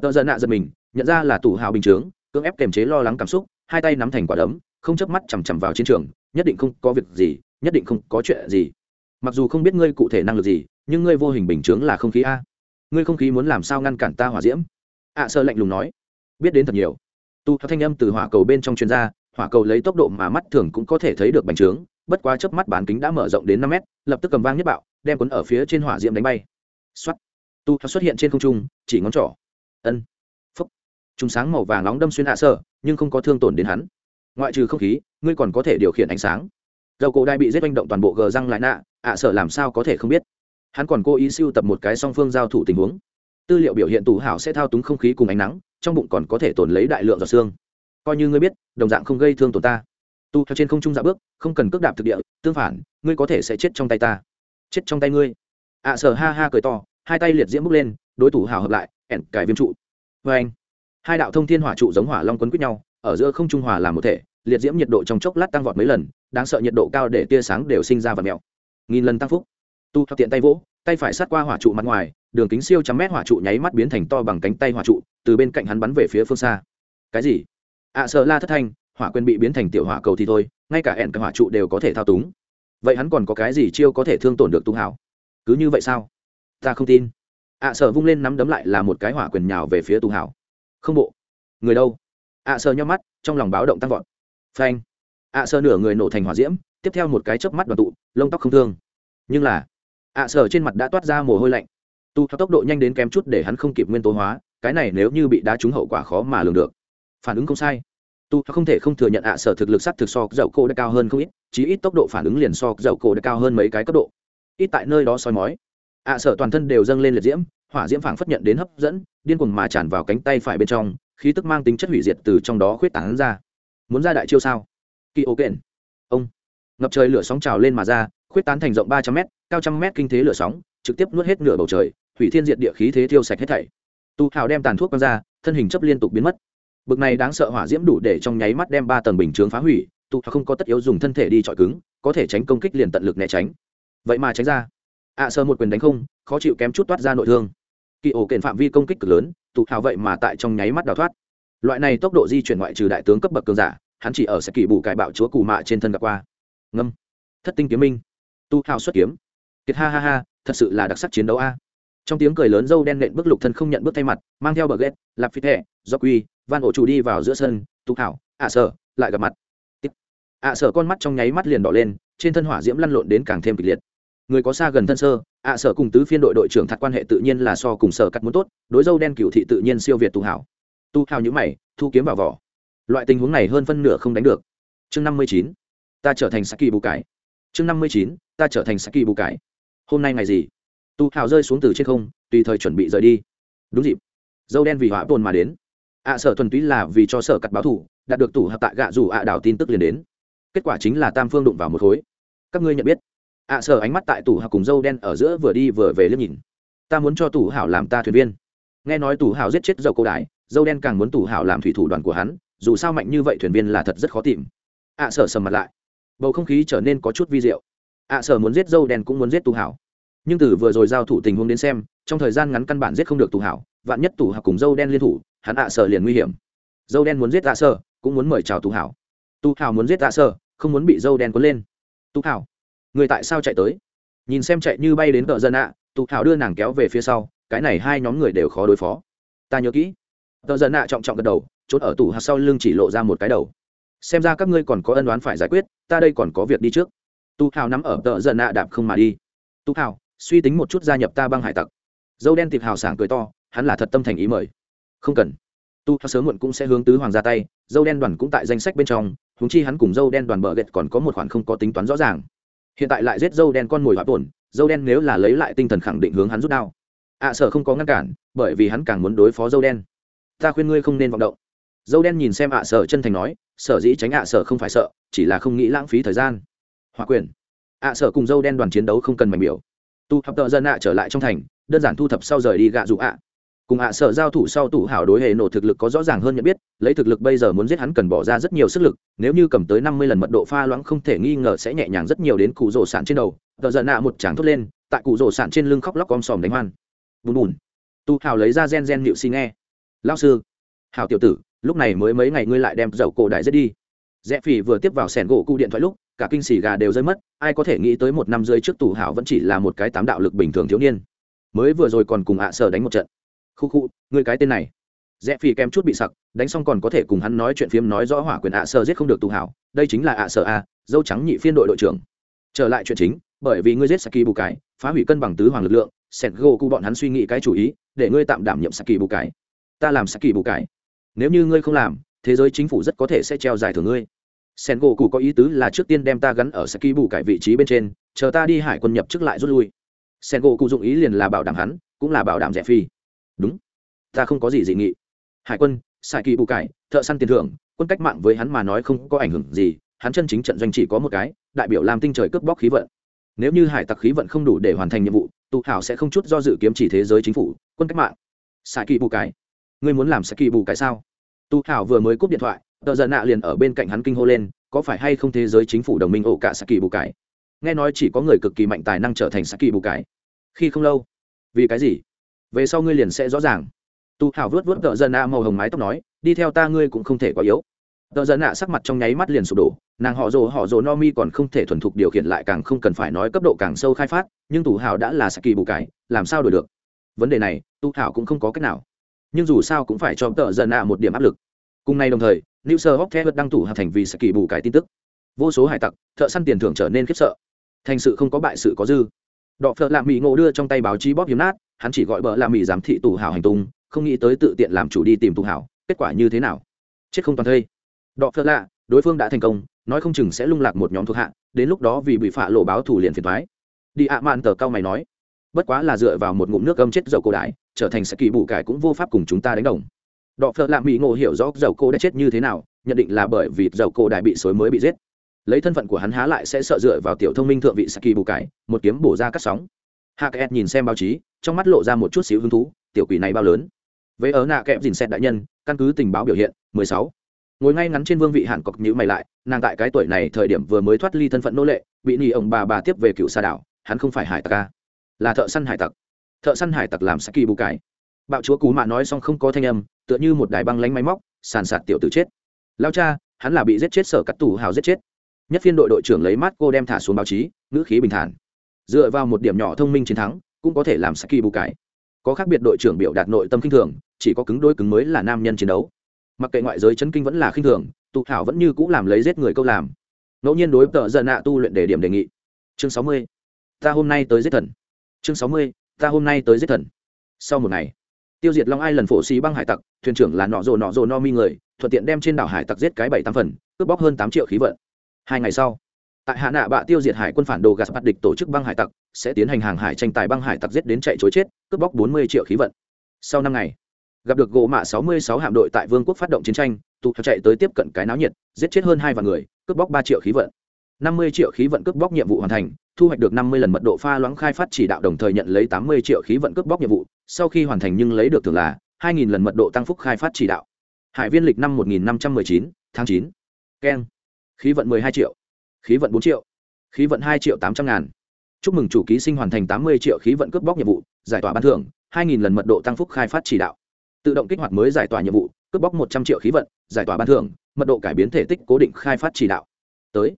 Tợ giận nạ giật mình nhận ra là tủ hảo bình chướng cưỡng ép kềm chế lo lắng cảm xúc hai tay nắm thành quả đấm không chớp mắt chằm chằm vào chiến trường nhất định không có việc gì nhất định không có chuyện gì mặc dù không biết ngươi cụ thể năng lực gì, nhưng ngươi vô hình bình chướng là không khí a. Ngươi không khí muốn làm sao ngăn cản ta hỏa diễm? Ạ sơ lạnh lùng nói. Biết đến thật nhiều. Tu thanh âm từ hỏa cầu bên trong chuyên gia hỏa cầu lấy tốc độ mà mắt thường cũng có thể thấy được bành trướng, bất quá chớp mắt bán kính đã mở rộng đến năm mét, lập tức cầm vang nhất bạo, đem cuốn ở phía trên hỏa diễm đánh bay. Xuất tu xuất hiện trên không trung, chỉ ngón trỏ. Ân. Phúc. Chúng sáng màu vàng nóng đâm xuyên hạ sơ, nhưng không có thương tổn đến hắn. Ngoại trừ không khí, ngươi còn có thể điều khiển ánh sáng dầu cổ đai bị giết manh động toàn bộ gờ răng lại nạ, ạ sở làm sao có thể không biết. Hắn còn cố ý siêu tập một cái song phương giao thủ tình huống. Tư liệu biểu hiện tù hảo sẽ thao túng không khí cùng ánh nắng, trong bụng còn có thể tồn lấy đại lượng giọt xương. Coi như ngươi biết, đồng dạng không gây thương tổn ta. Tu theo trên không trung dạ bước, không cần cước đạp thực địa, tương phản, ngươi có thể sẽ chết trong tay ta. Chết trong tay ngươi. Ạ sở ha ha cười to, hai tay liệt diễm bước lên, đối thủ hào hợp lại, ẻn cải viêm trụ. Vê anh, hai đạo thông thiên hỏa trụ giống hỏa long quấn quýt nhau, ở giữa không trung hòa làm một thể, liệt diễm nhiệt độ trong chốc lát tăng vọt mấy lần đáng sợ nhiệt độ cao để tia sáng đều sinh ra và mèo nghìn lần tăng phúc. Tu theo tiện tay vỗ, tay phải sát qua hỏa trụ mặt ngoài, đường kính siêu trăm mét hỏa trụ nháy mắt biến thành to bằng cánh tay hỏa trụ, từ bên cạnh hắn bắn về phía phương xa. Cái gì? Ạ sợ la thất thanh, hỏa quyền bị biến thành tiểu hỏa cầu thì thôi, ngay cả ẹn cả hỏa trụ đều có thể thao túng. Vậy hắn còn có cái gì chiêu có thể thương tổn được tu hảo? Cứ như vậy sao? Ta không tin. Ạ sợ vung lên nắm đấm lại là một cái hỏa quyền nhào về phía tu hảo. Không bộ. Người đâu? Ạ sợ nhau mắt, trong lòng báo động tăng vọt. Phanh ạ sơ nửa người nổ thành hỏa diễm, tiếp theo một cái chớp mắt đoàn tụ, lông tóc không thương. Nhưng là, ạ sơ trên mặt đã toát ra mồ hôi lạnh. Tu theo tốc độ nhanh đến kém chút để hắn không kịp nguyên tố hóa, cái này nếu như bị đá trúng hậu quả khó mà lường được. Phản ứng không sai. Tu không thể không thừa nhận ạ sở thực lực sắt thực so dậu cổ đã cao hơn không ít, chí ít tốc độ phản ứng liền so dậu cổ đã cao hơn mấy cái cấp độ. Ít tại nơi đó soi mói, ạ sở toàn thân đều dâng lên liệt diễm, hỏa diễm phảng phất nhận đến hấp dẫn, điên cuồng mà tràn vào cánh tay phải bên trong, khí tức mang tính chất hủy diệt từ trong đó khuyết tán ra. Muốn ra đại chiêu sao? Kỳ ô kện. Ông. Ngập trời lửa sóng trào lên mà ra khuyết tán thành rộng ba trăm m cao trăm m kinh thế lửa sóng trực tiếp nuốt hết nửa bầu trời hủy thiên diệt địa khí thế thiêu sạch hết thảy. Tu hào đem tàn thuốc quăng ra thân hình chấp liên tục biến mất. Bực này đáng sợ hỏa diễm đủ để trong nháy mắt đem ba tầng bình chướng phá hủy tu không có tất yếu dùng thân thể đi chọi cứng có thể tránh công kích liền tận lực né tránh. Vậy mà tránh ra. Ạ à, sơ một quyền đánh không khó chịu kém chút toát ra nội thương. Kỳ ổ kền phạm vi công kích cực lớn tụ hào vậy mà tại trong nháy mắt đào thoát. Loại này tốc độ di chuyển ngoại trừ đại tướng cấp bậc cường giả hắn chỉ ở sẽ kỳ bù cải bạo chúa cù mạ trên thân gặp qua. Ngâm. Thất tinh kiếm minh. Tu hào xuất kiếm. Kiệt ha ha ha, thật sự là đặc sắc chiến đấu a. Trong tiếng cười lớn dâu đen nện bước lục thân không nhận bước thay mặt, mang theo bờ ghét, lạp phi thẻ, do quy van ổ chủ đi vào giữa sân, tu thảo, ạ à sở, lại gặp mặt. Ạ à sở con mắt trong nháy mắt liền đỏ lên, trên thân hỏa diễm lăn lộn đến càng thêm kịch liệt. Người có xa gần thân sơ, ạ sở cùng tứ phiên đội đội trưởng thật quan hệ tự nhiên là so cùng sở cắt muốn tốt, đối dâu đen cựu thị tự nhiên siêu việt tu hảo tu hảo nhữ mày, thu kiếm vào vỏ loại tình huống này hơn phân nửa không đánh được. Chương năm mươi chín, ta trở thành saki bù cải. Chương năm mươi chín, ta trở thành saki bù cải. Hôm nay ngày gì? Tu hào rơi xuống từ trên không, tùy thời chuẩn bị rời đi. Đúng dịp. Dâu đen vì hỏa tồn mà đến. Ạ sở thuần túy là vì cho sở cắt báo thủ, đạt được tủ hợp tại gạ dù ạ đảo tin tức liền đến. Kết quả chính là tam phương đụng vào một khối. Các ngươi nhận biết. Ạ sở ánh mắt tại tủ hào cùng dâu đen ở giữa vừa đi vừa về liếc nhìn. Ta muốn cho tủ hảo làm ta thuyền viên. Nghe nói tủ hảo giết chết dầu cô đại, dâu đen càng muốn tủ hảo làm thủy thủ đoàn của hắn dù sao mạnh như vậy thuyền viên là thật rất khó tìm. Ạ sở sầm mặt lại. Bầu không khí trở nên có chút vi diệu. Ạ sở muốn giết dâu đen cũng muốn giết tù hảo. Nhưng từ vừa rồi giao thủ tình huống đến xem, trong thời gian ngắn căn bản giết không được tù hảo, vạn nhất tù hảo cùng dâu đen liên thủ, hắn ạ sở liền nguy hiểm. Dâu đen muốn giết ạ sở, cũng muốn mời chào tù hảo. Tù hảo muốn giết ạ sở, không muốn bị dâu đen cuốn lên. Tù hảo, người tại sao chạy tới? Nhìn xem chạy như bay đến cờ dân ạ, tù hảo đưa nàng kéo về phía sau, cái này hai nhóm người đều khó đối phó. Ta nhớ kỹ. Tờ dân ạ trọng trọng gật đầu trốn ở tủ hạt sau lưng chỉ lộ ra một cái đầu. Xem ra các ngươi còn có ân đoán phải giải quyết ta đây còn có việc đi trước. Tu hào nắm ở tợ giận nạ đạp không mà đi. Tu hào suy tính một chút gia nhập ta băng hải tặc. Dâu đen tiệp hào sảng cười to hắn là thật tâm thành ý mời. Không cần. Tu hào sớm muộn cũng sẽ hướng tứ hoàng ra tay dâu đen đoàn cũng tại danh sách bên trong húng chi hắn cùng dâu đen đoàn bờ ghẹt còn có một khoản không có tính toán rõ ràng. Hiện tại lại giết dâu đen con mồi hoạt tổn dâu đen nếu là lấy lại tinh thần khẳng định hướng hắn rút đao. Ạ à, không có ngăn cản bởi vì hắn càng muốn đối phó dâu đen. Ta khuyên ngươi không nên vọng động dâu đen nhìn xem ạ à sở chân thành nói, sở dĩ tránh ạ à sở không phải sợ, chỉ là không nghĩ lãng phí thời gian. Hòa quyền. Ạ sở cùng dâu đen đoàn chiến đấu không cần mảnh biểu. Tu thập tợ dân ạ trở lại trong thành, đơn giản thu thập sau rời đi gạ dụ ạ. Cùng ạ sở giao thủ sau tủ hảo đối hệ nổ thực lực có rõ ràng hơn nhận biết, lấy thực lực bây giờ muốn giết hắn cần bỏ ra rất nhiều sức lực, nếu như cầm tới năm mươi lần mật độ pha loãng không thể nghi ngờ sẽ nhẹ nhàng rất nhiều đến cụ rổ sản trên đầu. Tợ giận ạ một tràng thốt lên, tại cụ rổ sản trên lưng khóc lóc om sòm đánh hoan. Bùn bùn. Tu hảo lấy ra gen gen liệu xi nghe. Lao sư. Hảo tiểu tử lúc này mới mấy ngày ngươi lại đem dầu cổ đại giết đi. Rẽ phỉ vừa tiếp vào sẻn gỗ cụ điện thoại lúc, cả kinh xì gà đều rơi mất, ai có thể nghĩ tới một năm rưỡi trước tù hảo vẫn chỉ là một cái tám đạo lực bình thường thiếu niên. Mới vừa rồi còn cùng ạ sở đánh một trận. Khu khu người cái tên này. Rẽ phỉ kém chút bị sặc, đánh xong còn có thể cùng hắn nói chuyện phiếm nói rõ hỏa quyền ạ sở giết không được tù hảo, đây chính là ạ sở a, dâu trắng nhị phiên đội đội trưởng. Trở lại chuyện chính, bởi vì ngươi giết saki bù cái phá hủy cân bằng tứ hoàng lực lượng, sẻn gỗ cụ bọn hắn suy nghĩ cái chủ ý, để ngươi tạm đảm nhiệm saki bù cái ta làm saki bù cái nếu như ngươi không làm, thế giới chính phủ rất có thể sẽ treo giải thưởng ngươi. Sen gỗ cụ có ý tứ là trước tiên đem ta gắn ở saki bù cải vị trí bên trên, chờ ta đi hải quân nhập chức lại rút lui. Sen gỗ cụ dụng ý liền là bảo đảm hắn, cũng là bảo đảm rẻ phi đúng. Ta không có gì dị nghị. Hải quân sai kỳ bù cải, thợ săn tiền thưởng, quân cách mạng với hắn mà nói không có ảnh hưởng gì, hắn chân chính trận doanh chỉ có một cái, đại biểu làm tinh trời cướp bóc khí vận. Nếu như hải tặc khí vận không đủ để hoàn thành nhiệm vụ, tụ hảo sẽ không chút do dự kiếm chỉ thế giới chính phủ, quân cách mạng. Sai kỳ bù cải ngươi muốn làm sẽ kỳ bù cải sao? Tu hảo vừa mới cúp điện thoại, tờ giận nạ liền ở bên cạnh hắn kinh hô lên, có phải hay không thế giới chính phủ đồng minh ổ cả saki bù cái? Nghe nói chỉ có người cực kỳ mạnh tài năng trở thành saki bù cái. Khi không lâu. Vì cái gì? Về sau ngươi liền sẽ rõ ràng. Tu hảo vớt vớt tờ giận nạ màu hồng mái tóc nói, đi theo ta ngươi cũng không thể quá yếu. Tờ giận nạ sắc mặt trong nháy mắt liền sụp đổ, nàng họ rồ họ rồ no mi còn không thể thuần thục điều khiển lại càng không cần phải nói cấp độ càng sâu khai phát, nhưng tu hảo đã là saki bù cái, làm sao đổi được? Vấn đề này, tu hảo cũng không có cách nào nhưng dù sao cũng phải cho tợ dần nạ một điểm áp lực. Cùng ngày đồng thời, new sơ hóc thép đăng thủ hạ thành vì sẽ kỳ bù cái tin tức. Vô số hải tặc, thợ săn tiền thưởng trở nên khiếp sợ. Thành sự không có bại sự có dư. Đọ phợ lạ mỹ ngộ đưa trong tay báo chí bóp hiếm nát, hắn chỉ gọi bợ lạ mỹ giám thị tù hảo hành tung, không nghĩ tới tự tiện làm chủ đi tìm tù hảo, kết quả như thế nào? Chết không toàn thây. Đọ phợ lạ, đối phương đã thành công, nói không chừng sẽ lung lạc một nhóm thuộc hạ, đến lúc đó vì bị phạ lộ báo thủ liền phiền thoái đi ạ mạn tờ cao mày nói, bất quá là dựa vào một ngụm nước gâm chết dầu cổ đại trở thành sẽ kỳ bù cải cũng vô pháp cùng chúng ta đánh đồng. Đọ phợ lạ mỹ ngộ hiểu rõ dầu cô đã chết như thế nào, nhận định là bởi vì dầu cô đại bị xối mới bị giết. Lấy thân phận của hắn há lại sẽ sợ dựa vào tiểu thông minh thượng vị sẽ kỳ bù cải, một kiếm bổ ra cắt sóng. Hạ kẹt nhìn xem báo chí, trong mắt lộ ra một chút xíu hứng thú, tiểu quỷ này bao lớn. Vế ở nạ kẹp dìn xét đại nhân, căn cứ tình báo biểu hiện 16. ngồi ngay ngắn trên vương vị Hàn cọc nhữ mày lại, nàng tại cái tuổi này thời điểm vừa mới thoát ly thân phận nô lệ, bị nỉ ông bà bà tiếp về cựu sa đảo, hắn không phải hải tặc ca là thợ săn hải tặc thợ săn hải tặc làm saki bù cải. Bạo chúa cú mạ nói xong không có thanh âm, tựa như một đài băng lánh máy móc, sàn sạt tiểu tử chết. Lao cha, hắn là bị giết chết sở cắt tù hào giết chết. Nhất phiên đội đội trưởng lấy mát cô đem thả xuống báo chí, ngữ khí bình thản. Dựa vào một điểm nhỏ thông minh chiến thắng, cũng có thể làm saki bù cải. Có khác biệt đội trưởng biểu đạt nội tâm khinh thường, chỉ có cứng đôi cứng mới là nam nhân chiến đấu. Mặc kệ ngoại giới chấn kinh vẫn là khinh thường tụ thảo vẫn như c ũ làm lấy giết người câu làm. Ngẫu nhiên đối tợ dần nạ tu luyện để điểm đề nghị. Chương sáu mươi. Ta hôm nay tới giết thần. Chương sáu mươi ta hôm nay tới giết thần. Sau một ngày, tiêu diệt long ai lần phổ xí băng hải tặc, thuyền trưởng là nọ rồ nọ rồ no mi người, thuận tiện đem trên đảo hải tặc giết cái bảy tám phần, cướp bóc hơn tám triệu khí vận. Hai ngày sau, tại hạ nạ bạ tiêu diệt hải quân phản đồ gạt bắt địch tổ chức băng hải tặc, sẽ tiến hành hàng hải tranh tài băng hải tặc giết đến chạy chối chết, cướp bóc bốn mươi triệu khí vận. Sau năm ngày, gặp được gỗ mạ sáu mươi sáu hạm đội tại vương quốc phát động chiến tranh, tụ chạy tới tiếp cận cái náo nhiệt, giết chết hơn hai vạn người, cướp bóc ba triệu khí vận. 50 triệu khí vận cướp bóc nhiệm vụ hoàn thành, thu hoạch được 50 lần mật độ pha loãng khai phát chỉ đạo đồng thời nhận lấy 80 triệu khí vận cướp bóc nhiệm vụ, sau khi hoàn thành nhưng lấy được thưởng là 2000 lần mật độ tăng phúc khai phát chỉ đạo. Hải viên lịch năm 1519, tháng 9. Ken. Khí vận 12 triệu. Khí vận 4 triệu. Khí vận 2 triệu 800 ngàn. Chúc mừng chủ ký sinh hoàn thành 80 triệu khí vận cướp bóc nhiệm vụ, giải tỏa ban thưởng, 2000 lần mật độ tăng phúc khai phát chỉ đạo. Tự động kích hoạt mới giải tỏa nhiệm vụ, cướp bóc 100 triệu khí vận, giải tỏa ban thưởng, mật độ cải biến thể tích cố định khai phát chỉ đạo. Tới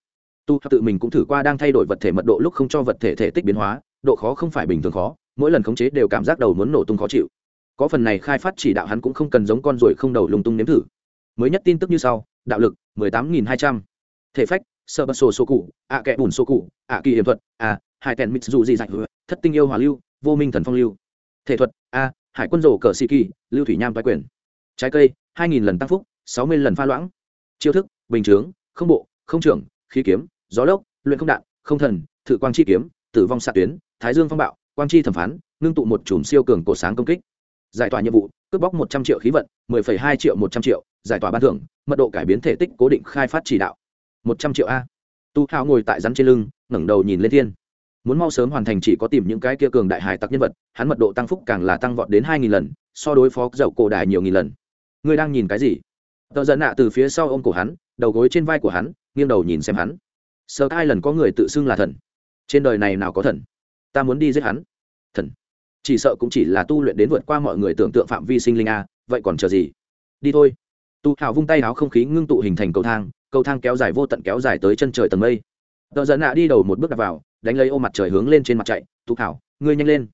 tu tự mình cũng thử qua đang thay đổi vật thể mật độ lúc không cho vật thể thể tích biến hóa, độ khó không phải bình thường khó, mỗi lần khống chế đều cảm giác đầu muốn nổ tung khó chịu. Có phần này khai phát chỉ đạo hắn cũng không cần giống con ruồi không đầu lung tung nếm thử. Mới nhất tin tức như sau, đạo lực, mười tám nghìn hai trăm. Thể phách, sơ bật sổ số cụ, ạ kẽ bùn số cụ, ạ kỳ hiểm thuật a hai tèn mít dù gì dạy thất tinh yêu hòa lưu, vô minh thần phong lưu. Thể thuật, a, hải quân rổ cờ sĩ kỳ, lưu thủy nham vai quyền. Trái cây, hai nghìn lần tăng phúc, sáu mươi lần pha loãng. Chiêu thức, bình chướng, không bộ, không trưởng khí kiếm, gió lốc, luyện không đạn, không thần, thự quang chi kiếm, tử vong xạ tuyến, thái dương phong bạo, quang chi thẩm phán, ngưng tụ một chùm siêu cường cổ sáng công kích. Giải tỏa nhiệm vụ, cướp bóc một trăm triệu khí vận, mười phẩy hai triệu một trăm triệu, giải tỏa ban thưởng, mật độ cải biến thể tích cố định khai phát chỉ đạo. Một trăm triệu a. Tu hào ngồi tại rắn trên lưng, ngẩng đầu nhìn lên thiên. Muốn mau sớm hoàn thành chỉ có tìm những cái kia cường đại hải tặc nhân vật, hắn mật độ tăng phúc càng là tăng vọt đến hai nghìn lần, so đối phó dậu cổ đại nhiều nghìn lần. Ngươi đang nhìn cái gì? Tờ giận nạ từ phía sau ôm cổ hắn đầu gối trên vai của hắn, nghiêng đầu nhìn xem hắn. Sợ hai lần có người tự xưng là thần? Trên đời này nào có thần? Ta muốn đi giết hắn. Thần. Chỉ sợ cũng chỉ là tu luyện đến vượt qua mọi người tưởng tượng phạm vi sinh linh a, vậy còn chờ gì? Đi thôi. Tu hào vung tay áo không khí ngưng tụ hình thành cầu thang cầu thang kéo dài vô tận kéo dài tới chân trời tầng mây. Tờ giận nạ đi đầu một bước đặt vào, đánh lấy ô mặt trời hướng lên trên mặt chạy. Tu hào ngươi nhanh lên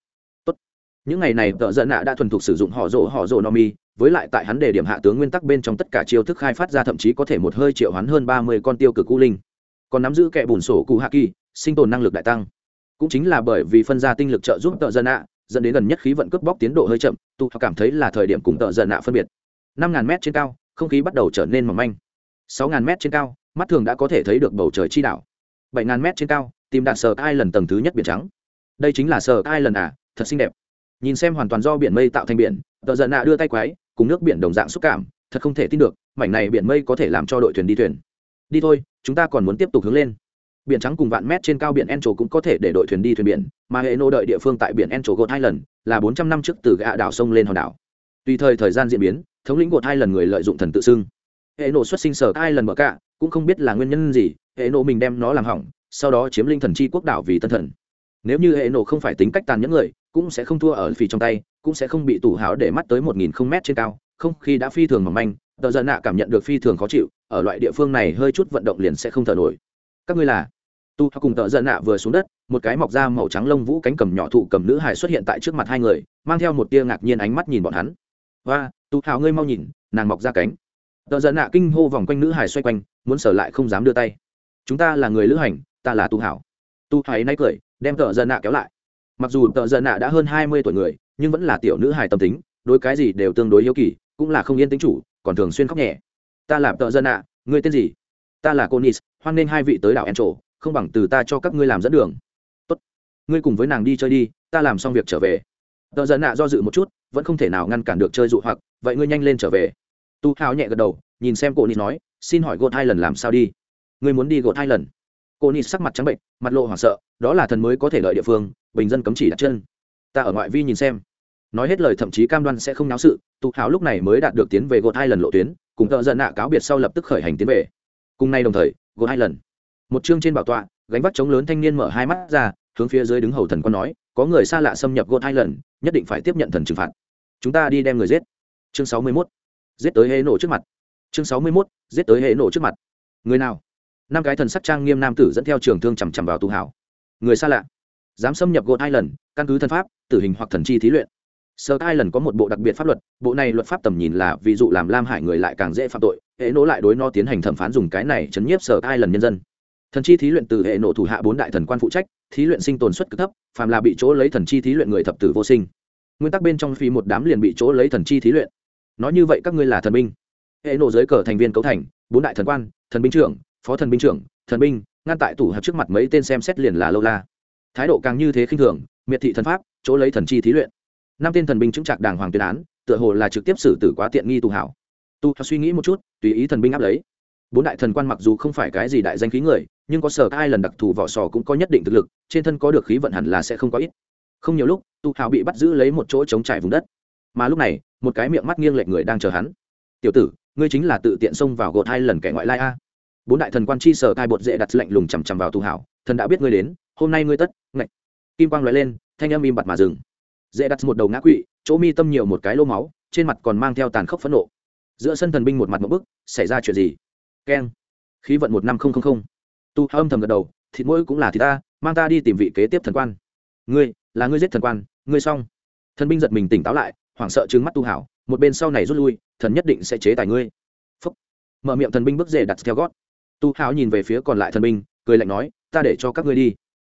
những ngày này, Tợ giận nạ đã thuần thục sử dụng họ rộ họ rộ no mi, với lại tại hắn đề điểm hạ tướng nguyên tắc bên trong tất cả chiêu thức khai phát ra, thậm chí có thể một hơi triệu hắn hơn ba mươi con tiêu cực u linh. Còn nắm giữ kẻ bùn sổ cụ hạ kỳ, sinh tồn năng lực đại tăng. Cũng chính là bởi vì phân ra tinh lực trợ giúp tợ dân ạ dẫn đến gần nhất khí vận cướp bóc tiến độ hơi chậm tu cảm thấy là thời điểm cùng tợ dân ạ phân biệt. năm ngàn mét trên cao, không khí bắt đầu trở nên mỏng manh. sáu ngàn mét trên cao, mắt thường đã có thể thấy được bầu trời chi đảo. bảy ngàn mét trên cao, tìm đạt sờ ai lần tầng thứ nhất biển trắng. Đây chính là sờ ai lần à thật xinh đẹp nhìn xem hoàn toàn do biển mây tạo thành biển, tờ giận nạ đưa tay quái, cùng nước biển đồng dạng xúc cảm, thật không thể tin được, mảnh này biển mây có thể làm cho đội thuyền đi thuyền. Đi thôi, chúng ta còn muốn tiếp tục hướng lên. Biển trắng cùng vạn mét trên cao biển Enchor cũng có thể để đội thuyền đi thuyền biển, mà hệ nô đợi địa phương tại biển Enchor gột hai lần là bốn trăm năm trước từ gạ đảo sông lên hòn đảo. Tùy thời thời gian diễn biến, thống lĩnh gột hai lần người lợi dụng thần tự xưng. Hệ nô xuất sinh sở hai lần mở cả cũng không biết là nguyên nhân gì, hệ nô mình đem nó làm hỏng, sau đó chiếm linh thần chi quốc đảo vì tân thần. Nếu như hệ nô không phải tính cách tàn nhẫn người cũng sẽ không thua ở phì trong tay, cũng sẽ không bị tủ háo để mắt tới một nghìn không mét trên cao. Không, khi đã phi thường mỏng manh, tờ giận nạ cảm nhận được phi thường khó chịu, ở loại địa phương này hơi chút vận động liền sẽ không thở nổi. Các ngươi là? Tu cùng tợ giận nạ vừa xuống đất, một cái mọc da màu trắng lông vũ cánh cầm nhỏ thụ cầm nữ hải xuất hiện tại trước mặt hai người, mang theo một tia ngạc nhiên ánh mắt nhìn bọn hắn. Và tu hào ngươi mau nhìn, nàng mọc ra cánh. Tợ giận nạ kinh hô vòng quanh nữ hải xoay quanh, muốn sở lại không dám đưa tay. Chúng ta là người lữ hành, ta là tu hảo tu hải nay cười, đem tợ giận nạ kéo lại mặc dù tợ giận nạ đã hơn hai mươi tuổi người, nhưng vẫn là tiểu nữ hài tâm tính đối cái gì đều tương đối hiếu kỳ, cũng là không yên tính chủ, còn thường xuyên khóc nhẹ. Ta làm tợ dân nạ, ngươi tên gì? Ta là cô nis hoan nghênh hai vị tới đảo en trổ không bằng từ ta cho các ngươi làm dẫn đường. Tốt. Ngươi cùng với nàng đi chơi đi, ta làm xong việc trở về. Tợ dân nạ do dự một chút, vẫn không thể nào ngăn cản được chơi dụ hoặc, vậy ngươi nhanh lên trở về. Tu hào nhẹ gật đầu, nhìn xem cô nis nói, xin hỏi gột hai lần làm sao đi? Ngươi muốn đi gột hai lần cô nis sắc mặt trắng bệnh, mặt lộ hoảng sợ đó là thần mới có thể lợi địa phương, bình dân cấm chỉ đặt chân. Ta ở ngoại vi nhìn xem. Nói hết lời thậm chí cam đoan sẽ không náo sự, tụ hào lúc này mới đạt được tiến về gột hai lần lộ tuyến, cùng tợ giận nạ cáo biệt sau lập tức khởi hành tiến về. Cùng nay đồng thời, gột hai lần. Một chương trên bảo tọa, gánh vác chống lớn thanh niên mở hai mắt ra, hướng phía dưới đứng hầu thần con nói, có người xa lạ xâm nhập gột hai lần, nhất định phải tiếp nhận thần trừng phạt. Chúng ta đi đem người giết. Chương sáu mươi 61. giết tới hệ nổ trước mặt. Chương sáu mươi 61. giết tới hệ nổ trước mặt. Người nào? Năm cái thần sắc trang nghiêm nam tử dẫn theo trường thương chằm chằm vào tù hảo người xa lạ. Dám xâm nhập gột hai lần căn cứ thân pháp, tử hình hoặc thần chi thí luyện. Sơ hai lần có một bộ đặc biệt pháp luật, bộ này luật pháp tầm nhìn là ví dụ làm lam hải người lại càng dễ phạm tội, hệ nỗ lại đối nó tiến hành thẩm phán dùng cái này chấn nhiếp sơ hai lần nhân dân. Thần chi thí luyện từ hệ nổ thủ hạ bốn đại thần quan phụ trách, thí luyện sinh tồn suất cực thấp, phàm là bị chỗ lấy thần chi thí luyện người thập tử vô sinh. Nguyên tắc bên trong phi một đám liền bị chỗ lấy thần chi thí luyện. Nói như vậy các ngươi là thần binh. Hệ nổ dưới cờ thành viên cấu thành, bốn đại thần quan, thần binh trưởng, phó thần binh trưởng, thần binh ngăn tại tủ hợp trước mặt mấy tên xem xét liền là lâu la. Thái độ càng như thế khinh thường, miệt thị thần pháp, chỗ lấy thần chi thí luyện. Năm tên thần binh chứng trạc đàng hoàng tuyên án, tựa hồ là trực tiếp xử tử quá tiện nghi tù hảo. Tu suy nghĩ một chút, tùy ý thần binh áp lấy. Bốn đại thần quan mặc dù không phải cái gì đại danh khí người, nhưng có sở ai lần đặc thù vỏ sò cũng có nhất định thực lực, trên thân có được khí vận hẳn là sẽ không có ít. Không nhiều lúc tu hào bị bắt giữ lấy một chỗ chống trải vùng đất. Mà lúc này, một cái miệng mắt nghiêng lệch người đang chờ hắn. Tiểu tử, ngươi chính là tự tiện xông vào gột hai lần kẻ ngoại lai a bốn đại thần quan chi sở cai bột dễ đặt lệnh lùng chằm chằm vào tu hảo, thần đã biết ngươi đến, hôm nay ngươi tất ngạch kim quang nói lên, thanh âm im bặt mà dừng. Dễ đặt một đầu ngã quỵ, chỗ mi tâm nhiều một cái lô máu, trên mặt còn mang theo tàn khốc phẫn nộ. Giữa sân thần binh một mặt một bức, xảy ra chuyện gì? Keng. Khí vận một năm không không không. Tu âm thầm gật đầu, thịt mũi cũng là thịt ta, mang ta đi tìm vị kế tiếp thần quan. Ngươi, là ngươi giết thần quan, ngươi xong. Thần binh giật mình tỉnh táo lại, hoảng sợ trứng mắt tu hảo, một bên sau này rút lui, thần nhất định sẽ chế tài ngươi. Phúc. mở miệng thần binh bước dễ đặt theo gót tu hảo nhìn về phía còn lại thần binh, cười lạnh nói, ta để cho các ngươi đi.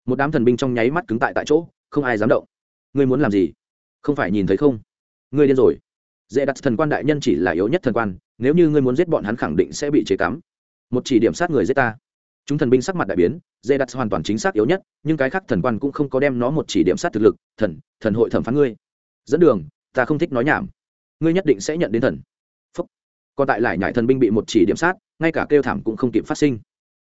Một đám thần binh trong nháy mắt cứng tại tại chỗ, không ai dám động. Ngươi muốn làm gì? Không phải nhìn thấy không? Ngươi điên rồi. Dễ đặt thần quan đại nhân chỉ là yếu nhất thần quan, nếu như ngươi muốn giết bọn hắn khẳng định sẽ bị chế cắm. Một chỉ điểm sát người giết ta. Chúng thần binh sắc mặt đại biến, dễ đặt hoàn toàn chính xác yếu nhất, nhưng cái khác thần quan cũng không có đem nó một chỉ điểm sát thực lực, thần thần hội thẩm phán ngươi. Dẫn đường, ta không thích nói nhảm. Ngươi nhất định sẽ nhận đến thần còn tại lại nhải thần binh bị một chỉ điểm sát, ngay cả kêu thảm cũng không kịp phát sinh.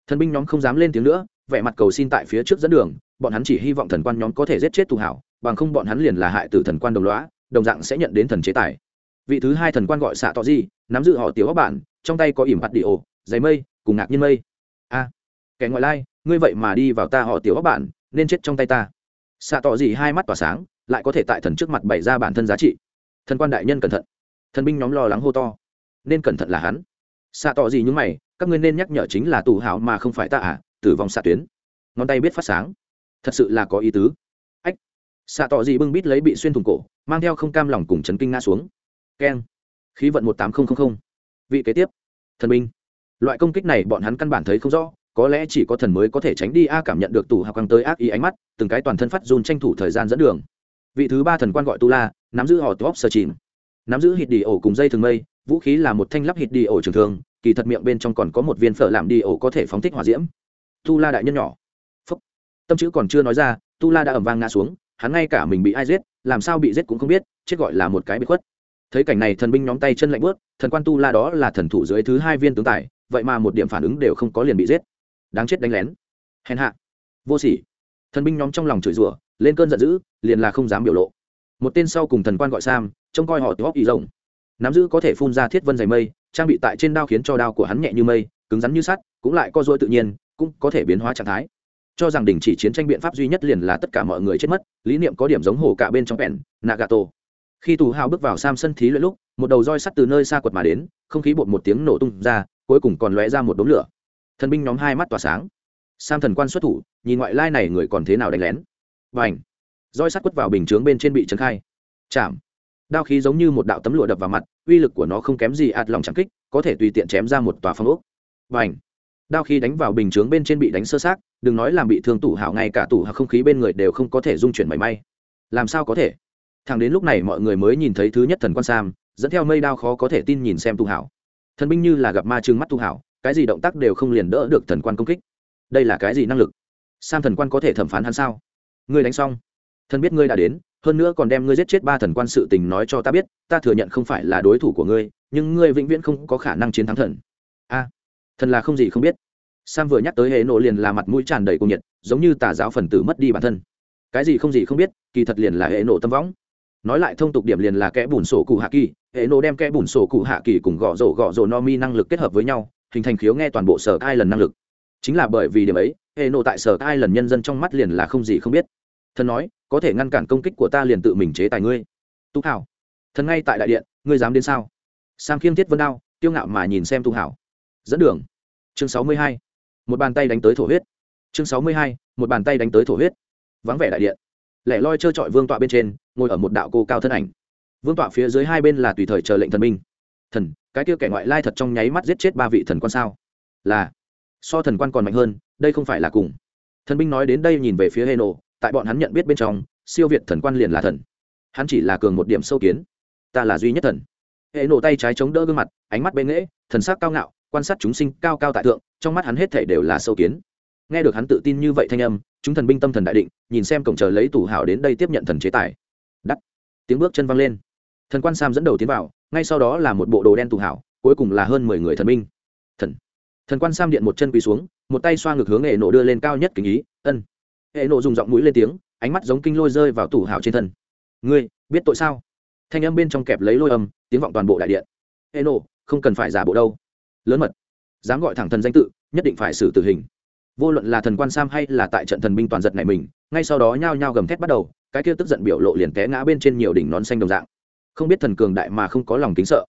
Thần binh nhóm không dám lên tiếng nữa, vẻ mặt cầu xin tại phía trước dẫn đường, bọn hắn chỉ hy vọng thần quan nhóm có thể giết chết thù hảo, bằng không bọn hắn liền là hại từ thần quan đồng lõa, đồng dạng sẽ nhận đến thần chế tài. Vị thứ hai thần quan gọi xạ tỏ di, nắm giữ họ tiểu các bạn trong tay có ỉm hạt đi ổ giấy mây, cùng ngạc nhiên mây. A, kẻ ngoại lai, ngươi vậy mà đi vào ta họ tiểu các bạn nên chết trong tay ta. Xạ tỏ gì hai mắt tỏa sáng, lại có thể tại thần trước mặt bày ra bản thân giá trị. Thần quan đại nhân cẩn thận. Thần binh nhóm lo lắng hô to nên cẩn thận là hắn. Xạ tỏ gì những mày, các ngươi nên nhắc nhở chính là tù hảo mà không phải ta à tử vong xạ tuyến. Ngón tay biết phát sáng. Thật sự là có ý tứ. Ách. Xạ tỏ gì bưng bít lấy bị xuyên thủng cổ, mang theo không cam lòng cùng chấn kinh ngã xuống. Keng. Khí vận một tám nghìn vị kế tiếp. Thần binh. Loại công kích này bọn hắn căn bản thấy không rõ, có lẽ chỉ có thần mới có thể tránh đi a cảm nhận được tù hào căng tới ác ý ánh mắt, từng cái toàn thân phát dùn tranh thủ thời gian dẫn đường. Vị thứ ba thần quan gọi tu la, nắm giữ họ top sơ chìm nắm giữ hít đi ổ cùng dây thường mây vũ khí là một thanh lắp hít đi ổ trường thương, kỳ thật miệng bên trong còn có một viên phở làm đi ổ có thể phóng thích hỏa diễm. Tu la đại nhân nhỏ. Phúc. Tâm chữ còn chưa nói ra tu la đã ẩm vang ngã xuống hắn ngay cả mình bị ai giết làm sao bị giết cũng không biết chết gọi là một cái bị khuất. Thấy cảnh này thần binh nhóm tay chân lạnh bớt thần quan tu la đó là thần thủ dưới thứ hai viên tướng tài vậy mà một điểm phản ứng đều không có liền bị giết. Đáng chết đánh lén. Hèn hạ. Vô sỉ. Thần binh nhóm trong lòng chửi rủa lên cơn giận dữ liền là không dám biểu lộ. Một tên sau cùng thần quan gọi sam trông coi họ top ý rồng nắm giữ có thể phun ra thiết vân dày mây, trang bị tại trên đao khiến cho đao của hắn nhẹ như mây, cứng rắn như sắt, cũng lại co dôi tự nhiên, cũng có thể biến hóa trạng thái. Cho rằng đình chỉ chiến tranh biện pháp duy nhất liền là tất cả mọi người chết mất, lý niệm có điểm giống hồ cả bên trong pèn nagato. Khi tù hào bước vào sam sân thí luyện lúc, một đầu roi sắt từ nơi xa quật mà đến, không khí bột một tiếng nổ tung ra, cuối cùng còn lóe ra một đống lửa. Thần binh nhóm hai mắt tỏa sáng. Sam thần quan xuất thủ, nhìn ngoại lai này người còn thế nào đánh lén. Và ảnh roi sắt quất vào bình chướng bên trên bị trấn khai. Chạm! Đao khí giống như một đạo tấm lụa đập vào mặt, uy lực của nó không kém gì ạt lòng chẳng kích, có thể tùy tiện chém ra một tòa phong ốc. Và ảnh đao khí đánh vào bình chướng bên trên bị đánh sơ sát đừng nói làm bị thương tủ hảo, ngay cả tủ hảo không khí bên người đều không có thể dung chuyển mảy may. Làm sao có thể? Thẳng đến lúc này mọi người mới nhìn thấy thứ nhất thần quan sam, dẫn theo mây đao khó có thể tin nhìn xem tu hảo. Thần binh như là gặp ma trừng mắt tu hảo, cái gì động tác đều không liền đỡ được thần quan công kích. Đây là cái gì năng lực? Sam thần quan có thể thẩm phán hắn sao? Ngươi đánh xong. Thần biết ngươi đã đến hơn nữa còn đem ngươi giết chết ba thần quan sự tình nói cho ta biết, ta thừa nhận không phải là đối thủ của ngươi, nhưng ngươi vĩnh viễn không có khả năng chiến thắng thần. A, thần là không gì không biết. Sam vừa nhắc tới hệ nộ liền là mặt mũi tràn đầy cung nhiệt, giống như tà giáo phần tử mất đi bản thân. Cái gì không gì không biết, kỳ thật liền là hệ nộ tâm võng. Nói lại thông tục điểm liền là kẽ bùn sổ cụ hạ kỳ, hệ nộ đem kẽ bùn sổ cụ hạ kỳ cùng gõ rổ gõ rổ no mi năng lực kết hợp với nhau, hình thành khiếu nghe toàn bộ sở hai lần năng lực. Chính là bởi vì điểm ấy, hệ nộ tại sở hai lần nhân dân trong mắt liền là không gì không biết. Thần nói có thể ngăn cản công kích của ta liền tự mình chế tài ngươi. Tu hảo thần ngay tại đại điện, ngươi dám đến sao? Sam khiêm thiết vân đao tiêu ngạo mà nhìn xem tu hảo dẫn đường. Chương sáu mươi hai, một bàn tay đánh tới thổ huyết. Chương sáu mươi hai, một bàn tay đánh tới thổ huyết. Vắng vẻ đại điện. Lẻ loi trơ trọi vương tọa bên trên, ngồi ở một đạo cô cao thân ảnh. Vương tọa phía dưới hai bên là tùy thời chờ lệnh thần minh. Thần, cái kia kẻ ngoại lai thật trong nháy mắt giết chết ba vị thần quan sao? Là, so thần quan còn mạnh hơn, đây không phải là cùng. Thần binh nói đến đây nhìn về phía hê nổ tại bọn hắn nhận biết bên trong, siêu việt thần quan liền là thần. Hắn chỉ là cường một điểm sâu kiến. Ta là duy nhất thần. Hệ nổ tay trái chống đỡ gương mặt, ánh mắt bên nghễ, thần sắc cao ngạo, quan sát chúng sinh cao cao tại thượng, trong mắt hắn hết thể đều là sâu kiến. Nghe được hắn tự tin như vậy thanh âm, chúng thần binh tâm thần đại định, nhìn xem cổng chờ lấy tủ hảo đến đây tiếp nhận thần chế tài. Đắt tiếng bước chân văng lên. Thần quan sam dẫn đầu tiến vào, ngay sau đó là một bộ đồ đen tủ hảo, cuối cùng là hơn mười người thần binh. Thần. Thần quan sam điện một chân quỳ xuống, một tay xoa ngực hướng hệ nổ đưa lên cao nhất kính ý, ân hệ nộ dùng giọng mũi lên tiếng, ánh mắt giống kinh lôi rơi vào tủ hào trên thân. Ngươi, biết tội sao? Thanh âm bên trong kẹp lấy lôi âm, tiếng vọng toàn bộ đại điện. Hệ nộ không cần phải giả bộ đâu. Lớn mật. Dám gọi thẳng thần danh tự, nhất định phải xử tử hình. Vô luận là thần quan sam hay là tại trận thần binh toàn giật này mình, ngay sau đó nhao nhao gầm thét bắt đầu, cái kia tức giận biểu lộ liền té ngã bên trên nhiều đỉnh nón xanh đồng dạng. Không biết thần cường đại mà không có lòng kính sợ.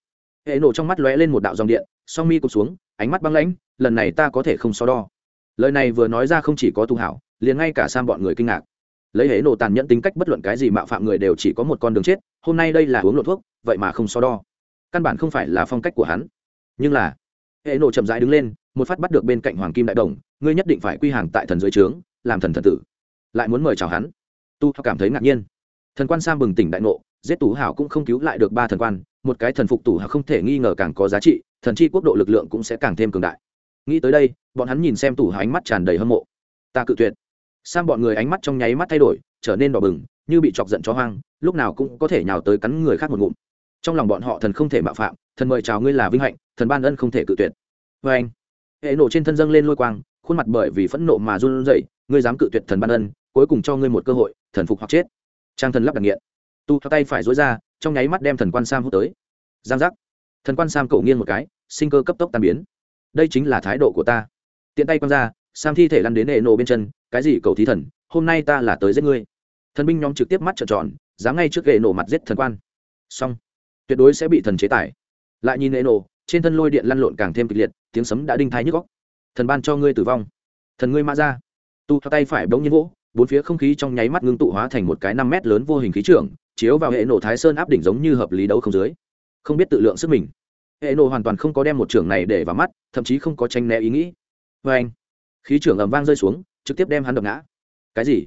Hệ nộ trong mắt lóe lên một đạo dòng điện, song mi cụp xuống, ánh mắt băng lãnh, lần này ta có thể không so đo lời này vừa nói ra không chỉ có tu hảo, liền ngay cả sam bọn người kinh ngạc. Lấy hệ nổ tàn nhẫn tính cách bất luận cái gì mạo phạm người đều chỉ có một con đường chết, hôm nay đây là uống lộ thuốc, vậy mà không so đo. Căn bản không phải là phong cách của hắn. Nhưng là hệ nổ chậm rãi đứng lên, một phát bắt được bên cạnh hoàng kim đại đồng, ngươi nhất định phải quy hàng tại thần dưới trướng, làm thần thần tử. Lại muốn mời chào hắn. Tu cảm thấy ngạc nhiên. Thần quan sam bừng tỉnh đại nộ giết tù hảo cũng không cứu lại được ba thần quan, một cái thần phục tù hảo không thể nghi ngờ càng có giá trị, thần chi quốc độ lực lượng cũng sẽ càng thêm cường đại nghĩ tới đây, bọn hắn nhìn xem tủ hảo ánh mắt tràn đầy hâm mộ. Ta cự tuyệt. Sam bọn người ánh mắt trong nháy mắt thay đổi, trở nên đỏ bừng, như bị chọc giận chó hoang, lúc nào cũng có thể nhào tới cắn người khác một ngụm. Trong lòng bọn họ thần không thể mạo phạm, thần mời chào ngươi là vinh hạnh, thần ban ân không thể cự tuyệt. Vê anh, hệ nổ trên thân dâng lên lôi quang, khuôn mặt bởi vì phẫn nộ mà run rẩy, ngươi dám cự tuyệt thần ban ân, cuối cùng cho ngươi một cơ hội, thần phục hoặc chết. Trang thần lắp đặc nghiện. Tu theo tay phải dối ra, trong nháy mắt đem thần quan sam hút tới. Giang giác. Thần quan sam cậu nghiêng một cái, sinh cơ cấp tốc tan biến đây chính là thái độ của ta. Tiện tay quăng ra, sam thi thể lăn đến hệ nổ bên chân, cái gì cầu thí thần, hôm nay ta là tới giết ngươi. Thần binh nhóm trực tiếp mắt trợn tròn, dám ngay trước hệ nổ mặt giết thần quan. Xong, tuyệt đối sẽ bị thần chế tài lại nhìn hệ nổ, trên thân lôi điện lăn lộn càng thêm kịch liệt, tiếng sấm đã đinh thái nhức góc thần ban cho ngươi tử vong. Thần ngươi mã ra. Tu tay phải bỗng nhiên vỗ, bốn phía không khí trong nháy mắt ngưng tụ hóa thành một cái năm mét lớn vô hình khí trưởng, chiếu vào hệ nổ thái sơn áp đỉnh giống như hợp lý đấu không dưới. Không biết tự lượng sức mình hệ nộ hoàn toàn không có đem một trưởng này để vào mắt, thậm chí không có tranh né ý nghĩ. Vê anh, khí trưởng ầm vang rơi xuống, trực tiếp đem hắn đập ngã. Cái gì?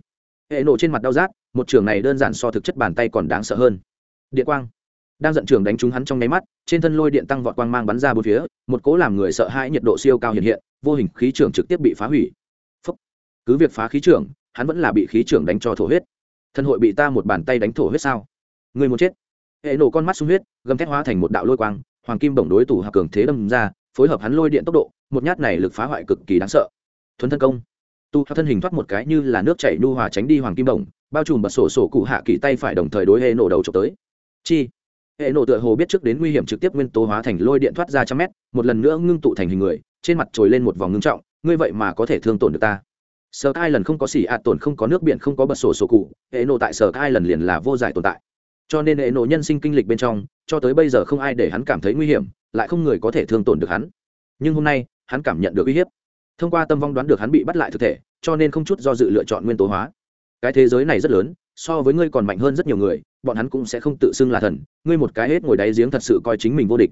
Hệ nộ trên mặt đau rát, một trưởng này đơn giản so thực chất bàn tay còn đáng sợ hơn. Điện quang. Đang giận trưởng đánh trúng hắn trong nháy mắt, trên thân lôi điện tăng vọt quang mang bắn ra bốn phía, một cố làm người sợ hãi nhiệt độ siêu cao hiện hiện, vô hình khí trưởng trực tiếp bị phá hủy. Cứ việc phá khí trưởng, hắn vẫn là bị khí trưởng đánh cho thổ huyết. Thân hội bị ta một bàn tay đánh thổ huyết sao? Người muốn chết. Hệ nổ con mắt sung huyết, gầm thét hóa thành một đạo lôi quang hoàng kim bổng đối tủ hạc cường thế đâm ra, phối hợp hắn lôi điện tốc độ, một nhát này lực phá hoại cực kỳ đáng sợ. Thuấn thân công. Tu thân hình thoát một cái như là nước chảy nu hòa tránh đi hoàng kim bổng, bao trùm bật sổ sổ cụ hạ kỳ tay phải đồng thời đối hệ nổ đầu trộm tới. Chi. Hệ nổ tựa hồ biết trước đến nguy hiểm trực tiếp nguyên tố hóa thành lôi điện thoát ra trăm mét, một lần nữa ngưng tụ thành hình người, trên mặt trồi lên một vòng ngưng trọng, ngươi vậy mà có thể thương tổn được ta. Sở hai lần không có xỉ ạt tổn không có nước biển, không có bật sổ sổ cụ, hệ nổ tại sở hai lần liền là vô giải tồn tại cho nên hệ nộ nhân sinh kinh lịch bên trong, cho tới bây giờ không ai để hắn cảm thấy nguy hiểm, lại không người có thể thương tổn được hắn. Nhưng hôm nay, hắn cảm nhận được uy hiếp. Thông qua tâm vong đoán được hắn bị bắt lại thực thể, cho nên không chút do dự lựa chọn nguyên tố hóa. Cái thế giới này rất lớn, so với ngươi còn mạnh hơn rất nhiều người, bọn hắn cũng sẽ không tự xưng là thần. Ngươi một cái hết ngồi đáy giếng thật sự coi chính mình vô địch.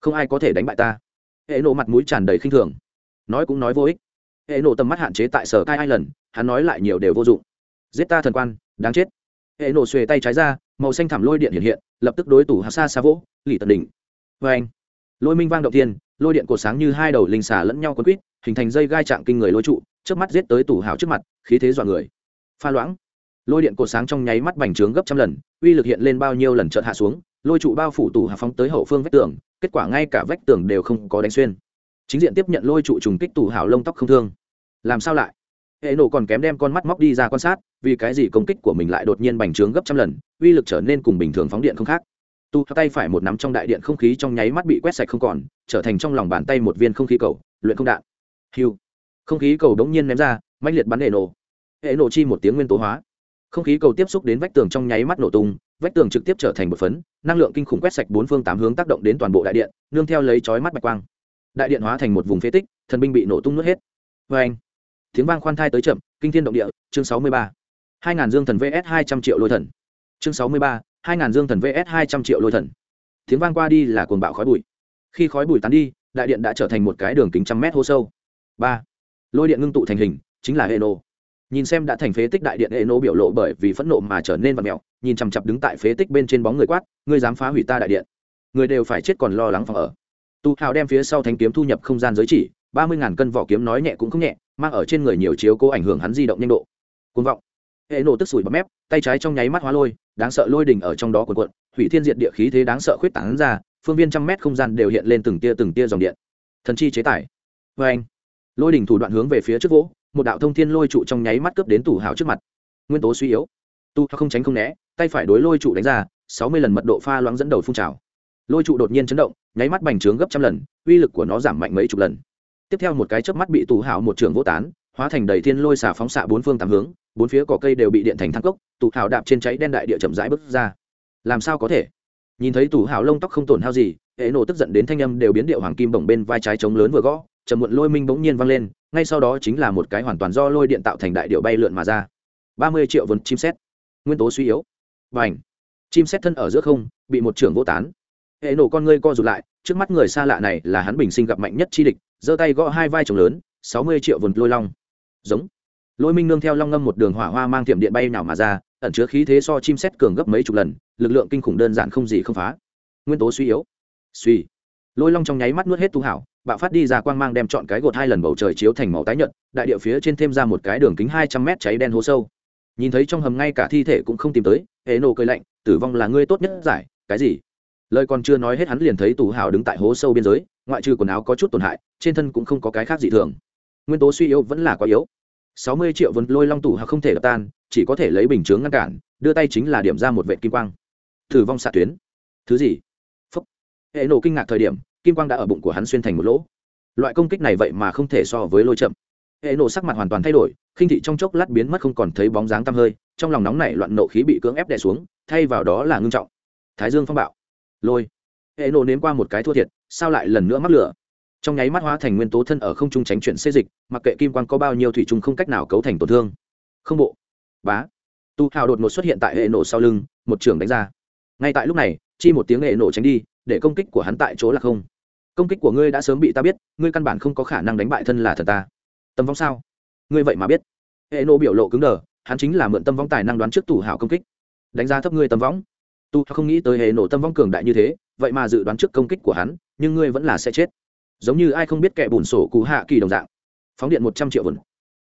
Không ai có thể đánh bại ta. Hệ nổ mặt mũi tràn đầy khinh thường. Nói cũng nói vô ích. Hệ nổ tầm mắt hạn chế tại sở cai hai lần hắn nói lại nhiều đều vô dụng. Giết ta thần quan, đáng chết. Hệ nổ xuề tay trái ra màu xanh thảm lôi điện hiện hiện lập tức đối tủ hạ xa xa vỗ lì tận đỉnh. Vê anh lôi minh vang động tiên, lôi điện cột sáng như hai đầu linh xà lẫn nhau quấn quýt hình thành dây gai trạng kinh người lôi trụ trước mắt giết tới tủ hào trước mặt khí thế dọa người. Pha loãng lôi điện cột sáng trong nháy mắt bành trướng gấp trăm lần uy lực hiện lên bao nhiêu lần chợt hạ xuống lôi trụ bao phủ tủ hạ phóng tới hậu phương vách tường kết quả ngay cả vách tường đều không có đánh xuyên. Chính diện tiếp nhận lôi trụ trùng kích tủ hào lông tóc không thương. Làm sao lại? Hệ nổ còn kém đem con mắt móc đi ra quan sát, vì cái gì công kích của mình lại đột nhiên bành trướng gấp trăm lần, uy lực trở nên cùng bình thường phóng điện không khác. Tu tay phải một nắm trong đại điện không khí trong nháy mắt bị quét sạch không còn, trở thành trong lòng bàn tay một viên không khí cầu, luyện không đạn. Hiu không khí cầu đống nhiên ném ra mạnh liệt bắn hệ nổ. Hệ nổ chi một tiếng nguyên tố hóa. Không khí cầu tiếp xúc đến vách tường trong nháy mắt nổ tung, vách tường trực tiếp trở thành một phấn, năng lượng kinh khủng quét sạch bốn phương tám hướng tác động đến toàn bộ đại điện, nương theo lấy chói mắt bạch quang. Đại điện hóa thành một vùng phế tích, thần binh bị nổ tung nước hết. Vê anh tiếng vang khoan thai tới chậm, kinh thiên động địa, chương sáu mươi ba. hai ngàn dương thần vs hai trăm triệu lôi thần. Chương sáu mươi ba, hai ngàn dương thần vs hai trăm triệu lôi thần. Tiếng vang qua đi là cuồng bạo khói bụi. Khi khói bụi tán đi, đại điện đã trở thành một cái đường kính trăm mét hô sâu. Ba, lôi điện ngưng tụ thành hình, chính là hệ nô nhìn xem đã thành phế tích đại điện hệ nô biểu lộ bởi vì phẫn nộ mà trở nên vật mẹo nhìn chằm chặp đứng tại phế tích bên trên bóng người quát, ngươi dám phá hủy ta đại điện? Người đều phải chết còn lo lắng phòng ở. Tu hào đem phía sau thanh kiếm thu nhập không gian giới chỉ ba mươi ngàn cân vỏ kiếm nói nhẹ cũng không nhẹ, mang ở trên người nhiều chiếu cố ảnh hưởng hắn di động nhanh độ. Côn vọng. Hệ nổ tức sủi bấm mép, tay trái trong nháy mắt hóa lôi, đáng sợ lôi đỉnh ở trong đó cuộn cuộn, hủy thiên diệt địa khí thế đáng sợ khuyết tảng ra, phương viên trăm mét không gian đều hiện lên từng tia từng tia dòng điện. Thần chi chế tải. Vê anh. Lôi đỉnh thủ đoạn hướng về phía trước vỗ, một đạo thông thiên lôi trụ trong nháy mắt cướp đến tủ hào trước mặt. Nguyên tố suy yếu. Tu không tránh không né, tay phải đối lôi trụ đánh ra, sáu mươi lần mật độ pha loãng dẫn đầu phun trào. Lôi trụ đột nhiên chấn động, nháy mắt bành trướng gấp trăm lần, uy lực của nó giảm mạnh mấy chục lần tiếp theo một cái chớp mắt bị tù hảo một trường vô tán, hóa thành đầy thiên lôi xả phóng xạ bốn phương tám hướng, bốn phía cỏ cây đều bị điện thành thang cốc, tù hảo đạp trên cháy đen đại địa chậm rãi bước ra. Làm sao có thể? Nhìn thấy tù hảo lông tóc không tổn hao gì, hệ nổ tức giận đến thanh âm đều biến điệu hoàng kim bổng bên vai trái trống lớn vừa gõ chầm muộn lôi minh bỗng nhiên vang lên, ngay sau đó chính là một cái hoàn toàn do lôi điện tạo thành đại điệu bay lượn mà ra. Ba mươi triệu vườn chim xét nguyên tố suy yếu. Và ảnh chim xét thân ở giữa không, bị một trưởng vô tán hệ nổ con ngươi co rụt lại, trước mắt người xa lạ này là hắn bình sinh gặp mạnh nhất chi địch, giơ tay gõ hai vai chồng lớn, sáu mươi triệu vườn lôi long. Giống. Lôi minh nương theo long ngâm một đường hỏa hoa mang tiệm điện bay nào mà ra, ẩn chứa khí thế so chim xét cường gấp mấy chục lần, lực lượng kinh khủng đơn giản không gì không phá. Nguyên tố suy yếu. Suy. Lôi long trong nháy mắt nuốt hết tu hảo, bạo phát đi ra quang mang đem chọn cái gột hai lần bầu trời chiếu thành màu tái nhợt, đại địa phía trên thêm ra một cái đường kính hai trăm mét cháy đen hố sâu. Nhìn thấy trong hầm ngay cả thi thể cũng không tìm tới hệ nổ cười lạnh, tử vong là ngươi tốt nhất giải, cái gì? Lời còn chưa nói hết hắn liền thấy tù hảo đứng tại hố sâu biên giới, ngoại trừ quần áo có chút tổn hại, trên thân cũng không có cái khác gì thường. Nguyên tố suy yếu vẫn là quá yếu. Sáu mươi triệu vốn lôi long tù hảo không thể đập tan, chỉ có thể lấy bình chướng ngăn cản, đưa tay chính là điểm ra một vệ kim quang. Thử vong xạ tuyến. Thứ gì? Phúc. Hệ nổ kinh ngạc thời điểm, kim quang đã ở bụng của hắn xuyên thành một lỗ. Loại công kích này vậy mà không thể so với lôi chậm. Hệ nổ sắc mặt hoàn toàn thay đổi, khinh thị trong chốc lát biến mất không còn thấy bóng dáng tăm hơi, trong lòng nóng này loạn nộ khí bị cưỡng ép đè xuống, thay vào đó là ngưng trọng. Thái dương phong bạo lôi. Hệ nổ nếm qua một cái thua thiệt, sao lại lần nữa mắc lửa? Trong nháy mắt hóa thành nguyên tố thân ở không trung tránh chuyển xê dịch, mặc kệ kim quang có bao nhiêu thủy trùng không cách nào cấu thành tổn thương. Không bộ. Bá. Tu hào đột ngột xuất hiện tại hệ nổ sau lưng, một trường đánh ra. Ngay tại lúc này, chi một tiếng hệ nổ tránh đi, để công kích của hắn tại chỗ là không. Công kích của ngươi đã sớm bị ta biết, ngươi căn bản không có khả năng đánh bại thân là thần ta. Tâm vong sao? Ngươi vậy mà biết. Hệ nổ biểu lộ cứng đờ, hắn chính là mượn tâm vong tài năng đoán trước tủ hào công kích. Đánh giá thấp ngươi tâm vong tu không nghĩ tới hệ nổ tâm vong cường đại như thế, vậy mà dự đoán trước công kích của hắn, nhưng ngươi vẫn là sẽ chết. Giống như ai không biết kẻ bùn sổ cú hạ kỳ đồng dạng. Phóng điện một trăm triệu vườn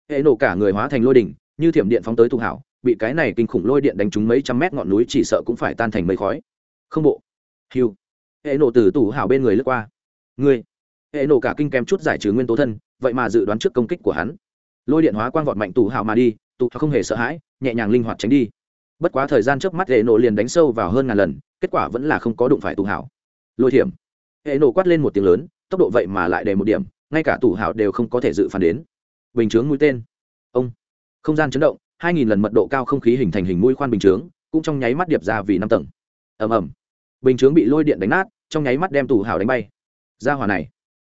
hệ nổ cả người hóa thành lôi đỉnh, như thiểm điện phóng tới tụ hảo, bị cái này kinh khủng lôi điện đánh trúng mấy trăm mét ngọn núi chỉ sợ cũng phải tan thành mây khói. Không bộ. Hiu hệ nổ từ tủ hảo bên người lướt qua. Ngươi. Hệ nổ cả kinh kém chút giải trừ nguyên tố thân, vậy mà dự đoán trước công kích của hắn. Lôi điện hóa quang vọt mạnh tủ hảo mà đi tụ không hề sợ hãi, nhẹ nhàng linh hoạt tránh đi bất quá thời gian trước mắt hệ nổ liền đánh sâu vào hơn ngàn lần, kết quả vẫn là không có đụng phải tù hảo. Lôi thiểm. Hệ nổ quát lên một tiếng lớn, tốc độ vậy mà lại để một điểm, ngay cả tù hảo đều không có thể dự phản đến. Bình chướng mũi tên. Ông. Không gian chấn động, hai nghìn lần mật độ cao không khí hình thành hình mũi khoan bình chướng, cũng trong nháy mắt điệp ra vì năm tầng. Ầm ầm. Bình chướng bị lôi điện đánh nát, trong nháy mắt đem tù hảo đánh bay. Ra hỏa này,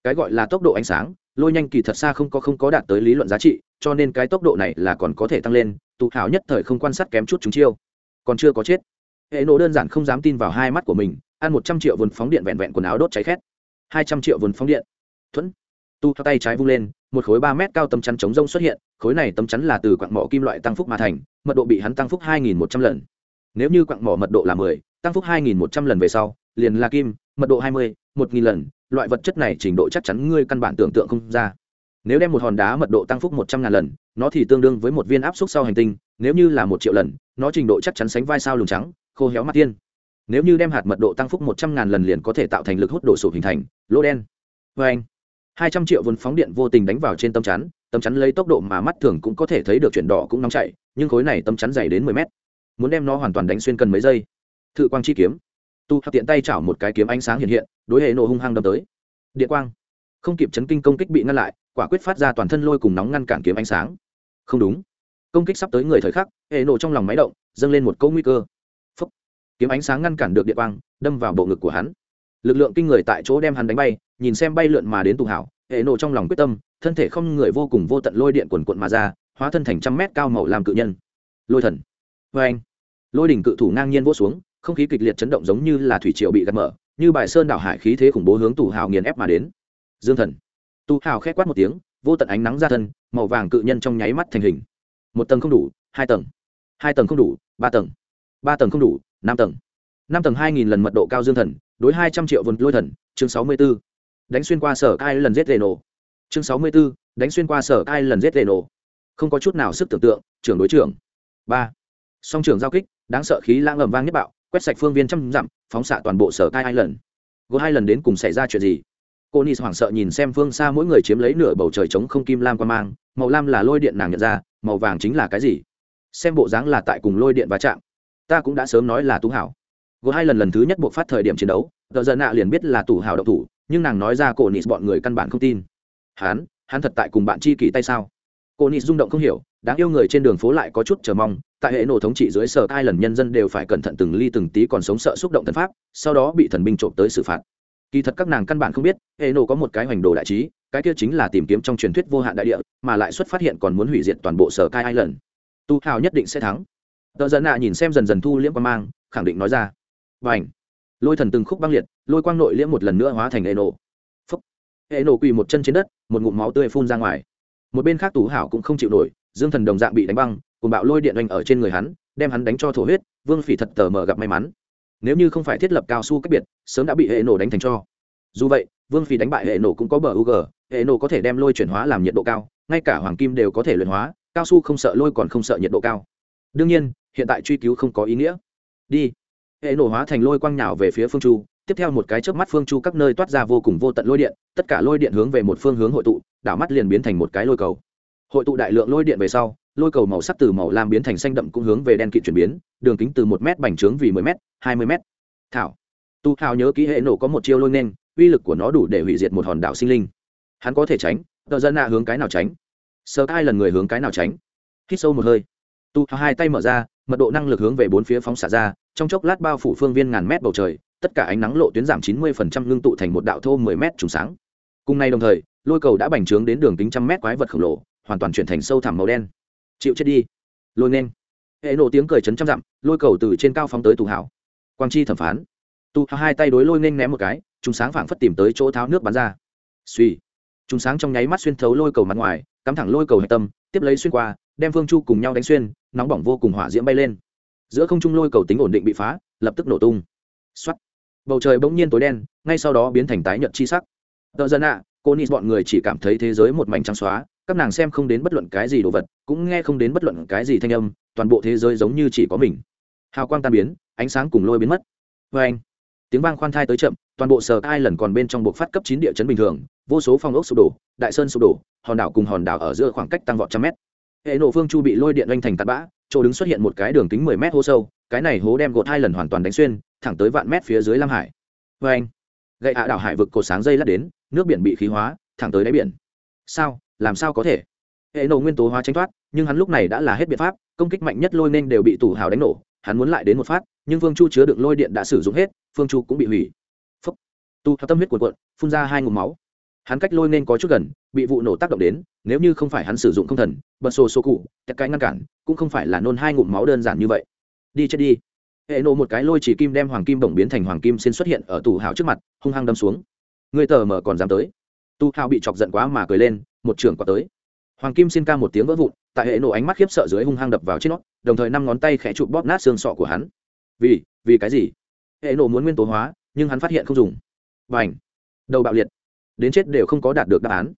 cái gọi là tốc độ ánh sáng, lôi nhanh kỳ thật xa không có không có đạt tới lý luận giá trị, cho nên cái tốc độ này là còn có thể tăng lên tụ hảo nhất thời không quan sát kém chút chúng chiêu. Còn chưa có chết. Hệ nổ đơn giản không dám tin vào hai mắt của mình, ăn một trăm triệu vườn phóng điện vẹn vẹn quần áo đốt cháy khét. Hai trăm triệu vườn phóng điện. Thuẫn. Tu theo tay trái vung lên, một khối ba mét cao tấm chắn chống rông xuất hiện, khối này tấm chắn là từ quặng mỏ kim loại tăng phúc mà thành, mật độ bị hắn tăng phúc hai nghìn một trăm lần. Nếu như quặng mỏ mật độ là mười, tăng phúc hai nghìn một trăm lần về sau, liền là kim, mật độ hai mươi, một nghìn lần, loại vật chất này trình độ chắc chắn ngươi căn bản tưởng tượng không ra nếu đem một hòn đá mật độ tăng phúc một trăm ngàn lần, nó thì tương đương với một viên áp suất sau hành tinh, nếu như là một triệu lần, nó trình độ chắc chắn sánh vai sao lùng trắng, khô héo mặt tiên. Nếu như đem hạt mật độ tăng phúc một trăm ngàn lần liền có thể tạo thành lực hút đổ sụp hình thành, lỗ đen. Vê anh, hai trăm triệu vốn phóng điện vô tình đánh vào trên tấm chắn tấm chắn lấy tốc độ mà mắt thường cũng có thể thấy được chuyển đỏ cũng nóng chạy, nhưng khối này tấm chắn dày đến mười mét. Muốn đem nó hoàn toàn đánh xuyên cần mấy giây. Thự quang chi kiếm. Tu tiện tay chảo một cái kiếm ánh sáng hiện hiện, đối hệ nổ hung hăng đâm tới. Điện quang. Không kịp chấn kinh công kích bị ngăn lại quả quyết phát ra toàn thân lôi cùng nóng ngăn cản kiếm ánh sáng. Không đúng. Công kích sắp tới người thời khắc, hệ nổ trong lòng máy động, dâng lên một câu nguy cơ. Phúc. kiếm ánh sáng ngăn cản được điện quang, đâm vào bộ ngực của hắn. Lực lượng kinh người tại chỗ đem hắn đánh bay, nhìn xem bay lượn mà đến tù hảo, hệ nổ trong lòng quyết tâm, thân thể không người vô cùng vô tận lôi điện quần quận mà ra, hóa thân thành trăm mét cao màu làm cự nhân. Lôi thần. Vê anh. Lôi đỉnh cự thủ ngang nhiên vỗ xuống, không khí kịch liệt chấn động giống như là thủy triều bị gạt mở, như bài sơn đảo hải khí thế khủng bố hướng tù hào nghiền ép mà đến. Dương thần tu hào khẽ quát một tiếng, vô tận ánh nắng ra thân, màu vàng cự nhân trong nháy mắt thành hình. Một tầng không đủ, hai tầng. Hai tầng không đủ, ba tầng. Ba tầng không đủ, năm tầng. Năm tầng hai nghìn lần mật độ cao dương thần, đối hai trăm triệu vườn lôi thần, chương sáu mươi b ố đánh xuyên qua sở cai lần giết lệ nổ chương sáu mươi b ố đánh xuyên qua sở cai lần giết lệ nổ không có chút nào sức tưởng tượng, trưởng đối trưởng. Ba. Song trưởng giao kích, đáng sợ khí lãng ầm vang nhất bạo, quét sạch phương viên trăm dặm, phóng xạ toàn bộ sở cai hai lần. Gồm hai lần đến cùng xảy ra chuyện gì? Cô nis hoảng sợ nhìn xem phương xa mỗi người chiếm lấy nửa bầu trời trống không kim lam qua mang, màu lam là lôi điện nàng nhận ra, màu vàng chính là cái gì? Xem bộ dáng là tại cùng lôi điện va chạm. Ta cũng đã sớm nói là tú hảo. Gỗ hai lần lần thứ nhất buộc phát thời điểm chiến đấu, tờ giờ nạ liền biết là tủ hảo độc thủ, nhưng nàng nói ra cô nis bọn người căn bản không tin. Hắn hắn thật tại cùng bạn chi kỷ tay sao? Cô nis rung động không hiểu, đáng yêu người trên đường phố lại có chút chờ mong, tại hệ nổ thống trị dưới sở, hai lần nhân dân đều phải cẩn thận từng ly từng tí còn sống sợ xúc động thần pháp, sau đó bị thần binh trộm tới xử phạt kỳ thật các nàng căn bản không biết hệ nổ có một cái hoành đồ đại trí, cái kia chính là tìm kiếm trong truyền thuyết vô hạn đại địa, mà lại xuất phát hiện còn muốn hủy diệt toàn bộ sở Cai Island. tu hào nhất định sẽ thắng. Tờ dân ạ nhìn xem dần dần thu liễm quan mang, khẳng định nói ra. Và ảnh lôi thần từng khúc băng liệt, lôi quang nội liễm một lần nữa hóa thành hệ nổ phúc! Hệ nổ quỳ một chân trên đất, một ngụm máu tươi phun ra ngoài. Một bên khác tú hảo cũng không chịu nổi, dương thần đồng dạng bị đánh băng cùng bạo lôi điện oanh ở trên người hắn, đem hắn đánh cho thổ huyết, vương phỉ thật tờ mờ gặp may mắn nếu như không phải thiết lập cao su cách biệt, sớm đã bị hệ nổ đánh thành cho. Dù vậy, vương phi đánh bại hệ nổ cũng có bờ ug hệ nổ có thể đem lôi chuyển hóa làm nhiệt độ cao, ngay cả hoàng kim đều có thể luyện hóa, cao su không sợ lôi còn không sợ nhiệt độ cao. Đương nhiên, hiện tại truy cứu không có ý nghĩa. Đi. Hệ nổ hóa thành lôi quang nhào về phía phương chu, tiếp theo một cái chớp mắt phương chu các nơi toát ra vô cùng vô tận lôi điện, tất cả lôi điện hướng về một phương hướng hội tụ, đảo mắt liền biến thành một cái lôi cầu. Hội tụ đại lượng lôi điện về sau lôi cầu màu sắc từ màu lam biến thành xanh đậm cũng hướng về đen kịt chuyển biến, đường kính từ một m bành trướng vì mười m hai mươi m thảo. Tu thảo nhớ ký hệ nổ có một chiêu lôi nên, uy lực của nó đủ để hủy diệt một hòn đảo sinh linh. Hắn có thể tránh, tờ dân nạ hướng cái nào tránh? Sơ hai lần người hướng cái nào tránh? Hít sâu một hơi. Tu hai tay mở ra, mật độ năng lực hướng về bốn phía phóng xả ra, trong chốc lát bao phủ phương viên ngàn mét bầu trời, tất cả ánh nắng lộ tuyến giảm chín mươi phần trăm ngưng tụ thành một đạo thô mười mét trùng sáng. Cùng nay đồng thời, lôi cầu đã bành trướng đến đường kính trăm mét quái vật khổng lồ, hoàn toàn chuyển thành sâu thẳm màu đen chịu chết đi. Lôi nên. Hệ nổ tiếng cười chấn trăm dặm, lôi cầu từ trên cao phóng tới tù hảo quang chi thẩm phán. Tu hai tay đối lôi nên ném một cái chúng sáng phảng phất tìm tới chỗ tháo nước bắn ra. Suy chúng sáng trong nháy mắt xuyên thấu lôi cầu mặt ngoài, cắm thẳng lôi cầu hạch tâm, tiếp lấy xuyên qua, đem phương chu cùng nhau đánh xuyên, nóng bỏng vô cùng hỏa diễm bay lên. Giữa không trung lôi cầu tính ổn định bị phá, lập tức nổ tung. Xuất bầu trời bỗng nhiên tối đen, ngay sau đó biến thành tái nhợt chi sắc. Tờ dân ạ, cô nị bọn người chỉ cảm thấy thế giới một mảnh trắng xóa các nàng xem không đến bất luận cái gì đồ vật, cũng nghe không đến bất luận cái gì thanh âm, toàn bộ thế giới giống như chỉ có mình. Hào quang tan biến, ánh sáng cùng lôi biến mất. Vê anh, tiếng vang khoan thai tới chậm, toàn bộ sờ ai lần còn bên trong buộc phát cấp chín địa chấn bình thường, vô số phong ốc sụp đổ, đại sơn sụp đổ, hòn đảo cùng hòn đảo ở giữa khoảng cách tăng vọt trăm mét. Hệ nổ phương chu bị lôi điện oanh thành tạt bã, chỗ đứng xuất hiện một cái đường kính mười mét hố sâu, cái này hố đem gột hai lần hoàn toàn đánh xuyên, thẳng tới vạn mét phía dưới lam hải. Vê anh, gậy ạ đảo hải vực cột sáng dây lát đến, nước biển bị khí hóa, thẳng tới đáy biển. Sao? Làm sao có thể? Hệ nổ nguyên tố hóa tránh thoát, nhưng hắn lúc này đã là hết biện pháp, công kích mạnh nhất lôi nên đều bị tủ hào đánh nổ, hắn muốn lại đến một phát, nhưng phương chu chứa đựng lôi điện đã sử dụng hết, phương chu cũng bị hủy. Phấp tu tâm huyết cuộn cuộn, phun ra hai ngụm máu. Hắn cách lôi nên có chút gần, bị vụ nổ tác động đến, nếu như không phải hắn sử dụng không thần, bật sổ sổ cụ tất cái ngăn cản, cũng không phải là nôn hai ngụm máu đơn giản như vậy. Đi chết đi. Hệ nổ một cái lôi chỉ kim đem hoàng kim bổng biến thành hoàng kim xin xuất hiện ở tủ hào trước mặt, hung hăng đâm xuống. Người tờ mở còn dám tới. Tu hào bị chọc giận quá mà cười lên một trưởng quả tới. Hoàng kim xin ca một tiếng vỡ vụn, tại hệ nổ ánh mắt khiếp sợ dưới hung hăng đập vào trên nó, đồng thời năm ngón tay khẽ chụp bóp nát xương sọ của hắn. Vì vì cái gì? Hệ nổ muốn nguyên tố hóa, nhưng hắn phát hiện không dùng. Và ảnh đầu bạo liệt. Đến chết đều không có đạt được đáp án.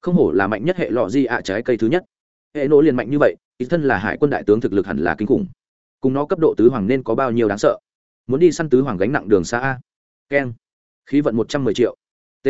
Không hổ là mạnh nhất hệ lọ di ạ trái cây thứ nhất. Hệ nổ liền mạnh như vậy, ý thân là hải quân đại tướng thực lực hẳn là kinh khủng. Cùng nó cấp độ tứ hoàng nên có bao nhiêu đáng sợ? Muốn đi săn tứ hoàng gánh nặng đường xa a. Keng. Khí vận một trăm mười triệu. T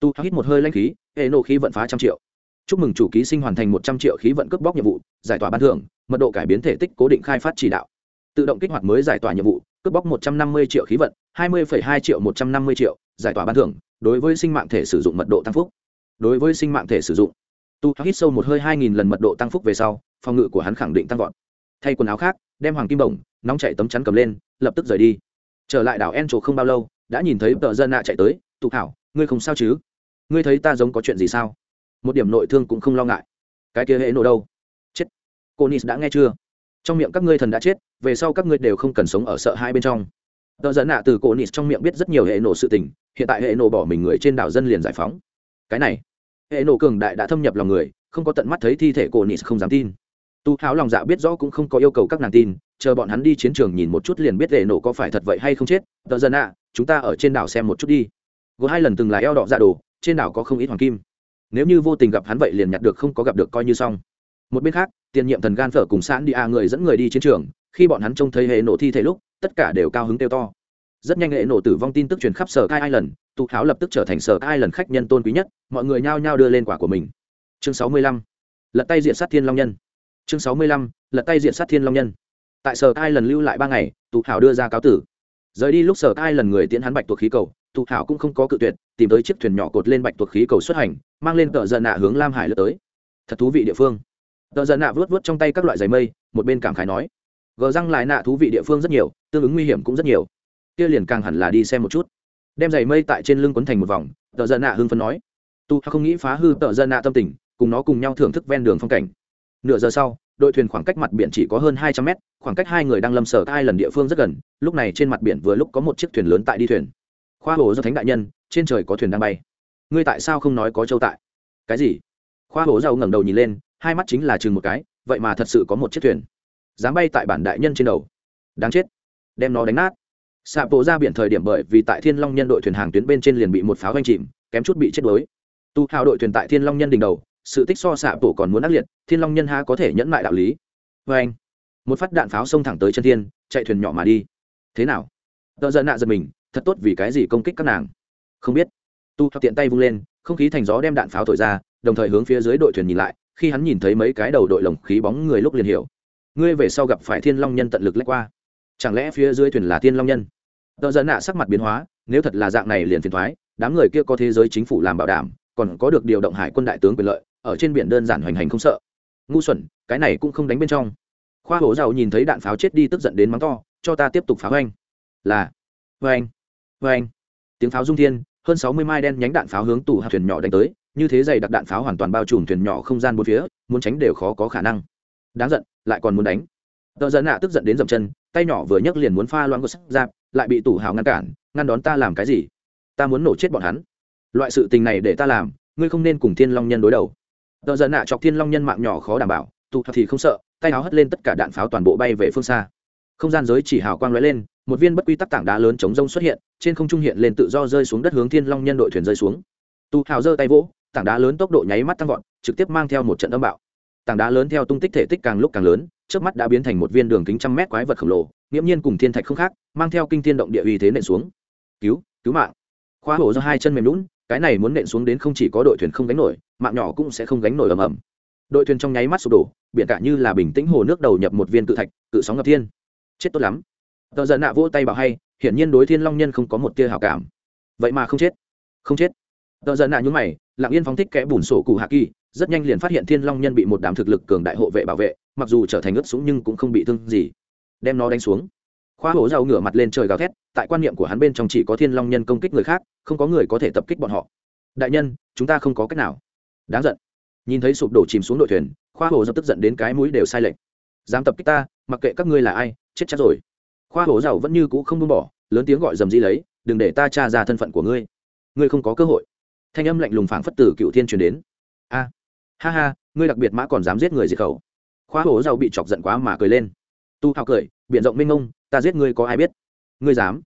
tu hít một hơi lanh khí, hệ nộ khí vận phá trăm triệu. Chúc mừng chủ ký sinh hoàn thành một trăm triệu khí vận cướp bóc nhiệm vụ, giải tỏa ban thưởng, mật độ cải biến thể tích cố định khai phát chỉ đạo. Tự động kích hoạt mới giải tỏa nhiệm vụ, cướp bóc một trăm năm mươi triệu khí vận, hai mươi hai triệu một trăm năm mươi triệu, giải tỏa ban thưởng, đối với sinh mạng thể sử dụng mật độ tăng phúc. Đối với sinh mạng thể sử dụng, tu hít sâu một hơi hai nghìn lần mật độ tăng phúc về sau, phòng ngự của hắn khẳng định tăng vọt. Thay quần áo khác, đem hoàng kim bổng, nóng chạy tấm chắn cầm lên, lập tức rời đi. Trở lại đảo en trổ không bao lâu, đã nhìn thấy tờ dân nạ chạy tới, tụ thảo ngươi không sao chứ? Ngươi thấy ta giống có chuyện gì sao? Một điểm nội thương cũng không lo ngại. Cái kia hệ nổ đâu? Chết. Cô nis đã nghe chưa? Trong miệng các ngươi thần đã chết, về sau các ngươi đều không cần sống ở sợ hai bên trong. Tờ dẫn nạ từ cô nis trong miệng biết rất nhiều hệ nổ sự tình, hiện tại hệ nổ bỏ mình người trên đảo dân liền giải phóng. Cái này, hệ nổ cường đại đã thâm nhập lòng người, không có tận mắt thấy thi thể cô nis không dám tin. Tu háo lòng dạ biết rõ cũng không có yêu cầu các nàng tin, chờ bọn hắn đi chiến trường nhìn một chút liền biết hệ nổ có phải thật vậy hay không chết. Tờ dẫn nạ, chúng ta ở trên đảo xem một chút đi có hai lần từng là eo đỏ dạ đồ, trên đảo có không ít hoàng kim. Nếu như vô tình gặp hắn vậy liền nhặt được không có gặp được coi như xong. Một bên khác, tiền nhiệm thần gan phở cùng sẵn đi a người dẫn người đi chiến trường, khi bọn hắn trông thấy hệ nổ thi thể lúc, tất cả đều cao hứng kêu to. Rất nhanh hệ nổ tử vong tin tức truyền khắp sở cai lần tụ tháo lập tức trở thành sở cai lần khách nhân tôn quý nhất, mọi người nhao nhao đưa lên quả của mình. Chương sáu mươi lăm, lật tay diện sát thiên long nhân. Chương sáu mươi lăm, lật tay diện sát thiên long nhân. Tại sở cai lần lưu lại ba ngày, tụ thảo đưa ra cáo tử. Rời đi lúc sở cai lần người tiễn hắn bạch tuộc khí cầu thụ hảo cũng không có cự tuyệt, tìm tới chiếc thuyền nhỏ cột lên bạch tuộc khí cầu xuất hành, mang lên tờ giận nạ hướng lam hải lướt tới. Thật thú vị địa phương. Tờ giận nạ vớt vớt trong tay các loại giày mây, một bên cảm khái nói. Gờ răng lại nạ thú vị địa phương rất nhiều, tương ứng nguy hiểm cũng rất nhiều. Kia liền càng hẳn là đi xem một chút. Đem giày mây tại trên lưng quấn thành một vòng, tờ giận nạ hưng phấn nói. Tu không nghĩ phá hư tờ giận nạ tâm tình, cùng nó cùng nhau thưởng thức ven đường phong cảnh. Nửa giờ sau, đội thuyền khoảng cách mặt biển chỉ có hơn hai trăm mét, khoảng cách hai người đang lâm sở hai lần địa phương rất gần, lúc này trên mặt biển vừa lúc có một chiếc thuyền lớn tại đi thuyền khoa hồ do thánh đại nhân, trên trời có thuyền đang bay. Ngươi tại sao không nói có châu tại? Cái gì? Khoa hồ giàu ngẩng đầu nhìn lên, hai mắt chính là chừng một cái, vậy mà thật sự có một chiếc thuyền. Dám bay tại bản đại nhân trên đầu. Đáng chết. Đem nó đánh nát. Xạ bộ ra biển thời điểm bởi vì tại thiên long nhân đội thuyền hàng tuyến bên trên liền bị một pháo oanh chìm, kém chút bị chết đuối. Tu hào đội thuyền tại thiên long nhân đỉnh đầu, sự tích so xạ bộ còn muốn ác liệt, thiên long nhân ha có thể nhẫn mại đạo lý. Vê anh. Một phát đạn pháo xông thẳng tới chân thiên, chạy thuyền nhỏ mà đi. Thế nào? Tợ giận nạ giật mình thật tốt vì cái gì công kích các nàng? Không biết. Tu hào tiện tay vung lên, không khí thành gió đem đạn pháo thổi ra, đồng thời hướng phía dưới đội thuyền nhìn lại, khi hắn nhìn thấy mấy cái đầu đội lồng khí bóng người lúc liền hiểu. Ngươi về sau gặp phải thiên long nhân tận lực lách qua. Chẳng lẽ phía dưới thuyền là thiên long nhân? Tợ dẫn nạ sắc mặt biến hóa, nếu thật là dạng này liền phiền thoái đám người kia có thế giới chính phủ làm bảo đảm, còn có được điều động hải quân đại tướng quyền lợi, ở trên biển đơn giản hoành hành không sợ. Ngu xuẩn, cái này cũng không đánh bên trong. Khoa hổ giàu nhìn thấy đạn pháo chết đi tức giận đến mắng to, cho ta tiếp tục phá anh là vê anh vê anh. Tiếng pháo dung thiên, hơn sáu mươi mai đen nhánh đạn pháo hướng tủ hạt thuyền nhỏ đánh tới, như thế dày đặc đạn pháo hoàn toàn bao trùm thuyền nhỏ không gian bốn phía, muốn tránh đều khó có khả năng. Đáng giận, lại còn muốn đánh. Tờ giận nạ tức giận đến dậm chân, tay nhỏ vừa nhấc liền muốn pha loãng của sắc giáp, lại bị tủ hào ngăn cản, ngăn đón ta làm cái gì? Ta muốn nổ chết bọn hắn. Loại sự tình này để ta làm, ngươi không nên cùng thiên long nhân đối đầu. Tờ giận nạ chọc thiên long nhân mạng nhỏ khó đảm bảo tụ thì không sợ, tay áo hất lên tất cả đạn pháo toàn bộ bay về phương xa. Không gian giới chỉ hào quang lóe lên một viên bất quy tắc tảng đá lớn chống rông xuất hiện, trên không trung hiện lên tự do rơi xuống đất hướng thiên long nhân đội thuyền rơi xuống. Tu hào giơ tay vỗ, tảng đá lớn tốc độ nháy mắt tăng vọt, trực tiếp mang theo một trận âm bạo. Tảng đá lớn theo tung tích thể tích càng lúc càng lớn, trước mắt đã biến thành một viên đường kính trăm mét quái vật khổng lồ, nghiễm nhiên cùng thiên thạch không khác, mang theo kinh thiên động địa uy thế nện xuống. Cứu cứu mạng. Khoa hổ do hai chân mềm lún cái này muốn nện xuống đến không chỉ có đội thuyền không gánh nổi, mạng nhỏ cũng sẽ không gánh nổi ầm ầm. Đội thuyền trong nháy mắt sụp đổ, biển cả như là bình tĩnh hồ nước đầu nhập một viên cự thạch, cự sóng ngập thiên. Chết tốt lắm tờ giận nạ vỗ tay bảo hay, hiển nhiên đối thiên long nhân không có một tia hảo cảm. Vậy mà không chết không chết. Tờ giận nạ nhún mày, lặng yên phóng thích kẽ bùn sổ cụ hạ kỳ, rất nhanh liền phát hiện thiên long nhân bị một đám thực lực cường đại hộ vệ bảo vệ, mặc dù trở thành ướt súng nhưng cũng không bị thương gì. Đem nó đánh xuống. Khoa hổ rau ngửa mặt lên trời gào thét, tại quan niệm của hắn bên trong chỉ có thiên long nhân công kích người khác, không có người có thể tập kích bọn họ. Đại nhân, chúng ta không có cách nào. Đáng giận. Nhìn thấy sụp đổ chìm xuống đội thuyền, khoa hổ dập tức giận đến cái mũi đều sai lệch. Dám tập kích ta, mặc kệ các ngươi là ai, chết chắc rồi khoa hổ giàu vẫn như cũ không buông bỏ, lớn tiếng gọi dầm di lấy, đừng để ta tra ra thân phận của ngươi. Ngươi không có cơ hội. Thanh âm lạnh lùng phảng phất tử cựu thiên truyền đến. A, ha ha, ngươi đặc biệt mã còn dám giết người diệt khẩu. Khoa hổ giàu bị chọc giận quá mà cười lên. Tu hào cười biện rộng mênh mông, ta giết ngươi có ai biết? Ngươi dám?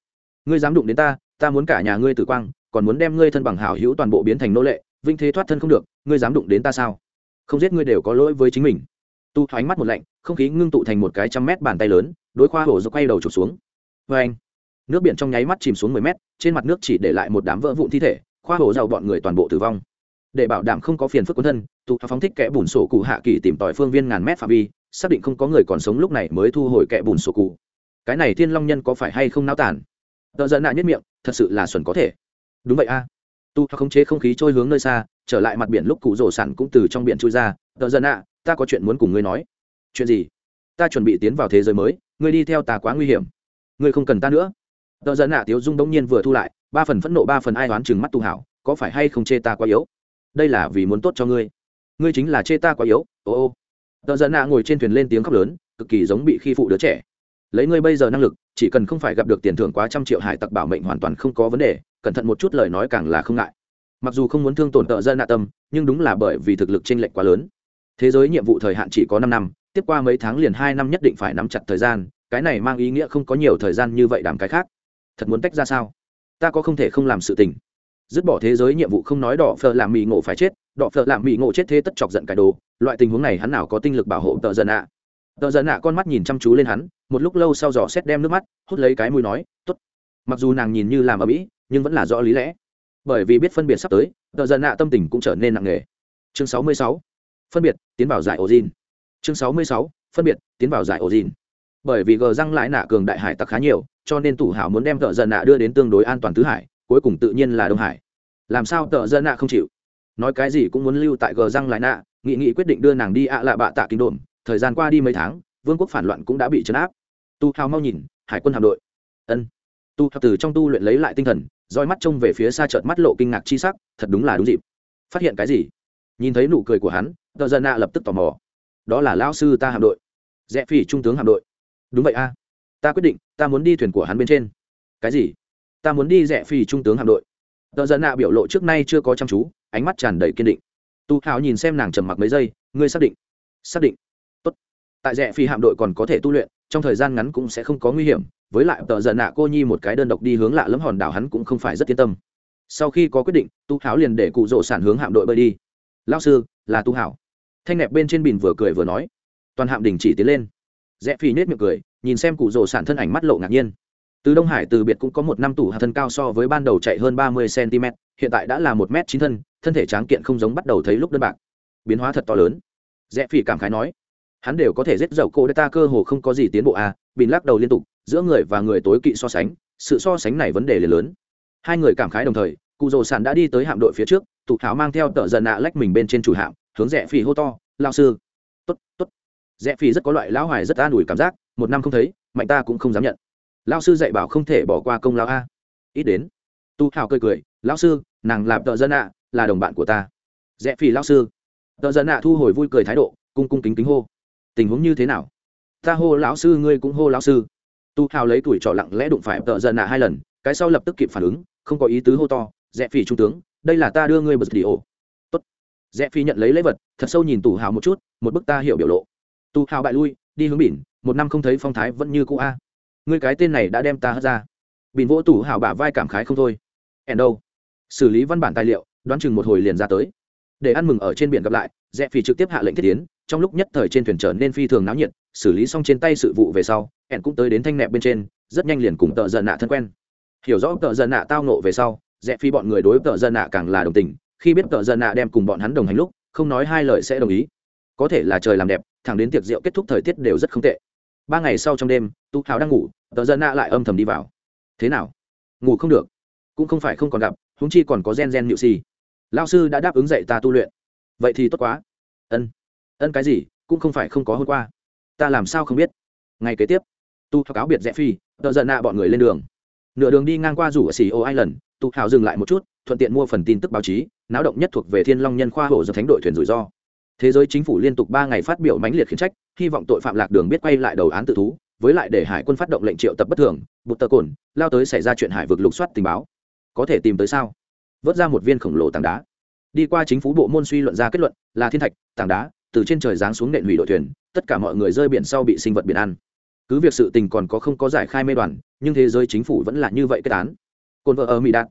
Ngươi dám đụng đến ta ta muốn cả nhà ngươi tử quang, còn muốn đem ngươi thân bằng hảo hữu toàn bộ biến thành nô lệ, vinh thế thoát thân không được, ngươi dám đụng đến ta sao? Không giết ngươi đều có lỗi với chính mình tu thoáng mắt một lạnh, không khí ngưng tụ thành một cái trăm mét bàn tay lớn, đối khoa hổ dốc quay đầu trục xuống. Vê anh, nước biển trong nháy mắt chìm xuống mười mét, trên mặt nước chỉ để lại một đám vỡ vụn thi thể, khoa hổ giàu bọn người toàn bộ tử vong. Để bảo đảm không có phiền phức quân thân tụ phóng thích kẽ bùn sổ cụ hạ kỳ tìm tòi phương viên ngàn mét phạm vi, xác định không có người còn sống lúc này mới thu hồi kẽ bùn sổ cụ. Cái này thiên long nhân có phải hay không nao tản tợ giận nạ nhất miệng, thật sự là xuẩn có thể. Đúng vậy a. À. tu khống chế không khí trôi hướng nơi xa, trở lại mặt biển lúc cụ rổ sẵn cũng từ trong biển trôi ra. Tợ giận nạ ta có chuyện muốn cùng ngươi nói. Chuyện gì? Ta chuẩn bị tiến vào thế giới mới, ngươi đi theo ta quá nguy hiểm. Ngươi không cần ta nữa. Tờ dân nạ tiếu dung đông nhiên vừa thu lại, ba phần phẫn nộ ba phần ai đoán chừng mắt tu hảo, có phải hay không chê ta quá yếu? Đây là vì muốn tốt cho ngươi. Ngươi chính là chê ta quá yếu, ô ô. Tờ dân nạ ngồi trên thuyền lên tiếng khóc lớn, cực kỳ giống bị khi phụ đứa trẻ. Lấy ngươi bây giờ năng lực, chỉ cần không phải gặp được tiền thưởng quá trăm triệu hải tặc bảo mệnh hoàn toàn không có vấn đề, cẩn thận một chút lời nói càng là không ngại. Mặc dù không muốn thương tổn tợ dân nạ tâm, nhưng đúng là bởi vì thực lực t r ê n lệch quá lớn thế giới nhiệm vụ thời hạn chỉ có năm năm, tiếp qua mấy tháng liền hai năm nhất định phải nắm chặt thời gian, cái này mang ý nghĩa không có nhiều thời gian như vậy đảm cái khác. Thật muốn tách ra sao? Ta có không thể không làm sự tình. Dứt bỏ thế giới nhiệm vụ không nói đỏ phở làm mì ngộ phải chết, đỏ phở làm mì ngộ chết thế tất chọc giận cái đồ, loại tình huống này hắn nào có tinh lực bảo hộ tợ giận ạ. Tợ giận ạ con mắt nhìn chăm chú lên hắn, một lúc lâu sau giỏ xét đem nước mắt, hút lấy cái mũi nói t ố t mặc dù nàng nhìn như làm ở mỹ nhưng vẫn là rõ lý lẽ. Bởi vì biết phân biệt sắp tới tợ giận ạ tâm tình cũng trở nên nặng nề. Chương sáu mươi sáu phân biệt, tiến vào giải ổ dìn chương sáu mươi sáu, phân biệt, tiến vào giải ổ dìn bởi vì gờ răng lại nạ cường đại hải tặc khá nhiều, cho nên tủ hảo muốn đem tợ dân nạ đưa đến tương đối an toàn tứ hải, cuối cùng tự nhiên là đông hải. Làm sao tợ dân nạ không chịu? Nói cái gì cũng muốn lưu tại gờ răng lại nạ, nghị nghị quyết định đưa nàng đi ạ à lạ bạ tạ kinh đồn. Thời gian qua đi mấy tháng, vương quốc phản loạn cũng đã bị chấn áp. Tu hào mau nhìn, hải quân hạm đội. Ân. Tu hào từ trong tu luyện lấy lại tinh thần, roi mắt trông về phía xa chợt mắt lộ kinh ngạc chi sắc, thật đúng là đúng dịp. Phát hiện cái gì? Nhìn thấy nụ cười của hắn, tờ dân nạ lập tức tò mò. Đó là lão sư ta hạm đội. Rẽ phi trung tướng hạm đội. Đúng vậy a. Ta quyết định, ta muốn đi thuyền của hắn bên trên. Cái gì? Ta muốn đi rẽ phi trung tướng hạm đội. Tờ dân nạ biểu lộ trước nay chưa có chăm chú, ánh mắt tràn đầy kiên định. Tu hào nhìn xem nàng trầm mặc mấy giây, ngươi xác định. Xác định. Tốt. Tại rẽ phi hạm đội còn có thể tu luyện, trong thời gian ngắn cũng sẽ không có nguy hiểm. Với lại, tờ giận nạ cô nhi một cái đơn độc đi hướng lạ lẫm hòn đảo hắn cũng không phải rất yên tâm. Sau khi có quyết định, tu háo liền để cụ rỗ sản hướng hạm đội bơi đi lao sư, là tu hảo. Thanh nẹp bên trên bìn vừa cười vừa nói. Toàn hạm đình chỉ tiến lên. Rẽ phi nết miệng cười, nhìn xem cụ rồ sản thân ảnh mắt lộ ngạc nhiên. Từ đông hải từ biệt cũng có một năm tủ hạ thân cao so với ban đầu chạy hơn ba mươi cm, hiện tại đã là một m chín thân thân thể tráng kiện không giống bắt đầu thấy lúc đơn bạc. Biến hóa thật to lớn. Rẽ phi cảm khái nói. Hắn đều có thể giết dầu cô ta cơ hồ không có gì tiến bộ à bìn lắc đầu liên tục, giữa người và người tối kỵ so sánh, sự so sánh này vấn đề liền lớn. Hai người cảm khái đồng thời cụ rồ sàn đã đi tới hạm đội phía trước, tụ tháo mang theo tợ giận nạ lách mình bên trên chủ hạm, hướng rẽ phi hô to lao sư! T ố t t ố t rẽ phi rất có loại lão hoài rất an ủi cảm giác, một năm không thấy, mạnh ta cũng không dám nhận. Lao sư dạy bảo không thể bỏ qua công lao a. Ít đến. Tu hào cười cười, lão sư, nàng làm tợ dân ạ là đồng bạn của ta. Rẽ phi lao sư. Tợ dân ạ thu hồi vui cười thái độ, cung cung kính kính hô. Tình huống như thế nào? Ta hô lão sư, ngươi cũng hô lão sư. Tu hào lấy tuổi trọ lặng lẽ đụng phải tợ dân ạ hai lần, cái sau lập tức kịp phản ứng, không có ý tứ hô to rẽ phi trung tướng, đây là ta đưa ngươi bật đi ổ. Tốt. Rẽ phi nhận lấy lễ vật, thật sâu nhìn tù hào một chút, một bức ta hiểu biểu lộ. Tù hào bại lui, đi hướng bỉn một năm không thấy phong thái vẫn như cũ a. Ngươi cái tên này đã đem ta hất ra. Bỉn vỗ tủ hào bả vai cảm khái không thôi. Ẻn đâu? Xử lý văn bản tài liệu, đoán chừng một hồi liền ra tới. Để ăn mừng ở trên biển gặp lại, rẽ phi trực tiếp hạ lệnh thiết tiến, trong lúc nhất thời trên thuyền trở nên phi thường náo nhiệt, xử lý xong trên tay sự vụ về sau, ẻn cũng tới đến thanh nẹp bên trên, rất nhanh liền cùng tợ giận nạ thân quen. Hiểu rõ tợ giận nạ tao nộ về sau rẽ phi bọn người đối tợ dân nạ càng là đồng tình, khi biết tợ dân nạ đem cùng bọn hắn đồng hành lúc, không nói hai lời sẽ đồng ý. Có thể là trời làm đẹp, thẳng đến tiệc rượu kết thúc thời tiết đều rất không tệ. Ba ngày sau trong đêm, tu hào đang ngủ, tờ dân nạ lại âm thầm đi vào. Thế nào? Ngủ không được. Cũng không phải không còn gặp húng chi còn có gen gen nhự si lao sư đã đáp ứng dạy ta tu luyện. Vậy thì tốt quá. Ân. Ân cái gì, cũng không phải không có hôm qua. Ta làm sao không biết? Ngày kế tiếp, tu cáo biệt rẽ phi, tờ giận nạ bọn người lên đường nửa đường đi ngang qua rủ ở xì ô island, tụ hào dừng lại một chút, thuận tiện mua phần tin tức báo chí, náo động nhất thuộc về thiên long nhân khoa hổ do thánh đội thuyền rủi ro. Thế giới chính phủ liên tục ba ngày phát biểu mãnh liệt khiển trách, hy vọng tội phạm lạc đường biết quay lại đầu án tự thú, với lại để hải quân phát động lệnh triệu tập bất thường, bụt tờ cồn lao tới xảy ra chuyện hải vực lục soát tình báo. Có thể tìm tới sao? Vớt ra một viên khổng lồ tảng đá. Đi qua chính phủ bộ môn suy luận ra kết luận, là thiên thạch, tảng đá, từ trên trời giáng xuống nện hủy đội thuyền, tất cả mọi người rơi biển sau bị sinh vật biển ăn cứ việc sự tình còn có không có giải khai mê đoàn, nhưng thế giới chính phủ vẫn là như vậy kết án. Cồn vợ ở mỹ đạt.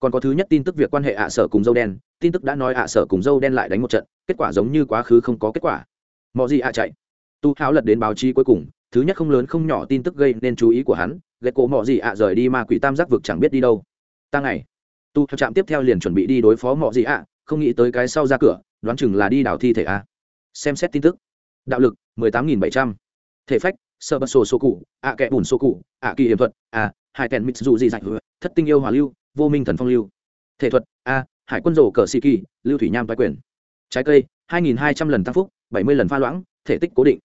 Còn có thứ nhất tin tức việc quan hệ ạ sở cùng dâu đen, tin tức đã nói ạ sở cùng dâu đen lại đánh một trận, kết quả giống như quá khứ không có kết quả. Mọi gì ạ chạy. Tu háo lật đến báo chí cuối cùng, thứ nhất không lớn không nhỏ tin tức gây nên chú ý của hắn ghét cổ mọi gì ạ rời đi mà quỷ tam giác vực chẳng biết đi đâu. Ta ngày. Tu theo trạm tiếp theo liền chuẩn bị đi đối phó mọi gì ạ, không nghĩ tới cái sau ra cửa, đoán chừng là đi đảo thi thể a. Xem xét tin tức. Đạo lực, mười tám nghìn bảy trăm. Thể phách sơ bật sổ sổ cụ, ạ kẽ bùn sổ cụ, ạ kỳ hiểm thuật à, a hai tèn mít dù gì dạy thất tinh yêu hòa lưu, vô minh thần phong lưu. Thể thuật, a, hải quân rổ cờ sĩ kỳ, lưu thủy nham toái quyền. Trái cây, hai nghìn hai trăm lần tăng phúc, bảy mươi lần pha loãng, thể tích cố định.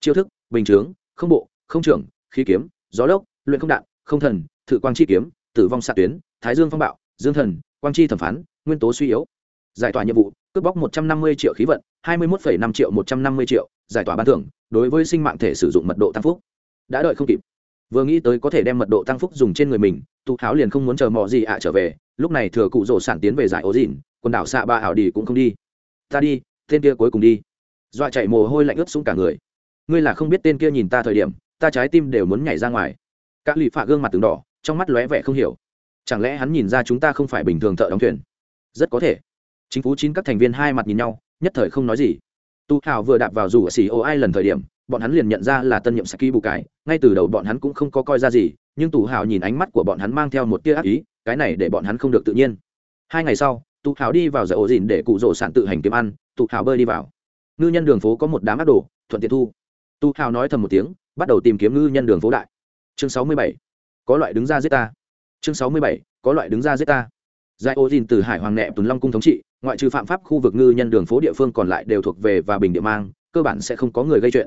Chiêu thức, bình chướng, không bộ, không trưởng, khí kiếm, gió lốc, luyện không đạn, không thần, thự quang chi kiếm, tử vong xạ tuyến, thái dương phong bạo, dương thần, quang chi thẩm phán, nguyên tố suy yếu. Giải tỏa nhiệm vụ, cướp bóc một trăm năm mươi triệu khí vận, hai mươi một năm triệu một trăm năm mươi triệu, giải tỏa ban thưởng đối với sinh mạng thể sử dụng mật độ tăng phúc. Đã đợi không kịp. Vừa nghĩ tới có thể đem mật độ tăng phúc dùng trên người mình, tụ tháo liền không muốn chờ mò gì ạ trở về, lúc này thừa cụ rổ sản tiến về giải ố dìn quần đảo xạ ba ảo đi cũng không đi. Ta đi, tên kia cuối cùng đi. Dọa chạy mồ hôi lạnh ướt xuống cả người. Ngươi là không biết tên kia nhìn ta thời điểm, ta trái tim đều muốn nhảy ra ngoài. Các lụy phạ gương mặt từng đỏ, trong mắt lóe vẻ không hiểu. Chẳng lẽ hắn nhìn ra chúng ta không phải bình thường thợ đóng thuyền? Rất có thể. Chính phủ chín các thành viên hai mặt nhìn nhau, nhất thời không nói gì tu hào vừa đạp vào rủ ở xì ô ai lần thời điểm, bọn hắn liền nhận ra là tân nhiệm saki bù cái ngay từ đầu bọn hắn cũng không có coi ra gì, nhưng tù hào nhìn ánh mắt của bọn hắn mang theo một tia ác ý, cái này để bọn hắn không được tự nhiên. Hai ngày sau tù hào đi vào giải ổ dìn để cụ rỗ sản tự hành kiếm ăn tù hào bơi đi vào. Ngư nhân đường phố có một đám ác đồ, thuận tiện thu. Tu hào nói thầm một tiếng, bắt đầu tìm kiếm ngư nhân đường phố đại. Chương sáu mươi bảy, có loại đứng ra giết ta. Chương sáu mươi bảy, có loại đứng ra giết ta. Giải ô dìn từ hải hoàng nẹ tuấn long cung thống trị ngoại trừ phạm pháp khu vực ngư nhân đường phố địa phương còn lại đều thuộc về và bình địa mang, cơ bản sẽ không có người gây chuyện.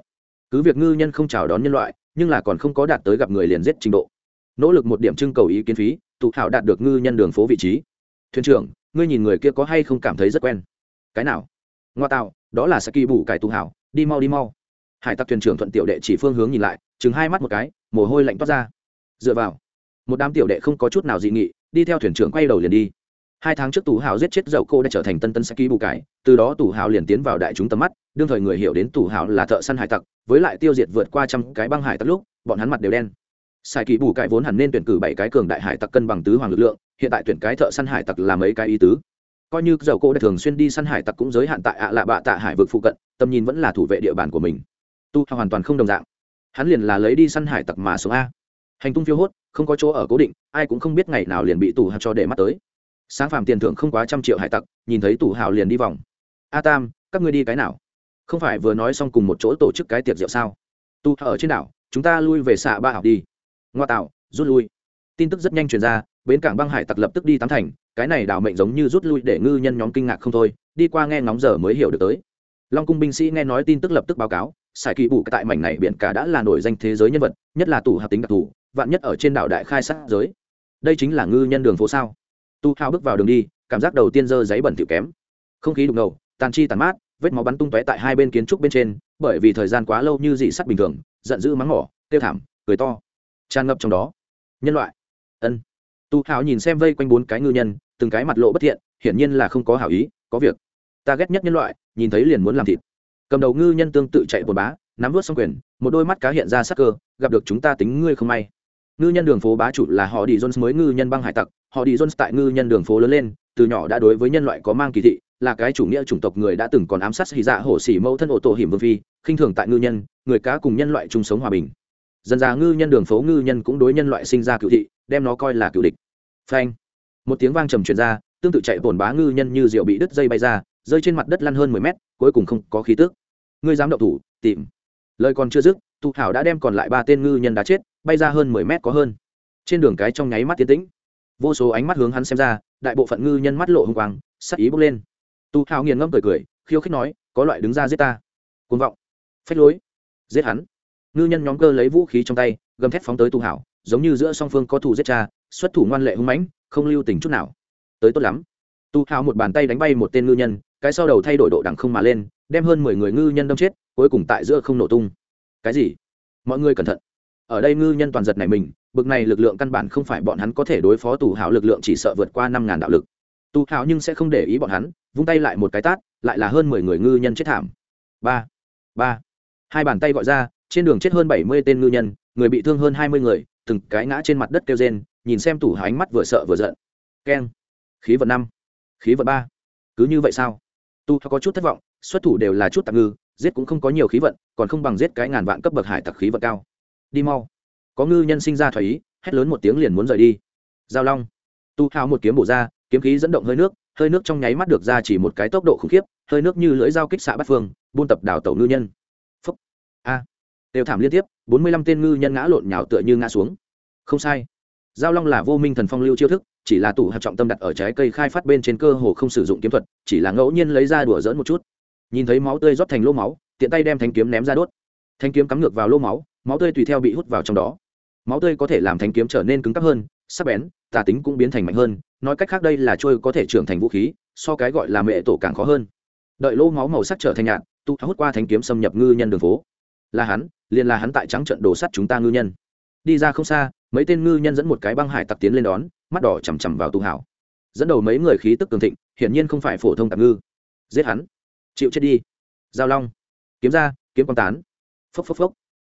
Cứ việc ngư nhân không chào đón nhân loại, nhưng là còn không có đạt tới gặp người liền giết trình độ. Nỗ lực một điểm trưng cầu ý kiến phí, tụ thảo đạt được ngư nhân đường phố vị trí. Thuyền trưởng, ngươi nhìn người kia có hay không cảm thấy rất quen? Cái nào? Ngoa tạo, đó là saki bù cải tụ hảo, đi mau đi mau. Hải tặc thuyền trưởng thuận tiểu đệ chỉ phương hướng nhìn lại, chừng hai mắt một cái, mồ hôi lạnh toát ra. Dựa vào, một đám tiểu đệ không có chút nào dị nghị, đi theo thuyền trưởng quay đầu liền đi hai tháng trước tù hào giết chết dậu cô đã trở thành tân tân saki bù cải, từ đó tù hào liền tiến vào đại chúng tầm mắt, đương thời người hiểu đến tù hào là thợ săn hải tặc, với lại tiêu diệt vượt qua trăm cái băng hải tặc lúc, bọn hắn mặt đều đen. Sai kỳ bù cải vốn hẳn nên tuyển cử bảy cái cường đại hải tặc cân bằng tứ hoàng lực lượng, hiện tại tuyển cái thợ săn hải tặc là mấy cái ý tứ. Coi như dầu cô đã thường xuyên đi săn hải tặc cũng giới hạn tại ạ lạ bạ tạ hải vực phụ cận, tầm nhìn vẫn là thủ vệ địa bàn của mình. Tu hoàn toàn không đồng dạng. Hắn liền là lấy đi săn hải tặc mà sống a. Hành tung phiêu hốt, không có chỗ ở cố định, ai cũng không biết ngày nào liền bị tù hào cho để mắt tới sáng phàm tiền thưởng không quá trăm triệu hải tặc, nhìn thấy tủ hào liền đi vòng. A tam, các ngươi đi cái nào? Không phải vừa nói xong cùng một chỗ tổ chức cái tiệc rượu sao? Tu ở trên đảo, chúng ta lui về xạ ba học đi. Ngoa tạo, rút lui. Tin tức rất nhanh truyền ra, bến cảng băng hải tặc lập tức đi tắm thành, cái này đảo mệnh giống như rút lui để ngư nhân nhóm kinh ngạc không thôi, đi qua nghe ngóng giờ mới hiểu được tới. Long cung binh sĩ nghe nói tin tức lập tức báo cáo, sải kỳ bù tại mảnh này biển cả đã là nổi danh thế giới nhân vật, nhất là tù hạt tính đặc thù, vạn nhất ở trên đảo đại khai sát giới. Đây chính là ngư nhân đường phố sao? Tu hao bước vào đường đi, cảm giác đầu tiên dơ giấy bẩn tiểu kém. Không khí đục ngầu, tàn chi tàn mát, vết máu bắn tung tóe tại hai bên kiến trúc bên trên, bởi vì thời gian quá lâu như dị sắt bình thường, giận dữ mắng mỏ tiêu thảm, cười to. Tràn ngập trong đó. Nhân loại. Ân. Tu hào nhìn xem vây quanh bốn cái ngư nhân, từng cái mặt lộ bất thiện, hiển nhiên là không có hảo ý, có việc. Ta ghét nhất nhân loại, nhìn thấy liền muốn làm thịt. Cầm đầu ngư nhân tương tự chạy bồn bá, nắm vớt xong quyền, một đôi mắt cá hiện ra sắc cơ, gặp được chúng ta tính ngươi không may ngư nhân đường phố bá chủ là họ đi jones mới ngư nhân băng hải tặc. Họ đi jones tại ngư nhân đường phố lớn lên, từ nhỏ đã đối với nhân loại có mang kỳ thị, là cái chủ nghĩa chủng tộc người đã từng còn ám sát hy dạ hổ xỉ mẫu thân ổ tổ hiểm vương phi, khinh thường tại ngư nhân, người cá cùng nhân loại chung sống hòa bình. Dần ra ngư nhân đường phố ngư nhân cũng đối nhân loại sinh ra cựu thị, đem nó coi là cựu địch. Phanh. Một tiếng vang trầm truyền ra, tương tự chạy bổn bá ngư nhân như rượu bị đứt dây bay ra, rơi trên mặt đất lăn hơn mười mét, cuối cùng không có khí tức. Ngươi dám động thủ, tìm. Lời còn chưa dứt tụ hảo đã đem còn lại ba tên ngư nhân đã chết bay ra hơn mười mét có hơn. Trên đường cái trong nháy mắt tiến tĩnh. Vô số ánh mắt hướng hắn xem ra, đại bộ phận ngư nhân mắt lộ hùng quang, sắc ý bốc lên. Tu hào nghiền ngâm cười cười, khiêu khích nói, có loại đứng ra giết ta. Côn vọng. Phách lối. Giết hắn. Ngư nhân nhóm cơ lấy vũ khí trong tay, gầm thép phóng tới tu hảo giống như giữa song phương có thủ giết cha, xuất thủ ngoan lệ hung mãnh, không lưu tình chút nào. Tới tốt lắm. Tu hào một bàn tay đánh bay một tên ngư nhân, cái sau đầu thay đổi độ đẳng không mà lên, đem hơn mười người ngư nhân đâm chết, cuối cùng tại giữa không nổ tung. Cái gì? Mọi người cẩn thận ở đây ngư nhân toàn giật này mình, bực này lực lượng căn bản không phải bọn hắn có thể đối phó tù hảo lực lượng chỉ sợ vượt qua năm ngàn đạo lực. Tù hảo nhưng sẽ không để ý bọn hắn, vung tay lại một cái tát, lại là hơn mười người ngư nhân chết thảm. Ba ba. Hai bàn tay gọi ra, trên đường chết hơn bảy mươi tên ngư nhân, người bị thương hơn hai mươi người, từng cái ngã trên mặt đất kêu rên, nhìn xem tù hảo ánh mắt vừa sợ vừa giận. Keng. Khí vận năm. Khí vận ba. Cứ như vậy sao? Tu có chút thất vọng, xuất thủ đều là chút tạp ngư, giết cũng không có nhiều khí vận, còn không bằng giết cái ngàn vạn cấp bậc hải tặc khí vận cao đi mau. Có ngư nhân sinh ra thoải ý, hét lớn một tiếng liền muốn rời đi. Giao long. Tu hào một kiếm bổ ra, kiếm khí dẫn động hơi nước hơi nước trong nháy mắt được ra chỉ một cái tốc độ khủng khiếp, hơi nước như lưỡi dao kích xạ bắt phương, buôn tập đào tẩu ngư nhân. Phúc. A. Đều thảm liên tiếp, bốn mươi lăm tên ngư nhân ngã lộn nhào tựa như ngã xuống. Không sai. Giao long là vô minh thần phong lưu chiêu thức, chỉ là tủ hạt trọng tâm đặt ở trái cây khai phát bên trên cơ hồ không sử dụng kiếm thuật, chỉ là ngẫu nhiên lấy ra đùa dỡn một chút. Nhìn thấy máu tươi rót thành lô máu, tiện tay đem thanh kiếm ném ra đốt. Thanh kiếm cắm ngược vào lô máu máu tươi tùy theo bị hút vào trong đó. Máu tươi có thể làm thanh kiếm trở nên cứng cắp hơn, sắc bén, tà tính cũng biến thành mạnh hơn. Nói cách khác đây là trôi có thể trưởng thành vũ khí, so cái gọi là mẹ tổ càng khó hơn. Đợi lô máu màu sắc trở thành nhạt tu hút qua thanh kiếm xâm nhập ngư nhân đường phố. Là hắn, liền là hắn tại trắng trận đồ sắt chúng ta ngư nhân. Đi ra không xa, mấy tên ngư nhân dẫn một cái băng hải tặc tiến lên đón, mắt đỏ chằm chằm vào tu hảo. Dẫn đầu mấy người khí tức cường thịnh, hiển nhiên không phải phổ thông tạp ngư. Giết hắn. Chịu chết đi. Giao long. Kiếm ra, kiếm quang tán. Phốc phốc phốc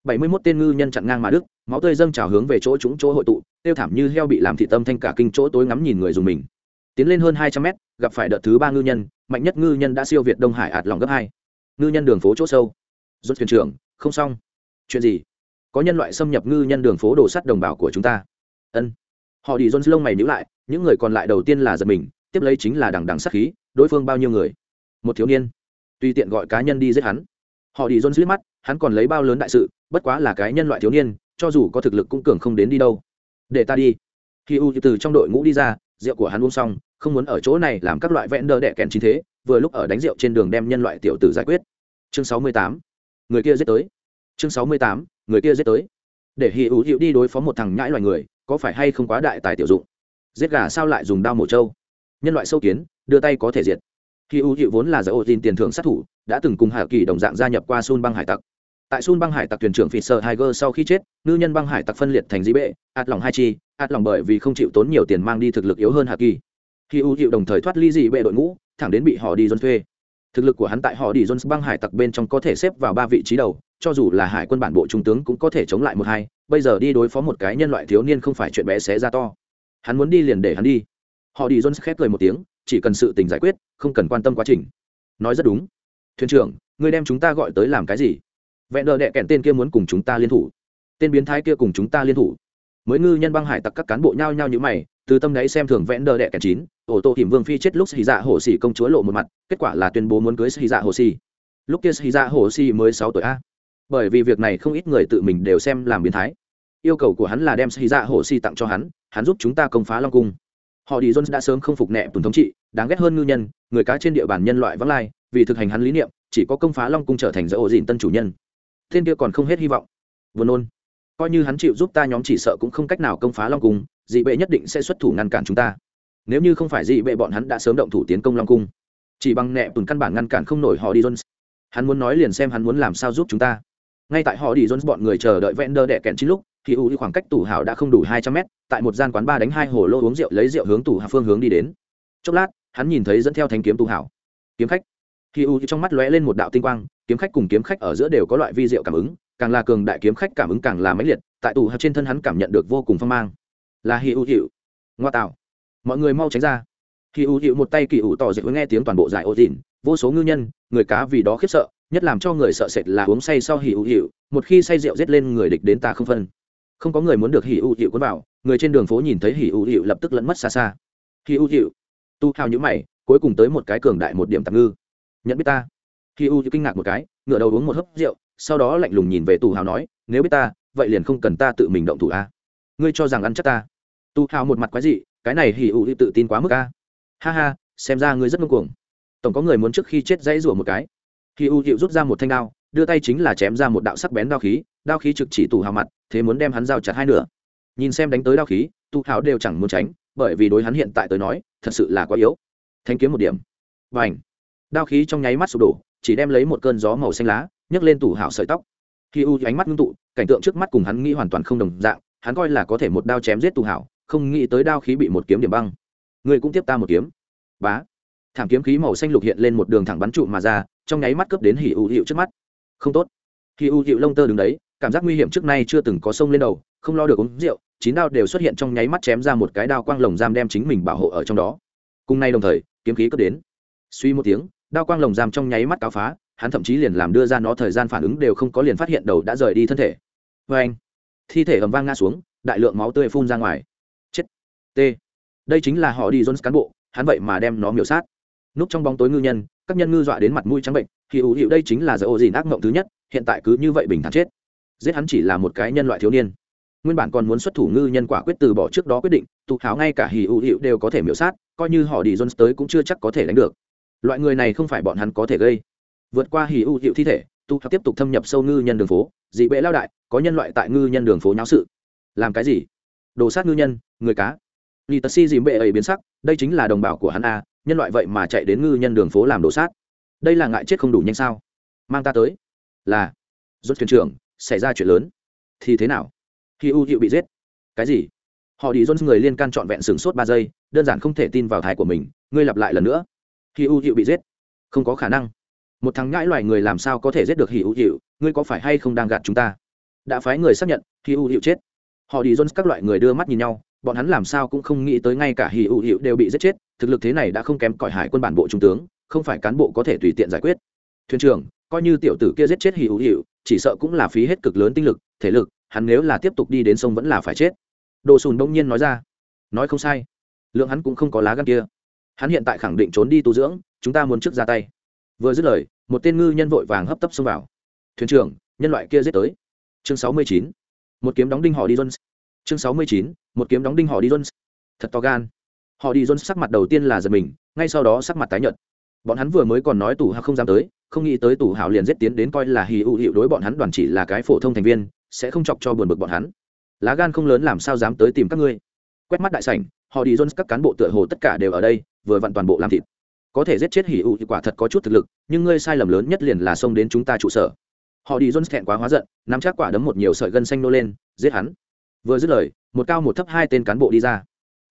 bảy mươi mốt tên ngư nhân chặn ngang mà đức, máu tươi dâng trào hướng về chỗ chúng chỗ hội tụ, tiêu thảm như heo bị làm thị tâm thanh cả kinh chỗ tối ngắm nhìn người dùng mình. Tiến lên hơn hai trăm mét, gặp phải đợt thứ ba ngư nhân, mạnh nhất ngư nhân đã siêu việt đông hải ạt lòng gấp hai. Ngư nhân đường phố chỗ sâu. Rốt thuyền trưởng, không xong. Chuyện gì? Có nhân loại xâm nhập ngư nhân đường phố đổ sắt đồng bào của chúng ta. Ân. Họ đi jones lông mày nhíu lại, những người còn lại đầu tiên là giật mình, tiếp lấy chính là đằng đằng sát khí, đối phương bao nhiêu người? Một thiếu niên. Tùy tiện gọi cá nhân đi giết hắn. Họ đi jones liếc mắt hắn còn lấy bao lớn đại sự, bất quá là cái nhân loại thiếu niên, cho dù có thực lực cũng cường không đến đi đâu. Để ta đi. Khi u từ trong đội ngũ đi ra, rượu của hắn uống xong, không muốn ở chỗ này làm các loại vẽn đỡ đẻ kèn chính thế, vừa lúc ở đánh rượu trên đường đem nhân loại tiểu tử giải quyết. Chương sáu mươi tám. Người kia giết tới. Chương sáu mươi tám. Người kia giết tới. Để hì ủ hữu đi đối phó một thằng nhãi loài người, có phải hay không quá đại tài tiểu dụng? Giết gà sao lại dùng đao mổ trâu? Nhân loại sâu kiến, đưa tay có thể diệt. Hì ủ hữu vốn là giải ô tin tiền thưởng sát thủ, đã từng cùng hạ kỳ đồng dạng gia nhập qua sun băng hải tặc tại sun băng hải tặc thuyền trưởng fisher tiger sau khi chết, ngư nhân băng hải tặc phân liệt thành dĩ bệ, ạt lòng hai chi, ạt lòng bởi vì không chịu tốn nhiều tiền mang đi thực lực yếu hơn hạ kỳ. Khi u hiệu đồng thời thoát ly dị bệ đội ngũ, thẳng đến bị họ đi dôn thuê. Thực lực của hắn tại họ đi dôn băng hải tặc bên trong có thể xếp vào ba vị trí đầu, cho dù là hải quân bản bộ trung tướng cũng có thể chống lại một hai, bây giờ đi đối phó một cái nhân loại thiếu niên không phải chuyện bé xé ra to. Hắn muốn đi liền để hắn đi. Họ đi dôn khép cười một tiếng, chỉ cần sự tình giải quyết, không cần quan tâm quá trình. Nói rất đúng. Thuyền trưởng, ngươi đem chúng ta gọi tới làm cái gì? Vẹn đờ đệ kẹn tên kia muốn cùng chúng ta liên thủ. Tên biến thái kia cùng chúng ta liên thủ. Mới ngư nhân băng hải tặc các cán bộ nhao nhao như mày, từ tâm đấy xem thường vẽn đờ đệ kẹn chín, ổ tô tìm vương phi chết lúc xì dạ hồ xì công chúa lộ một mặt, kết quả là tuyên bố muốn cưới xì dạ hồ xì. Lúc kia xì dạ hồ xì mới sáu tuổi a. Bởi vì việc này không ít người tự mình đều xem làm biến thái. Yêu cầu của hắn là đem xì dạ hồ xì tặng cho hắn hắn giúp chúng ta công phá long cung. Họ đi jones đã sớm không phục nẹ tùn thống trị, đáng ghét hơn ngư nhân, người cá trên địa bàn nhân loại vắng lai, vì thực hành hắn lý niệm, chỉ có công phá long cung trở thành giữa ổ dìn tân chủ nhân thiên kia còn không hết hy vọng. Vừa nôn. Coi như hắn chịu giúp ta nhóm chỉ sợ cũng không cách nào công phá long cung, dị bệ nhất định sẽ xuất thủ ngăn cản chúng ta. Nếu như không phải dị bệ bọn hắn đã sớm động thủ tiến công long cung, chỉ bằng nẹ tùn căn bản ngăn cản không nổi họ đi jones. Hắn muốn nói liền xem hắn muốn làm sao giúp chúng ta. Ngay tại họ đi jones bọn người chờ đợi vẽn đơ đẻ kẹn chín lúc, thì u khoảng cách tủ hảo đã không đủ hai trăm mét, tại một gian quán ba đánh hai hồ lô uống rượu lấy rượu hướng tủ hảo phương hướng đi đến. Chốc lát, hắn nhìn thấy dẫn theo thanh kiếm tủ hảo. Kiếm khách. Thì u trong mắt lóe lên một đạo tinh quang kiếm khách cùng kiếm khách ở giữa đều có loại vi diệu cảm ứng, càng là cường đại kiếm khách cảm ứng càng là mãnh liệt, tại tủ hợp trên thân hắn cảm nhận được vô cùng phong mang. Là Hỉ u hiệu ngoa tạo. Mọi người mau tránh ra. Hỉ u hiệu một tay kỳ ủ tỏ dệt nghe tiếng toàn bộ giải ô vô số ngư nhân, người cá vì đó khiếp sợ, nhất làm cho người sợ sệt là uống say sau hỉ ưu hiệu một khi say rượu giết lên người địch đến ta không phân. Không có người muốn được hỉ ưu hiệu cuốn vào, người trên đường phố nhìn thấy hỉ ưu hiệu lập tức lẫn mất xa xa. Hỉ ưu hiệu tu hào nhữ mày, cuối cùng tới một cái cường đại một điểm tạm ngư. Nhận biết ta khi u kinh ngạc một cái ngựa đầu uống một hớp rượu, sau đó lạnh lùng nhìn về tù hào nói, nếu biết ta, vậy liền không cần ta tự mình động thủ a. Ngươi cho rằng ăn chắc ta? Tu hào một mặt quái dị, cái này hỉ u tự tin quá mức a. Ha ha, xem ra ngươi rất ngông cuồng. Tổng có người muốn trước khi chết dãy rủa một cái. Khi u hiệu rút ra một thanh đao, đưa tay chính là chém ra một đạo sắc bén đao khí đao khí trực chỉ tù hào mặt, thế muốn đem hắn giao chặt hai nửa. Nhìn xem đánh tới đao khí, tù hào đều chẳng muốn tránh, bởi vì đối hắn hiện tại tới nói, thật sự là quá yếu. Thanh kiếm một điểm. Và ảnh đao khí trong nháy mắt sụp đổ chỉ đem lấy một cơn gió màu xanh lá, nhấc lên tủ hảo sợi tóc. Khi u ánh mắt ngưng tụ, cảnh tượng trước mắt cùng hắn nghĩ hoàn toàn không đồng dạng, hắn coi là có thể một đao chém giết tù hảo, không nghĩ tới đao khí bị một kiếm điểm băng. Người cũng tiếp ta một kiếm. Bá. Thảm kiếm khí màu xanh lục hiện lên một đường thẳng bắn trụ mà ra, trong nháy mắt cướp đến hỉ u hiệu trước mắt. Không tốt. Hỉ u hiệu lông tơ đứng đấy, cảm giác nguy hiểm trước nay chưa từng có sông lên đầu, không lo được uống rượu, chín đao đều xuất hiện trong nháy mắt chém ra một cái đao quang lồng giam đem chính mình bảo hộ ở trong đó. Cùng nay đồng thời, kiếm khí cướp đến. Suy một tiếng đao quang lồng giam trong nháy mắt cáo phá, hắn thậm chí liền làm đưa ra nó thời gian phản ứng đều không có liền phát hiện đầu đã rời đi thân thể. Vê anh, thi thể ầm vang ngã xuống, đại lượng máu tươi phun ra ngoài. Chết. T. Đây chính là họ đi jones cán bộ, hắn vậy mà đem nó miểu sát. Núp trong bóng tối ngư nhân, các nhân ngư dọa đến mặt mũi trắng bệnh, thì ủ hiệu đây chính là dỡ ô dìn ác mộng thứ nhất, hiện tại cứ như vậy bình thản chết. Giết hắn chỉ là một cái nhân loại thiếu niên. Nguyên bản còn muốn xuất thủ ngư nhân quả quyết từ bỏ trước đó quyết định, tụ tháo ngay cả hì ủ hiệu đều có thể miểu sát, coi như họ đi jones tới cũng chưa chắc có thể đánh được loại người này không phải bọn hắn có thể gây. Vượt qua hì ưu hiệu thi thể, Tu Thập tiếp tục thâm nhập sâu ngư nhân đường phố, dị bệ lao đại, có nhân loại tại ngư nhân đường phố nháo sự. Làm cái gì? Đồ sát ngư nhân, người cá. Lì tật si dìm bệ ấy biến sắc, đây chính là đồng bào của hắn a, nhân loại vậy mà chạy đến ngư nhân đường phố làm đồ sát. Đây là ngại chết không đủ nhanh sao? Mang ta tới. Là. Rút thuyền trưởng, xảy ra chuyện lớn. Thì thế nào? Khi u hiệu bị giết. Cái gì? Họ đi dôn người liên can trọn vẹn sửng sốt ba giây, đơn giản không thể tin vào thái của mình, ngươi lặp lại lần nữa khi u hiệu bị giết. Không có khả năng. Một thằng ngãi loài người làm sao có thể giết được hỉ u hiệu ngươi có phải hay không đang gạt chúng ta? Đã phái người xác nhận khi u hiệu chết. Họ đi dôn các loại người đưa mắt nhìn nhau, bọn hắn làm sao cũng không nghĩ tới ngay cả hì U hiệu đều bị giết chết, thực lực thế này đã không kém cỏi hải quân bản bộ trung tướng, không phải cán bộ có thể tùy tiện giải quyết. Thuyền trưởng, coi như tiểu tử kia giết chết hì U hiệu chỉ sợ cũng là phí hết cực lớn tinh lực, thể lực, hắn nếu là tiếp tục đi đến sông vẫn là phải chết. Đồ sùn đông nhiên nói ra. Nói không sai. Lượng hắn cũng không có lá gan kia hắn hiện tại khẳng định trốn đi tu dưỡng, chúng ta muốn trước ra tay. Vừa dứt lời, một tên ngư nhân vội vàng hấp tấp xông vào. Thuyền trưởng, nhân loại kia giết tới. Chương sáu mươi chín. Một kiếm đóng đinh họ đi jones. Chương sáu mươi chín. Một kiếm đóng đinh họ đi jones. Thật to gan. Họ đi jones sắc mặt đầu tiên là giật mình, ngay sau đó sắc mặt tái nhợt. Bọn hắn vừa mới còn nói tủ hào không dám tới, không nghĩ tới tủ hào liền giết tiến đến coi là hì ụ hiệu đối bọn hắn đoàn chỉ là cái phổ thông thành viên, sẽ không chọc cho buồn bực bọn hắn. Lá gan không lớn làm sao dám tới tìm các ngươi. Quét mắt đại sảnh, họ đi jones các cán bộ tựa hồ tất cả đều ở đây vừa vặn toàn bộ làm thịt. Có thể giết chết hỉ thì quả thật có chút thực lực, nhưng ngươi sai lầm lớn nhất liền là xông đến chúng ta trụ sở. Họ đi jones thẹn quá hóa giận, nắm chắc quả đấm một nhiều sợi gân xanh nô lên, giết hắn. Vừa dứt lời, một cao một thấp hai tên cán bộ đi ra.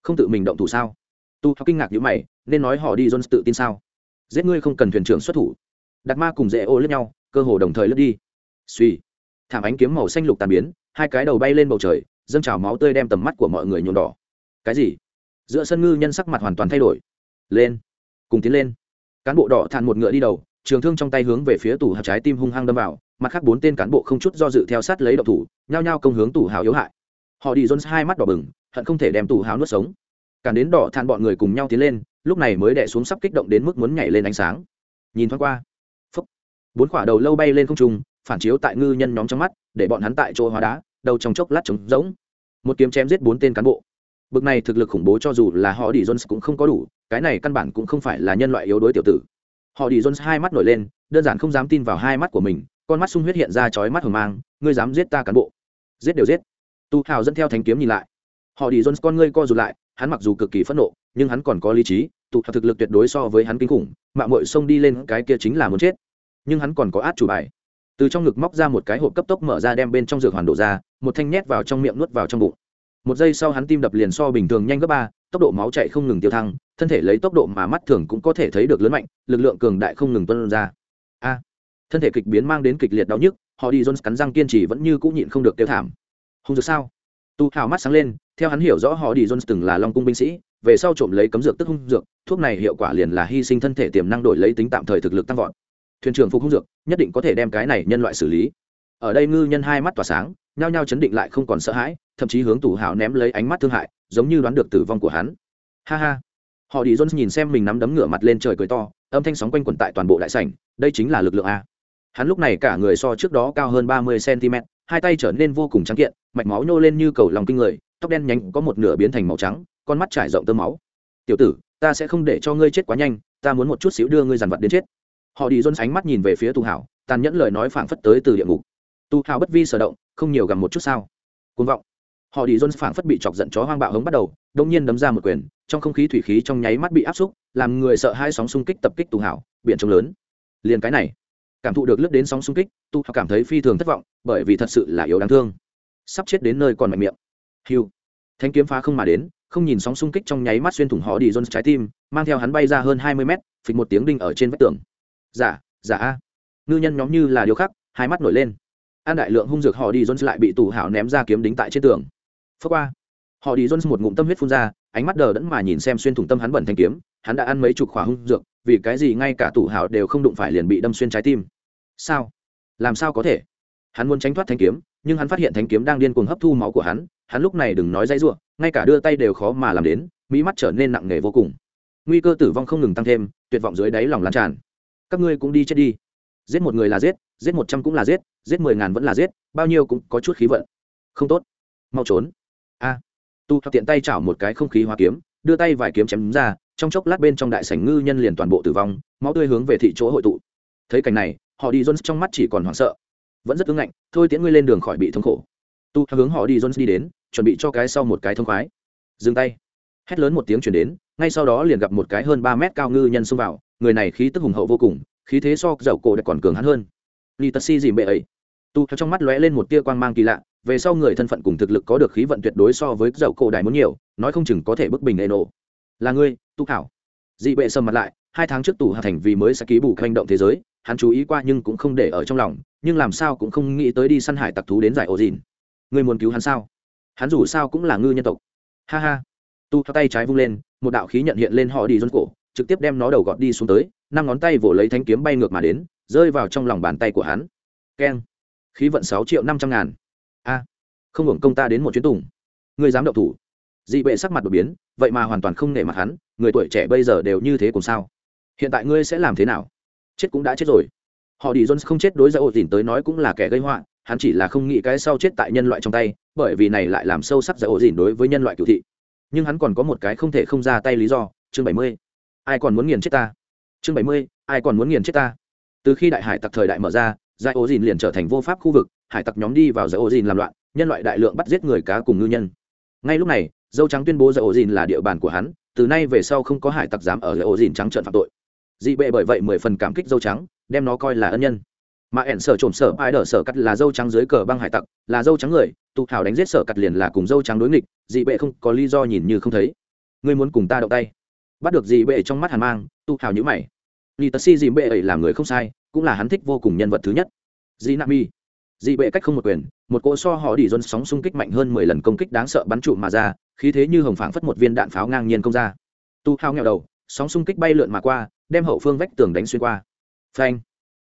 Không tự mình động thủ sao? Tu kinh ngạc như mày, nên nói họ đi jones tự tin sao? Giết ngươi không cần thuyền trưởng xuất thủ. Đặt ma cùng dễ ô lướt nhau, cơ hồ đồng thời lướt đi. Suy thảm ánh kiếm màu xanh lục tàn biến, hai cái đầu bay lên bầu trời, dâng trào máu tươi đem tầm mắt của mọi người nhuộm đỏ. Cái gì? Giữa sân ngư nhân sắc mặt hoàn toàn thay đổi lên, cùng tiến lên. Cán bộ đỏ thàn một ngựa đi đầu, trường thương trong tay hướng về phía tủ hào trái tim hung hăng đâm vào, mặt khác bốn tên cán bộ không chút do dự theo sát lấy đậu thủ, nhao nhao công hướng tủ hào yếu hại. Họ đi jones hai mắt đỏ bừng, hận không thể đem tủ hào nuốt sống. Cản đến đỏ thản bọn người cùng nhau tiến lên, lúc này mới đẻ xuống sắp kích động đến mức muốn nhảy lên ánh sáng. Nhìn thoáng qua phấp bốn quả đầu lâu bay lên không trung, phản chiếu tại ngư nhân nhóm trong mắt, để bọn hắn tại chỗ hóa đá, đầu trong chốc lát trống rỗng. Một kiếm chém giết bốn tên cán bộ bực này thực lực khủng bố cho dù là họ đi jones cũng không có đủ, cái này căn bản cũng không phải là nhân loại yếu đuối tiểu tử. Họ đi jones hai mắt nổi lên, đơn giản không dám tin vào hai mắt của mình, con mắt sung huyết hiện ra chói mắt hờ mang, ngươi dám giết ta cán bộ? Giết đều giết. Tu hào dẫn theo thanh kiếm nhìn lại. Họ đi jones con ngươi co rụt lại, hắn mặc dù cực kỳ phẫn nộ, nhưng hắn còn có lý trí tụ thực lực tuyệt đối so với hắn kinh khủng mạng mội xông đi lên cái kia chính là muốn chết. Nhưng hắn còn có át chủ bài. Từ trong ngực móc ra một cái hộp cấp tốc mở ra đem bên trong dược hoàn đổ ra, một thanh nhét vào trong miệng nuốt vào trong bụng một giây sau hắn tim đập liền so bình thường nhanh gấp ba, tốc độ máu chạy không ngừng tiêu thăng, thân thể lấy tốc độ mà mắt thường cũng có thể thấy được lớn mạnh, lực lượng cường đại không ngừng tuân ra. A, thân thể kịch biến mang đến kịch liệt đau nhức, họ đi jones cắn răng kiên trì vẫn như cũng nhịn không được tiêu thảm. Không được sao? Tu hào mắt sáng lên, theo hắn hiểu rõ họ đi jones từng là long cung binh sĩ, về sau trộm lấy cấm dược tức hung dược, thuốc này hiệu quả liền là hy sinh thân thể tiềm năng đổi lấy tính tạm thời thực lực tăng vọt. Thuyền trưởng phục hung dược, nhất định có thể đem cái này nhân loại xử lý. Ở đây ngư nhân hai mắt tỏa sáng nhao nhao chấn định lại không còn sợ hãi, thậm chí hướng tủ hào ném lấy ánh mắt thương hại, giống như đoán được tử vong của hắn. Ha ha. Họ đi jones nhìn xem mình nắm đấm ngửa mặt lên trời cười to, âm thanh sóng quanh quẩn tại toàn bộ đại sảnh, đây chính là lực lượng a. Hắn lúc này cả người so trước đó cao hơn ba mươi cm hai tay trở nên vô cùng trắng kiện, mạch máu nhô lên như cầu lòng kinh người, tóc đen nhánh có một nửa biến thành màu trắng, con mắt trải rộng tơ máu. Tiểu tử, ta sẽ không để cho ngươi chết quá nhanh, ta muốn một chút xíu đưa ngươi dàn vật đến chết. Họ đi dôn ánh mắt nhìn về phía tu hảo, tàn nhẫn lời nói phảng phất tới từ địa ngục. Tu hảo bất vi sở động không nhiều gầm một chút sao côn vọng họ đi dôn phảng phất bị chọc giận chó hoang bạo hống bắt đầu đông nhiên đấm ra một quyền trong không khí thủy khí trong nháy mắt bị áp xúc làm người sợ hai sóng xung kích tập kích tu hảo biển trông lớn liền cái này cảm thụ được lướt đến sóng xung kích tu hảo cảm thấy phi thường thất vọng bởi vì thật sự là yếu đáng thương sắp chết đến nơi còn mạnh miệng hiu thanh kiếm phá không mà đến không nhìn sóng xung kích trong nháy mắt xuyên thủng họ đi Jones trái tim, mang theo hắn bay ra hơn hai mươi mét, phịch một tiếng đinh ở trên vách tường. Giả, giả a. Ngư nhân nhóm như là điều khác, hai mắt nổi lên. An đại lượng hung dược họ đi Jones lại bị tù hảo ném ra kiếm đính tại trên tường. Phất qua. Họ đi Jones một ngụm tâm huyết phun ra, ánh mắt đờ đẫn mà nhìn xem xuyên thủng tâm hắn bẩn thanh kiếm, hắn đã ăn mấy chục khỏa hung dược, vì cái gì ngay cả tù hảo đều không đụng phải liền bị đâm xuyên trái tim. Sao? Làm sao có thể? Hắn muốn tránh thoát thanh kiếm, nhưng hắn phát hiện thanh kiếm đang điên cuồng hấp thu máu của hắn, hắn lúc này đừng nói dãy rủa, ngay cả đưa tay đều khó mà làm đến mỹ mắt trở nên nặng nề vô cùng nguy cơ tử vong không ngừng tăng thêm tuyệt vọng dưới đáy lòng lan tràn các ngươi cũng đi chết đi giết một người là giết giết một trăm cũng là giết giết mười ngàn vẫn là giết, bao nhiêu cũng có chút khí vận. Không tốt. Mau trốn. A. Tu tiện tay chảo một cái không khí hóa kiếm, đưa tay vài kiếm chém ra, trong chốc lát bên trong đại sảnh ngư nhân liền toàn bộ tử vong, máu tươi hướng về thị chỗ hội tụ. Thấy cảnh này, họ đi jones trong mắt chỉ còn hoảng sợ. Vẫn rất ứng ngạnh, thôi tiễn ngươi lên đường khỏi bị thống khổ. Tu hướng họ đi jones đi đến, chuẩn bị cho cái sau một cái thông khoái. Dừng tay. Hét lớn một tiếng chuyển đến, ngay sau đó liền gặp một cái hơn ba mét cao ngư nhân xông vào. Người này khí tức hùng hậu vô cùng, khí thế so dầu cổ đã còn cường hắn hơn li tật si gì bệ ấy. Tu, theo trong mắt lóe lên một tia quang mang kỳ lạ, về sau người thân phận cùng thực lực có được khí vận tuyệt đối so với dầu cổ đại muốn nhiều, nói không chừng có thể bức bình ê nổ là ngươi, tu thảo dị bệ sầm mặt lại, hai tháng trước tù hạ thành vì mới sẽ ký bù hành động thế giới, hắn chú ý qua nhưng cũng không để ở trong lòng, nhưng làm sao cũng không nghĩ tới đi săn hải tặc thú đến giải ô dìn. Ngươi muốn cứu hắn sao? Hắn dù sao cũng là ngư nhân tộc. Ha ha. Tu, theo tay trái vung lên, một đạo khí nhận hiện lên họ đi dôn cổ, trực tiếp đem nó đầu gọt đi xuống tới, năm ngón tay vỗ lấy thanh kiếm bay ngược mà đến rơi vào trong lòng bàn tay của hắn. Keng. Khí vận sáu triệu năm trăm ngàn. A. Không hưởng công ta đến một chuyến tùng. Người dám động thủ. Dị bệ sắc mặt đột biến, vậy mà hoàn toàn không nể mặt hắn, người tuổi trẻ bây giờ đều như thế cùng sao? Hiện tại ngươi sẽ làm thế nào? Chết cũng đã chết rồi. Họ đi jones không chết đối với ổ tìm tới nói cũng là kẻ gây họa, hắn chỉ là không nghĩ cái sau chết tại nhân loại trong tay, bởi vì này lại làm sâu sắc giải ổ dìn đối với nhân loại cựu thị. Nhưng hắn còn có một cái không thể không ra tay lý do, chương bảy mươi. Ai còn muốn nghiền chết ta? Chương bảy mươi, ai còn muốn nghiền chết ta? Từ khi đại hải tặc thời đại mở ra, giải ô dìn liền trở thành vô pháp khu vực, hải tặc nhóm đi vào giải ô dìn làm loạn, nhân loại đại lượng bắt giết người cá cùng ngư nhân. Ngay lúc này, dâu trắng tuyên bố giải ô dìn là địa bàn của hắn, từ nay về sau không có hải tặc dám ở giải ô dìn trắng trợn phạm tội. Dị bệ bởi vậy mười phần cảm kích dâu trắng, đem nó coi là ân nhân. Mà ẻn sở trộm sở, ai đỡ sở cắt là dâu trắng dưới cờ băng hải tặc, là dâu trắng người, tụ thảo đánh giết sở cắt liền là cùng dâu trắng đối nghịch, dị bệ không có lý do nhìn như không thấy. Ngươi muốn cùng ta động tay. Bắt được dị bệ trong mắt hàn mang, tụ thảo nhữ mày. Ni tật si dị bệ ấy làm người không sai cũng là hắn thích vô cùng nhân vật thứ nhất. Dị nạ mi dị bệ cách không một quyền, một cỗ so họ đi dôn sóng xung kích mạnh hơn mười lần công kích đáng sợ bắn trụ mà ra, khí thế như hồng phảng phất một viên đạn pháo ngang nhiên công ra. Tu hao nghèo đầu, sóng xung kích bay lượn mà qua, đem hậu phương vách tường đánh xuyên qua. Phanh.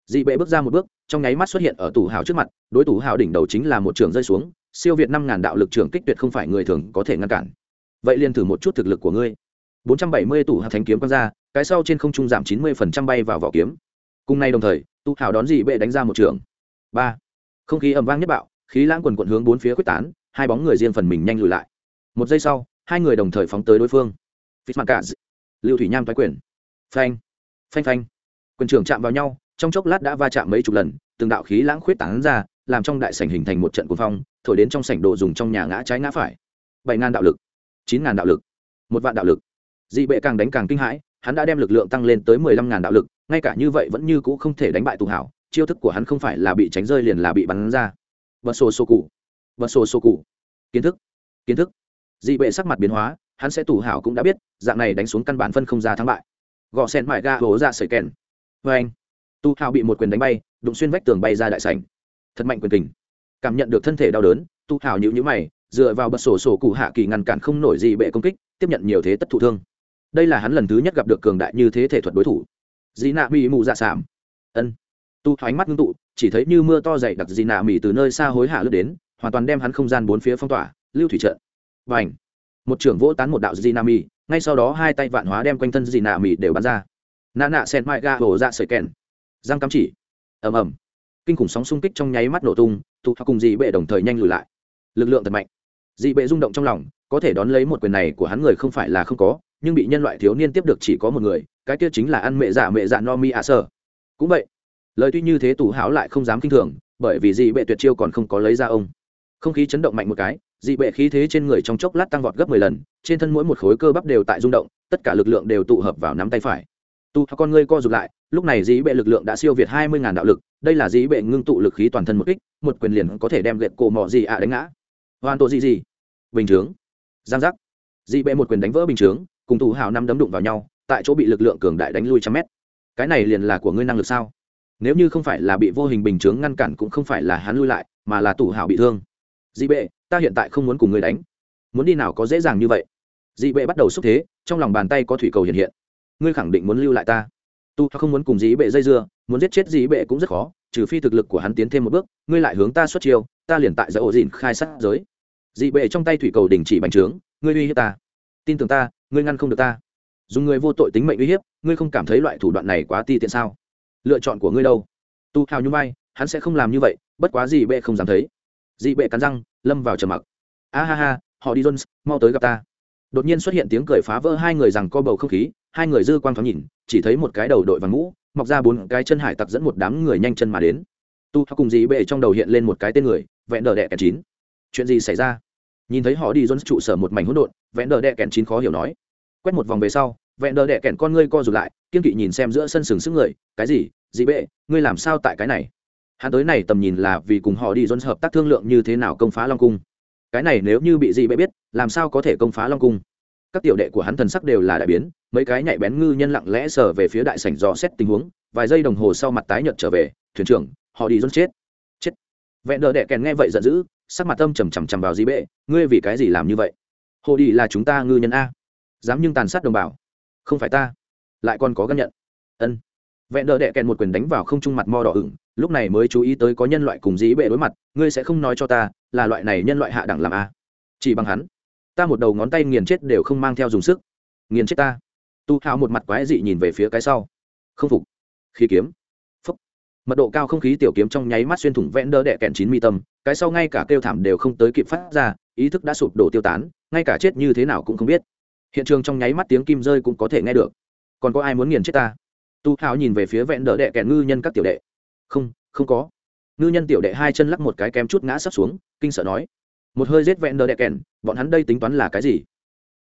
Dị bệ bước ra một bước, trong nháy mắt xuất hiện ở tủ hào trước mặt, đối tủ hào đỉnh đầu chính là một trường rơi xuống, siêu việt năm ngàn đạo lực trường kích tuyệt không phải người thường có thể ngăn cản. Vậy liền thử một chút thực lực của ngươi. Bốn trăm bảy mươi tủ hào thánh kiếm quang ra, cái sau trên không trung giảm chín mươi phần trăm bay vào vỏ kiếm cùng nay đồng thời, tu hào đón dị bệ đánh ra một trường. Ba. Không khí ầm vang nhất bạo, khí lãng quần quận hướng bốn phía quyết tán, hai bóng người riêng phần mình nhanh lùi lại. Một giây sau, hai người đồng thời phóng tới đối phương. Phít mặc cả lưu thủy nham thoái quyền. Phanh. Phanh phanh. Quyền trưởng chạm vào nhau, trong chốc lát đã va chạm mấy chục lần, từng đạo khí lãng khuyết tán ra, làm trong đại sảnh hình thành một trận cuồng phong, thổi đến trong sảnh đồ dùng trong nhà ngã trái ngã phải. Bảy ngàn đạo lực, chín ngàn đạo lực, một vạn đạo lực. Dị bệ càng đánh càng kinh hãi, hắn đã đem lực lượng tăng lên tới mười lăm ngàn đạo lực ngay cả như vậy vẫn như cũ không thể đánh bại tù hảo chiêu thức của hắn không phải là bị tránh rơi liền là bị bắn ra. Bật sổ sổ cụ. Bật sổ sổ cụ. Kiến thức. Kiến thức. Dị bệ sắc mặt biến hóa hắn sẽ tù hảo cũng đã biết dạng này đánh xuống căn bản phân không ra thắng bại. Gõ sen mại ga hố ra sợi kèn. Vê anh tu hào bị một quyền đánh bay đụng xuyên vách tường bay ra đại sảnh. Thật mạnh quyền tình, cảm nhận được thân thể đau đớn tu hào nhịu nhữ mày dựa vào bật sổ sổ cụ hạ kỳ ngăn cản không nổi gì bệ công kích tiếp nhận nhiều thế tất thụ thương. Đây là hắn lần thứ nhất gặp được cường đại như thế thể thuật đối thủ dĩ nạ mỹ mù dạ sảm. Ân. Tu thoái mắt ngưng tụ, chỉ thấy như mưa to dày đặc dĩ nạ mỹ từ nơi xa hối hạ lướt đến, hoàn toàn đem hắn không gian bốn phía phong tỏa, lưu thủy trận. Và ảnh một trưởng vỗ tán một đạo dĩ nạ mỹ ngay sau đó hai tay vạn hóa đem quanh thân dĩ nạ mỹ đều bắn ra. Nạ nạ sen mại ga hổ ra sợi kèn. Răng cắm chỉ. Ầm ầm. Kinh khủng sóng xung kích trong nháy mắt nổ tung tụ cùng dị bệ đồng thời nhanh lùi lại. Lực lượng thật mạnh. Dị bệ rung động trong lòng, có thể đón lấy một quyền này của hắn người không phải là không có, nhưng bị nhân loại thiếu niên tiếp được chỉ có một người cái kia chính là ăn mẹ dạ mẹ dạ no mi ạ sở cũng vậy, lời tuy như thế tù háo lại không dám kinh thường, bởi vì dị bệ tuyệt chiêu còn không có lấy ra ông. Không khí chấn động mạnh một cái, dị bệ khí thế trên người trong chốc lát tăng vọt gấp mười lần, trên thân mỗi một khối cơ bắp đều tại rung động, tất cả lực lượng đều tụ hợp vào nắm tay phải. Tu con ngươi co rụt lại, lúc này dĩ bệ lực lượng đã siêu việt hai mươi ngàn đạo lực, đây là dĩ bệ ngưng tụ lực khí toàn thân một kích, một quyền liền có thể đem gậy cổ mỏ gì ạ đánh ngã. Hoàn tổ gì gì bình chướng. Giang giác. Dĩ bệ một quyền đánh vỡ bình chướng, cùng thủ hào năm đấm đụng vào nhau tại chỗ bị lực lượng cường đại đánh lui trăm mét. Cái này liền là của ngươi năng lực sao? Nếu như không phải là bị vô hình bình chướng ngăn cản cũng không phải là hắn lui lại, mà là tủ hào bị thương. Dị bệ, ta hiện tại không muốn cùng ngươi đánh. Muốn đi nào có dễ dàng như vậy? Dị bệ bắt đầu xúc thế, trong lòng bàn tay có thủy cầu hiện hiện. Ngươi khẳng định muốn lưu lại ta. Tu không muốn cùng dị bệ dây dưa, muốn giết chết dị bệ cũng rất khó, trừ phi thực lực của hắn tiến thêm một bước, ngươi lại hướng ta xuất chiêu, ta liền tại giữa ổ dìn khai sát giới. Dị bệ trong tay thủy cầu đình chỉ bành trướng, ngươi uy hiếp ta. Tin tưởng ta, ngươi ngăn không được ta dùng người vô tội tính mệnh uy hiếp, ngươi không cảm thấy loại thủ đoạn này quá ti tiện sao? Lựa chọn của ngươi đâu? Tu hào như vai hắn sẽ không làm như vậy, bất quá gì bệ không dám thấy. Dị bệ cắn răng, lâm vào trầm mặc. A ha ha, họ đi jones, mau tới gặp ta. Đột nhiên xuất hiện tiếng cười phá vỡ hai người rằng co bầu không khí, hai người dư quang thoáng nhìn, chỉ thấy một cái đầu đội vàng mũ, mọc ra bốn cái chân hải tặc dẫn một đám người nhanh chân mà đến. Tu cùng dị bệ trong đầu hiện lên một cái tên người, vẹn đờ đẹ kèn chín. Chuyện gì xảy ra? Nhìn thấy họ đi jones trụ sở một mảnh hỗn độn, vẹn đờ đẹ kèn chín khó hiểu nói quét một vòng về sau, vẹn đờ đẻ kèn con ngươi co rụt lại, kiên kỵ nhìn xem giữa sân sừng sức người, cái gì? Dị bệ, ngươi làm sao tại cái này? Hắn tới này tầm nhìn là vì cùng họ đi dôn hợp tác thương lượng như thế nào công phá long cung. Cái này nếu như bị dị bệ biết, làm sao có thể công phá long cung? Các tiểu đệ của hắn thần sắc đều là đại biến, mấy cái nhạy bén ngư nhân lặng lẽ sờ về phía đại sảnh dò xét tình huống, vài giây đồng hồ sau mặt tái nhợt trở về, thuyền trưởng, họ đi dôn chết. Chết. Vẹn đờ đệ kèn nghe vậy giận dữ, sắc mặt tâm trầm trầm trầm vào dị bệ, ngươi vì cái gì làm như vậy? Hồ đi là chúng ta ngư nhân a dám nhưng tàn sát đồng bào. Không phải ta, lại còn có gan nhận. Ân. Vẹn đỡ đệ kèn một quyền đánh vào không trung mặt mo đỏ ửng, lúc này mới chú ý tới có nhân loại cùng dí bệ đối mặt, ngươi sẽ không nói cho ta, là loại này nhân loại hạ đẳng làm a. Chỉ bằng hắn, ta một đầu ngón tay nghiền chết đều không mang theo dùng sức. Nghiền chết ta. Tu hào một mặt quái dị nhìn về phía cái sau. Không phục. Khí kiếm. Phúc. Mật độ cao không khí tiểu kiếm trong nháy mắt xuyên thủng vẽn đỡ đẻ kẹn chín mi tâm, cái sau ngay cả kêu thảm đều không tới kịp phát ra, ý thức đã sụp đổ tiêu tán, ngay cả chết như thế nào cũng không biết hiện trường trong nháy mắt tiếng kim rơi cũng có thể nghe được. Còn có ai muốn nghiền chết ta? Tu hào nhìn về phía vẹn đỡ đệ kẹn ngư nhân các tiểu đệ. Không không có. Ngư nhân tiểu đệ hai chân lắc một cái kem chút ngã sắp xuống, kinh sợ nói. Một hơi giết vẹn đỡ đệ kẹn bọn hắn đây tính toán là cái gì?